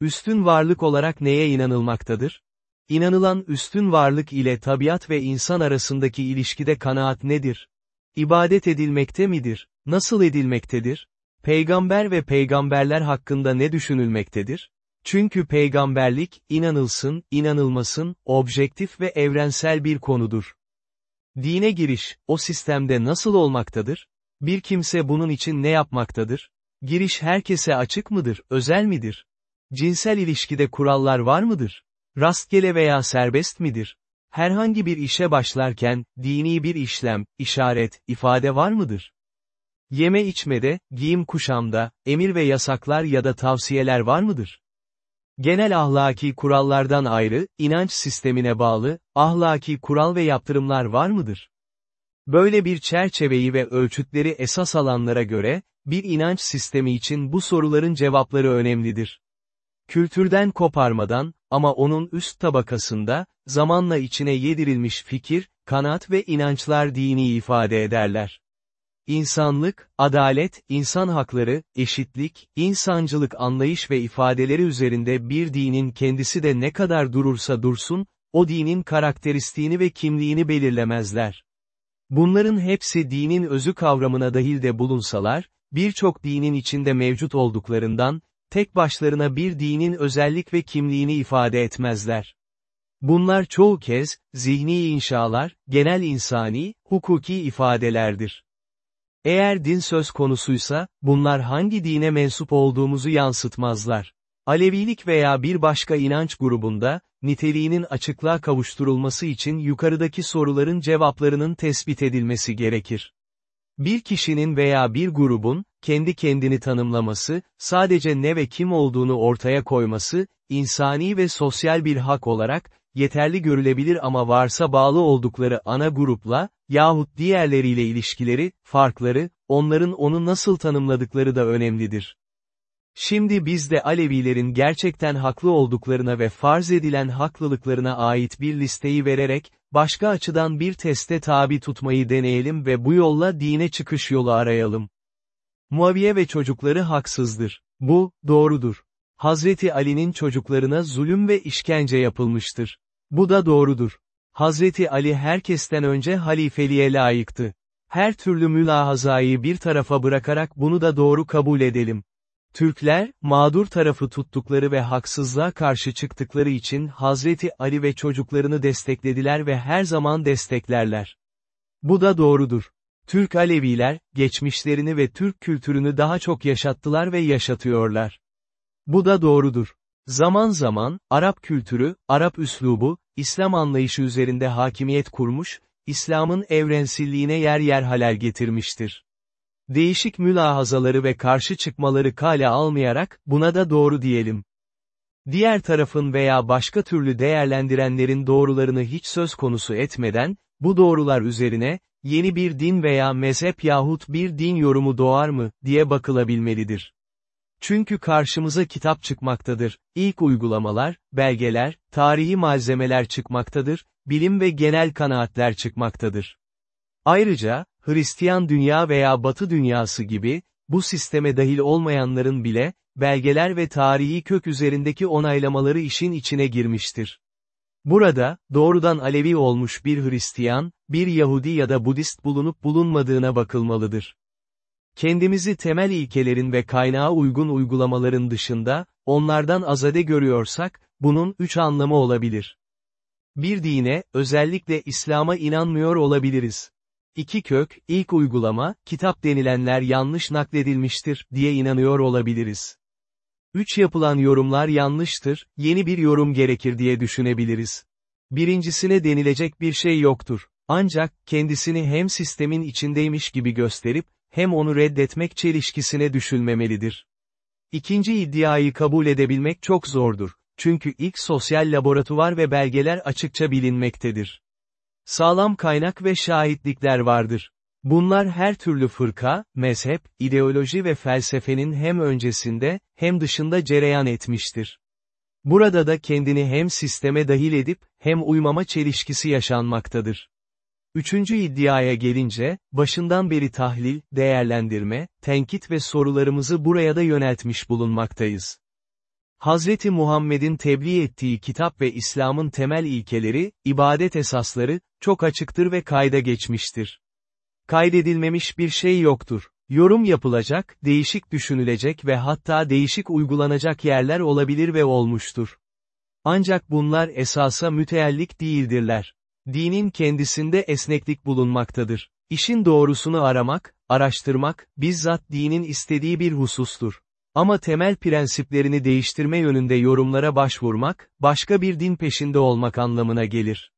Üstün varlık olarak neye inanılmaktadır? İnanılan üstün varlık ile tabiat ve insan arasındaki ilişkide kanaat nedir? İbadet edilmekte midir? Nasıl edilmektedir? Peygamber ve peygamberler hakkında ne düşünülmektedir? Çünkü peygamberlik, inanılsın, inanılmasın, objektif ve evrensel bir konudur. Dine giriş, o sistemde nasıl olmaktadır? Bir kimse bunun için ne yapmaktadır? Giriş herkese açık mıdır, özel midir? Cinsel ilişkide kurallar var mıdır? Rastgele veya serbest midir? Herhangi bir işe başlarken, dini bir işlem, işaret, ifade var mıdır? Yeme içmede, giyim kuşamda, emir ve yasaklar ya da tavsiyeler var mıdır? Genel ahlaki kurallardan ayrı, inanç sistemine bağlı, ahlaki kural ve yaptırımlar var mıdır? Böyle bir çerçeveyi ve ölçütleri esas alanlara göre, bir inanç sistemi için bu soruların cevapları önemlidir. Kültürden koparmadan, ama onun üst tabakasında, zamanla içine yedirilmiş fikir, kanat ve inançlar dini ifade ederler. İnsanlık, adalet, insan hakları, eşitlik, insancılık anlayış ve ifadeleri üzerinde bir dinin kendisi de ne kadar durursa dursun, o dinin karakteristiğini ve kimliğini belirlemezler. Bunların hepsi dinin özü kavramına dahil de bulunsalar, birçok dinin içinde mevcut olduklarından, tek başlarına bir dinin özellik ve kimliğini ifade etmezler. Bunlar çoğu kez, zihni inşalar, genel insani, hukuki ifadelerdir. Eğer din söz konusuysa, bunlar hangi dine mensup olduğumuzu yansıtmazlar. Alevilik veya bir başka inanç grubunda, niteliğinin açıklığa kavuşturulması için yukarıdaki soruların cevaplarının tespit edilmesi gerekir. Bir kişinin veya bir grubun, kendi kendini tanımlaması, sadece ne ve kim olduğunu ortaya koyması, insani ve sosyal bir hak olarak, yeterli görülebilir ama varsa bağlı oldukları ana grupla, yahut diğerleriyle ilişkileri, farkları, onların onu nasıl tanımladıkları da önemlidir. Şimdi biz de Alevilerin gerçekten haklı olduklarına ve farz edilen haklılıklarına ait bir listeyi vererek, başka açıdan bir teste tabi tutmayı deneyelim ve bu yolla dine çıkış yolu arayalım. Muaviye ve çocukları haksızdır. Bu, doğrudur. Hazreti Ali'nin çocuklarına zulüm ve işkence yapılmıştır. Bu da doğrudur. Hazreti Ali herkesten önce halifeliğe layıktı. Her türlü mülahazayı bir tarafa bırakarak bunu da doğru kabul edelim. Türkler, mağdur tarafı tuttukları ve haksızlığa karşı çıktıkları için Hazreti Ali ve çocuklarını desteklediler ve her zaman desteklerler. Bu da doğrudur. Türk Aleviler, geçmişlerini ve Türk kültürünü daha çok yaşattılar ve yaşatıyorlar. Bu da doğrudur. Zaman zaman, Arap kültürü, Arap üslubu, İslam anlayışı üzerinde hakimiyet kurmuş, İslam'ın evrensilliğine yer yer halel getirmiştir. Değişik mülahazaları ve karşı çıkmaları kale almayarak, buna da doğru diyelim. Diğer tarafın veya başka türlü değerlendirenlerin doğrularını hiç söz konusu etmeden, bu doğrular üzerine, yeni bir din veya mezhep yahut bir din yorumu doğar mı, diye bakılabilmelidir. Çünkü karşımıza kitap çıkmaktadır, ilk uygulamalar, belgeler, tarihi malzemeler çıkmaktadır, bilim ve genel kanaatler çıkmaktadır. Ayrıca, Hristiyan dünya veya Batı dünyası gibi, bu sisteme dahil olmayanların bile, belgeler ve tarihi kök üzerindeki onaylamaları işin içine girmiştir. Burada, doğrudan Alevi olmuş bir Hristiyan, bir Yahudi ya da Budist bulunup bulunmadığına bakılmalıdır. Kendimizi temel ilkelerin ve kaynağa uygun uygulamaların dışında, onlardan azade görüyorsak, bunun üç anlamı olabilir. Bir dine, özellikle İslam'a inanmıyor olabiliriz. İki kök, ilk uygulama, kitap denilenler yanlış nakledilmiştir, diye inanıyor olabiliriz. Üç yapılan yorumlar yanlıştır, yeni bir yorum gerekir diye düşünebiliriz. Birincisine denilecek bir şey yoktur. Ancak, kendisini hem sistemin içindeymiş gibi gösterip, hem onu reddetmek çelişkisine düşülmemelidir. İkinci iddiayı kabul edebilmek çok zordur. Çünkü ilk sosyal laboratuvar ve belgeler açıkça bilinmektedir. Sağlam kaynak ve şahitlikler vardır. Bunlar her türlü fırka, mezhep, ideoloji ve felsefenin hem öncesinde, hem dışında cereyan etmiştir. Burada da kendini hem sisteme dahil edip, hem uymama çelişkisi yaşanmaktadır. Üçüncü iddiaya gelince, başından beri tahlil, değerlendirme, tenkit ve sorularımızı buraya da yöneltmiş bulunmaktayız. Hazreti Muhammed'in tebliğ ettiği kitap ve İslam'ın temel ilkeleri, ibadet esasları, çok açıktır ve kayda geçmiştir. Kaydedilmemiş bir şey yoktur. Yorum yapılacak, değişik düşünülecek ve hatta değişik uygulanacak yerler olabilir ve olmuştur. Ancak bunlar esasa müteellik değildirler. Dinin kendisinde esneklik bulunmaktadır. İşin doğrusunu aramak, araştırmak, bizzat dinin istediği bir husustur. Ama temel prensiplerini değiştirme yönünde yorumlara başvurmak, başka bir din peşinde olmak anlamına gelir.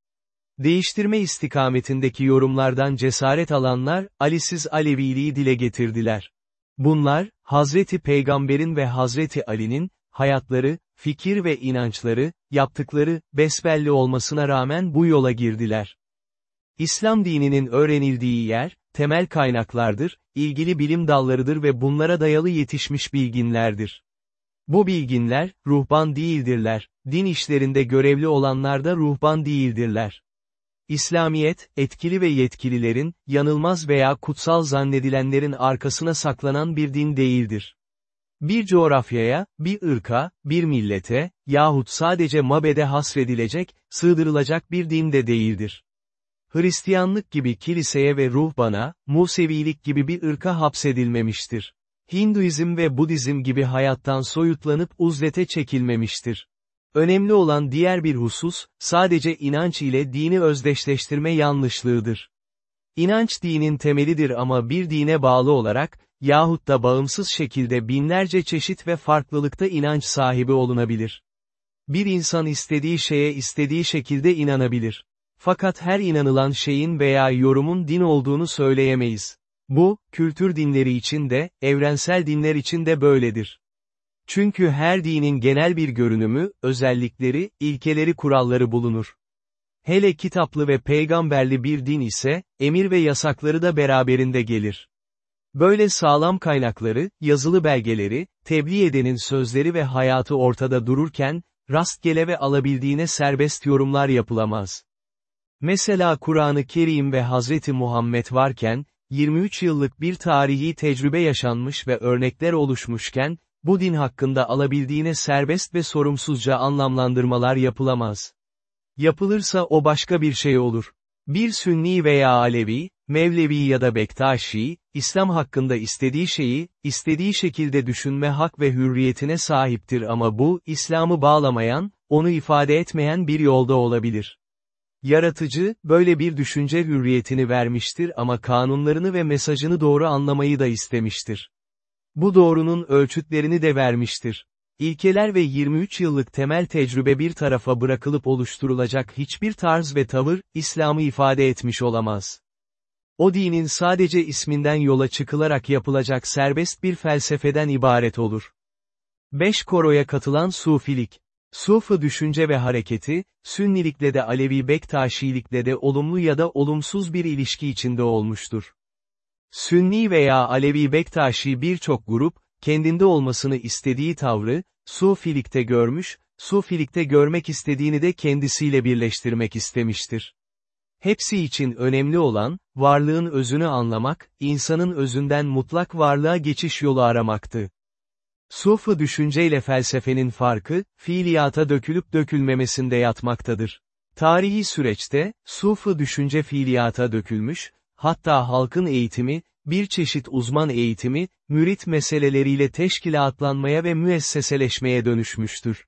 Değiştirme istikametindeki yorumlardan cesaret alanlar, Ali'siz Aleviliği dile getirdiler. Bunlar, Hazreti Peygamber'in ve Hazreti Ali'nin, hayatları, fikir ve inançları, yaptıkları, besbelli olmasına rağmen bu yola girdiler. İslam dininin öğrenildiği yer, temel kaynaklardır, ilgili bilim dallarıdır ve bunlara dayalı yetişmiş bilginlerdir. Bu bilginler, ruhban değildirler, din işlerinde görevli olanlar da ruhban değildirler. İslamiyet, etkili ve yetkililerin, yanılmaz veya kutsal zannedilenlerin arkasına saklanan bir din değildir. Bir coğrafyaya, bir ırka, bir millete, yahut sadece mabede hasredilecek, sığdırılacak bir din de değildir. Hristiyanlık gibi kiliseye ve ruhbana, Musevilik gibi bir ırka hapsedilmemiştir. Hinduizm ve Budizm gibi hayattan soyutlanıp uzlete çekilmemiştir. Önemli olan diğer bir husus, sadece inanç ile dini özdeşleştirme yanlışlığıdır. İnanç dinin temelidir ama bir dine bağlı olarak, yahut da bağımsız şekilde binlerce çeşit ve farklılıkta inanç sahibi olunabilir. Bir insan istediği şeye istediği şekilde inanabilir. Fakat her inanılan şeyin veya yorumun din olduğunu söyleyemeyiz. Bu, kültür dinleri için de, evrensel dinler için de böyledir. Çünkü her dinin genel bir görünümü, özellikleri, ilkeleri kuralları bulunur. Hele kitaplı ve peygamberli bir din ise, emir ve yasakları da beraberinde gelir. Böyle sağlam kaynakları, yazılı belgeleri, tebliğ edenin sözleri ve hayatı ortada dururken, rastgele ve alabildiğine serbest yorumlar yapılamaz. Mesela Kur'an-ı Kerim ve Hazreti Muhammed varken, 23 yıllık bir tarihi tecrübe yaşanmış ve örnekler oluşmuşken, bu din hakkında alabildiğine serbest ve sorumsuzca anlamlandırmalar yapılamaz. Yapılırsa o başka bir şey olur. Bir Sünni veya Alevi, Mevlevi ya da Bektaşi, İslam hakkında istediği şeyi, istediği şekilde düşünme hak ve hürriyetine sahiptir ama bu, İslam'ı bağlamayan, onu ifade etmeyen bir yolda olabilir. Yaratıcı, böyle bir düşünce hürriyetini vermiştir ama kanunlarını ve mesajını doğru anlamayı da istemiştir. Bu doğrunun ölçütlerini de vermiştir. İlkeler ve 23 yıllık temel tecrübe bir tarafa bırakılıp oluşturulacak hiçbir tarz ve tavır, İslam'ı ifade etmiş olamaz. O dinin sadece isminden yola çıkılarak yapılacak serbest bir felsefeden ibaret olur. 5 koroya katılan Sufilik Sufi düşünce ve hareketi, Sünnilikle de Alevi Bektaşilikle de olumlu ya da olumsuz bir ilişki içinde olmuştur. Sünni veya Alevi Bektaşi birçok grup, kendinde olmasını istediği tavrı, Sufilikte görmüş, Sufilikte görmek istediğini de kendisiyle birleştirmek istemiştir. Hepsi için önemli olan, varlığın özünü anlamak, insanın özünden mutlak varlığa geçiş yolu aramaktı. Sufi düşünceyle felsefenin farkı, fiiliyata dökülüp dökülmemesinde yatmaktadır. Tarihi süreçte, Sufi düşünce fiiliyata dökülmüş, hatta halkın eğitimi, bir çeşit uzman eğitimi, mürit meseleleriyle teşkilatlanmaya ve müesseseleşmeye dönüşmüştür.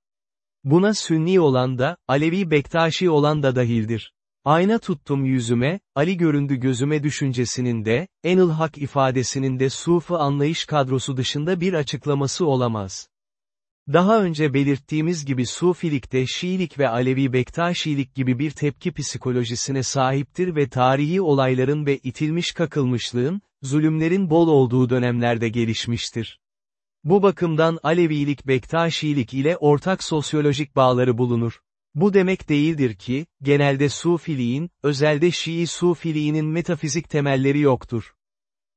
Buna Sünni olan da, Alevi Bektaşi olan da dahildir. Ayna tuttum yüzüme, Ali göründü gözüme düşüncesinin de, Enil Hak ifadesinin de Sufi anlayış kadrosu dışında bir açıklaması olamaz. Daha önce belirttiğimiz gibi Sufilikte Şiilik ve Alevi Bektaşilik gibi bir tepki psikolojisine sahiptir ve tarihi olayların ve itilmiş kakılmışlığın, zulümlerin bol olduğu dönemlerde gelişmiştir. Bu bakımdan Alevilik Bektaşilik ile ortak sosyolojik bağları bulunur. Bu demek değildir ki, genelde Sufiliğin, özelde Şii Sufiliğinin metafizik temelleri yoktur.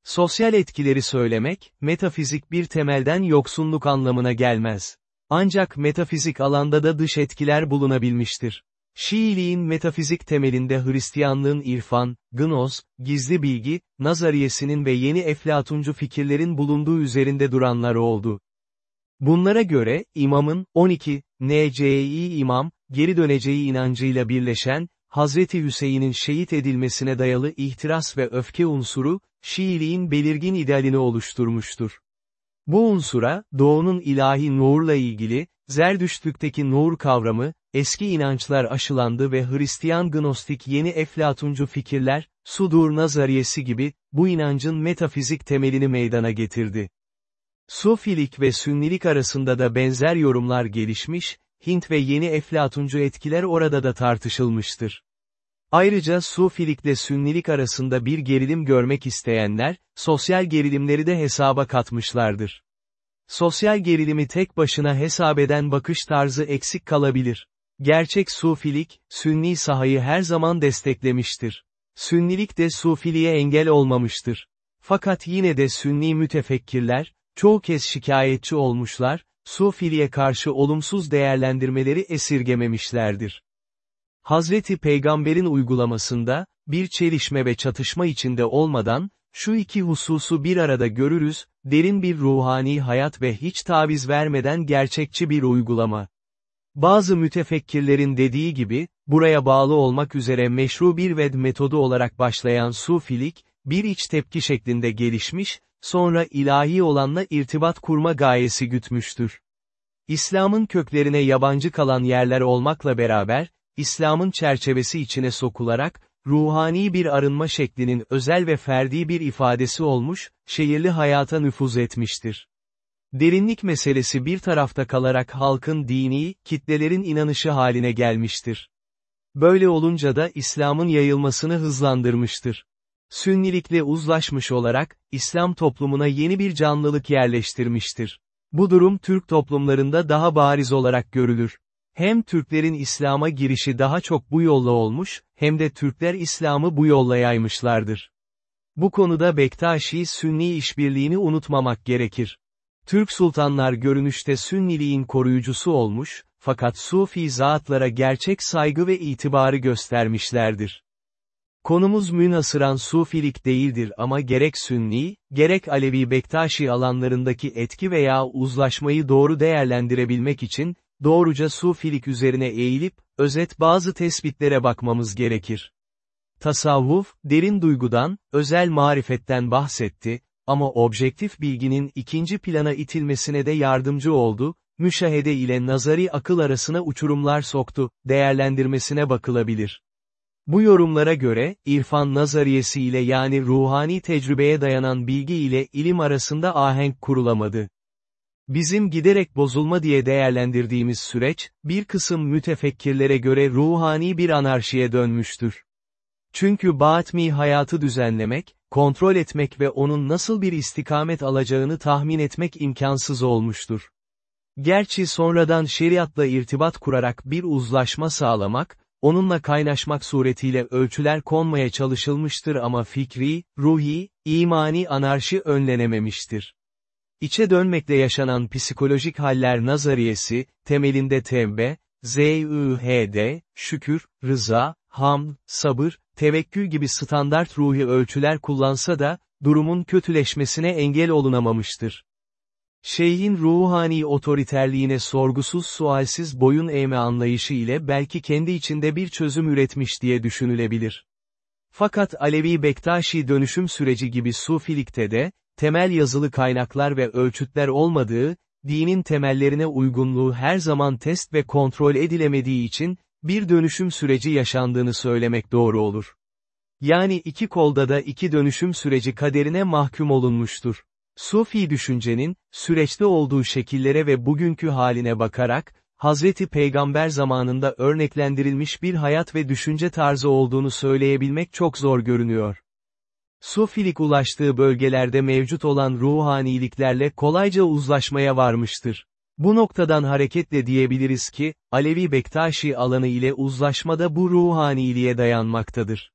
Sosyal etkileri söylemek, metafizik bir temelden yoksunluk anlamına gelmez. Ancak metafizik alanda da dış etkiler bulunabilmiştir. Şiiliğin metafizik temelinde Hristiyanlığın irfan, gnos, gizli bilgi, nazariyesinin ve yeni eflatuncu fikirlerin bulunduğu üzerinde duranlar oldu. Bunlara göre, imamın, 12, NCİ imam, geri döneceği inancıyla birleşen, Hazreti Hüseyin'in şehit edilmesine dayalı ihtiras ve öfke unsuru, Şiiliğin belirgin idealini oluşturmuştur. Bu unsura, doğunun ilahi nurla ilgili, Zerdüştlükteki nur kavramı, eski inançlar aşılandı ve Hristiyan gnostik yeni eflatuncu fikirler, sudur nazariyesi gibi, bu inancın metafizik temelini meydana getirdi. Sufilik ve Sünnilik arasında da benzer yorumlar gelişmiş, Hint ve yeni eflatuncu etkiler orada da tartışılmıştır. Ayrıca Sufilikle Sünnilik arasında bir gerilim görmek isteyenler, sosyal gerilimleri de hesaba katmışlardır. Sosyal gerilimi tek başına hesap eden bakış tarzı eksik kalabilir. Gerçek Sufilik, Sünni sahayı her zaman desteklemiştir. Sünnilik de Sufiliğe engel olmamıştır. Fakat yine de Sünni mütefekkirler, çoğu kez şikayetçi olmuşlar, Sufiliğe karşı olumsuz değerlendirmeleri esirgememişlerdir. Hazreti Peygamber'in uygulamasında, bir çelişme ve çatışma içinde olmadan, şu iki hususu bir arada görürüz, derin bir ruhani hayat ve hiç taviz vermeden gerçekçi bir uygulama. Bazı mütefekkirlerin dediği gibi, buraya bağlı olmak üzere meşru bir ved metodu olarak başlayan sufilik, bir iç tepki şeklinde gelişmiş, sonra ilahi olanla irtibat kurma gayesi gütmüştür. İslam'ın köklerine yabancı kalan yerler olmakla beraber, İslam'ın çerçevesi içine sokularak, ruhani bir arınma şeklinin özel ve ferdi bir ifadesi olmuş, şehirli hayata nüfuz etmiştir. Derinlik meselesi bir tarafta kalarak halkın dini, kitlelerin inanışı haline gelmiştir. Böyle olunca da İslam'ın yayılmasını hızlandırmıştır. Sünnilikle uzlaşmış olarak, İslam toplumuna yeni bir canlılık yerleştirmiştir. Bu durum Türk toplumlarında daha bariz olarak görülür. Hem Türklerin İslam'a girişi daha çok bu yolla olmuş, hem de Türkler İslam'ı bu yolla yaymışlardır. Bu konuda Bektaşi-Sünni işbirliğini unutmamak gerekir. Türk sultanlar görünüşte Sünniliğin koruyucusu olmuş, fakat Sufi zatlara gerçek saygı ve itibarı göstermişlerdir. Konumuz münhasıran Sufilik değildir ama gerek Sünni, gerek Alevi Bektaşi alanlarındaki etki veya uzlaşmayı doğru değerlendirebilmek için, doğruca Sufilik üzerine eğilip, özet bazı tespitlere bakmamız gerekir. Tasavvuf, derin duygudan, özel marifetten bahsetti, ama objektif bilginin ikinci plana itilmesine de yardımcı oldu, müşahede ile nazari akıl arasına uçurumlar soktu, değerlendirmesine bakılabilir. Bu yorumlara göre, irfan nazariyesi ile yani ruhani tecrübeye dayanan bilgi ile ilim arasında ahenk kurulamadı. Bizim giderek bozulma diye değerlendirdiğimiz süreç, bir kısım mütefekkirlere göre ruhani bir anarşiye dönmüştür. Çünkü Baatmi hayatı düzenlemek, kontrol etmek ve onun nasıl bir istikamet alacağını tahmin etmek imkansız olmuştur. Gerçi sonradan şeriatla irtibat kurarak bir uzlaşma sağlamak, onunla kaynaşmak suretiyle ölçüler konmaya çalışılmıştır ama fikri, ruhi, imani anarşi önlenememiştir. İçe dönmekle yaşanan psikolojik haller nazariyesi, temelinde tevbe, zühd, şükür, rıza, ham, sabır, tevekkül gibi standart ruhi ölçüler kullansa da, durumun kötüleşmesine engel olunamamıştır. Şeyhin ruhani otoriterliğine sorgusuz sualsiz boyun eğme anlayışı ile belki kendi içinde bir çözüm üretmiş diye düşünülebilir. Fakat Alevi Bektaşi dönüşüm süreci gibi Sufilikte de, temel yazılı kaynaklar ve ölçütler olmadığı, dinin temellerine uygunluğu her zaman test ve kontrol edilemediği için, bir dönüşüm süreci yaşandığını söylemek doğru olur. Yani iki kolda da iki dönüşüm süreci kaderine mahkum olunmuştur. Sufi düşüncenin, süreçte olduğu şekillere ve bugünkü haline bakarak, Hazreti Peygamber zamanında örneklendirilmiş bir hayat ve düşünce tarzı olduğunu söyleyebilmek çok zor görünüyor. Sufilik ulaştığı bölgelerde mevcut olan ruhaniliklerle kolayca uzlaşmaya varmıştır. Bu noktadan hareketle diyebiliriz ki, Alevi Bektaşi alanı ile uzlaşmada bu ruhaniliğe dayanmaktadır.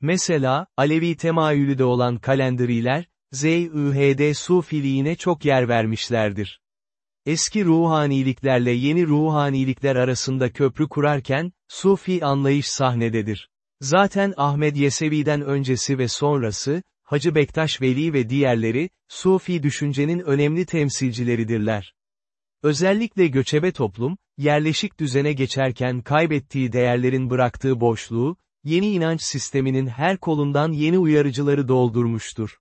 Mesela, Alevi temayülü de olan kalenderiler, ZÜHD Sufiliğine çok yer vermişlerdir. Eski ruhaniliklerle yeni ruhanilikler arasında köprü kurarken, Sufi anlayış sahnededir. Zaten Ahmed Yesevi'den öncesi ve sonrası, Hacı Bektaş Veli ve diğerleri, Sufi düşüncenin önemli temsilcileridirler. Özellikle göçebe toplum, yerleşik düzene geçerken kaybettiği değerlerin bıraktığı boşluğu, yeni inanç sisteminin her kolundan yeni uyarıcıları doldurmuştur.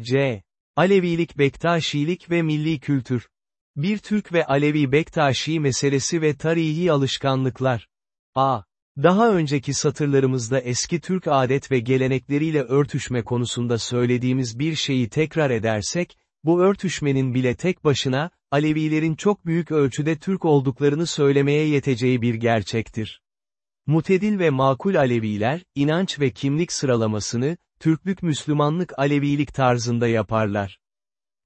C. Alevilik Bektaşilik ve milli kültür. Bir Türk ve Alevi Bektaşi meselesi ve tarihi alışkanlıklar. A. Daha önceki satırlarımızda eski Türk adet ve gelenekleriyle örtüşme konusunda söylediğimiz bir şeyi tekrar edersek, bu örtüşmenin bile tek başına, Alevilerin çok büyük ölçüde Türk olduklarını söylemeye yeteceği bir gerçektir. Mutedil ve makul Aleviler, inanç ve kimlik sıralamasını, Türklük Müslümanlık Alevilik tarzında yaparlar.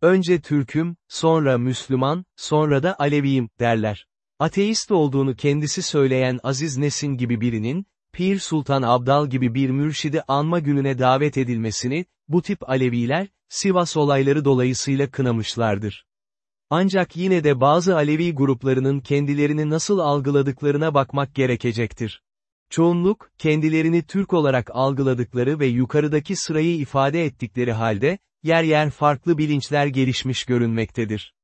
Önce Türk'üm, sonra Müslüman, sonra da Aleviyim, derler. Ateist olduğunu kendisi söyleyen Aziz Nesin gibi birinin, Pir Sultan Abdal gibi bir mürşidi anma gününe davet edilmesini, bu tip Aleviler, Sivas olayları dolayısıyla kınamışlardır. Ancak yine de bazı Alevi gruplarının kendilerini nasıl algıladıklarına bakmak gerekecektir. Çoğunluk, kendilerini Türk olarak algıladıkları ve yukarıdaki sırayı ifade ettikleri halde, yer yer farklı bilinçler gelişmiş görünmektedir.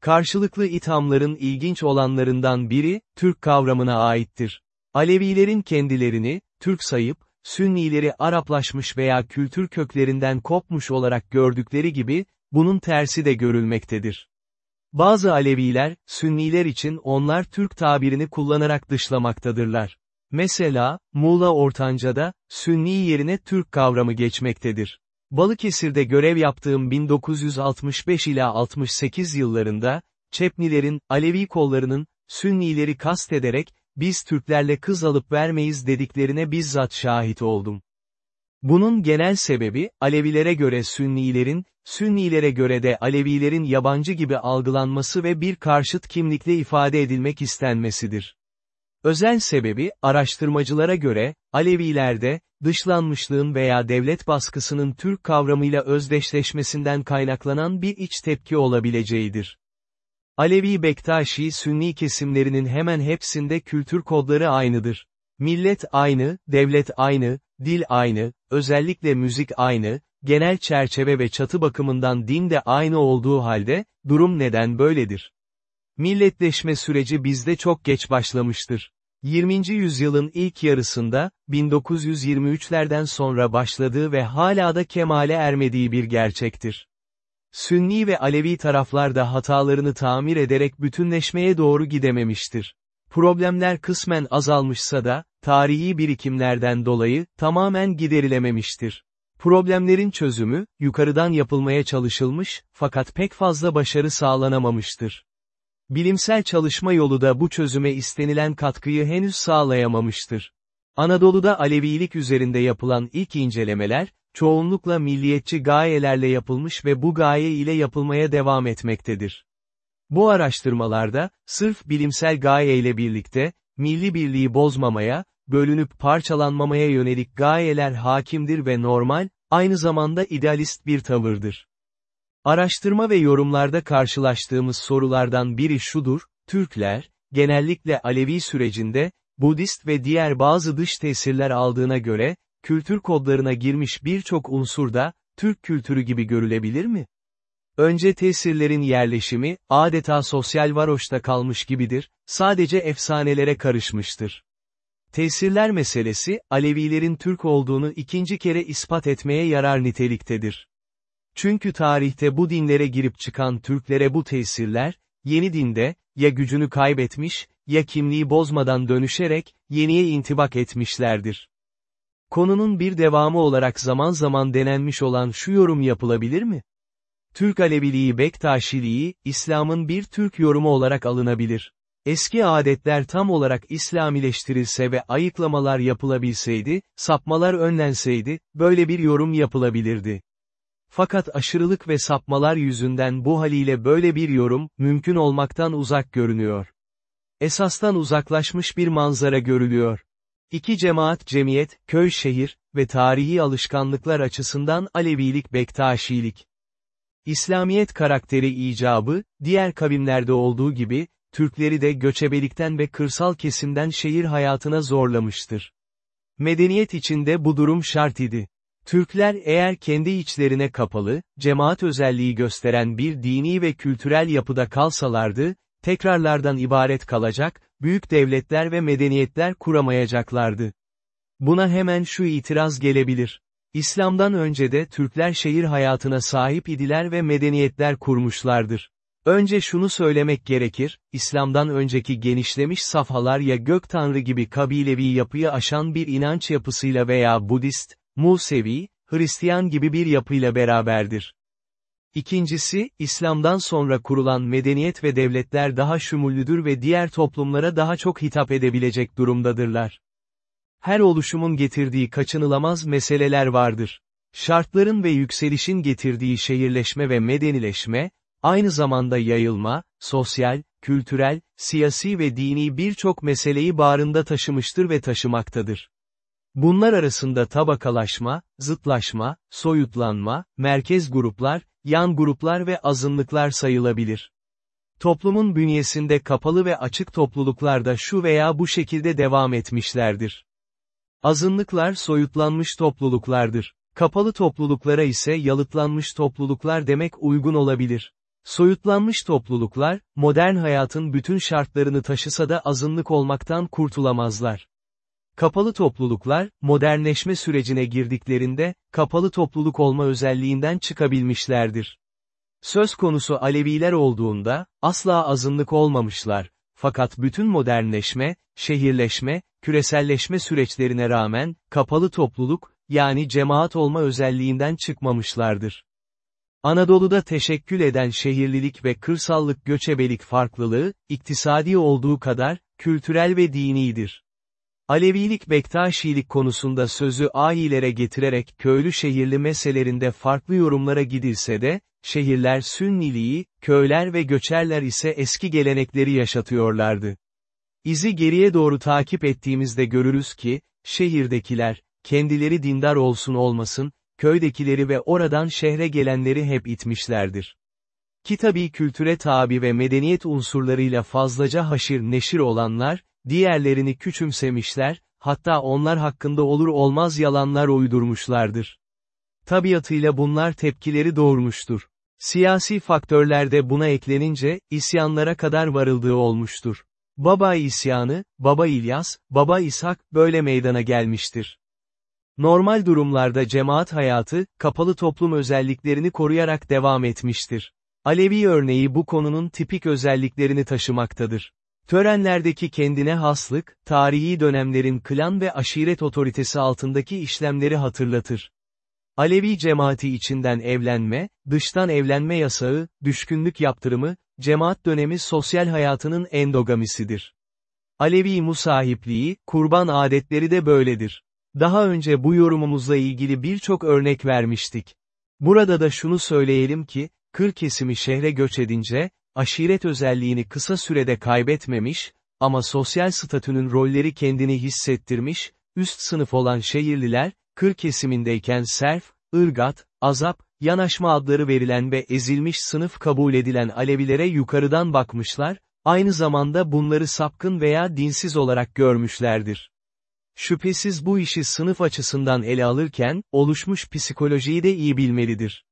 Karşılıklı ithamların ilginç olanlarından biri, Türk kavramına aittir. Alevilerin kendilerini, Türk sayıp, Sünnileri Araplaşmış veya kültür köklerinden kopmuş olarak gördükleri gibi, bunun tersi de görülmektedir. Bazı Aleviler, Sünniler için onlar Türk tabirini kullanarak dışlamaktadırlar. Mesela, Muğla Ortanca'da, Sünni yerine Türk kavramı geçmektedir. Balıkesir'de görev yaptığım 1965 ila 68 yıllarında, Çepnilerin, Alevi kollarının, Sünnileri kastederek, biz Türklerle kız alıp vermeyiz dediklerine bizzat şahit oldum. Bunun genel sebebi, Alevilere göre Sünnilerin, Sünnilere göre de Alevilerin yabancı gibi algılanması ve bir karşıt kimlikle ifade edilmek istenmesidir. Özel sebebi, araştırmacılara göre, Alevilerde, dışlanmışlığın veya devlet baskısının Türk kavramıyla özdeşleşmesinden kaynaklanan bir iç tepki olabileceğidir. Alevi Bektaşi Sünni kesimlerinin hemen hepsinde kültür kodları aynıdır. Millet aynı, devlet aynı, dil aynı, özellikle müzik aynı, genel çerçeve ve çatı bakımından din de aynı olduğu halde, durum neden böyledir? Milletleşme süreci bizde çok geç başlamıştır. 20. yüzyılın ilk yarısında, 1923'lerden sonra başladığı ve hala da kemale ermediği bir gerçektir. Sünni ve Alevi taraflar da hatalarını tamir ederek bütünleşmeye doğru gidememiştir. Problemler kısmen azalmışsa da, tarihi birikimlerden dolayı, tamamen giderilememiştir. Problemlerin çözümü, yukarıdan yapılmaya çalışılmış, fakat pek fazla başarı sağlanamamıştır. Bilimsel çalışma yolu da bu çözüme istenilen katkıyı henüz sağlayamamıştır. Anadolu'da Alevilik üzerinde yapılan ilk incelemeler, çoğunlukla milliyetçi gayelerle yapılmış ve bu gaye ile yapılmaya devam etmektedir. Bu araştırmalarda, sırf bilimsel gaye ile birlikte, milli birliği bozmamaya, bölünüp parçalanmamaya yönelik gayeler hakimdir ve normal, aynı zamanda idealist bir tavırdır. Araştırma ve yorumlarda karşılaştığımız sorulardan biri şudur, Türkler, genellikle Alevi sürecinde, Budist ve diğer bazı dış tesirler aldığına göre, kültür kodlarına girmiş birçok unsur da, Türk kültürü gibi görülebilir mi? Önce tesirlerin yerleşimi, adeta sosyal varoşta kalmış gibidir, sadece efsanelere karışmıştır. Tesirler meselesi, Alevilerin Türk olduğunu ikinci kere ispat etmeye yarar niteliktedir. Çünkü tarihte bu dinlere girip çıkan Türklere bu tesirler, yeni dinde, ya gücünü kaybetmiş, ya kimliği bozmadan dönüşerek, yeniye intibak etmişlerdir. Konunun bir devamı olarak zaman zaman denenmiş olan şu yorum yapılabilir mi? Türk Aleviliği Bektaşiliği, İslam'ın bir Türk yorumu olarak alınabilir. Eski adetler tam olarak İslamileştirilse ve ayıklamalar yapılabilseydi, sapmalar önlenseydi, böyle bir yorum yapılabilirdi. Fakat aşırılık ve sapmalar yüzünden bu haliyle böyle bir yorum, mümkün olmaktan uzak görünüyor. Esastan uzaklaşmış bir manzara görülüyor. İki cemaat cemiyet, köy şehir ve tarihi alışkanlıklar açısından Alevilik Bektaşilik. İslamiyet karakteri icabı, diğer kavimlerde olduğu gibi, Türkleri de göçebelikten ve kırsal kesimden şehir hayatına zorlamıştır. Medeniyet içinde bu durum şart idi. Türkler eğer kendi içlerine kapalı, cemaat özelliği gösteren bir dini ve kültürel yapıda kalsalardı, tekrarlardan ibaret kalacak, büyük devletler ve medeniyetler kuramayacaklardı. Buna hemen şu itiraz gelebilir. İslam'dan önce de Türkler şehir hayatına sahip idiler ve medeniyetler kurmuşlardır. Önce şunu söylemek gerekir, İslam'dan önceki genişlemiş safhalar ya gök tanrı gibi kabilevi yapıyı aşan bir inanç yapısıyla veya Budist, Musevi, Hristiyan gibi bir yapıyla beraberdir. İkincisi, İslam'dan sonra kurulan medeniyet ve devletler daha şumullüdür ve diğer toplumlara daha çok hitap edebilecek durumdadırlar. Her oluşumun getirdiği kaçınılamaz meseleler vardır. Şartların ve yükselişin getirdiği şehirleşme ve medenileşme, aynı zamanda yayılma, sosyal, kültürel, siyasi ve dini birçok meseleyi bağrında taşımıştır ve taşımaktadır. Bunlar arasında tabakalaşma, zıtlaşma, soyutlanma, merkez gruplar, yan gruplar ve azınlıklar sayılabilir. Toplumun bünyesinde kapalı ve açık topluluklar da şu veya bu şekilde devam etmişlerdir. Azınlıklar soyutlanmış topluluklardır. Kapalı topluluklara ise yalıtlanmış topluluklar demek uygun olabilir. Soyutlanmış topluluklar, modern hayatın bütün şartlarını taşısa da azınlık olmaktan kurtulamazlar. Kapalı topluluklar, modernleşme sürecine girdiklerinde, kapalı topluluk olma özelliğinden çıkabilmişlerdir. Söz konusu Aleviler olduğunda, asla azınlık olmamışlar, fakat bütün modernleşme, şehirleşme, küreselleşme süreçlerine rağmen, kapalı topluluk, yani cemaat olma özelliğinden çıkmamışlardır. Anadolu'da teşekkül eden şehirlilik ve kırsallık göçebelik farklılığı, iktisadi olduğu kadar, kültürel ve dinidir. Alevilik Bektaşilik konusunda sözü ayilere getirerek köylü şehirli meselelerinde farklı yorumlara gidilse de, şehirler Sünniliği, köyler ve göçerler ise eski gelenekleri yaşatıyorlardı. İzi geriye doğru takip ettiğimizde görürüz ki, şehirdekiler, kendileri dindar olsun olmasın, köydekileri ve oradan şehre gelenleri hep itmişlerdir. Kitabi kültüre tabi ve medeniyet unsurlarıyla fazlaca haşir neşir olanlar, diğerlerini küçümsemişler, hatta onlar hakkında olur olmaz yalanlar uydurmuşlardır. Tabiatıyla bunlar tepkileri doğurmuştur. Siyasi faktörler de buna eklenince, isyanlara kadar varıldığı olmuştur. Baba isyanı, Baba İlyas, Baba İshak, böyle meydana gelmiştir. Normal durumlarda cemaat hayatı, kapalı toplum özelliklerini koruyarak devam etmiştir. Alevi örneği bu konunun tipik özelliklerini taşımaktadır. Törenlerdeki kendine haslık, tarihi dönemlerin klan ve aşiret otoritesi altındaki işlemleri hatırlatır. Alevi cemaati içinden evlenme, dıştan evlenme yasağı, düşkünlük yaptırımı, cemaat dönemi sosyal hayatının endogamisidir. Alevi musahipliği, kurban adetleri de böyledir. Daha önce bu yorumumuzla ilgili birçok örnek vermiştik. Burada da şunu söyleyelim ki, kır kesimi şehre göç edince, aşiret özelliğini kısa sürede kaybetmemiş, ama sosyal statünün rolleri kendini hissettirmiş, üst sınıf olan şehirliler, kır kesimindeyken serf, ırgat, azap, yanaşma adları verilen ve ezilmiş sınıf kabul edilen Alevilere yukarıdan bakmışlar, aynı zamanda bunları sapkın veya dinsiz olarak görmüşlerdir. Şüphesiz bu işi sınıf açısından ele alırken, oluşmuş psikolojiyi de iyi bilmelidir.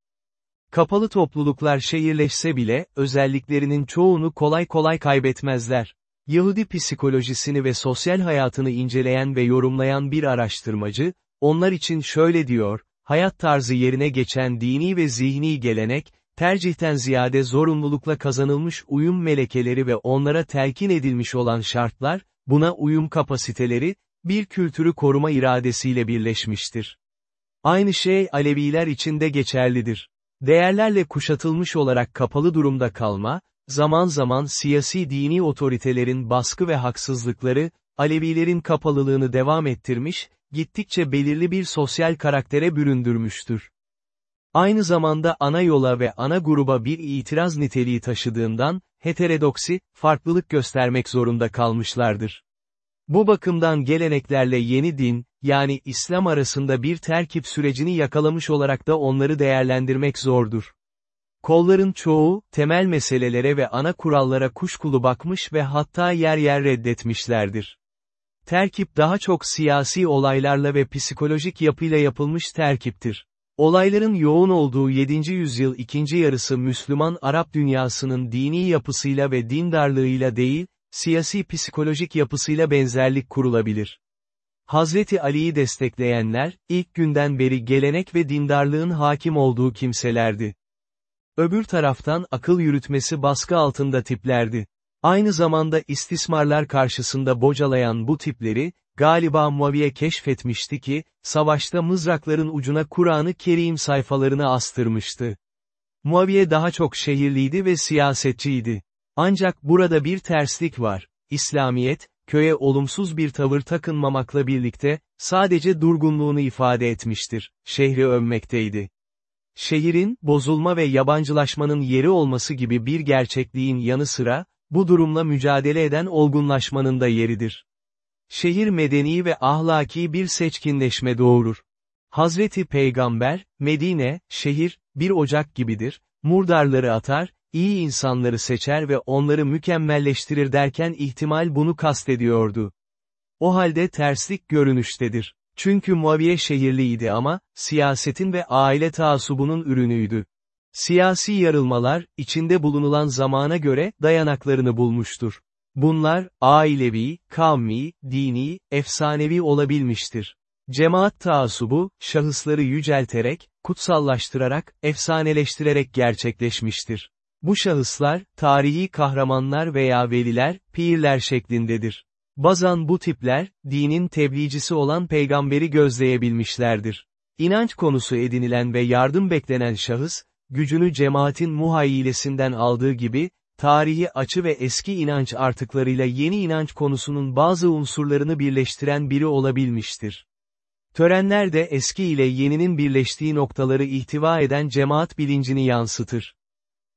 Kapalı topluluklar şehirleşse bile, özelliklerinin çoğunu kolay kolay kaybetmezler. Yahudi psikolojisini ve sosyal hayatını inceleyen ve yorumlayan bir araştırmacı, onlar için şöyle diyor, hayat tarzı yerine geçen dini ve zihni gelenek, tercihten ziyade zorunlulukla kazanılmış uyum melekeleri ve onlara telkin edilmiş olan şartlar, buna uyum kapasiteleri, bir kültürü koruma iradesiyle birleşmiştir. Aynı şey Aleviler için de geçerlidir. Değerlerle kuşatılmış olarak kapalı durumda kalma, zaman zaman siyasi dini otoritelerin baskı ve haksızlıkları, Alevilerin kapalılığını devam ettirmiş, gittikçe belirli bir sosyal karaktere büründürmüştür. Aynı zamanda ana yola ve ana gruba bir itiraz niteliği taşıdığından, heterodoksi, farklılık göstermek zorunda kalmışlardır. Bu bakımdan geleneklerle yeni din, yani İslam arasında bir terkip sürecini yakalamış olarak da onları değerlendirmek zordur. Kolların çoğu, temel meselelere ve ana kurallara kuşkulu bakmış ve hatta yer yer reddetmişlerdir. Terkip daha çok siyasi olaylarla ve psikolojik yapıyla yapılmış terkiptir. Olayların yoğun olduğu 7. yüzyıl ikinci yarısı Müslüman Arap dünyasının dini yapısıyla ve dindarlığıyla değil, siyasi psikolojik yapısıyla benzerlik kurulabilir. Hazreti Ali'yi destekleyenler, ilk günden beri gelenek ve dindarlığın hakim olduğu kimselerdi. Öbür taraftan akıl yürütmesi baskı altında tiplerdi. Aynı zamanda istismarlar karşısında bocalayan bu tipleri, galiba Muaviye keşfetmişti ki, savaşta mızrakların ucuna Kur'an-ı Kerim sayfalarını astırmıştı. Muaviye daha çok şehirliydi ve siyasetçiydi. Ancak burada bir terslik var. İslamiyet, köye olumsuz bir tavır takınmamakla birlikte, sadece durgunluğunu ifade etmiştir, şehri övmekteydi. Şehrin, bozulma ve yabancılaşmanın yeri olması gibi bir gerçekliğin yanı sıra, bu durumla mücadele eden olgunlaşmanın da yeridir. Şehir medeni ve ahlaki bir seçkinleşme doğurur. Hazreti Peygamber, Medine, şehir, bir ocak gibidir, murdarları atar, iyi insanları seçer ve onları mükemmelleştirir derken ihtimal bunu kastediyordu. O halde terslik görünüştedir. Çünkü Muaviye şehirliydi ama, siyasetin ve aile taassubunun ürünüydü. Siyasi yarılmalar, içinde bulunulan zamana göre, dayanaklarını bulmuştur. Bunlar, ailevi, kavmi, dini, efsanevi olabilmiştir. Cemaat taassubu, şahısları yücelterek, kutsallaştırarak, efsaneleştirerek gerçekleşmiştir. Bu şahıslar, tarihi kahramanlar veya veliler, pirler şeklindedir. Bazan bu tipler, dinin tebliğcisi olan peygamberi gözleyebilmişlerdir. İnanç konusu edinilen ve yardım beklenen şahıs, gücünü cemaatin muhayyilesinden aldığı gibi, tarihi açı ve eski inanç artıklarıyla yeni inanç konusunun bazı unsurlarını birleştiren biri olabilmiştir. Törenler de eski ile yeninin birleştiği noktaları ihtiva eden cemaat bilincini yansıtır.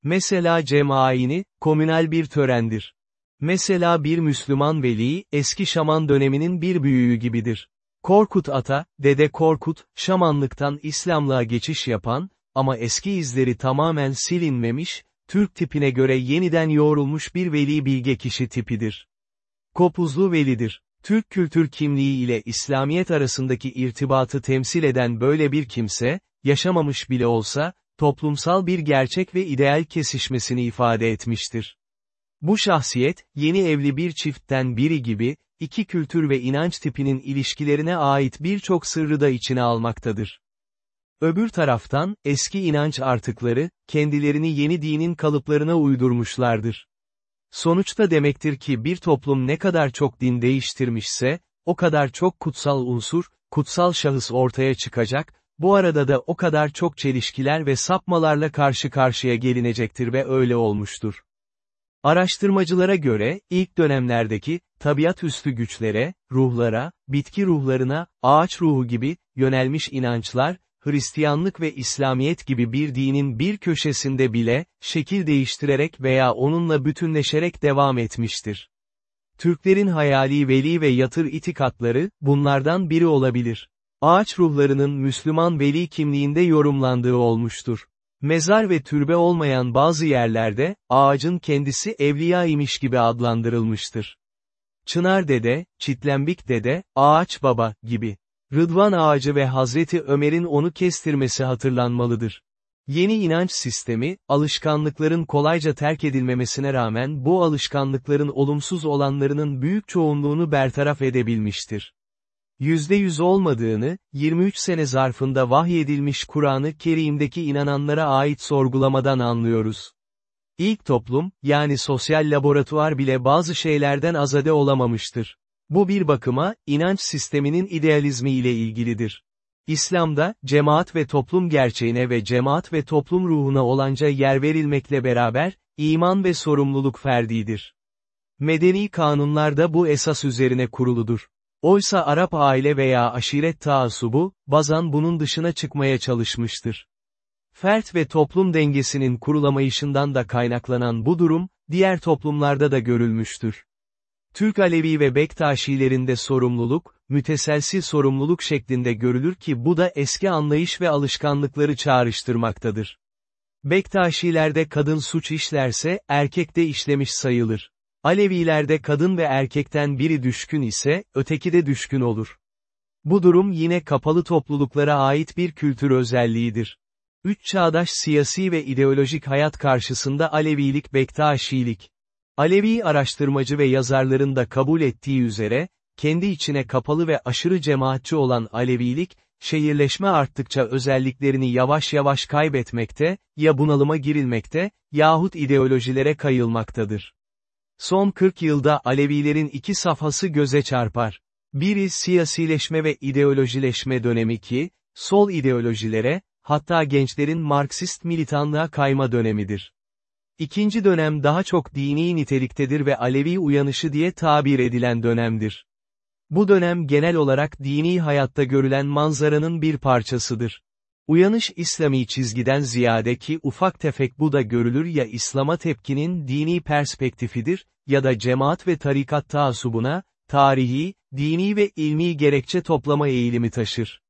Mesela cemaayini, komünel bir törendir. Mesela bir Müslüman veli, eski Şaman döneminin bir büyüğü gibidir. Korkut Ata, Dede Korkut, Şamanlıktan İslamlığa geçiş yapan, ama eski izleri tamamen silinmemiş, Türk tipine göre yeniden yoğrulmuş bir veli bilge kişi tipidir. Kopuzlu velidir. Türk kültür kimliği ile İslamiyet arasındaki irtibatı temsil eden böyle bir kimse, yaşamamış bile olsa, toplumsal bir gerçek ve ideal kesişmesini ifade etmiştir. Bu şahsiyet, yeni evli bir çiftten biri gibi, iki kültür ve inanç tipinin ilişkilerine ait birçok sırrı da içine almaktadır. Öbür taraftan, eski inanç artıkları, kendilerini yeni dinin kalıplarına uydurmuşlardır. Sonuçta demektir ki bir toplum ne kadar çok din değiştirmişse, o kadar çok kutsal unsur, kutsal şahıs ortaya çıkacak, bu arada da o kadar çok çelişkiler ve sapmalarla karşı karşıya gelinecektir ve öyle olmuştur. Araştırmacılara göre, ilk dönemlerdeki, tabiat üstü güçlere, ruhlara, bitki ruhlarına, ağaç ruhu gibi, yönelmiş inançlar, Hristiyanlık ve İslamiyet gibi bir dinin bir köşesinde bile, şekil değiştirerek veya onunla bütünleşerek devam etmiştir. Türklerin hayali veli ve yatır itikatları, bunlardan biri olabilir. Ağaç ruhlarının Müslüman veli kimliğinde yorumlandığı olmuştur. Mezar ve türbe olmayan bazı yerlerde, ağacın kendisi evliya imiş gibi adlandırılmıştır. Çınar dede, çitlembik dede, ağaç baba, gibi. Rıdvan ağacı ve Hazreti Ömer'in onu kestirmesi hatırlanmalıdır. Yeni inanç sistemi, alışkanlıkların kolayca terk edilmemesine rağmen bu alışkanlıkların olumsuz olanlarının büyük çoğunluğunu bertaraf edebilmiştir. %100 olmadığını, 23 sene zarfında vahyedilmiş Kur'an-ı Kerim'deki inananlara ait sorgulamadan anlıyoruz. İlk toplum, yani sosyal laboratuvar bile bazı şeylerden azade olamamıştır. Bu bir bakıma, inanç sisteminin idealizmi ile ilgilidir. İslam'da, cemaat ve toplum gerçeğine ve cemaat ve toplum ruhuna olanca yer verilmekle beraber, iman ve sorumluluk ferdidir. Medeni kanunlar da bu esas üzerine kuruludur. Oysa Arap aile veya aşiret taassubu, bazan bunun dışına çıkmaya çalışmıştır. Fert ve toplum dengesinin kurulamayışından da kaynaklanan bu durum, diğer toplumlarda da görülmüştür. Türk Alevi ve Bektaşilerinde sorumluluk, müteselsil sorumluluk şeklinde görülür ki bu da eski anlayış ve alışkanlıkları çağrıştırmaktadır. Bektaşilerde kadın suç işlerse, erkek de işlemiş sayılır. Alevilerde kadın ve erkekten biri düşkün ise, öteki de düşkün olur. Bu durum yine kapalı topluluklara ait bir kültür özelliğidir. Üç çağdaş siyasi ve ideolojik hayat karşısında Alevilik Bektaşilik. Alevi araştırmacı ve yazarların da kabul ettiği üzere, kendi içine kapalı ve aşırı cemaatçi olan Alevilik, şehirleşme arttıkça özelliklerini yavaş yavaş kaybetmekte, ya bunalıma girilmekte, yahut ideolojilere kayılmaktadır. Son 40 yılda Alevilerin iki safhası göze çarpar. Biri siyasileşme ve ideolojileşme dönemi ki, sol ideolojilere, hatta gençlerin Marksist militanlığa kayma dönemidir. İkinci dönem daha çok dini niteliktedir ve Alevi uyanışı diye tabir edilen dönemdir. Bu dönem genel olarak dini hayatta görülen manzaranın bir parçasıdır. Uyanış İslami çizgiden ziyade ki ufak tefek bu da görülür ya İslam'a tepkinin dini perspektifidir, ya da cemaat ve tarikat taasubuna, tarihi, dini ve ilmi gerekçe toplama eğilimi taşır.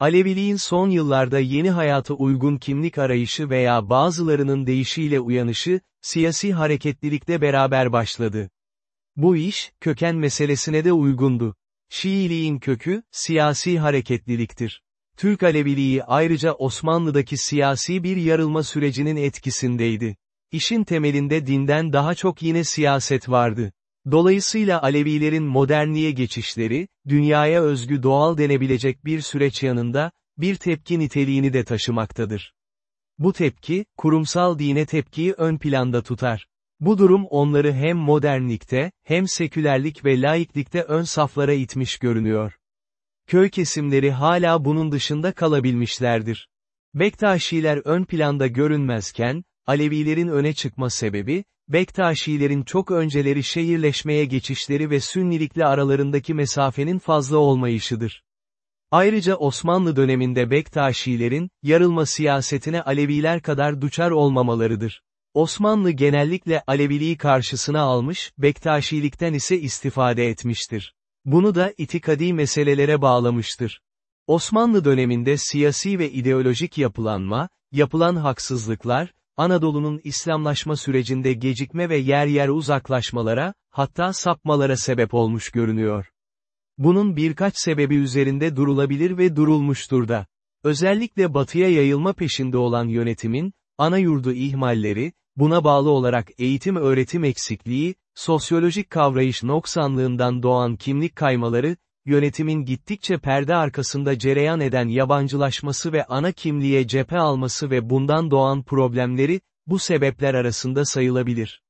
Aleviliğin son yıllarda yeni hayata uygun kimlik arayışı veya bazılarının deyişiyle uyanışı, siyasi hareketlilikle beraber başladı. Bu iş, köken meselesine de uygundu. Şiiliğin kökü, siyasi hareketliliktir. Türk Aleviliği ayrıca Osmanlı'daki siyasi bir yarılma sürecinin etkisindeydi. İşin temelinde dinden daha çok yine siyaset vardı. Dolayısıyla Alevilerin modernliğe geçişleri, dünyaya özgü doğal denebilecek bir süreç yanında, bir tepki niteliğini de taşımaktadır. Bu tepki, kurumsal dine tepkiyi ön planda tutar. Bu durum onları hem modernlikte, hem sekülerlik ve laiklikte ön saflara itmiş görünüyor. Köy kesimleri hala bunun dışında kalabilmişlerdir. Bektaşiler ön planda görünmezken, Alevilerin öne çıkma sebebi, Bektaşilerin çok önceleri şehirleşmeye geçişleri ve Sünnilikle aralarındaki mesafenin fazla olmayışıdır. Ayrıca Osmanlı döneminde Bektaşilerin, yarılma siyasetine Aleviler kadar duçar olmamalarıdır. Osmanlı genellikle Aleviliği karşısına almış, Bektaşilikten ise istifade etmiştir. Bunu da itikadi meselelere bağlamıştır. Osmanlı döneminde siyasi ve ideolojik yapılanma, yapılan haksızlıklar, Anadolu'nun İslamlaşma sürecinde gecikme ve yer yer uzaklaşmalara, hatta sapmalara sebep olmuş görünüyor. Bunun birkaç sebebi üzerinde durulabilir ve durulmuştur da. Özellikle batıya yayılma peşinde olan yönetimin, ana yurdu ihmalleri, buna bağlı olarak eğitim öğretim eksikliği, sosyolojik kavrayış noksanlığından doğan kimlik kaymaları, yönetimin gittikçe perde arkasında cereyan eden yabancılaşması ve ana kimliğe cephe alması ve bundan doğan problemleri, bu sebepler arasında sayılabilir.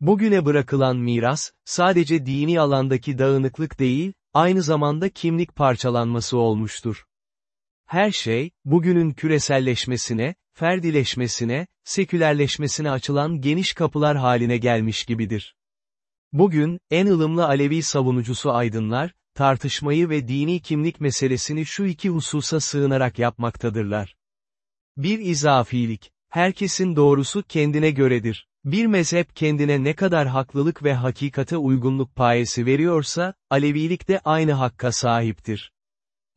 Bugüne bırakılan miras, sadece dini alandaki dağınıklık değil, aynı zamanda kimlik parçalanması olmuştur. Her şey, bugünün küreselleşmesine, ferdileşmesine, sekülerleşmesine açılan geniş kapılar haline gelmiş gibidir. Bugün, en ılımlı Alevi savunucusu aydınlar, tartışmayı ve dini kimlik meselesini şu iki hususa sığınarak yapmaktadırlar. Bir izafilik, herkesin doğrusu kendine göredir. Bir mezhep kendine ne kadar haklılık ve hakikate uygunluk payesi veriyorsa, Alevilik de aynı hakka sahiptir.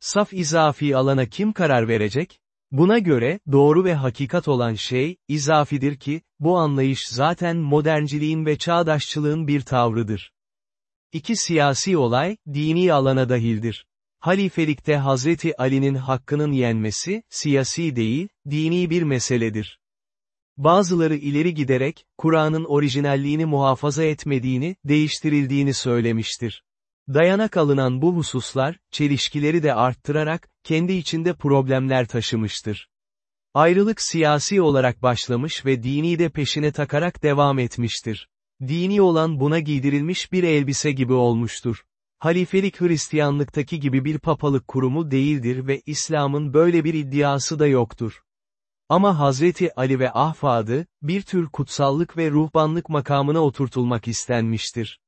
Saf izafi alana kim karar verecek? Buna göre, doğru ve hakikat olan şey, izafidir ki, bu anlayış zaten modernciliğin ve çağdaşçılığın bir tavrıdır. İki siyasi olay, dini alana dahildir. Halifelikte Hazreti Ali'nin hakkının yenmesi, siyasi değil, dini bir meseledir. Bazıları ileri giderek, Kur'an'ın orijinalliğini muhafaza etmediğini, değiştirildiğini söylemiştir. Dayanak alınan bu hususlar, çelişkileri de arttırarak, kendi içinde problemler taşımıştır. Ayrılık siyasi olarak başlamış ve dini de peşine takarak devam etmiştir. Dini olan buna giydirilmiş bir elbise gibi olmuştur. Halifelik Hristiyanlıktaki gibi bir papalık kurumu değildir ve İslam'ın böyle bir iddiası da yoktur. Ama Hazreti Ali ve ahfadı, bir tür kutsallık ve ruhbanlık makamına oturtulmak istenmiştir.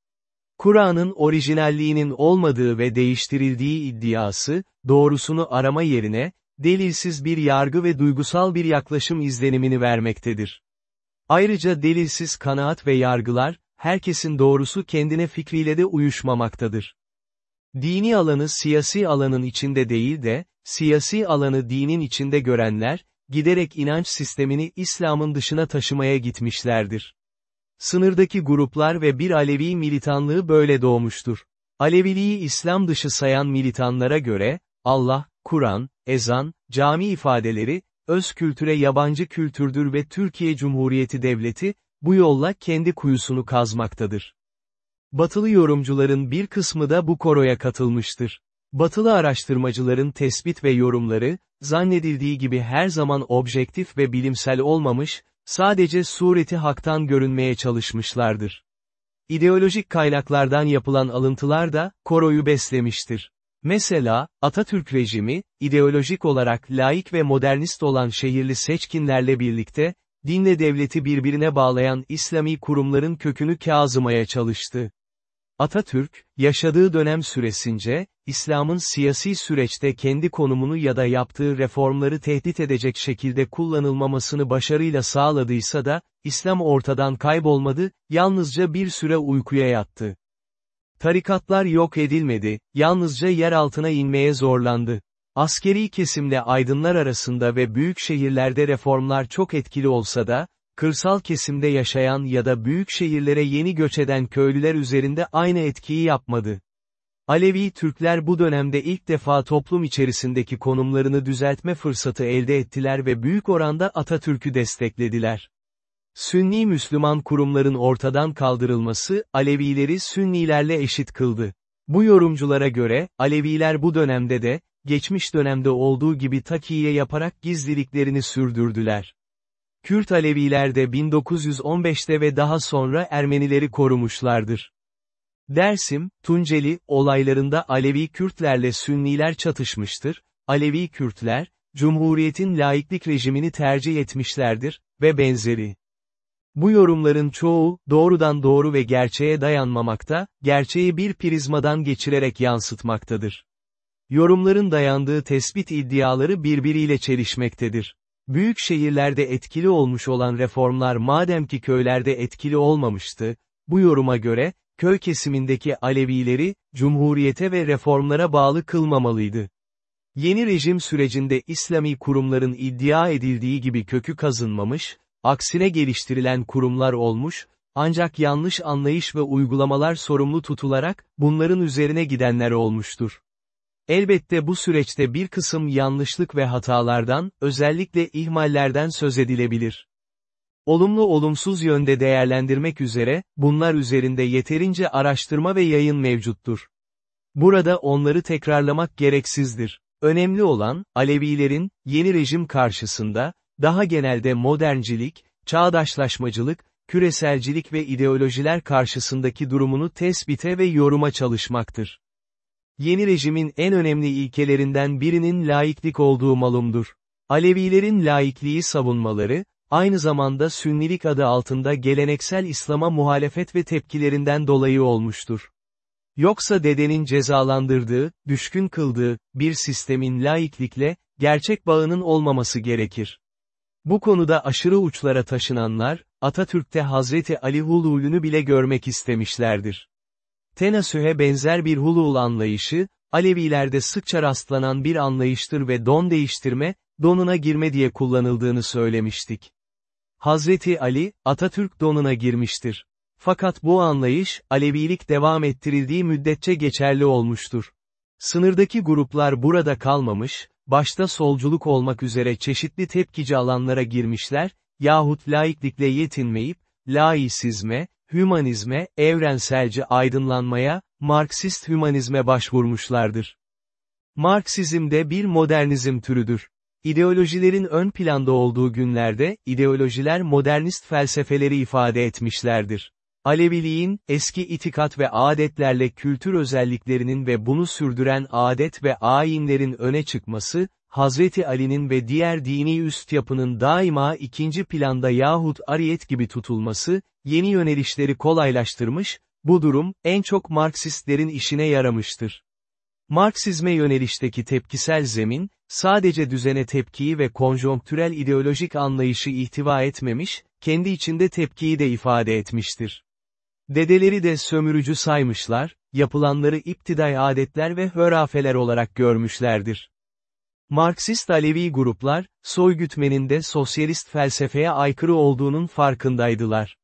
Kur'an'ın orijinalliğinin olmadığı ve değiştirildiği iddiası, doğrusunu arama yerine, delilsiz bir yargı ve duygusal bir yaklaşım izlenimini vermektedir. Ayrıca delilsiz kanaat ve yargılar, herkesin doğrusu kendine fikriyle de uyuşmamaktadır. Dini alanı siyasi alanın içinde değil de, siyasi alanı dinin içinde görenler, giderek inanç sistemini İslam'ın dışına taşımaya gitmişlerdir. Sınırdaki gruplar ve bir Alevi militanlığı böyle doğmuştur. Aleviliği İslam dışı sayan militanlara göre, Allah, Kur'an, ezan, cami ifadeleri, öz kültüre yabancı kültürdür ve Türkiye Cumhuriyeti Devleti, bu yolla kendi kuyusunu kazmaktadır. Batılı yorumcuların bir kısmı da bu koroya katılmıştır. Batılı araştırmacıların tespit ve yorumları, zannedildiği gibi her zaman objektif ve bilimsel olmamış, sadece sureti haktan görünmeye çalışmışlardır. İdeolojik kaynaklardan yapılan alıntılar da, koroyu beslemiştir. Mesela, Atatürk rejimi, ideolojik olarak laik ve modernist olan şehirli seçkinlerle birlikte, dinle devleti birbirine bağlayan İslami kurumların kökünü kazımaya çalıştı. Atatürk, yaşadığı dönem süresince, İslam'ın siyasi süreçte kendi konumunu ya da yaptığı reformları tehdit edecek şekilde kullanılmamasını başarıyla sağladıysa da, İslam ortadan kaybolmadı, yalnızca bir süre uykuya yattı. Tarikatlar yok edilmedi, yalnızca yer altına inmeye zorlandı. Askeri kesimle aydınlar arasında ve büyük şehirlerde reformlar çok etkili olsa da, kırsal kesimde yaşayan ya da büyük şehirlere yeni göç eden köylüler üzerinde aynı etkiyi yapmadı. Alevi Türkler bu dönemde ilk defa toplum içerisindeki konumlarını düzeltme fırsatı elde ettiler ve büyük oranda Atatürk'ü desteklediler. Sünni Müslüman kurumların ortadan kaldırılması, Alevileri Sünnilerle eşit kıldı. Bu yorumculara göre, Aleviler bu dönemde de, geçmiş dönemde olduğu gibi takiye yaparak gizliliklerini sürdürdüler. Kürt Aleviler de 1915'te ve daha sonra Ermenileri korumuşlardır. Dersim, Tunceli, olaylarında Alevi Kürtlerle Sünniler çatışmıştır, Alevi Kürtler, Cumhuriyet'in laiklik rejimini tercih etmişlerdir, ve benzeri. Bu yorumların çoğu, doğrudan doğru ve gerçeğe dayanmamakta, gerçeği bir prizmadan geçirerek yansıtmaktadır. Yorumların dayandığı tespit iddiaları birbiriyle çelişmektedir. Büyük şehirlerde etkili olmuş olan reformlar madem ki köylerde etkili olmamıştı, bu yoruma göre, köy kesimindeki Alevileri, cumhuriyete ve reformlara bağlı kılmamalıydı. Yeni rejim sürecinde İslami kurumların iddia edildiği gibi kökü kazınmamış, aksine geliştirilen kurumlar olmuş, ancak yanlış anlayış ve uygulamalar sorumlu tutularak, bunların üzerine gidenler olmuştur. Elbette bu süreçte bir kısım yanlışlık ve hatalardan, özellikle ihmallerden söz edilebilir. Olumlu olumsuz yönde değerlendirmek üzere, bunlar üzerinde yeterince araştırma ve yayın mevcuttur. Burada onları tekrarlamak gereksizdir. Önemli olan, Alevilerin, yeni rejim karşısında, daha genelde moderncilik, çağdaşlaşmacılık, küreselcilik ve ideolojiler karşısındaki durumunu tespite ve yoruma çalışmaktır. Yeni rejimin en önemli ilkelerinden birinin laiklik olduğu malumdur. Alevilerin laikliği savunmaları, aynı zamanda Sünnilik adı altında geleneksel İslam'a muhalefet ve tepkilerinden dolayı olmuştur. Yoksa dedenin cezalandırdığı, düşkün kıldığı, bir sistemin laiklikle, gerçek bağının olmaması gerekir. Bu konuda aşırı uçlara taşınanlar, Atatürk'te Hazreti Ali Hululünü bile görmek istemişlerdir. Tenasühe benzer bir hulul anlayışı, Alevilerde sıkça rastlanan bir anlayıştır ve don değiştirme, donuna girme diye kullanıldığını söylemiştik. Hazreti Ali, Atatürk donuna girmiştir. Fakat bu anlayış, Alevilik devam ettirildiği müddetçe geçerli olmuştur. Sınırdaki gruplar burada kalmamış, başta solculuk olmak üzere çeşitli tepkici alanlara girmişler, yahut laiklikle yetinmeyip, laisizme, hümanizme, evrenselce aydınlanmaya, Marksist hümanizme başvurmuşlardır. Marksizm de bir modernizm türüdür. İdeolojilerin ön planda olduğu günlerde, ideolojiler modernist felsefeleri ifade etmişlerdir. Aleviliğin, eski itikat ve adetlerle kültür özelliklerinin ve bunu sürdüren adet ve ayinlerin öne çıkması, Hazreti Ali'nin ve diğer dini üst yapının daima ikinci planda yahut ariyet gibi tutulması, yeni yönelişleri kolaylaştırmış, bu durum, en çok Marksistlerin işine yaramıştır. Marksizme yönelişteki tepkisel zemin, sadece düzene tepkiyi ve konjonktürel ideolojik anlayışı ihtiva etmemiş, kendi içinde tepkiyi de ifade etmiştir. Dedeleri de sömürücü saymışlar, yapılanları iptiday adetler ve hörafeler olarak görmüşlerdir. Marksist Alevi gruplar, soygütmenin de sosyalist felsefeye aykırı olduğunun farkındaydılar.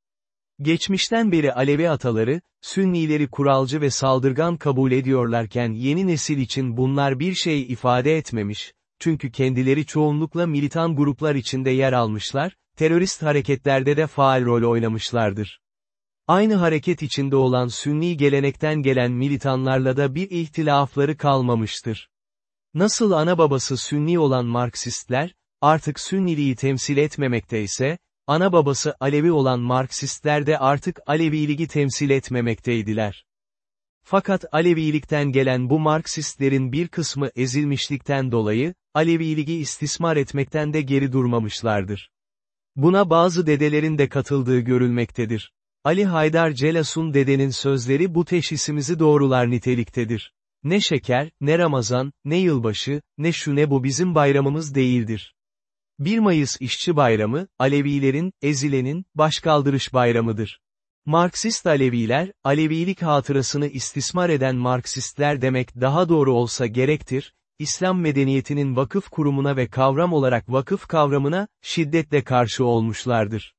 Geçmişten beri Alevi ataları, Sünnileri kuralcı ve saldırgan kabul ediyorlarken yeni nesil için bunlar bir şey ifade etmemiş, çünkü kendileri çoğunlukla militan gruplar içinde yer almışlar, terörist hareketlerde de faal rol oynamışlardır. Aynı hareket içinde olan Sünni gelenekten gelen militanlarla da bir ihtilafları kalmamıştır. Nasıl ana babası Sünni olan Marksistler, artık Sünniliği temsil etmemekte ise, ana babası Alevi olan Marksistler de artık Aleviligi temsil etmemekteydiler. Fakat Alevilikten gelen bu Marksistlerin bir kısmı ezilmişlikten dolayı, Aleviligi istismar etmekten de geri durmamışlardır. Buna bazı dedelerin de katıldığı görülmektedir. Ali Haydar Celasun dedenin sözleri bu teşhisimizi doğrular niteliktedir. Ne şeker, ne Ramazan, ne yılbaşı, ne şu ne bu bizim bayramımız değildir. 1 Mayıs İşçi Bayramı, Alevilerin, ezilenin, başkaldırış bayramıdır. Marksist Aleviler, Alevilik hatırasını istismar eden Marksistler demek daha doğru olsa gerektir, İslam medeniyetinin vakıf kurumuna ve kavram olarak vakıf kavramına, şiddetle karşı olmuşlardır.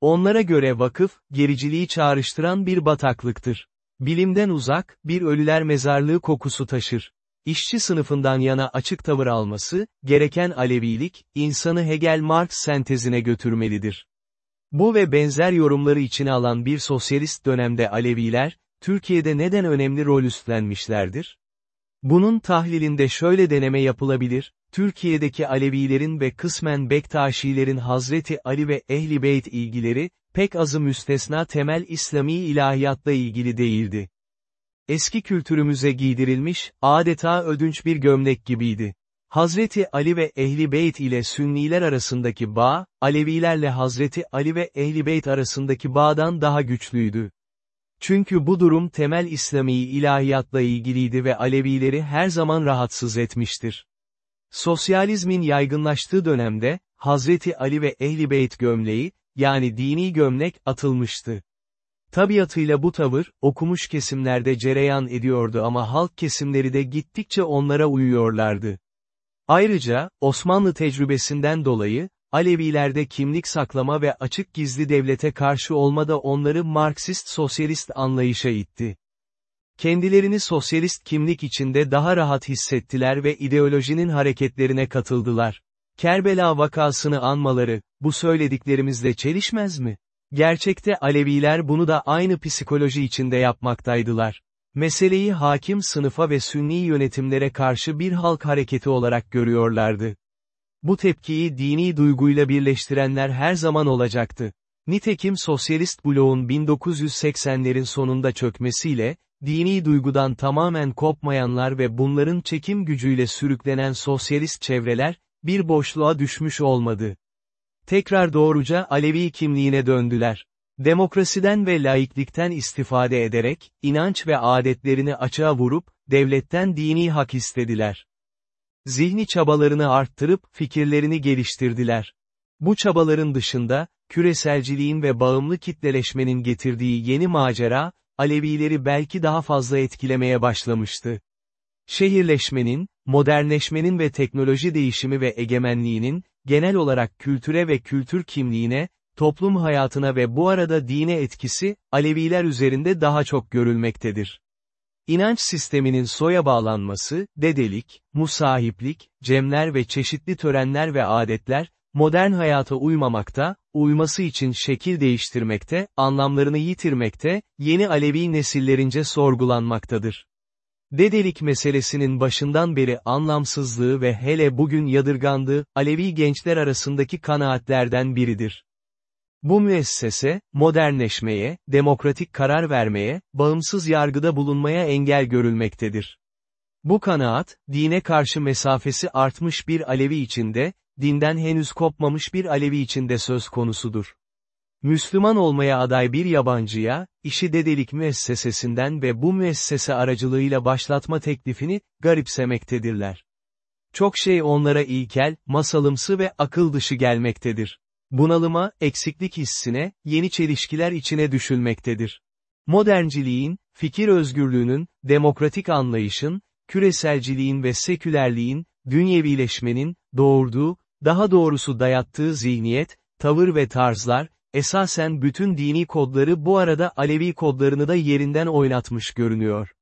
Onlara göre vakıf, gericiliği çağrıştıran bir bataklıktır. Bilimden uzak, bir ölüler mezarlığı kokusu taşır. İşçi sınıfından yana açık tavır alması, gereken Alevilik, insanı Hegel-Marx sentezine götürmelidir. Bu ve benzer yorumları içine alan bir sosyalist dönemde Aleviler, Türkiye'de neden önemli rol üstlenmişlerdir? Bunun tahlilinde şöyle deneme yapılabilir, Türkiye'deki Alevilerin ve kısmen Bektaşilerin Hazreti Ali ve Ehli Beyt ilgileri, pek azı müstesna temel İslami ilahiyatla ilgili değildi. Eski kültürümüze giydirilmiş, adeta ödünç bir gömlek gibiydi. Hazreti Ali ve Ehli Beyt ile Sünniler arasındaki bağ, Alevilerle Hazreti Ali ve Ehli Beyt arasındaki bağdan daha güçlüydü. Çünkü bu durum temel İslami ilahiyatla ilgiliydi ve Alevileri her zaman rahatsız etmiştir. Sosyalizmin yaygınlaştığı dönemde, Hazreti Ali ve Ehli Beyt gömleği, yani dini gömlek atılmıştı. Tabiatıyla bu tavır, okumuş kesimlerde cereyan ediyordu ama halk kesimleri de gittikçe onlara uyuyorlardı. Ayrıca, Osmanlı tecrübesinden dolayı, Alevilerde kimlik saklama ve açık gizli devlete karşı olma da onları Marksist-sosyalist anlayışa itti. Kendilerini sosyalist kimlik içinde daha rahat hissettiler ve ideolojinin hareketlerine katıldılar. Kerbela vakasını anmaları, bu söylediklerimizle çelişmez mi? Gerçekte Aleviler bunu da aynı psikoloji içinde yapmaktaydılar. Meseleyi hakim sınıfa ve sünni yönetimlere karşı bir halk hareketi olarak görüyorlardı. Bu tepkiyi dini duyguyla birleştirenler her zaman olacaktı. Nitekim sosyalist bloğun 1980'lerin sonunda çökmesiyle, dini duygudan tamamen kopmayanlar ve bunların çekim gücüyle sürüklenen sosyalist çevreler, bir boşluğa düşmüş olmadı. Tekrar doğruca Alevi kimliğine döndüler. Demokrasiden ve laiklikten istifade ederek, inanç ve adetlerini açığa vurup, devletten dini hak istediler. Zihni çabalarını arttırıp, fikirlerini geliştirdiler. Bu çabaların dışında, küreselciliğin ve bağımlı kitleleşmenin getirdiği yeni macera, Alevileri belki daha fazla etkilemeye başlamıştı. Şehirleşmenin, modernleşmenin ve teknoloji değişimi ve egemenliğinin, genel olarak kültüre ve kültür kimliğine, toplum hayatına ve bu arada dine etkisi, Aleviler üzerinde daha çok görülmektedir. İnanç sisteminin soya bağlanması, dedelik, musahiplik, cemler ve çeşitli törenler ve adetler, modern hayata uymamakta, uyması için şekil değiştirmekte, anlamlarını yitirmekte, yeni Alevi nesillerince sorgulanmaktadır. Dedelik meselesinin başından beri anlamsızlığı ve hele bugün yadırgandığı, Alevi gençler arasındaki kanaatlerden biridir. Bu müessese, modernleşmeye, demokratik karar vermeye, bağımsız yargıda bulunmaya engel görülmektedir. Bu kanaat, dine karşı mesafesi artmış bir Alevi içinde, dinden henüz kopmamış bir Alevi içinde söz konusudur. Müslüman olmaya aday bir yabancıya, işi dedelik müessesesinden ve bu müessese aracılığıyla başlatma teklifini, garipsemektedirler. Çok şey onlara ilkel, masalımsı ve akıl dışı gelmektedir. Bunalıma, eksiklik hissine, yeni çelişkiler içine düşülmektedir. Modernciliğin, fikir özgürlüğünün, demokratik anlayışın, küreselciliğin ve sekülerliğin, dünyevileşmenin, doğurduğu, daha doğrusu dayattığı zihniyet, tavır ve tarzlar, esasen bütün dini kodları bu arada Alevi kodlarını da yerinden oynatmış görünüyor.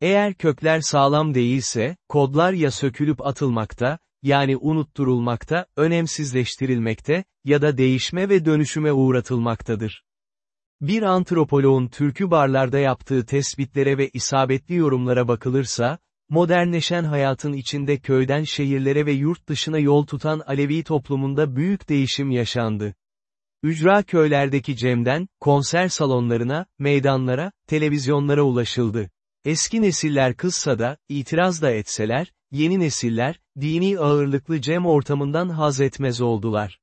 Eğer kökler sağlam değilse, kodlar ya sökülüp atılmakta, yani unutturulmakta, önemsizleştirilmekte, ya da değişme ve dönüşüme uğratılmaktadır. Bir antropoloğun türkü barlarda yaptığı tespitlere ve isabetli yorumlara bakılırsa, modernleşen hayatın içinde köyden şehirlere ve yurt dışına yol tutan Alevi toplumunda büyük değişim yaşandı. Ücra köylerdeki cemden, konser salonlarına, meydanlara, televizyonlara ulaşıldı. Eski nesiller kızsa da, itiraz da etseler, yeni nesiller, dini ağırlıklı cem ortamından haz etmez oldular.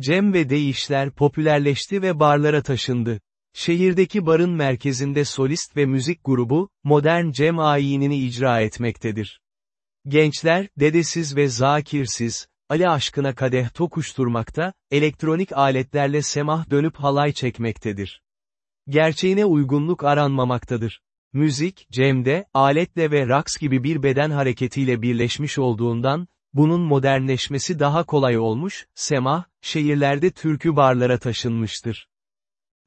Cem ve deyişler popülerleşti ve barlara taşındı. Şehirdeki barın merkezinde solist ve müzik grubu, modern cem ayinini icra etmektedir. Gençler, dedesiz ve zakirsiz, Ali aşkına kadeh tokuşturmakta, elektronik aletlerle semah dönüp halay çekmektedir. Gerçeğine uygunluk aranmamaktadır. Müzik, cemde, aletle ve raks gibi bir beden hareketiyle birleşmiş olduğundan, bunun modernleşmesi daha kolay olmuş, semah, şehirlerde türkü barlara taşınmıştır.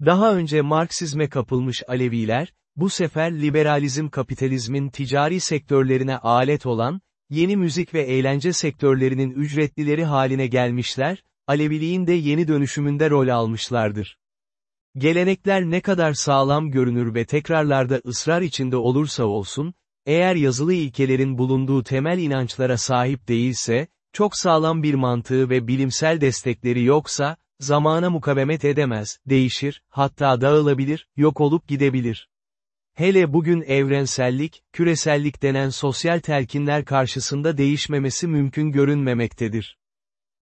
Daha önce Marksizme kapılmış Aleviler, bu sefer liberalizm kapitalizmin ticari sektörlerine alet olan, yeni müzik ve eğlence sektörlerinin ücretlileri haline gelmişler, Aleviliğin de yeni dönüşümünde rol almışlardır. Gelenekler ne kadar sağlam görünür ve tekrarlarda ısrar içinde olursa olsun, eğer yazılı ilkelerin bulunduğu temel inançlara sahip değilse, çok sağlam bir mantığı ve bilimsel destekleri yoksa, zamana mukavemet edemez, değişir, hatta dağılabilir, yok olup gidebilir. Hele bugün evrensellik, küresellik denen sosyal telkinler karşısında değişmemesi mümkün görünmemektedir.